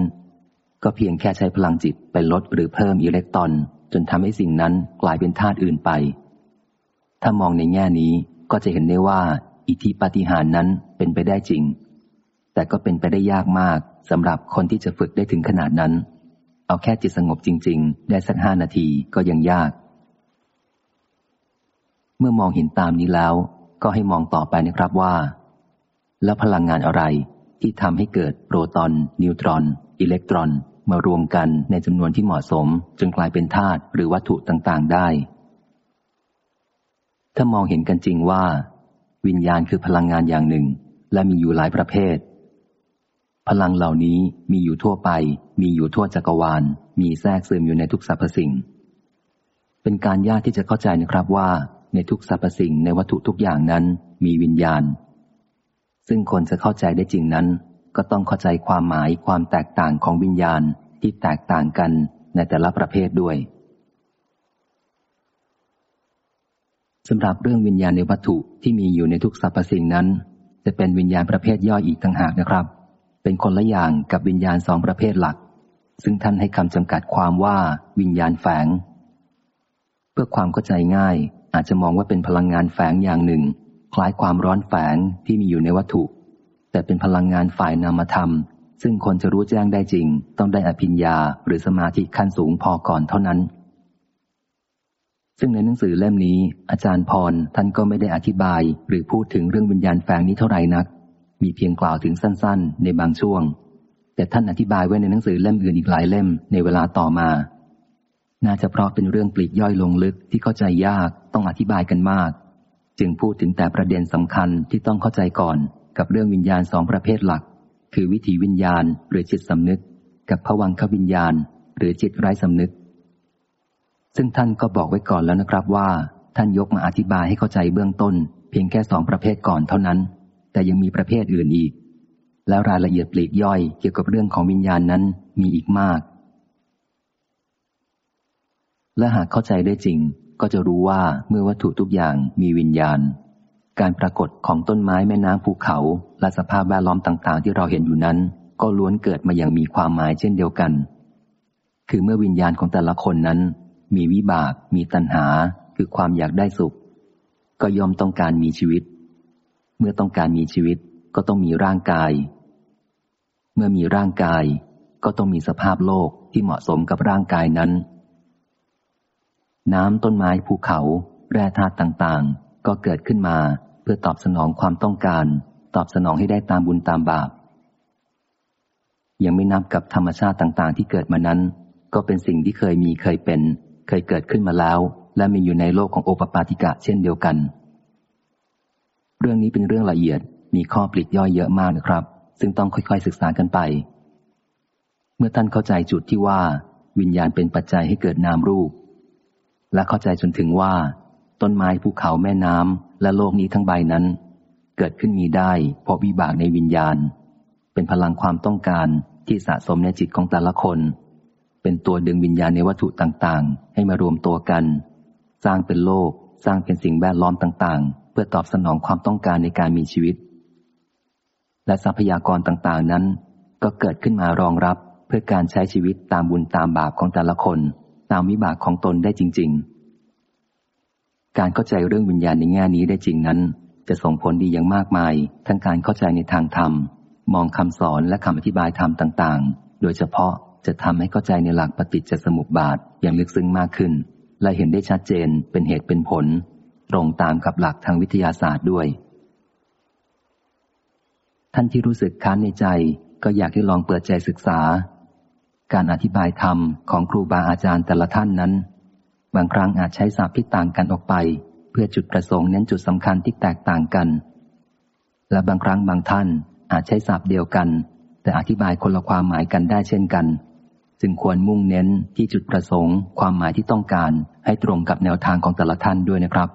ก็เพียงแค่ใช้พลังจิตไปลดหรือเพิ่มอิเล็กตรอน จนทำให้สิ่งนั้นกลายเป็นธาตุอื่นไป ถ้ามองในแง่นี้ก็จะเห็นได้ว่าอิทธิปาฏิหาริย์นั้นเป็นไปได้จริง แต่ก็เป็นไปได้ยากมากสำหรับคนที่จะฝึกได้ถึงขนาดนั้น เอาแค่จิตสงบจริง ๆ ได้สักห้านาทีก็ยังยาก เมื่อมองเห็นตามนี้แล้ว ก็ให้มองต่อไปนะครับว่า แล้วพลังงานอะไรที่ทำให้เกิดโปรตอน นิวตรอน อิเล็กตรอน มารวมกันในจำนวนที่เหมาะสม จนกลายเป็นธาตุหรือวัตถุต่างๆ ได้ ถ้ามองเห็นกันจริงว่า วิญญาณคือพลังงานอย่างหนึ่ง และมีอยู่หลายประเภท พลังเหล่านี้มีอยู่ทั่วไป มีอยู่ทั่วจักรวาล มีแทรกซึมอยู่ในทุกสรรพสิ่ง เป็นการยากที่จะเข้าใจนะครับว่า ในทุกสรรพสิ่งในวัตถุทุกอย่างนั้นมีวิญญาณ ซึ่งคนจะเข้าใจได้จริงนั้น ก็ต้องเข้าใจความหมายความแตกต่างของวิญญาณที่แตกต่างกันในแต่ละประเภทด้วยสำหรับเรื่องวิญญาณในวัตถุที่มีอยู่ในทุกสรรพสิ่งนั้น จะเป็นวิญญาณประเภทย่อยอีกต่างหากนะครับ เป็นคนละอย่างกับวิญญาณสองประเภทหลัก ซึ่งท่านให้คำจำกัดความว่าวิญญาณแฝง เพื่อความเข้าใจง่าย อาจจะมองว่าเป็นพลังงานแฝงอย่างหนึ่ง คล้ายความร้อนแฝงที่มีอยู่ในวัตถุ แต่เป็นพลังงานฝ่ายนามธรรม ซึ่งคนจะรู้แจ้งได้จริง ต้องได้อภิญญาหรือสมาธิขั้นสูงพอก่อนเท่านั้น ซึ่งในหนังสือเล่มนี้ อาจารย์พรท่านก็ไม่ได้อธิบาย หรือพูดถึงเรื่องวิญญาณแฝงนี้เท่าไหร่นัก มีเพียงกล่าวถึงสั้น ๆ ในบางช่วง แต่ท่านอธิบายไว้ในหนังสือเล่มอื่นอีกหลายเล่มในเวลาต่อมา น่าจะเพราะเป็นเรื่องปลีกย่อยลงลึกที่เข้าใจยากต้องอธิบายกันมาก จึงพูดถึงแต่ประเด็นสำคัญที่ต้องเข้าใจก่อน กับเรื่องวิญญาณสองประเภทหลัก คือวิถีวิญญาณหรือจิตสำนึก กับผวังควิญญาณ หรือจิตไร้สำนึก ซึ่งท่านก็บอกไว้ก่อนแล้วนะครับว่า ท่านยกมาอธิบายให้เข้าใจเบื้องต้น เพียงแค่สองประเภทก่อนเท่านั้น แต่ยังมีประเภทอื่นอีก แล้วรายละเอียดปลีกย่อยเกี่ยวกับเรื่องของวิญญาณนั้นมีอีกมาก และหากเข้าใจได้จริง ก็จะรู้ว่าเมื่อวัตถุทุกอย่างมีวิญญาณ การปรากฏของต้นไม้แม่น้ำภูเขา และสภาพแวดล้อมต่าง ๆ ที่เราเห็นอยู่นั้น ก็ล้วนเกิดมาอย่างมีความหมายเช่นเดียวกัน คือเมื่อวิญญาณของแต่ละคนนั้น มีวิบาก มีตัณหา คือความอยากได้สุข ก็ยอมต้องการมีชีวิต เมื่อต้องการมีชีวิตก็ต้องมีร่างกาย มื่อมีร่างกาย ก็ต้องมีสภาพโลกที่เหมาะสมกับร่างกายนั้น น้ำต้นไม้ภูเขา แร่ธาตุต่างๆ ก็เกิดขึ้นมาเพื่อตอบสนองความต้องการ ตอบสนองให้ได้ตามบุญตามบาป ยังไม่นับกับธรรมชาติต่างๆ ที่เกิดมานั้น ก็เป็นสิ่งที่เคยมีเคยเป็น เคยเกิดขึ้นมาแล้ว และมีอยู่ในโลกของโอปปาติกะเช่นเดียวกัน เรื่องนี้เป็นเรื่องละเอียดมีข้อปลีกย่อยเยอะมากนะครับ ซึ่งต้องค่อยๆศึกษากันไป เมื่อท่านเข้าใจจุดที่ว่า วิญญาณเป็นปัจจัยให้เกิดนามรูป และเข้าใจจนถึงว่า ต้นไม้ภูเขาแม่น้ำและโลกนี้ทั้งใบนั้น เกิดขึ้นมีได้เพราะวิบากในวิญญาณ เป็นพลังความต้องการที่สะสมในจิตของแต่ละคน เป็นตัวดึงวิญญาณในวัตถุต่างๆ ให้มารวมตัวกัน สร้างเป็นโลก สร้างเป็นสิ่งแวดล้อมต่างๆ เพื่อตอบสนองความต้องการในการมีชีวิต และทรัพยากรต่างๆนั้น ก็เกิดขึ้นมารองรับเพื่อการใช้ชีวิตตามบุญตามบาปของแต่ละคน ตามวิบากของตนได้จริง ๆ การเข้าใจเรื่องวิญญาณในแง่นี้ได้จริงนั้น จะส่งผลดีอย่างมากมาย ทั้งการเข้าใจในทางธรรม มองคำสอนและคำอธิบายธรรมต่างๆ โดยเฉพาะจะทำให้เข้าใจในหลักปฏิจจสมุปบาทอย่างลึกซึ้งมากขึ้น และเห็นได้ชัดเจนเป็นเหตุเป็นผล ตรงตามกับหลักทางวิทยาศาสตร์ด้วย ท่านที่รู้สึกค้านในใจ ก็อยากให้ลองเปิดใจศึกษา การอธิบายธรรมของครูบาอาจารย์แต่ละท่านนั้น บางครั้งอาจใช้ศัพท์ที่ต่างกันออกไป เพื่อจุดประสงค์เน้นจุดสำคัญที่แตกต่างกัน และบางครั้งบางท่านอาจใช้ศัพท์เดียวกัน แต่อธิบายคนละความหมายกันได้เช่นกัน จึงควรมุ่งเน้นที่จุดประสงค์ ความหมายที่ต้องการ ให้ตรงกับแนวทางของแต่ละท่านด้วยนะครับ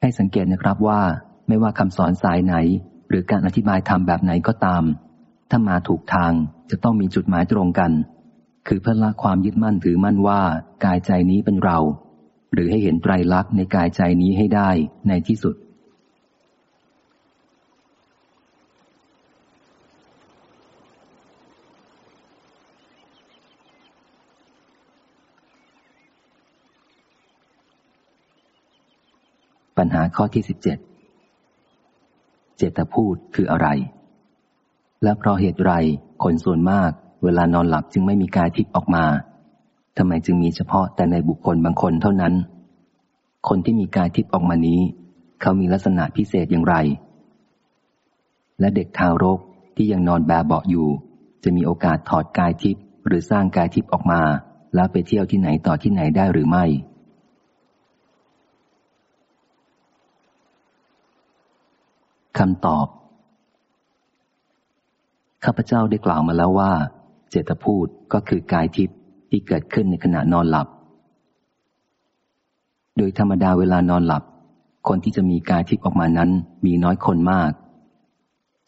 ให้สังเกตนะครับว่า ไม่ว่าคำสอนสายไหน หรือการอธิบายธรรมแบบไหนก็ตาม ถ้ามาถูกทางจะต้องมีจุดหมายตรงกัน คือเพื่อละความยึดมั่นถือมั่นว่ากายใจนี้เป็นเรา หรือให้เห็นไตรลักษณ์ในกายใจนี้ให้ได้ในที่สุด ปัญหาข้อที่สิบเจ็ด เจตพูดคืออะไร และเพราะเหตุไรคนส่วนมาก เวลานอนหลับจึงไม่มีกายทิพย์ออกมาทำไมจึงมีเฉพาะแต่ในบุคคลบางคนเท่านั้น คนที่มีกายทิพย์ออกมานี้ เขามีลักษณะพิเศษอย่างไร และเด็กทารกที่ยังนอนแบบเบาอยู่ จะมีโอกาสถอดกายทิพย์หรือสร้างกายทิพย์ออกมา แล้วไปเที่ยวที่ไหนต่อที่ไหนได้หรือไม่ คำตอบ ข้าพเจ้าได้กล่าวมาแล้วว่า เจตพูดก็คือกายทิพย์ที่เกิดขึ้นในขณะนอนหลับ โดยธรรมดาเวลานอนหลับ คนที่จะมีกายทิพย์ออกมานั้นมีน้อยคนมาก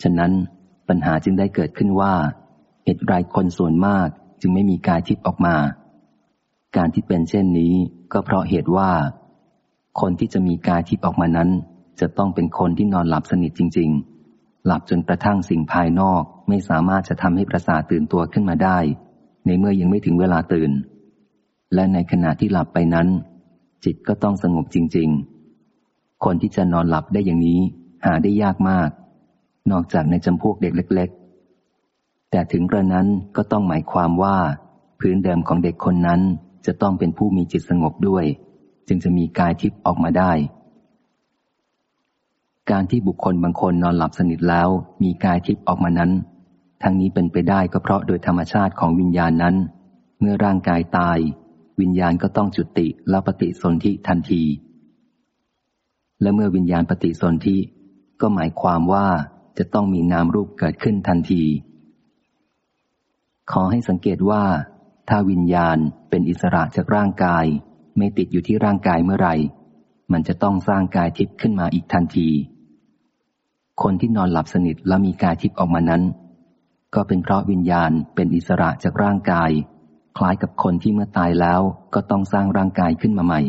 ฉะนั้นปัญหาจึงได้เกิดขึ้นว่าเหตุไรคนส่วนมากจึงไม่มีกายทิพย์ออกมา การที่เป็นเช่นนี้ก็เพราะเหตุว่า คนที่จะมีกายทิพย์ออกมานั้น จะต้องเป็นคนที่นอนหลับสนิทจริง ๆ หลับจนกระทั่งสิ่งภายนอกไม่สามารถจะทำให้ประสาทตื่นตัวขึ้นมาได้ ในเมื่อยังไม่ถึงเวลาตื่น และในขณะที่หลับไปนั้น จิตก็ต้องสงบจริง ๆ คนที่จะนอนหลับได้อย่างนี้ หาได้ยากมาก นอกจากในจำพวกเด็กเล็ก ๆ แต่ถึงกระนั้นก็ต้องหมายความว่า พื้นเดิมของเด็กคนนั้นจะต้องเป็นผู้มีจิตสงบด้วย จึงจะมีกายทิพย์ออกมาได้ การที่บุคคลบางคนนอนหลับสนิทแล้ว มีกายทิพย์ออกมานั้น ทั้งนี้เป็นไปได้ก็เพราะโดยธรรมชาติของวิญญาณนั้น เมื่อร่างกายตาย วิญญาณก็ต้องจุติและปฏิสนธิทันที และเมื่อวิญญาณปฏิสนธิก็หมายความว่าจะต้องมีนามรูปเกิดขึ้นทันที ขอให้สังเกตว่า ถ้าวิญญาณเป็นอิสระจากร่างกาย ไม่ติดอยู่ที่ร่างกายเมื่อไหร่ มันจะต้องสร้างกายทิพย์ขึ้นมาอีกทันที คนที่นอนหลับสนิทแล้วมีกายทิพย์ออกมานั้น ก็เป็นเพราะวิญญาณเป็นอิสระจากร่างกาย คล้ายกับคนที่เมื่อตายแล้วก็ต้องสร้างร่างกายขึ้นมาใหม่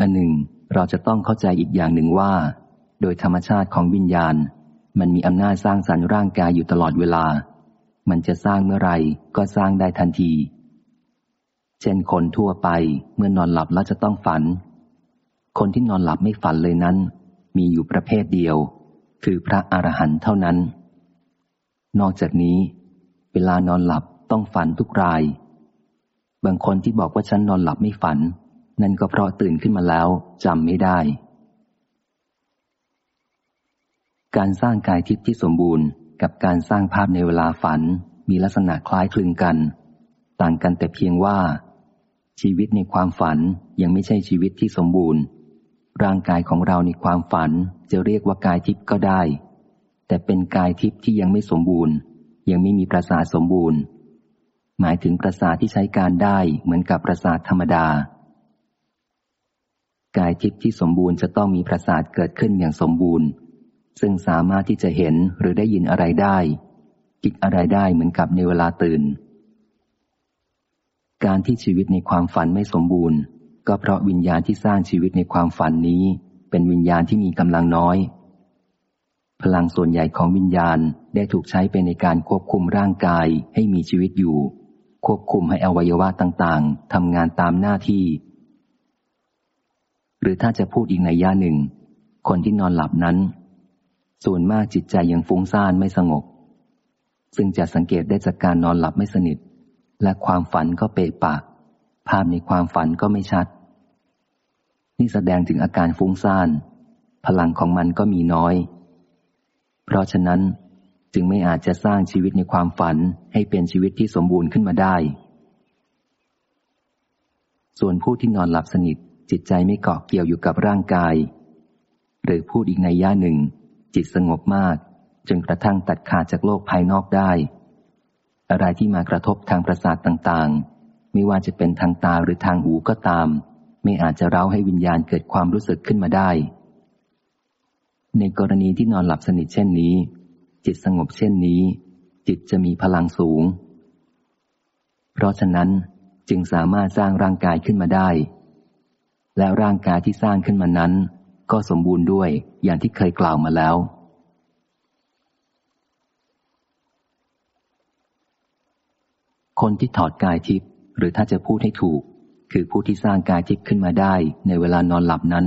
อันหนึ่ง เราจะต้องเข้าใจอีกอย่างหนึ่งว่า โดยธรรมชาติของวิญญาณ มันมีอำนาจสร้างสรรค์ร่างกายอยู่ตลอดเวลา มันจะสร้างเมื่อไรก็สร้างได้ทันที เช่นคนทั่วไปเมื่อนอนหลับแล้วจะต้องฝัน คนที่นอนหลับไม่ฝันเลยนั้น มีอยู่ประเภทเดียว คือพระอรหันต์เท่านั้น นอกจากนี้ เวลานอนหลับต้องฝันทุกราย บางคนที่บอกว่าฉันนอนหลับไม่ฝัน นั่นก็เพราะตื่นขึ้นมาแล้วจำไม่ได้ การสร้างกายทิพย์ที่สมบูรณ์ กับการสร้างภาพในเวลาฝันมีลักษณะคล้ายคลึงกัน ต่างกันแต่เพียงว่าชีวิตในความฝันยังไม่ใช่ชีวิตที่สมบูรณ์ ร่างกายของเราในความฝันจะเรียกว่ากายทิพย์ก็ได้ แต่เป็นกายทิพย์ที่ยังไม่สมบูรณ์ ยังไม่มีประสาทสมบูรณ์ หมายถึงประสาทที่ใช้การได้เหมือนกับประสาทธรรมดา กายทิพย์ที่สมบูรณ์จะต้องมีประสาทเกิดขึ้นอย่างสมบูรณ์ ซึ่งสามารถที่จะเห็นหรือได้ยินอะไรได้คิดอะไรได้เหมือนกับในเวลาตื่น การที่ชีวิตในความฝันไม่สมบูรณ์ ก็เพราะวิญญาณที่สร้างชีวิตในความฝันนี้ เป็นวิญญาณที่มีกำลังน้อย พลังส่วนใหญ่ของวิญญาณได้ถูกใช้ไปในการควบคุมร่างกายให้มีชีวิตอยู่ ควบคุมให้อวัยวะต่างๆทำงานตามหน้าที่ หรือถ้าจะพูดอีกในย่าหนึ่ง คนที่นอนหลับนั้น ส่วนมากจิตใจยังฟุ้งซ่านไม่สงบ ซึ่งจะสังเกตได้จากการนอนหลับไม่สนิท และความฝันก็เปะปาก ภาพในความฝันก็ไม่ชัด นี่แสดงถึงอาการฟุ้งซ่าน พลังของมันก็มีน้อย เพราะฉะนั้นจึงไม่อาจจะสร้างชีวิตในความฝันให้เป็นชีวิตที่สมบูรณ์ขึ้นมาได้ ส่วนผู้ที่นอนหลับสนิทจิตใจไม่เกาะเกี่ยวอยู่กับร่างกาย หรือพูดอีกในย่าหนึ่ง จิตสงบมาก จนกระทั่งตัดขาดจากโลกภายนอกได้ อะไรที่มากระทบทางประสาทต่างๆ ไม่ว่าจะเป็นทางตาหรือทางหูก็ตาม ไม่อาจจะเร้าให้วิญญาณเกิดความรู้สึกขึ้นมาได้ ในกรณีที่นอนหลับสนิทเช่นนี้ จิตสงบเช่นนี้ จิตจะมีพลังสูง เพราะฉะนั้นจึงสามารถสร้างร่างกายขึ้นมาได้ และร่างกายที่สร้างขึ้นมานั้น ก็สมบูรณ์ด้วยอย่างที่เคยกล่าวมาแล้วคนที่ถอดกายทิพย์ หรือถ้าจะพูดให้ถูก คือผู้ที่สร้างกายทิพย์ขึ้นมาได้ในเวลานอนหลับนั้น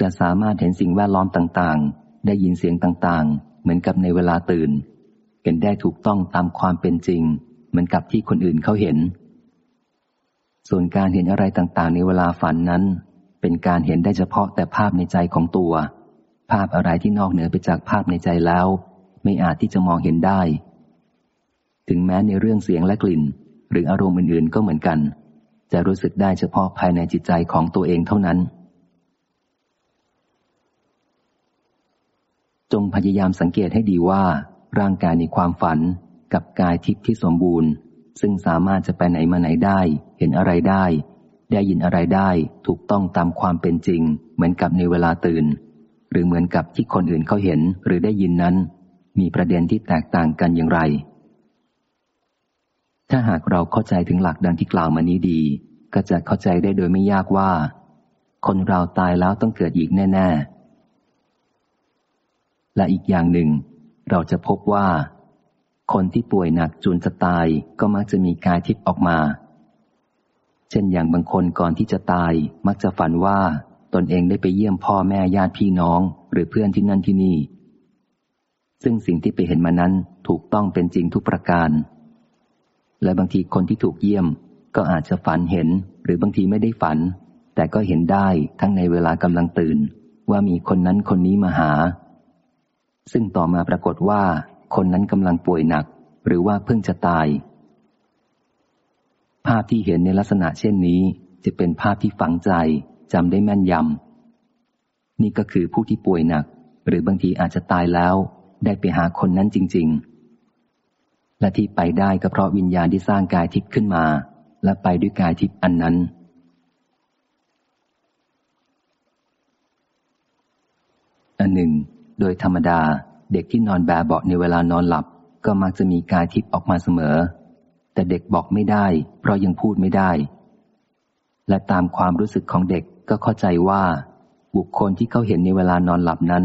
จะสามารถเห็นสิ่งแวดล้อมต่างๆ ได้ยินเสียงต่างๆ เหมือนกับในเวลาตื่น เห็นได้ถูกต้องตามความเป็นจริง เหมือนกับที่คนอื่นเขาเห็น ส่วนการเห็นอะไรต่างๆ ในเวลาฝันนั้น เป็นการเห็นได้เฉพาะแต่ภาพในใจของตัว ภาพอะไรที่นอกเหนือไปจากภาพในใจแล้ว ไม่อาจที่จะมองเห็นได้ ถึงแม้ในเรื่องเสียงและกลิ่น หรืออารมณ์อื่นๆก็เหมือนกัน จะรู้สึกได้เฉพาะภายในจิตใจของตัวเองเท่านั้น จงพยายามสังเกตให้ดีว่า ร่างกายในความฝันกับกายทิพย์ที่สมบูรณ์ ซึ่งสามารถจะไปไหนมาไหนได้ เห็นอะไรได้ ได้ยินอะไรได้ถูกต้องตามความเป็นจริง เหมือนกับในเวลาตื่น หรือเหมือนกับที่คนอื่นเขาเห็นหรือได้ยินนั้น มีประเด็นที่แตกต่างกันอย่างไร ถ้าหากเราเข้าใจถึงหลักดังที่กล่าวมานี้ดี ก็จะเข้าใจได้โดยไม่ยากว่า คนเราตายแล้วต้องเกิดอีกแน่ ๆ และอีกอย่างหนึ่ง เราจะพบว่า คนที่ป่วยหนักจนจะตายก็มักจะมีกายทิพย์ออกมา เช่นอย่างบางคนก่อนที่จะตายมักจะฝันว่าตนเองได้ไปเยี่ยมพ่อแม่ญาติพี่น้องหรือเพื่อนที่นั่นที่นี่ ซึ่งสิ่งที่ไปเห็นมานั้นถูกต้องเป็นจริงทุกประการ และบางทีคนที่ถูกเยี่ยม ก็อาจจะฝันเห็น หรือบางทีไม่ได้ฝัน แต่ก็เห็นได้ทั้งในเวลากำลังตื่น ว่ามีคนนั้นคนนี้มาหา ซึ่งต่อมาปรากฏว่า คนนั้นกำลังป่วยหนัก หรือว่าเพิ่งจะตาย ภาพที่เห็นในลักษณะเช่นนี้ จะเป็นภาพที่ฝังใจจำได้แม่นยำนี่ก็คือผู้ที่ป่วยหนัก หรือบางทีอาจจะตายแล้ว ได้ไปหาคนนั้นจริง ๆ และที่ไปได้ก็เพราะวิญญาณที่สร้างกายทิพย์ขึ้นมา และไปด้วยกายทิพย์อันนั้น อันหนึ่ง โดยธรรมดาเด็กที่นอนแบเบาะในเวลานอนหลับ ก็มักจะมีกายทิพย์ออกมาเสมอ แต่เด็กบอกไม่ได้ เพราะยังพูดไม่ได้ และตามความรู้สึกของเด็กก็เข้าใจว่า บุคคลที่เขาเห็นในเวลานอนหลับนั้น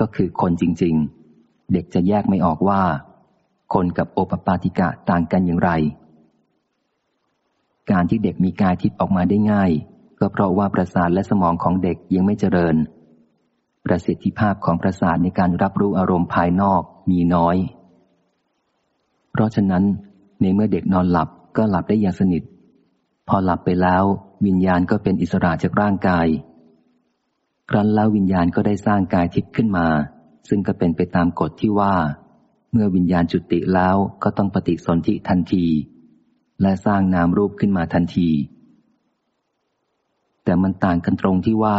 ก็คือคนจริง ๆ เด็กจะแยกไม่ออกว่า คนกับโอปปาติกะต่างกันอย่างไร การที่เด็กมีกายทิพย์ออกมาได้ง่าย ก็เพราะว่าประสาทและสมองของเด็กยังไม่เจริญ ประสิทธิภาพของประสาทในการรับรู้อารมณ์ภายนอกมีน้อย เพราะฉะนั้นในเมื่อเด็กนอนหลับก็หลับได้อย่างสนิท พอหลับไปแล้ววิญญาณก็เป็นอิสระจากร่างกาย ครั้นแล้ววิญญาณก็ได้สร้างกายทิพย์ขึ้นมา ซึ่งก็เป็นไปตามกฎที่ว่า เมื่อวิญญาณจุติแล้วก็ต้องปฏิสนธิทันที และสร้างนามรูปขึ้นมาทันที แต่มันต่างกันตรงที่ว่า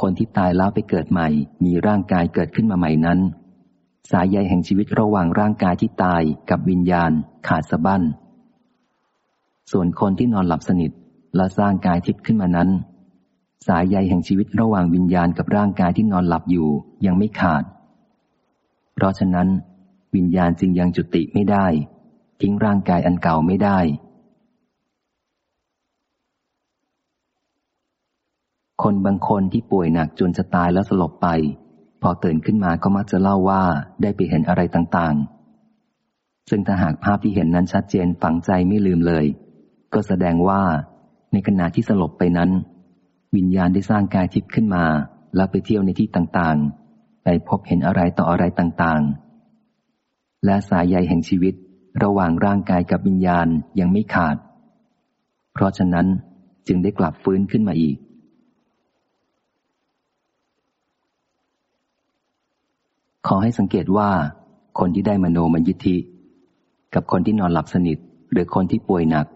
คนที่ตายแล้วไปเกิดใหม่ มีร่างกายเกิดขึ้นมาใหม่นั้น สายใยแห่งชีวิตระหว่างร่างกายที่ตายกับวิญญาณขาดสะบั้น ส่วนคนที่นอนหลับสนิทและสร้างกายทิพย์ขึ้นมานั้น สายใยแห่งชีวิตระหว่างวิญญาณกับร่างกายที่นอนหลับอยู่ยังไม่ขาด เพราะฉะนั้น วิญญาณจึงยังจุติไม่ได้ ทิ้งร่างกายอันเก่าไม่ได้ คนบางคนที่ป่วยหนักจนจะตายแล้วสลบไป พอตื่นขึ้นมาก็มักจะเล่าว่าได้ไปเห็นอะไรต่างๆ ซึ่งถ้าหากภาพที่เห็นนั้นชัดเจนฝังใจไม่ลืมเลย ก็แสดงว่า ในขณะที่สลบไปนั้น วิญญาณได้สร้างกายทิพย์ขึ้นมา แล้วไปเที่ยวในที่ต่างๆ ไปพบเห็นอะไรต่ออะไรต่างๆ และสายใยแห่งชีวิต ระหว่างร่างกายกับวิญญาณยังไม่ขาด เพราะฉะนั้นจึงได้กลับฟื้นขึ้นมาอีก ขอให้สังเกตว่า คนที่ได้มโนมยิทธิ กับคนที่นอนหลับสนิท หรือคนที่ป่วยหนัก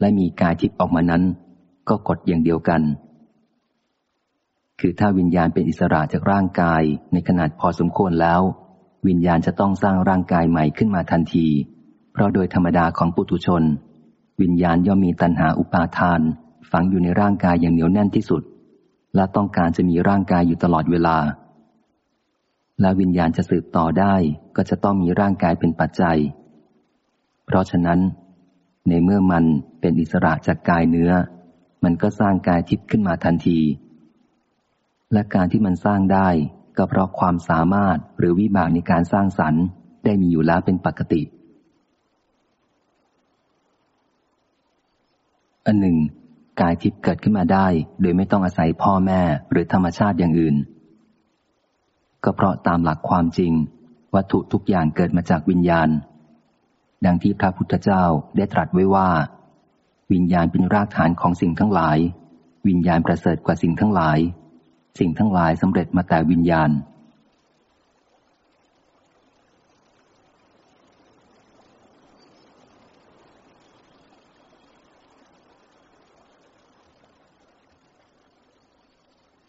และมีกายทิพย์ออกมานั้น ก็กฎอย่างเดียวกัน คือถ้าวิญญาณเป็นอิสระจากร่างกายในขนาดพอสมควรแล้ว วิญญาณจะต้องสร้างร่างกายใหม่ขึ้นมาทันที เพราะโดยธรรมดาของปุถุชน วิญญาณย่อมมีตัณหาอุปาทาน ฝังอยู่ในร่างกายอย่างเหนียวแน่นที่สุด และต้องการจะมีร่างกายอยู่ตลอดเวลา และวิญญาณจะสืบต่อได้ก็จะต้องมีร่างกายเป็นปัจจัย เพราะฉะนั้น ในเมื่อมันเป็นอิสระจากกายเนื้อ มันก็สร้างกายทิพย์ขึ้นมาทันที และการที่มันสร้างได้ ก็เพราะความสามารถหรือวิบากในการสร้างสรรค์ได้มีอยู่แล้วเป็นปกติ อันหนึ่ง กายทิพย์เกิดขึ้นมาได้ โดยไม่ต้องอาศัยพ่อแม่หรือธรรมชาติอย่างอื่น ก็เพราะตามหลักความจริง วัตถุทุกอย่างเกิดมาจากวิญญาณ ดังที่พระพุทธเจ้าได้ตรัสไว้ว่า วิญญาณเป็นรากฐานของสิ่งทั้งหลาย วิญญาณประเสริฐกว่าสิ่งทั้งหลาย สิ่งทั้งหลายสำเร็จมาแต่วิญญาณ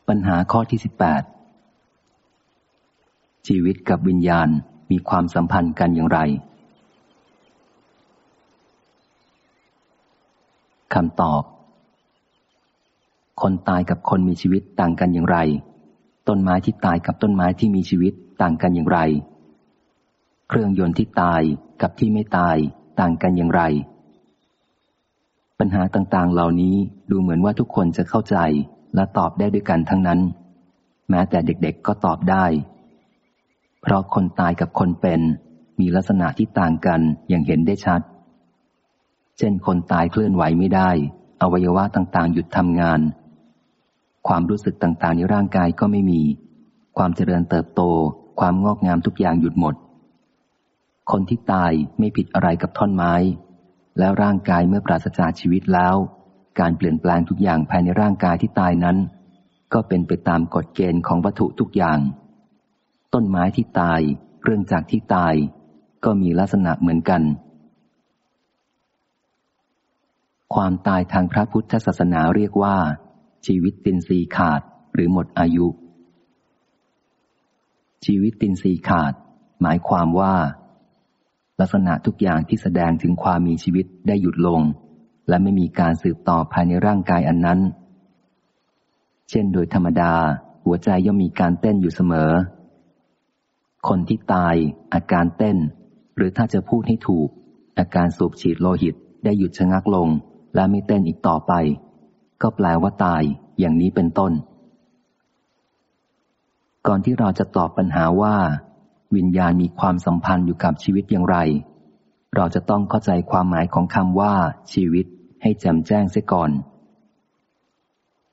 ปัญหาข้อที่สิบแปดชีวิตกับวิญญาณมีความสัมพันธ์กันอย่างไรคำตอบ คนตายกับคนมีชีวิตต่างกันอย่างไร ต้นไม้ที่ตายกับต้นไม้ที่มีชีวิตต่างกันอย่างไร เครื่องยนต์ที่ตายกับที่ไม่ตายต่างกันอย่างไร ปัญหาต่างๆ เหล่านี้ดูเหมือนว่าทุกคนจะเข้าใจและตอบได้ด้วยกันทั้งนั้น แม้แต่เด็กๆก็ตอบได้ เพราะคนตายกับคนเป็นมีลักษณะที่ต่างกันอย่างเห็นได้ชัด เช่นคนตายเคลื่อนไหวไม่ได้ อวัยวะต่างๆ หยุดทำงาน ความรู้สึกต่างๆในร่างกายก็ไม่มี ความเจริญเติบโต ความงอกงามทุกอย่างหยุดหมด คนที่ตายไม่ผิดอะไรกับท่อนไม้ แล้วร่างกายเมื่อปราศจากชีวิตแล้ว การเปลี่ยนแปลงทุกอย่างภายในร่างกายที่ตายนั้น ก็เป็นไปตามกฎเกณฑ์ของวัตถุทุกอย่าง ต้นไม้ที่ตายเครื่องจักรที่ตาย ก็มีลักษณะเหมือนกัน ความตายทางพระพุทธศาสนาเรียกว่า ชีวิตตินรีขาดหรือหมดอายุ ชีวิตตินรีขาด หมายความว่า ลักษณะทุกอย่างที่แสดงถึงความมีชีวิตได้หยุดลง และไม่มีการสืบต่อภายในร่างกายอันนั้น เช่นโดยธรรมดา หัวใจย่อมมีการเต้นอยู่เสมอ คนที่ตาย อาการเต้น หรือถ้าจะพูดให้ถูก อาการสูบฉีดโลหิตได้หยุดชะงักลงและไม่เต้นอีกต่อไป ก็แปลว่าตาย อย่างนี้เป็นต้น ก่อนที่เราจะตอบปัญหาว่า วิญญาณมีความสัมพันธ์อยู่กับชีวิตอย่างไร เราจะต้องเข้าใจความหมายของคำว่า ชีวิต ให้แจ่มแจ้งเสียก่อน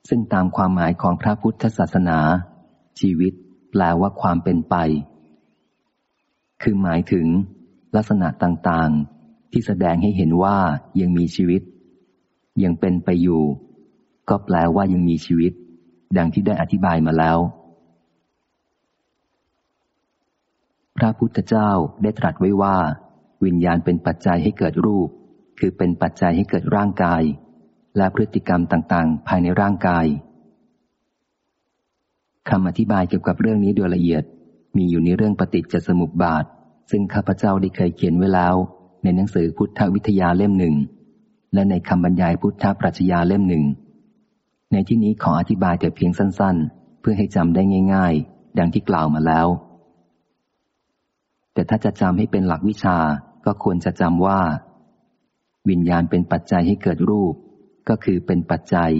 ซึ่งตามความหมายของพระพุทธศาสนา ชีวิต แปลว่าความเป็นไป คือหมายถึง ลักษณะต่างๆ ที่แสดงให้เห็นว่ายังมีชีวิต ยังเป็นไปอยู่ ก็แปลว่ายังมีชีวิต ดังที่ได้อธิบายมาแล้ว พระพุทธเจ้าได้ตรัสไว้ว่า วิญญาณเป็นปัจจัยให้เกิดรูป คือเป็นปัจจัยให้เกิดร่างกาย และพฤติกรรมต่างๆ ภายในร่างกายคำอธิบายเกี่ยวกับเรื่องนี้โดยละเอียด มีอยู่ในเรื่องปฏิจจสมุปบาท ซึ่งข้าพเจ้าได้เคยเขียนไว้แล้ว ในหนังสือพุทธวิทยาเล่มหนึ่ง และในคำบรรยายพุทธปรัชญาเล่มหนึ่ง ในที่นี้ขออธิบายแต่เพียงสั้น ๆ เพื่อให้จำได้ง่าย ๆ ดังที่กล่าวมาแล้ว แต่ถ้าจะจำให้เป็นหลักวิชาก็ควรจะจำว่า วิญญาณเป็นปัจจัยให้เกิดรูป ก็คือเป็นปัจจัย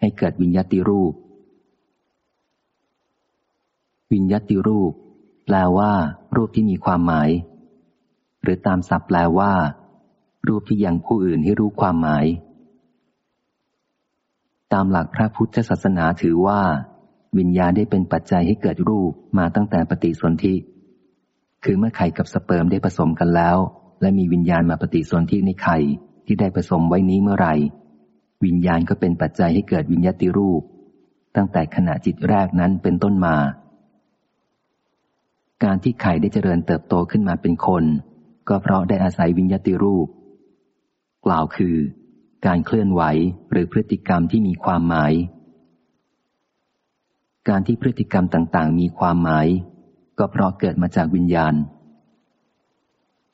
ให้เกิดวิญญาติรูป วิญญาติรูป แปลว่า รูปที่มีความหมาย หรือตามศัพท์แปลว่า รูปที่ยังผู้อื่นให้รู้ความหมาย ตามหลักพระพุทธศาสนาถือว่า วิญญาณได้เป็นปัจจัยให้เกิดรูปมาตั้งแต่ปฏิสนธิ คือเมื่อไข่กับสเปิร์มได้ผสมกันแล้ว และมีวิญญาณมาปฏิสนธิในไข่ที่ได้ผสมไว้นี้เมื่อไหร่ วิญญาณก็เป็นปัจจัยให้เกิดวิญญาติรูป ตั้งแต่ขณะจิตแรกนั้นเป็นต้นมา การที่ไข่ได้เจริญเติบโตขึ้นมาเป็นคน ก็เพราะได้อาศัยวิญญาติรูป กล่าวคือ การเคลื่อนไหวหรือพฤติกรรมที่มีความหมาย การที่พฤติกรรมต่างๆ มีความหมาย ก็เพราะเกิดมาจากวิญญาณ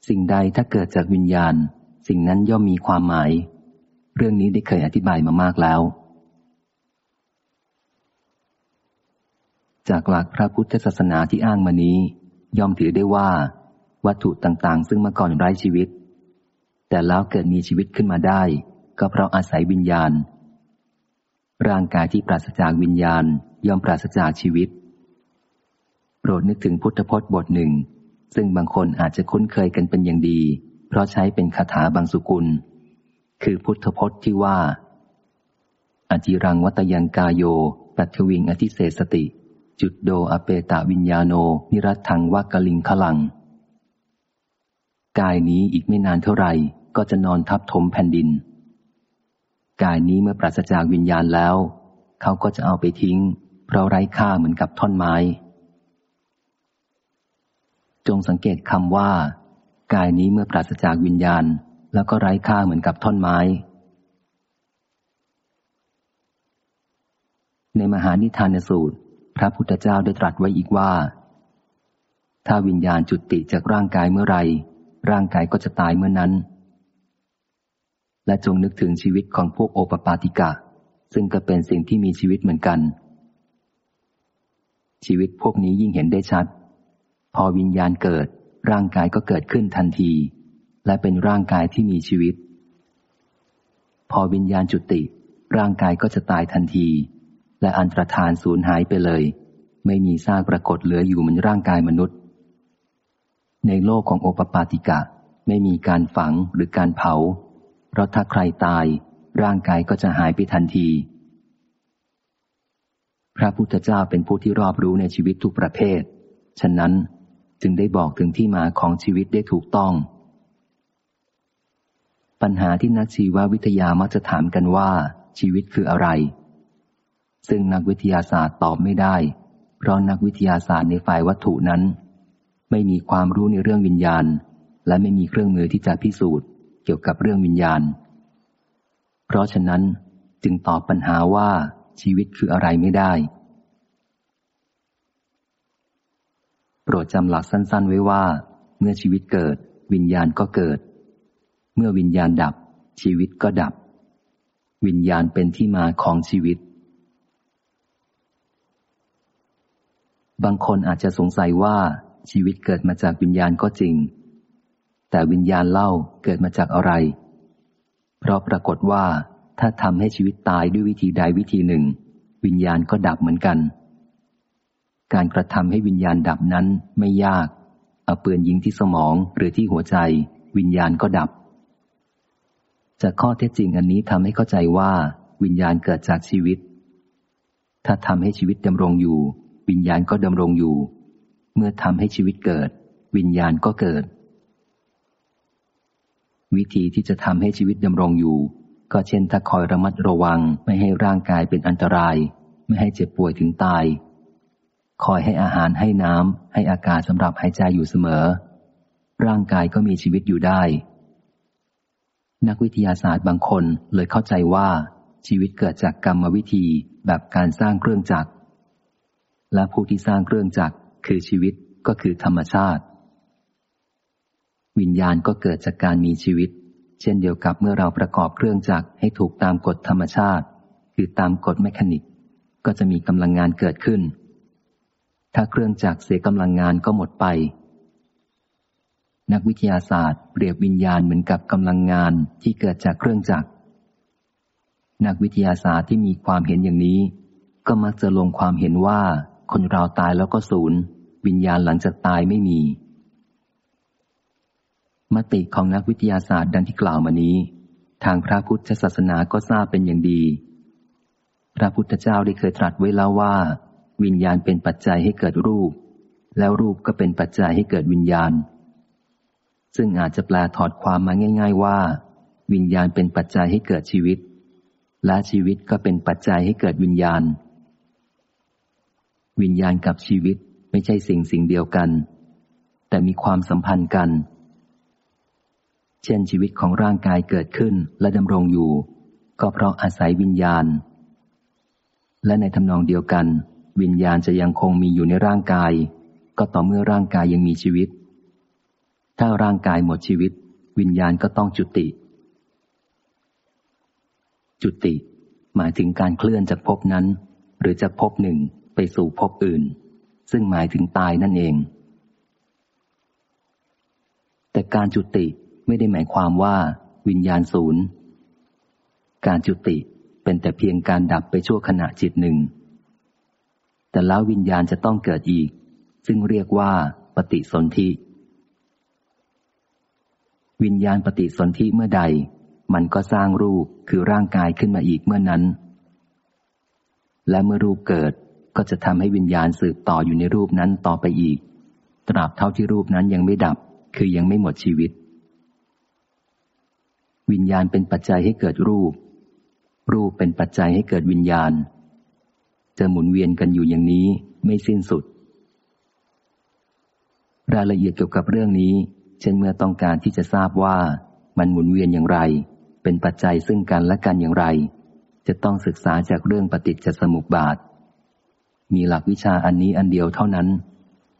สิ่งใดถ้าเกิดจากวิญญาณ สิ่งนั้นย่อมมีความหมาย เรื่องนี้ได้เคยอธิบายมามากแล้ว จากหลักพระพุทธศาสนาที่อ้างมานี้ ย่อมถือได้ว่า วัตถุต่างๆ ซึ่งมื่อก่อนไร้ชีวิต แต่แล้วเกิดมีชีวิตขึ้นมาได้ ก็เพราะอาศัยวิญญาณ ร่างกายที่ปราศจากวิญญาณย่อมปราศจากชีวิต โปรดนึกถึงพุทธพจน์บทหนึ่ง ซึ่งบางคนอาจจะคุ้นเคยกันเป็นอย่างดี เพราะใช้เป็นคาถาบางสุกุล คือพุทธพจน์ที่ว่า อจิรังวัตยังกาโย ปัทวิงอธิเศสติ จุดโดอเปตาวิญญาโน นิรัตถังวากลิงขลัง กายนี้อีกไม่นานเท่าไหร่ก็จะนอนทับถมแผ่นดิน กายนี้เมื่อปราศจากวิญญาณแล้ว เขาก็จะเอาไปทิ้ง เพราะไร้ค่าเหมือนกับท่อนไม้ จงสังเกตคำว่า กายนี้เมื่อปราศจากวิญญาณ แล้วก็ไร้ค่าเหมือนกับท่อนไม้ ในมหานิทานสูตร พระพุทธเจ้าได้ตรัสไว้อีกว่า ถ้าวิญญาณจุติจากร่างกายเมื่อไรร่างกายก็จะตายเมื่อนั้น และจงนึกถึงชีวิตของพวกโอปปาติกะ ซึ่งก็เป็นสิ่งที่มีชีวิตเหมือนกัน ชีวิตพวกนี้ยิ่งเห็นได้ชัด พอวิญญาณเกิด ร่างกายก็เกิดขึ้นทันที และเป็นร่างกายที่มีชีวิต พอวิญญาณจุติ ร่างกายก็จะตายทันที และอันตรธานสูญหายไปเลย ไม่มีซากปรากฏเหลืออยู่เหมือนร่างกายมนุษย์ ในโลกของโอปปาติกะไม่มีการฝังหรือการเผา ราะถ้าใครตาย ร่างกายก็จะหายไปทันที พระพุทธเจ้าเป็นผู้ที่รอบรู้ในชีวิตทุกประเภท ฉะนั้นจึงได้บอกถึงที่มาของชีวิตได้ถูกต้อง ปัญหาที่นักชีววิทยามักจะถามกันว่าชีวิตคืออะไร ซึ่งนักวิทยาศาสตร์ตอบไม่ได้ เพราะนักวิทยาศาสตร์ในฝ่ายวัตถุนั้น ไม่มีความรู้ในเรื่องวิญญาณ และไม่มีเครื่องมือที่จะพิสูจน์ กี่ยวกับเรื่องวิญญาณ เพราะฉะนั้นจึงตอบปัญหาว่าชีวิตคืออะไรไม่ได้ โปรดจำหลักสั้น ๆ ไว้ว่า เมื่อชีวิตเกิด วิญญาณก็เกิด เมื่อวิญญาณดับ ชีวิตก็ดับ วิญญาณเป็นที่มาของชีวิต บางคนอาจจะสงสัยว่าชีวิตเกิดมาจากวิญญาณก็จริง แต่วิญญาณเล่าเกิดมาจากอะไร เพราะปรากฏว่าถ้าทำให้ชีวิตตายด้วยวิธีใดวิธีหนึ่ง วิญญาณก็ดับเหมือนกัน การกระทำให้วิญญาณดับนั้นไม่ยาก เอาปืนยิงที่สมองหรือที่หัวใจ วิญญาณก็ดับ จากข้อเท็จจริงอันนี้ทำให้เข้าใจว่าวิญญาณเกิดจากชีวิต ถ้าทำให้ชีวิตดำรงอยู่ วิญญาณก็ดำรงอยู่ เมื่อทำให้ชีวิตเกิด วิญญาณก็เกิด วิธีที่จะทำให้ชีวิตดำรงอยู่ ก็เช่นถ้าคอยระมัดระวังไม่ให้ร่างกายเป็นอันตราย ไม่ให้เจ็บป่วยถึงตาย คอยให้อาหารให้น้ำให้อากาศสำหรับหายใจอยู่เสมอ ร่างกายก็มีชีวิตอยู่ได้ นักวิทยาศาสตร์บางคนเลยเข้าใจว่า ชีวิตเกิดจากกรรมวิธีแบบการสร้างเครื่องจักร และผู้ที่สร้างเครื่องจักรคือชีวิตก็คือธรรมชาติ วิญญาณก็เกิดจากการมีชีวิต เช่นเดียวกับเมื่อเราประกอบเครื่องจักรให้ถูกตามกฎธรรมชาติ คือตามกฎแมคานิก ก็จะมีกำลังงานเกิดขึ้น ถ้าเครื่องจักรเสียกำลังงานก็หมดไป นักวิทยาศาสตร์เปรียบวิญญาณเหมือนกับกำลังงานที่เกิดจากเครื่องจักรนักวิทยาศาสตร์ที่มีความเห็นอย่างนี้ ก็มักจะลงความเห็นว่า คนเราตายแล้วก็สูญวิญญาณหลังจากตายไม่มี มติของนักวิทยาศาสตร์ดังที่กล่าวมานี้ ทางพระพุทธศาสนาก็ทราบเป็นอย่างดี พระพุทธเจ้าได้เคยตรัสไว้แล้วว่า วิญญาณเป็นปัจจัยให้เกิดรูป แล้วรูปก็เป็นปัจจัยให้เกิดวิญญาณ ซึ่งอาจจะแปลถอดความมาง่าย ๆว่า วิญญาณเป็นปัจจัยให้เกิดชีวิต และชีวิตก็เป็นปัจจัยให้เกิดวิญญาณ วิญญาณกับชีวิตไม่ใช่สิ่งสิ่งเดียวกัน แต่มีความสัมพันธ์กัน เช่นชีวิตของร่างกายเกิดขึ้นและดำรงอยู่ ก็เพราะอาศัยวิญญาณ และในทำนองเดียวกัน วิญญาณจะยังคงมีอยู่ในร่างกาย ก็ต่อเมื่อร่างกายยังมีชีวิต ถ้าร่างกายหมดชีวิต วิญญาณก็ต้องจุติ จุติ หมายถึงการเคลื่อนจากภพนั้น หรือจากภพหนึ่งไปสู่ภพอื่น ซึ่งหมายถึงตายนั่นเอง แต่การจุติ ไม่ได้หมายความว่า วิญญาณศูนย์ การจุติเป็นแต่เพียงการดับไปชั่วขณะจิตหนึ่ง แต่แล้ววิญญาณจะต้องเกิดอีก ซึ่งเรียกว่าปฏิสนธิวิญญาณปฏิสนธิเมื่อใด มันก็สร้างรูปคือร่างกายขึ้นมาอีกเมื่อนั้น และเมื่อรูปเกิดก็จะทำให้วิญญาณสืบต่ออยู่ในรูปนั้นต่อไปอีก ตราบเท่าที่รูปนั้นยังไม่ดับ คือยังไม่หมดชีวิต วิญญาณเป็นปัจจัยให้เกิดรูป รูปเป็นปัจจัยให้เกิดวิญญาณ จะหมุนเวียนกันอยู่อย่างนี้ไม่สิ้นสุด รายละเอียดเกี่ยวกับเรื่องนี้ เช่นเมื่อต้องการที่จะทราบว่ามันหมุนเวียนอย่างไร เป็นปัจจัยซึ่งกันและกันอย่างไร จะต้องศึกษาจากเรื่องปฏิจจสมุปบาท มีหลักวิชาอันนี้อันเดียวเท่านั้น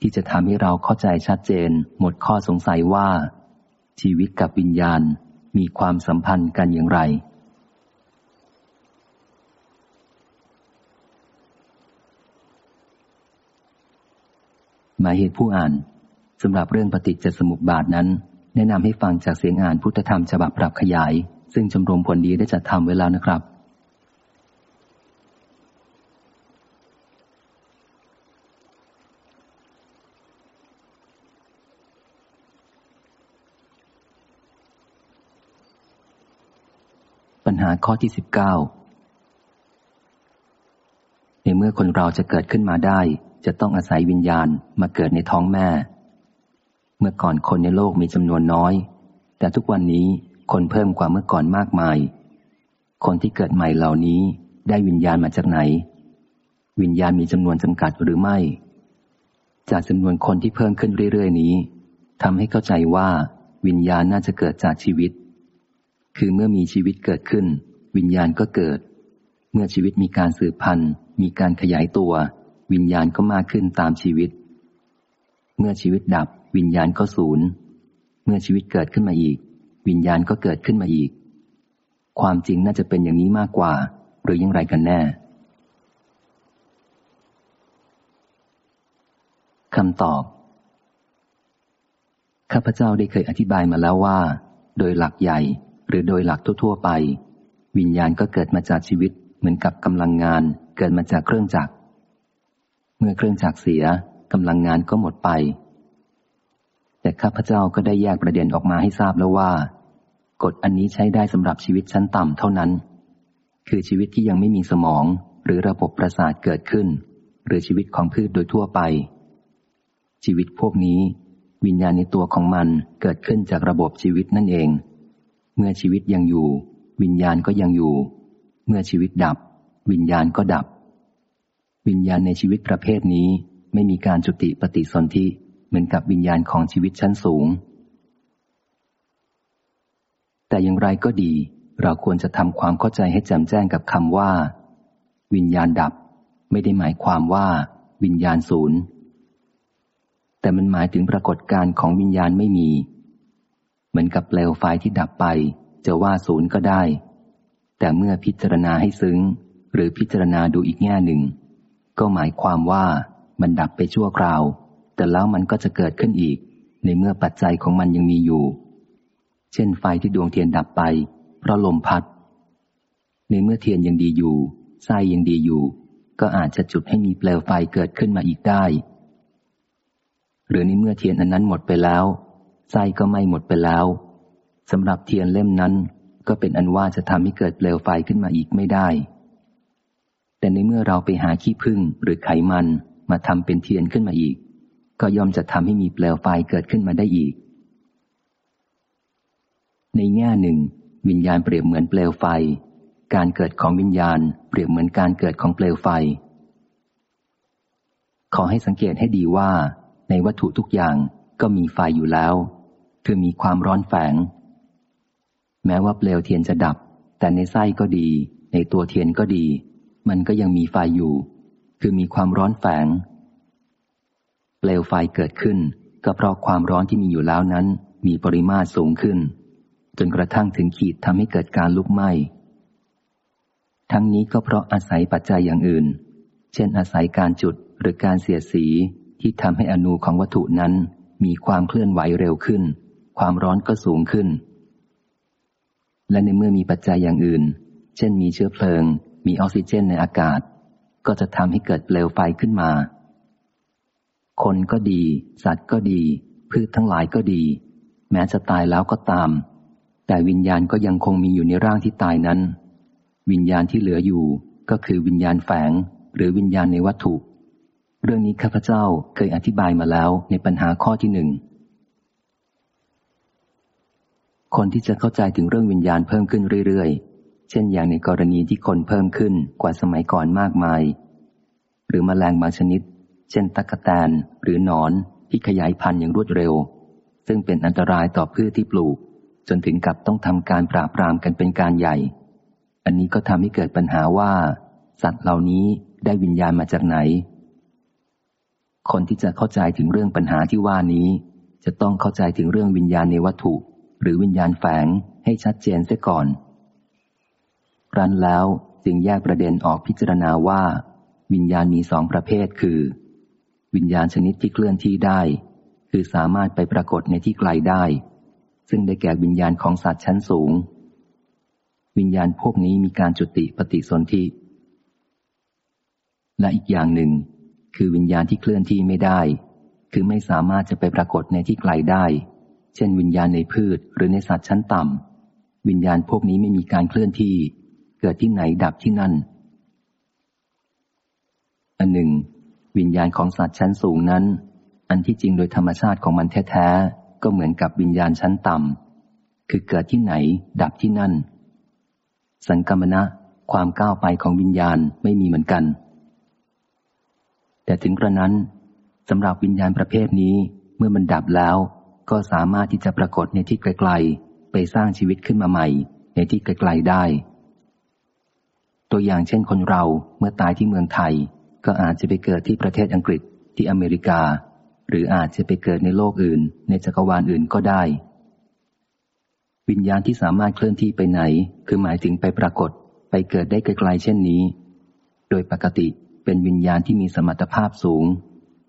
ที่จะทำให้เราเข้าใจชัดเจน หมดข้อสงสัยว่า ชีวิตกับวิญญาณ มีความสัมพันธ์กันอย่างไร หมายเหตุผู้อ่านสำหรับเรื่องปฏิจจสมุปบาทนั้น แนะนำให้ฟังจากเสียงอ่านพุทธธรรมฉบับปรับขยาย ซึ่งชมรมผลดีได้จัดทำไว้แล้วนะครับ ปัญหาข้อที่สิบเก้าในเมื่อคนเราจะเกิดขึ้นมาได้ จะต้องอาศัยวิญญาณมาเกิดในท้องแม่ เมื่อก่อนคนในโลกมีจำนวนน้อย แต่ทุกวันนี้คนเพิ่มกว่าเมื่อก่อนมากมาย คนที่เกิดใหม่เหล่านี้ได้วิญญาณมาจากไหน วิญญาณมีจำนวนจำกัดหรือไม่ จากจำนวนคนที่เพิ่มขึ้นเรื่อยๆนี้ทำให้เข้าใจว่า วิญญาณน่าจะเกิดจากชีวิต คือเมื่อมีชีวิตเกิดขึ้น วิญญาณก็เกิด เมื่อชีวิตมีการสืบพันธุ์ มีการขยายตัว วิญญาณก็มากขึ้นตามชีวิต เมื่อชีวิตดับ วิญญาณก็สูญเมื่อชีวิตเกิดขึ้นมาอีก วิญญาณก็เกิดขึ้นมาอีก ความจริงน่าจะเป็นอย่างนี้มากกว่า หรือยังไรกันแน่คำตอบ ข้าพเจ้าได้เคยอธิบายมาแล้วว่า โดยหลักใหญ่ หรือโดยหลักทั่วๆไป วิญญาณก็เกิดมาจากชีวิต เหมือนกับกำลังงาน เกิดมาจากเครื่องจักร เมื่อเครื่องจักรเสียกำลังงานก็หมดไป แต่ข้าพเจ้าก็ได้แยกประเด็นออกมาให้ทราบแล้วว่า กฎอันนี้ใช้ได้สำหรับชีวิตชั้นต่ำเท่านั้น คือชีวิตที่ยังไม่มีสมอง หรือระบบประสาทเกิดขึ้น หรือชีวิตของพืชโดยทั่วไป ชีวิตพวกนี้ วิญญาณในตัวของมันเกิดขึ้นจากระบบชีวิตนั่นเอง เมื่อชีวิตยังอยู่ วิญญาณก็ยังอยู่ เมื่อชีวิตดับ วิญญาณก็ดับ วิญญาณในชีวิตประเภทนี้ไม่มีการจุติปฏิสนธิเหมือนกับวิญญาณของชีวิตชั้นสูง แต่อย่างไรก็ดี เราควรจะทำความเข้าใจให้แจ่มแจ้งกับคำว่า วิญญาณดับ ไม่ได้หมายความว่า วิญญาณศูนย์แต่มันหมายถึงปรากฏการณ์ของวิญญาณไม่มี เหมือนกับเปลวไฟที่ดับไป จะว่าศูนย์ก็ได้ แต่เมื่อพิจารณาให้ซึ้ง หรือพิจารณาดูอีกแง่หนึ่ง ก็หมายความว่ามันดับไปชั่วคราว แต่แล้วมันก็จะเกิดขึ้นอีก ในเมื่อปัจจัยของมันยังมีอยู่ เช่นไฟที่ดวงเทียนดับไป เพราะลมพัด ในเมื่อเทียนยังดีอยู่ไส้ยังดีอยู่ ก็อาจจะจุดให้มีเปลวไฟเกิดขึ้นมาอีกได้ หรือในเมื่อเทียนอันนั้นหมดไปแล้ว ไส้ก็ไม่หมดไปแล้วสำหรับเทียนเล่มนั้น ก็เป็นอันว่าจะทำให้เกิดเปลวไฟขึ้นมาอีกไม่ได้ แต่ในเมื่อเราไปหาขี้ผึ้งหรือไขมันมาทำเป็นเทียนขึ้นมาอีก ก็ย่อมจะทำให้มีเปลวไฟเกิดขึ้นมาได้อีก ในแง่หนึ่ง วิญญาณเปรียบเหมือนเปลวไฟ การเกิดของวิญญาณ เปรียบเหมือนการเกิดของเปลวไฟ ขอให้สังเกตให้ดีว่า ในวัตถุทุกอย่างก็มีไฟอยู่แล้ว คือมีความร้อนแฝง แม้ว่าเปลวเทียนจะดับ แต่ในไส้ก็ดี ในตัวเทียนก็ดี มันก็ยังมีไฟอยู่ คือมีความร้อนแฝง เปลวไฟเกิดขึ้น ก็เพราะความร้อนที่มีอยู่แล้วนั้น มีปริมาตรสูงขึ้น จนกระทั่งถึงขีดทำให้เกิดการลุกไหม้ทั้งนี้ก็เพราะอาศัยปัจจัยอย่างอื่น เช่นอาศัยการจุดหรือการเสียสีที่ทำให้อนูของวัตถุนั้นมีความเคลื่อนไหวเร็วขึ้น ความร้อนก็สูงขึ้น และในเมื่อมีปัจจัยอย่างอื่น เช่นมีเชื้อเพลิง มีออกซิเจนในอากาศ ก็จะทำให้เกิดเปลวไฟขึ้นมา คนก็ดี สัตว์ก็ดี พืชทั้งหลายก็ดี แม้จะตายแล้วก็ตาม แต่วิญญาณก็ยังคงมีอยู่ในร่างที่ตายนั้น วิญญาณที่เหลืออยู่ก็คือวิญญาณแฝงหรือวิญญาณในวัตถุ เรื่องนี้ข้าพเจ้าเคยอธิบายมาแล้วในปัญหาข้อที่หนึ่ง คนที่จะเข้าใจถึงเรื่องวิญญาณเพิ่มขึ้นเรื่อยๆ เช่นอย่างในกรณีที่คนเพิ่มขึ้นกว่าสมัยก่อนมากมาย หรือมแมลงบางชนิด เช่นตะกแตนหรือหนอนที่ขยายพันธุ์อย่างรวดเร็ว ซึ่งเป็นอันตรายต่อพืชที่ปลูก จนถึงกับต้องทำการปราบปรามกันเป็นการใหญ่ อันนี้ก็ทำให้เกิดปัญหาว่า สัตว์เหล่านี้ได้วิญญาณมาจากไหน คนที่จะเข้าใจถึงเรื่องปัญหาที่ว่านี้ จะต้องเข้าใจถึงเรื่องวิญญาณในวัตถุ หรือวิญญาณแฝงให้ชัดเจนเสียก่อน รันแล้วจึงแยกประเด็นออกพิจารณาว่า วิญญาณมีสองประเภทคือ วิญญาณชนิดที่เคลื่อนที่ได้ คือสามารถไปปรากฏในที่ไกลได้ ซึ่งได้แก่วิญญาณของสัตว์ชั้นสูง วิญญาณพวกนี้มีการจุติปฏิสนธิและอีกอย่างหนึ่ง คือวิญญาณที่เคลื่อนที่ไม่ได้ คือไม่สามารถจะไปปรากฏในที่ไกลได้ เช่นวิญญาณในพืชหรือในสัตว์ชั้นต่ำ วิญญาณพวกนี้ไม่มีการเคลื่อนที่ เกิดที่ไหนดับที่นั่น อันหนึ่ง วิญญาณของสัตว์ชั้นสูงนั้น อันที่จริงโดยธรรมชาติของมันแท้ๆ ก็เหมือนกับวิญญาณชั้นต่ำ คือเกิดที่ไหน ดับที่นั่น สังกมณะความก้าวไปของวิญญาณไม่มีเหมือนกัน แต่ถึงกระนั้นสำหรับวิญญาณประเภทนี้เมื่อมันดับแล้ว ก็สามารถที่จะปรากฏในที่ไกลๆ ไปสร้างชีวิตขึ้นมาใหม่ ในที่ไกลๆได้ ตัวอย่างเช่นคนเราเมื่อตายที่เมืองไทย ก็อาจจะไปเกิดที่ประเทศอังกฤษที่อเมริกา หรืออาจจะไปเกิดในโลกอื่น ในจักรวาลอื่นก็ได้ วิญญาณที่สามารถเคลื่อนที่ไปไหน คือหมายถึงไปปรากฏ ไปเกิดได้ไกลๆเช่นนี้ โดยปกติเป็นวิญญาณที่มีสมรรถภาพสูง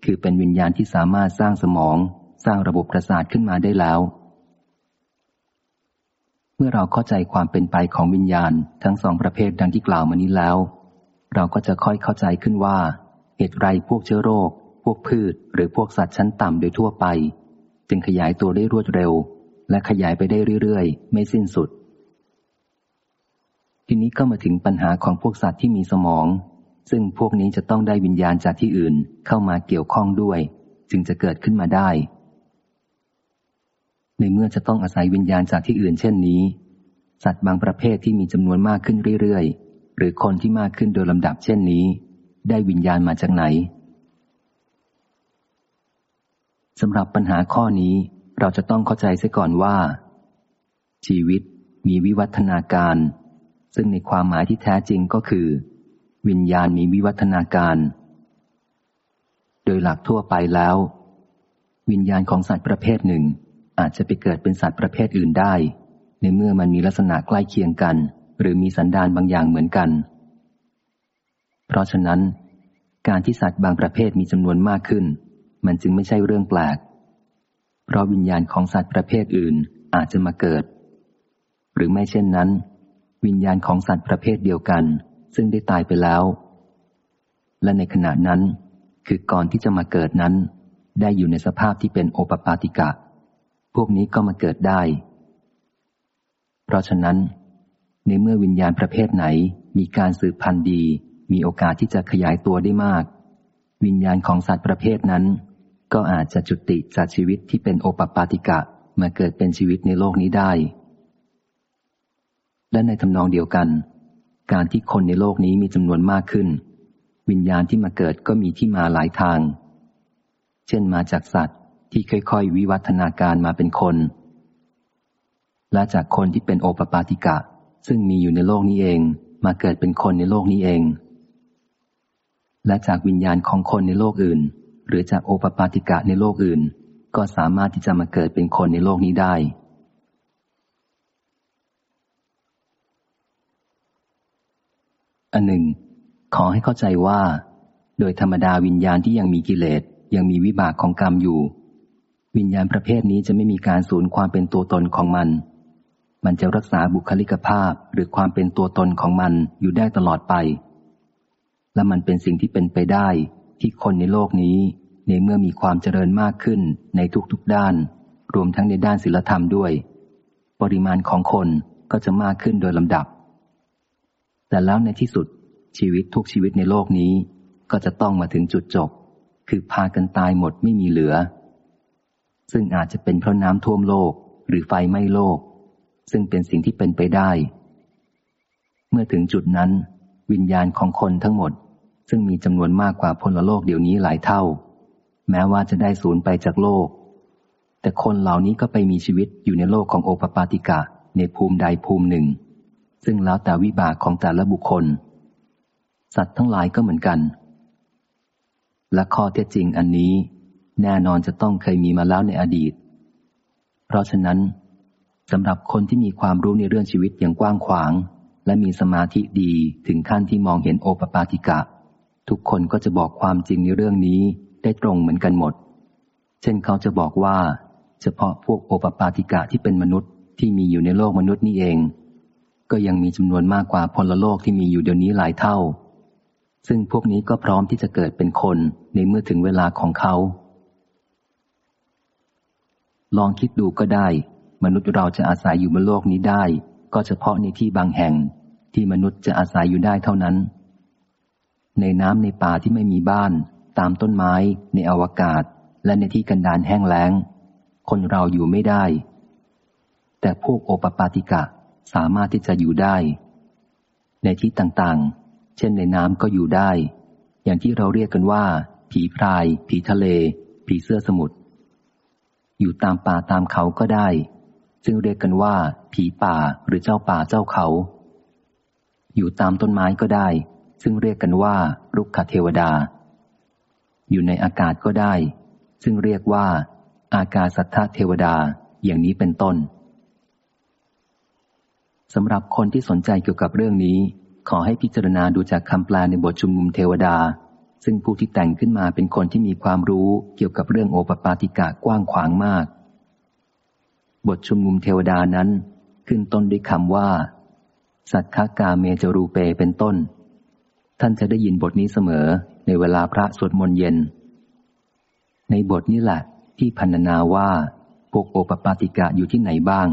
คือเป็นวิญญาณที่สามารถสร้างสมอง สร้างระบบประสาทขึ้นมาได้แล้ว เมื่อเราเข้าใจความเป็นไปของวิญญาณทั้งสองประเภทดังที่กล่าวมานี้แล้ว เราก็จะค่อยเข้าใจขึ้นว่า เหตุไรพวกเชื้อโรค พวกพืช หรือพวกสัตว์ชั้นต่ำโดยทั่วไป จึงขยายตัวได้รวดเร็ว และขยายไปได้เรื่อยๆ ไม่สิ้นสุด ทีนี้ก็มาถึงปัญหาของพวกสัตว์ที่มีสมองซึ่งพวกนี้จะต้องได้วิญญาณจากที่อื่นเข้ามาเกี่ยวข้องด้วย จึงจะเกิดขึ้นมาได้ ในเมื่อจะต้องอาศัยวิญญาณจากที่อื่นเช่นนี้ สัตว์บางประเภทที่มีจำนวนมากขึ้นเรื่อยๆ หรือคนที่มากขึ้นโดยลำดับเช่นนี้ ได้วิญญาณมาจากไหนสำหรับปัญหาข้อนี้เราจะต้องเข้าใจเสียก่อนว่า ชีวิตมีวิวัฒนาการ ซึ่งในความหมายที่แท้จริงก็คือ วิญญาณมีวิวัฒนาการ โดยหลักทั่วไปแล้ว วิญญาณของสัตว์ประเภทหนึ่ง อาจจะไปเกิดเป็นสัตว์ประเภทอื่นได้ ในเมื่อมันมีลักษณะใกล้เคียงกัน หรือมีสันดานบางอย่างเหมือนกัน เพราะฉะนั้น การที่สัตว์บางประเภทมีจำนวนมากขึ้น มันจึงไม่ใช่เรื่องแปลก เพราะวิญญาณของสัตว์ประเภทอื่นอาจจะมาเกิด หรือไม่เช่นนั้น วิญญาณของสัตว์ประเภทเดียวกัน ซึ่งได้ตายไปแล้ว และในขณะนั้น คือก่อนที่จะมาเกิดนั้น ได้อยู่ในสภาพที่เป็นโอปปาติกะ พวกนี้ก็มาเกิดได้ เพราะฉะนั้น ในเมื่อวิญญาณประเภทไหนมีการสืบพันธุ์ดี มีโอกาสที่จะขยายตัวได้มาก วิญญาณของสัตว์ประเภทนั้น ก็อาจจะจุติจากชีวิตที่เป็นโอปปาติกะมาเกิดเป็นชีวิตในโลกนี้ได้ และในทำนองเดียวกัน การที่คนในโลกนี้มีจำนวนมากขึ้น วิญญาณที่มาเกิดก็มีที่มาหลายทาง เช่นมาจากสัตว์ ที่ค่อยๆ วิวัฒนาการมาเป็นคน และจากคนที่เป็นโอปปาติกะ ซึ่งมีอยู่ในโลกนี้เอง มาเกิดเป็นคนในโลกนี้เอง และจากวิญญาณของคนในโลกอื่น หรือจากโอปปาติกะในโลกอื่น ก็สามารถที่จะมาเกิดเป็นคนในโลกนี้ได้อันหนึ่ง ขอให้เข้าใจว่า โดยธรรมดาวิญญาณที่ยังมีกิเลสยังมีวิบากของกรรมอยู่ วิญญาณประเภทนี้จะไม่มีการสูญความเป็นตัวตนของมัน มันจะรักษาบุคลิกภาพหรือความเป็นตัวตนของมันอยู่ได้ตลอดไป และมันเป็นสิ่งที่เป็นไปได้ที่คนในโลกนี้ ในเมื่อมีความเจริญมากขึ้นในทุกๆด้าน รวมทั้งในด้านศิลธรรมด้วย ปริมาณของคนก็จะมากขึ้นโดยลำดับ แต่แล้วในที่สุดชีวิตทุกชีวิตในโลกนี้ ก็จะต้องมาถึงจุดจบ คือพากันตายหมดไม่มีเหลือ ซึ่งอาจจะเป็นเพราะน้ำท่วมโลกหรือไฟไหม้โลก ซึ่งเป็นสิ่งที่เป็นไปได้ เมื่อถึงจุดนั้น วิญญาณของคนทั้งหมด ซึ่งมีจำนวนมากกว่าพลโลกเดี๋ยวนี้หลายเท่า แม้ว่าจะได้สูญไปจากโลก แต่คนเหล่านี้ก็ไปมีชีวิตอยู่ในโลกของโอปปาติกะในภูมิใดภูมิหนึ่ง ซึ่งแล้วแต่วิบากของแต่ละบุคคล สัตว์ทั้งหลายก็เหมือนกัน และข้อเท็จจริงอันนี้ แน่นอนจะต้องเคยมีมาแล้วในอดีต เพราะฉะนั้นสำหรับคนที่มีความรู้ในเรื่องชีวิตอย่างกว้างขวาง และมีสมาธิดีถึงขั้นที่มองเห็นโอปปาติกะ ทุกคนก็จะบอกความจริงในเรื่องนี้ได้ตรงเหมือนกันหมด เช่นเขาจะบอกว่า เฉพาะพวกโอปปาติกะที่เป็นมนุษย์ที่มีอยู่ในโลกมนุษย์นี่เอง ก็ยังมีจำนวนมากกว่าพลโลกที่มีอยู่เดี๋ยวนี้หลายเท่า ซึ่งพวกนี้ก็พร้อมที่จะเกิดเป็นคนในเมื่อถึงเวลาของเขา ลองคิดดูก็ได้ มนุษย์เราจะอาศัยอยู่บนโลกนี้ได้ ก็เฉพาะในที่บางแห่ง ที่มนุษย์จะอาศัยอยู่ได้เท่านั้น ในน้ำในป่าที่ไม่มีบ้าน ตามต้นไม้ ในอวกาศ และในที่กันดานแห้งแล้ง คนเราอยู่ไม่ได้ แต่พวกโอปปาติกะสามารถที่จะอยู่ได้ ในที่ต่างๆ เช่นในน้ำก็อยู่ได้ อย่างที่เราเรียกกันว่า ผีพราย ผีทะเล ผีเสื้อสมุทร อยู่ตามป่าตามเขาก็ได้ ซึ่งเรียกกันว่า ผีป่าหรือเจ้าป่าเจ้าเขา อยู่ตามต้นไม้ก็ได้ ซึ่งเรียกกันว่ารุกขเทวดา อยู่ในอากาศก็ได้ ซึ่งเรียกว่า อากาศสัทธเทวดาอย่างนี้เป็นต้นสำหรับคนที่สนใจเกี่ยวกับเรื่องนี้ ขอให้พิจารณาดูจากคำแปลในบทชุมนุมเทวดา ซึ่งผู้ที่แต่งขึ้นมาเป็นคนที่มีความรู้เกี่ยวกับเรื่องโอปปาติกะกว้างขวางมาก บทชุมนุมเทวดานั้น ขึ้นต้นด้วยคำว่า สัตคกาเมจรูเปเป็นต้น ท่านจะได้ยินบทนี้เสมอในเวลาพระสวดมนต์เย็น ในบทนี้แหละที่พันนาว่าพวกโอปปาติกะอยู่ที่ไหนบ้าง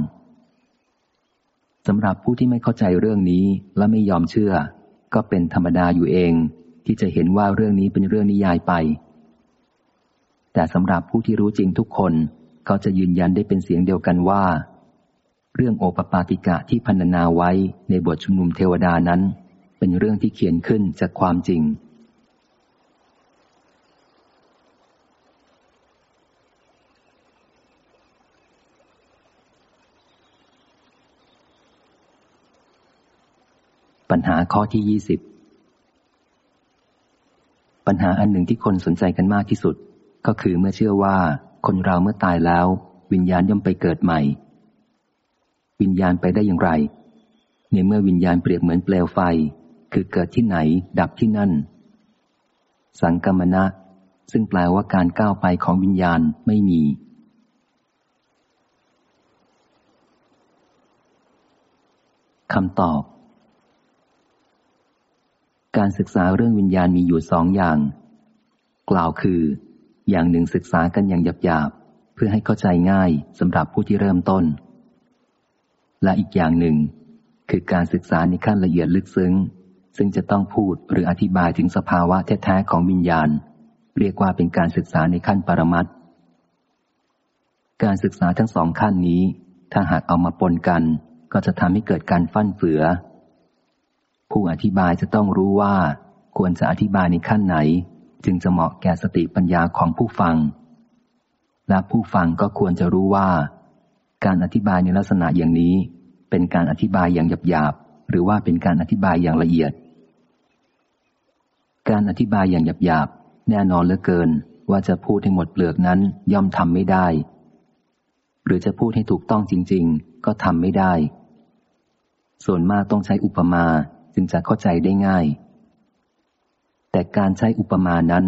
สำหรับผู้ที่ไม่เข้าใจเรื่องนี้และไม่ยอมเชื่อ ก็เป็นธรรมดาอยู่เอง ที่จะเห็นว่าเรื่องนี้เป็นเรื่องนิยายไป แต่สำหรับผู้ที่รู้จริงทุกคนเขาจะยืนยันได้เป็นเสียงเดียวกันว่า เรื่องโอปปาติกะที่พันนาไว้ในบทชุมนุมเทวดานั้น เป็นเรื่องที่เขียนขึ้นจากความจริง ปัญหาข้อที่ยี่สิบ ปัญหาอันหนึ่งที่คนสนใจกันมากที่สุด ก็คือเมื่อเชื่อว่าคนเราเมื่อตายแล้ว วิญญาณย่อมไปเกิดใหม่ วิญญาณไปได้อย่างไร ในเมื่อวิญญาณเปรียบเหมือนเปลวไฟ คือเกิดที่ไหน ดับที่นั่น สังกรรมณะซึ่งแปลว่าการก้าวไปของวิญญาณไม่มีคำตอบ การศึกษาเรื่องวิญญาณมีอยู่สองอย่าง กล่าวคือ อย่างหนึ่งศึกษากันอย่างหยาบๆเพื่อให้เข้าใจง่ายสำหรับผู้ที่เริ่มต้น และอีกอย่างหนึ่ง คือการศึกษาในขั้นละเอียดลึกซึ้ง ซึ่งจะต้องพูดหรืออธิบายถึงสภาวะแท้ๆของวิญญาณ เรียกว่าเป็นการศึกษาในขั้นปรมัตการศึกษาทั้งสองขั้นนี้ ถ้าหากเอามาปนกัน ก็จะทำให้เกิดการฟั่นเฟือ ผู้อธิบายจะต้องรู้ว่า ควรจะอธิบายในขั้นไหน จึงจะเหมาะแก่สติปัญญาของผู้ฟัง และผู้ฟังก็ควรจะรู้ว่า การอธิบายในลักษณะอย่างนี้ เป็นการอธิบายอย่างหยาบๆหรือว่าเป็นการอธิบายอย่างละเอียด การอธิบายอย่างหยาบๆแน่นอนเหลือเกินว่าจะพูดให้หมดเปลือกนั้นย่อมทำไม่ได้ หรือจะพูดให้ถูกต้องจริง ๆ ก็ทำไม่ได้ ส่วนมากต้องใช้อุปมา จึงจะเข้าใจได้ง่าย แต่การใช้อุปมานั้น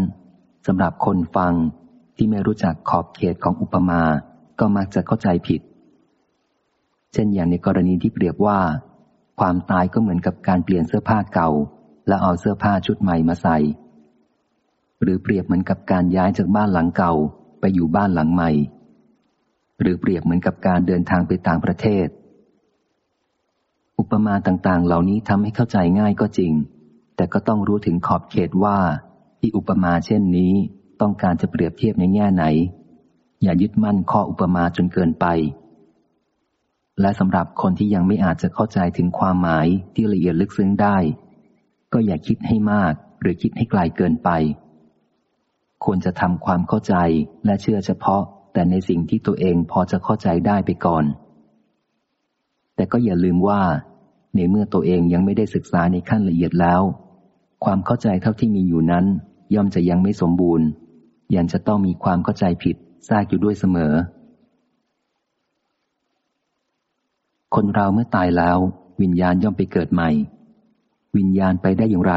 สำหรับคนฟังที่ไม่รู้จักขอบเขตของอุปมา ก็มักจะเข้าใจผิด เช่นอย่างในกรณีที่เปรียบว่า ความตายก็เหมือนกับการเปลี่ยนเสื้อผ้าเก่า แล้วเอาเสื้อผ้าชุดใหม่มาใส่ หรือเปรียบเหมือนกับการย้ายจากบ้านหลังเก่าไปอยู่บ้านหลังใหม่ หรือเปรียบเหมือนกับการเดินทางไปต่างประเทศ อุปมาต่างๆ เหล่านี้ทำให้เข้าใจง่ายก็จริง แต่ก็ต้องรู้ถึงขอบเขตว่า ที่อุปมาเช่นนี้ต้องการจะเปรียบเทียบในแง่ไหน อย่ายึดมั่นข้ออุปมาจนเกินไป และสำหรับคนที่ยังไม่อาจจะเข้าใจถึงความหมายที่ละเอียดลึกซึ้งได้ ก็อย่าคิดให้มากหรือคิดให้ไกลเกินไป ควรจะทำความเข้าใจและเชื่อเฉพาะ แต่ในสิ่งที่ตัวเองพอจะเข้าใจได้ไปก่อน แต่ก็อย่าลืมว่า ในเมื่อตัวเองยังไม่ได้ศึกษาในขั้นละเอียดแล้ว ความเข้าใจเท่าที่มีอยู่นั้น ย่อมจะยังไม่สมบูรณ์ ยังจะต้องมีความเข้าใจผิดแทรกอยู่ด้วยเสมอ คนเราเมื่อตายแล้ว วิญญาณย่อมไปเกิดใหม่ วิญญาณไปได้อย่างไร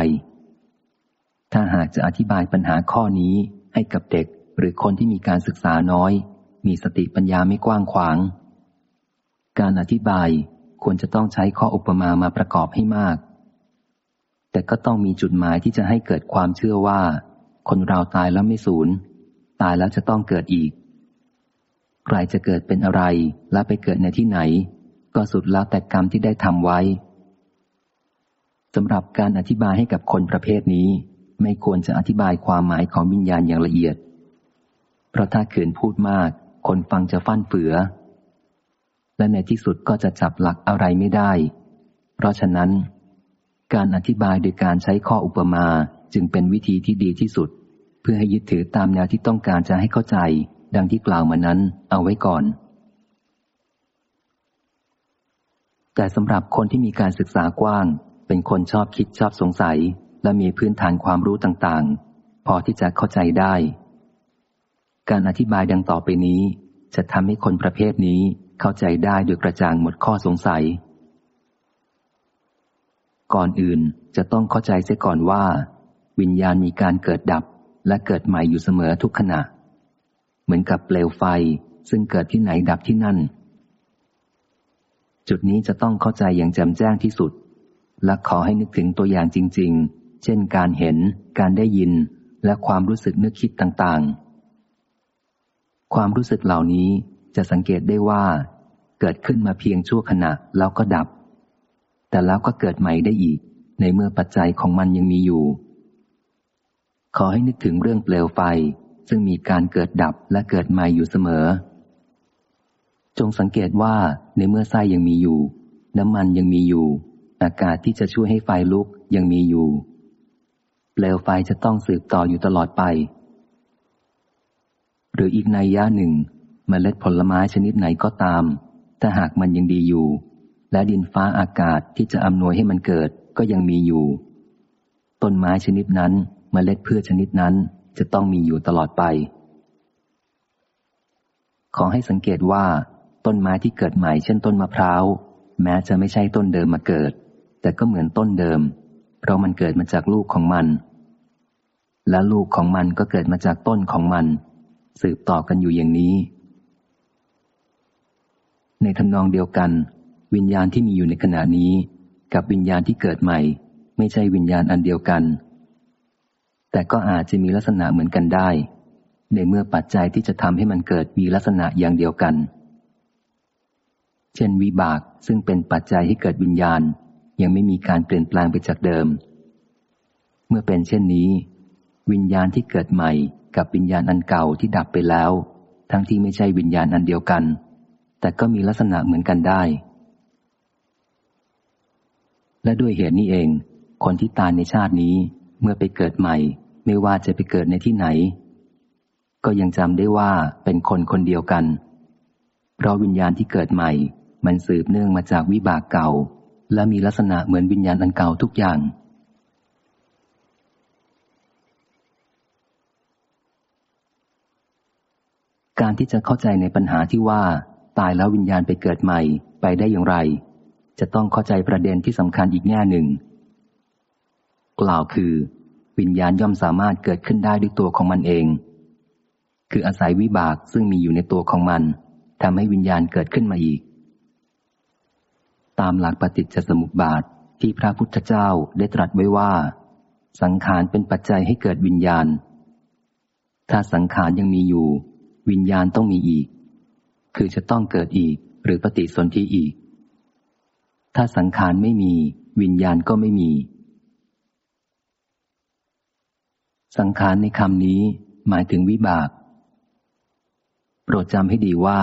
ถ้าหากจะอธิบายปัญหาข้อนี้ให้กับเด็กหรือคนที่มีการศึกษาน้อย มีสติปัญญาไม่กว้างขวาง การอธิบาย ควรจะต้องใช้ข้ออุปมามาประกอบให้มาก แต่ก็ต้องมีจุดหมายที่จะให้เกิดความเชื่อว่า คนเราตายแล้วไม่สูญ ตายแล้วจะต้องเกิดอีก ใครจะเกิดเป็นอะไรและไปเกิดในที่ไหน ก็สุดแล้วแต่กรรมที่ได้ทำไว้สำหรับการอธิบายให้กับคนประเภทนี้ ไม่ควรจะอธิบายความหมายของวิญญาณอย่างละเอียด เพราะถ้าเขินพูดมาก คนฟังจะฟั่นเฟือ และในที่สุดก็จะจับหลักอะไรไม่ได้ เพราะฉะนั้น การอธิบายโดยการใช้ข้ออุปมาจึงเป็นวิธีที่ดีที่สุด เพื่อให้ยึดถือตามแนวที่ต้องการจะให้เข้าใจ ดังที่กล่าวมานั้นเอาไว้ก่อน แต่สำหรับคนที่มีการศึกษากว้าง เป็นคนชอบคิดชอบสงสัย และมีพื้นฐานความรู้ต่างๆ พอที่จะเข้าใจได้ การอธิบายดังต่อไปนี้ จะทำให้คนประเภทนี้ เข้าใจได้โดยกระจ่างหมดข้อสงสัย ก่อนอื่นจะต้องเข้าใจเสียก่อนว่า วิญญาณมีการเกิดดับและเกิดใหม่อยู่เสมอทุกขณะ เหมือนกับเปลวไฟซึ่งเกิดที่ไหนดับที่นั่น จุดนี้จะต้องเข้าใจอย่างแจ่มแจ้งที่สุด และขอให้นึกถึงตัวอย่างจริง ๆ เช่นการเห็น การได้ยิน และความรู้สึกนึกคิดต่างๆ ความรู้สึกเหล่านี้จะสังเกตได้ว่า เกิดขึ้นมาเพียงชั่วขณะแล้วก็ดับ แต่แล้วก็เกิดใหม่ได้อีก ในเมื่อปัจจัยของมันยังมีอยู่ ขอให้นึกถึงเรื่องเปลวไฟ ซึ่งมีการเกิดดับและเกิดใหม่อยู่เสมอ จงสังเกตว่าในเมื่อไส้ยังมีอยู่ น้ำมันยังมีอยู่ อากาศที่จะช่วยให้ไฟลุกยังมีอยู่ เปลวไฟจะต้องสืบต่ออยู่ตลอดไป หรืออีกในย่าหนึ่งมเมล็ดผลไม้ชนิดไหนก็ตาม ถ้าหากมันยังดีอยู่ และดินฟ้าอากาศที่จะอำนวยให้มันเกิดก็ยังมีอยู่ ต้นไม้ชนิดนั้นมเมล็ดพืชชนิดนั้นจะต้องมีอยู่ตลอดไป ขอให้สังเกตว่า ต้นไม้ที่เกิดใหม่เช่นต้นมะพร้าว แม้จะไม่ใช่ต้นเดิมมาเกิด แต่ก็เหมือนต้นเดิม เพราะมันเกิดมาจากลูกของมัน และลูกของมันก็เกิดมาจากต้นของมัน สืบต่อกันอยู่อย่างนี้ ในทำนองเดียวกัน วิญญาณที่มีอยู่ในขณะนี้ กับวิญญาณที่เกิดใหม่ ไม่ใช่วิญญาณอันเดียวกัน แต่ก็อาจจะมีลักษณะเหมือนกันได้ ในเมื่อปัจจัยที่จะทำให้มันเกิดมีลักษณะอย่างเดียวกัน เช่นวิบากซึ่งเป็นปัจจัยให้เกิดวิญญาณ ยังไม่มีการเปลี่ยนแปลงไปจากเดิม เมื่อเป็นเช่นนี้ วิญญาณที่เกิดใหม่ กับวิญญาณอันเก่าที่ดับไปแล้ว ทั้งที่ไม่ใช่วิญญาณอันเดียวกัน แต่ก็มีลักษณะเหมือนกันได้ และด้วยเหตุนี้เอง คนที่ตายในชาตินี้เมื่อไปเกิดใหม่ ไม่ว่าจะไปเกิดในที่ไหน ก็ยังจำได้ว่าเป็นคนคนเดียวกัน เพราะวิญญาณที่เกิดใหม่ มันสืบเนื่องมาจากวิบากเก่า และมีลักษณะเหมือนวิญญาณอันเก่าทุกอย่างการที่จะเข้าใจในปัญหาที่ว่า ตายแล้ววิญญาณไปเกิดใหม่ไปได้อย่างไร จะต้องเข้าใจประเด็นที่สำคัญอีกแง่หนึ่ง กล่าวคือ วิญญาณย่อมสามารถเกิดขึ้นได้ด้วยตัวของมันเอง คืออาศัยวิบากซึ่งมีอยู่ในตัวของมันทำให้วิญญาณเกิดขึ้นมาอีก ตามหลักปฏิจจสมุปบาทที่พระพุทธเจ้าได้ตรัสไว้ว่า สังขารเป็นปัจจัยให้เกิดวิญญาณ ถ้าสังขารยังมีอยู่ วิญญาณต้องมีอีก คือจะต้องเกิดอีก หรือปฏิสนธิอีก ถ้าสังขารไม่มี วิญญาณก็ไม่มี สังขารในคำนี้หมายถึงวิบาก โปรดจำให้ดีว่า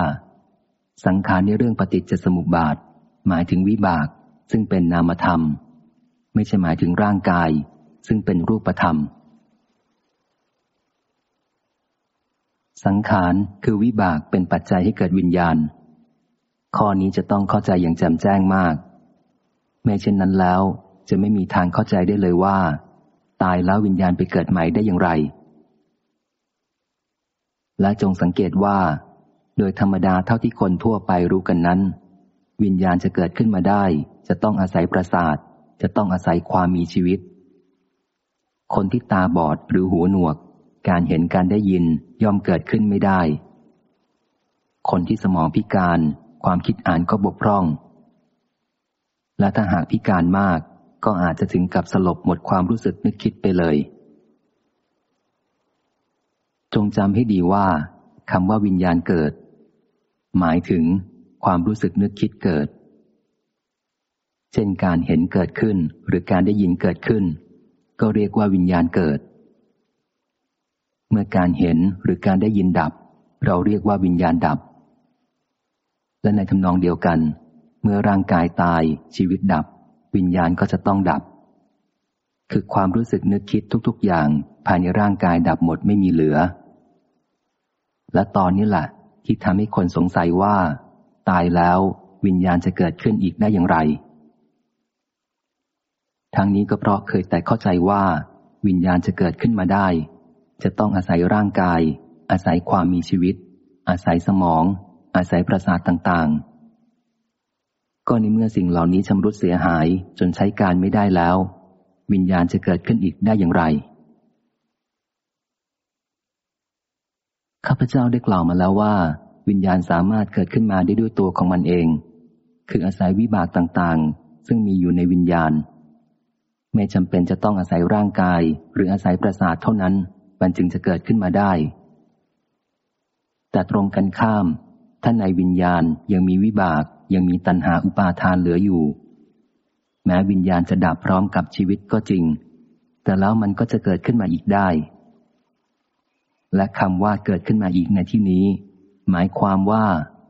สังขารในเรื่องปฏิจจสมุปบาท หมายถึงวิบาก ซึ่งเป็นนามธรรม ไม่ใช่หมายถึงร่างกาย ซึ่งเป็นรูปธรรม สังขารคือวิบากเป็นปัจจัยให้เกิดวิญญาณ ข้อนี้จะต้องเข้าใจอย่างแจ่มแจ้งมากแม้เช่นนั้นแล้วจะไม่มีทางเข้าใจได้เลยว่า ตายแล้ววิญญาณไปเกิดใหม่ได้อย่างไร และจงสังเกตว่า โดยธรรมดาเท่าที่คนทั่วไปรู้กันนั้น วิญญาณจะเกิดขึ้นมาได้ จะต้องอาศัยประสาท จะต้องอาศัยความมีชีวิต คนที่ตาบอดหรือหูหนวก การเห็นการได้ยินย่อมเกิดขึ้นไม่ได้ คนที่สมองพิการความคิดอ่านก็บกพร่อง และถ้าหากพิการมากก็อาจจะถึงกับสลบหมดความรู้สึกนึกคิดไปเลย จงจำให้ดีว่าคำว่าวิญญาณเกิด หมายถึงความรู้สึกนึกคิดเกิด เช่นการเห็นเกิดขึ้นหรือการได้ยินเกิดขึ้น ก็เรียกว่าวิญญาณเกิด เมื่อการเห็นหรือการได้ยินดับ เราเรียกว่าวิญญาณดับ และในทำนองเดียวกัน เมื่อร่างกายตาย ชีวิตดับ วิญญาณก็จะต้องดับ คือความรู้สึกนึกคิดทุกๆ อย่าง ภายในร่างกายดับหมดไม่มีเหลือ และตอนนี้แหละที่ทำให้คนสงสัยว่า ตายแล้ววิญญาณจะเกิดขึ้นอีกได้อย่างไร ทั้งนี้ก็เพราะเคยแต่เข้าใจว่า วิญญาณจะเกิดขึ้นมาได้ จะต้องอาศัยร่างกาย อาศัยความมีชีวิต อาศัยสมอง อาศัยประสาทต่างๆ ก็ในเมื่อสิ่งเหล่านี้ชำรุดเสียหายจนใช้การไม่ได้แล้ว วิญญาณจะเกิดขึ้นอีกได้อย่างไร ข้าพเจ้าได้กล่าวมาแล้วว่า วิญญาณสามารถเกิดขึ้นมาได้ด้วยตัวของมันเอง คืออาศัยวิบากต่างๆ ซึ่งมีอยู่ในวิญญาณ ไม่จำเป็นจะต้องอาศัยร่างกาย หรืออาศัยประสาทเท่านั้น มันจึงจะเกิดขึ้นมาได้ แต่ตรงกันข้ามท่านในวิญญาณยังมีวิบาก ยังมีตัณหาอุปาทานเหลืออยู่ แม้วิญญาณจะดับพร้อมกับชีวิตก็จริง แต่แล้วมันก็จะเกิดขึ้นมาอีกได้ และคำว่าเกิดขึ้นมาอีกในที่นี้ หมายความว่า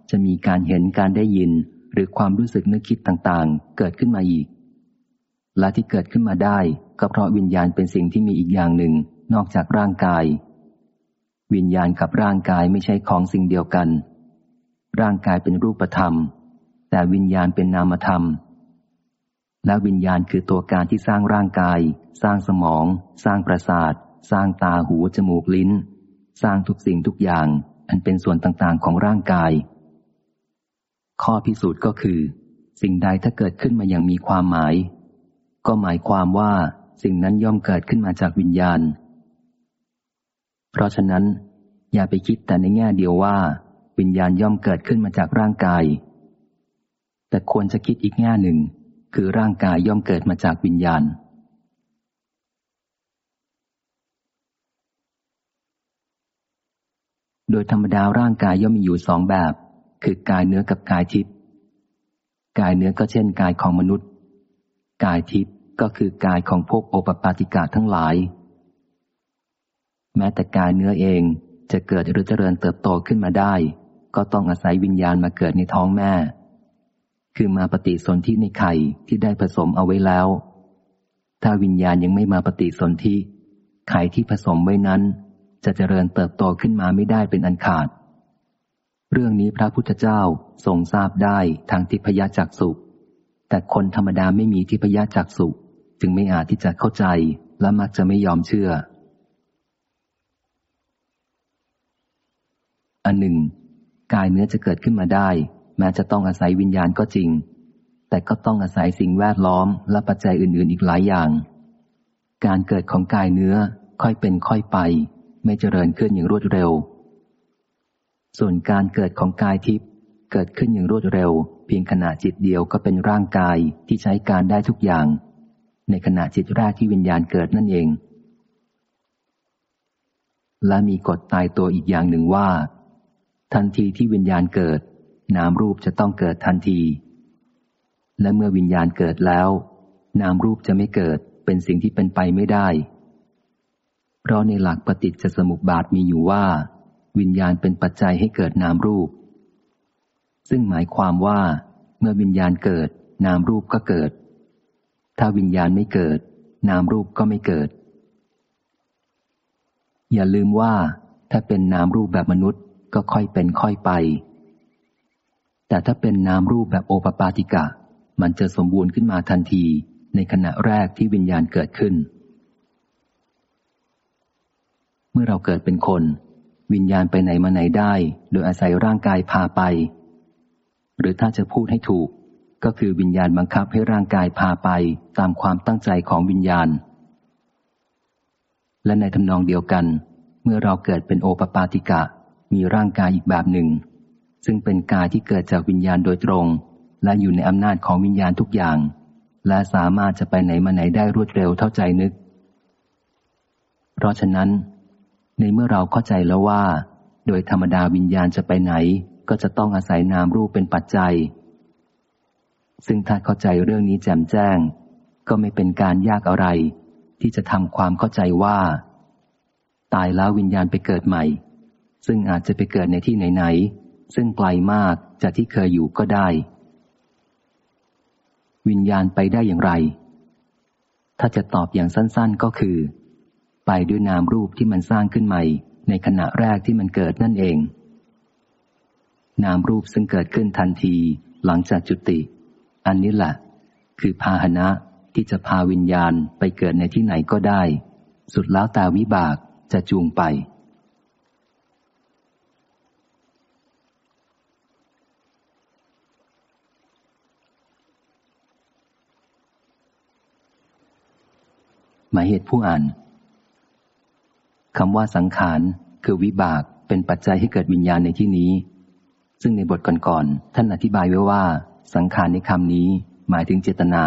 จะมีการเห็นการได้ยินหรือความรู้สึกนึกคิดต่างๆ เกิดขึ้นมาอีก และที่เกิดขึ้นมาได้ ก็เพราะวิญญาณเป็นสิ่งที่มีอีกอย่างหนึ่ง นอกจากร่างกาย วิญญาณกับร่างกายไม่ใช่ของสิ่งเดียวกัน ร่างกายเป็นรูปธรรม แต่วิญญาณเป็นนามธรรม และวิญญาณคือตัวการที่สร้างร่างกาย สร้างสมอง สร้างประสาท สร้างตาหูจมูกลิ้น สร้างทุกสิ่งทุกอย่าง อันเป็นส่วนต่างๆของร่างกาย ข้อพิสูจน์ก็คือ สิ่งใดถ้าเกิดขึ้นมาอย่างมีความหมาย ก็หมายความว่าสิ่งนั้นย่อมเกิดขึ้นมาจากวิญญาณ เพราะฉะนั้น อย่าไปคิดแต่ในแง่เดียวว่า วิญญาณย่อมเกิดขึ้นมาจากร่างกาย แต่ควรจะคิดอีกแง่หนึ่ง คือร่างกายย่อมเกิดมาจากวิญญาณ โดยธรรมดาร่างกายย่อมมีอยู่สองแบบ คือกายเนื้อกับกายทิพย์กายเนื้อก็เช่นกายของมนุษย์ กายทิพย์ก็คือกายของพวกโอปปาติกาทั้งหลาย แม้แต่กายเนื้อเองจะเกิดหรือเจริญเติบโตขึ้นมาได้ ก็ต้องอาศัยวิญญาณมาเกิดในท้องแม่ คือมาปฏิสนธิในไข่ที่ได้ผสมเอาไว้แล้ว ถ้าวิญญาณยังไม่มาปฏิสนธิไข่ที่ผสมไว้นั้น จะเจริญเติบโตขึ้นมาไม่ได้เป็นอันขาด เรื่องนี้พระพุทธเจ้าทรงทราบได้ทางทิพยจักสุแต่คนธรรมดาไม่มีทิพยจักสุจึงไม่อาจที่จะเข้าใจและมักจะไม่ยอมเชื่อ อันหนึ่ง กายเนื้อจะเกิดขึ้นมาได้ แม้จะต้องอาศัยวิญญาณก็จริง แต่ก็ต้องอาศัยสิ่งแวดล้อมและปัจจัยอื่นๆ อีกหลายอย่าง การเกิดของกายเนื้อค่อยเป็นค่อยไป ไม่เจริญขึ้นอย่างรวดเร็ว ส่วนการเกิดของกายทิพย์เกิดขึ้นอย่างรวดเร็ว เพียงขณะจิตเดียวก็เป็นร่างกายที่ใช้การได้ทุกอย่าง ในขณะจิตแรกที่วิญญาณเกิดนั่นเองและมีกฎตายตัวอีกอย่างหนึ่งว่า ทันทีที่วิญญาณเกิด นามรูปจะต้องเกิดทันที และเมื่อวิญญาณเกิดแล้ว นามรูปจะไม่เกิดเป็นสิ่งที่เป็นไปไม่ได้ เพราะในหลักปฏิจจสมุปบาทมีอยู่ว่า วิญญาณเป็นปัจจัยให้เกิดนามรูป ซึ่งหมายความว่า เมื่อวิญญาณเกิด นามรูปก็เกิด ถ้าวิญญาณไม่เกิด นามรูปก็ไม่เกิด อย่าลืมว่าถ้าเป็นนามรูปแบบมนุษย์ ก็ค่อยเป็นค่อยไป แต่ถ้าเป็นนามรูปแบบโอปปาติกะ มันจะสมบูรณ์ขึ้นมาทันทีในขณะแรกที่วิญญาณเกิดขึ้น เมื่อเราเกิดเป็นคน วิญญาณไปไหนมาไหนได้ โดยอาศัยร่างกายพาไป หรือถ้าจะพูดให้ถูก ก็คือวิญญาณบังคับให้ร่างกายพาไปตามความตั้งใจของวิญญาณ และในทำนองเดียวกัน เมื่อเราเกิดเป็นโอปปาติกะ มีร่างกายอีกแบบหนึ่ง ซึ่งเป็นกายที่เกิดจากวิญญาณโดยตรง และอยู่ในอำนาจของวิญญาณทุกอย่าง และสามารถจะไปไหนมาไหนได้รวดเร็วเท่าใจนึก เพราะฉะนั้น ในเมื่อเราเข้าใจแล้วว่า โดยธรรมดาวิญญาณจะไปไหน ก็จะต้องอาศัยนามรูปเป็นปัจจัย ซึ่งถ้าเข้าใจเรื่องนี้แจ่มแจ้ง ก็ไม่เป็นการยากอะไร ที่จะทำความเข้าใจว่า ตายแล้ววิญญาณไปเกิดใหม่ ซึ่งอาจจะไปเกิดในที่ไหนๆซึ่งไกลมากจากที่เคยอยู่ก็ได้ วิญญาณไปได้อย่างไร ถ้าจะตอบอย่างสั้น ๆก็คือ ไปด้วยนามรูปที่มันสร้างขึ้นใหม่ ในขณะแรกที่มันเกิดนั่นเอง นามรูปซึ่งเกิดขึ้นทันทีหลังจากจุติ อันนี้แหละคือพาหนะที่จะพาวิญญาณไปเกิดในที่ไหนก็ได้ สุดแล้วแต่วิบากจะจูงไป หมายเหตุผู้อ่านคำว่าสังขารคือวิบากเป็นปัจจัยให้เกิดวิญญาณในที่นี้ ซึ่งในบทก่อนๆท่านอธิบายไว้ว่า สังขารในคำนี้หมายถึงเจตนา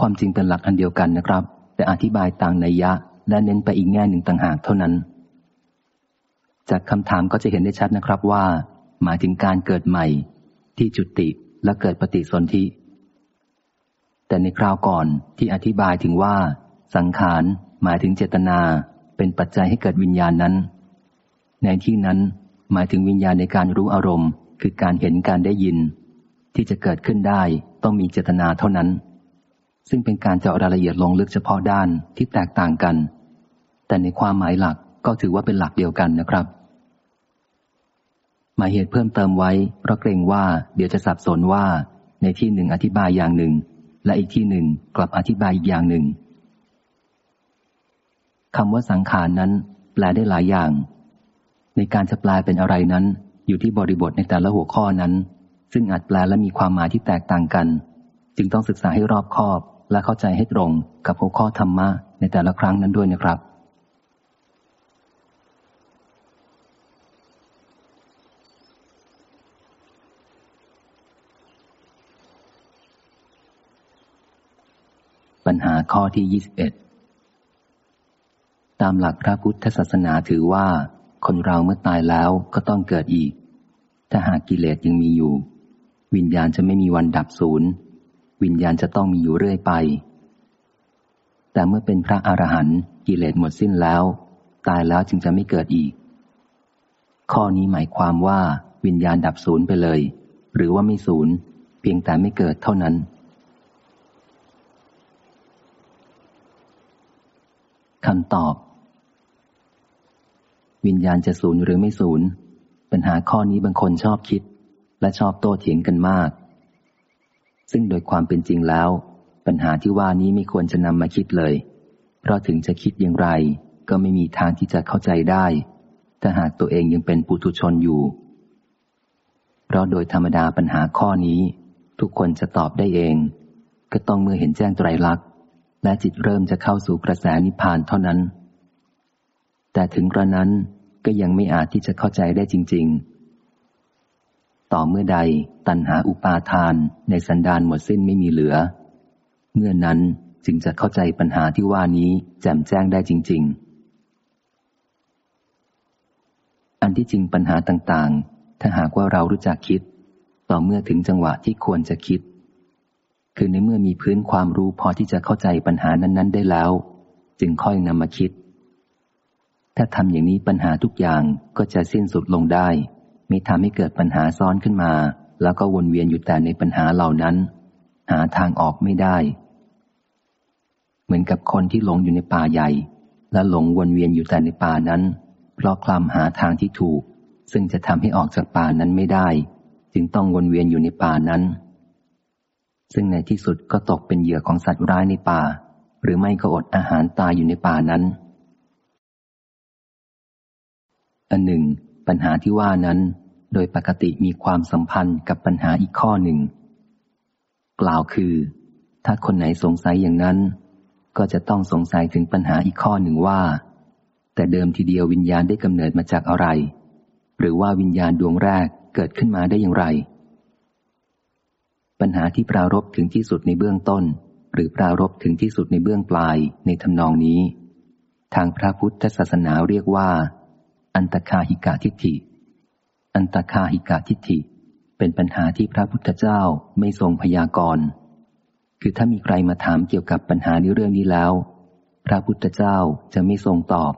ความจริงเป็นหลักอันเดียวกันนะครับ แต่อธิบายต่างในยะและเน้นไปอีกแง่หนึ่งต่างหากเท่านั้น จากคำถามก็จะเห็นได้ชัดนะครับว่า หมายถึงการเกิดใหม่ ที่จุติและเกิดปฏิสนธิ แต่ในคราวก่อนที่อธิบายถึงว่า สังขารหมายถึงเจตนา เป็นปัจจัยให้เกิดวิญญาณนั้น ในที่นั้นหมายถึงวิญญาณในการรู้อารมณ์ คือการเห็นการได้ยิน ที่จะเกิดขึ้นได้ต้องมีเจตนาเท่านั้น ซึ่งเป็นการเจาะรายละเอียดลงลึกเฉพาะด้านที่แตกต่างกัน แต่ในความหมายหลักก็ถือว่าเป็นหลักเดียวกันนะครับหมายเหตุเพิ่มเติมไว้เพราะเกรงว่าเดี๋ยวจะสับสนว่า ในที่หนึ่งอธิบายอย่างหนึ่ง และอีกที่หนึ่งกลับอธิบายอีกอย่างหนึ่งคำว่าสังขารนั้น แปลได้หลายอย่าง ในการจะแปลเป็นอะไรนั้น อยู่ที่บริบทในแต่ละหัวข้อนั้น ซึ่งอาจแปลและมีความหมายที่แตกต่างกัน จึงต้องศึกษาให้รอบคอบและเข้าใจให้ตรงกับหัวข้อธรรมะในแต่ละครั้งนั้นด้วยนะครับ ปัญหาข้อที่ 21 ตามหลักพระพุทธศาสนาถือว่า คนเราเมื่อตายแล้วก็ต้องเกิดอีก ถ้าหากกิเลสยังมีอยู่ วิญญาณจะไม่มีวันดับศูนย์ วิญญาณจะต้องมีอยู่เรื่อยไป แต่เมื่อเป็นพระอรหันต์กิเลสหมดสิ้นแล้ว ตายแล้วจึงจะไม่เกิดอีก ข้อนี้หมายความว่าวิญญาณดับศูนย์ไปเลย หรือว่าไม่ศูนย์เพียงแต่ไม่เกิดเท่านั้น คำตอบ วิญญาณจะสูญหรือไม่สูญปัญหาข้อนี้บางคนชอบคิด และชอบโต้เถียงกันมาก ซึ่งโดยความเป็นจริงแล้ว ปัญหาที่ว่านี้ไม่ควรจะนำมาคิดเลย เพราะถึงจะคิดอย่างไร ก็ไม่มีทางที่จะเข้าใจได้ ถ้าหากตัวเองยังเป็นปุถุชนอยู่ เพราะโดยธรรมดาปัญหาข้อนี้ ทุกคนจะตอบได้เอง ก็ต้องเมื่อเห็นแจ้งไตรลักษณ์ และจิตเริ่มจะเข้าสู่กระแสนิพพานเท่านั้น แต่ถึงกระนั้นก็ยังไม่อาจที่จะเข้าใจได้จริง ๆ ต่อเมื่อใดตัณหาอุปาทานในสันดานหมดสิ้นไม่มีเหลือ เมื่อนั้นจึงจะเข้าใจปัญหาที่ว่านี้แจ่มแจ้งได้จริง ๆ อันที่จริงปัญหาต่างๆ ถ้าหากว่าเรารู้จักคิด ต่อเมื่อถึงจังหวะที่ควรจะคิด คือในเมื่อมีพื้นความรู้พอที่จะเข้าใจปัญหานั้น ๆ ได้แล้ว จึงค่อยนำมาคิด ถ้าทำอย่างนี้ปัญหาทุกอย่างก็จะสิ้นสุดลงได้ ไม่ทำให้เกิดปัญหาซ้อนขึ้นมา แล้วก็วนเวียนอยู่แต่ในปัญหาเหล่านั้น หาทางออกไม่ได้ เหมือนกับคนที่หลงอยู่ในป่าใหญ่ และหลงวนเวียนอยู่แต่ในป่านั้น เพราะคลำหาทางที่ถูก ซึ่งจะทำให้ออกจากป่านั้นไม่ได้ จึงต้องวนเวียนอยู่ในป่านั้น ซึ่งในที่สุดก็ตกเป็นเหยื่อของสัตว์ร้ายในป่า หรือไม่ก็อดอาหารตายอยู่ในป่านั้น อันหนึ่ง ปัญหาที่ว่านั้น โดยปกติมีความสัมพันธ์กับปัญหาอีกข้อหนึ่ง กล่าวคือ ถ้าคนไหนสงสัยอย่างนั้น ก็จะต้องสงสัยถึงปัญหาอีกข้อหนึ่งว่า แต่เดิมทีเดียววิญญาณได้กำเนิดมาจากอะไร หรือว่าวิญญาณดวงแรกเกิดขึ้นมาได้อย่างไร ปัญหาที่ปรารบถึงที่สุดในเบื้องต้น หรือปรารบถึงที่สุดในเบื้องปลายในทำนองนี้ ทางพระพุทธศาสนาเรียกว่า อันตคาหิกาทิฏฐิ อันตคาหิกาทิฏฐิ เป็นปัญหาที่พระพุทธเจ้าไม่ทรงพยากรณ์คือถ้ามีใครมาถามเกี่ยวกับปัญหาในเรื่องนี้แล้ว พระพุทธเจ้าจะไม่ทรงตอบ